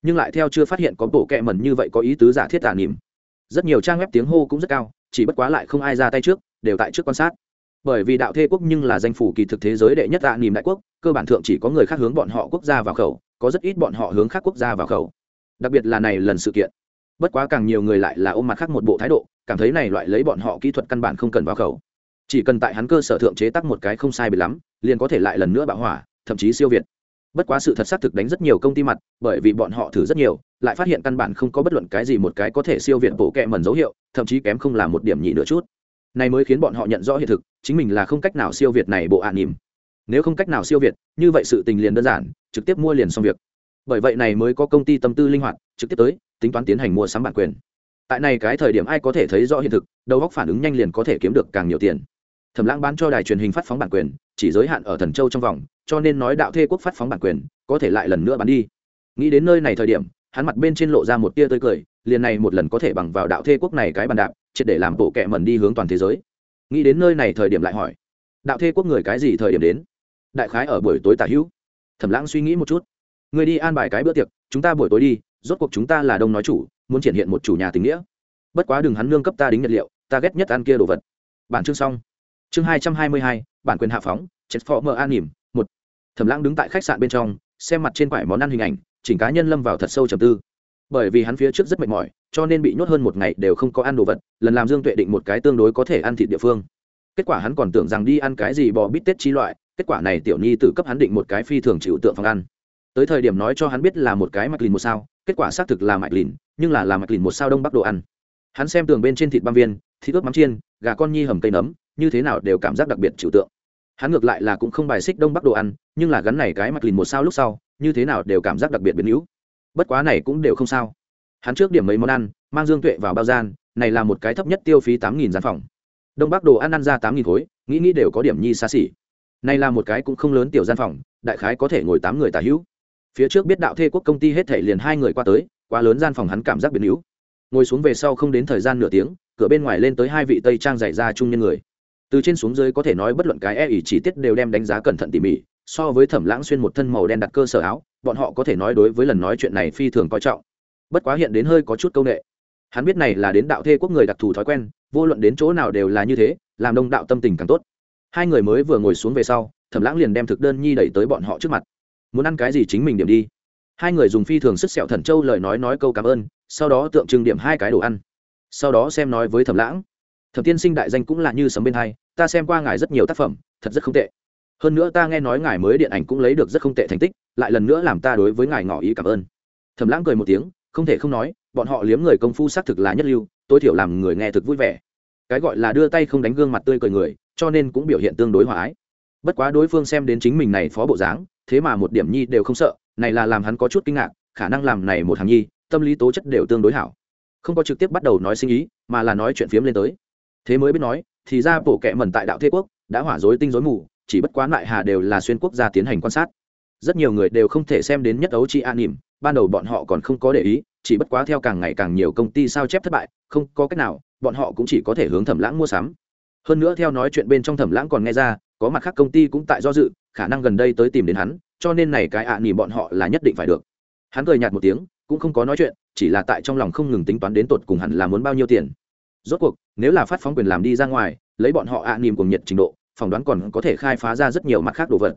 Nhưng lại theo chưa phát hiện có bổ kẹ mẩn như vậy có ý tứ giả thiết ả nỉm rất nhiều trang web tiếng hô cũng rất cao, chỉ bất quá lại không ai ra tay trước, đều tại trước quan sát. Bởi vì đạo thê quốc nhưng là danh phủ kỳ thực thế giới đệ nhất tạ nìm đại quốc, cơ bản thượng chỉ có người khác hướng bọn họ quốc gia vào khẩu, có rất ít bọn họ hướng khác quốc gia vào khẩu. Đặc biệt là này lần sự kiện. Bất quá càng nhiều người lại là ôm mặt khác một bộ thái độ, cảm thấy này loại lấy bọn họ kỹ thuật căn bản không cần vào khẩu. Chỉ cần tại hắn cơ sở thượng chế tắc một cái không sai bị lắm, liền có thể lại lần nữa bạo hỏa, thậm chí siêu việt bất quá sự thật xác thực đánh rất nhiều công ty mặt, bởi vì bọn họ thử rất nhiều, lại phát hiện căn bản không có bất luận cái gì một cái có thể siêu việt bộ kẹ mần dấu hiệu, thậm chí kém không là một điểm nhị nữa chút. Này mới khiến bọn họ nhận rõ hiện thực, chính mình là không cách nào siêu việt này bộ ạ nỉm. Nếu không cách nào siêu việt, như vậy sự tình liền đơn giản, trực tiếp mua liền xong việc. Bởi vậy này mới có công ty tâm tư linh hoạt, trực tiếp tới, tính toán tiến hành mua sắm bản quyền. Tại này cái thời điểm ai có thể thấy rõ hiện thực, đầu góc phản ứng nhanh liền có thể kiếm được càng nhiều tiền. Thẩm lãng bán cho đài truyền hình phát phóng bản quyền, chỉ giới hạn ở thần châu trong vòng cho nên nói đạo thê quốc phát phóng bản quyền, có thể lại lần nữa bán đi. Nghĩ đến nơi này thời điểm, hắn mặt bên trên lộ ra một tia tươi cười, liền này một lần có thể bằng vào đạo thê quốc này cái bàn đạp, triệt để làm bộ kẹ mẩn đi hướng toàn thế giới. Nghĩ đến nơi này thời điểm lại hỏi, đạo thê quốc người cái gì thời điểm đến? Đại khái ở buổi tối tả hữu. Thẩm lãng suy nghĩ một chút. Người đi an bài cái bữa tiệc, chúng ta buổi tối đi, rốt cuộc chúng ta là đông nói chủ, muốn triển hiện một chủ nhà tình nghĩa. Bất quá đừng hắn nương cấp ta đính nhật liệu, ta ghét nhất ăn kia đồ vật. Bản chương xong. Chương hai trăm hai mươi hai, bản quyền hạ phóng chết phó mờ an nỉm thẩm lãng đứng tại khách sạn bên trong, xem mặt trên quải món ăn hình ảnh, chỉnh cá nhân lâm vào thật sâu trầm tư. Bởi vì hắn phía trước rất mệt mỏi, cho nên bị nhốt hơn một ngày đều không có ăn đồ vật, lần làm dương tuệ định một cái tương đối có thể ăn thịt địa phương. Kết quả hắn còn tưởng rằng đi ăn cái gì bò bít tết chi loại, kết quả này tiểu nhi tự cấp hắn định một cái phi thường chịu tượng phòng ăn. Tới thời điểm nói cho hắn biết là một cái mạch lìn một sao, kết quả xác thực là mạch lìn, nhưng là là mạch lìn một sao đông bắc đồ ăn. Hắn xem tường bên trên thịt băm viên, thịt ướp mắm chiên, gà con nhi hầm cây nấm, như thế nào đều cảm giác đặc biệt chịu tượng hắn ngược lại là cũng không bài xích đông bắc đồ ăn, nhưng là gắn này cái mặt lìn một sao lúc sau, như thế nào đều cảm giác đặc biệt biến hữu. Bất quá này cũng đều không sao. Hắn trước điểm mấy món ăn, mang dương tuệ vào bao gian, này là một cái thấp nhất tiêu phí tám nghìn gian phòng. Đông bắc đồ ăn ăn ra tám nghìn khối, nghĩ nghĩ đều có điểm nhi xa xỉ. Này là một cái cũng không lớn tiểu gian phòng, đại khái có thể ngồi tám người tả hữu. Phía trước biết đạo thê quốc công ty hết thể liền hai người qua tới, quá lớn gian phòng hắn cảm giác biến hữu. Ngồi xuống về sau không đến thời gian nửa tiếng, cửa bên ngoài lên tới hai vị tây trang dạy ra chung nhân người từ trên xuống dưới có thể nói bất luận cái e ỉ chỉ tiết đều đem đánh giá cẩn thận tỉ mỉ, so với thẩm lãng xuyên một thân màu đen đặt cơ sở áo, bọn họ có thể nói đối với lần nói chuyện này phi thường coi trọng. Bất quá hiện đến hơi có chút c â u n ệ hắn biết này là đến đạo thê quốc người đặc thù thói quen, vô luận đến chỗ nào đều là như thế, làm đông đạo tâm tình càng tốt. Hai người mới vừa ngồi xuống về sau, thẩm lãng liền đem thực đơn nhi đẩy tới bọn họ trước mặt. Muốn ăn cái gì chính mình điểm đi. Hai người dùng phi thường sức sẹo thần châu lời nói nói câu cảm ơn, sau đó tượng trưng điểm hai cái đồ ăn. Sau đó xem nói với thẩm lãng. Thẩm tiên sinh đại danh cũng là như sấm bên hai ta xem qua ngài rất nhiều tác phẩm, thật rất không tệ. Hơn nữa ta nghe nói ngài mới điện ảnh cũng lấy được rất không tệ thành tích, lại lần nữa làm ta đối với ngài ngỏ ý cảm ơn. Thầm lãng cười một tiếng, không thể không nói, bọn họ liếm người công phu xác thực là nhất lưu, tối thiểu làm người nghe thực vui vẻ. Cái gọi là đưa tay không đánh gương mặt tươi cười người, cho nên cũng biểu hiện tương đối hòa ái. Bất quá đối phương xem đến chính mình này phó bộ dáng, thế mà một điểm nhi đều không sợ, này là làm hắn có chút kinh ngạc, khả năng làm này một hàng nhi, tâm lý tố chất đều tương đối hảo. Không có trực tiếp bắt đầu nói sinh ý, mà là nói chuyện phiếm lên tới. Thế mới biết nói thì ra bộ kệ mẩn tại đạo thế quốc đã hỏa dối tinh dối mù, chỉ bất quá lại hà đều là xuyên quốc gia tiến hành quan sát. Rất nhiều người đều không thể xem đến nhất ấu chi an nỉm, ban đầu bọn họ còn không có để ý, chỉ bất quá theo càng ngày càng nhiều công ty sao chép thất bại, không có cách nào, bọn họ cũng chỉ có thể hướng thẩm lãng mua sắm. Hơn nữa theo nói chuyện bên trong thẩm lãng còn nghe ra, có mặt khác công ty cũng tại do dự, khả năng gần đây tới tìm đến hắn, cho nên này cái ạ nỉm bọn họ là nhất định phải được. Hắn cười nhạt một tiếng, cũng không có nói chuyện, chỉ là tại trong lòng không ngừng tính toán đến tột cùng hẳn là muốn bao nhiêu tiền rốt cuộc, nếu là phát phóng quyền làm đi ra ngoài, lấy bọn họ ạ nỉm cùng nhiệt trình độ, phỏng đoán còn có thể khai phá ra rất nhiều mặt khác đồ vật.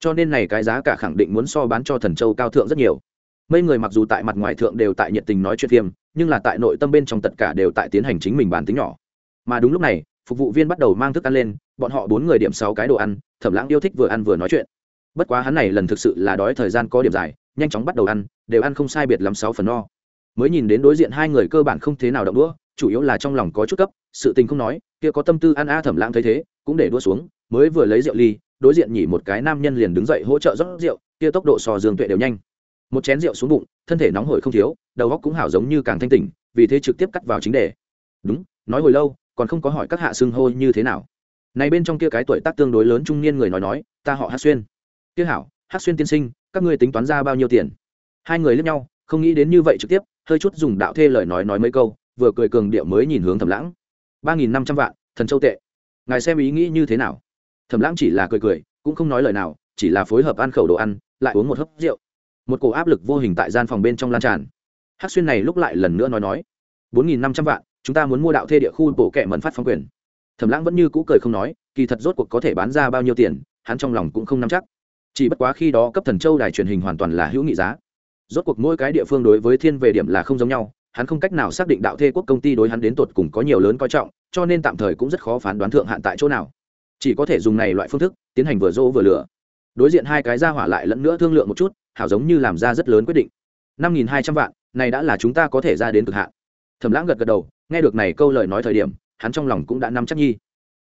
Cho nên này cái giá cả khẳng định muốn so bán cho thần châu cao thượng rất nhiều. Mấy người mặc dù tại mặt ngoài thượng đều tại nhiệt tình nói chuyện phim nhưng là tại nội tâm bên trong tất cả đều tại tiến hành chính mình bản tính nhỏ. Mà đúng lúc này, phục vụ viên bắt đầu mang thức ăn lên, bọn họ bốn người điểm sáu cái đồ ăn, thẩm lãng yêu thích vừa ăn vừa nói chuyện. Bất quá hắn này lần thực sự là đói thời gian có điểm dài, nhanh chóng bắt đầu ăn, đều ăn không sai biệt lắm sáu phần no. Mới nhìn đến đối diện hai người cơ bản không thế nào động đũa chủ yếu là trong lòng có chút cấp, sự tình không nói, kia có tâm tư ăn a thẩm lãng thấy thế, cũng để đua xuống, mới vừa lấy rượu ly, đối diện nhỉ một cái nam nhân liền đứng dậy hỗ trợ rót rượu, kia tốc độ sò dương tuệ đều nhanh. Một chén rượu xuống bụng, thân thể nóng hổi không thiếu, đầu óc cũng hảo giống như càng thanh tỉnh, vì thế trực tiếp cắt vào chính đề. Đúng, nói hồi lâu, còn không có hỏi các hạ xưng hô như thế nào. Này bên trong kia cái tuổi tác tương đối lớn trung niên người nói nói, ta họ hát xuyên. Kia hảo hát xuyên tiên sinh, các ngươi tính toán ra bao nhiêu tiền? Hai người lướt nhau, không nghĩ đến như vậy trực tiếp, hơi chút dùng đạo thê lời nói nói mấy câu vừa cười cường điệu mới nhìn hướng thẩm lãng. Ba nghìn năm trăm vạn, thần châu tệ. Ngài xem ý nghĩ như thế nào? Thẩm lãng chỉ là cười cười, cũng không nói lời nào, chỉ là phối hợp ăn khẩu đồ ăn, lại uống một hớp rượu. Một cổ áp lực vô hình tại gian phòng bên trong lan tràn. Hắc xuyên này lúc lại lần nữa nói nói, bốn nghìn năm trăm vạn, chúng ta muốn mua đạo thê địa khu bổ kẹ mẫn phát phong quyền. Thẩm lãng vẫn như cũ cười không nói, kỳ thật rốt cuộc có thể bán ra bao nhiêu tiền, hắn trong lòng cũng không nắm chắc. Chỉ bất quá khi đó cấp thần châu đài truyền hình hoàn toàn là hữu nghị giá. Rốt cuộc mỗi cái địa phương đối với thiên về điểm là không giống nhau hắn không cách nào xác định đạo thê quốc công ty đối hắn đến tột cùng có nhiều lớn coi trọng, cho nên tạm thời cũng rất khó phán đoán thượng hạn tại chỗ nào. Chỉ có thể dùng này loại phương thức, tiến hành vừa dỗ vừa lửa đối diện hai cái ra hỏa lại lẫn nữa thương lượng một chút, hảo giống như làm ra rất lớn quyết định. Năm nghìn hai trăm vạn, này đã là chúng ta có thể ra đến cực hạn. Thẩm lãng gật gật đầu, nghe được này câu lời nói thời điểm, hắn trong lòng cũng đã nắm chắc nhi.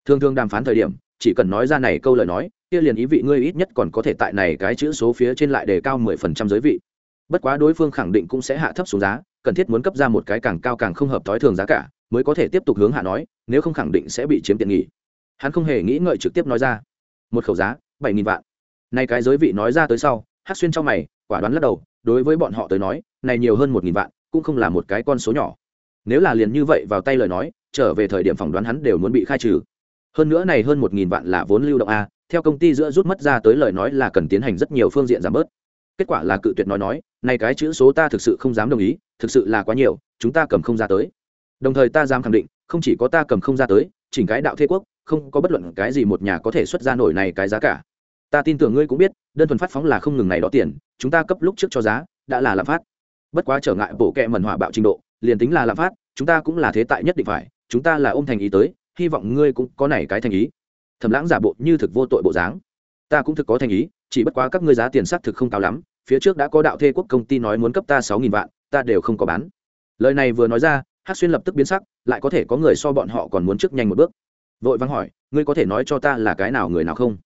Thường thường đàm phán thời điểm, chỉ cần nói ra này câu lời nói, kia liền ý vị ngươi ít nhất còn có thể tại này cái chữ số phía trên lại đề cao mười phần trăm giới vị. Bất quá đối phương khẳng định cũng sẽ hạ thấp xuống giá cần thiết muốn cấp ra một cái càng cao càng không hợp t i thường giá cả, mới có thể tiếp tục hướng hạ nói, nếu không khẳng định sẽ bị chiếm tiện nghỉ hắn không hề nghĩ ngợi trực tiếp nói ra. Một khẩu giá, bảy nghìn vạn. Nay cái giới vị nói ra tới sau hát xuyên trong mày, quả đoán lắc đầu, đối với bọn họ tới nói, này nhiều hơn một nghìn vạn, cũng không là một cái con số nhỏ. Nếu là liền như vậy vào tay lời nói, trở về thời điểm phỏng đoán hắn đều muốn bị khai trừ. Hơn nữa này hơn một nghìn vạn là vốn lưu động a, theo công ty giữa rút mất ra tới lời nói là cần tiến hành rất nhiều phương diện giảm bớt. Kết quả là cự tuyệt nói nói, này cái chữ số ta thực sự không dám đồng ý thực sự là quá nhiều, chúng ta cầm không ra tới. Đồng thời ta dám khẳng định, không chỉ có ta cầm không ra tới, chỉnh cái đạo thế quốc, không có bất luận cái gì một nhà có thể xuất ra nổi này cái giá cả. Ta tin tưởng ngươi cũng biết, đơn thuần phát phóng là không ngừng này đó tiền, chúng ta cấp lúc trước cho giá, đã là lạm phát. Bất quá trở ngại bộ kệ mẩn hỏa bạo trình độ, liền tính là lạm phát, chúng ta cũng là thế tại nhất định phải, chúng ta là ôm thành ý tới, hy vọng ngươi cũng có này cái thành ý. Thầm lãng giả bộ như thực vô tội bộ dáng. Ta cũng thực có thành ý, chỉ bất quá các ngươi giá tiền xác thực không cao lắm, phía trước đã có đạo thê quốc công ty nói muốn cấp ta sáu nghìn vạn ta đều không có bán. Lời này vừa nói ra hát xuyên lập tức biến sắc, lại có thể có người so bọn họ còn muốn trước nhanh một bước. Vội vắng hỏi, ngươi có thể nói cho ta là cái nào người nào không?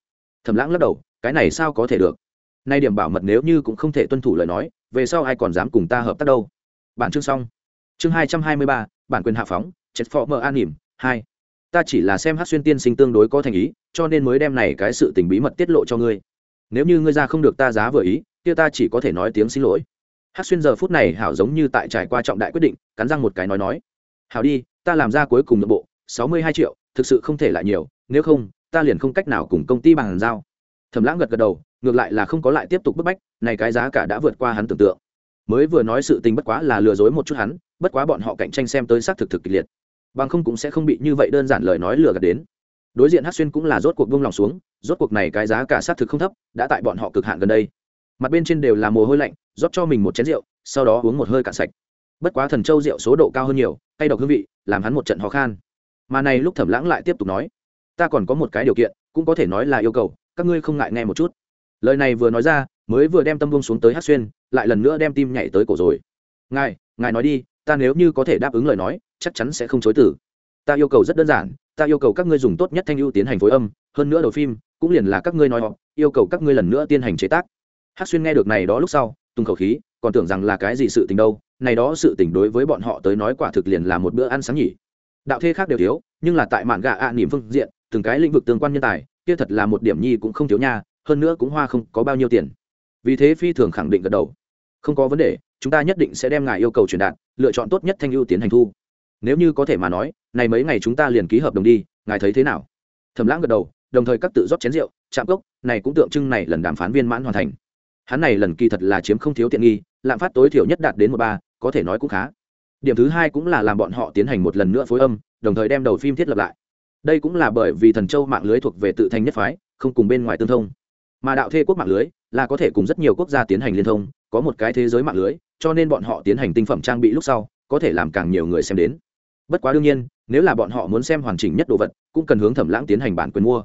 Thầm lãng lắc đầu, cái này sao có thể được? Nay điểm bảo mật nếu như cũng không thể tuân thủ lời nói, về sau ai còn dám cùng ta hợp tác đâu? Bản chương xong. Chương hai trăm hai mươi ba, bản quyền hạ phóng, chết phó mờ an nỉm, hai. Ta chỉ là xem hát xuyên tiên sinh tương đối có thành ý, cho nên mới đem này cái sự tình bí mật tiết lộ cho ngươi. Nếu như ngươi ra không được ta giá vừa ý, kia ta chỉ có thể nói tiếng xin lỗi hát xuyên giờ phút này hảo giống như tại trải qua trọng đại quyết định, cắn răng một cái nói nói. Hảo đi, ta làm ra cuối cùng nội bộ, sáu mươi hai triệu, thực sự không thể lại nhiều, nếu không, ta liền không cách nào cùng công ty bằng giao. Thẩm lãng gật gật đầu, ngược lại là không có lại tiếp tục bức bách, này cái giá cả đã vượt qua hắn tưởng tượng. Mới vừa nói sự tình bất quá là lừa dối một chút hắn, bất quá bọn họ cạnh tranh xem tới xác thực thực kịch liệt. Bằng không cũng sẽ không bị như vậy đơn giản lời nói lừa gạt đến. Đối diện hát xuyên cũng là rốt cuộc vung lòng xuống, rốt cuộc này cái giá cả xác thực không thấp, đã tại bọn họ cực hạn gần đây mặt bên trên đều là mồ hôi lạnh, rót cho mình một chén rượu, sau đó uống một hơi cạn sạch. Bất quá thần châu rượu số độ cao hơn nhiều hay độc hương vị, làm hắn một trận khó khăn mà này lúc thẩm lãng lại tiếp tục nói, ta còn có một cái điều kiện, cũng có thể nói là yêu cầu, các ngươi không ngại nghe một chút. Lời này vừa nói ra, mới vừa đem tâm vung xuống tới hát xuyên, lại lần nữa đem tim nhảy tới cổ rồi. Ngài ngài nói đi, ta nếu như có thể đáp ứng lời nói, chắc chắn sẽ không chối tử ta yêu cầu rất đơn giản, ta yêu cầu các ngươi dùng tốt nhất thanh ưu tiến hành phối âm, hơn nữa đầu phim, cũng liền là các ngươi nói họ, yêu cầu các ngươi lần nữa tiến hành chế tác hát xuyên nghe được này đó lúc sau, tung khẩu khí, còn tưởng rằng là cái gì sự tình đâu, này đó sự tình đối với bọn họ tới nói quả thực liền là một bữa ăn sáng nhỉ. Đạo thê khác đều thiếu, nhưng là tại mạn gà ạ niềm phương diện, từng cái lĩnh vực tương quan nhân tài, kia thật là một điểm nhi cũng không thiếu nha, hơn nữa cũng hoa không có bao nhiêu tiền. Vì thế phi thường khẳng định gật đầu. Không có vấn đề, chúng ta nhất định sẽ đem ngài yêu cầu truyền đạt, lựa chọn tốt nhất thanh ưu tiến hành thu. Nếu như có thể mà nói, này mấy ngày chúng ta liền ký hợp đồng đi, ngài thấy thế nào? Thẩm lãng gật đầu, đồng thời các tự rót chén rượu, chạm cốc, này cũng tượng trưng này lần đàm phán viên mãn hoàn thành hắn này lần kỳ thật là chiếm không thiếu tiện nghi, lạm phát tối thiểu nhất đạt đến một ba, có thể nói cũng khá. Điểm thứ hai cũng là làm bọn họ tiến hành một lần nữa phối âm, đồng thời đem đầu phim thiết lập lại. Đây cũng là bởi vì thần châu mạng lưới thuộc về tự thành nhất phái, không cùng bên ngoài tương thông. Mà đạo thê quốc mạng lưới là có thể cùng rất nhiều quốc gia tiến hành liên thông, có một cái thế giới mạng lưới, cho nên bọn họ tiến hành tinh phẩm trang bị lúc sau, có thể làm càng nhiều người xem đến. Bất quá đương nhiên, nếu là bọn họ muốn xem hoàn chỉnh nhất đồ vật, cũng cần hướng thẩm lãng tiến hành bản quyền mua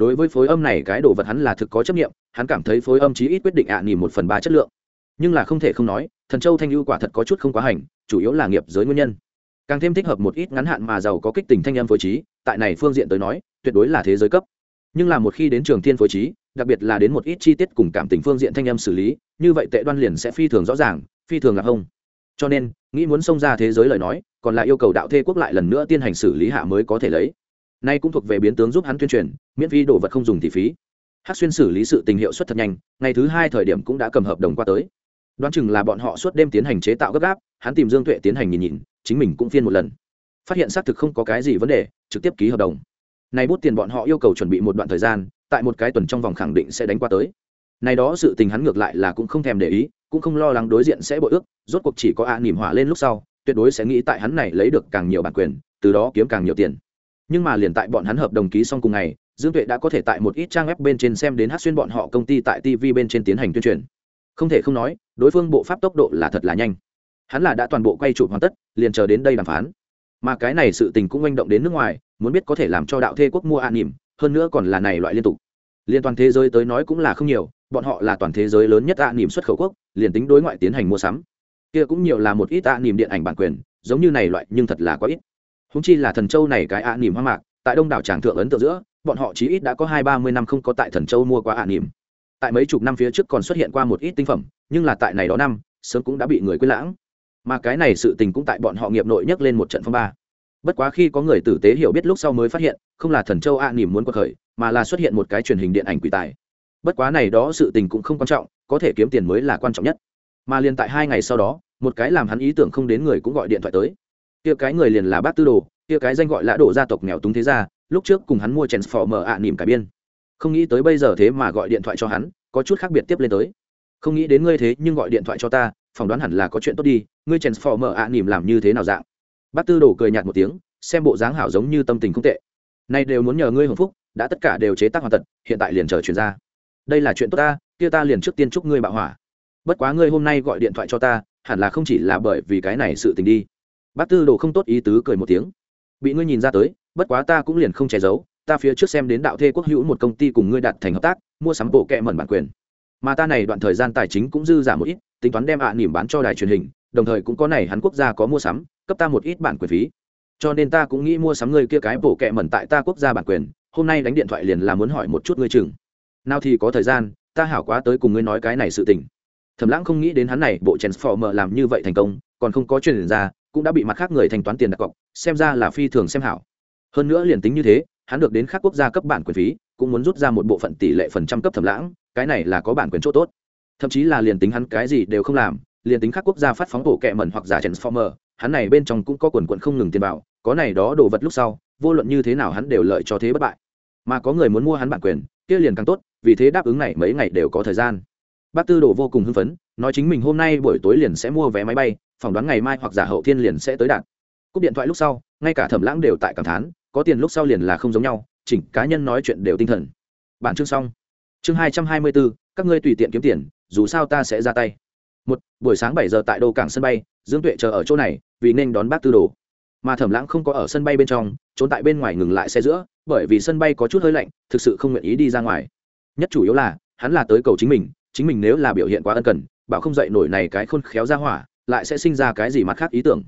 đối với phối âm này, cái đồ vật hắn là thực có chấp nghiệm hắn cảm thấy phối âm chí ít quyết định ạ à một phần ba chất lượng. Nhưng là không thể không nói, thần châu thanh ưu quả thật có chút không quá hành, chủ yếu là nghiệp giới nguyên nhân. Càng thêm thích hợp một ít ngắn hạn mà giàu có kích tình thanh âm phối trí, tại này phương diện tới nói, tuyệt đối là thế giới cấp. Nhưng là một khi đến trường thiên phối trí, đặc biệt là đến một ít chi tiết cùng cảm tình phương diện thanh âm xử lý, như vậy tệ đoan liền sẽ phi thường rõ ràng, phi thường là không. Cho nên, nghĩ muốn xông ra thế giới lời nói, còn là yêu cầu đạo thê quốc lại lần nữa tiến hành xử lý hạ mới có thể lấy nay cũng thuộc về biến tướng giúp hắn tuyên truyền, miễn phí đồ vật không dùng thì phí. Hát xuyên xử lý sự tình hiệu suất thật nhanh, ngày thứ hai thời điểm cũng đã cầm hợp đồng qua tới. Đoán chừng là bọn họ suốt đêm tiến hành chế tạo gấp gáp, hắn tìm dương tuệ tiến hành nhìn nhìn, chính mình cũng phiên một lần. Phát hiện xác thực không có cái gì vấn đề, trực tiếp ký hợp đồng. Này bút tiền bọn họ yêu cầu chuẩn bị một đoạn thời gian, tại một cái tuần trong vòng khẳng định sẽ đánh qua tới. Này đó sự tình hắn ngược lại là cũng không thèm để ý, cũng không lo lắng đối diện sẽ bội ước, rốt cuộc chỉ có ạ à nỉm hỏa lên lúc sau, tuyệt đối sẽ nghĩ tại hắn này lấy được càng nhiều bản quyền, từ đó kiếm càng nhiều tiền nhưng mà liền tại bọn hắn hợp đồng ký xong cùng ngày, dương tuệ đã có thể tại một ít trang web bên trên xem đến hát xuyên bọn họ công ty tại tv bên trên tiến hành tuyên truyền. Không thể không nói, đối phương bộ pháp tốc độ là thật là nhanh. Hắn là đã toàn bộ quay chụp hoàn tất, liền chờ đến đây đàm phán. Mà cái này sự tình cũng manh động đến nước ngoài, muốn biết có thể làm cho đạo thê quốc mua an nỉm, hơn nữa còn là này loại liên tục. Liên toàn thế giới tới nói cũng là không nhiều, bọn họ là toàn thế giới lớn nhất an nỉm xuất khẩu quốc, liền tính đối ngoại tiến hành mua sắm. Kia cũng nhiều là một ít an nỉm điện ảnh bản quyền, giống như này loại nhưng thật là quá ít húng chi là thần châu này cái ạ nỉm hoang mạc, tại đông đảo tràng thượng ấn tượng giữa, bọn họ chí ít đã có hai ba mươi năm không có tại thần châu mua qua ạ nỉm tại mấy chục năm phía trước còn xuất hiện qua một ít tinh phẩm, nhưng là tại này đó năm, sớm cũng đã bị người quên lãng. Mà cái này sự tình cũng tại bọn họ nghiệp nội nhấc lên một trận phong ba. Bất quá khi có người tử tế hiểu biết lúc sau mới phát hiện, không là thần châu ạ nỉm muốn quật khởi, mà là xuất hiện một cái truyền hình điện ảnh quỷ tài. Bất quá này đó sự tình cũng không quan trọng, có thể kiếm tiền mới là quan trọng nhất. Mà liền tại hai ngày sau đó, một cái làm hắn ý tưởng không đến người cũng gọi điện thoại tới kia cái người liền là bác tư đồ, kia cái danh gọi lã đồ gia tộc nghèo túng thế gia, lúc trước cùng hắn mua chèn phò mở ạ nỉm cả biên. Không nghĩ tới bây giờ thế mà gọi điện thoại cho hắn, có chút khác biệt tiếp lên tới. Không nghĩ đến ngươi thế nhưng gọi điện thoại cho ta, phỏng đoán hẳn là có chuyện tốt đi, ngươi chèn phò mở ạ nỉm làm như thế nào dạng? Bác tư đồ cười nhạt một tiếng, xem bộ dáng hảo giống như tâm tình không tệ. Nay đều muốn nhờ ngươi hưởng phúc, đã tất cả đều chế tác hoàn tật hiện tại liền chờ chuyển ra. Đây là chuyện tốt ta, kia ta liền trước tiên chúc ngươi bạo hỏa. Bất quá ngươi hôm nay gọi điện thoại cho ta, hẳn là không chỉ là bởi vì cái này sự tình đi bác tư đồ không tốt ý tứ cười một tiếng. Bị ngươi nhìn ra tới, bất quá ta cũng liền không che giấu, ta phía trước xem đến đạo thê quốc hữu một công ty cùng ngươi đặt thành hợp tác, mua sắm bộ kệ mẩn bản quyền. Mà ta này đoạn thời gian tài chính cũng dư giả một ít, tính toán đem ạ à nỉm bán cho đài truyền hình, đồng thời cũng có này hắn quốc gia có mua sắm, cấp ta một ít bản quyền phí. Cho nên ta cũng nghĩ mua sắm ngươi kia cái bộ kệ mẩn tại ta quốc gia bản quyền, hôm nay đánh điện thoại liền là muốn hỏi một chút ngươi chừng. Nào thì có thời gian, ta hảo quá tới cùng ngươi nói cái này sự tình. Thẩm lãng không nghĩ đến hắn này bộ transformer làm như vậy thành công, còn không có truyền ra cũng đã bị mặt khác người thanh toán tiền đặt cọc, xem ra là phi thường xem hảo. Hơn nữa liền tính như thế, hắn được đến khác quốc gia cấp bản quyền phí, cũng muốn rút ra một bộ phận tỷ lệ phần trăm cấp thẩm lãng, cái này là có bản quyền chỗ tốt. Thậm chí là liền tính hắn cái gì đều không làm, liền tính khác quốc gia phát phóng bộ kẹ mẩn hoặc giả transformer, hắn này bên trong cũng có quần quận không ngừng tiền bảo, có này đó đồ vật lúc sau, vô luận như thế nào hắn đều lợi cho thế bất bại. Mà có người muốn mua hắn bản quyền, kia liền càng tốt, vì thế đáp ứng này mấy ngày đều có thời gian. Bác tư đồ vô cùng hưng phấn, nói chính mình hôm nay buổi tối liền sẽ mua vé máy bay phỏng đoán ngày mai hoặc giả hậu thiên liền sẽ tới đạt. Cúp điện thoại lúc sau, ngay cả thẩm lãng đều tại cảm thán, có tiền lúc sau liền là không giống nhau, chỉnh cá nhân nói chuyện đều tinh thần. Bản chương xong. Chương hai trăm hai mươi bốn các ngươi tùy tiện kiếm tiền, dù sao ta sẽ ra tay. Một, buổi sáng bảy giờ tại đô cảng sân bay, dương tuệ chờ ở chỗ này, vì nên đón bác tư đồ. Mà thẩm lãng không có ở sân bay bên trong, trốn tại bên ngoài ngừng lại xe giữa, bởi vì sân bay có chút hơi lạnh, thực sự không nguyện ý đi ra ngoài. Nhất chủ yếu là, hắn là tới cầu chính mình chính mình nếu là biểu hiện quá ân cần, bảo không dậy nổi này cái khôn khéo ra hỏa lại sẽ sinh ra cái gì mặt khác ý tưởng.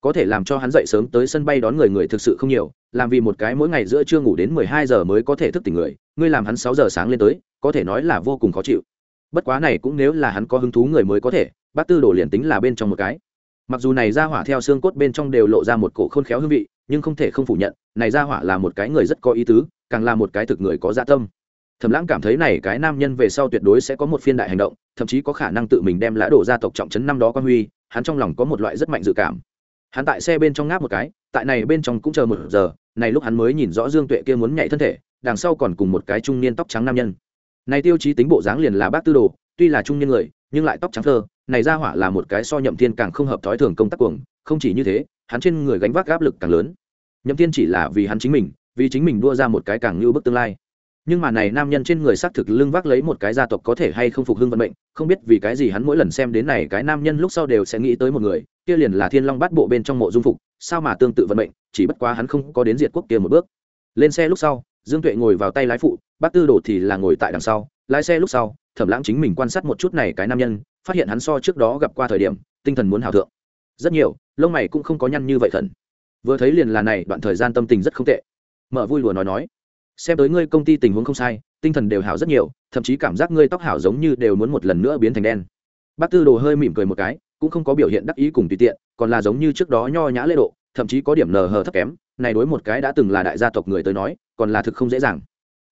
Có thể làm cho hắn dậy sớm tới sân bay đón người người thực sự không nhiều, làm vì một cái mỗi ngày giữa trưa ngủ đến mười hai giờ mới có thể thức tỉnh người, ngươi làm hắn sáu giờ sáng lên tới, có thể nói là vô cùng khó chịu. Bất quá này cũng nếu là hắn có hứng thú người mới có thể bát tư đồ liền tính là bên trong một cái. Mặc dù này ra hỏa theo xương cốt bên trong đều lộ ra một cổ khôn khéo hương vị, nhưng không thể không phủ nhận, này ra hỏa là một cái người rất có ý tứ, càng là một cái thực người có dạ tâm. Thẩm lãng cảm thấy này cái nam nhân về sau tuyệt đối sẽ có một phiên đại hành động, thậm chí có khả năng tự mình đem lã đổ gia tộc trọng trấn năm đó quan huy hắn trong lòng có một loại rất mạnh dự cảm. Hắn tại xe bên trong ngáp một cái, tại này bên trong cũng chờ một giờ, này lúc hắn mới nhìn rõ dương tuệ kia muốn nhảy thân thể, đằng sau còn cùng một cái trung niên tóc trắng nam nhân. Này tiêu chí tính bộ dáng liền là bác tư đồ, tuy là trung niên người, nhưng lại tóc trắng thơ, này ra hỏa là một cái so nhậm thiên càng không hợp thói thường công tác cuồng, không chỉ như thế, hắn trên người gánh vác áp lực càng lớn. Nhậm thiên chỉ là vì hắn chính mình, vì chính mình đua ra một cái càng như bức tương lai nhưng mà này nam nhân trên người xác thực lưng vác lấy một cái gia tộc có thể hay không phục hưng vận mệnh, không biết vì cái gì hắn mỗi lần xem đến này cái nam nhân lúc sau đều sẽ nghĩ tới một người, kia liền là thiên long bát bộ bên trong mộ dung phục, sao mà tương tự vận mệnh, chỉ bất quá hắn không có đến diệt quốc kia một bước. Lên xe lúc sau, dương tuệ ngồi vào tay lái phụ, bác tư đồ thì là ngồi tại đằng sau, lái xe lúc sau, thẩm lãng chính mình quan sát một chút này cái nam nhân, phát hiện hắn so trước đó gặp qua thời điểm, tinh thần muốn hào thượng. Rất nhiều, lông mày cũng không có nhăn như vậy thần vừa thấy liền là này, đoạn thời gian tâm tình rất không tệ. Mở vui lùa nói nói xem tới ngươi công ty tình huống không sai, tinh thần đều hảo rất nhiều, thậm chí cảm giác ngươi tóc hảo giống như đều muốn một lần nữa biến thành đen. Bác tư đồ hơi mỉm cười một cái, cũng không có biểu hiện đắc ý cùng tùy tiện, còn là giống như trước đó nho nhã lễ độ, thậm chí có điểm nờ hờ thấp kém, này đối một cái đã từng là đại gia tộc người tới nói, còn là thực không dễ dàng.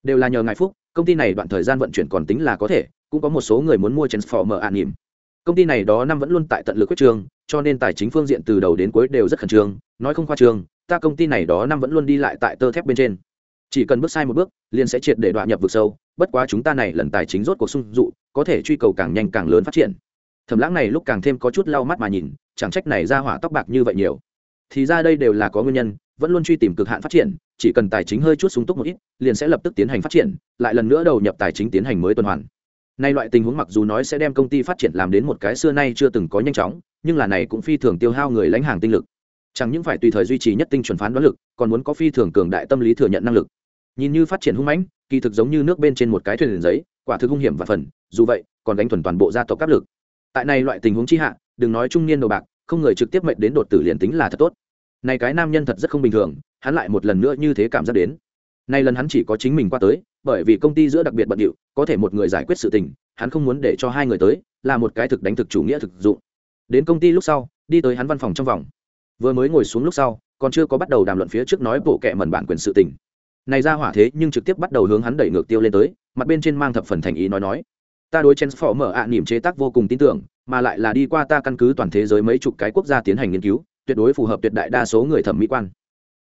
Đều là nhờ ngài phúc, công ty này đoạn thời gian vận chuyển còn tính là có thể, cũng có một số người muốn mua transformer an nhỉm công ty này đó năm vẫn luôn tại tận lực quyết trường, cho nên tài chính phương diện từ đầu đến cuối đều rất khẩn trương, nói không khoa trương, ta công ty này đó năm vẫn luôn đi lại tại tơ thép bên trên chỉ cần bước sai một bước, liền sẽ triệt để đoạn nhập vực sâu. Bất quá chúng ta này lần tài chính rốt cuộc sung dụ, có thể truy cầu càng nhanh càng lớn phát triển. Thẩm lãng này lúc càng thêm có chút lau mắt mà nhìn, chẳng trách này ra hỏa tóc bạc như vậy nhiều. Thì ra đây đều là có nguyên nhân, vẫn luôn truy tìm cực hạn phát triển, chỉ cần tài chính hơi chút súng túc một ít, liền sẽ lập tức tiến hành phát triển, lại lần nữa đầu nhập tài chính tiến hành mới tuần hoàn. Nay loại tình huống mặc dù nói sẽ đem công ty phát triển làm đến một cái xưa nay chưa từng có nhanh chóng, nhưng là này cũng phi thường tiêu hao người lãnh hàng tinh lực. Chẳng những phải tùy thời duy trì nhất tinh chuẩn phán đoán lực, còn muốn có phi thường cường đại tâm lý thừa nhận năng lực nhìn như phát triển hung mãnh, kỳ thực giống như nước bên trên một cái thuyền giấy, quả thực hung hiểm và phần, dù vậy, còn đánh thuần toàn bộ gia tộc áp lực. Tại này loại tình huống chi hạ, đừng nói trung niên đồ bạc, không người trực tiếp mệnh đến đột tử liền tính là thật tốt. Này cái nam nhân thật rất không bình thường, hắn lại một lần nữa như thế cảm giác đến. Nay lần hắn chỉ có chính mình qua tới, bởi vì công ty giữa đặc biệt bận điệu, có thể một người giải quyết sự tình, hắn không muốn để cho hai người tới, là một cái thực đánh thực chủ nghĩa thực dụng. Đến công ty lúc sau, đi tới hắn văn phòng trong vòng. Vừa mới ngồi xuống lúc sau, còn chưa có bắt đầu đàm luận phía trước nói bộ kệ mẩn bản quyền sự tình này ra hỏa thế nhưng trực tiếp bắt đầu hướng hắn đẩy ngược tiêu lên tới, mặt bên trên mang thập phần thành ý nói nói. Ta đối chen phỏ mở ạ, niềm chế tác vô cùng tin tưởng, mà lại là đi qua ta căn cứ toàn thế giới mấy chục cái quốc gia tiến hành nghiên cứu, tuyệt đối phù hợp tuyệt đại đa số người thẩm mỹ quan.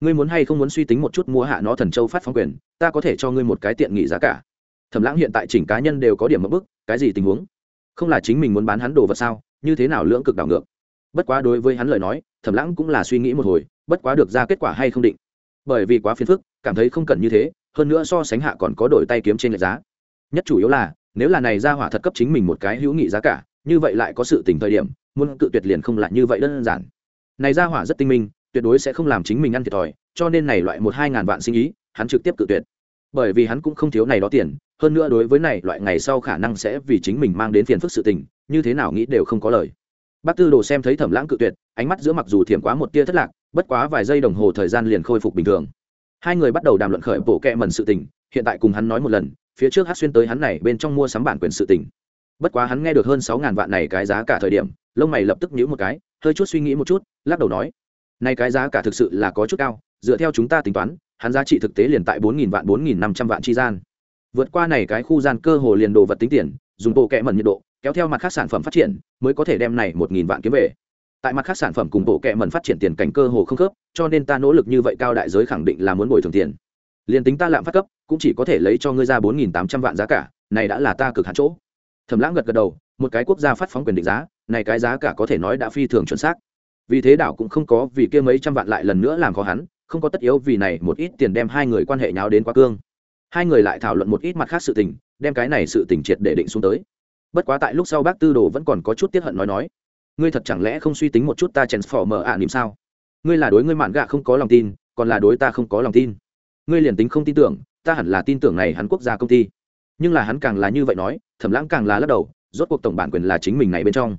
Ngươi muốn hay không muốn suy tính một chút mua hạ nó thần châu phát phóng quyền, ta có thể cho ngươi một cái tiện nghị giá cả. Thẩm lãng hiện tại chỉnh cá nhân đều có điểm mất bức cái gì tình huống? Không là chính mình muốn bán hắn đồ vật sao, như thế nào lưỡng cực đảo ngược? Bất quá đối với hắn lời nói, thẩm lãng cũng là suy nghĩ một hồi, bất quá được ra kết quả hay không định. Bởi vì quá phiền phức cảm thấy không cần như thế, hơn nữa so sánh hạ còn có đổi tay kiếm trên lệch giá. Nhất chủ yếu là, nếu là này ra hỏa thật cấp chính mình một cái hữu nghị giá cả, như vậy lại có sự tình thời điểm, muốn cự tuyệt liền không lại như vậy đơn giản. Này ra hỏa rất tinh minh, tuyệt đối sẽ không làm chính mình ăn thiệt thòi, cho nên này loại một hai ngàn vạn sinh ý, hắn trực tiếp cự tuyệt. Bởi vì hắn cũng không thiếu này đó tiền, hơn nữa đối với này loại ngày sau khả năng sẽ vì chính mình mang đến phiền phức sự tình, như thế nào nghĩ đều không có lời. Bác tư đồ xem thấy thẩm lãng cự tuyệt, ánh mắt giữa mặc dù thiểm quá một tia thất lạc, bất quá vài giây đồng hồ thời gian liền khôi phục bình thường hai người bắt đầu đàm luận khởi bộ kẹ mẩn sự tình, hiện tại cùng hắn nói một lần, phía trước hát xuyên tới hắn này bên trong mua sắm bản quyền sự tình. Bất quá hắn nghe được hơn sáu ngàn vạn này cái giá cả thời điểm, lông mày lập tức nhíu một cái, hơi chút suy nghĩ một chút, lắc đầu nói nay cái giá cả thực sự là có chút cao, dựa theo chúng ta tính toán, hắn giá trị thực tế liền tại bốn nghìn vạn, bốn nghìn năm trăm vạn chi gian. Vượt qua này cái khu gian cơ hồ liền đồ vật tính tiền, dùng bộ kẹ mẩn nhiệt độ, kéo theo mặt khác sản phẩm phát triển, mới có thể đem này một nghìn vạn kiếm về tại mặt khác sản phẩm cùng bộ kệ mần phát triển tiền cảnh cơ hồ không khớp, cho nên ta nỗ lực như vậy cao đại giới khẳng định là muốn bồi thường tiền. Liền tính ta lạm phát cấp, cũng chỉ có thể lấy cho ngươi ra bốn nghìn tám trăm vạn giá cả, này đã là ta cực hạn chỗ. Thẩm lãng gật gật đầu, một cái quốc gia phát phóng quyền định giá, này cái giá cả có thể nói đã phi thường chuẩn xác. Vì thế đảo cũng không có vì kia mấy trăm vạn lại lần nữa làm khó hắn, không có tất yếu vì này một ít tiền đem hai người quan hệ nháo đến quá cương. Hai người lại thảo luận một ít mặt khác sự tình, đem cái này sự tình triệt để định xuống tới. Bất quá tại lúc sau bác tư đồ vẫn còn có chút tiết hận nói nói ngươi thật chẳng lẽ không suy tính một chút ta chèn phỏ mở ạ, niệm sao? Ngươi là đối ngươi mạn gạ không có lòng tin, còn là đối ta không có lòng tin? Ngươi liền tính không tin tưởng, ta hẳn là tin tưởng này hắn quốc gia công ty. Nhưng là hắn càng là như vậy nói, thẩm lãng càng là lắc đầu, rốt cuộc tổng bản quyền là chính mình này bên trong.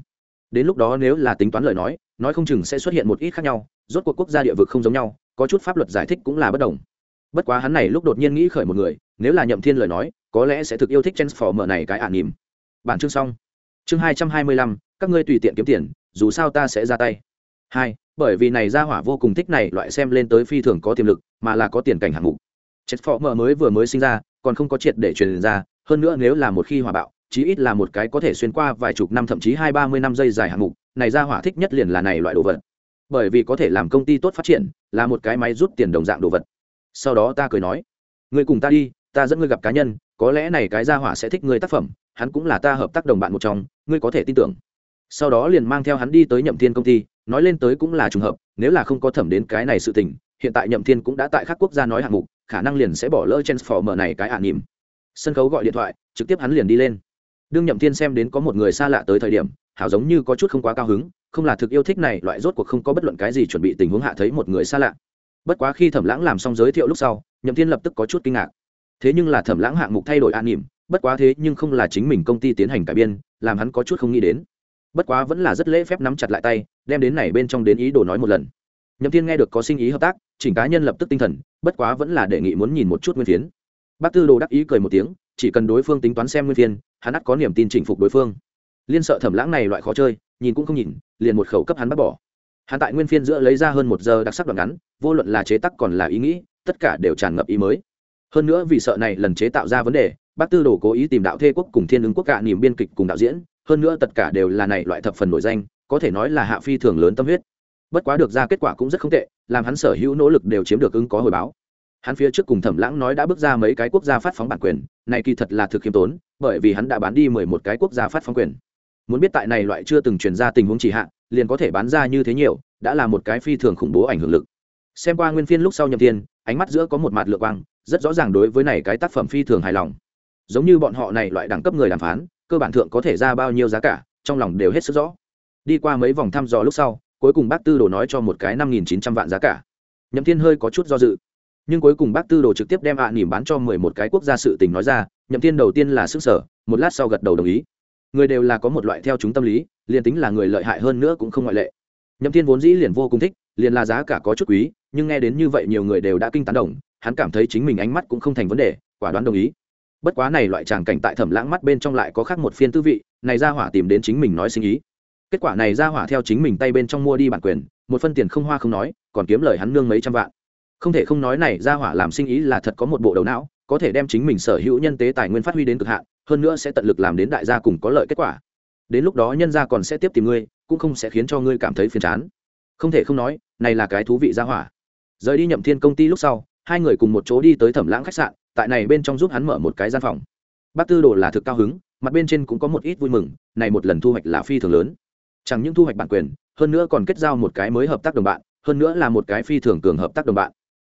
Đến lúc đó nếu là tính toán lời nói nói không chừng sẽ xuất hiện một ít khác nhau, rốt cuộc quốc gia địa vực không giống nhau, có chút pháp luật giải thích cũng là bất đồng. Bất quá hắn này lúc đột nhiên nghĩ khởi một người, nếu là nhậm thiên lời nói, có lẽ sẽ thực yêu thích transformer này cái ả nỉm bản chương xong. Chương hai trăm hai mươi lăm các ngươi tùy tiện kiếm tiền, dù sao ta sẽ ra tay. Hai, bởi vì này ra hỏa vô cùng thích này loại xem lên tới phi thường có tiềm lực, mà là có tiền cảnh hạng mục. Chết phó mở mới vừa mới sinh ra, còn không có triệt để truyền ra, hơn nữa nếu là một khi hỏa bạo, chí ít là một cái có thể xuyên qua vài chục năm thậm chí hai, ba mươi năm giây dài hạng mục, này ra hỏa thích nhất liền là này loại đồ vật. Bởi vì có thể làm công ty tốt phát triển, là một cái máy rút tiền đồng dạng đồ vật. Sau đó ta cười nói, ngươi cùng ta đi, ta dẫn ngươi gặp cá nhân, có lẽ này cái ra hỏa sẽ thích ngươi tác phẩm, hắn cũng là ta hợp tác đồng bạn một trong, ngươi có thể tin tưởng sau đó liền mang theo hắn đi tới nhậm thiên công ty, nói lên tới cũng là trùng hợp, nếu là không có thẩm đến cái này sự tình, hiện tại nhậm thiên cũng đã tại các quốc gia nói hạng mục, khả năng liền sẽ bỏ lỡ transformer này cái ả nỉm sân khấu gọi điện thoại, trực tiếp hắn liền đi lên. Đương nhậm thiên xem đến có một người xa lạ tới thời điểm, hảo giống như có chút không quá cao hứng, không là thực yêu thích này, loại rốt cuộc không có bất luận cái gì chuẩn bị tình huống hạ thấy một người xa lạ. Bất quá khi thẩm lãng làm xong giới thiệu lúc sau, nhậm thiên lập tức có chút kinh ngạc. Thế nhưng là thẩm lãng hạng mục thay đổi an nỉm bất quá thế nhưng không là chính mình công ty tiến hành cải biên, làm hắn có chút không nghĩ đến bất quá vẫn là rất lễ phép nắm chặt lại tay, đem đến này bên trong đến ý đồ nói một lần. Nhậm thiên nghe được có sinh ý hợp tác, chỉnh cá nhân lập tức tinh thần, bất quá vẫn là đề nghị muốn nhìn một chút nguyên phiến. Bác tư đồ đắc ý cười một tiếng, chỉ cần đối phương tính toán xem nguyên phiên hắn ắt có niềm tin chinh phục đối phương. Liên sợ thẩm lãng này loại khó chơi, nhìn cũng không nhìn, liền một khẩu cấp hắn bắt bỏ. Hắn tại nguyên phiên giữa lấy ra hơn một giờ đặc sắc đoạn ngắn, vô luận là chế tác còn là ý nghĩ, tất cả đều tràn ngập ý mới. Hơn nữa vì sợ này lần chế tạo ra vấn đề, bác tư đồ cố ý tìm đạo thê quốc cùng thiên ứng quốc cả niềm biên kịch cùng đạo diễn hơn nữa tất cả đều là này loại thập phần nổi danh, có thể nói là hạ phi thường lớn tâm huyết. Bất quá được ra kết quả cũng rất không tệ, làm hắn sở hữu nỗ lực đều chiếm được ứng có hồi báo. Hắn phía trước cùng thẩm lãng nói đã bước ra mấy cái quốc gia phát phóng bản quyền, này kỳ thật là thực khiêm tốn, bởi vì hắn đã bán đi mười một cái quốc gia phát phóng quyền. Muốn biết tại này loại chưa từng truyền ra tình huống chỉ hạn liền có thể bán ra như thế nhiều, đã là một cái phi thường khủng bố ảnh hưởng lực. Xem qua nguyên phiên lúc sau nhậm thiên ánh mắt giữa có một mặt lựa quang, rất rõ ràng đối với này cái tác phẩm phi thường hài lòng. Giống như bọn họ này loại đẳng cấp người đàm phán cơ bản thượng có thể ra bao nhiêu giá cả, trong lòng đều hết sức rõ. Đi qua mấy vòng thăm dò lúc sau, cuối cùng bác tư đồ nói cho một cái năm nghìn chín trăm vạn giá cả. Nhậm thiên hơi có chút do dự. Nhưng cuối cùng bác tư đồ trực tiếp đem ạ à nỉm bán cho mười một cái quốc gia sự tình nói ra, nhậm thiên đầu tiên là sức sở một lát sau gật đầu đồng ý. Người đều là có một loại theo chúng tâm lý, liền tính là người lợi hại hơn nữa cũng không ngoại lệ. Nhậm thiên vốn dĩ liền vô cùng thích, liền là giá cả có chút quý, nhưng nghe đến như vậy nhiều người đều đã kinh tán đồng, hắn cảm thấy chính mình ánh mắt cũng không thành vấn đề, quả đoán đồng ý bất quá này loại tràng cảnh tại thẩm lãng mắt bên trong lại có khác một phiên tư vị, này ra hỏa tìm đến chính mình nói sinh ý. Kết quả này ra hỏa theo chính mình tay bên trong mua đi bản quyền, một phân tiền không hoa không nói, còn kiếm lời hắn nương mấy trăm vạn. Không thể không nói này ra hỏa làm sinh ý là thật có một bộ đầu não, có thể đem chính mình sở hữu nhân tế tài nguyên phát huy đến cực hạn, hơn nữa sẽ tận lực làm đến đại gia cùng có lợi kết quả. Đến lúc đó nhân gia còn sẽ tiếp tìm ngươi, cũng không sẽ khiến cho ngươi cảm thấy phiền chán. Không thể không nói, này là cái thú vị ra hỏa. Rời đi nhậm thiên công ty lúc sau hai người cùng một chỗ đi tới thẩm lãng khách sạn, tại này bên trong giúp hắn mở một cái gian phòng. Bác tư đồ là thực cao hứng, mặt bên trên cũng có một ít vui mừng, này một lần thu hoạch là phi thường lớn. Chẳng những thu hoạch bản quyền, hơn nữa còn kết giao một cái mới hợp tác đồng bạn, hơn nữa là một cái phi thường cường hợp tác đồng bạn.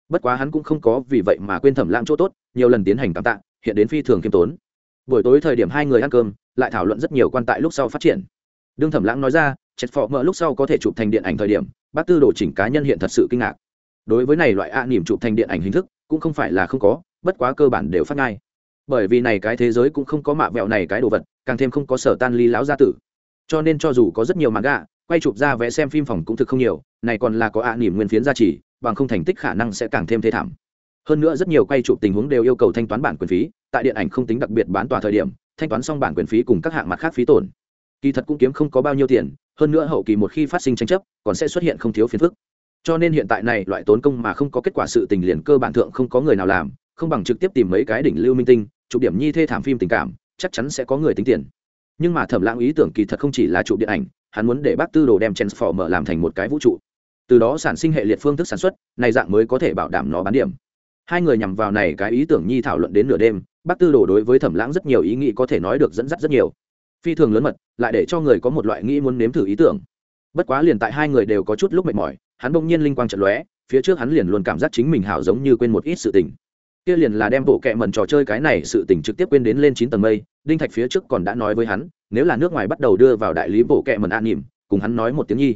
Bất quá hắn cũng không có vì vậy mà quên thẩm lãng chỗ tốt, nhiều lần tiến hành cảm tạ, hiện đến phi thường kiêm tốn. Buổi tối thời điểm hai người ăn cơm, lại thảo luận rất nhiều quan tại lúc sau phát triển. Đương thẩm lãng nói ra chết phọ mỡ lúc sau có thể chụp thành điện ảnh thời điểm, bác tư đồ chỉnh cá nhân hiện thật sự kinh ngạc đối với này loại a niềm chụp thành điện ảnh hình thức, cũng không phải là không có, bất quá cơ bản đều phát ngay. Bởi vì này cái thế giới cũng không có mạ vẹo này cái đồ vật, càng thêm không có sở tan ly lão gia tử. Cho nên cho dù có rất nhiều mạng gạ quay chụp ra vẽ xem phim phòng cũng thực không nhiều, này còn là có ạ à niềm nguyên phiến gia trì, bằng không thành tích khả năng sẽ càng thêm thê thảm. Hơn nữa rất nhiều quay chụp tình huống đều yêu cầu thanh toán bản quyền phí, tại điện ảnh không tính đặc biệt bán tòa thời điểm, thanh toán xong bản quyền phí cùng các hạng mặt khác phí tổn. Kỳ thật cũng kiếm không có bao nhiêu tiền, hơn nữa hậu kỳ một khi phát sinh tranh chấp, còn sẽ xuất hiện không thiếu phiền phức cho nên hiện tại này loại tốn công mà không có kết quả sự tình liền cơ bản thượng không có người nào làm, không bằng trực tiếp tìm mấy cái đỉnh lưu minh tinh, chụp điểm nhi thê thảm phim tình cảm, chắc chắn sẽ có người tính tiền. Nhưng mà thẩm lãng ý tưởng kỳ thật không chỉ là chụp điện ảnh, hắn muốn để bác tư đồ đem transformer làm thành một cái vũ trụ. Từ đó sản sinh hệ liệt phương thức sản xuất, này dạng mới có thể bảo đảm nó bán điểm. Hai người nhằm vào này cái ý tưởng nhi thảo luận đến nửa đêm, bác tư đồ đối với thẩm lãng rất nhiều ý nghĩ có thể nói được dẫn dắt rất nhiều. Phi thường lớn mật, lại để cho người có một loại nghĩ muốn nếm thử ý tưởng. Bất quá liền tại hai người đều có chút lúc mệt mỏi hắn bỗng nhiên linh quang trận lóe, phía trước hắn liền luôn cảm giác chính mình hảo giống như quên một ít sự tình. Kia liền là đem bộ kệ mần trò chơi cái này sự tình trực tiếp quên đến lên chín tầng mây, đinh thạch phía trước còn đã nói với hắn, nếu là nước ngoài bắt đầu đưa vào đại lý bộ kệ mần an nỉm, cùng hắn nói một tiếng nhi.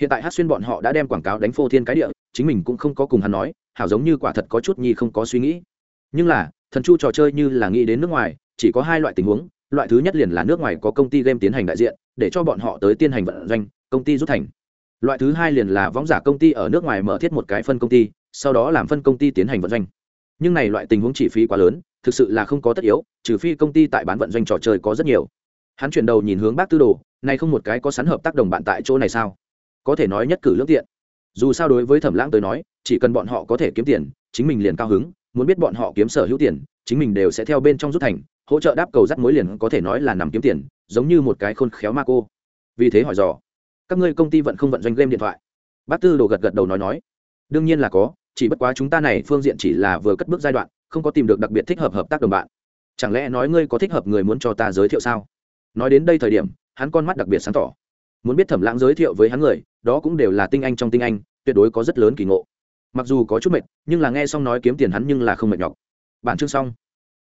Hiện tại hát xuyên bọn họ đã đem quảng cáo đánh phô thiên cái địa, chính mình cũng không có cùng hắn nói, hảo giống như quả thật có chút nhi không có suy nghĩ. Nhưng là, thần chu trò chơi như là nghĩ đến nước ngoài, chỉ có hai loại tình huống, loại thứ nhất liền là nước ngoài có công ty game tiến hành đại diện, để cho bọn họ tới tiến hành vận doanh, công ty rút thành loại thứ hai liền là võng giả công ty ở nước ngoài mở thiết một cái phân công ty, sau đó làm phân công ty tiến hành vận doanh. Nhưng này loại tình huống chi phí quá lớn, thực sự là không có tất yếu, trừ phi công ty tại bán vận doanh trò chơi có rất nhiều. Hắn chuyển đầu nhìn hướng bác tư đồ, này không một cái có sẵn hợp tác đồng bạn tại chỗ này sao? Có thể nói nhất cử lương tiện. Dù sao đối với thẩm lãng tới nói, chỉ cần bọn họ có thể kiếm tiền, chính mình liền cao hứng, muốn biết bọn họ kiếm sở hữu tiền, chính mình đều sẽ theo bên trong rút thành, hỗ trợ đáp cầu dắt mối liền có thể nói là nằm kiếm tiền, giống như một cái khôn khéo ma cô. Vì thế hỏi dò các ngươi công ty vận không vận doanh game điện thoại? Bác tư đồ gật gật đầu nói nói. Đương nhiên là có, chỉ bất quá chúng ta này phương diện chỉ là vừa cất bước giai đoạn, không có tìm được đặc biệt thích hợp hợp tác đồng bạn. Chẳng lẽ nói ngươi có thích hợp người muốn cho ta giới thiệu sao? Nói đến đây thời điểm, hắn con mắt đặc biệt sáng tỏ. Muốn biết thẩm lãng giới thiệu với hắn người, đó cũng đều là tinh anh trong tinh anh, tuyệt đối có rất lớn kỳ ngộ. Mặc dù có chút mệt, nhưng là nghe xong nói kiếm tiền hắn nhưng là không mệt nhọc. Bản chương xong.